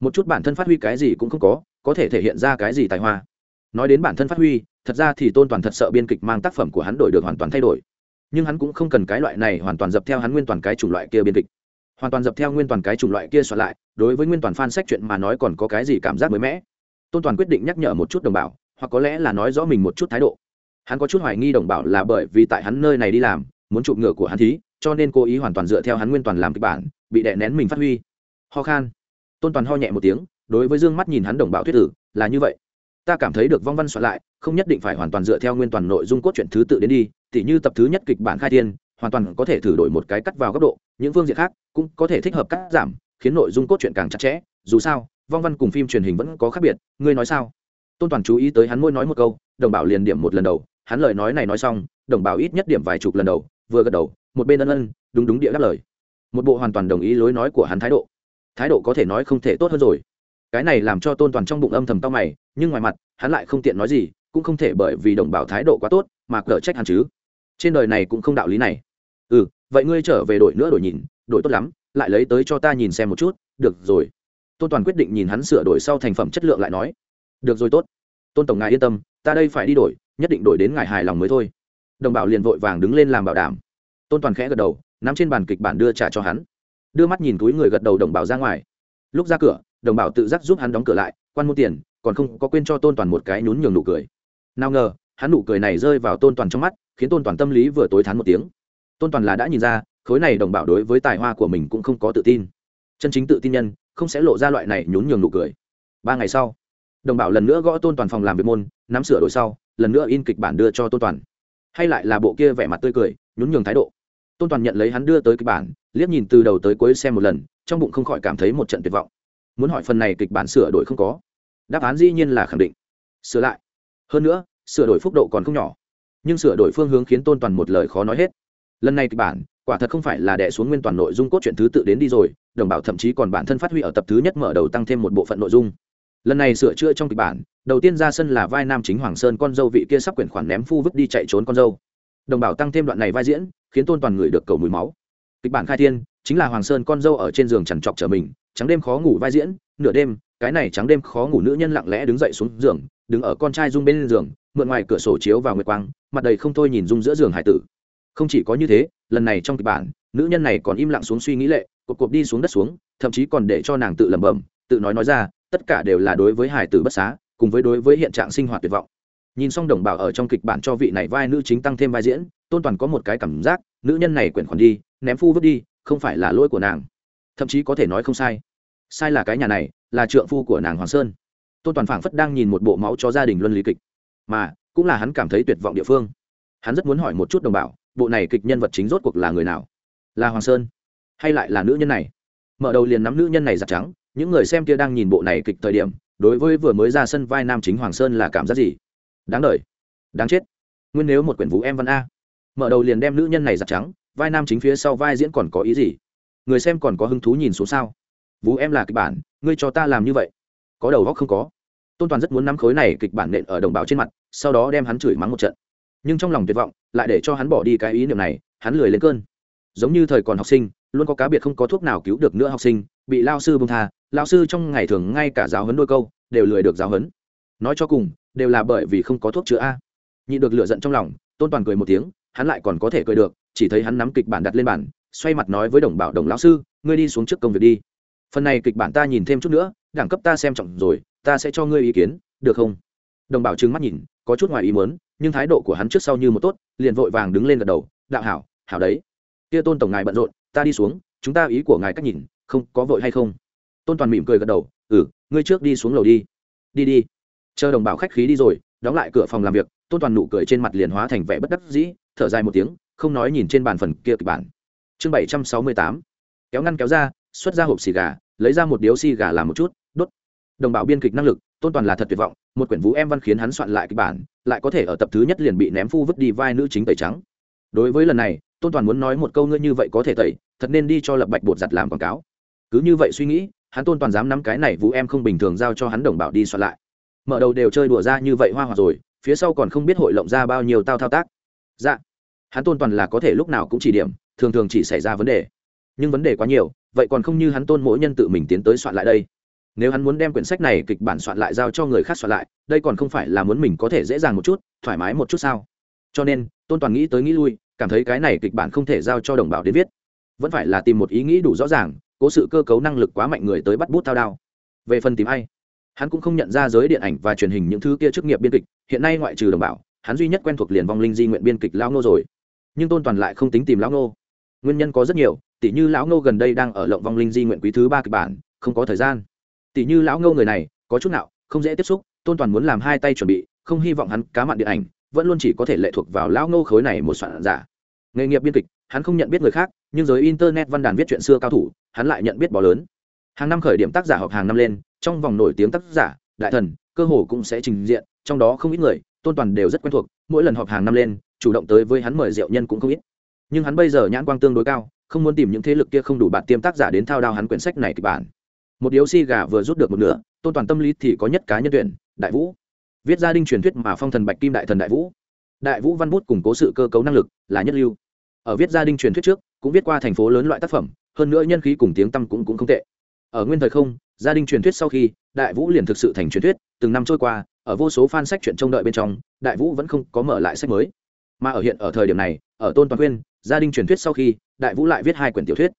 Một chút bản thân phát huy cái gì cũng không có có thể thể hiện ra cái gì tài hoa. Nói đến bản thân phát huy, thật ra thì tôn toàn thật sợ biên kịch mang tác phẩm của hắn đổi được hoàn toàn thay đổi nhưng hắn cũng không cần cái loại này hoàn toàn dập theo hắn nguyên toàn cái chủng loại kia biên kịch. Hoàn toàn dập theo nguyên toàn cái chủng loại kia soạn lại, đối với nguyên toàn fan sách chuyện mà nói còn có cái gì cảm giác mới mẻ? Tôn toàn quyết định nhắc nhở một chút đồng bào, hoặc có lẽ là nói rõ mình một chút thái độ. Hắn có chút hoài nghi đồng bào là bởi vì tại hắn nơi này đi làm, muốn chụp ngựa của hắn thí, cho nên cố ý hoàn toàn dựa theo hắn nguyên toàn làm kịch bản, bị đè nén mình phát huy. Ho khan. Tôn toàn ho nhẹ một tiếng, đối với dương mắt nhìn hắn đồng bào thuyết tử, là như vậy. Ta cảm thấy được vong văn soạn lại không nhất định phải hoàn toàn dựa theo nguyên toàn nội dung cốt truyện thứ tự đến đi, tỉ như tập thứ nhất kịch bản khai thiên, hoàn toàn có thể thử đổi một cái cắt vào góc độ, những phương diện khác cũng có thể thích hợp cắt giảm, khiến nội dung cốt truyện càng chặt chẽ. Dù sao, vong văn cùng phim truyền hình vẫn có khác biệt, ngươi nói sao? Tôn toàn chú ý tới hắn môi nói một câu, đồng bảo liền điểm một lần đầu, hắn lời nói này nói xong, đồng bảo ít nhất điểm vài chục lần đầu, vừa gật đầu, một bên ân ân, đúng đúng địa đáp lời. Một bộ hoàn toàn đồng ý lối nói của hắn thái độ. Thái độ có thể nói không thể tốt hơn rồi. Cái này làm cho tôn toàn trong bụng âm thầm tao mày, nhưng ngoài mặt, hắn lại không tiện nói gì cũng không thể bởi vì đồng bảo thái độ quá tốt mà cở trách hắn chứ. Trên đời này cũng không đạo lý này. Ừ vậy ngươi trở về đổi nữa đổi nhìn, đổi tốt lắm, lại lấy tới cho ta nhìn xem một chút, được rồi. Tôn toàn quyết định nhìn hắn sửa đổi sau thành phẩm chất lượng lại nói. Được rồi tốt. Tôn tổng ngài yên tâm, ta đây phải đi đổi, nhất định đổi đến ngài hài lòng mới thôi. Đồng bảo liền vội vàng đứng lên làm bảo đảm. Tôn toàn khẽ gật đầu, nắm trên bàn kịch bản đưa trả cho hắn. Đưa mắt nhìn túi người gật đầu đồng bảo ra ngoài. Lúc ra cửa, đồng bảo tự giác giúp hắn đóng cửa lại, quan mua tiền, còn không có quên cho tôn toàn một cái nhún nhường nụ cười nào ngờ, hắn nụ cười này rơi vào tôn toàn trong mắt, khiến tôn toàn tâm lý vừa tối thán một tiếng. Tôn toàn là đã nhìn ra, khối này đồng bảo đối với tài hoa của mình cũng không có tự tin. Chân chính tự tin nhân, không sẽ lộ ra loại này nhún nhường nụ cười. Ba ngày sau, đồng bảo lần nữa gõ tôn toàn phòng làm việc môn, nắm sửa đổi sau, lần nữa in kịch bản đưa cho tôn toàn. Hay lại là bộ kia vẻ mặt tươi cười, nhún nhường thái độ. Tôn toàn nhận lấy hắn đưa tới kịch bản, liếc nhìn từ đầu tới cuối xem một lần, trong bụng không khỏi cảm thấy một trận tuyệt vọng. Muốn hỏi phần này kịch bản sửa đổi không có? Đáp án dĩ nhiên là khẳng định. Sửa lại hơn nữa, sửa đổi phúc độ còn không nhỏ. Nhưng sửa đổi phương hướng khiến tôn toàn một lời khó nói hết. Lần này kịch bản, quả thật không phải là đẻ xuống nguyên toàn nội dung cốt truyện thứ tự đến đi rồi, đồng bảo thậm chí còn bản thân phát huy ở tập thứ nhất mở đầu tăng thêm một bộ phận nội dung. Lần này sửa chữa trong kịch bản, đầu tiên ra sân là vai nam chính hoàng sơn con dâu vị kia sắp quyển khoản ném phu vứt đi chạy trốn con dâu. Đồng bảo tăng thêm đoạn này vai diễn, khiến tôn toàn người được cầu mùi máu. Kịch bản khai thiên, chính là hoàng sơn con dâu ở trên giường chằn trọc trở mình, trắng đêm khó ngủ vai diễn, nửa đêm, cái này trắng đêm khó ngủ nữ nhân lặng lẽ đứng dậy xuống giường đứng ở con trai dung bên giường, mượn ngoài cửa sổ chiếu vào nguyệt quang, mặt đầy không thôi nhìn dung giữa giường hải tử. Không chỉ có như thế, lần này trong kịch bản, nữ nhân này còn im lặng xuống suy nghĩ lệ, cột cột đi xuống đất xuống, thậm chí còn để cho nàng tự lẩm bẩm, tự nói nói ra, tất cả đều là đối với hải tử bất xá, cùng với đối với hiện trạng sinh hoạt tuyệt vọng. Nhìn xong đồng bào ở trong kịch bản cho vị này vai nữ chính tăng thêm vai diễn, tôn toàn có một cái cảm giác, nữ nhân này quyển khoản đi, ném phu vứt đi, không phải là lỗi của nàng. Thậm chí có thể nói không sai. Sai là cái nhà này, là trượng phu của nàng hoàng sơn tôn toàn phảng phất đang nhìn một bộ máu cho gia đình luân lý kịch mà cũng là hắn cảm thấy tuyệt vọng địa phương hắn rất muốn hỏi một chút đồng bào bộ này kịch nhân vật chính rốt cuộc là người nào là hoàng sơn hay lại là nữ nhân này mở đầu liền nắm nữ nhân này giặt trắng những người xem kia đang nhìn bộ này kịch thời điểm đối với vừa mới ra sân vai nam chính hoàng sơn là cảm giác gì đáng đ đáng chết nguyên nếu một quyển vũ em văn a mở đầu liền đem nữ nhân này giặt trắng vai nam chính phía sau vai diễn còn có ý gì người xem còn có hứng thú nhìn xuống sao vũ em là kịch bản ngươi cho ta làm như vậy có đầu góc không có. Tôn toàn rất muốn nắm khối này kịch bản nện ở đồng bào trên mặt, sau đó đem hắn chửi mắng một trận. Nhưng trong lòng tuyệt vọng, lại để cho hắn bỏ đi cái ý niệm này, hắn lười lên cơn. Giống như thời còn học sinh, luôn có cá biệt không có thuốc nào cứu được nữa học sinh, bị lao sư bông tha, lao sư trong ngày thường ngay cả giáo huấn đôi câu, đều lười được giáo huấn. Nói cho cùng, đều là bởi vì không có thuốc chữa a. Nhị được lựa giận trong lòng, tôn toàn cười một tiếng, hắn lại còn có thể cười được, chỉ thấy hắn nắm kịch bản đặt lên bản xoay mặt nói với đồng bảo đồng lão sư, ngươi đi xuống trước công việc đi. Phần này kịch bản ta nhìn thêm chút nữa đẳng cấp ta xem trọng rồi, ta sẽ cho ngươi ý kiến, được không? Đồng bảo trừng mắt nhìn, có chút ngoài ý muốn, nhưng thái độ của hắn trước sau như một tốt, liền vội vàng đứng lên gật đầu, đạo hảo hảo đấy. Kia tôn tổng ngài bận rộn, ta đi xuống, chúng ta ý của ngài cách nhìn, không, có vội hay không? Tôn toàn mỉm cười gật đầu ừ ngươi trước đi xuống lầu đi. Đi đi. Chờ đồng bảo khách khí đi rồi, đóng lại cửa phòng làm việc, tôn toàn nụ cười trên mặt liền hóa thành vẻ bất đắc dĩ, thở dài một tiếng, không nói nhìn trên bàn phần kia kịch bản. Chương bảy trăm sáu mươi tám. Kéo ngăn kéo ra, xuất ra hộp xì gà, lấy ra một điếu xì gà làm một chút đồng bào biên kịch năng lực, tôn toàn là thật tuyệt vọng, một quyển vũ em văn khiến hắn soạn lại kịch bản, lại có thể ở tập thứ nhất liền bị ném phu vứt đi vai nữ chính tẩy trắng. Đối với lần này, tôn toàn muốn nói một câu ngươi như vậy có thể tẩy, thật nên đi cho lập bạch bột giặt làm quảng cáo. Cứ như vậy suy nghĩ, hắn tôn toàn dám nắm cái này vũ em không bình thường giao cho hắn đồng bào đi soạn lại. Mở đầu đều chơi đùa ra như vậy hoa hoa rồi, phía sau còn không biết hội lộng ra bao nhiêu tao thao tác. Dạ. Hắn tôn toàn là có thể lúc nào cũng chỉ điểm, thường thường chỉ xảy ra vấn đề. Nhưng vấn đề quá nhiều, vậy còn không như hắn tôn mỗi nhân tự mình tiến tới soạn lại đây nếu hắn muốn đem quyển sách này kịch bản soạn lại giao cho người khác soạn lại, đây còn không phải là muốn mình có thể dễ dàng một chút, thoải mái một chút sao? Cho nên, tôn toàn nghĩ tới nghĩ lui, cảm thấy cái này kịch bản không thể giao cho đồng bào đến viết. Vẫn phải là tìm một ý nghĩ đủ rõ ràng, cố sự cơ cấu năng lực quá mạnh người tới bắt bút thao đao. Về phần tìm ai, hắn cũng không nhận ra giới điện ảnh và truyền hình những thứ kia chức nghiệp biên kịch, hiện nay ngoại trừ đồng bào, hắn duy nhất quen thuộc liền vong linh di nguyện biên kịch lão ngô rồi. Nhưng tôn toàn lại không tính tìm lão ngô. Nguyên nhân có rất nhiều tỷ như lão ngô gần đây đang ở lộng vong linh di nguyện quý thứ ba kịch bản, không có thời gian tỷ như lão ngô người này, có chút nào không dễ tiếp xúc, tôn toàn muốn làm hai tay chuẩn bị, không hy vọng hắn cá mặn điện ảnh, vẫn luôn chỉ có thể lệ thuộc vào lão ngô khối này một soạn giả. Nghề nghiệp biên kịch, hắn không nhận biết người khác, nhưng giới internet văn đàn viết chuyện xưa cao thủ, hắn lại nhận biết bò lớn. Hàng năm khởi điểm tác giả họp hàng năm lên, trong vòng nổi tiếng tác giả, đại thần, cơ hồ cũng sẽ trình diện, trong đó không ít người, tôn toàn đều rất quen thuộc, mỗi lần họp hàng năm lên, chủ động tới với hắn mời rượu nhân cũng không ít. Nhưng hắn bây giờ nhãn quang tương đối cao, không muốn tìm những thế lực kia không đủ bạn tiêm tác giả đến thao đao hắn quyển sách này kịch bản một điếu xi gà vừa rút được một nửa, tôn toàn tâm lý thì có nhất cá nhân tuyển, đại vũ. Viết gia đình truyền thuyết mà phong thần bạch kim đại thần đại vũ. Đại vũ văn bút củng cố sự cơ cấu năng lực là nhất lưu. Ở viết gia đình truyền thuyết trước, cũng viết qua thành phố lớn loại tác phẩm, hơn nữa nhân khí cùng tiếng tăm cũng cũng không tệ. Ở nguyên thời không, gia đình truyền thuyết sau khi, đại vũ liền thực sự thành truyền thuyết, từng năm trôi qua, ở vô số fan sách chuyện trông đợi bên trong, đại vũ vẫn không có mở lại sách mới. Mà ở hiện ở thời điểm này, ở tôn toàn quyên, gia đình truyền thuyết sau khi, đại vũ lại viết hai quyển tiểu thuyết.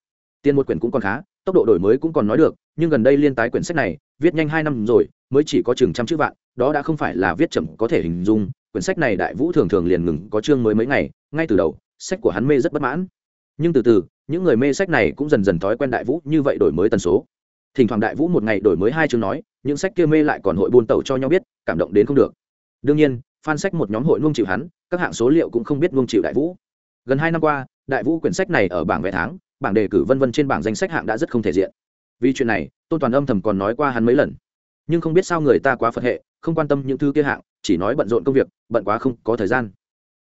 Tiền một quyển cũng còn khá tốc độ đổi mới cũng còn nói được, nhưng gần đây liên tái quyển sách này, viết nhanh hai năm rồi, mới chỉ có chừng trăm chữ vạn, đó đã không phải là viết chậm có thể hình dung. Quyển sách này đại vũ thường thường liền ngừng có chương mới mấy ngày, ngay từ đầu, sách của hắn mê rất bất mãn. Nhưng từ từ, những người mê sách này cũng dần dần thói quen đại vũ như vậy đổi mới tần số. Thỉnh thoảng đại vũ một ngày đổi mới hai chương nói, những sách kia mê lại còn hội buôn tẩu cho nhau biết, cảm động đến không được. Đương nhiên, fan sách một nhóm hội nuông chịu hắn, các hạng số liệu cũng không biết nuông chịu đại vũ. Gần hai năm qua, đại vũ quyển sách này ở bảng vé tháng bảng đề cử vân vân trên bảng danh sách hạng đã rất không thể diện. Vì chuyện này, tôn toàn âm thầm còn nói qua hắn mấy lần. Nhưng không biết sao người ta quá phật hệ, không quan tâm những thứ kia hạng, chỉ nói bận rộn công việc, bận quá không có thời gian.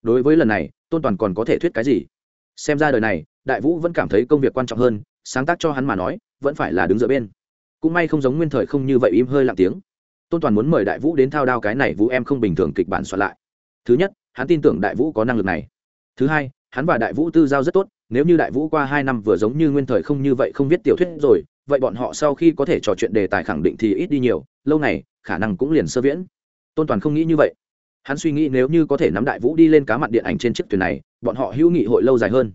Đối với lần này, tôn toàn còn có thể thuyết cái gì? Xem ra đời này, đại vũ vẫn cảm thấy công việc quan trọng hơn, sáng tác cho hắn mà nói, vẫn phải là đứng giữa bên. Cũng may không giống nguyên thời không như vậy im hơi lặng tiếng. Tôn toàn muốn mời đại vũ đến thao đao cái này vũ em không bình thường kịch bản soạn lại. Thứ nhất, hắn tin tưởng đại vũ có năng lực này. Thứ hai, hắn và đại vũ tư giao rất tốt nếu như đại vũ qua hai năm vừa giống như nguyên thời không như vậy không viết tiểu thuyết rồi, vậy bọn họ sau khi có thể trò chuyện đề tài khẳng định thì ít đi nhiều, lâu này khả năng cũng liền sơ viễn. Tôn toàn không nghĩ như vậy. Hắn suy nghĩ nếu như có thể nắm đại vũ đi lên cá mặt điện ảnh trên chiếc thuyền này, bọn họ hữu nghị hội lâu dài hơn.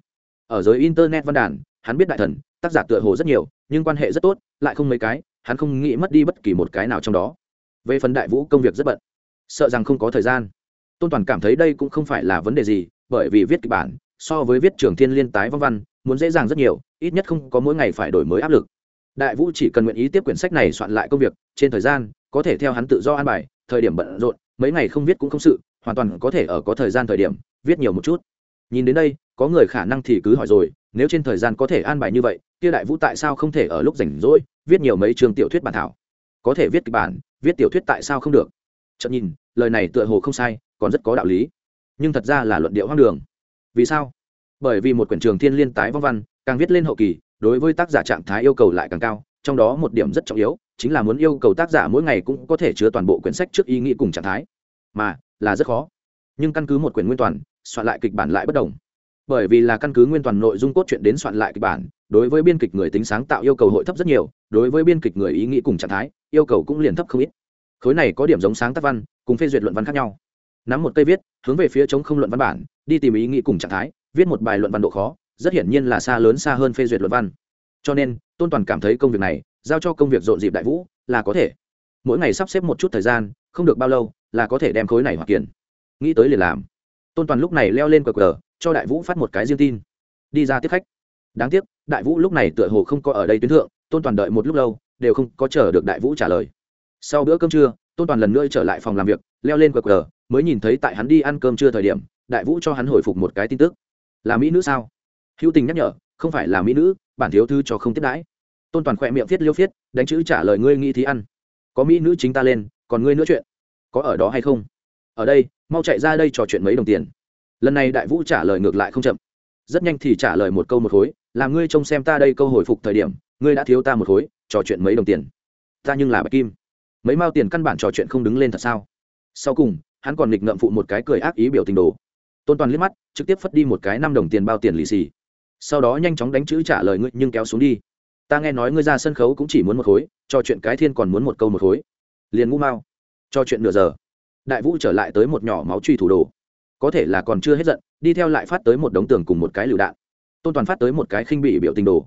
Ở giới internet văn đàn, hắn biết đại thần, tác giả tựa hồ rất nhiều, nhưng quan hệ rất tốt, lại không mấy cái, hắn không nghĩ mất đi bất kỳ một cái nào trong đó. Về phần đại vũ công việc rất bận, sợ rằng không có thời gian. Tôn toàn cảm thấy đây cũng không phải là vấn đề gì, bởi vì viết kịch bản so với viết trường thiên liên tái văn văn, muốn dễ dàng rất nhiều, ít nhất không có mỗi ngày phải đổi mới áp lực. Đại vũ chỉ cần nguyện ý tiếp quyển sách này soạn lại công việc, trên thời gian, có thể theo hắn tự do an bài, thời điểm bận rộn, mấy ngày không viết cũng không sự, hoàn toàn có thể ở có thời gian thời điểm, viết nhiều một chút. Nhìn đến đây, có người khả năng thì cứ hỏi rồi, nếu trên thời gian có thể an bài như vậy, kia đại vũ tại sao không thể ở lúc rảnh rỗi, viết nhiều mấy trường tiểu thuyết bản thảo? Có thể viết kịch bản, viết tiểu thuyết tại sao không được? Chậm nhìn, lời này tựa hồ không sai, còn rất có đạo lý. Nhưng thật ra là luận điệu hoang đường vì sao? Bởi vì một quyển trường thiên liên tái vong văn, càng viết lên hậu kỳ, đối với tác giả trạng thái yêu cầu lại càng cao, trong đó một điểm rất trọng yếu, chính là muốn yêu cầu tác giả mỗi ngày cũng có thể chứa toàn bộ quyển sách trước ý nghĩ cùng trạng thái. Mà, là rất khó. Nhưng căn cứ một quyển nguyên toàn, soạn lại kịch bản lại bất đồng. Bởi vì là căn cứ nguyên toàn nội dung cốt truyện đến soạn lại kịch bản, đối với biên kịch người tính sáng tạo yêu cầu hội thấp rất nhiều, đối với biên kịch người ý nghĩ cùng trạng thái, yêu cầu cũng liền thấp không ít. Khối này có điểm giống sáng tác văn, cùng phê duyệt luận văn khác nhau nắm một cây viết, hướng về phía chống không luận văn bản, đi tìm ý nghĩ cùng trạng thái, viết một bài luận văn độ khó, rất hiển nhiên là xa lớn xa hơn phê duyệt luận văn. Cho nên, tôn toàn cảm thấy công việc này, giao cho công việc rộn dịp đại vũ, là có thể. Mỗi ngày sắp xếp một chút thời gian, không được bao lâu, là có thể đem khối này hoặc kiện. Nghĩ tới liền làm. Tôn toàn lúc này leo lên cờ cờ cho đại vũ phát một cái riêng tin. Đi ra tiếp khách. Đáng tiếc, đại vũ lúc này tựa hồ không có ở đây tuyến thượng, tôn toàn đợi một lúc lâu, đều không có chờ được đại vũ trả lời. Sau bữa cơm trưa, tôn toàn lần nữa trở lại phòng làm việc, leo lên cờ cờ mới nhìn thấy tại hắn đi ăn cơm trưa thời điểm, đại vũ cho hắn hồi phục một cái tin tức. Là mỹ nữ sao? Hữu tình nhắc nhở, không phải là mỹ nữ, bản thiếu thư cho không tiếp đãi. Tôn toàn khỏe miệng viết liêu phiết đánh chữ trả lời ngươi nghĩ thì ăn. Có mỹ nữ chính ta lên, còn ngươi nữa chuyện. Có ở đó hay không? Ở đây, mau chạy ra đây trò chuyện mấy đồng tiền. Lần này đại vũ trả lời ngược lại không chậm. Rất nhanh thì trả lời một câu một khối làm ngươi trông xem ta đây câu hồi phục thời điểm, ngươi đã thiếu ta một khối, trò chuyện mấy đồng tiền. Ta nhưng là bạch kim. Mấy mao tiền căn bản trò chuyện không đứng lên thật sao? Sau cùng hắn còn nghịch ngợm phụ một cái cười ác ý biểu tình đồ. Tôn toàn liếc mắt, trực tiếp phất đi một cái năm đồng tiền bao tiền lì xì. Sau đó nhanh chóng đánh chữ trả lời ngươi nhưng kéo xuống đi. Ta nghe nói ngươi ra sân khấu cũng chỉ muốn một khối, trò chuyện cái thiên còn muốn một câu một khối. Liền ngũ mao cho chuyện nửa giờ. Đại vũ trở lại tới một nhỏ máu truy thủ đồ. Có thể là còn chưa hết giận, đi theo lại phát tới một đống tường cùng một cái lựu đạn. Tôn toàn phát tới một cái khinh bị biểu tình đồ.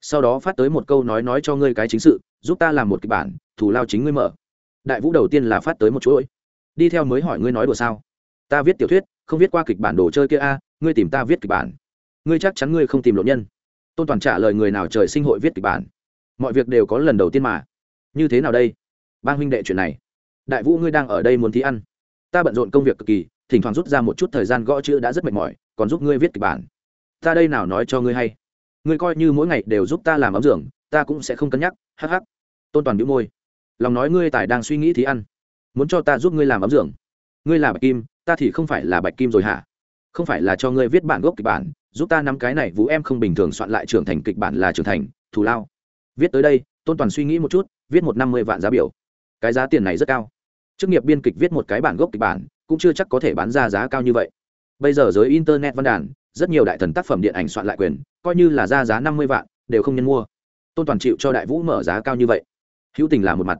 Sau đó phát tới một câu nói nói cho ngươi cái chính sự, giúp ta làm một kịch bản, thủ lao chính ngươi mở. Đại vũ đầu tiên là phát tới một chuỗi đi theo mới hỏi ngươi nói đùa sao? Ta viết tiểu thuyết, không viết qua kịch bản đồ chơi kia a, ngươi tìm ta viết kịch bản. Ngươi chắc chắn ngươi không tìm lộ nhân. Tôn toàn trả lời người nào trời sinh hội viết kịch bản. Mọi việc đều có lần đầu tiên mà. Như thế nào đây? Bang huynh đệ chuyện này. Đại vũ ngươi đang ở đây muốn thí ăn. Ta bận rộn công việc cực kỳ, thỉnh thoảng rút ra một chút thời gian gõ chữ đã rất mệt mỏi, còn giúp ngươi viết kịch bản. Ta đây nào nói cho ngươi hay? Ngươi coi như mỗi ngày đều giúp ta làm ấm giường, ta cũng sẽ không cân nhắc, Hắc hắc. tôn toàn bĩu môi. Lòng nói ngươi tài đang suy nghĩ thì ăn muốn cho ta giúp ngươi làm ấm dưỡng ngươi là bạch kim, ta thì không phải là bạch kim rồi hả? Không phải là cho ngươi viết bản gốc kịch bản, giúp ta nắm cái này vũ em không bình thường soạn lại trưởng thành kịch bản là trưởng thành, thù lao. Viết tới đây, tôn toàn suy nghĩ một chút, viết một năm mươi vạn giá biểu. Cái giá tiền này rất cao. Chức nghiệp biên kịch viết một cái bản gốc kịch bản, cũng chưa chắc có thể bán ra giá cao như vậy. Bây giờ giới internet văn đàn, rất nhiều đại thần tác phẩm điện ảnh soạn lại quyền, coi như là ra giá năm mươi vạn, đều không nhân mua. Tôn toàn chịu cho đại vũ mở giá cao như vậy. Hữu tình là một mặt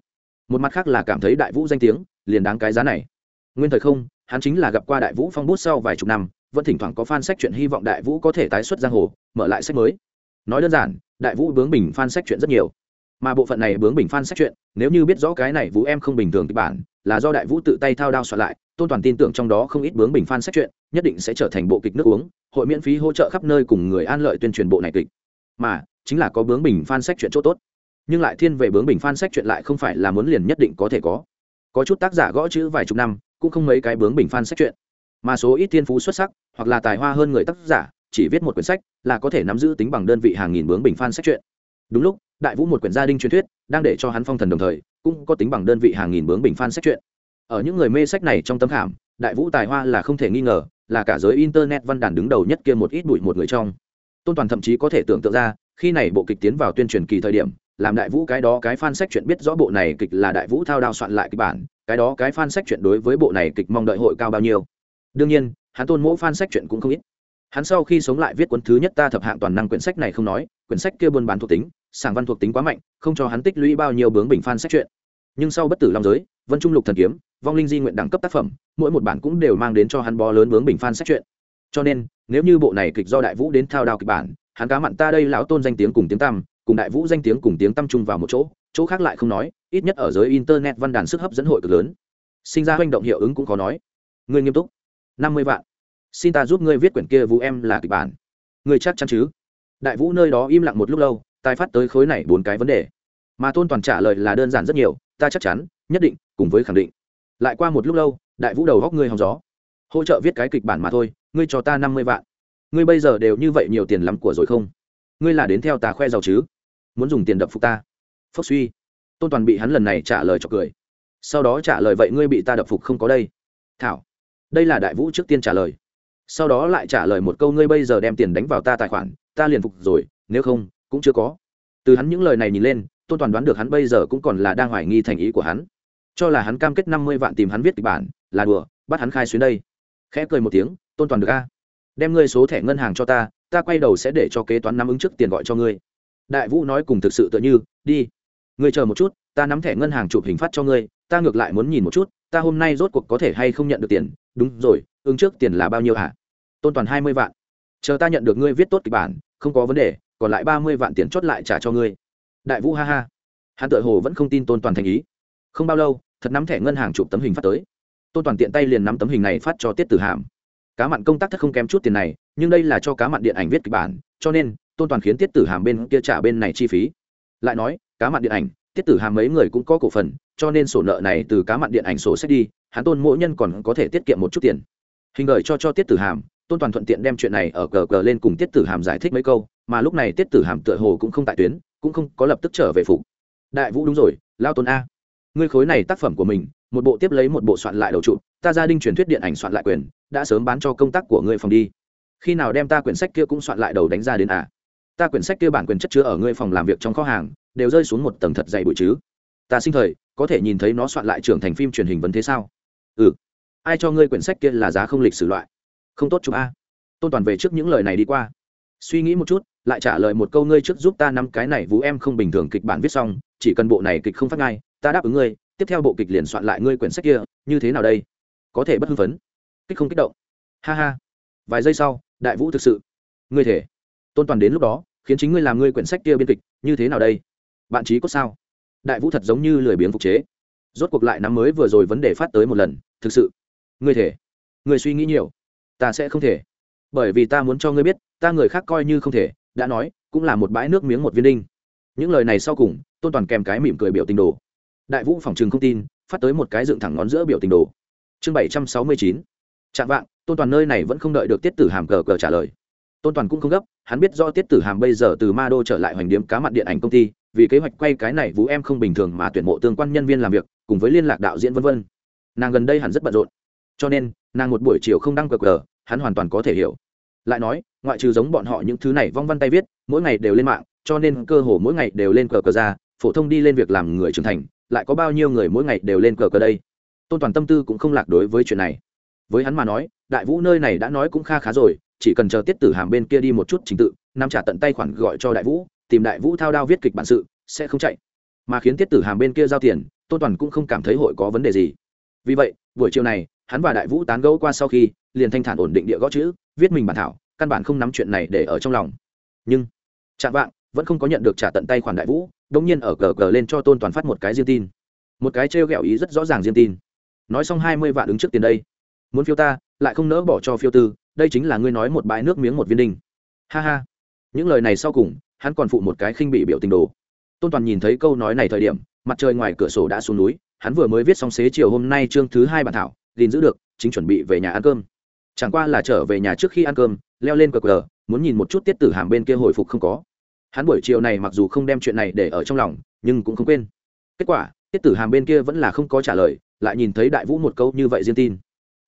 một mặt khác là cảm thấy đại vũ danh tiếng, liền đáng cái giá này. Nguyên thời không, hắn chính là gặp qua đại vũ phong bút sau vài chục năm, vẫn thỉnh thoảng có fan sách chuyện hy vọng đại vũ có thể tái xuất giang hồ, mở lại sách mới. Nói đơn giản, đại vũ bướng bình fan sách chuyện rất nhiều. Mà bộ phận này bướng bình fan sách chuyện, nếu như biết rõ cái này vũ em không bình thường kịch bản, là do đại vũ tự tay thao đao soạn lại, tôn toàn tin tưởng trong đó không ít bướng bình fan sách chuyện, nhất định sẽ trở thành bộ kịch nước uống, hội miễn phí hỗ trợ khắp nơi cùng người an lợi tuyên truyền bộ này kịch. Mà, chính là có bướng bình fan sách chuyện chỗ tốt nhưng lại thiên về bướng bình fan sách chuyện lại không phải là muốn liền nhất định có thể có. Có chút tác giả gõ chữ vài chục năm, cũng không mấy cái bướng bình fan sách chuyện. Mà số ít thiên phú xuất sắc, hoặc là tài hoa hơn người tác giả, chỉ viết một quyển sách, là có thể nắm giữ tính bằng đơn vị hàng nghìn bướng bình fan sách chuyện. Đúng lúc, đại vũ một quyển gia đình truyền thuyết, đang để cho hắn phong thần đồng thời, cũng có tính bằng đơn vị hàng nghìn bướng bình fan sách chuyện. Ở những người mê sách này trong tâm khảm, đại vũ tài hoa là không thể nghi ngờ, là cả giới internet văn đàn đứng đầu nhất kia một ít bụi một người trong. Tôn toàn thậm chí có thể tưởng tượng ra, khi này bộ kịch tiến vào tuyên truyền kỳ thời điểm làm đại vũ cái đó cái fan sách chuyện biết rõ bộ này kịch là đại vũ thao đao soạn lại kịch bản, cái đó cái fan sách chuyện đối với bộ này kịch mong đợi hội cao bao nhiêu. Đương nhiên, hắn tôn mỗi fan sách chuyện cũng không ít. Hắn sau khi sống lại viết cuốn thứ nhất ta thập hạng toàn năng quyển sách này không nói, quyển sách kia buôn bán thuộc tính, sảng văn thuộc tính quá mạnh, không cho hắn tích lũy bao nhiêu bướng bình fan sách chuyện. Nhưng sau bất tử long giới, vân trung lục thần kiếm, vong linh di nguyện đẳng cấp tác phẩm, mỗi một bản cũng đều mang đến cho hắn bó lớn bướng bình fan sách chuyện. Cho nên, nếu như bộ này kịch do đại vũ đến thao đao kịch bản, hắn cá mặn ta đây lão tôn danh tiếng cùng tiếng tăm cùng đại vũ danh tiếng cùng tiếng tăm chung vào một chỗ chỗ khác lại không nói, ít nhất ở giới internet văn đàn sức hấp dẫn hội cực lớn. Sinh ra hành động hiệu ứng cũng khó nói. Ngươi nghiêm túc. Năm mươi vạn. Xin ta giúp ngươi viết quyển kia vũ em là kịch bản. Ngươi chắc chắn chứ? Đại vũ nơi đó im lặng một lúc lâu, tài phát tới khối này bốn cái vấn đề. Mà tôn toàn trả lời là đơn giản rất nhiều, ta chắc chắn, nhất định, cùng với khẳng định. Lại qua một lúc lâu, đại vũ đầu góc ngươi hòng gió. Hỗ trợ viết cái kịch bản mà thôi, ngươi cho ta năm mươi vạn. Ngươi bây giờ đều như vậy nhiều tiền lắm của rồi không? Ngươi là đến theo ta khoe giàu chứ? Muốn dùng tiền đập phục ta. Phốc suy. Tôn toàn bị hắn lần này trả lời cho cười. Sau đó trả lời, vậy ngươi bị ta đập phục không có đây? Thảo. Đây là đại vũ trước tiên trả lời. Sau đó lại trả lời một câu, ngươi bây giờ đem tiền đánh vào ta tài khoản, ta liền phục rồi, nếu không, cũng chưa có. Từ hắn những lời này nhìn lên, tôn toàn đoán được hắn bây giờ cũng còn là đang hoài nghi thành ý của hắn. Cho là hắn cam kết năm mươi vạn tìm hắn viết kịch bản, là đùa, bắt hắn khai xuyến đây. Khẽ cười một tiếng, tôn toàn được a. Đem ngươi số thẻ ngân hàng cho ta ta quay đầu sẽ để cho kế toán nắm ứng trước tiền gọi cho ngươi đại vũ nói cùng thực sự tựa như, đi, ngươi chờ một chút, ta nắm thẻ ngân hàng chụp hình phát cho ngươi, ta ngược lại muốn nhìn một chút, ta hôm nay rốt cuộc có thể hay không nhận được tiền. Đúng rồi, ứng trước tiền là bao nhiêu hả? Tôn toàn hai mươi vạn. Chờ ta nhận được ngươi viết tốt kịch bản, không có vấn đề, còn lại ba mươi vạn tiền chốt lại trả cho ngươi. Đại vũ ha ha. Hắn tự hồ vẫn không tin tôn toàn thành ý. Không bao lâu, thật nắm thẻ ngân hàng chụp tấm hình phát tới. Tôn toàn tiện tay liền nắm tấm hình này phát cho tiết tử hàm. Cá mặn công tác thất không kém chút tiền này, nhưng đây là cho cá mặn điện ảnh viết kịch bản, cho nên tôn toàn khiến tiết tử hàm bên kia trả bên này chi phí. Lại nói, cá mặn điện ảnh, tiết tử hàm mấy người cũng có cổ phần, cho nên sổ nợ này từ cá mặn điện ảnh sổ sách đi, hắn tôn mỗi nhân còn có thể tiết kiệm một chút tiền. Hình gửi cho cho tiết tử hàm, tôn toàn thuận tiện đem chuyện này ở cờ cờ lên cùng tiết tử hàm giải thích mấy câu, mà lúc này tiết tử hàm tựa hồ cũng không tại tuyến, cũng không có lập tức trở về phục. Đại vũ đúng rồi, lao tôn a. Ngươi khối này tác phẩm của mình, một bộ tiếp lấy một bộ soạn lại đầu trụ, ta gia đình truyền thuyết điện ảnh soạn lại quyền, đã sớm bán cho công tác của ngươi phòng đi. Khi nào đem ta quyển sách kia cũng soạn lại đầu đánh ra đến à? Ta quyển sách kia bản quyền chất chứa ở ngươi phòng làm việc trong kho hàng, đều rơi xuống một tầng thật dày bụi chứ. Ta sinh thời, có thể nhìn thấy nó soạn lại trưởng thành phim truyền hình vấn thế sao? Ừ. Ai cho ngươi quyển sách kia là giá không lịch sử loại? Không tốt chúng a. Tôn toàn về trước những lời này đi qua. Suy nghĩ một chút, lại trả lời một câu ngươi trước giúp ta năm cái này vũ em không bình thường kịch bản viết xong, chỉ cần bộ này kịch không phát ngay, ta đáp ứng ngươi, tiếp theo bộ kịch liền soạn lại ngươi quyển sách kia, như thế nào đây? Có thể bất hưng phấn. Kích không kích động. Ha ha. Vài giây sau, đại vũ thực sự. Ngươi thể. Tôn toàn đến lúc đó khiến chính ngươi làm ngươi quyển sách kia biên kịch, như thế nào đây? Bạn trí có sao? Đại vũ thật giống như lười biếng phục chế. Rốt cuộc lại năm mới vừa rồi vấn đề phát tới một lần, thực sự. Ngươi thể. Ngươi suy nghĩ nhiều. Ta sẽ không thể. Bởi vì ta muốn cho ngươi biết, ta người khác coi như không thể, đã nói, cũng là một bãi nước miếng một viên đinh. Những lời này sau cùng, tôn toàn kèm cái mỉm cười biểu tình đồ. Đại vũ phòng trường không tin, phát tới một cái dựng thẳng ngón giữa biểu tình đồ. Chương bảy trăm sáu mươi chín. Chạm vạng, tôn toàn nơi này vẫn không đợi được tiết tử hàm cờ cờ trả lời tôn toàn cũng không gấp, hắn biết do tiết tử hàm bây giờ từ ma đô trở lại hoành điếm cá mặn điện ảnh công ty, vì kế hoạch quay cái này vũ em không bình thường mà tuyển mộ tương quan nhân viên làm việc, cùng với liên lạc đạo diễn vân vân. Nàng gần đây hẳn rất bận rộn. Cho nên, nàng một buổi chiều không đăng cờ cờ hắn hoàn toàn có thể hiểu. Lại nói, ngoại trừ giống bọn họ những thứ này vong văn tay viết, mỗi ngày đều lên mạng, cho nên cơ hồ mỗi ngày đều lên cờ cờ ra, phổ thông đi lên việc làm người trưởng thành, lại có bao nhiêu người mỗi ngày đều lên cờ cờ đây? Tôn toàn tâm tư cũng không lạc đối với chuyện này. Với hắn mà nói, đại vũ nơi này đã nói cũng kha khá rồi chỉ cần chờ tiết tử hàm bên kia đi một chút trình tự nắm trả tận tay khoản gọi cho đại vũ, tìm đại vũ thao đao viết kịch bản sự, sẽ không chạy. Mà khiến tiết tử hàm bên kia giao tiền tôn toàn cũng không cảm thấy hội có vấn đề gì. Vì vậy, buổi chiều này, hắn và đại vũ tán gẫu qua sau khi, liền thanh thản ổn định địa gõ chữ, viết mình bản thảo, căn bản không nắm chuyện này để ở trong lòng. Nhưng chạm vạng vẫn không có nhận được trả tận tay khoản đại vũ đông nhiên ở cờ cờ lên cho tôn toàn phát một cái riêng tin. Một cái trêu ghẹo ý rất rõ ràng riêng tin. Nói xong hai mươi vạn ứng trước tiền đây. Muốn phiêu ta, lại không nỡ bỏ cho phiêu tư đây chính là ngươi nói một bãi nước miếng một viên đinh. Ha ha. Những lời này sau cùng, hắn còn phụ một cái khinh bị biểu tình đồ. Tôn toàn nhìn thấy câu nói này thời điểm, mặt trời ngoài cửa sổ đã xuống núi, hắn vừa mới viết xong xế chiều hôm nay chương thứ hai bản thảo, gìn giữ được, chính chuẩn bị về nhà ăn cơm. Chẳng qua là trở về nhà trước khi ăn cơm, leo lên cờ cờ, muốn nhìn một chút tiết tử hàm bên kia hồi phục không có. Hắn buổi chiều này mặc dù không đem chuyện này để ở trong lòng, nhưng cũng không quên. Kết quả, tiết tử hàm bên kia vẫn là không có trả lời, lại nhìn thấy đại vũ một câu như vậy riêng tin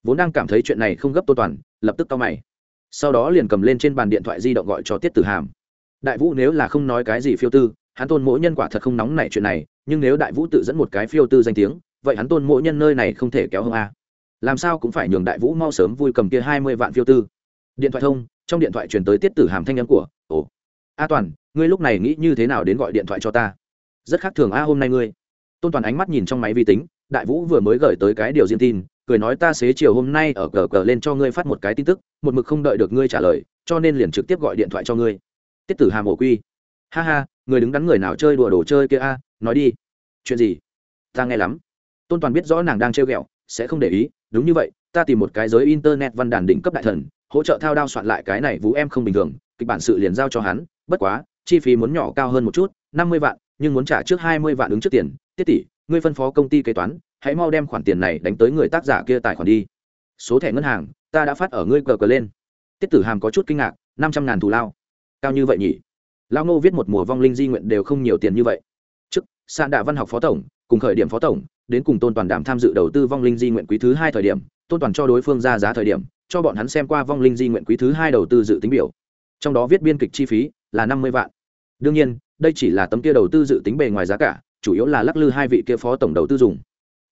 vốn đang cảm thấy chuyện này không gấp tô toàn, lập tức cao mày. Sau đó liền cầm lên trên bàn điện thoại di động gọi cho tiết tử hàm. Đại vũ nếu là không nói cái gì phiêu tư, hắn tôn mỗi nhân quả thật không nóng nảy chuyện này, nhưng nếu đại vũ tự dẫn một cái phiêu tư danh tiếng, vậy hắn tôn mỗi nhân nơi này không thể kéo hơn a. Làm sao cũng phải nhường đại vũ mau sớm vui cầm kia hai mươi vạn phiêu tư. Điện thoại thông, trong điện thoại truyền tới tiết tử hàm thanh âm của, ồ, a toàn, ngươi lúc này nghĩ như thế nào đến gọi điện thoại cho ta? Rất khác thường a hôm nay ngươi. Tôn toàn ánh mắt nhìn trong máy vi tính, đại vũ vừa mới gửi tới cái điều riêng tin cười nói ta xế chiều hôm nay ở cờ cờ lên cho ngươi phát một cái tin tức, một mực không đợi được ngươi trả lời, cho nên liền trực tiếp gọi điện thoại cho ngươi. Tiết tử hàm ổ quy. Ha ha, người đứng đắn người nào chơi đùa đồ chơi kia a, nói đi. Chuyện gì? Ta nghe lắm. Tôn toàn biết rõ nàng đang trêu ghẹo, sẽ không để ý, đúng như vậy, ta tìm một cái giới internet văn đàn đỉnh cấp đại thần, hỗ trợ thao đao soạn lại cái này vũ em không bình thường, kịch bản sự liền giao cho hắn, bất quá, chi phí muốn nhỏ cao hơn một chút, năm mươi vạn, nhưng muốn trả trước hai mươi vạn ứng trước tiền. Tiết tỷ, ngươi phân phó công ty kế toán hãy mau đem khoản tiền này đánh tới người tác giả kia tài khoản đi. Số thẻ ngân hàng, ta đã phát ở ngươi cờ cờ lên. Tiết tử hàm có chút kinh ngạc, năm trăm ngàn thù lao. Cao như vậy nhỉ? Lao ngô viết một mùa vong linh di nguyện đều không nhiều tiền như vậy. Trước, sạn đạ văn học phó tổng, cùng khởi điểm phó tổng, đến cùng tôn toàn đảm tham dự đầu tư vong linh di nguyện quý thứ hai thời điểm, tôn toàn cho đối phương ra giá thời điểm, cho bọn hắn xem qua vong linh di nguyện quý thứ hai đầu tư dự tính biểu. Trong đó viết biên kịch chi phí là năm mươi vạn. Đương nhiên, đây chỉ là tấm kia đầu tư dự tính bề ngoài giá cả, chủ yếu là lắc lư hai vị kia phó tổng đầu tư dùng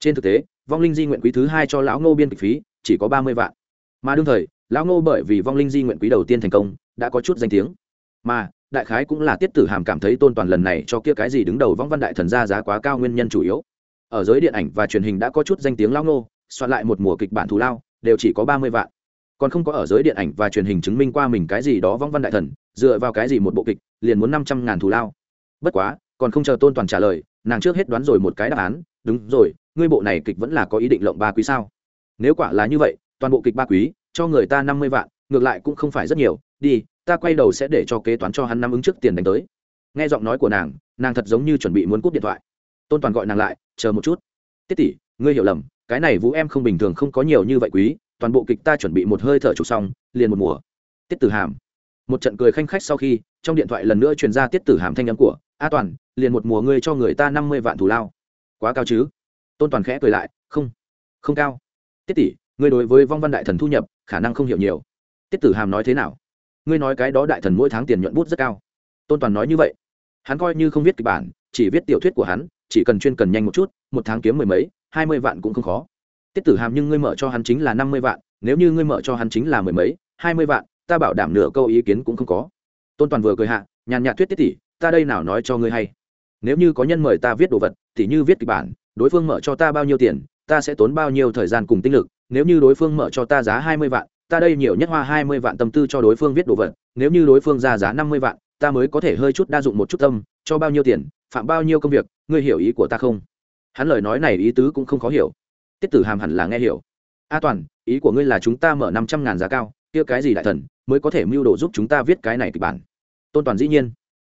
trên thực tế, vong linh di nguyện quý thứ hai cho lão ngô biên kịch phí chỉ có ba mươi vạn. Mà đương thời, lão ngô bởi vì vong linh di nguyện quý đầu tiên thành công, đã có chút danh tiếng. Mà, đại khái cũng là tiết tử hàm cảm thấy tôn toàn lần này cho kia cái gì đứng đầu vong văn đại thần ra giá quá cao nguyên nhân chủ yếu. Ở giới điện ảnh và truyền hình đã có chút danh tiếng lão ngô, soạn lại một mùa kịch bản thù lao, đều chỉ có ba mươi vạn. Còn không có ở giới điện ảnh và truyền hình chứng minh qua mình cái gì đó vong văn đại thần, dựa vào cái gì một bộ kịch, liền muốn năm trăm ngàn thù lao. Bất quá, còn không chờ tôn toàn trả lời, nàng trước hết đoán rồi một cái đáp án, đúng rồi ngươi bộ này kịch vẫn là có ý định lộng ba quý sao? Nếu quả là như vậy, toàn bộ kịch ba quý, cho người ta năm mươi vạn, ngược lại cũng không phải rất nhiều. Đi, ta quay đầu sẽ để cho kế toán cho hắn năm ứng trước tiền đánh tới. Nghe giọng nói của nàng nàng thật giống như chuẩn bị muốn cúp điện thoại. Tôn toàn gọi nàng lại, chờ một chút. Tiết tỷ, ngươi hiểu lầm, cái này vũ em không bình thường không có nhiều như vậy quý, toàn bộ kịch ta chuẩn bị một hơi thở chụp xong, liền một mùa. Tiết tử hàm. Một trận cười khanh khách sau khi, trong điện thoại lần nữa truyền ra tiết tử hàm thanh âm của, a toàn, liền một mùa ngươi cho người ta năm mươi vạn thù lao. Quá cao chứ? Tôn toàn khẽ cười lại, không không cao. Tiết tỷ, ngươi đối với vong văn đại thần thu nhập, khả năng không hiểu nhiều. Tiết tử hàm nói thế nào? Ngươi nói cái đó đại thần mỗi tháng tiền nhuận bút rất cao. Tôn toàn nói như vậy. Hắn coi như không viết kịch bản, chỉ viết tiểu thuyết của hắn, chỉ cần chuyên cần nhanh một chút, một tháng kiếm mười mấy, hai mươi vạn cũng không khó. Tiết tử hàm nhưng ngươi mở cho hắn chính là năm mươi vạn, nếu như ngươi mở cho hắn chính là mười mấy, hai mươi vạn, ta bảo đảm nửa câu ý kiến cũng không có. Tôn toàn vừa cười hạ, nhàn nhạt thuyết tiết tỷ, ta đây nào nói cho ngươi hay? Nếu như có nhân mời ta viết đồ vật thì như viết kịch bản đối phương mở cho ta bao nhiêu tiền, ta sẽ tốn bao nhiêu thời gian cùng tinh lực, nếu như đối phương mở cho ta giá hai mươi vạn, ta đây nhiều nhất hoa hai mươi vạn tâm tư cho đối phương viết đồ vật, nếu như đối phương ra giá năm mươi vạn, ta mới có thể hơi chút đa dụng một chút tâm, cho bao nhiêu tiền, phạm bao nhiêu công việc, ngươi hiểu ý của ta không? Hắn lời nói này ý tứ cũng không khó hiểu. Tiết tử hàm hẳn là nghe hiểu. A toàn, ý của ngươi là chúng ta mở năm trăm ngàn giá cao, kia cái gì đại thần, mới có thể mưu đồ giúp chúng ta viết cái này kịch bản? Tôn toàn dĩ nhiên.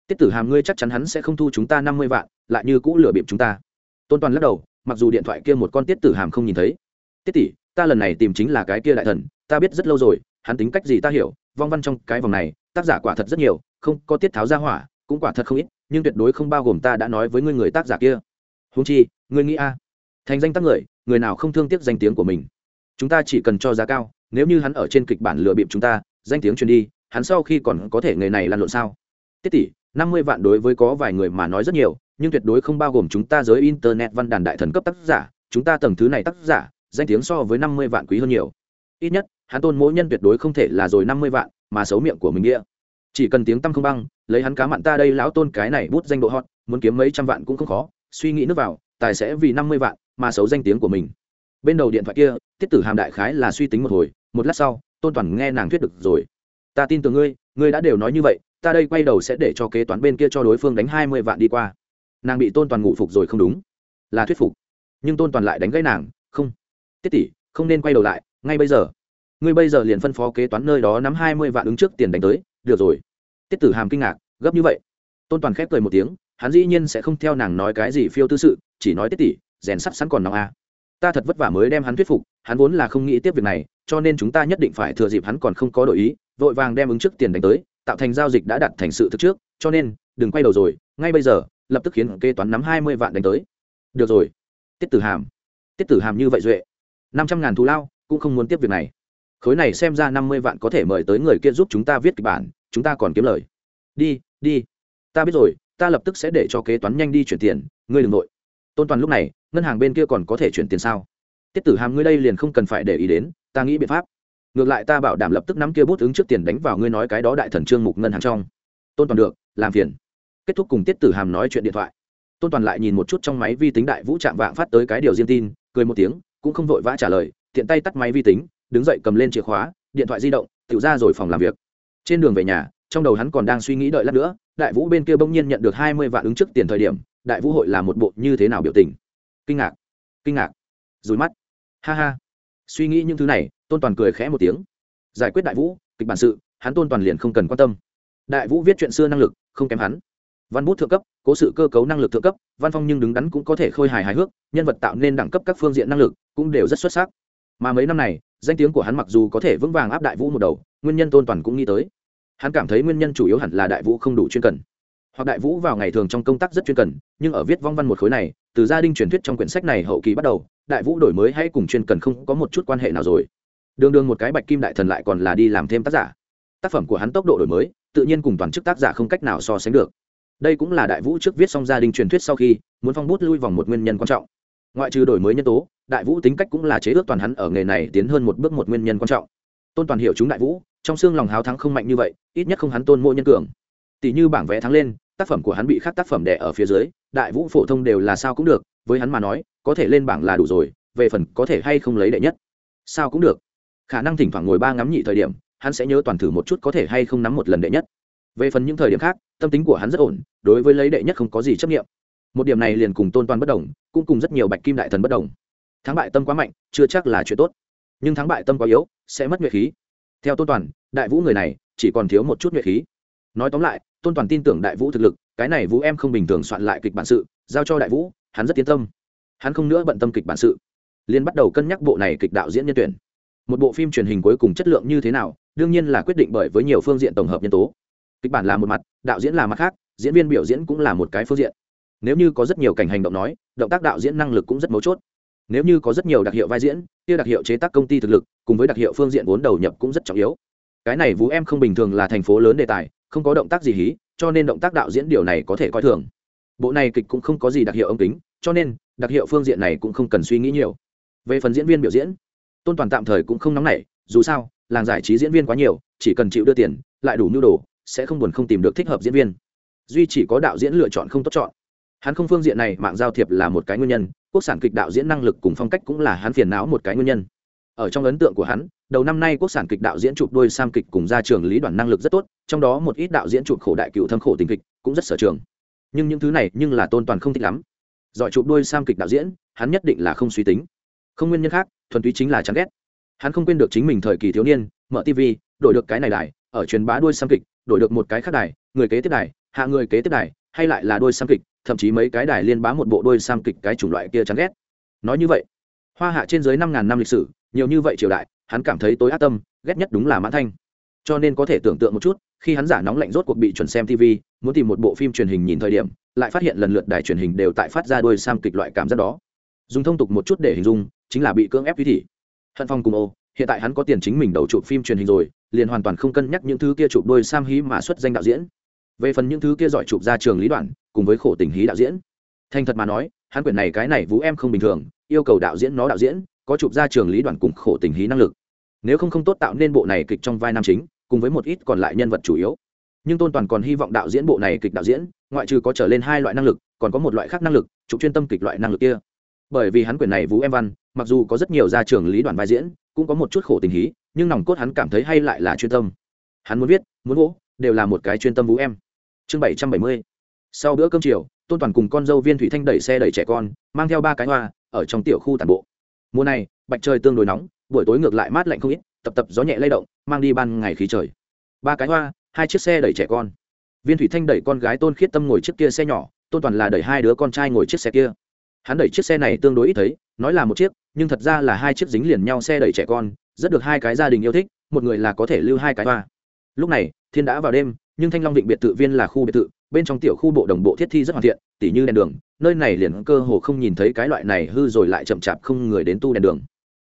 Tiết tử hàm ngươi chắc chắn hắn sẽ không thu chúng ta năm mươi vạn, lại như cũ lừa bịp chúng ta tôn toàn lắc đầu mặc dù điện thoại kia một con tiết tử hàm không nhìn thấy tiết tỷ ta lần này tìm chính là cái kia đại thần ta biết rất lâu rồi hắn tính cách gì ta hiểu vong văn trong cái vòng này tác giả quả thật rất nhiều không có tiết tháo ra hỏa cũng quả thật không ít nhưng tuyệt đối không bao gồm ta đã nói với ngươi người tác giả kia húng chi ngươi nghĩ a à? thành danh tác người người nào không thương tiếc danh tiếng của mình chúng ta chỉ cần cho giá cao nếu như hắn ở trên kịch bản lừa bịp chúng ta danh tiếng truyền đi hắn sau khi còn có thể người này lăn lộn sao tiết tỷ năm mươi vạn đối với có vài người mà nói rất nhiều nhưng tuyệt đối không bao gồm chúng ta giới internet văn đàn đại thần cấp tác giả, chúng ta tầng thứ này tác giả, danh tiếng so với năm mươi vạn quý hơn nhiều. Ít nhất, hắn tôn mỗi nhân tuyệt đối không thể là rồi năm mươi vạn, mà xấu miệng của mình nghĩa. Chỉ cần tiếng tăm không băng, lấy hắn cá mặn ta đây lão tôn cái này bút danh độ hot, muốn kiếm mấy trăm vạn cũng không khó, suy nghĩ nước vào, tài sẽ vì năm mươi vạn, mà xấu danh tiếng của mình. Bên đầu điện thoại kia, tiết tử hàm đại khái là suy tính một hồi, một lát sau, tôn toàn nghe nàng thuyết được rồi. Ta tin tưởng ngươi ngươi đã đều nói như vậy, ta đây quay đầu sẽ để cho kế toán bên kia cho đối phương đánh hai mươi vạn đi qua nàng bị tôn toàn ngụ phục rồi không đúng, là thuyết phục. Nhưng tôn toàn lại đánh gãy nàng, không. Tiết tỷ, không nên quay đầu lại, ngay bây giờ. Ngươi bây giờ liền phân phó kế toán nơi đó nắm hai mươi vạn ứng trước tiền đánh tới, được rồi. Tiết tử hàm kinh ngạc, gấp như vậy. Tôn toàn khép cười một tiếng, hắn dĩ nhiên sẽ không theo nàng nói cái gì phiêu tư sự, chỉ nói tiết tỷ, rèn sắt sẵn còn nóng a. À. ta thật vất vả mới đem hắn thuyết phục, hắn vốn là không nghĩ tiếp việc này, cho nên chúng ta nhất định phải thừa dịp hắn còn không có đổi ý, vội vàng đem ứng trước tiền đánh tới, tạo thành giao dịch đã đặt thành sự thực trước, cho nên đừng quay đầu rồi, ngay bây giờ, lập tức khiến kế toán nắm hai mươi vạn đánh tới. Được rồi. Tiết tử hàm. Tiết tử hàm như vậy duệ. năm trăm ngàn thù lao, cũng không muốn tiếp việc này. Khối này xem ra năm mươi vạn có thể mời tới người kia giúp chúng ta viết kịch bản, chúng ta còn kiếm lời. Đi đi. Ta biết rồi, ta lập tức sẽ để cho kế toán nhanh đi chuyển tiền, ngươi đ ừ n g nội tôn toàn lúc này, ngân hàng bên kia còn có thể chuyển tiền sao? Tiết tử hàm ngươi đây liền không cần phải để ý đến, ta nghĩ biện pháp. Ngược lại ta bảo đảm lập tức nắm kia bút ứng trước tiền đánh vào ngươi nói cái đó đại thần trương mục ngân hàng trong. Tôn toàn được, làm phiền kết thúc cùng tiết tử hàm nói chuyện điện thoại. Tôn toàn lại nhìn một chút trong máy vi tính đại vũ chạm vạng phát tới cái điều riêng tin, cười một tiếng, cũng không vội vã trả lời, tiện tay tắt máy vi tính, đứng dậy cầm lên chìa khóa, điện thoại di động tự ra rồi phòng làm việc. Trên đường về nhà, trong đầu hắn còn đang suy nghĩ đợi lát nữa, đại vũ bên kia bỗng nhiên nhận được hai mươi vạn ứng trước tiền thời điểm, đại vũ hội là một bộ như thế nào biểu tình? Kinh ngạc kinh ngạc rùi mắt. Ha ha. Suy nghĩ những thứ này, tôn toàn cười khẽ một tiếng. Giải quyết đại vũ, kịch bản sự, hắn tôn toàn liền không cần quan tâm. Đại vũ viết chuyện xưa năng lực, không kém hắn văn bút thượng cấp, cố sự cơ cấu năng lực thượng cấp, văn phong nhưng đứng đắn cũng có thể khôi hài hài hước, nhân vật tạo nên đẳng cấp các phương diện năng lực cũng đều rất xuất sắc. Mà mấy năm này, danh tiếng của hắn mặc dù có thể vững vàng áp đại vũ một đầu, nguyên nhân tôn toàn cũng nghĩ tới. Hắn cảm thấy nguyên nhân chủ yếu hẳn là đại vũ không đủ chuyên cần. Hoặc đại vũ vào ngày thường trong công tác rất chuyên cần, nhưng ở viết vong văn một khối này, từ gia đình truyền thuyết trong quyển sách này hậu kỳ bắt đầu, đại vũ đổi mới hay cùng chuyên cần không có một chút quan hệ nào rồi. Đường đường một cái bạch kim đại thần lại còn là đi làm thêm tác giả. Tác phẩm của hắn tốc độ đổi mới, tự nhiên cùng toàn chức tác giả không cách nào so sánh được đây cũng là đại vũ trước viết xong gia đình truyền thuyết sau khi, muốn phong bút lui vòng một nguyên nhân quan trọng. Ngoại trừ đổi mới nhân tố, đại vũ tính cách cũng là chế ước toàn hắn ở nghề này tiến hơn một bước một nguyên nhân quan trọng. Tôn toàn hiểu chúng đại vũ, trong xương lòng háo thắng không mạnh như vậy, ít nhất không hắn tôn mộ nhân cường. Tỷ như bảng vẽ thắng lên, tác phẩm của hắn bị khác tác phẩm đẻ ở phía dưới, đại vũ phổ thông đều là sao cũng được, với hắn mà nói, có thể lên bảng là đủ rồi, về phần có thể hay không lấy đệ nhất. Sao cũng được. Khả năng thỉnh thoảng ngồi ba ngắm nhị thời điểm, hắn sẽ nhớ toàn thử một chút có thể hay không nắm một lần đệ nhất. Về phần những thời điểm khác tâm tính của hắn rất ổn, đối với lấy đệ nhất không có gì chấp nghiệm một điểm này liền cùng tôn toàn bất đồng, cũng cùng rất nhiều bạch kim đại thần bất đồng. Thắng bại tâm quá mạnh, chưa chắc là chuyện tốt. Nhưng thắng bại tâm quá yếu, sẽ mất nhuệ khí. Theo tôn toàn, đại vũ người này, chỉ còn thiếu một chút nhuệ khí. Nói tóm lại, tôn toàn tin tưởng đại vũ thực lực, cái này vũ em không bình thường soạn lại kịch bản sự, giao cho đại vũ, hắn rất tiến tâm. Hắn không nữa bận tâm kịch bản sự. Liên bắt đầu cân nhắc bộ này kịch đạo diễn nhân tuyển. Một bộ phim truyền hình cuối cùng chất lượng như thế nào, đương nhiên là quyết định bởi với nhiều phương diện tổng hợp nhân tố kịch bản là một mặt, đạo diễn là mặt khác, diễn viên biểu diễn cũng là một cái phương diện. Nếu như có rất nhiều cảnh hành động nói, động tác đạo diễn năng lực cũng rất mấu chốt. Nếu như có rất nhiều đặc hiệu vai diễn, kia đặc hiệu chế tác công ty thực lực, cùng với đặc hiệu phương diện vốn đầu nhập cũng rất trọng yếu. Cái này vũ em không bình thường là thành phố lớn đề tài, không có động tác gì hí, cho nên động tác đạo diễn điều này có thể coi thường. Bộ này kịch cũng không có gì đặc hiệu ống kính, cho nên, đặc hiệu phương diện này cũng không cần suy nghĩ nhiều. Về phần diễn viên biểu diễn, tôn toàn tạm thời cũng không nóng nảy, dù sao, làng giải trí diễn viên quá nhiều, chỉ cần chịu đưa tiền, lại đủ nhu đồ sẽ không buồn không tìm được thích hợp diễn viên. Duy chỉ có đạo diễn lựa chọn không tốt chọn. Hắn không phương diện này, mạng giao thiệp là một cái nguyên nhân, quốc sản kịch đạo diễn năng lực cùng phong cách cũng là hắn phiền não một cái nguyên nhân. Ở trong ấn tượng của hắn, đầu năm nay quốc sản kịch đạo diễn chụp đôi sam kịch cùng ra trường lý đoàn năng lực rất tốt, trong đó một ít đạo diễn chụp khổ đại cựu thâm khổ tình kịch cũng rất sở trường. Nhưng những thứ này nhưng là tôn toàn không thích lắm. Giỏi chụp đôi sam kịch đạo diễn, hắn nhất định là không suy tính. Không nguyên nhân khác, thuần túy chính là chán ghét. Hắn không quên được chính mình thời kỳ thiếu niên, mở tv đổi được cái này đài, ở truyền bá đôi sam kịch đổi được một cái khác đài, người kế tiếp đài, hạ người kế tiếp đài, hay lại là đôi sam kịch, thậm chí mấy cái đài liên bá một bộ đôi sam kịch cái chủng loại kia chán ghét. Nói như vậy, hoa hạ trên dưới năm ngàn năm lịch sử, nhiều như vậy triều đại, hắn cảm thấy tối ác tâm, ghét nhất đúng là mãn thanh. Cho nên có thể tưởng tượng một chút, khi hắn giả nóng lạnh rốt cuộc bị chuẩn xem tv muốn tìm một bộ phim truyền hình nhìn thời điểm, lại phát hiện lần lượt đài truyền hình đều tại phát ra đôi sam kịch loại cảm giác đó. Dùng thông tục một chút để hình dung, chính là bị cưỡng ép quý thị hận phong cùng ô hiện tại hắn có tiền chính mình đầu chụp phim truyền hình rồi, liền hoàn toàn không cân nhắc những thứ kia chụp đôi sam hí mà xuất danh đạo diễn. Về phần những thứ kia giỏi chụp ra trường lý đoạn, cùng với khổ tình hí đạo diễn. Thành thật mà nói, hắn quyển này cái này vũ em không bình thường, yêu cầu đạo diễn nó đạo diễn, có chụp ra trường lý đoạn cùng khổ tình hí năng lực. Nếu không không tốt tạo nên bộ này kịch trong vai nam chính, cùng với một ít còn lại nhân vật chủ yếu. Nhưng tôn toàn còn hy vọng đạo diễn bộ này kịch đạo diễn, ngoại trừ có trở lên hai loại năng lực, còn có một loại khác năng lực, chụp chuyên tâm kịch loại năng lực kia. Bởi vì hắn quyển này vũ em văn, mặc dù có rất nhiều gia trường lý đoàn vai diễn cũng có một chút khổ tình hí, nhưng nòng cốt hắn cảm thấy hay lại là chuyên tâm. Hắn muốn viết, muốn gỗ đều là một cái chuyên tâm vũ em. Chương bảy trăm bảy mươi. Sau bữa cơm chiều, tôn toàn cùng con dâu viên thủy thanh đẩy xe đẩy trẻ con, mang theo ba cái hoa, ở trong tiểu khu tàn bộ. Mùa này, bạch trời tương đối nóng, buổi tối ngược lại mát lạnh không ít, tập tập gió nhẹ lay động, mang đi ban ngày khí trời. Ba cái hoa, hai chiếc xe đẩy trẻ con. Viên thủy thanh đẩy con gái tôn khiết tâm ngồi chiếc kia xe nhỏ, tôn toàn là đẩy hai đứa con trai ngồi chiếc xe kia. Hắn đẩy chiếc xe này tương đối ít thấy, nói là một chiếc nhưng thật ra là hai chiếc dính liền nhau xe đẩy trẻ con, rất được hai cái gia đình yêu thích, một người là có thể lưu hai cái hoa. Lúc này, thiên đã vào đêm, nhưng thanh long định biệt thự viên là khu biệt thự, bên trong tiểu khu bộ đồng bộ thiết thi rất hoàn thiện, tỉ như đèn đường, nơi này liền cơ hồ không nhìn thấy cái loại này hư rồi lại chậm chạp không người đến tu đèn đường.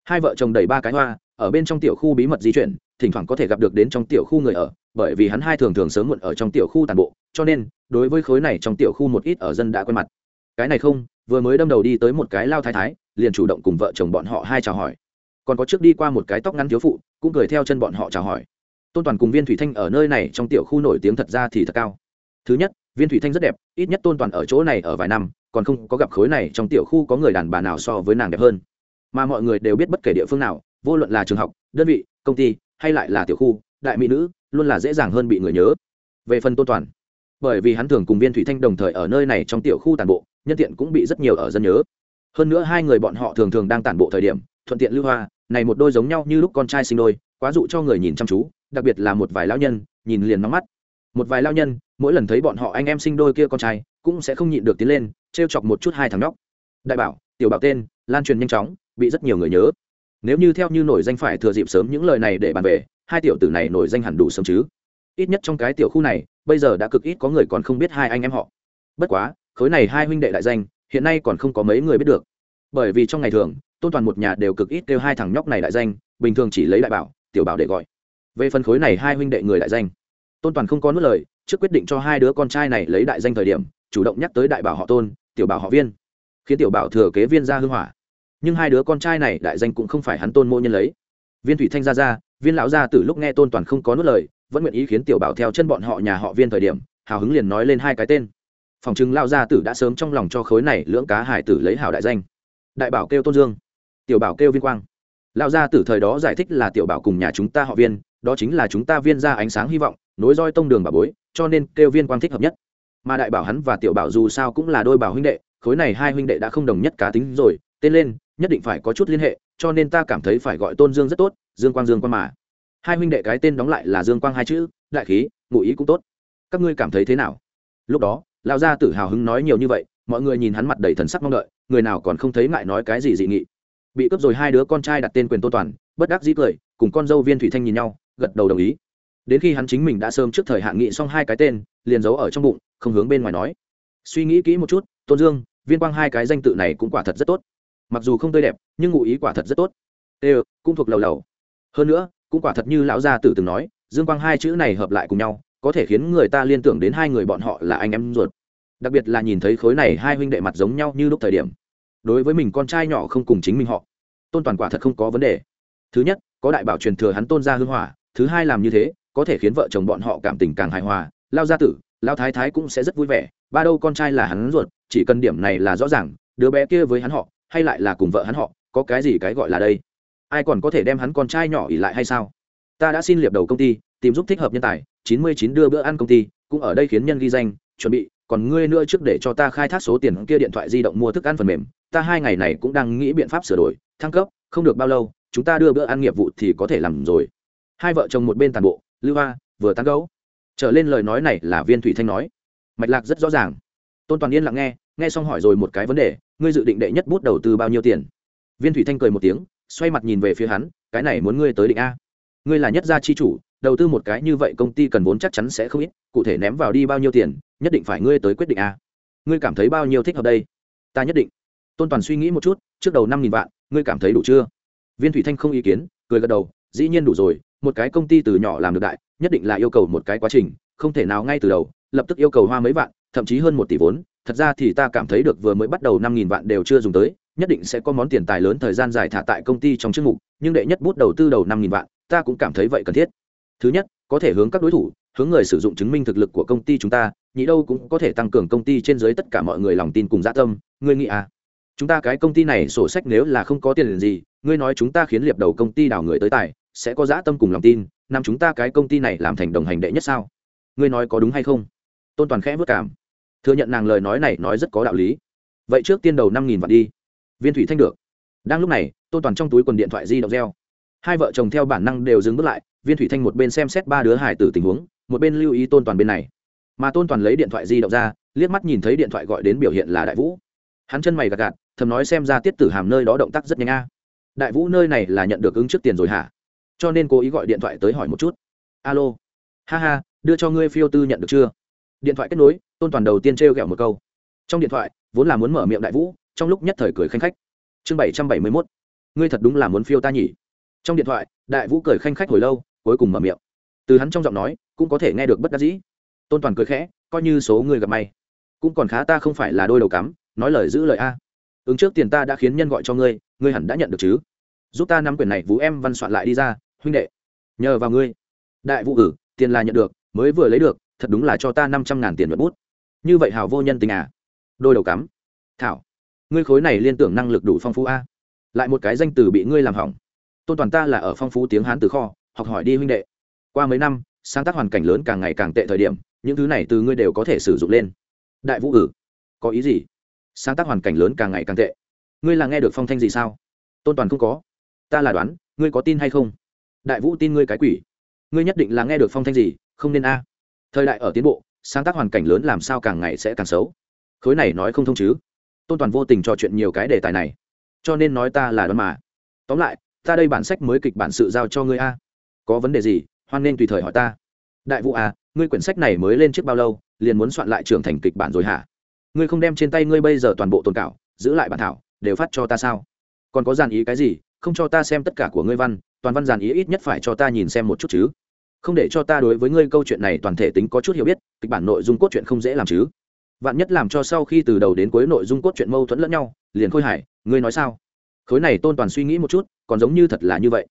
Hai vợ chồng đẩy ba cái hoa, ở bên trong tiểu khu bí mật di chuyển, thỉnh thoảng có thể gặp được đến trong tiểu khu người ở, bởi vì hắn hai thường thường sớm muộn ở trong tiểu khu tàn bộ, cho nên, đối với khối này trong tiểu khu một ít ở dân đã quen mặt. Cái này không, vừa mới đâm đầu đi tới một cái lao thái thái liền chủ động cùng vợ chồng bọn họ hai chào hỏi. Còn có trước đi qua một cái tóc ngắn thiếu phụ, cũng cười theo chân bọn họ chào hỏi. Tôn toàn cùng viên thủy thanh ở nơi này trong tiểu khu nổi tiếng thật ra thì thật cao. Thứ nhất, viên thủy thanh rất đẹp, ít nhất tôn toàn ở chỗ này ở vài năm, còn không có gặp khối này trong tiểu khu có người đàn bà nào so với nàng đẹp hơn. Mà mọi người đều biết bất kể địa phương nào, vô luận là trường học, đơn vị, công ty, hay lại là tiểu khu, đại mỹ nữ, luôn là dễ dàng hơn bị người nhớ. Về phần tôn toàn, bởi vì hắn thường cùng viên thủy thanh đồng thời ở nơi này trong tiểu khu tàn bộ, nhân tiện cũng bị rất nhiều ở dân nhớ hơn nữa hai người bọn họ thường thường đang tản bộ thời điểm, thuận tiện lưu hoa, này một đôi giống nhau như lúc con trai sinh đôi, quá dụ cho người nhìn chăm chú, đặc biệt là một vài lao nhân, nhìn liền nóng mắt. Một vài lao nhân, mỗi lần thấy bọn họ anh em sinh đôi kia con trai, cũng sẽ không nhịn được tiến lên t r e o chọc một chút hai thằng nhóc. Đại bảo, tiểu bảo tên, lan truyền nhanh chóng, bị rất nhiều người nhớ. Nếu như theo như nổi danh phải thừa dịp sớm những lời này để bàn về, hai tiểu tử này nổi danh hẳn đủ sớm chứ. Ít nhất trong cái tiểu khu này, bây giờ đã cực ít có người còn không biết hai anh em họ. Bất quá, khối này hai huynh đệ đại danh hiện nay còn không có mấy người biết được. Bởi vì trong ngày thường, tôn toàn một nhà đều cực ít kêu hai thằng nhóc này đại danh, bình thường chỉ lấy đại bảo, tiểu bảo để gọi. Về phần khối này hai huynh đệ người đại danh, tôn toàn không có nuốt lời, trước quyết định cho hai đứa con trai này lấy đại danh thời điểm, chủ động nhắc tới đại bảo họ tôn, tiểu bảo họ viên, khiến tiểu bảo thừa kế viên ra hưng hỏa. Nhưng hai đứa con trai này đại danh cũng không phải hắn tôn mô nhân lấy. Viên thủy thanh ra ra, viên lão gia từ lúc nghe tôn toàn không có nuốt lời, vẫn nguyện ý khiến tiểu bảo theo chân bọn họ nhà họ viên thời điểm, hào hứng liền nói lên hai cái tên phòng chứng lao gia tử đã sớm trong lòng cho khối này lưỡng cá hải tử lấy hảo đại danh. Đại bảo kêu tôn dương, tiểu bảo kêu viên quang. Lao gia tử thời đó giải thích là tiểu bảo cùng nhà chúng ta họ viên, đó chính là chúng ta viên ra ánh sáng hy vọng, nối roi tông đường bà bối, cho nên kêu viên quang thích hợp nhất. Mà đại bảo hắn và tiểu bảo dù sao cũng là đôi bảo huynh đệ, khối này hai huynh đệ đã không đồng nhất cá tính rồi, tên lên, nhất định phải có chút liên hệ, cho nên ta cảm thấy phải gọi tôn dương rất tốt, dương quang dương quang mà. Hai huynh đệ cái tên đóng lại là dương quang hai chữ, đại khí, ngụ ý cũng tốt. Các ngươi cảm thấy thế nào? Lúc đó lão gia tử hào hứng nói nhiều như vậy, mọi người nhìn hắn mặt đầy thần sắc mong đợi, người nào còn không thấy ngại nói cái gì dị nghị. Bị cướp rồi hai đứa con trai đặt tên quyền tô toàn, bất đắc dĩ cười, cùng con dâu viên thủy thanh nhìn nhau, gật đầu đồng ý. Đến khi hắn chính mình đã sớm trước thời hạn nghị xong hai cái tên, liền giấu ở trong bụng, không hướng bên ngoài nói. Suy nghĩ kỹ một chút, tôn dương, viên quang hai cái danh tự này cũng quả thật rất tốt. Mặc dù không tươi đẹp, nhưng ngụ ý quả thật rất tốt. Ê, cũng thuộc lầu lầu. Hơn nữa, cũng quả thật như lão gia tử từng nói, dương quang hai chữ này hợp lại cùng nhau có thể khiến người ta liên tưởng đến hai người bọn họ là anh em ruột. Đặc biệt là nhìn thấy khối này hai huynh đệ mặt giống nhau như lúc thời điểm. Đối với mình con trai nhỏ không cùng chính mình họ, tôn toàn quả thật không có vấn đề. Thứ nhất, có đại bảo truyền thừa hắn tôn ra hưng hỏa, thứ hai làm như thế, có thể khiến vợ chồng bọn họ cảm tình càng hài hòa, lao gia tử, lao thái thái cũng sẽ rất vui vẻ, ba đâu con trai là hắn ruột, chỉ cần điểm này là rõ ràng, đứa bé kia với hắn họ, hay lại là cùng vợ hắn họ, có cái gì cái gọi là đây? Ai còn có thể đem hắn con trai nhỏ ỉ lại hay sao? Ta đã xin liệp đầu công ty tìm giúp thích hợp nhân tài, chín mươi chín đưa bữa ăn công ty, cũng ở đây khiến nhân ghi danh, chuẩn bị, còn ngươi nữa trước để cho ta khai thác số tiền kia điện thoại di động mua thức ăn phần mềm, ta hai ngày này cũng đang nghĩ biện pháp sửa đổi, thăng cấp, không được bao lâu, chúng ta đưa bữa ăn nghiệp vụ thì có thể làm rồi. Hai vợ chồng một bên tàn bộ, lưu hoa, vừa tán gấu trở lên lời nói này là viên thủy thanh nói. Mạch lạc rất rõ ràng. Tôn toàn yên lặng nghe nghe xong hỏi rồi một cái vấn đề, ngươi dự định đệ nhất bút đầu tư bao nhiêu tiền? Viên thủy thanh cười một tiếng, xoay mặt nhìn về phía hắn, cái này muốn ngươi tới định a. Ngươi là nhất gia chi chủ đầu tư một cái như vậy công ty cần vốn chắc chắn sẽ không ít, cụ thể ném vào đi bao nhiêu tiền, nhất định phải ngươi tới quyết định a. Ngươi cảm thấy bao nhiêu thích hợp đây? Ta nhất định. Tôn toàn suy nghĩ một chút, trước đầu năm nghìn vạn, ngươi cảm thấy đủ chưa? Viên thủy thanh không ý kiến, cười gật đầu, dĩ nhiên đủ rồi, một cái công ty từ nhỏ làm được đại, nhất định là yêu cầu một cái quá trình, không thể nào ngay từ đầu, lập tức yêu cầu hoa mấy vạn, thậm chí hơn một tỷ vốn. Thật ra thì ta cảm thấy được vừa mới bắt đầu năm nghìn vạn đều chưa dùng tới, nhất định sẽ có món tiền tài lớn thời gian dài thả tại công ty trong chức mục, nhưng đệ nhất bút đầu tư đầu năm nghìn vạn, ta cũng cảm thấy vậy cần thiết thứ nhất, có thể hướng các đối thủ, hướng người sử dụng chứng minh thực lực của công ty chúng ta, nhị đâu cũng có thể tăng cường công ty trên dưới tất cả mọi người lòng tin cùng dã tâm. Ngươi nghĩ à? Chúng ta cái công ty này sổ sách nếu là không có tiền gì, ngươi nói chúng ta khiến liệp đầu công ty đào người tới tài, sẽ có dã tâm cùng lòng tin nằm chúng ta cái công ty này làm thành đồng hành đệ nhất sao? Ngươi nói có đúng hay không? Tôn toàn khẽ vất cảm. Thừa nhận nàng lời nói này nói rất có đạo lý. Vậy trước tiên đầu năm nghìn vạn đi. Viên thủy thanh được. Đang lúc này, tôn toàn trong túi quần điện thoại di động reo. Hai vợ chồng theo bản năng đều dừng bước lại viên thủy thanh một bên xem xét ba đứa hải tử tình huống, một bên lưu ý tôn toàn bên này. Mà tôn toàn lấy điện thoại di động ra, liếc mắt nhìn thấy điện thoại gọi đến biểu hiện là đại vũ. Hắn chân mày gạt gạt, thầm nói xem ra tiết tử hàm nơi đó động tác rất nhanh a. Đại vũ nơi này là nhận được ứng trước tiền rồi hả? Cho nên cố ý gọi điện thoại tới hỏi một chút. Alo. Ha ha, đưa cho ngươi phiêu tư nhận được chưa? Điện thoại kết nối, tôn toàn đầu tiên t r ghẹo một câu. Trong điện thoại, vốn là muốn mở miệng đại vũ, trong lúc nhất thời cười khanh khách. Chương bảy trăm bảy mươi mốt. Ngươi thật đúng là muốn phiêu ta nhỉ? Trong điện thoại, đại vũ cười khanh khách hồi lâu cuối cùng mở miệng. Từ hắn trong giọng nói, cũng có thể nghe được bất đắc dĩ. Tôn toàn cười khẽ, coi như số người gặp may, cũng còn khá ta không phải là đôi đầu cắm, nói lời giữ lời a. Ứng trước tiền ta đã khiến nhân gọi cho ngươi ngươi hẳn đã nhận được chứ? Giúp ta nắm quyền này, vũ em văn soạn lại đi ra, huynh đệ. Nhờ vào ngươi. Đại vũ ử tiền là nhận được, mới vừa lấy được, thật đúng là cho ta năm trăm ngàn tiền vật bút. Như vậy hào vô nhân tình à? Đôi đầu cắm. Thảo, ngươi khối này liên tưởng năng lực đủ phong phú a. Lại một cái danh từ bị ngươi làm hỏng. Tôn toàn ta là ở phong phú tiếng hán từ kho học hỏi đi huynh đệ. Qua mấy năm, sáng tác hoàn cảnh lớn càng ngày càng tệ thời điểm, những thứ này từ ngươi đều có thể sử dụng lên. Đại vũ ử, có ý gì? Sáng tác hoàn cảnh lớn càng ngày càng tệ. Ngươi là nghe được phong thanh gì sao? Tôn toàn không có. Ta là đoán, ngươi có tin hay không? Đại vũ tin ngươi cái quỷ. Ngươi nhất định là nghe được phong thanh gì, không nên a. Thời đại ở tiến bộ, sáng tác hoàn cảnh lớn làm sao càng ngày sẽ càng xấu? Khối này nói không thông chứ. Tôn toàn vô tình trò chuyện nhiều cái đề tài này. Cho nên nói ta là đoán mà. Tóm lại, ta đây bản sách mới kịch bản sự giao cho ngươi a có vấn đề gì, hoan nên tùy thời hỏi ta. Đại vũ à ngươi quyển sách này mới lên trước bao lâu, liền muốn soạn lại trưởng thành kịch bản rồi hả? Ngươi không đem trên tay ngươi bây giờ toàn bộ tồn cảo, giữ lại bản thảo, đều phát cho ta sao? Còn có dàn ý cái gì, không cho ta xem tất cả của ngươi văn, toàn văn dàn ý ít nhất phải cho ta nhìn xem một chút chứ. Không để cho ta đối với ngươi câu chuyện này toàn thể tính có chút hiểu biết, kịch bản nội dung cốt truyện không dễ làm chứ. Vạn nhất làm cho sau khi từ đầu đến cuối nội dung cốt truyện mâu thuẫn lẫn nhau, liền khôi hải ngươi nói sao? Khối này tôn toàn suy nghĩ một chút, còn giống như thật là như vậy.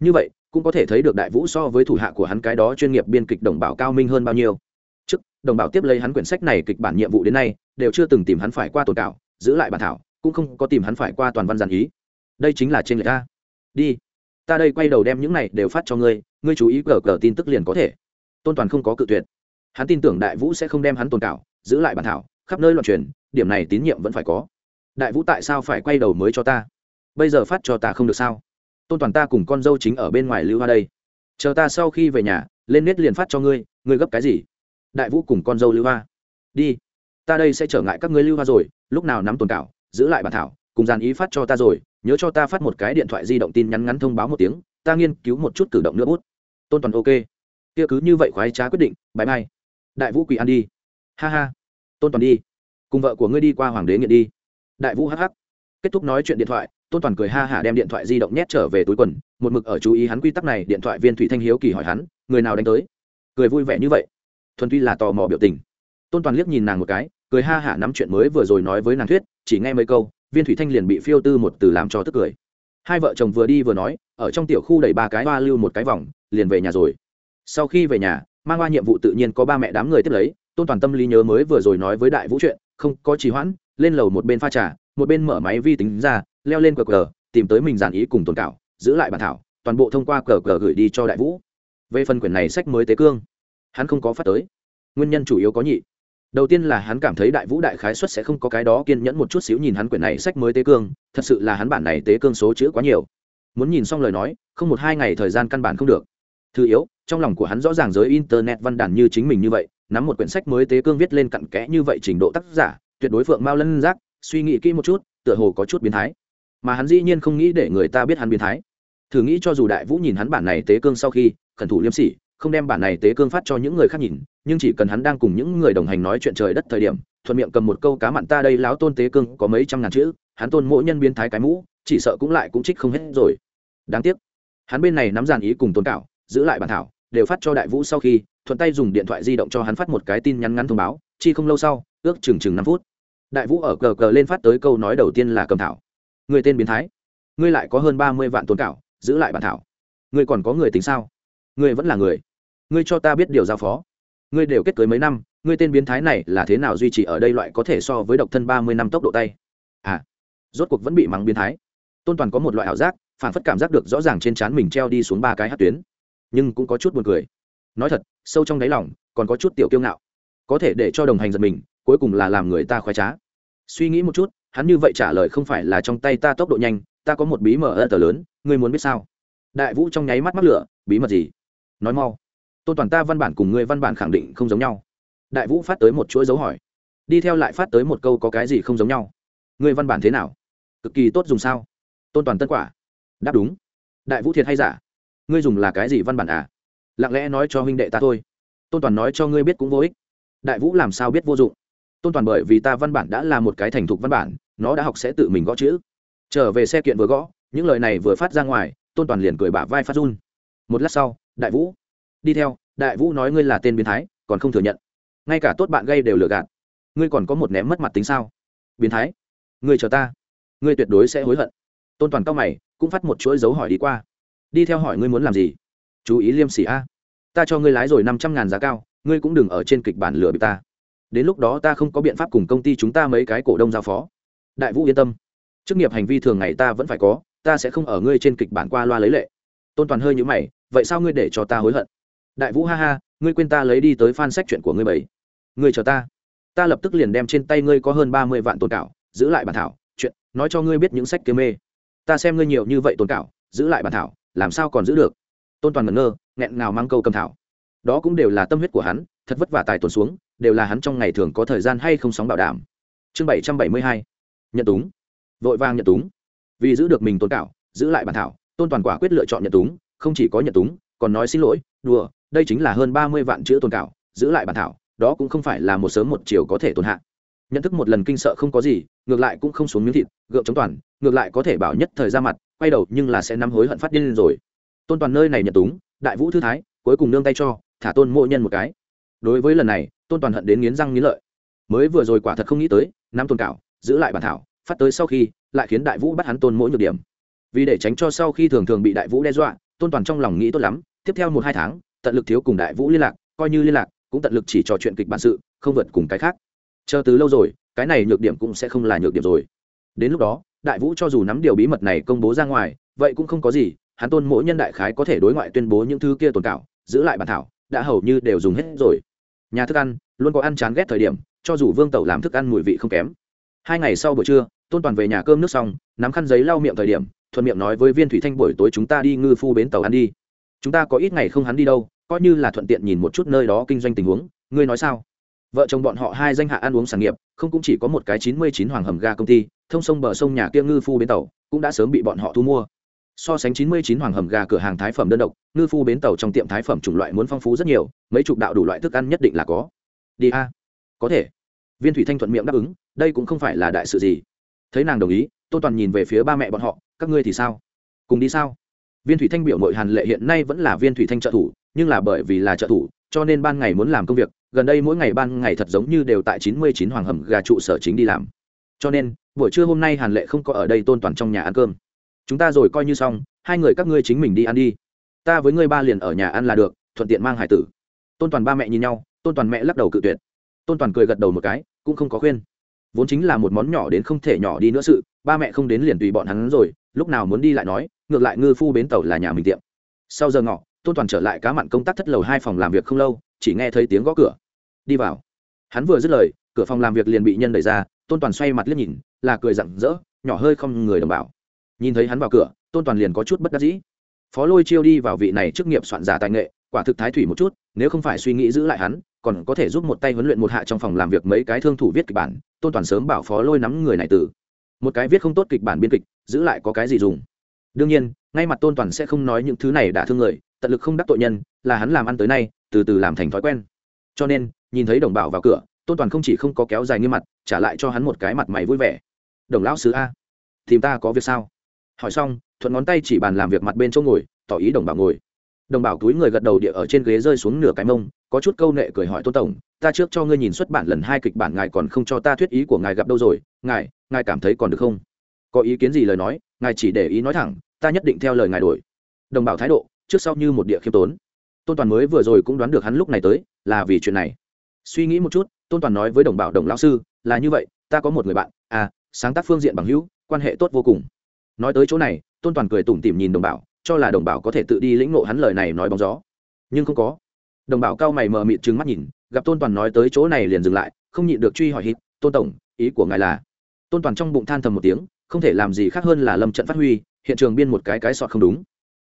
Như vậy cũng có thể thấy được đại vũ so với thủ hạ của hắn cái đó chuyên nghiệp biên kịch đồng bảo cao minh hơn bao nhiêu. Trước, đồng bảo tiếp lấy hắn quyển sách này kịch bản nhiệm vụ đến nay, đều chưa từng tìm hắn phải qua tồn cảo, giữ lại bản thảo, cũng không có tìm hắn phải qua toàn văn giản ý. Đây chính là trên người ta đi, ta đây quay đầu đem những này đều phát cho ngươi ngươi chú ý cờ cờ tin tức liền có thể. Tôn toàn không có cự tuyệt. Hắn tin tưởng đại vũ sẽ không đem hắn tồn cảo, giữ lại bản thảo, khắp nơi loạn truyền, điểm này tín nhiệm vẫn phải có. Đại vũ tại sao phải quay đầu mới cho ta? Bây giờ phát cho ta không được sao? Tôn toàn ta cùng con dâu chính ở bên ngoài lưu hoa đây. Chờ ta sau khi về nhà, lên nết liền phát cho ngươi ngươi gấp cái gì? Đại vũ cùng con dâu lưu hoa. Đi, ta đây sẽ trở ngại các ngươi lưu hoa rồi, lúc nào nắm tồn cảo, giữ lại bản thảo, cùng dàn ý phát cho ta rồi, nhớ cho ta phát một cái điện thoại di động tin nhắn ngắn thông báo một tiếng, ta nghiên cứu một chút cử động nữa bút. Tôn toàn ok. Kia cứ như vậy khoái trá quyết định bãi mai đại vũ quỳ ăn đi. Ha ha. Tôn toàn đi. Cùng vợ của ngươi đi qua hoàng đế nghiện đi. Đại vũ hh kết thúc nói chuyện điện thoại, tôn toàn cười ha hả đem điện thoại di động nhét trở về túi quần, một mực ở chú ý hắn quy tắc này, điện thoại viên thủy thanh hiếu kỳ hỏi hắn, người nào đánh tới? Cười vui vẻ như vậy. Thuần tuy là tò mò biểu tình. Tôn toàn liếc nhìn nàng một cái, cười ha hả nắm chuyện mới vừa rồi nói với nàng thuyết, chỉ nghe mấy câu, viên thủy thanh liền bị phiêu tư một từ làm cho tức cười. Hai vợ chồng vừa đi vừa nói, ở trong tiểu khu đẩy ba cái hoa lưu một cái vòng, liền về nhà rồi. Sau khi về nhà, mang qua nhiệm vụ tự nhiên có ba mẹ đám người tiếp lấy, tôn toàn tâm lý nhớ mới vừa rồi nói với đại vũ chuyện, không có trì hoãn, lên lầu một bên pha trà một bên mở máy vi tính ra, leo lên cờ cờ, tìm tới mình giản ý cùng tồn cảo, giữ lại bản thảo, toàn bộ thông qua cờ cờ gửi đi cho đại vũ. Về phần quyển này sách mới tế cương, hắn không có phát tới. Nguyên nhân chủ yếu có nhị. Đầu tiên là hắn cảm thấy đại vũ đại khái xuất sẽ không có cái đó kiên nhẫn một chút xíu nhìn hắn quyển này sách mới tế cương, thật sự là hắn bản này tế cương số chữ quá nhiều. Muốn nhìn xong lời nói, không một hai ngày thời gian căn bản không được. Thứ yếu, trong lòng của hắn rõ ràng giới internet văn đàn như chính mình như vậy, nắm một quyển sách mới tế cương viết lên cặn kẽ như vậy trình độ tác giả, tuyệt đối phượng mao lân giác suy nghĩ kỹ một chút, tựa hồ có chút biến thái. Mà hắn dĩ nhiên không nghĩ để người ta biết hắn biến thái. Thử nghĩ cho dù đại vũ nhìn hắn bản này tế cương sau khi, khẩn thủ liêm sỉ, không đem bản này tế cương phát cho những người khác nhìn, nhưng chỉ cần hắn đang cùng những người đồng hành nói chuyện trời đất thời điểm, thuận miệng cầm một câu cá mặn ta đây láo tôn tế cương có mấy trăm ngàn chữ, hắn tôn mỗi nhân biến thái cái mũ, chỉ sợ cũng lại cũng trích không hết rồi. Đáng tiếc, hắn bên này nắm giàn ý cùng tôn cảo, giữ lại bản thảo, đều phát cho đại vũ sau khi, thuận tay dùng điện thoại di động cho hắn phát một cái tin nhắn ngắn thông báo, chi không lâu sau, ước chừng chừng năm phút đại vũ ở cờ cờ lên phát tới câu nói đầu tiên là cầm thảo. Người tên biến thái. Ngươi lại có hơn ba mươi vạn tôn cảo, giữ lại bản thảo. Ngươi còn có người tính sao? Ngươi vẫn là người. Ngươi cho ta biết điều giao phó. Ngươi đều kết cưới mấy năm, ngươi tên biến thái này là thế nào duy trì ở đây loại có thể so với độc thân ba mươi năm tốc độ tay? À rốt cuộc vẫn bị mắng biến thái. Tôn toàn có một loại ảo giác, phản phất cảm giác được rõ ràng trên trán mình treo đi xuống ba cái hát tuyến. Nhưng cũng có chút buồn cười. Nói thật, sâu trong đáy lòng, còn có chút tiểu kiêu ngạo. Có thể để cho đồng hành giật mình cuối cùng là làm người ta khoái trá. Suy nghĩ một chút, hắn như vậy trả lời không phải là trong tay ta tốc độ nhanh, ta có một bí mật ơ tờ lớn, ngươi muốn biết sao? Đại vũ trong nháy mắt mắc lửa, bí mật gì? Nói mau. Tôn toàn ta văn bản cùng ngươi văn bản khẳng định không giống nhau. Đại vũ phát tới một chuỗi dấu hỏi. Đi theo lại phát tới một câu có cái gì không giống nhau. Ngươi văn bản thế nào? Cực kỳ tốt dùng sao? Tôn toàn tân quả. Đáp đúng. Đại vũ thiệt hay giả? Ngươi dùng là cái gì văn bản à? Lặng lẽ nói cho huynh đệ ta thôi. Tôn toàn nói cho ngươi biết cũng vô ích. Đại vũ làm sao biết vô dụng? Tôn toàn bởi vì ta văn bản đã là một cái thành thục văn bản, nó đã học sẽ tự mình gõ chữ. Trở về xe kiện vừa gõ, những lời này vừa phát ra ngoài, tôn toàn liền cười bả vai phát run. Một lát sau, đại vũ. Đi theo, đại vũ nói ngươi là tên biến thái, còn không thừa nhận. Ngay cả tốt bạn gây đều lừa gạt. Ngươi còn có một ném mất mặt tính sao? Biến thái. Ngươi chờ ta. Ngươi tuyệt đối sẽ hối hận. Tôn toàn cao mày, cũng phát một chuỗi dấu hỏi đi qua. Đi theo hỏi ngươi muốn làm gì? Chú ý liêm sỉ a. Ta cho ngươi lái rồi năm trăm ngàn giá cao, ngươi cũng đừng ở trên kịch bản lừa bị ta đến lúc đó ta không có biện pháp cùng công ty chúng ta mấy cái cổ đông giao phó. Đại vũ yên tâm. Chức nghiệp hành vi thường ngày ta vẫn phải có, ta sẽ không ở ngươi trên kịch bản qua loa lấy lệ. Tôn toàn hơi nhữ mày, vậy sao ngươi để cho ta hối hận? Đại vũ ha ha, ngươi quên ta lấy đi tới fan sách chuyện của ngươi bảy ngươi chờ ta. Ta lập tức liền đem trên tay ngươi có hơn ba mươi vạn tồn cảo, giữ lại bản thảo, chuyện, nói cho ngươi biết những sách kiếm mê. Ta xem ngươi nhiều như vậy tồn cảo, giữ lại bản thảo, làm sao còn giữ được? Tôn toàn ngẩn ngơ, nghẹn ngào mang câu cầm thảo. Đó cũng đều là tâm huyết của hắn, thật vất vả tài tồn xuống đều là hắn trong ngày thường có thời gian hay không sóng bảo đảm. Chương bảy trăm bảy mươi hai, nhận túng. Vội vàng nhận túng. Vì giữ được mình tôn cảo, giữ lại bản thảo, tôn toàn quả quyết lựa chọn nhận túng, không chỉ có nhận túng, còn nói xin lỗi, đùa, đây chính là hơn ba mươi vạn chữ tôn cảo, giữ lại bản thảo, đó cũng không phải là một sớm một chiều có thể tồn hạ. Nhận thức một lần kinh sợ không có gì, ngược lại cũng không xuống miếng thịt, gượng chống toàn, ngược lại có thể bảo nhất thời ra mặt, quay đầu nhưng là sẽ nắm hối hận phát điên rồi. Tôn toàn nơi này nhận túng, đại vũ thư thái, cuối cùng nương tay cho, thả tôn mộ nhân một cái. Đối với lần này tôn toàn hận đến nghiến răng nghiến lợi. Mới vừa rồi quả thật không nghĩ tới năm tôn cảo, giữ lại bản thảo, phát tới sau khi, lại khiến đại vũ bắt hắn tôn mỗi nhược điểm. Vì để tránh cho sau khi thường thường bị đại vũ đe dọa, tôn toàn trong lòng nghĩ tốt lắm, tiếp theo một hai tháng, tận lực thiếu cùng đại vũ liên lạc, coi như liên lạc, cũng tận lực chỉ trò chuyện kịch bản sự, không vượt cùng cái khác. Chờ từ lâu rồi, cái này nhược điểm cũng sẽ không là nhược điểm rồi. Đến lúc đó, đại vũ cho dù nắm điều bí mật này công bố ra ngoài, vậy cũng không có gì, hắn tôn mỗi nhân đại khái có thể đối ngoại tuyên bố những thứ kia tồn cảo, giữ lại bản thảo, đã hầu như đều dùng hết rồi nhà thức ăn, luôn có ăn chán ghét thời điểm, cho dù vương tẩu làm thức ăn mùi vị không kém. Hai ngày sau buổi trưa, tôn toàn về nhà cơm nước xong, nắm khăn giấy lau miệng thời điểm, thuận miệng nói với viên thủy thanh buổi tối chúng ta đi ngư phu bến tàu ăn đi. Chúng ta có ít ngày không hắn đi đâu, coi như là thuận tiện nhìn một chút nơi đó kinh doanh tình huống, ngươi nói sao? Vợ chồng bọn họ hai danh hạ ăn uống sản nghiệp, không cũng chỉ có một cái chín mươi chín hoàng hầm ga công ty, thông sông bờ sông nhà kia ngư phu bến tàu, cũng đã sớm bị bọn họ thu mua so sánh chín mươi chín hoàng hầm gà cửa hàng thái phẩm đơn độc, ngư phu bến tàu trong tiệm thái phẩm chủng loại muốn phong phú rất nhiều, mấy chục đạo đủ loại thức ăn nhất định là có. Đi a. Có thể. Viên thủy thanh thuận miệng đáp ứng, đây cũng không phải là đại sự gì. Thấy nàng đồng ý tôn toàn nhìn về phía ba mẹ bọn họ, các ngươi thì sao? Cùng đi sao? Viên thủy thanh biểu mội hàn lệ hiện nay vẫn là viên thủy thanh trợ thủ, nhưng là bởi vì là trợ thủ, cho nên ban ngày muốn làm công việc, gần đây mỗi ngày ban ngày thật giống như đều tại chín mươi chín hoàng hầm gà trụ sở chính đi làm. Cho nên, buổi trưa hôm nay hàn lệ không có ở đây tôn toàn trong nhà ăn cơm chúng ta rồi coi như xong, hai người các ngươi chính mình đi ăn đi. Ta với ngươi ba liền ở nhà ăn là được, thuận tiện mang hải tử. Tôn toàn ba mẹ nhìn nhau, tôn toàn mẹ lắc đầu cự tuyệt. Tôn toàn cười gật đầu một cái, cũng không có khuyên. Vốn chính là một món nhỏ đến không thể nhỏ đi nữa sự, ba mẹ không đến liền tùy bọn hắn rồi, lúc nào muốn đi lại nói, ngược lại ngư phu bến tàu là nhà mình tiệm. Sau giờ ngọ, tôn toàn trở lại cá mặn công tác thất lầu hai phòng làm việc không lâu, chỉ nghe thấy tiếng gõ cửa. Đi vào. Hắn vừa dứt lời, cửa phòng làm việc liền bị nhân đẩy ra, tôn toàn xoay mặt liếc nhìn, là cười rặng rỡ, nhỏ hơi không người đồng bảo nhìn thấy hắn vào cửa, tôn toàn liền có chút bất đắc dĩ. Phó lôi chiêu đi vào vị này chức nghiệp soạn giả tài nghệ, quả thực thái thủy một chút, nếu không phải suy nghĩ giữ lại hắn, còn có thể giúp một tay huấn luyện một hạ trong phòng làm việc mấy cái thương thủ viết kịch bản, tôn toàn sớm bảo phó lôi nắm người này từ. Một cái viết không tốt kịch bản biên kịch, giữ lại có cái gì dùng? Đương nhiên, ngay mặt tôn toàn sẽ không nói những thứ này đã thương người, tận lực không đắc tội nhân, là hắn làm ăn tới nay, từ từ làm thành thói quen. Cho nên, nhìn thấy đồng bảo vào cửa, tôn toàn không chỉ không có kéo dài nghiêm mặt, trả lại cho hắn một cái mặt mày vui vẻ. Đồng lão sứ a, tìm ta có việc sao? Hỏi xong, thuận ngón tay chỉ bàn làm việc mặt bên chỗ ngồi, tỏ ý đồng bảo ngồi. Đồng bảo túi người gật đầu địa ở trên ghế rơi xuống nửa cái mông, có chút câu nệ cười hỏi tôn tổng, ta trước cho ngươi nhìn xuất bản lần hai kịch bản, ngài còn không cho ta thuyết ý của ngài gặp đâu rồi, ngài ngài cảm thấy còn được không? Có ý kiến gì lời nói, ngài chỉ để ý nói thẳng, ta nhất định theo lời ngài đổi. Đồng bảo thái độ, trước sau như một địa khiêm tốn. Tôn toàn mới vừa rồi cũng đoán được hắn lúc này tới, là vì chuyện này. Suy nghĩ một chút, tôn toàn nói với đồng bảo đồng lão sư, là như vậy, ta có một người bạn à sáng tác phương diện bằng hữu, quan hệ tốt vô cùng nói tới chỗ này, tôn toàn cười tủm tỉm nhìn đồng bảo, cho là đồng bảo có thể tự đi lĩnh ngộ hắn lời này nói bóng gió. Nhưng không có. Đồng bảo cao mày mờ mịt trừng mắt nhìn, gặp tôn toàn nói tới chỗ này liền dừng lại, không nhịn được truy hỏi hít, tôn tổng, ý của ngài là? Tôn toàn trong bụng than thầm một tiếng, không thể làm gì khác hơn là lâm trận phát huy, hiện trường biên một cái cái sọt không đúng.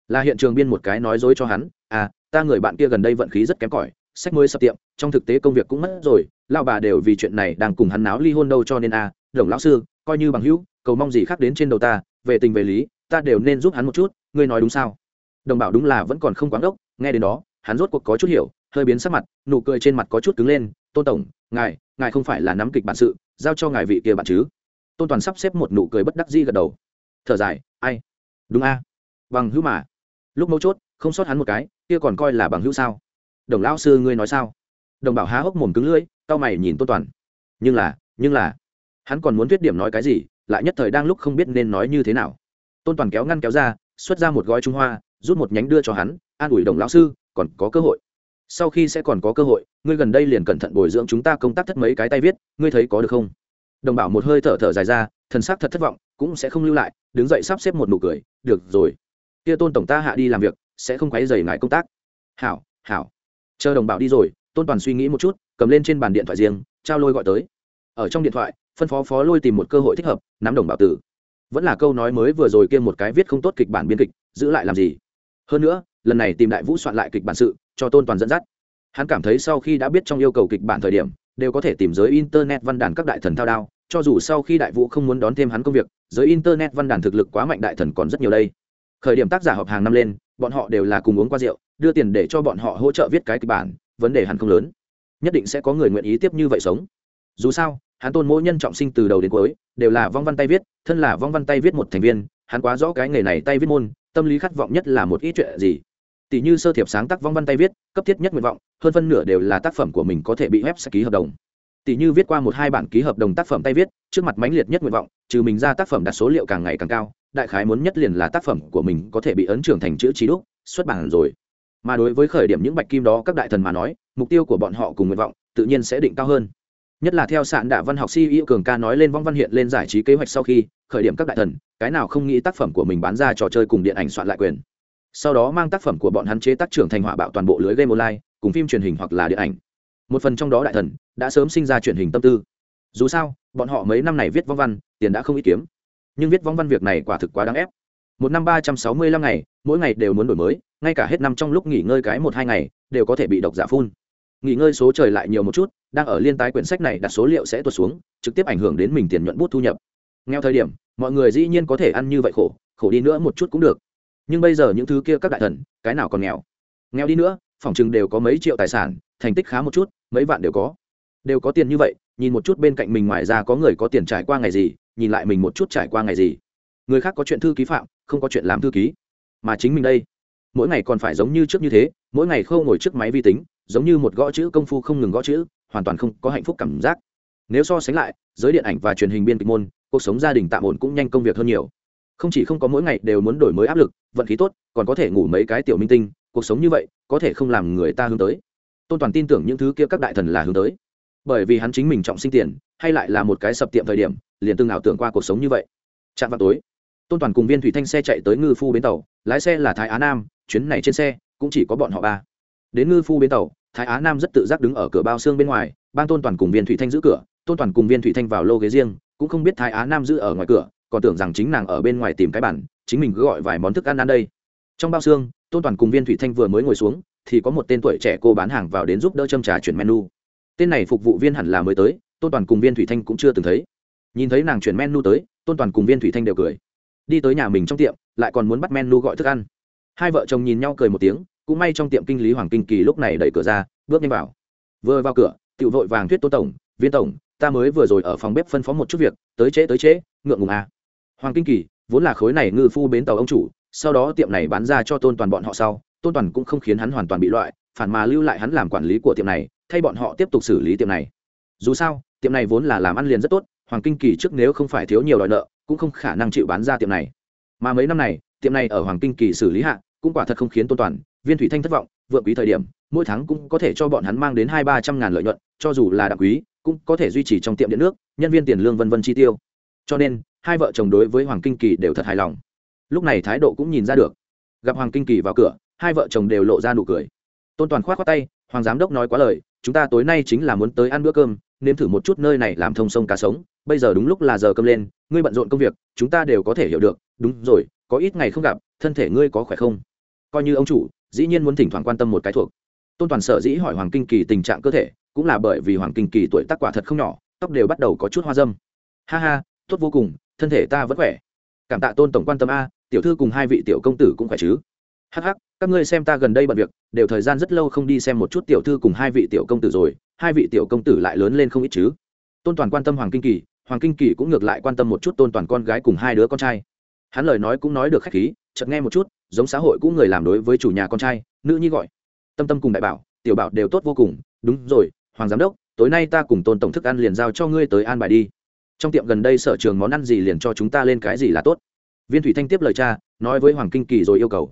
Là hiện trường biên một cái nói dối cho hắn à ta người bạn kia gần đây vận khí rất kém cỏi, sách mới sập tiệm, trong thực tế công việc cũng mất rồi lao bà đều vì chuyện này đang cùng hắn náo ly hôn đâu cho nên à đồng lão sư, coi như bằng hữu, cầu mong gì khác đến trên đầu ta về tình về lý, ta đều nên giúp hắn một chút, ngươi nói đúng sao? Đồng bảo đúng là vẫn còn không quán đốc, nghe đến đó, hắn rốt cuộc có chút hiểu, hơi biến sắc mặt, nụ cười trên mặt có chút cứng lên, tôn tổng, ngài ngài không phải là nắm kịch bản sự, giao cho ngài vị kia bạn chứ? Tôn toàn sắp xếp một nụ cười bất đắc dĩ gật đầu. Thở dài, ai? Đúng a. Bằng hữu mà. Lúc mấu chốt, không sót hắn một cái, kia còn coi là bằng hữu sao? Đồng lão sư ngươi nói sao? Đồng bảo há hốc mồm cứng lưỡi tao mày nhìn tôn toàn. Nhưng là nhưng là, hắn còn muốn thuyết điểm nói cái gì? Lại nhất thời đang lúc không biết nên nói như thế nào. Tôn toàn kéo ngăn kéo ra, xuất ra một gói trung hoa, rút một nhánh đưa cho hắn, an ủi đồng lão sư, còn có cơ hội. Sau khi sẽ còn có cơ hội, ngươi gần đây liền cẩn thận bồi dưỡng chúng ta công tác thất mấy cái tay viết, ngươi thấy có được không? Đồng bảo một hơi thở thở dài ra, thần sắc thật thất vọng, cũng sẽ không lưu lại, đứng dậy sắp xếp một nụ cười, được rồi. Kia tôn tổng ta hạ đi làm việc, sẽ không quấy dày ngài công tác. Hảo hảo. Chờ đồng bảo đi rồi, tôn toàn suy nghĩ một chút, cầm lên trên bàn điện thoại riêng, trao lôi gọi tới. Ở trong điện thoại phân phó phó lôi tìm một cơ hội thích hợp, nắm đồng bảo tử. Vẫn là câu nói mới vừa rồi kia một cái viết không tốt kịch bản biên kịch, giữ lại làm gì? Hơn nữa, lần này tìm đại vũ soạn lại kịch bản sự, cho tôn toàn dẫn dắt. Hắn cảm thấy sau khi đã biết trong yêu cầu kịch bản thời điểm, đều có thể tìm giới internet văn đàn các đại thần thao đao, cho dù sau khi đại vũ không muốn đón thêm hắn công việc, giới internet văn đàn thực lực quá mạnh đại thần còn rất nhiều đây. Khởi điểm tác giả họp hàng năm lên, bọn họ đều là cùng uống qua rượu, đưa tiền để cho bọn họ hỗ trợ viết cái kịch bản, vấn đề hẳn không lớn. Nhất định sẽ có người nguyện ý tiếp như vậy sống. Dù sao hắn tôn mỗi nhân trọng sinh từ đầu đến cuối, đều là vong văn tay viết, thân là vong văn tay viết một thành viên, hắn quá rõ cái nghề này tay viết môn, tâm lý khát vọng nhất là một ít chuyện gì. Tỷ như sơ thiệp sáng tác vong văn tay viết, cấp thiết nhất nguyện vọng, hơn phân nửa đều là tác phẩm của mình có thể bị ép sẽ ký hợp đồng. Tỷ như viết qua một hai bản ký hợp đồng tác phẩm tay viết, trước mặt mãnh liệt nhất nguyện vọng, trừ mình ra tác phẩm đặt số liệu càng ngày càng cao, đại khái muốn nhất liền là tác phẩm của mình có thể bị ấn trưởng thành chữ trí đúc, xuất bản rồi. Mà đối với khởi điểm những bạch kim đó các đại thần mà nói, mục tiêu của bọn họ cùng nguyện vọng, tự nhiên sẽ định cao hơn nhất là theo sạn đạ văn học si yêu cường ca nói lên vong văn hiện lên giải trí kế hoạch sau khi khởi điểm các đại thần, cái nào không nghĩ tác phẩm của mình bán ra trò chơi cùng điện ảnh soạn lại quyền. Sau đó mang tác phẩm của bọn hắn chế tác trưởng thành hỏa bạo toàn bộ lưới game online, cùng phim truyền hình hoặc là điện ảnh. Một phần trong đó đại thần đã sớm sinh ra truyền hình tâm tư. Dù sao, bọn họ mấy năm này viết vong văn, tiền đã không ít kiếm. Nhưng viết vong văn việc này quả thực quá đáng ép. Một năm ba trăm sáu mươi lăm ngày, mỗi ngày đều muốn đổi mới, ngay cả hết năm trong lúc nghỉ ngơi cái một hai ngày, đều có thể bị độc giả phun nghỉ ngơi số trời lại nhiều một chút, đang ở liên tái quyển sách này đặt số liệu sẽ tuột xuống, trực tiếp ảnh hưởng đến mình tiền nhuận bút thu nhập. Nghèo thời điểm, mọi người dĩ nhiên có thể ăn như vậy khổ khổ đi nữa một chút cũng được. Nhưng bây giờ những thứ kia các đại thần, cái nào còn nghèo? Nghèo đi nữa, phòng chừng đều có mấy triệu tài sản, thành tích khá một chút, mấy vạn đều có. Đều có tiền như vậy, nhìn một chút bên cạnh mình ngoài ra có người có tiền trải qua ngày gì, nhìn lại mình một chút trải qua ngày gì. Người khác có chuyện thư ký phạm, không có chuyện làm thư ký. Mà chính mình đây, mỗi ngày còn phải giống như trước như thế, mỗi ngày khâu ngồi trước máy vi tính giống như một gõ chữ công phu không ngừng gõ chữ, hoàn toàn không có hạnh phúc cảm giác. Nếu so sánh lại, giới điện ảnh và truyền hình biên kịch môn, cuộc sống gia đình tạm ổn cũng nhanh công việc hơn nhiều. Không chỉ không có mỗi ngày đều muốn đổi mới áp lực, vận khí tốt, còn có thể ngủ mấy cái tiểu minh tinh, cuộc sống như vậy, có thể không làm người ta hướng tới. Tôn toàn tin tưởng những thứ kia các đại thần là hướng tới. Bởi vì hắn chính mình trọng sinh tiền, hay lại là một cái sập tiệm thời điểm, liền từng ảo tưởng qua cuộc sống như vậy. Chạm vào tối, tôn toàn cùng viên thủy thanh xe chạy tới ngư phu bến tàu, lái xe là thái á nam, chuyến này trên xe, cũng chỉ có bọn họ ba đến ngư phu bến tàu, thái á nam rất tự giác đứng ở cửa bao xương bên ngoài ban tôn toàn cùng viên thủy thanh giữ cửa, tôn toàn cùng viên thủy thanh vào lô ghế riêng, cũng không biết thái á nam giữ ở ngoài cửa, còn tưởng rằng chính nàng ở bên ngoài tìm cái bản, chính mình cứ gọi vài món thức ăn ăn đây. Trong bao xương, tôn toàn cùng viên thủy thanh vừa mới ngồi xuống, thì có một tên tuổi trẻ cô bán hàng vào đến giúp đỡ châm trà chuyển menu. Tên này phục vụ viên hẳn là mới tới, tôn toàn cùng viên thủy thanh cũng chưa từng thấy. Nhìn thấy nàng chuyển menu tới, tôn toàn cùng viên thủy thanh đều cười. Đi tới nhà mình trong tiệm, lại còn muốn bắt menu gọi thức ăn. Hai vợ chồng nhìn nhau cười một tiếng cũng may trong tiệm kinh lý hoàng kinh kỳ lúc này đẩy cửa ra, bước nhanh vào. Vừa vào cửa, tiểu vội vàng thuyết tô tổng, viên tổng, ta mới vừa rồi ở phòng bếp phân phó một chút việc, tới trễ tới trễ, ngượng ngùng à. hoàng kinh kỳ, vốn là khối này ngư phu bến tàu ông chủ, sau đó tiệm này bán ra cho tôn toàn bọn họ sau, tôn toàn cũng không khiến hắn hoàn toàn bị loại, phản mà lưu lại hắn làm quản lý của tiệm này, thay bọn họ tiếp tục xử lý tiệm này. Dù sao, tiệm này vốn là làm ăn liền rất tốt, hoàng kinh kỳ trước nếu không phải thiếu nhiều đòi nợ, cũng không khả năng chịu bán ra tiệm này. Mà mấy năm này, tiệm này ở hoàng kinh kỳ xử lý hạ, cũng quả thật không khiến tôn toàn viên thủy thanh thất vọng, vượng quý thời điểm, mỗi tháng cũng có thể cho bọn hắn mang đến hai ba trăm ngàn lợi nhuận, cho dù là đặc quý, cũng có thể duy trì trong tiệm điện nước, nhân viên tiền lương vân vân chi tiêu. Cho nên, hai vợ chồng đối với hoàng kinh kỳ đều thật hài lòng. Lúc này thái độ cũng nhìn ra được. Gặp hoàng kinh kỳ vào cửa, hai vợ chồng đều lộ ra nụ cười. Tôn toàn k h o á t khoác tay, hoàng giám đốc nói quá lời, chúng ta tối nay chính là muốn tới ăn bữa cơm, nếm thử một chút nơi này làm thông sông cá sống, bây giờ đúng lúc là giờ cơm lên, ngươi bận rộn công việc, chúng ta đều có thể hiểu được, đúng rồi, có ít ngày không gặp, thân thể ngươi có khỏe không? Coi như ông chủ dĩ nhiên muốn thỉnh thoảng quan tâm một cái thuộc. Tôn toàn sở dĩ hỏi hoàng kinh kỳ tình trạng cơ thể, cũng là bởi vì hoàng kinh kỳ tuổi tác quả thật không nhỏ, tóc đều bắt đầu có chút hoa dâm. Ha ha, tốt vô cùng, thân thể ta vẫn khỏe. Cảm tạ tôn tổng quan tâm a, tiểu thư cùng hai vị tiểu công tử cũng khỏe chứ. Hắc hắc, các ngươi xem ta gần đây bận việc, đều thời gian rất lâu không đi xem một chút tiểu thư cùng hai vị tiểu công tử rồi, hai vị tiểu công tử lại lớn lên không ít chứ. Tôn toàn quan tâm hoàng kinh kỳ, hoàng kinh kỳ cũng ngược lại quan tâm một chút tôn toàn con gái cùng hai đứa con trai. Hắn lời nói cũng nói được khách khí chợt nghe một chút, giống xã hội cũng người làm đối với chủ nhà con trai, nữ nhi gọi. Tâm tâm cùng đại bảo, tiểu bảo đều tốt vô cùng. Đúng rồi, hoàng giám đốc, tối nay ta cùng tôn tổng thức ăn liền giao cho ngươi tới an bài đi. Trong tiệm gần đây sở trường món ăn gì liền cho chúng ta lên cái gì là tốt. Viên thủy thanh tiếp lời cha, nói với hoàng kinh kỳ rồi yêu cầu.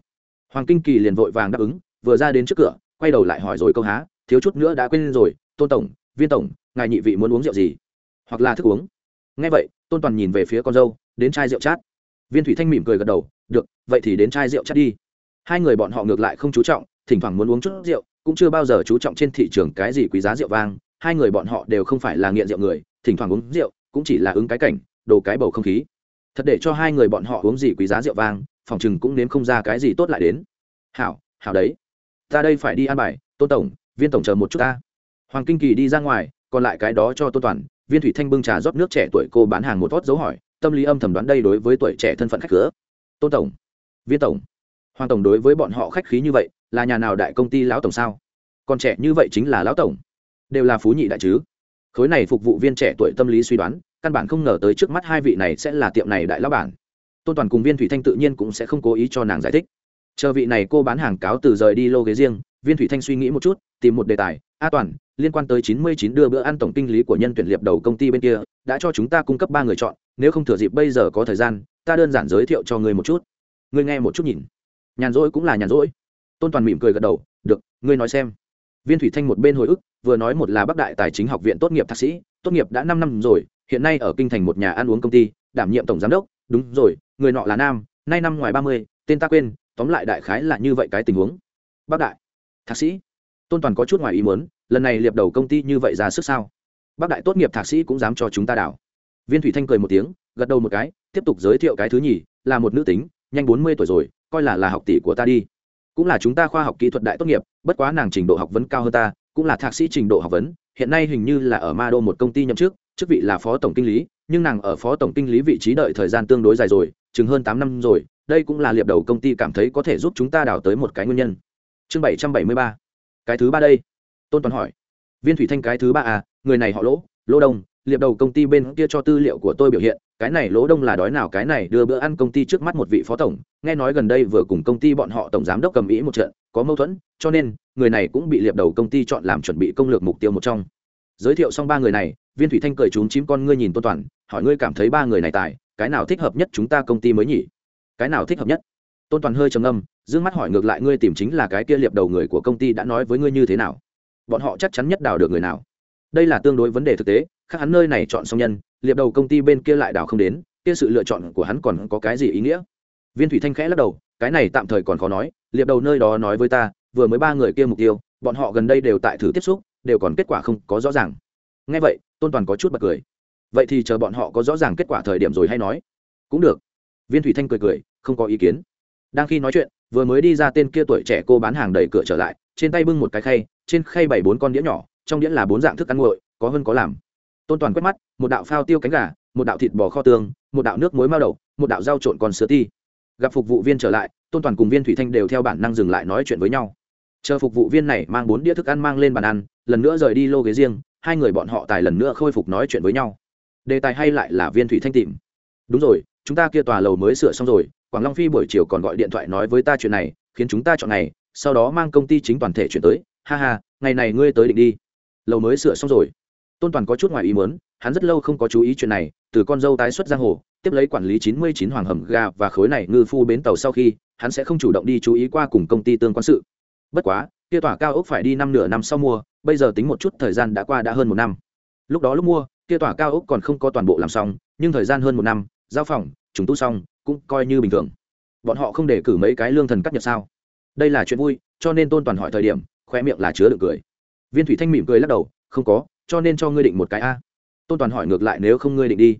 Hoàng kinh kỳ liền vội vàng đáp ứng, vừa ra đến trước cửa, quay đầu lại hỏi rồi câu há, thiếu chút nữa đã quên rồi, tôn tổng, viên tổng, ngài nhị vị muốn uống rượu gì? Hoặc là thức uống. Nghe vậy, tôn toàn nhìn về phía con dâu, đến chai rượu chát viên thủy thanh mỉm cười gật đầu, được, vậy thì đến chai rượu chắc đi. Hai người bọn họ ngược lại không chú trọng, thỉnh thoảng muốn uống chút rượu, cũng chưa bao giờ chú trọng trên thị trường cái gì quý giá rượu vang. Hai người bọn họ đều không phải là nghiện rượu người, thỉnh thoảng uống rượu cũng chỉ là ứng cái cảnh, đồ cái bầu không khí. Thật để cho hai người bọn họ uống gì quý giá rượu vang, phòng chừng cũng nếm không ra cái gì tốt lại đến. Hảo hảo đấy. Ta đây phải đi ăn bài, tôn tổng, viên tổng chờ một chút ta. Hoàng kinh kỳ đi ra ngoài, còn lại cái đó cho tôn toàn. Viên thủy thanh bưng trà rót nước trẻ tuổi cô bán hàng một tốt dấu hỏi tâm lý âm thầm đoán đây đối với tuổi trẻ thân phận khách cửa. Tôn tổng, viên tổng, hoàng tổng đối với bọn họ khách khí như vậy, là nhà nào đại công ty lão tổng sao? Còn trẻ như vậy chính là lão tổng. Đều là phú nhị đại chứ. Khối này phục vụ viên trẻ tuổi tâm lý suy đoán, căn bản không ngờ tới trước mắt hai vị này sẽ là tiệm này đại lão bản. Tôn toàn cùng viên thủy thanh tự nhiên cũng sẽ không cố ý cho nàng giải thích. Chờ vị này cô bán hàng cáo từ rời đi lô ghế riêng, viên thủy thanh suy nghĩ một chút, tìm một đề tài, a toàn liên quan tới chín mươi chín đưa bữa ăn tổng kinh lý của nhân tuyển liệp đầu công ty bên kia, đã cho chúng ta cung cấp ba người chọn, nếu không thừa dịp bây giờ có thời gian, ta đơn giản giới thiệu cho ngươi một chút. Ngươi nghe một chút nhìn. Nhàn rỗi cũng là nhàn rỗi. Tôn toàn mỉm cười gật đầu, được, ngươi nói xem. Viên thủy thanh một bên hồi ức, vừa nói một là bắc đại tài chính học viện tốt nghiệp thạc sĩ, tốt nghiệp đã năm năm rồi, hiện nay ở kinh thành một nhà ăn uống công ty, đảm nhiệm tổng giám đốc. Đúng rồi, người nọ là nam, nay năm ngoài ba mươi, tên ta quên, tóm lại đại khái là như vậy cái tình huống. Bắc đại thạc sĩ. Tôn toàn có chút ngoài ý muốn lần này liệp đầu công ty như vậy ra sức sao? Bắc đại tốt nghiệp thạc sĩ cũng dám cho chúng ta đảo. Viên thủy thanh cười một tiếng, gật đầu một cái, tiếp tục giới thiệu cái thứ nhì, là một nữ tính, nhanh bốn mươi tuổi rồi, coi là là học tỷ của ta đi. Cũng là chúng ta khoa học kỹ thuật đại tốt nghiệp, bất quá nàng trình độ học vấn cao hơn ta, cũng là thạc sĩ trình độ học vấn, hiện nay hình như là ở ma đô một công ty nhậm chức chức vị là phó tổng kinh lý, nhưng nàng ở phó tổng kinh lý vị trí đợi thời gian tương đối dài rồi, chừng hơn tám năm rồi, đây cũng là liệp đầu công ty cảm thấy có thể giúp chúng ta đào tới một cái nguyên nhân. Chương bảy trăm bảy mươi ba, cái thứ ba đây tôn toàn hỏi. Viên thủy thanh cái thứ ba à người này họ lỗ lỗ đông, liệp đầu công ty bên kia cho tư liệu của tôi biểu hiện, cái này lỗ đông là đói nào, cái này đưa bữa ăn công ty trước mắt một vị phó tổng, nghe nói gần đây vừa cùng công ty bọn họ tổng giám đốc cầm ý một trận, có mâu thuẫn, cho nên, người này cũng bị liệp đầu công ty chọn làm chuẩn bị công lược mục tiêu một trong. Giới thiệu xong ba người này, viên thủy thanh cười trúng chím con ngươi nhìn tôn toàn, hỏi ngươi cảm thấy ba người này tài, cái nào thích hợp nhất chúng ta công ty mới nhỉ? Cái nào thích hợp nhất? Tôn toàn hơi trầm âm d mắt hỏi ngược lại ngươi tìm chính là cái kia liệp đầu người của công ty đã nói với ngươi như thế nào? Bọn họ chắc chắn nhất đào được người nào. Đây là tương đối vấn đề thực tế, khác hắn nơi này chọn xong nhân, liệp đầu công ty bên kia lại đào không đến, kia sự lựa chọn của hắn còn có cái gì ý nghĩa? Viên thủy thanh khẽ lắc đầu, cái này tạm thời còn khó nói, liệp đầu nơi đó nói với ta, vừa mới ba người kia mục tiêu, bọn họ gần đây đều tại thử tiếp xúc, đều còn kết quả không có rõ ràng. Ngay vậy, tôn toàn có chút bật cười. Vậy thì chờ bọn họ có rõ ràng kết quả thời điểm rồi hay nói. Cũng được. Viên thủy thanh cười cười, không có ý kiến. Đang khi nói chuyện, vừa mới đi ra tên kia tuổi trẻ cô bán hàng đẩy cửa trở lại, trên tay bưng một cái khay trên khay bảy bốn con đĩa nhỏ, trong đĩa là bốn dạng thức ăn nguội, có hơn có làm. Tôn toàn quét mắt, một đạo phao tiêu cánh gà, một đạo thịt bò kho tương, một đạo nước muối mao đầu một đạo rau trộn còn sữa ti. Gặp phục vụ viên trở lại, tôn toàn cùng viên thủy thanh đều theo bản năng dừng lại nói chuyện với nhau. Chờ phục vụ viên này mang bốn đĩa thức ăn mang lên bàn ăn, lần nữa rời đi lô ghế riêng, hai người bọn họ tài lần nữa khôi phục nói chuyện với nhau. Đề tài hay lại là viên thủy thanh tìm. Đúng rồi, chúng ta kia tòa lầu mới sửa xong rồi, quảng long phi buổi chiều còn gọi điện thoại nói với ta chuyện này, khiến chúng ta chọn này sau đó mang công ty chính toàn thể chuyển tới ha ha, ngày này ngươi tới định đi. Lầu mới sửa xong rồi. Tôn toàn có chút ngoài ý muốn, hắn rất lâu không có chú ý chuyện này, từ con dâu tái xuất giang hồ, tiếp lấy quản lý chín mươi chín hoàng hầm gà và khối này ngư phu bến tàu sau khi, hắn sẽ không chủ động đi chú ý qua cùng công ty tương quan sự. Bất quá, kia tòa cao ốc phải đi năm nửa năm sau mua, bây giờ tính một chút thời gian đã qua đã hơn một năm. Lúc đó lúc mua, kia tòa cao ốc còn không có toàn bộ làm xong, nhưng thời gian hơn một năm, giao phòng chúng tu xong, cũng coi như bình thường. Bọn họ không để cử mấy cái lương thần cắt nhật sao? Đây là chuyện vui, cho nên tôn toàn hỏi thời điểm khoe miệng là chứa được cười. Viên thủy thanh mỉm cười lắc đầu, không có, cho nên cho ngươi định một cái a. Tôn toàn hỏi ngược lại, nếu không ngươi định đi?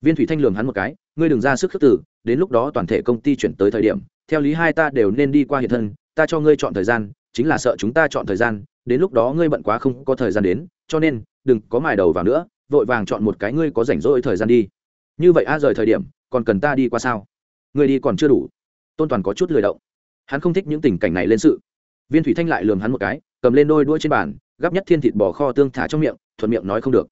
Viên thủy thanh lường hắn một cái, ngươi đừng ra sức khước tử đến lúc đó toàn thể công ty chuyển tới thời điểm, theo lý hai ta đều nên đi qua hiện thân, ta cho ngươi chọn thời gian, chính là sợ chúng ta chọn thời gian, đến lúc đó ngươi bận quá không có thời gian đến, cho nên, đừng có mài đầu vào nữa, vội vàng chọn một cái ngươi có rảnh rỗi thời gian đi. Như vậy a, rời thời điểm, còn cần ta đi qua sao? Ngươi đi còn chưa đủ. Tôn toàn có chút lười động. Hắn không thích những tình cảnh này lên sự viên thủy thanh lại lường hắn một cái, cầm lên đôi đuôi trên bàn, gắp nhất thiên thịt bò kho tương thả trong miệng, thuận miệng nói không được.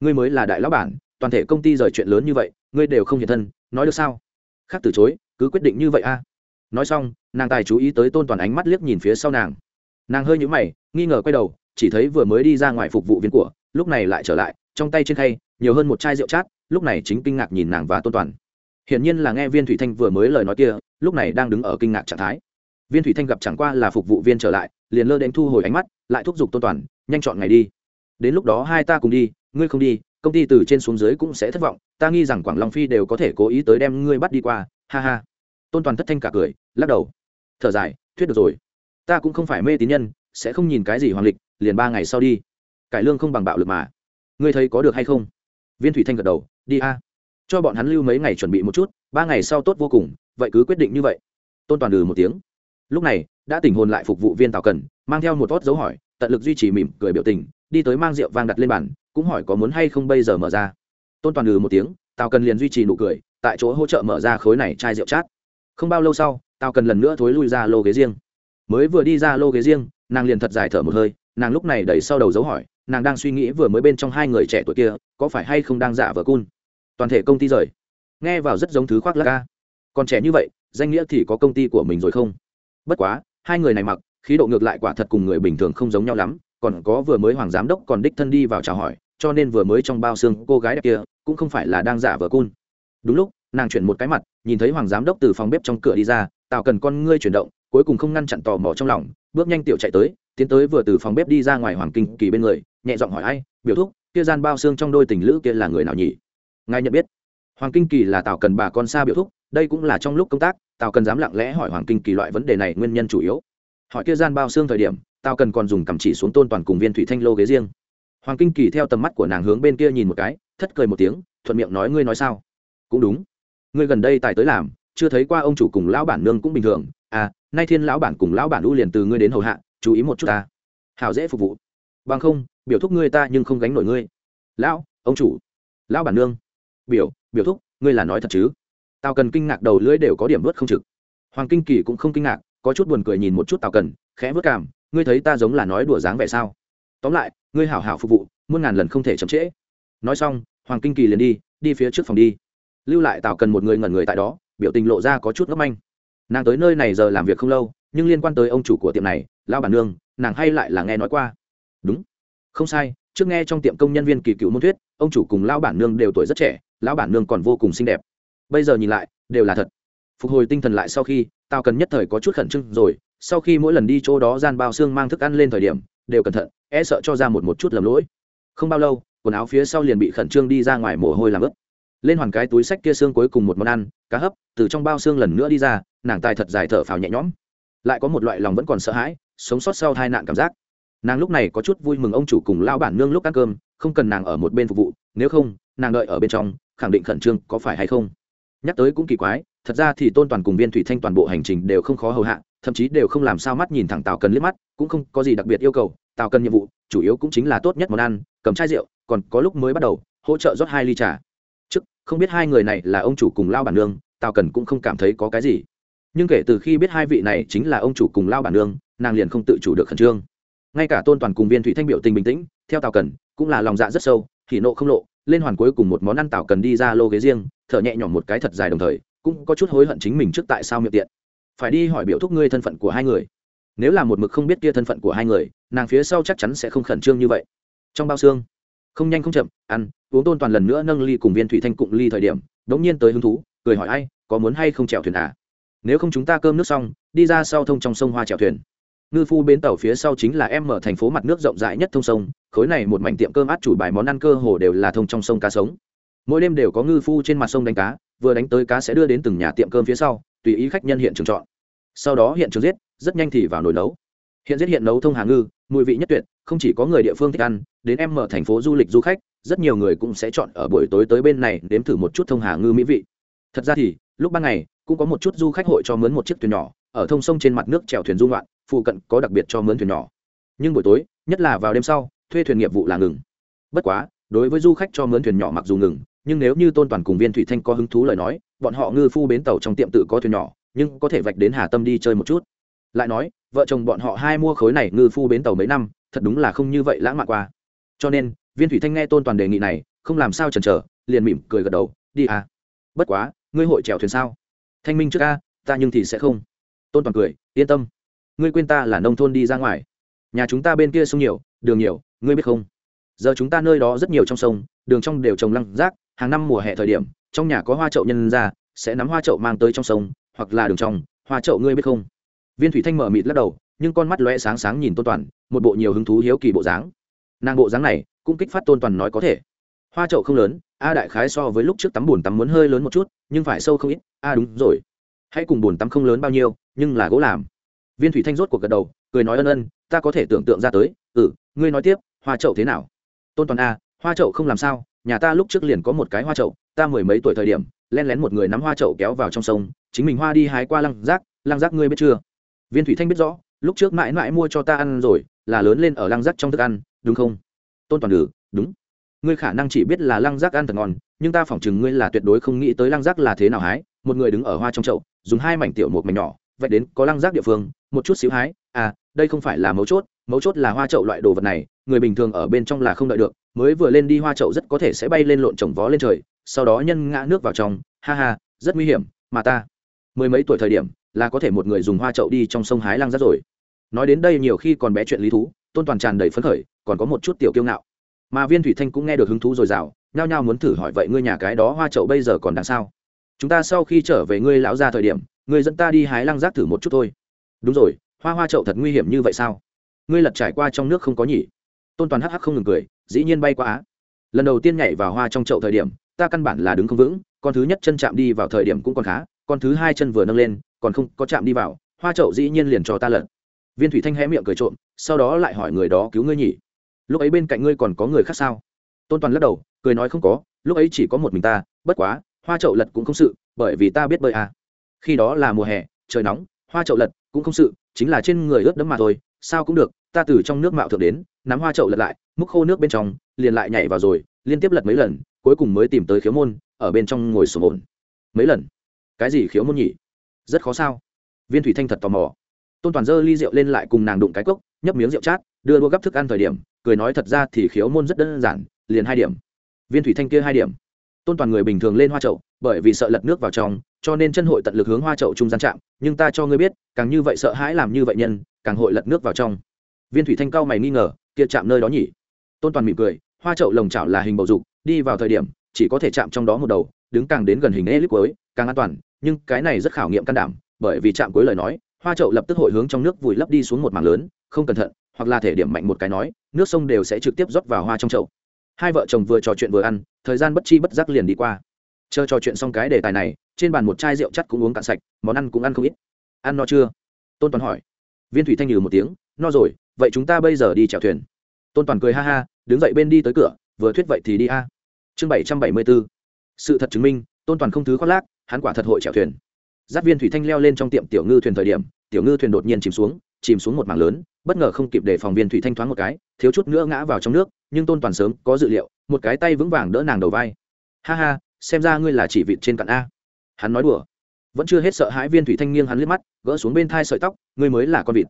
Ngươi mới là đại lão bản, toàn thể công ty rời chuyện lớn như vậy, ngươi đều không hiện thân, nói được sao? Khác từ chối, cứ quyết định như vậy a. Nói xong, nàng tài chú ý tới tôn toàn ánh mắt liếc nhìn phía sau nàng. Nàng hơi nhũ mày, nghi ngờ quay đầu, chỉ thấy vừa mới đi ra ngoài phục vụ viên của, lúc này lại trở lại, trong tay trên khay, nhiều hơn một chai rượu chát, lúc này chính kinh ngạc nhìn nàng và tôn toàn. Hiển nhiên là nghe viên thủy thanh vừa mới lời nói kia, lúc này đang đứng ở kinh ngạc trạng thái viên thủy thanh gặp chẳng qua là phục vụ viên trở lại, liền lơ đến thu hồi ánh mắt, lại thúc giục tôn toàn, nhanh chọn ngày đi. Đến lúc đó hai ta cùng đi, ngươi không đi, công ty từ trên xuống dưới cũng sẽ thất vọng, ta nghi rằng quảng long phi đều có thể cố ý tới đem ngươi bắt đi qua. Ha ha. Tôn toàn thất thanh cả cười, lắc đầu. Thở dài, thuyết được rồi. Ta cũng không phải mê tín nhân, sẽ không nhìn cái gì hoàng lịch, liền ba ngày sau đi. Cải lương không bằng bạo lực mà. Ngươi thấy có được hay không? Viên thủy thanh gật đầu. Đi a. Cho bọn hắn lưu mấy ngày chuẩn bị một chút, ba ngày sau tốt vô cùng, vậy cứ quyết định như vậy. Tôn toàn ừ một tiếng lúc này, đã tình hồn lại phục vụ viên tào cần, mang theo một tốt dấu hỏi, tận lực duy trì mỉm cười biểu tình, đi tới mang rượu vang đặt lên bàn, cũng hỏi có muốn hay không bây giờ mở ra. Tôn toàn ừ một tiếng, tào cần liền duy trì nụ cười, tại chỗ hỗ trợ mở ra khối này chai rượu chát. Không bao lâu sau, tào cần lần nữa thối lui ra lô ghế riêng. Mới vừa đi ra lô ghế riêng, nàng liền thật dài thở một hơi, nàng lúc này đẩy sau đầu dấu hỏi, nàng đang suy nghĩ vừa mới bên trong hai người trẻ tuổi kia, có phải hay không đang giả vờ cun. Toàn thể công ty rời. Nghe vào rất giống thứ khoác lắc ca còn trẻ như vậy, danh nghĩa thì có công ty của mình rồi không? Bất quá, hai người này mặc, khí độ ngược lại quả thật cùng người bình thường không giống nhau lắm, còn có vừa mới hoàng giám đốc còn đích thân đi vào chào hỏi, cho nên vừa mới trong bao xương cô gái đẹp kia, cũng không phải là đang giả vờ cun. Đúng lúc, nàng chuyển một cái mặt, nhìn thấy hoàng giám đốc từ phòng bếp trong cửa đi ra, tào cần con ngươi chuyển động, cuối cùng không ngăn chặn tò mò trong lòng, bước nhanh tiểu chạy tới, tiến tới vừa từ phòng bếp đi ra ngoài hoàng kinh kỳ bên người, nhẹ giọng hỏi ai, biểu thúc, kia gian bao xương trong đôi tình lữ kia là người nào nhỉ? Ngài nhận biết. Hoàng kinh kỳ là tào cần bà con xa biểu thúc đây cũng là trong lúc công tác, tào cần dám lặng lẽ hỏi hoàng kinh kỳ loại vấn đề này nguyên nhân chủ yếu. Hỏi kia gian bao xương thời điểm, tào cần còn dùng cầm chỉ xuống tôn toàn cùng viên thủy thanh lô ghế riêng. Hoàng kinh kỳ theo tầm mắt của nàng hướng bên kia nhìn một cái, thất cười một tiếng, thuận miệng nói, ngươi nói sao? Cũng đúng. Ngươi gần đây tài tới làm, chưa thấy qua ông chủ cùng lão bản nương cũng bình thường. À nay thiên lão bản cùng lão bản u liền từ ngươi đến hầu hạ, chú ý một chút ta. Hảo dễ phục vụ. Bằng không, biểu thúc ngươi ta nhưng không gánh nổi ngươi. Lão, ông chủ. Lão bản nương. Biểu biểu thúc, ngươi là nói thật chứ? Tào cần kinh ngạc đầu lưỡi đều có điểm vớt không trực. Hoàng kinh kỳ cũng không kinh ngạc, có chút buồn cười nhìn một chút tào cần, khẽ vớt cảm ngươi thấy ta giống là nói đùa dáng vẻ sao? Tóm lại, ngươi hảo hảo phục vụ, muôn ngàn lần không thể chậm trễ. Nói xong, hoàng kinh kỳ liền đi đi phía trước phòng đi. Lưu lại tào cần một người ngẩn người tại đó, biểu tình lộ ra có chút ngấp manh. Nàng tới nơi này giờ làm việc không lâu, nhưng liên quan tới ông chủ của tiệm này, lão bản nương, nàng hay lại là nghe nói qua. Đúng. Không sai, trước nghe trong tiệm công nhân viên kỳ cựu môn thuyết, ông chủ cùng lão bản nương đều tuổi rất trẻ, lão bản nương còn vô cùng xinh đẹp bây giờ nhìn lại, đều là thật. Phục hồi tinh thần lại sau khi, tao cần nhất thời có chút khẩn trương rồi, sau khi mỗi lần đi chỗ đó gian bao xương mang thức ăn lên thời điểm, đều cẩn thận e sợ cho ra một một chút lầm lỗi. Không bao lâu, quần áo phía sau liền bị khẩn trương đi ra ngoài mồ hôi làm ướt. Lên hoàn cái túi sách kia xương cuối cùng một món ăn, cá hấp, từ trong bao xương lần nữa đi ra, nàng tài thật dài thở phào nhẹ nhõm. Lại có một loại lòng vẫn còn sợ hãi, sống sót sau tai nạn cảm giác. Nàng lúc này có chút vui mừng ông chủ cùng lao bản nương lúc ăn cơm, không cần nàng ở một bên phục vụ, nếu không, nàng đợi ở bên trong, khẳng định khẩn trương có phải hay không nhắc tới cũng kỳ quái, thật ra thì tôn toàn cùng viên thủy thanh toàn bộ hành trình đều không khó hầu hạ, thậm chí đều không làm sao mắt nhìn thẳng tào cần liếc mắt, cũng không có gì đặc biệt yêu cầu. Tào cần nhiệm vụ, chủ yếu cũng chính là tốt nhất món ăn, cầm chai rượu, còn có lúc mới bắt đầu, hỗ trợ rót hai ly trà. Trước, không biết hai người này là ông chủ cùng lao bản nương, tào cần cũng không cảm thấy có cái gì. Nhưng kể từ khi biết hai vị này chính là ông chủ cùng lao bản nương, nàng liền không tự chủ được khẩn trương. Ngay cả tôn toàn cùng viên thủy thanh biểu tình bình tĩnh, theo tào cần, cũng là lòng dạ rất sâu thì nộ không lộ, lên hoàn cuối cùng một món ăn tào cần đi ra lô ghế riêng thở nhẹ nhõm một cái thật dài đồng thời, cũng có chút hối hận chính mình trước tại sao miệng tiện. Phải đi hỏi biểu thúc ngươi thân phận của hai người. Nếu là một mực không biết kia thân phận của hai người, nàng phía sau chắc chắn sẽ không khẩn trương như vậy. Trong bao xương, không nhanh không chậm, ăn, uống tôn toàn lần nữa nâng ly cùng viên thủy thanh cụng ly thời điểm, đống nhiên tới hứng thú, cười hỏi ai, có muốn hay không chèo thuyền à? Nếu không chúng ta cơm nước xong, đi ra sau thông trong sông hoa chèo thuyền. Ngư phu bến tàu phía sau chính là em mở thành phố mặt nước rộng rãi nhất thông sông, khối này một mảnh tiệm cơm át chủ bài món ăn cơ hồ đều là thông trong sông cá sống mỗi đêm đều có ngư phu trên mặt sông đánh cá, vừa đánh tới cá sẽ đưa đến từng nhà tiệm cơm phía sau, tùy ý khách nhân hiện trường chọn. Sau đó hiện trường giết, rất nhanh thì vào nồi nấu. Hiện giết hiện nấu thông hàng ngư, mùi vị nhất tuyệt, không chỉ có người địa phương thích ăn, đến em mở thành phố du lịch du khách, rất nhiều người cũng sẽ chọn ở buổi tối tới bên này nếm thử một chút thông hàng ngư mỹ vị. Thật ra thì, lúc ban ngày, cũng có một chút du khách hội cho mướn một chiếc thuyền nhỏ, ở thông sông trên mặt nước chèo thuyền du ngoạn, phụ cận có đặc biệt cho mướn thuyền nhỏ. Nhưng buổi tối, nhất là vào đêm sau, thuê thuyền nghiệp vụ là ngừng. Bất quá, đối với du khách cho mướn thuyền nhỏ mặc dù ngừng nhưng nếu như tôn toàn cùng viên thủy thanh có hứng thú lời nói, bọn họ ngư phu bến tàu trong tiệm tự có thuyền nhỏ, nhưng có thể vạch đến hà tâm đi chơi một chút. Lại nói, vợ chồng bọn họ hai mua khối này ngư phu bến tàu mấy năm, thật đúng là không như vậy lãng mạn qua. Cho nên, viên thủy thanh nghe tôn toàn đề nghị này, không làm sao chần chờ, liền mỉm cười gật đầu, đi à. Bất quá, ngươi hội trèo thuyền sao? Thanh minh trước ca ta nhưng thì sẽ không. Tôn toàn cười, yên tâm. Ngươi quên ta là nông thôn đi ra ngoài. Nhà chúng ta bên kia sông nhiều, đường nhiều, ngươi biết không? Giờ chúng ta nơi đó rất nhiều trong sông, đường trong đều trồng lăng rác hàng năm mùa hè thời điểm, trong nhà có hoa chậu nhân ra, sẽ nắm hoa chậu mang tới trong sông, hoặc là đường trong, hoa chậu ngươi biết không? Viên thủy thanh mở mịt lắc đầu, nhưng con mắt lóe sáng sáng nhìn tôn toàn, một bộ nhiều hứng thú hiếu kỳ bộ dáng. Nàng bộ dáng này, cũng kích phát tôn toàn nói có thể. Hoa chậu không lớn, a đại khái so với lúc trước tắm bùn tắm muốn hơi lớn một chút, nhưng phải sâu không ít. A đúng rồi. Hãy cùng bùn tắm không lớn bao nhiêu, nhưng là gỗ làm. Viên thủy thanh rốt cuộc gật đầu, cười nói ân ân, ta có thể tưởng tượng ra tới. Ừ ngươi nói tiếp, hoa chậu thế nào? Tôn toàn a, hoa chậu không làm sao? Nhà ta lúc trước liền có một cái hoa chậu, ta mười mấy tuổi thời điểm, len lén một người nắm hoa chậu kéo vào trong sông, chính mình hoa đi hái qua lăng rác lăng rác ngươi biết chưa? Viên thủy thanh biết rõ, lúc trước mãi mãi mua cho ta ăn rồi, là lớn lên ở lăng rác trong thức ăn, đúng không? Tôn toàn ừ đúng. Ngươi khả năng chỉ biết là lăng rác ăn thật ngon, nhưng ta phỏng chừng ngươi là tuyệt đối không nghĩ tới lăng rác là thế nào hái. Một người đứng ở hoa trong chậu, dùng hai mảnh tiểu một mảnh nhỏ vậy đến có lăng rác địa phương, một chút xíu hái. À đây không phải là mấu chốt mấu chốt là hoa chậu loại đồ vật này, người bình thường ở bên trong là không đợi được mới vừa lên đi hoa chậu rất có thể sẽ bay lên lộn trồng vó lên trời, sau đó nhân ngã nước vào trong. Ha ha, rất nguy hiểm, mà ta, mười mấy tuổi thời điểm, là có thể một người dùng hoa chậu đi trong sông hái lăng rác rồi. Nói đến đây nhiều khi còn bé chuyện lý thú, tôn toàn tràn đầy phấn khởi, còn có một chút tiểu kiêu ngạo. Mà viên thủy thanh cũng nghe được hứng thú dồi dào nhao nhao muốn thử hỏi, vậy ngươi nhà cái đó hoa chậu bây giờ còn đằng sao? Chúng ta sau khi trở về ngươi lão ra thời điểm, ngươi dẫn ta đi hái lăng rác thử một chút thôi. Đúng rồi, hoa hoa chậu thật nguy hiểm như vậy sao? Ngươi lật trải qua trong nước không có nhỉ? Tôn toàn hắc hắc không ngừng cười dĩ nhiên bay qua á. Lần đầu tiên nhảy vào hoa trong chậu thời điểm, ta căn bản là đứng không vững, con thứ nhất chân chạm đi vào thời điểm cũng còn khá, con thứ hai chân vừa nâng lên, còn không có chạm đi vào, hoa chậu dĩ nhiên liền cho ta lật. Viên thủy thanh hé miệng cười trộm, sau đó lại hỏi người đó cứu ngươi nhỉ? Lúc ấy bên cạnh ngươi còn có người khác sao? Tôn toàn lắc đầu, cười nói không có, lúc ấy chỉ có một mình ta, bất quá, hoa chậu lật cũng không sự, bởi vì ta biết bơi à. khi đó là mùa hè, trời nóng, hoa chậu lật cũng không sự, chính là trên người ướt đẫm mà thôi, sao cũng được ta từ trong nước mạo thượng đến, nắm hoa chậu lật lại, múc khô nước bên trong, liền lại nhảy vào rồi, liên tiếp lật mấy lần, cuối cùng mới tìm tới khiếu môn, ở bên trong ngồi sổm ổn. Mấy lần? Cái gì khiếu môn nhỉ? Rất khó sao? Viên thủy thanh thật tò mò. Tôn toàn dơ ly rượu lên lại cùng nàng đụng cái cốc, nhấp miếng rượu chát, đưa đua gấp thức ăn thời điểm, cười nói thật ra thì khiếu môn rất đơn giản, liền hai điểm. Viên thủy thanh kia hai điểm. Tôn toàn người bình thường lên hoa chậu, bởi vì sợ lật nước vào trong, cho nên chân hội tận lực hướng hoa chậu trung gian chạm, nhưng ta cho ngươi biết, càng như vậy sợ hãi làm như vậy nhân, càng hội lật nước vào trong viên thủy thanh cao mày nghi ngờ, kia chạm nơi đó nhỉ? Tôn toàn mỉm cười, hoa chậu lồng chảo là hình bầu dục, đi vào thời điểm, chỉ có thể chạm trong đó một đầu, đứng càng đến gần hình elip cuối, càng an toàn, nhưng cái này rất khảo nghiệm can đảm, bởi vì chạm cuối lời nói, hoa chậu lập tức hội hướng trong nước vùi lấp đi xuống một mảng lớn, không cẩn thận, hoặc là thể điểm mạnh một cái nói, nước sông đều sẽ trực tiếp rót vào hoa trong chậu. Hai vợ chồng vừa trò chuyện vừa ăn, thời gian bất chi bất giác liền đi qua. Chờ trò chuyện xong cái đề tài này, trên bàn một chai rượu chắt cũng uống cạn sạch, món ăn cũng ăn không ít. Ăn no chưa? Tôn toàn hỏi. Viên thủy thanh nhừ một tiếng, no rồi vậy chúng ta bây giờ đi chèo thuyền. Tôn toàn cười ha ha, đứng dậy bên đi tới cửa, vừa thuyết vậy thì đi a. Chương bảy trăm bảy mươi b ố sự thật chứng minh, tôn toàn không thứ khoác lác, hắn quả thật hội chèo thuyền. Giáp viên thủy thanh leo lên trong tiệm tiểu ngư thuyền thời điểm, tiểu ngư thuyền đột nhiên chìm xuống chìm xuống một mảng lớn, bất ngờ không kịp để phòng viên thủy thanh thoáng một cái, thiếu chút nữa ngã vào trong nước, nhưng tôn toàn sớm có dự liệu, một cái tay vững vàng đỡ nàng đầu vai. Ha ha, xem ra ngươi là chỉ vịt trên cạn a. Hắn nói đùa. Vẫn chưa hết sợ hãi viên thủy thanh nghiêng hắn liếc mắt, gỡ xuống bên thai sợi tóc, ngươi mới là con vịt.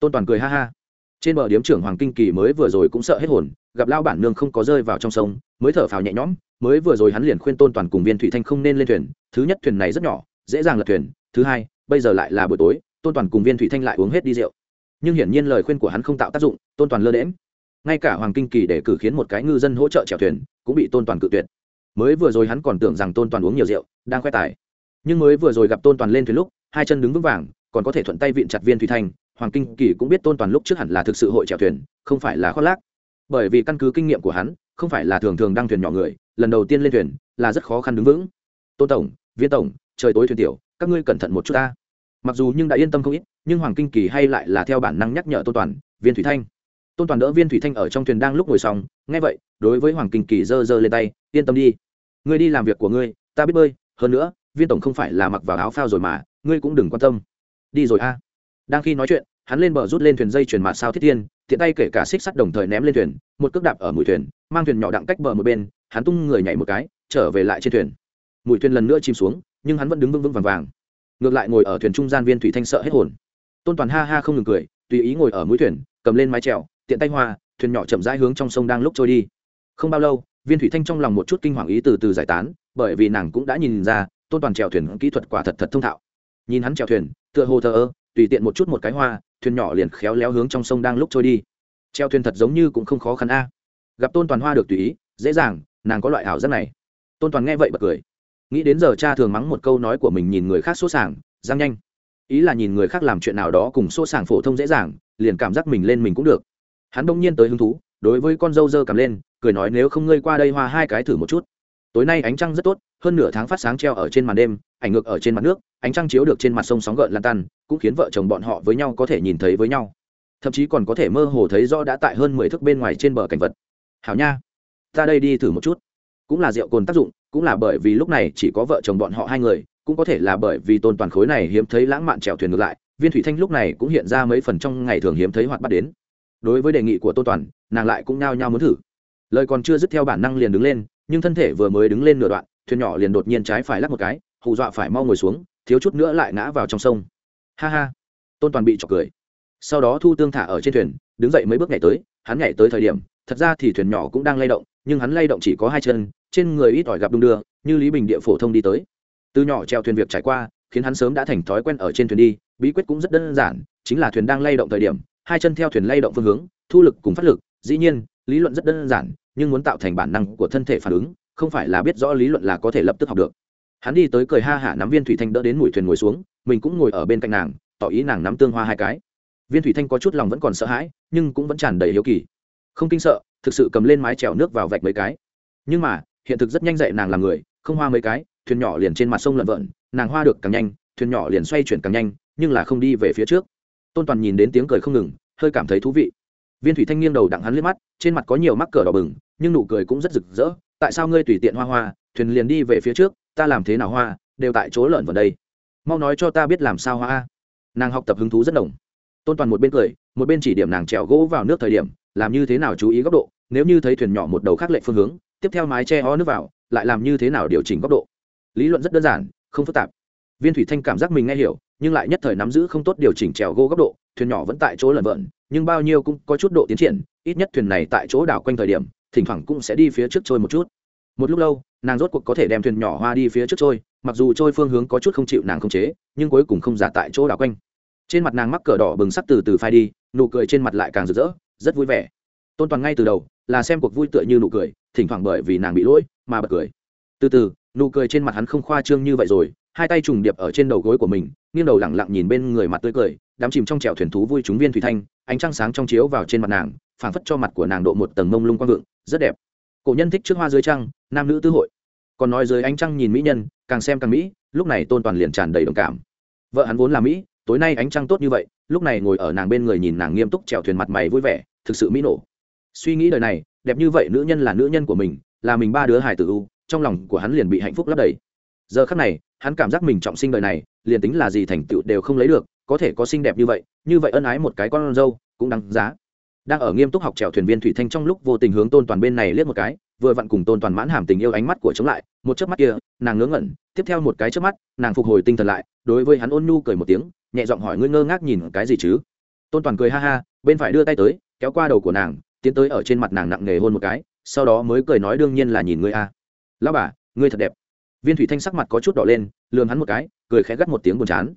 Tôn toàn cười ha ha trên bờ điếm trưởng hoàng kinh kỳ mới vừa rồi cũng sợ hết hồn, gặp lao bản nương không có rơi vào trong sông, mới thở phào nhẹ nhõm, mới vừa rồi hắn liền khuyên tôn toàn cùng viên thủy thanh không nên lên thuyền, thứ nhất thuyền này rất nhỏ, dễ dàng lật thuyền, thứ hai, bây giờ lại là buổi tối, tôn toàn cùng viên thủy thanh lại uống hết đi rượu. Nhưng hiển nhiên lời khuyên của hắn không tạo tác dụng, tôn toàn lơ đễm ngay cả hoàng kinh kỳ để cử khiến một cái ngư dân hỗ trợ chèo thuyền, cũng bị tôn toàn cự tuyệt. Mới vừa rồi hắn còn tưởng rằng tôn toàn uống nhiều rượu, đang khoe tài. Nhưng mới vừa rồi gặp tôn toàn lên thuyền lúc, hai chân đứng vững vàng, còn có thể thuận tay vịn chặt viên thủy thanh hoàng kinh kỳ cũng biết tôn toàn lúc trước hẳn là thực sự hội chèo thuyền, không phải là khoác lác. Bởi vì căn cứ kinh nghiệm của hắn, không phải là thường thường đăng thuyền nhỏ người, lần đầu tiên lên thuyền là rất khó khăn đứng vững. Tôn tổng viên tổng, trời tối thuyền tiểu, các ngươi cẩn thận một chút ta. Mặc dù nhưng đã yên tâm không ít, nhưng hoàng kinh kỳ hay lại là theo bản năng nhắc nhở tôn toàn, viên thủy thanh. Tôn toàn đỡ viên thủy thanh ở trong thuyền đang lúc ngồi xong, nghe vậy, đối với hoàng kinh kỳ giơ giơ lên tay, yên tâm đi. Ngươi đi làm việc của ngươi, ta biết bơi. Hơn nữa, viên tổng không phải là mặc vào áo phao rồi mà, ngươi cũng đừng quan tâm. Đi rồi a đang khi nói chuyện, hắn lên bờ rút lên thuyền dây chuyển mạt sao thiết tiên, tiện tay kể cả xích sắt đồng thời ném lên thuyền, một cước đạp ở mũi thuyền, mang thuyền nhỏ đặng cách bờ một bên, hắn tung người nhảy một cái, trở về lại trên thuyền. Mũi thuyền lần nữa chìm xuống, nhưng hắn vẫn đứng vững vững vàng vàng. Ngược lại ngồi ở thuyền trung gian viên thủy thanh sợ hết hồn. Tôn toàn ha ha không ngừng cười, tùy ý ngồi ở mũi thuyền, cầm lên mái trèo tiện tay hoa, thuyền nhỏ chậm rãi hướng trong sông đang lúc trôi đi. Không bao lâu, viên thủy thanh trong lòng một chút kinh hoàng ý từ từ giải tán, bởi vì nàng cũng đã nhìn ra, tôn toàn trèo thuyền kỹ thuật quả thật thật thông thạo. Nhìn hắn trèo thuyền, tựa hồ thờ ơ tùy tiện một chút một cái hoa, thuyền nhỏ liền khéo léo hướng trong sông đang lúc trôi đi. Treo thuyền thật giống như cũng không khó khăn a. Gặp tôn toàn hoa được tùy ý, dễ dàng, nàng có loại ảo giác này. Tôn toàn nghe vậy bật cười. Nghĩ đến giờ cha thường mắng một câu nói của mình nhìn người khác sốt sàng giang nhanh. Ý là nhìn người khác làm chuyện nào đó cùng sốt sàng phổ thông dễ dàng, liền cảm giác mình lên mình cũng được. Hắn đông nhiên tới hứng thú, đối với con dâu dơ cầm lên, cười nói nếu không ngơi qua đây hoa hai cái thử một chút tối nay ánh trăng rất tốt, hơn nửa tháng phát sáng treo ở trên màn đêm, ảnh ngược ở trên mặt nước, ánh trăng chiếu được trên mặt sông sóng gợn lan tan, cũng khiến vợ chồng bọn họ với nhau có thể nhìn thấy với nhau. Thậm chí còn có thể mơ hồ thấy rõ đã tại hơn mười thước bên ngoài trên bờ cảnh vật. Hảo nha, ta đây đi thử một chút. Cũng là rượu cồn tác dụng, cũng là bởi vì lúc này chỉ có vợ chồng bọn họ hai người, cũng có thể là bởi vì tôn toàn khối này hiếm thấy lãng mạn trèo thuyền ngược lại, viên thủy thanh lúc này cũng hiện ra mấy phần trong ngày thường hiếm thấy hoạt bắt đến. Đối với đề nghị của tôn toàn, nàng lại cũng nao nhao muốn thử. Lời còn chưa dứt theo bản năng liền đứng lên nhưng thân thể vừa mới đứng lên nửa đoạn, thuyền nhỏ liền đột nhiên trái phải lắc một cái, hù dọa phải mau ngồi xuống, thiếu chút nữa lại ngã vào trong sông. Ha ha. Tôn toàn bị chọc cười. Sau đó thu tương thả ở trên thuyền, đứng dậy mấy bước nhảy tới, hắn nhảy tới thời điểm, thật ra thì thuyền nhỏ cũng đang lay động, nhưng hắn lay động chỉ có hai chân, trên người ít ỏi gặp đung đưa, như lý bình địa phổ thông đi tới. Từ nhỏ treo thuyền việc trải qua, khiến hắn sớm đã thành thói quen ở trên thuyền đi, bí quyết cũng rất đơn giản, chính là thuyền đang lay động thời điểm, hai chân theo thuyền lay động phương hướng, thu lực cùng phát lực, dĩ nhiên, lý luận rất đơn giản nhưng muốn tạo thành bản năng của thân thể phản ứng, không phải là biết rõ lý luận là có thể lập tức học được. Hắn đi tới cười ha hả nắm viên thủy thanh đỡ đến mũi thuyền ngồi xuống, mình cũng ngồi ở bên cạnh nàng, tỏ ý nàng nắm tương hoa hai cái. Viên thủy thanh có chút lòng vẫn còn sợ hãi, nhưng cũng vẫn tràn đầy hiếu kỳ. Không kinh sợ, thực sự cầm lên mái trèo nước vào vạch mấy cái. Nhưng mà, hiện thực rất nhanh dậy nàng làm người, không hoa mấy cái, thuyền nhỏ liền trên mặt sông lợn vợn nàng hoa được càng nhanh, thuyền nhỏ liền xoay chuyển càng nhanh, nhưng là không đi về phía trước. Tôn toàn nhìn đến tiếng cười không ngừng, hơi cảm thấy thú vị. Viên thủy thanh nghiêng đầu đặng hắn liếc mắt, trên mặt có nhiều mắc cờ đỏ bừng nhưng nụ cười cũng rất rực rỡ. Tại sao ngươi tùy tiện hoa hoa, thuyền liền đi về phía trước, ta làm thế nào hoa, đều tại chỗ lợn vào đây. Mau nói cho ta biết làm sao hoa nàng học tập hứng thú rất đồng tôn toàn một bên cười, một bên chỉ điểm nàng trèo gỗ vào nước thời điểm, làm như thế nào chú ý góc độ, nếu như thấy thuyền nhỏ một đầu khác lệ phương hướng, tiếp theo mái che ho nước vào, lại làm như thế nào điều chỉnh góc độ. Lý luận rất đơn giản, không phức tạp. Viên thủy thanh cảm giác mình nghe hiểu, nhưng lại nhất thời nắm giữ không tốt điều chỉnh trèo gỗ góc độ, thuyền nhỏ vẫn tại chỗ lẩn vợn nhưng bao nhiêu cũng có chút độ tiến triển, ít nhất thuyền này tại chỗ đảo quanh thời điểm thỉnh thoảng cũng sẽ đi phía trước trôi một chút. Một lúc lâu, nàng rốt cuộc có thể đem thuyền nhỏ hoa đi phía trước trôi, mặc dù trôi phương hướng có chút không chịu nàng không chế, nhưng cuối cùng không giả tại chỗ đảo quanh. Trên mặt nàng mắc cờ đỏ bừng sắc từ từ phai đi, nụ cười trên mặt lại càng rực rỡ, rất vui vẻ. Tôn toàn ngay từ đầu là xem cuộc vui tựa như nụ cười, thỉnh thoảng bởi vì nàng bị lỗi mà bật cười. Từ từ, nụ cười trên mặt hắn không khoa trương như vậy rồi, hai tay trùng điệp ở trên đầu gối của mình, nghiêng đầu lẳng lặng nhìn bên người mặt tươi cười đám chìm trong trèo thuyền thú vui chúng viên thủy thanh, ánh trăng sáng trong chiếu vào trên mặt nàng phảng phất cho mặt của nàng độ một tầng mông lung quang vượng, rất đẹp. Cổ nhân thích trước hoa dưới trăng, nam nữ tư hội. Còn nói dưới ánh trăng nhìn mỹ nhân, càng xem càng mỹ, lúc này tôn toàn liền tràn đầy đồng cảm. Vợ hắn vốn là mỹ, tối nay ánh trăng tốt như vậy, lúc này ngồi ở nàng bên người nhìn nàng nghiêm túc trèo thuyền mặt mày vui vẻ, thực sự mỹ nổ. Suy nghĩ đời này, đẹp như vậy nữ nhân là nữ nhân của mình, là mình ba đứa hài tử u trong lòng của hắn liền bị hạnh phúc lấp đầy. Giờ khắc này, hắn cảm giác mình trọng sinh đời này, liền tính là gì thành tựu đều không lấy được, có thể có xinh đẹp như vậy như vậy ân ái một cái con dâu, cũng đáng giá đang ở nghiêm túc học trèo thuyền viên thủy thanh trong lúc vô tình hướng tôn toàn bên này liếc một cái, vừa vặn cùng tôn toàn mãn hàm tình yêu ánh mắt của chống lại, một chớp mắt kia, nàng ngớ ngẩn, tiếp theo một cái chớp mắt, nàng phục hồi tinh thần lại, đối với hắn ôn nhu cười một tiếng, nhẹ giọng hỏi ngươi ngơ ngác nhìn cái gì chứ? Tôn toàn cười ha ha, bên phải đưa tay tới, kéo qua đầu của nàng, tiến tới ở trên mặt nàng nặng nề hôn một cái, sau đó mới cười nói đương nhiên là nhìn ngươi a. Lão bà, ngươi thật đẹp. Viên thủy thanh sắc mặt có chút đỏ lên, lườm hắn một cái, cười khẽ gắt một tiếng buồn chán.